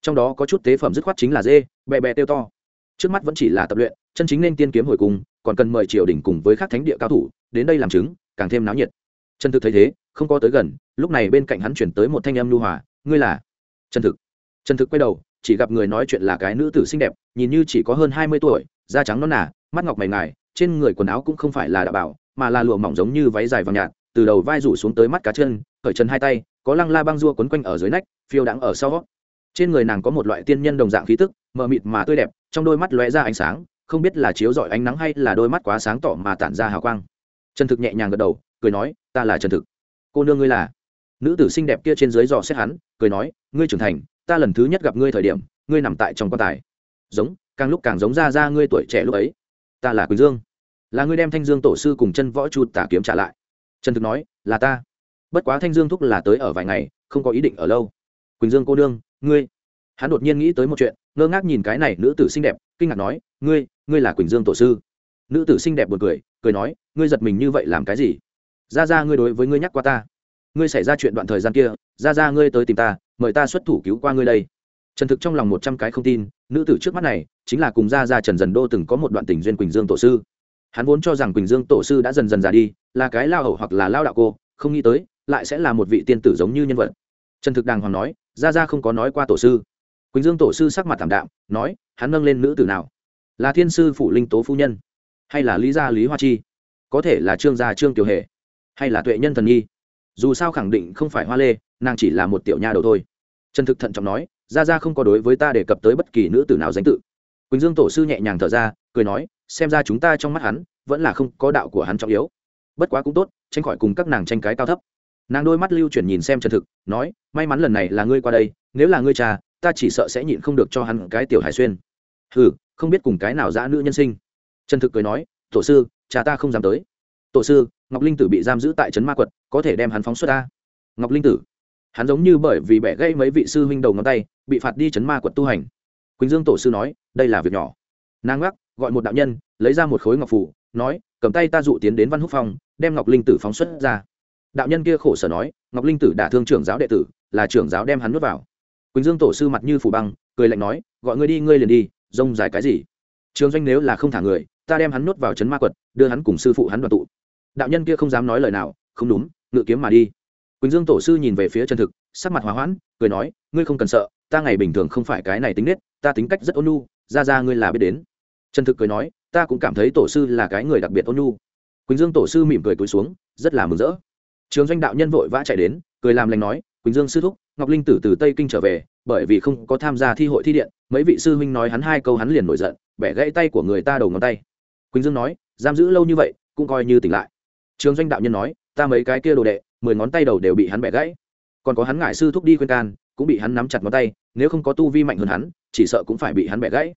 Trong đó có chút tế phẩm dứt khoát chính là dê, bẹ bẹ tiêu to. Trước mắt vẫn chỉ là tập luyện, chân chính nên tiên kiếm hồi cung còn cần mời triều đình cùng với các thánh địa cao thủ, đến đây làm chứng, càng thêm náo nhiệt. Trần thực thấy thế, không có tới gần, lúc này bên cạnh hắn chuyển tới một thanh em lưu hòa, ngươi là? Trần thực. Trần thực quay đầu, chỉ gặp người nói chuyện là cái nữ tử xinh đẹp, nhìn như chỉ có hơn hai mươi tuổi, da trắng non nà mắt ngọc mày ngài, trên người quần áo cũng không phải là đạo bảo, mà là lụa mỏng giống như váy dài vàng nhạt, từ đầu vai rủ xuống tới mắt cá chân khởi chân hai tay, có lăng la băng dua quấn quanh ở dưới nách, phiêu đãng ở sau trên người nàng có một loại tiên nhân đồng dạng khí tức, mờ mịt mà tươi đẹp, trong đôi mắt lóe ra ánh sáng, không biết là chiếu rọi ánh nắng hay là đôi mắt quá sáng tỏ mà tản ra hào quang. Trần thực nhẹ nhàng gật đầu, cười nói, ta là trần thực. Cô nương ngươi là? Nữ tử xinh đẹp kia trên dưới dò xét hắn, cười nói, ngươi trưởng thành, ta lần thứ nhất gặp ngươi thời điểm, ngươi nằm tại trong quan tài. Giống, càng lúc càng giống ra ra ngươi tuổi trẻ lúc ấy ta là quỳnh dương. Là ngươi đem thanh dương tổ sư cùng chân võ chu tả kiếm trả lại. Trần thực nói, là ta. Bất quá thanh dương thúc là tới ở vài ngày, không có ý định ở lâu. Quỳnh dương cô đương ngươi. Hắn đột nhiên nghĩ tới một chuyện, ngơ ngác nhìn cái này nữ tử xinh đẹp, kinh ngạc nói, ngươi ngươi là quỳnh dương tổ sư. Nữ tử xinh đẹp buồn cười cười nói, ngươi giật mình như vậy làm cái gì? Ra ra ngươi đối với ngươi nhắc qua ta. Ngươi xảy ra chuyện đoạn thời gian kia, ra ra ngươi tới tìm ta, mời ta xuất thủ cứu qua ngươi đây. Trần thực trong lòng một trăm cái không tin, nữ tử trước mắt này chính là cùng gia gia trần dần đô từng có một đoạn tình duyên quỳnh dương tổ sư. Hắn vốn cho rằng quỳnh dương tổ sư đã dần dần già đi, là cái lao hậu hoặc là lao đạo cô, không nghĩ tới, lại sẽ là một vị tiên tử giống như nhân vật. Trần thực đàng hoàng nói, gia gia không có nói qua tổ sư. Quỳnh dương tổ sư sắc mặt thảm đạm, nói, hắn nâng lên nữ tử nào? Là thiên sư phụ linh tố phu nhân, hay là lý gia lý hoa chi? Có thể là trương gia trương tiểu hệ hay là tuệ nhân thần nhi? Dù sao khẳng định không phải hoa lê, nàng chỉ là một tiểu nha đầu thôi. Trần thực thận trọng nói, gia gia không có đối với ta đề cập tới bất kỳ nữ tử nào danh tự quỳnh dương tổ sư nhẹ nhàng thở ra, cười nói, xem ra chúng ta trong mắt hắn, vẫn là không có đạo của hắn trọng yếu. Bất quá cũng tốt, tránh khỏi cùng các nàng tranh cái cao thấp. Nàng đôi mắt lưu chuyển nhìn xem trần thực, nói, may mắn lần này là ngươi qua đây, nếu là ngươi cha, ta chỉ sợ sẽ nhịn không được cho hắn cái tiểu hải xuyên. Hừ, không biết cùng cái nào dã nữ nhân sinh. Trần thực cười nói, tổ sư, cha ta không dám tới. Tổ sư, ngọc linh tử bị giam giữ tại trấn ma quật, có thể đem hắn phóng xuất ta. Ngọc linh tử, hắn giống như bởi vì bẻ gây mấy vị sư huynh đầu ngón tay, bị phạt đi Trấn ma quật tu hành quỳnh dương tổ sư nói đây là việc nhỏ nàng gác gọi một đạo nhân lấy ra một khối ngọc phủ nói cầm tay ta dụ tiến đến văn húc phong đem ngọc linh tử phóng xuất ra đạo nhân kia khổ sở nói ngọc linh tử đả thương trưởng giáo đệ tử là trưởng giáo đem hắn nuốt vào quỳnh dương tổ sư mặt như phủ băng cười lạnh nói gọi ngươi đi ngươi liền đi rông dài cái gì trường doanh nếu là không thả người ta đem hắn nuốt vào chấn ma quật đưa hắn cùng sư phụ hắn đoàn tụ đạo nhân kia không dám nói lời nào không đúng ngự kiếm mà đi quỳnh dương tổ sư nhìn về phía chân thực sắc mặt hòa hoãn cười nói ngươi không cần sợ ta ngày bình thường không phải cái này tính nết, ta tính cách rất ôn nhu, ra ra ngươi là biết đến. Trần thực cười nói, ta cũng cảm thấy tổ sư là cái người đặc biệt ôn nhu. Quỳnh dương tổ sư mỉm cười cúi xuống, rất là mừng rỡ. Trường doanh đạo nhân vội vã chạy đến, cười làm lành nói, quỳnh dương sư thúc, ngọc linh tử từ tây kinh trở về, bởi vì không có tham gia thi hội thi điện, mấy vị sư huynh nói hắn hai câu hắn liền nổi giận, bẻ gãy tay của người ta đầu ngón tay. Quỳnh dương nói, giam giữ lâu như vậy, cũng coi như tỉnh lại. Trường doanh đạo nhân nói, ta mấy cái kia đồ đệ, mười ngón tay đầu đều bị hắn bẻ gãy. Còn có hắn ngại sư thúc đi khuyên can cũng bị hắn nắm chặt ngón tay, nếu không có tu vi mạnh hơn hắn, chỉ sợ cũng phải bị hắn bẻ gãy.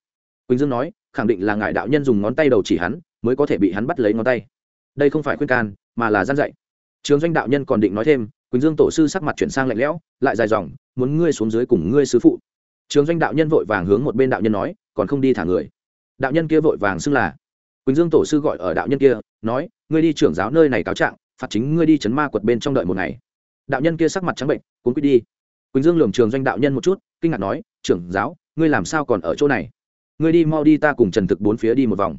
Quỳnh dương nói, khẳng định là ngài đạo nhân dùng ngón tay đầu chỉ hắn, mới có thể bị hắn bắt lấy ngón tay. Đây không phải khuyên can, mà là gian dạy. Trường doanh đạo nhân còn định nói thêm, quỳnh dương tổ sư sắc mặt chuyển sang lạnh lẽo, lại dài dòng, muốn ngươi xuống dưới cùng ngươi sư phụ. Trường doanh đạo nhân vội vàng hướng một bên đạo nhân nói, còn không đi thả người. Đạo nhân kia vội vàng xưng là. Quỳnh dương tổ sư gọi ở đạo nhân kia, nói, ngươi đi trưởng giáo nơi này cáo trạng, phạt chính ngươi đi chấn ma quật bên trong đợi một ngày. Đạo nhân kia sắc mặt trắng bệnh, cuốn quýt đi quỳnh dương lường trường doanh đạo nhân một chút, kinh ngạc nói, trưởng giáo, ngươi làm sao còn ở chỗ này? Ngươi đi mau đi ta cùng trần thực bốn phía đi một vòng.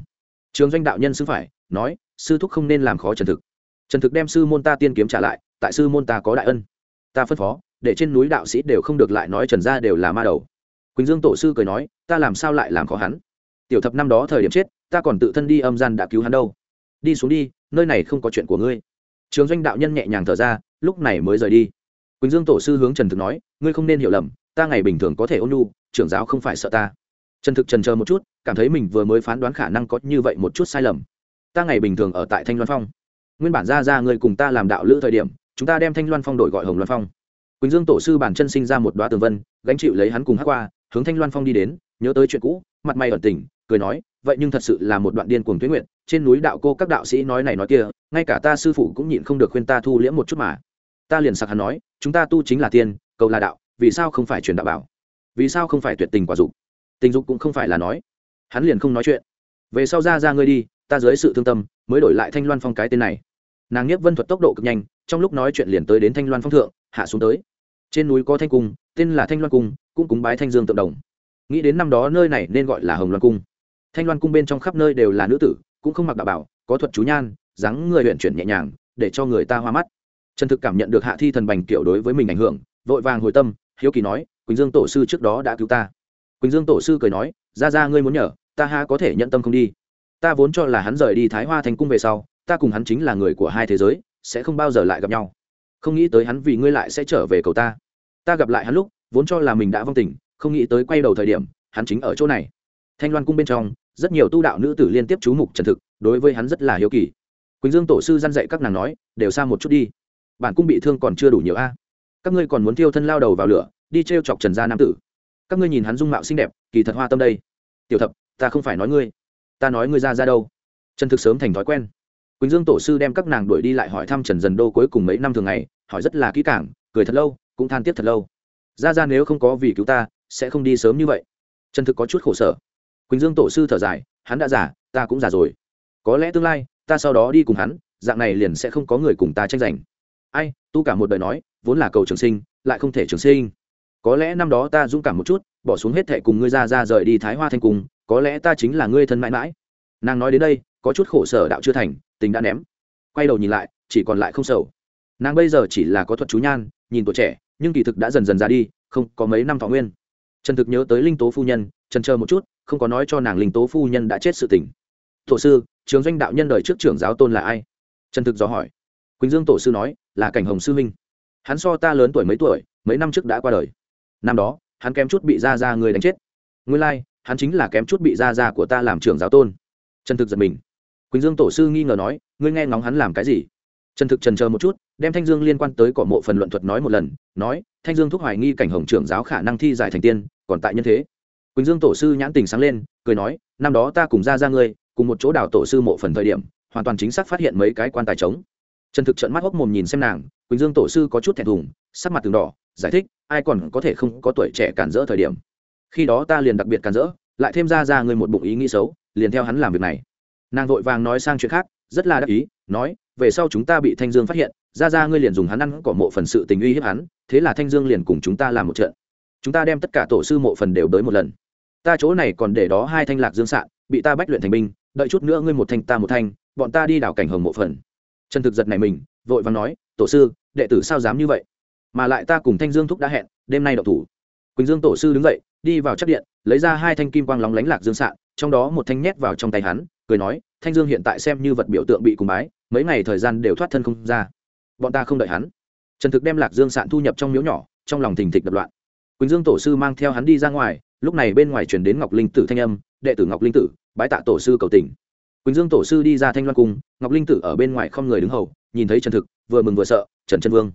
Trường doanh đạo nhân xứng phải, nói, sư thúc không nên làm khó trần thực. Trần thực đem sư môn ta tiên kiếm trả lại, tại sư môn ta có đại ân. Ta phân phó, để trên núi đạo sĩ đều không được lại nói trần gia đều là ma đầu. Quỳnh dương tổ sư cười nói, ta làm sao lại làm khó hắn? Tiểu thập năm đó thời điểm chết, ta còn tự thân đi âm gian đã cứu hắn đâu. Đi xuống đi, nơi này không có chuyện của ngươi. Trường doanh đạo nhân nhẹ nhàng thở ra, lúc này mới rời đi quỳnh dương tổ sư hướng trần thực nói ngươi không nên hiểu lầm ta ngày bình thường có thể ôn nhu, trưởng giáo không phải sợ ta. trần thực trần chờ một chút, cảm thấy mình vừa mới phán đoán khả năng có như vậy một chút sai lầm. ta ngày bình thường ở tại thanh loan phong. nguyên bản ra ra người cùng ta làm đạo lữ thời điểm, chúng ta đem thanh loan phong đổi gọi hồng loan phong. quỳnh dương tổ sư bản chân sinh ra một đoá tường vân, gánh chịu lấy hắn cùng hát qua, hướng thanh loan phong đi đến, nhớ tới chuyện cũ, mặt mày ẩn tỉnh cười nói, vậy nhưng thật sự là một đoạn điên cuồng tuyến nguyện, trên núi đạo cô các đạo sĩ nói này nói kia, ngay cả ta sư phụ cũng nhịn không được khuyên ta thu liễm một chút mà. ta liền sặc hắn nói chúng ta tu chính là tiên, cầu là đạo, vì sao không phải truyền đạo bảo? Vì sao không phải tuyệt tình quả dục? Tình dục cũng không phải là nói. Hắn liền không nói chuyện. Về sau ra ra ngươi đi, ta dưới sự thương tâm, mới đổi lại thanh loan phong cái tên này. Nàng nhiếp vân thuật tốc độ cực nhanh, trong lúc nói chuyện liền tới đến thanh loan phong thượng, hạ xuống tới. Trên núi có thanh cung, tên là thanh loan cung, cũng cúng bái thanh dương tượng đồng. Nghĩ đến năm đó nơi này nên gọi là hồng loan cung. Thanh loan cung bên trong khắp nơi đều là nữ tử, cũng không mặc đạo bảo, có thuật chú nhan, dáng người huyện chuyển nhẹ nhàng, để cho người ta hoa mắt trần thực cảm nhận được hạ thi thần bành kiểu đối với mình ảnh hưởng, vội vàng hồi tâm, hiếu kỳ nói, quỳnh dương tổ sư trước đó đã cứu ta. Quỳnh dương tổ sư cười nói, ra ra ngươi muốn nhờ, ta ha có thể nhận tâm không đi. Ta vốn cho là hắn rời đi thái hoa thành cung về sau, ta cùng hắn chính là người của hai thế giới, sẽ không bao giờ lại gặp nhau. Không nghĩ tới hắn vì ngươi lại sẽ trở về cầu ta. Ta gặp lại hắn lúc, vốn cho là mình đã vong tình, không nghĩ tới quay đầu thời điểm, hắn chính ở chỗ này. Thanh loan cung bên trong, rất nhiều tu đạo nữ tử liên tiếp chú mục trần thực, đối với hắn rất là hiếu kỳ. Quỳnh dương tổ sư dăn dạy các nàng nói, đều xa một chút đi bản cung bị thương còn chưa đủ nhiều a. Các ngươi còn muốn tiêu thân lao đầu vào lửa, đi t r e o chọc trần gia nam tử. Các ngươi nhìn hắn dung mạo xinh đẹp, kỳ thật hoa tâm đây. Tiểu thập, ta không phải nói ngươi. Ta nói ngươi ra ra đâu. Trần thực sớm thành thói quen. Quỳnh dương tổ sư đem các nàng đuổi đi lại hỏi thăm trần dần đô cuối cùng mấy năm thường ngày, hỏi rất là kỹ cảng cười thật lâu, cũng than tiếp thật lâu. Ra ra nếu không có vì cứu ta, sẽ không đi sớm như vậy. Trần thực có chút khổ sở. Quỳnh dương tổ sư thở dài, hắn đã già, ta cũng già rồi. Có lẽ tương lai, ta sau đó đi cùng hắn, dạng này liền sẽ không có người cùng ta tranh giành ai, tu cả một đời nói, vốn là cầu trường sinh, lại không thể trường sinh. Có lẽ năm đó ta dũng cảm một chút, bỏ xuống hết thệ cùng ngươi ra ra rời đi thái hoa thanh cùng có lẽ ta chính là ngươi thân mãi mãi. Nàng nói đến đây, có chút khổ sở đạo chưa thành, tình đã ném. Quay đầu nhìn lại, chỉ còn lại không sầu. Nàng bây giờ chỉ là có thuật chú nhan, nhìn tuổi trẻ, nhưng kỳ thực đã dần dần ra đi, không có mấy năm thọ nguyên. Trần thực nhớ tới linh tố phu nhân, trần chờ một chút, không có nói cho nàng linh tố phu nhân đã chết sự tình. Tổ sư, trường doanh đạo nhân đời trước trưởng giáo tôn là ai? Trần thực dò hỏi. Quỳnh dương tổ sư nói là cảnh hồng sư huynh. Hắn so ta lớn tuổi mấy tuổi mấy năm trước đã qua đời. Năm đó hắn kém chút bị ra ra người đánh chết. Nguyên lai、like, hắn chính là kém chút bị ra ra của ta làm trưởng giáo tôn. Trần thực giật mình. Quỳnh dương tổ sư nghi ngờ nói ngươi nghe ngóng hắn làm cái gì? Trần thực trần chờ một chút đem thanh dương liên quan tới cỏ mộ phần luận thuật nói một lần nói thanh dương thúc hoài nghi cảnh hồng trưởng giáo khả năng thi giải thành tiên còn tại nhân thế. Quỳnh dương tổ sư nhãn tình sáng lên cười nói năm đó ta cùng ra ra ngươi cùng một chỗ đào tổ sư mộ phần thời điểm hoàn toàn chính xác phát hiện mấy cái quan tài trống trần thực trận mắt hốc mồm nhìn xem nàng, quỳnh dương tổ sư có chút thẹn thùng, sắc mặt từng đỏ, giải thích, ai còn có thể không có tuổi trẻ cản rỡ thời điểm. Khi đó ta liền đặc biệt cản rỡ, lại thêm ra ra ngươi một bụng ý nghĩ xấu, liền theo hắn làm việc này. Nàng vội vàng nói sang chuyện khác, rất là đắc ý, nói, về sau chúng ta bị thanh dương phát hiện, ra ra ngươi liền dùng hắn ăn cỏ mộ phần sự tình uy hiếp hắn, thế là thanh dương liền cùng chúng ta làm một trận. Chúng ta đem tất cả tổ sư mộ phần đều tới một lần. Ta chỗ này còn để đó hai thanh lạc dương sạn, bị ta bách luyện thành binh, đợi chút nữa ngươi một thanh ta một thanh, bọn ta đi đảo cảnh hồng mộ phần trần thực giật này mình, vội và nói, tổ sư, đệ tử sao dám như vậy? Mà lại ta cùng thanh dương thúc đã hẹn, đêm nay đậu thủ. Quỳnh dương tổ sư đứng dậy, đi vào chắc điện, lấy ra hai thanh kim quang lóng lánh lạc dương sạn, trong đó một thanh nhét vào trong tay hắn, cười nói, thanh dương hiện tại xem như vật biểu tượng bị cùng bái, mấy ngày thời gian đều thoát thân không ra. Bọn ta không đợi hắn. Trần thực đem lạc dương sạn thu nhập trong miếu nhỏ, trong lòng thình thịch đập loạn. Quỳnh dương tổ sư mang theo hắn đi ra ngoài, lúc này bên ngoài chuyển đến ngọc linh tử thanh âm, đệ tử ngọc linh tử, bái tạ tổ sư cầu tình quỳnh dương tổ sư đi ra thanh loan cung, ngọc linh tử ở bên ngoài không người đứng hầu, nhìn thấy trần thực, vừa mừng vừa sợ, trần trân vương.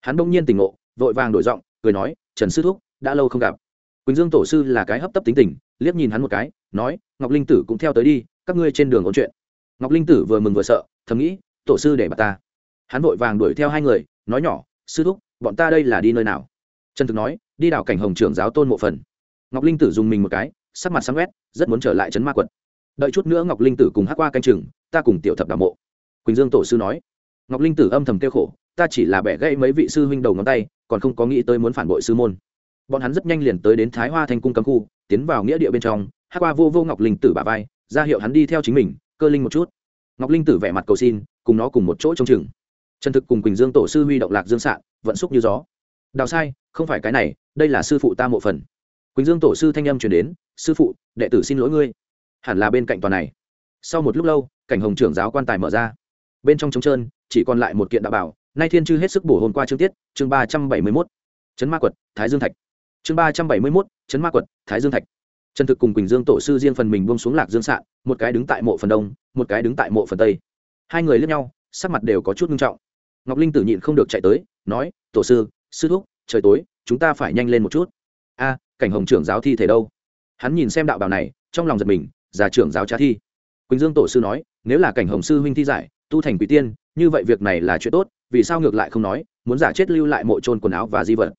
Hắn bỗng nhiên tỉnh ngộ, vội vàng đổi giọng, cười nói, trần sư thúc, đã lâu không gặp. Quỳnh dương tổ sư là cái hấp tấp tính tình, liếc nhìn hắn một cái, nói, ngọc linh tử cũng theo tới đi, các ngươi trên đường ôn chuyện. Ngọc linh tử vừa mừng vừa sợ, thầm nghĩ, tổ sư để bà ta. Hắn vội vàng đuổi theo hai người, nói nhỏ, sư thúc, bọn ta đây là đi nơi nào? Trần thực nói, đi đảo cảnh hồng trưởng giáo tôn mộ phần. Ngọc linh tử dùng mình một cái, sắc mặt sáng quét, rất muốn trở lại trấn ma quật đợi chút nữa ngọc linh tử cùng hát qua canh chừng, ta cùng tiểu thập đảo mộ. Quỳnh dương tổ sư nói. Ngọc linh tử âm thầm kêu khổ, ta chỉ là bẻ gãy mấy vị sư huynh đầu ngón tay, còn không có nghĩ tới muốn phản bội sư môn. Bọn hắn rất nhanh liền tới đến thái hoa thành cung cấm khu, tiến vào nghĩa địa bên trong hát qua vô vô ngọc linh tử bà vai, ra hiệu hắn đi theo chính mình, cơ linh một chút. Ngọc linh tử vẻ mặt cầu xin, cùng nó cùng một chỗ trông chừng. Trần thực cùng quỳnh dương tổ sư huy động lạc dương sạn, vận xúc như gió. Đào sai, không phải cái này, đây là sư phụ ta mộ phần. Quỳnh dương tổ sư thanh âm chuyển đến, sư phụ, đệ tử xin lỗi ngươi hẳn là bên cạnh tòa này. Sau một lúc lâu, cảnh hồng trưởng giáo quan tài mở ra. Bên trong trống trơn, chỉ còn lại một kiện đạo bảo, nay thiên chư hết sức bổ hôm qua chương tiết, chương ba trăm bảy mươi mốt. Chấn ma quật, thái dương thạch. Chương ba trăm bảy mươi mốt, chấn ma quật, thái dương thạch. Trần thực cùng quỳnh dương tổ sư riêng phần mình buông xuống lạc dương sạn, một cái đứng tại mộ phần đông, một cái đứng tại mộ phần tây. Hai người lướt nhau, sắc mặt đều có chút nghiêm trọng. Ngọc linh tử nhịn không được chạy tới, nói, tổ sư sư thúc, trời tối, chúng ta phải nhanh lên một chút. A, cảnh hồng trưởng giáo thi thể đâu? Hắn nhìn xem đạo bào này, trong lòng giật mình già trưởng giáo trá thi. Quỳnh dương tổ sư nói, nếu là cảnh hồng sư huynh thi giải, tu thành quỷ tiên, như vậy việc này là chuyện tốt, vì sao ngược lại không nói, muốn giả chết lưu lại mộ trôn quần áo và di vật.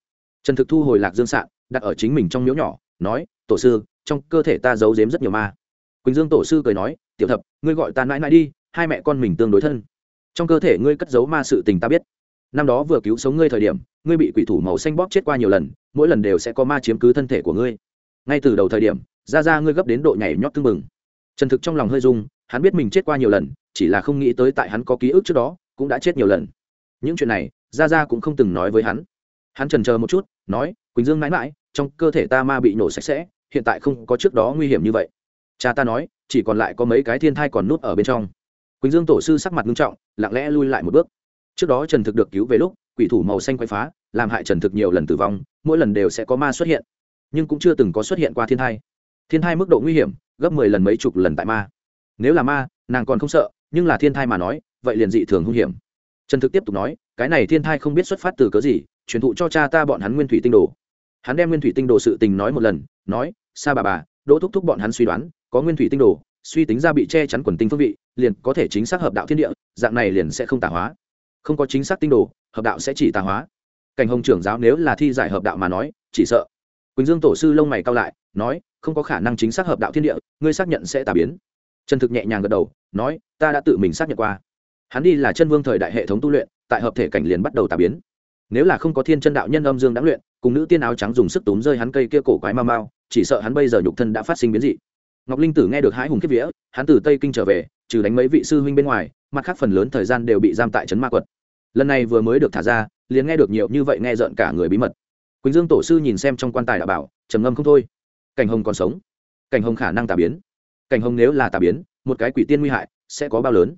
Trần thực thu hồi lạc dương sạn, đặt ở chính mình trong miếu nhỏ, nói, tổ sư, trong cơ thể ta giấu giếm rất nhiều ma. Quỳnh dương tổ sư cười nói, tiểu thập, ngươi gọi ta mãi mãi đi, hai mẹ con mình tương đối thân. Trong cơ thể ngươi cất giấu ma sự tình ta biết. Năm đó vừa cứu sống ngươi thời điểm, ngươi bị quỷ thủ màu xanh bóp chết qua nhiều lần, mỗi lần đều sẽ có ma chiếm cứ thân thể của ngươi. Ngay từ đầu thời điểm ra ra ngươi gấp đến độ nhảy nhót tưng bừng. Trần thực trong lòng hơi rung, hắn biết mình chết qua nhiều lần, chỉ là không nghĩ tới tại hắn có ký ức trước đó, cũng đã chết nhiều lần. Những chuyện này, ra ra cũng không từng nói với hắn. Hắn trần chờ một chút, nói, quỳnh dương mãi mãi, trong cơ thể ta ma bị nổ sạch sẽ, hiện tại không có trước đó nguy hiểm như vậy. Cha ta nói, chỉ còn lại có mấy cái thiên thai còn nút ở bên trong. Quỳnh dương tổ sư sắc mặt nghiêm trọng, lặng lẽ lui lại một bước. Trước đó trần thực được cứu về lúc, quỷ thủ màu xanh quay phá, làm hại trần thực nhiều lần tử vong, mỗi lần đều sẽ có ma xuất hiện, nhưng cũng chưa từng có xuất hiện qua thiên thai thiên thai mức độ nguy hiểm, gấp mười lần mấy chục lần tại ma. Nếu là ma, nàng còn không sợ, nhưng là thiên thai mà nói, vậy liền dị thường hung hiểm. Trần thực tiếp tục nói, cái này thiên thai không biết xuất phát từ cớ gì, truyền thụ cho cha ta bọn hắn nguyên thủy tinh đồ. Hắn đem nguyên thủy tinh đồ sự tình nói một lần, nói xa bà bà, đỗ thúc thúc bọn hắn suy đoán, có nguyên thủy tinh đồ, suy tính ra bị che chắn quần tinh phương vị, liền có thể chính xác hợp đạo thiên địa, dạng này liền sẽ không tả hóa. Không có chính xác tinh đồ, hợp đạo sẽ chỉ tà hóa. Cảnh hồng trưởng giáo nếu là thi giải hợp đạo mà nói, chỉ sợ. Quỳnh dương tổ sư lông mày cao lại nói, không có khả năng chính xác hợp đạo thiên địa, ngươi xác nhận sẽ tà biến. Trần thực nhẹ nhàng gật đầu, nói, ta đã tự mình xác nhận qua. Hắn đi là chân vương thời đại hệ thống tu luyện, tại hợp thể cảnh liền bắt đầu tà biến. Nếu là không có thiên chân đạo nhân âm dương đã luyện, cùng nữ tiên áo trắng dùng sức túm rơi hắn cây kia cổ quái mau mau chỉ sợ hắn bây giờ nhục thân đã phát sinh biến dị. Ngọc linh tử nghe được hãi hùng kiếp vía, hắn từ tây kinh trở về, trừ đánh mấy vị sư huynh bên ngoài, mặt khác phần lớn thời gian đều bị giam tại trấn ma quật. Lần này vừa mới được thả ra, liền nghe được nhiều như vậy nghe rợn cả người bí mật. Quỳnh dương tổ sư nhìn xem trong quan tài đã bảo, trầm ngâm không thôi cảnh hồng còn sống. Cảnh hồng khả năng tà biến. Cảnh hồng nếu là tà biến, một cái quỷ tiên nguy hại, sẽ có bao lớn?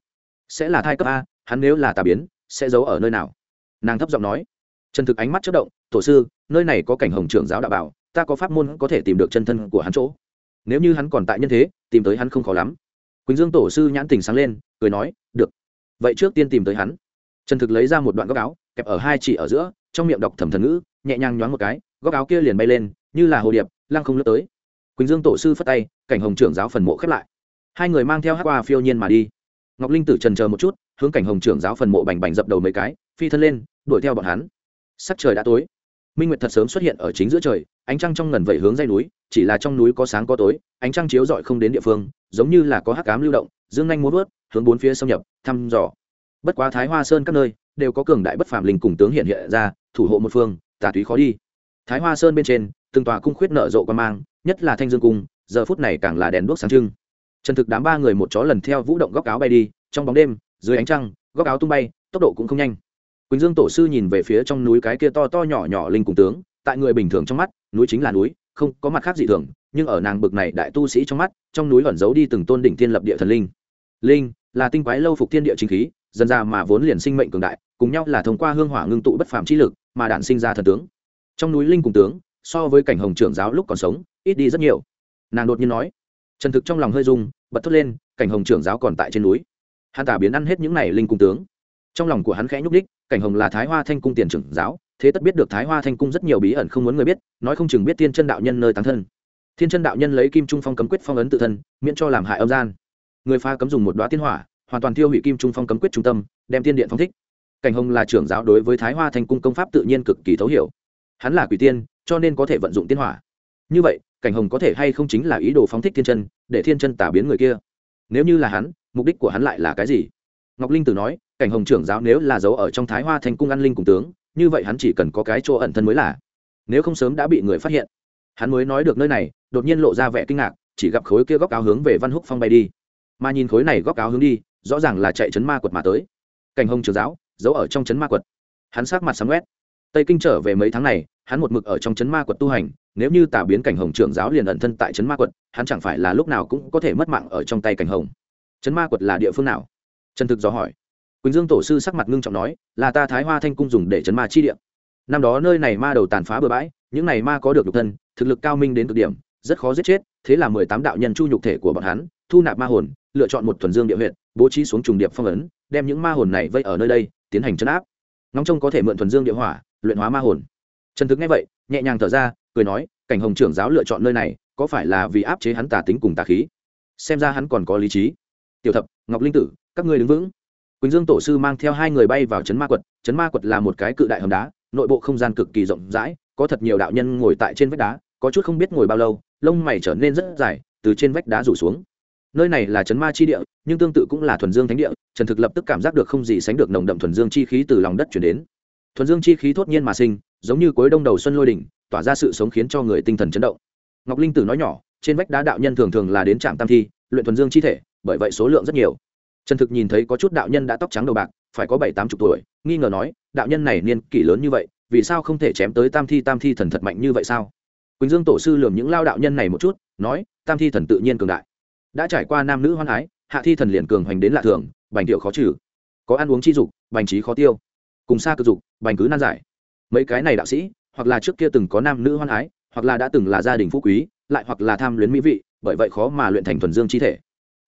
Sẽ là thai cấp a, hắn nếu là tà biến, sẽ giấu ở nơi nào? Nàng thấp giọng nói. Trần thực ánh mắt chất động, tổ sư, nơi này có cảnh hồng trưởng giáo đạo bảo, ta có pháp môn có thể tìm được chân thân của hắn chỗ. Nếu như hắn còn tại nhân thế, tìm tới hắn không khó lắm. Quỳnh dương tổ sư nhãn tình sáng lên, cười nói, được. Vậy trước tiên tìm tới hắn. Trần thực lấy ra một đoạn góc áo, kẹp ở hai chỉ ở giữa, trong miệng đọc thầm thần ngữ, nhẹ nhàng nhoáng một cái, góc áo kia liền bay lên, như là hồ điệp lăng không lướt tới. Quỳnh dương tổ sư phất tay, cảnh hồng trưởng giáo phần mộ khép lại. Hai người mang theo hát qua phiêu nhiên mà đi. Ngọc linh tử trần chờ một chút, hướng cảnh hồng trưởng giáo phần mộ bành bành dập đầu mấy cái, phi thân lên, đuổi theo bọn hắn. Sắc trời đã tối. Minh nguyệt thật sớm xuất hiện ở chính giữa trời, ánh trăng trong ngần vẩy hướng dây núi, chỉ là trong núi có sáng có tối, ánh trăng chiếu rọi không đến địa phương, giống như là có hắc cám lưu động, dương nhanh muốn vớt, hướng bốn phía xâm nhập, thăm dò. Bất quá thái hoa sơn các nơi, đều có cường đại bất phàm linh cùng tướng hiện hiện ra, thủ hộ một phương, tà túy khó đi thái hoa sơn bên trên, từng tòa cung khuyết nở rộ quan mang, nhất là thanh dương cung, giờ phút này càng là đèn đuốc sáng trưng. Trần thực đám ba người một chó lần theo vũ động góc áo bay đi, trong bóng đêm, dưới ánh trăng, góc áo tung bay, tốc độ cũng không nhanh. Quỳnh dương tổ sư nhìn về phía trong núi cái kia to to nhỏ nhỏ linh cùng tướng, tại người bình thường trong mắt, núi chính là núi, không có mặt khác gì thường, nhưng ở nàng bực này đại tu sĩ trong mắt, trong núi ẩn giấu đi từng tôn đỉnh thiên lập địa thần linh. Linh, là tinh quái lâu phục thiên địa chính khí, dần ra mà vốn liền sinh mệnh cường đại, cùng nhau là thông qua hương hỏa ngưng tụ bất phàm chi lực, mà đản sinh ra thần tướng trong núi linh cùng tướng, so với cảnh hồng trưởng giáo lúc còn sống, ít đi rất nhiều. Nàng đột nhiên nói, trần thực trong lòng hơi rung, bật thốt lên, cảnh hồng trưởng giáo còn tại trên núi. Hắn tả biến ăn hết những này linh cung tướng. Trong lòng của hắn khẽ nhúc đích cảnh hồng là thái hoa thanh cung tiền trưởng giáo, thế tất biết được thái hoa thanh cung rất nhiều bí ẩn không muốn người biết, nói không chừng biết thiên chân đạo nhân nơi tán thân. Thiên chân đạo nhân lấy kim trung phong cấm quyết phong ấn tự thân, miễn cho làm hại âm gian. Người pha cấm dùng một đoá tiên hỏa, hoàn toàn tiêu hủy kim trung phong cấm quyết trung tâm, đem tiên điện phong thích. Cảnh hồng là trưởng giáo đối với thái hoa thanh cung công pháp tự nhiên cực kỳ thấu hiểu hắn là quỷ tiên, cho nên có thể vận dụng tiên hỏa. Như vậy, cảnh hồng có thể hay không chính là ý đồ phóng thích thiên chân, để thiên chân tả biến người kia? Nếu như là hắn, mục đích của hắn lại là cái gì? Ngọc linh tử nói, cảnh hồng trưởng giáo nếu là giấu ở trong thái hoa thành cung an linh cùng tướng, như vậy hắn chỉ cần có cái chỗ ẩn thân mới là. Nếu không sớm đã bị người phát hiện. Hắn mới nói được nơi này, đột nhiên lộ ra vẻ kinh ngạc, chỉ gặp khối kia góc áo hướng về văn húc phong bay đi. Mà nhìn khối này góc áo hướng đi, rõ ràng là chạy chấn ma quật mà tới. Cảnh hồng trưởng giáo, giấu ở trong chấn ma quật. Hắn sát mặt sáng quét tây kinh trở về mấy tháng này, hắn một mực ở trong chấn ma quật tu hành, nếu như tả biến cảnh hồng trưởng giáo liền ẩn thân tại chấn ma quật, hắn chẳng phải là lúc nào cũng có thể mất mạng ở trong tay cảnh hồng. Chấn ma quật là địa phương nào? Trần thực dò hỏi. Quỳnh dương tổ sư sắc mặt ngưng trọng nói, là ta thái hoa thanh cung dùng để chấn ma chi địa. Năm đó nơi này ma đầu tàn phá bừa bãi, những này ma có được nhục thân, thực lực cao minh đến cực điểm, rất khó giết chết, thế là mười tám đạo nhân chu nhục thể của bọn hắn, thu nạp ma hồn, lựa chọn một thuần dương địa huyện bố trí xuống trùng điệp phong ấn, đem những ma hồn này vây ở nơi đây, tiến hành chấn áp. Ngóng trông có thể mượn thuần dương địa hỏa luyện hóa ma hồn. Trần thực nghe vậy, nhẹ nhàng thở ra, cười nói, cảnh hồng trưởng giáo lựa chọn nơi này, có phải là vì áp chế hắn tà tính cùng tà khí? Xem ra hắn còn có lý trí. Tiểu thập, ngọc linh tử, các ngươi đứng vững. Quỳnh dương tổ sư mang theo hai người bay vào trấn ma quật. Trấn ma quật là một cái cự đại hầm đá, nội bộ không gian cực kỳ rộng rãi, có thật nhiều đạo nhân ngồi tại trên vách đá, có chút không biết ngồi bao lâu, lông mày trở nên rất dài, từ trên vách đá rủ xuống. Nơi này là trấn ma chi địa, nhưng tương tự cũng là thuần dương thánh địa. Trần thực lập tức cảm giác được không gì sánh được nồng đậm thuần dương chi khí từ lòng đất chuyển đến thuần dương chi khí thốt nhiên mà sinh, giống như cuối đông đầu xuân lôi đỉnh, tỏa ra sự sống khiến cho người tinh thần chấn động. Ngọc linh tử nói nhỏ, trên vách đá đạo nhân thường thường là đến trạm tam thi, luyện thuần dương chi thể, bởi vậy số lượng rất nhiều. Trần thực nhìn thấy có chút đạo nhân đã tóc trắng đầu bạc, phải có bảy tám chục tuổi, nghi ngờ nói, đạo nhân này niên kỷ lớn như vậy, vì sao không thể chém tới tam thi tam thi thần thật mạnh như vậy sao? Quỳnh dương tổ sư lườm những lao đạo nhân này một chút, nói, tam thi thần tự nhiên cường đại. Đã trải qua nam nữ hoan ái, hạ thi thần liền cường hoành đến lạ thường, bành điệu khó trừ. Có ăn uống chi dục, bành trí khó tiêu. Cùng xa cực dục bành cứ nan giải. Mấy cái này đạo sĩ, hoặc là trước kia từng có nam nữ hoan ái, hoặc là đã từng là gia đình phú quý, lại hoặc là tham luyến mỹ vị, bởi vậy khó mà luyện thành thuần dương chi thể.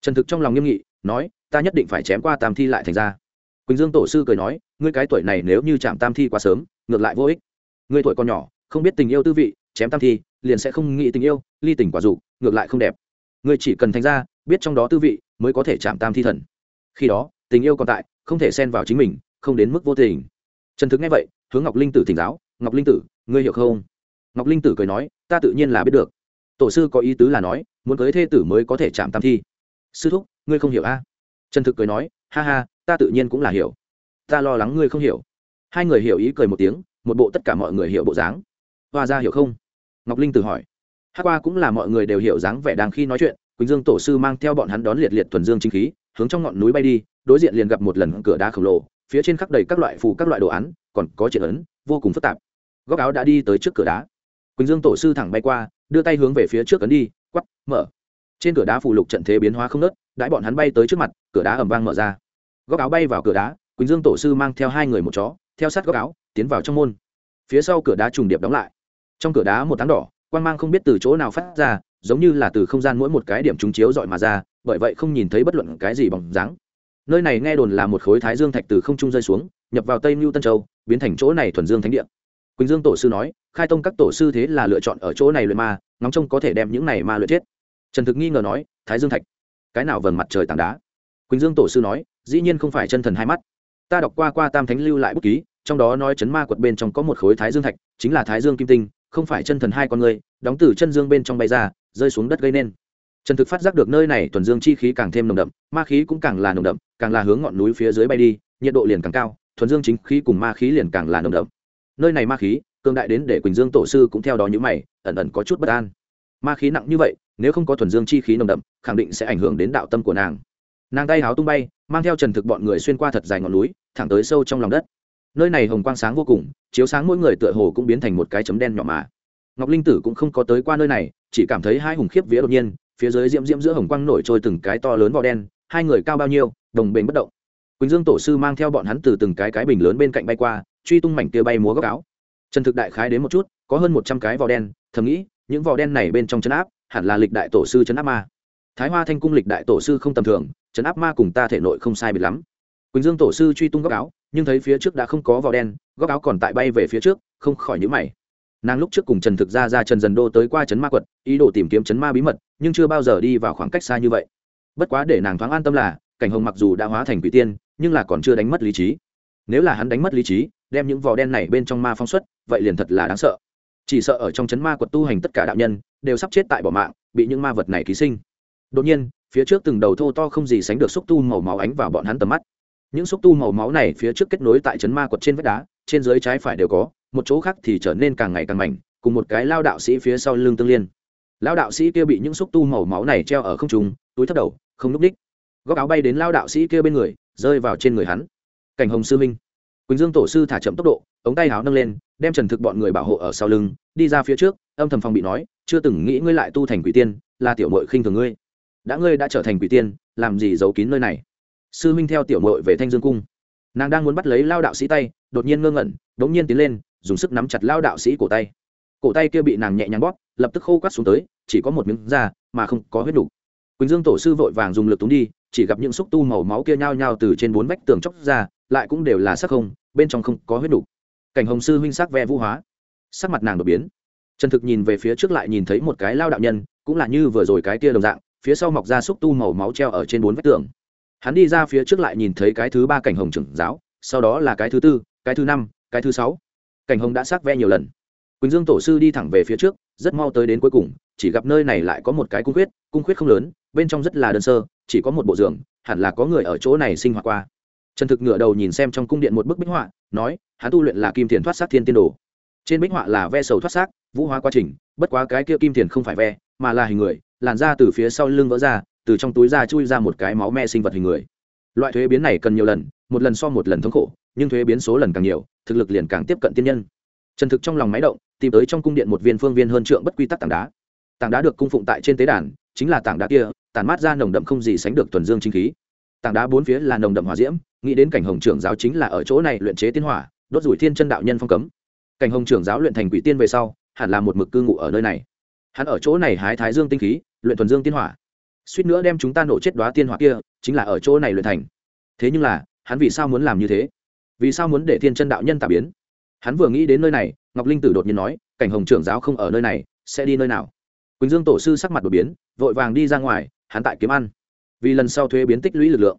Trần thực trong lòng nghiêm nghị, nói, ta nhất định phải chém qua tam thi lại thành ra. Quỳnh dương tổ sư cười nói, ngươi cái tuổi này nếu như chạm tam thi quá sớm, ngược lại vô ích. Ngươi tuổi còn nhỏ, không biết tình yêu tư vị, chém tam thi, liền sẽ không nghĩ tình yêu, ly tình quả dục ngược lại không đẹp. Ngươi chỉ cần thành ra, biết trong đó tư vị, mới có thể chạm tam thi thần. Khi đó, tình yêu còn tại, không thể xen vào chính mình, không đến mức vô tình trần thực nghe vậy, hướng ngọc linh tử thỉnh giáo, ngọc linh tử, ngươi hiểu không? Ngọc linh tử cười nói, ta tự nhiên là biết được. Tổ sư có ý tứ là nói, muốn cưới thê tử mới có thể chạm tam thi. Sư thúc, ngươi không hiểu a à? trần thực cười nói, ha ha, ta tự nhiên cũng là hiểu. Ta lo lắng ngươi không hiểu. Hai người hiểu ý cười một tiếng, một bộ tất cả mọi người hiểu bộ dáng. Hoa ra hiểu không? Ngọc linh tử hỏi. Hát qua cũng là mọi người đều hiểu dáng vẻ đang khi nói chuyện, quỳnh dương tổ sư mang theo bọn hắn đón liệt liệt thuần dương chính khí, hướng trong ngọn núi bay đi, đối diện liền gặp một lần cửa đá khổng lồ phía trên khắc đầy các loại phù các loại đồ án, còn có triển ấn, vô cùng phức tạp. Góc áo đã đi tới trước cửa đá. Quỳnh dương tổ sư thẳng bay qua, đưa tay hướng về phía trước ấn đi quắp mở. Trên cửa đá phù lục trận thế biến hóa không nớt đãi bọn hắn bay tới trước mặt, cửa đá ẩm vang mở ra. Góc áo bay vào cửa đá, quỳnh dương tổ sư mang theo hai người một chó, theo sát góc áo, tiến vào trong môn. Phía sau cửa đá trùng điệp đóng lại. Trong cửa đá một tháng đỏ quan g mang không biết từ chỗ nào phát ra, giống như là từ không gian mỗi một cái điểm trúng chiếu dọi mà ra, bởi vậy không nhìn thấy bất luận cái gì bằng dáng nơi này nghe đồn là một khối thái dương thạch từ không trung rơi xuống, nhập vào tây mưu tân châu, biến thành chỗ này thuần dương thánh địa. Quỳnh dương tổ sư nói, khai tông các tổ sư thế là lựa chọn ở chỗ này luyện ma, ngóng trông có thể đem những này ma luyện chết. Trần thực nghi ngờ nói, thái dương thạch? Cái nào vầng mặt trời tảng đá? Quỳnh dương tổ sư nói, dĩ nhiên không phải chân thần hai mắt. Ta đọc qua qua tam thánh lưu lại bút ký, trong đó nói chấn ma quật bên trong có một khối thái dương thạch, chính là thái dương kim tinh, không phải chân thần hai con người, đóng từ chân dương bên trong bay ra, rơi xuống đất gây nên trần thực phát giác được nơi này thuần dương chi khí càng thêm nồng đậm, ma khí cũng càng là nồng đậm, càng là hướng ngọn núi phía dưới bay đi, nhiệt độ liền càng cao, thuần dương chính khí cùng ma khí liền càng là nồng đậm. Nơi này ma khí, cường đại đến để quỳnh dương tổ sư cũng theo đó nhíu mày, ẩn ẩn có chút bất an. Ma khí nặng như vậy, nếu không có thuần dương chi khí nồng đậm, khẳng định sẽ ảnh hưởng đến đạo tâm của nàng. Nàng tay háo tung bay, mang theo trần thực bọn người xuyên qua thật dài ngọn núi, thẳng tới sâu trong lòng đất. Nơi này hồng quang sáng vô cùng, chiếu sáng mỗi người tựa hồ cũng biến thành một cái chấm đen nhỏ mà. Ngọc linh tử cũng không có tới qua nơi này, chỉ cảm thấy hai hùng khiếp vía đột nhiên phía dưới diễm diễm giữa hồng quang nổi trôi từng cái to lớn vỏ đen, hai người cao bao nhiêu, đồng bền bất động. Quỳnh dương tổ sư mang theo bọn hắn từ từng cái cái bình lớn bên cạnh bay qua, truy tung mảnh kia bay múa góc áo. Trần thực đại khái đến một chút, có hơn một trăm cái vỏ đen, thầm nghĩ, những vỏ đen này bên trong chấn áp, hẳn là lịch đại tổ sư chấn áp ma. Thái hoa thanh cung lịch đại tổ sư không tầm thường chấn áp ma cùng ta thể nội không sai biệt lắm. Quỳnh dương tổ sư truy tung góc áo, nhưng thấy phía trước đã không có vỏ đen, góc áo còn tại bay về phía trước, không khỏi nhữ mày. Nàng lúc trước cùng trần thực ra ra trần dần đô tới qua trấn ma quật, ý đồ tìm kiếm trấn ma bí mật nhưng chưa bao giờ đi vào khoảng cách xa như vậy. Bất quá để nàng thoáng an tâm là, cảnh hồng mặc dù đã hóa thành quỷ tiên, nhưng là còn chưa đánh mất lý trí. Nếu là hắn đánh mất lý trí, đem những vỏ đen này bên trong ma phong xuất, vậy liền thật là đáng sợ. Chỉ sợ ở trong chấn ma quật tu hành tất cả đạo nhân, đều sắp chết tại bỏ mạng, bị những ma vật này ký sinh. Đột nhiên, phía trước từng đầu thô to không gì sánh được xúc tu màu máu ánh vào bọn hắn tầm mắt. Những xúc tu màu máu này phía trước kết nối tại chấn ma quật trên vách đá, trên dưới trái phải đều có, một chỗ khác thì trở nên càng ngày càng mảnh, cùng một cái lao đạo sĩ phía sau lưng tương liên lao đạo sĩ kia bị những xúc tu màu máu này treo ở không trùng túi thấp đầu, không núp đích góc áo bay đến lao đạo sĩ kia bên người, rơi vào trên người hắn. Cảnh hồng sư minh. Quỳnh dương tổ sư thả chậm tốc độ, ống tay áo nâng lên, đem trần thực bọn người bảo hộ ở sau lưng, đi ra phía trước, âm thầm phòng bị nói, chưa từng nghĩ ngươi lại tu thành quỷ tiên, là tiểu mội khinh thường ngươi. Đã ngươi đã trở thành quỷ tiên, làm gì giấu kín nơi này? Sư minh theo tiểu mội về thanh dương cung. Nàng đang muốn bắt lấy lao đạo sĩ tay, đột nhiên ngơ ngẩn đ ố n g nhiên tiến lên, dùng sức nắm chặt lao đạo sĩ cổ tay. Cổ tay kia bị nàng nhẹ nhàng bóp, lập tức khô quắt xuống tới chỉ có một miếng da mà không có huyết đủ. quỳnh dương tổ sư vội vàng dùng lực túng đi, chỉ gặp những xúc tu màu máu kia nhao nhao từ trên bốn vách tường chóc ra, lại cũng đều là sắc không, bên trong không có huyết đủ. cảnh hồng sư huynh sắc ve vũ hóa, sắc mặt nàng đột biến trần thực nhìn về phía trước lại nhìn thấy một cái lao đạo nhân, cũng là như vừa rồi cái kia đồng dạng, phía sau mọc ra xúc tu màu máu treo ở trên bốn vách tường hắn đi ra phía trước lại nhìn thấy cái thứ ba cảnh hồng trưởng giáo, sau đó là cái thứ tư, cái thứ năm, cái thứ sáu cảnh hồng đã sắc ve nhiều lần quỳnh dương tổ sư đi thẳng về phía trước rất mau tới đến cuối cùng, chỉ gặp nơi này lại có một cái cung khuyết cung khuyết không lớn, bên trong rất là đơn sơ, chỉ có một bộ giường, hẳn là có người ở chỗ này sinh hoạt qua. Trần thực ngửa đầu nhìn xem trong cung điện một bức bích họa, nói, hắn tu luyện là kim thiền thoát sát thiên tiên đồ. Trên bích họa là ve sầu thoát xác, vũ hóa quá trình, bất quá cái kia kim thiền không phải ve, mà là hình người, làn da từ phía sau lưng vỡ ra, từ trong túi da chui ra một cái máu me sinh vật hình người. Loại thuế biến này cần nhiều lần, một lần so một lần thống khổ, nhưng thuế biến số lần càng nhiều, thực lực liền càng tiếp cận tiên nhân trần thực trong lòng máy động, tìm tới trong cung điện một viên phương viên hơn trượng bất quy tắc tảng đá. Tảng đá được cung phụng tại trên tế đàn, chính là tảng đá kia, tản mát ra nồng đậm không gì sánh được tuần dương chính khí. Tảng đá bốn phía là nồng đậm hỏa diễm, nghĩ đến cảnh hồng trưởng giáo chính là ở chỗ này luyện chế tiên hỏa, đốt rủi thiên chân đạo nhân phong cấm. Cảnh hồng trưởng giáo luyện thành quỷ tiên về sau, hẳn là một mực cư ngụ ở nơi này. Hắn ở chỗ này hái thái dương tinh khí, luyện thuần dương tiên hỏa. Suýt nữa đem chúng ta nổ chết đoá tiên hỏa kia, chính là ở chỗ này luyện thành. Thế nhưng là, hắn vì sao muốn làm như thế? Vì sao muốn để thiên chân đạo nhân tà biến? Hắn vừa nghĩ đến nơi này, ngọc linh tử đột nhiên nói, cảnh hồng trưởng giáo không ở nơi này, sẽ đi nơi nào? Quỳnh dương tổ sư sắc mặt đột biến, vội vàng đi ra ngoài, hắn tại kiếm ăn. Vì lần sau thuế biến tích lũy lực lượng.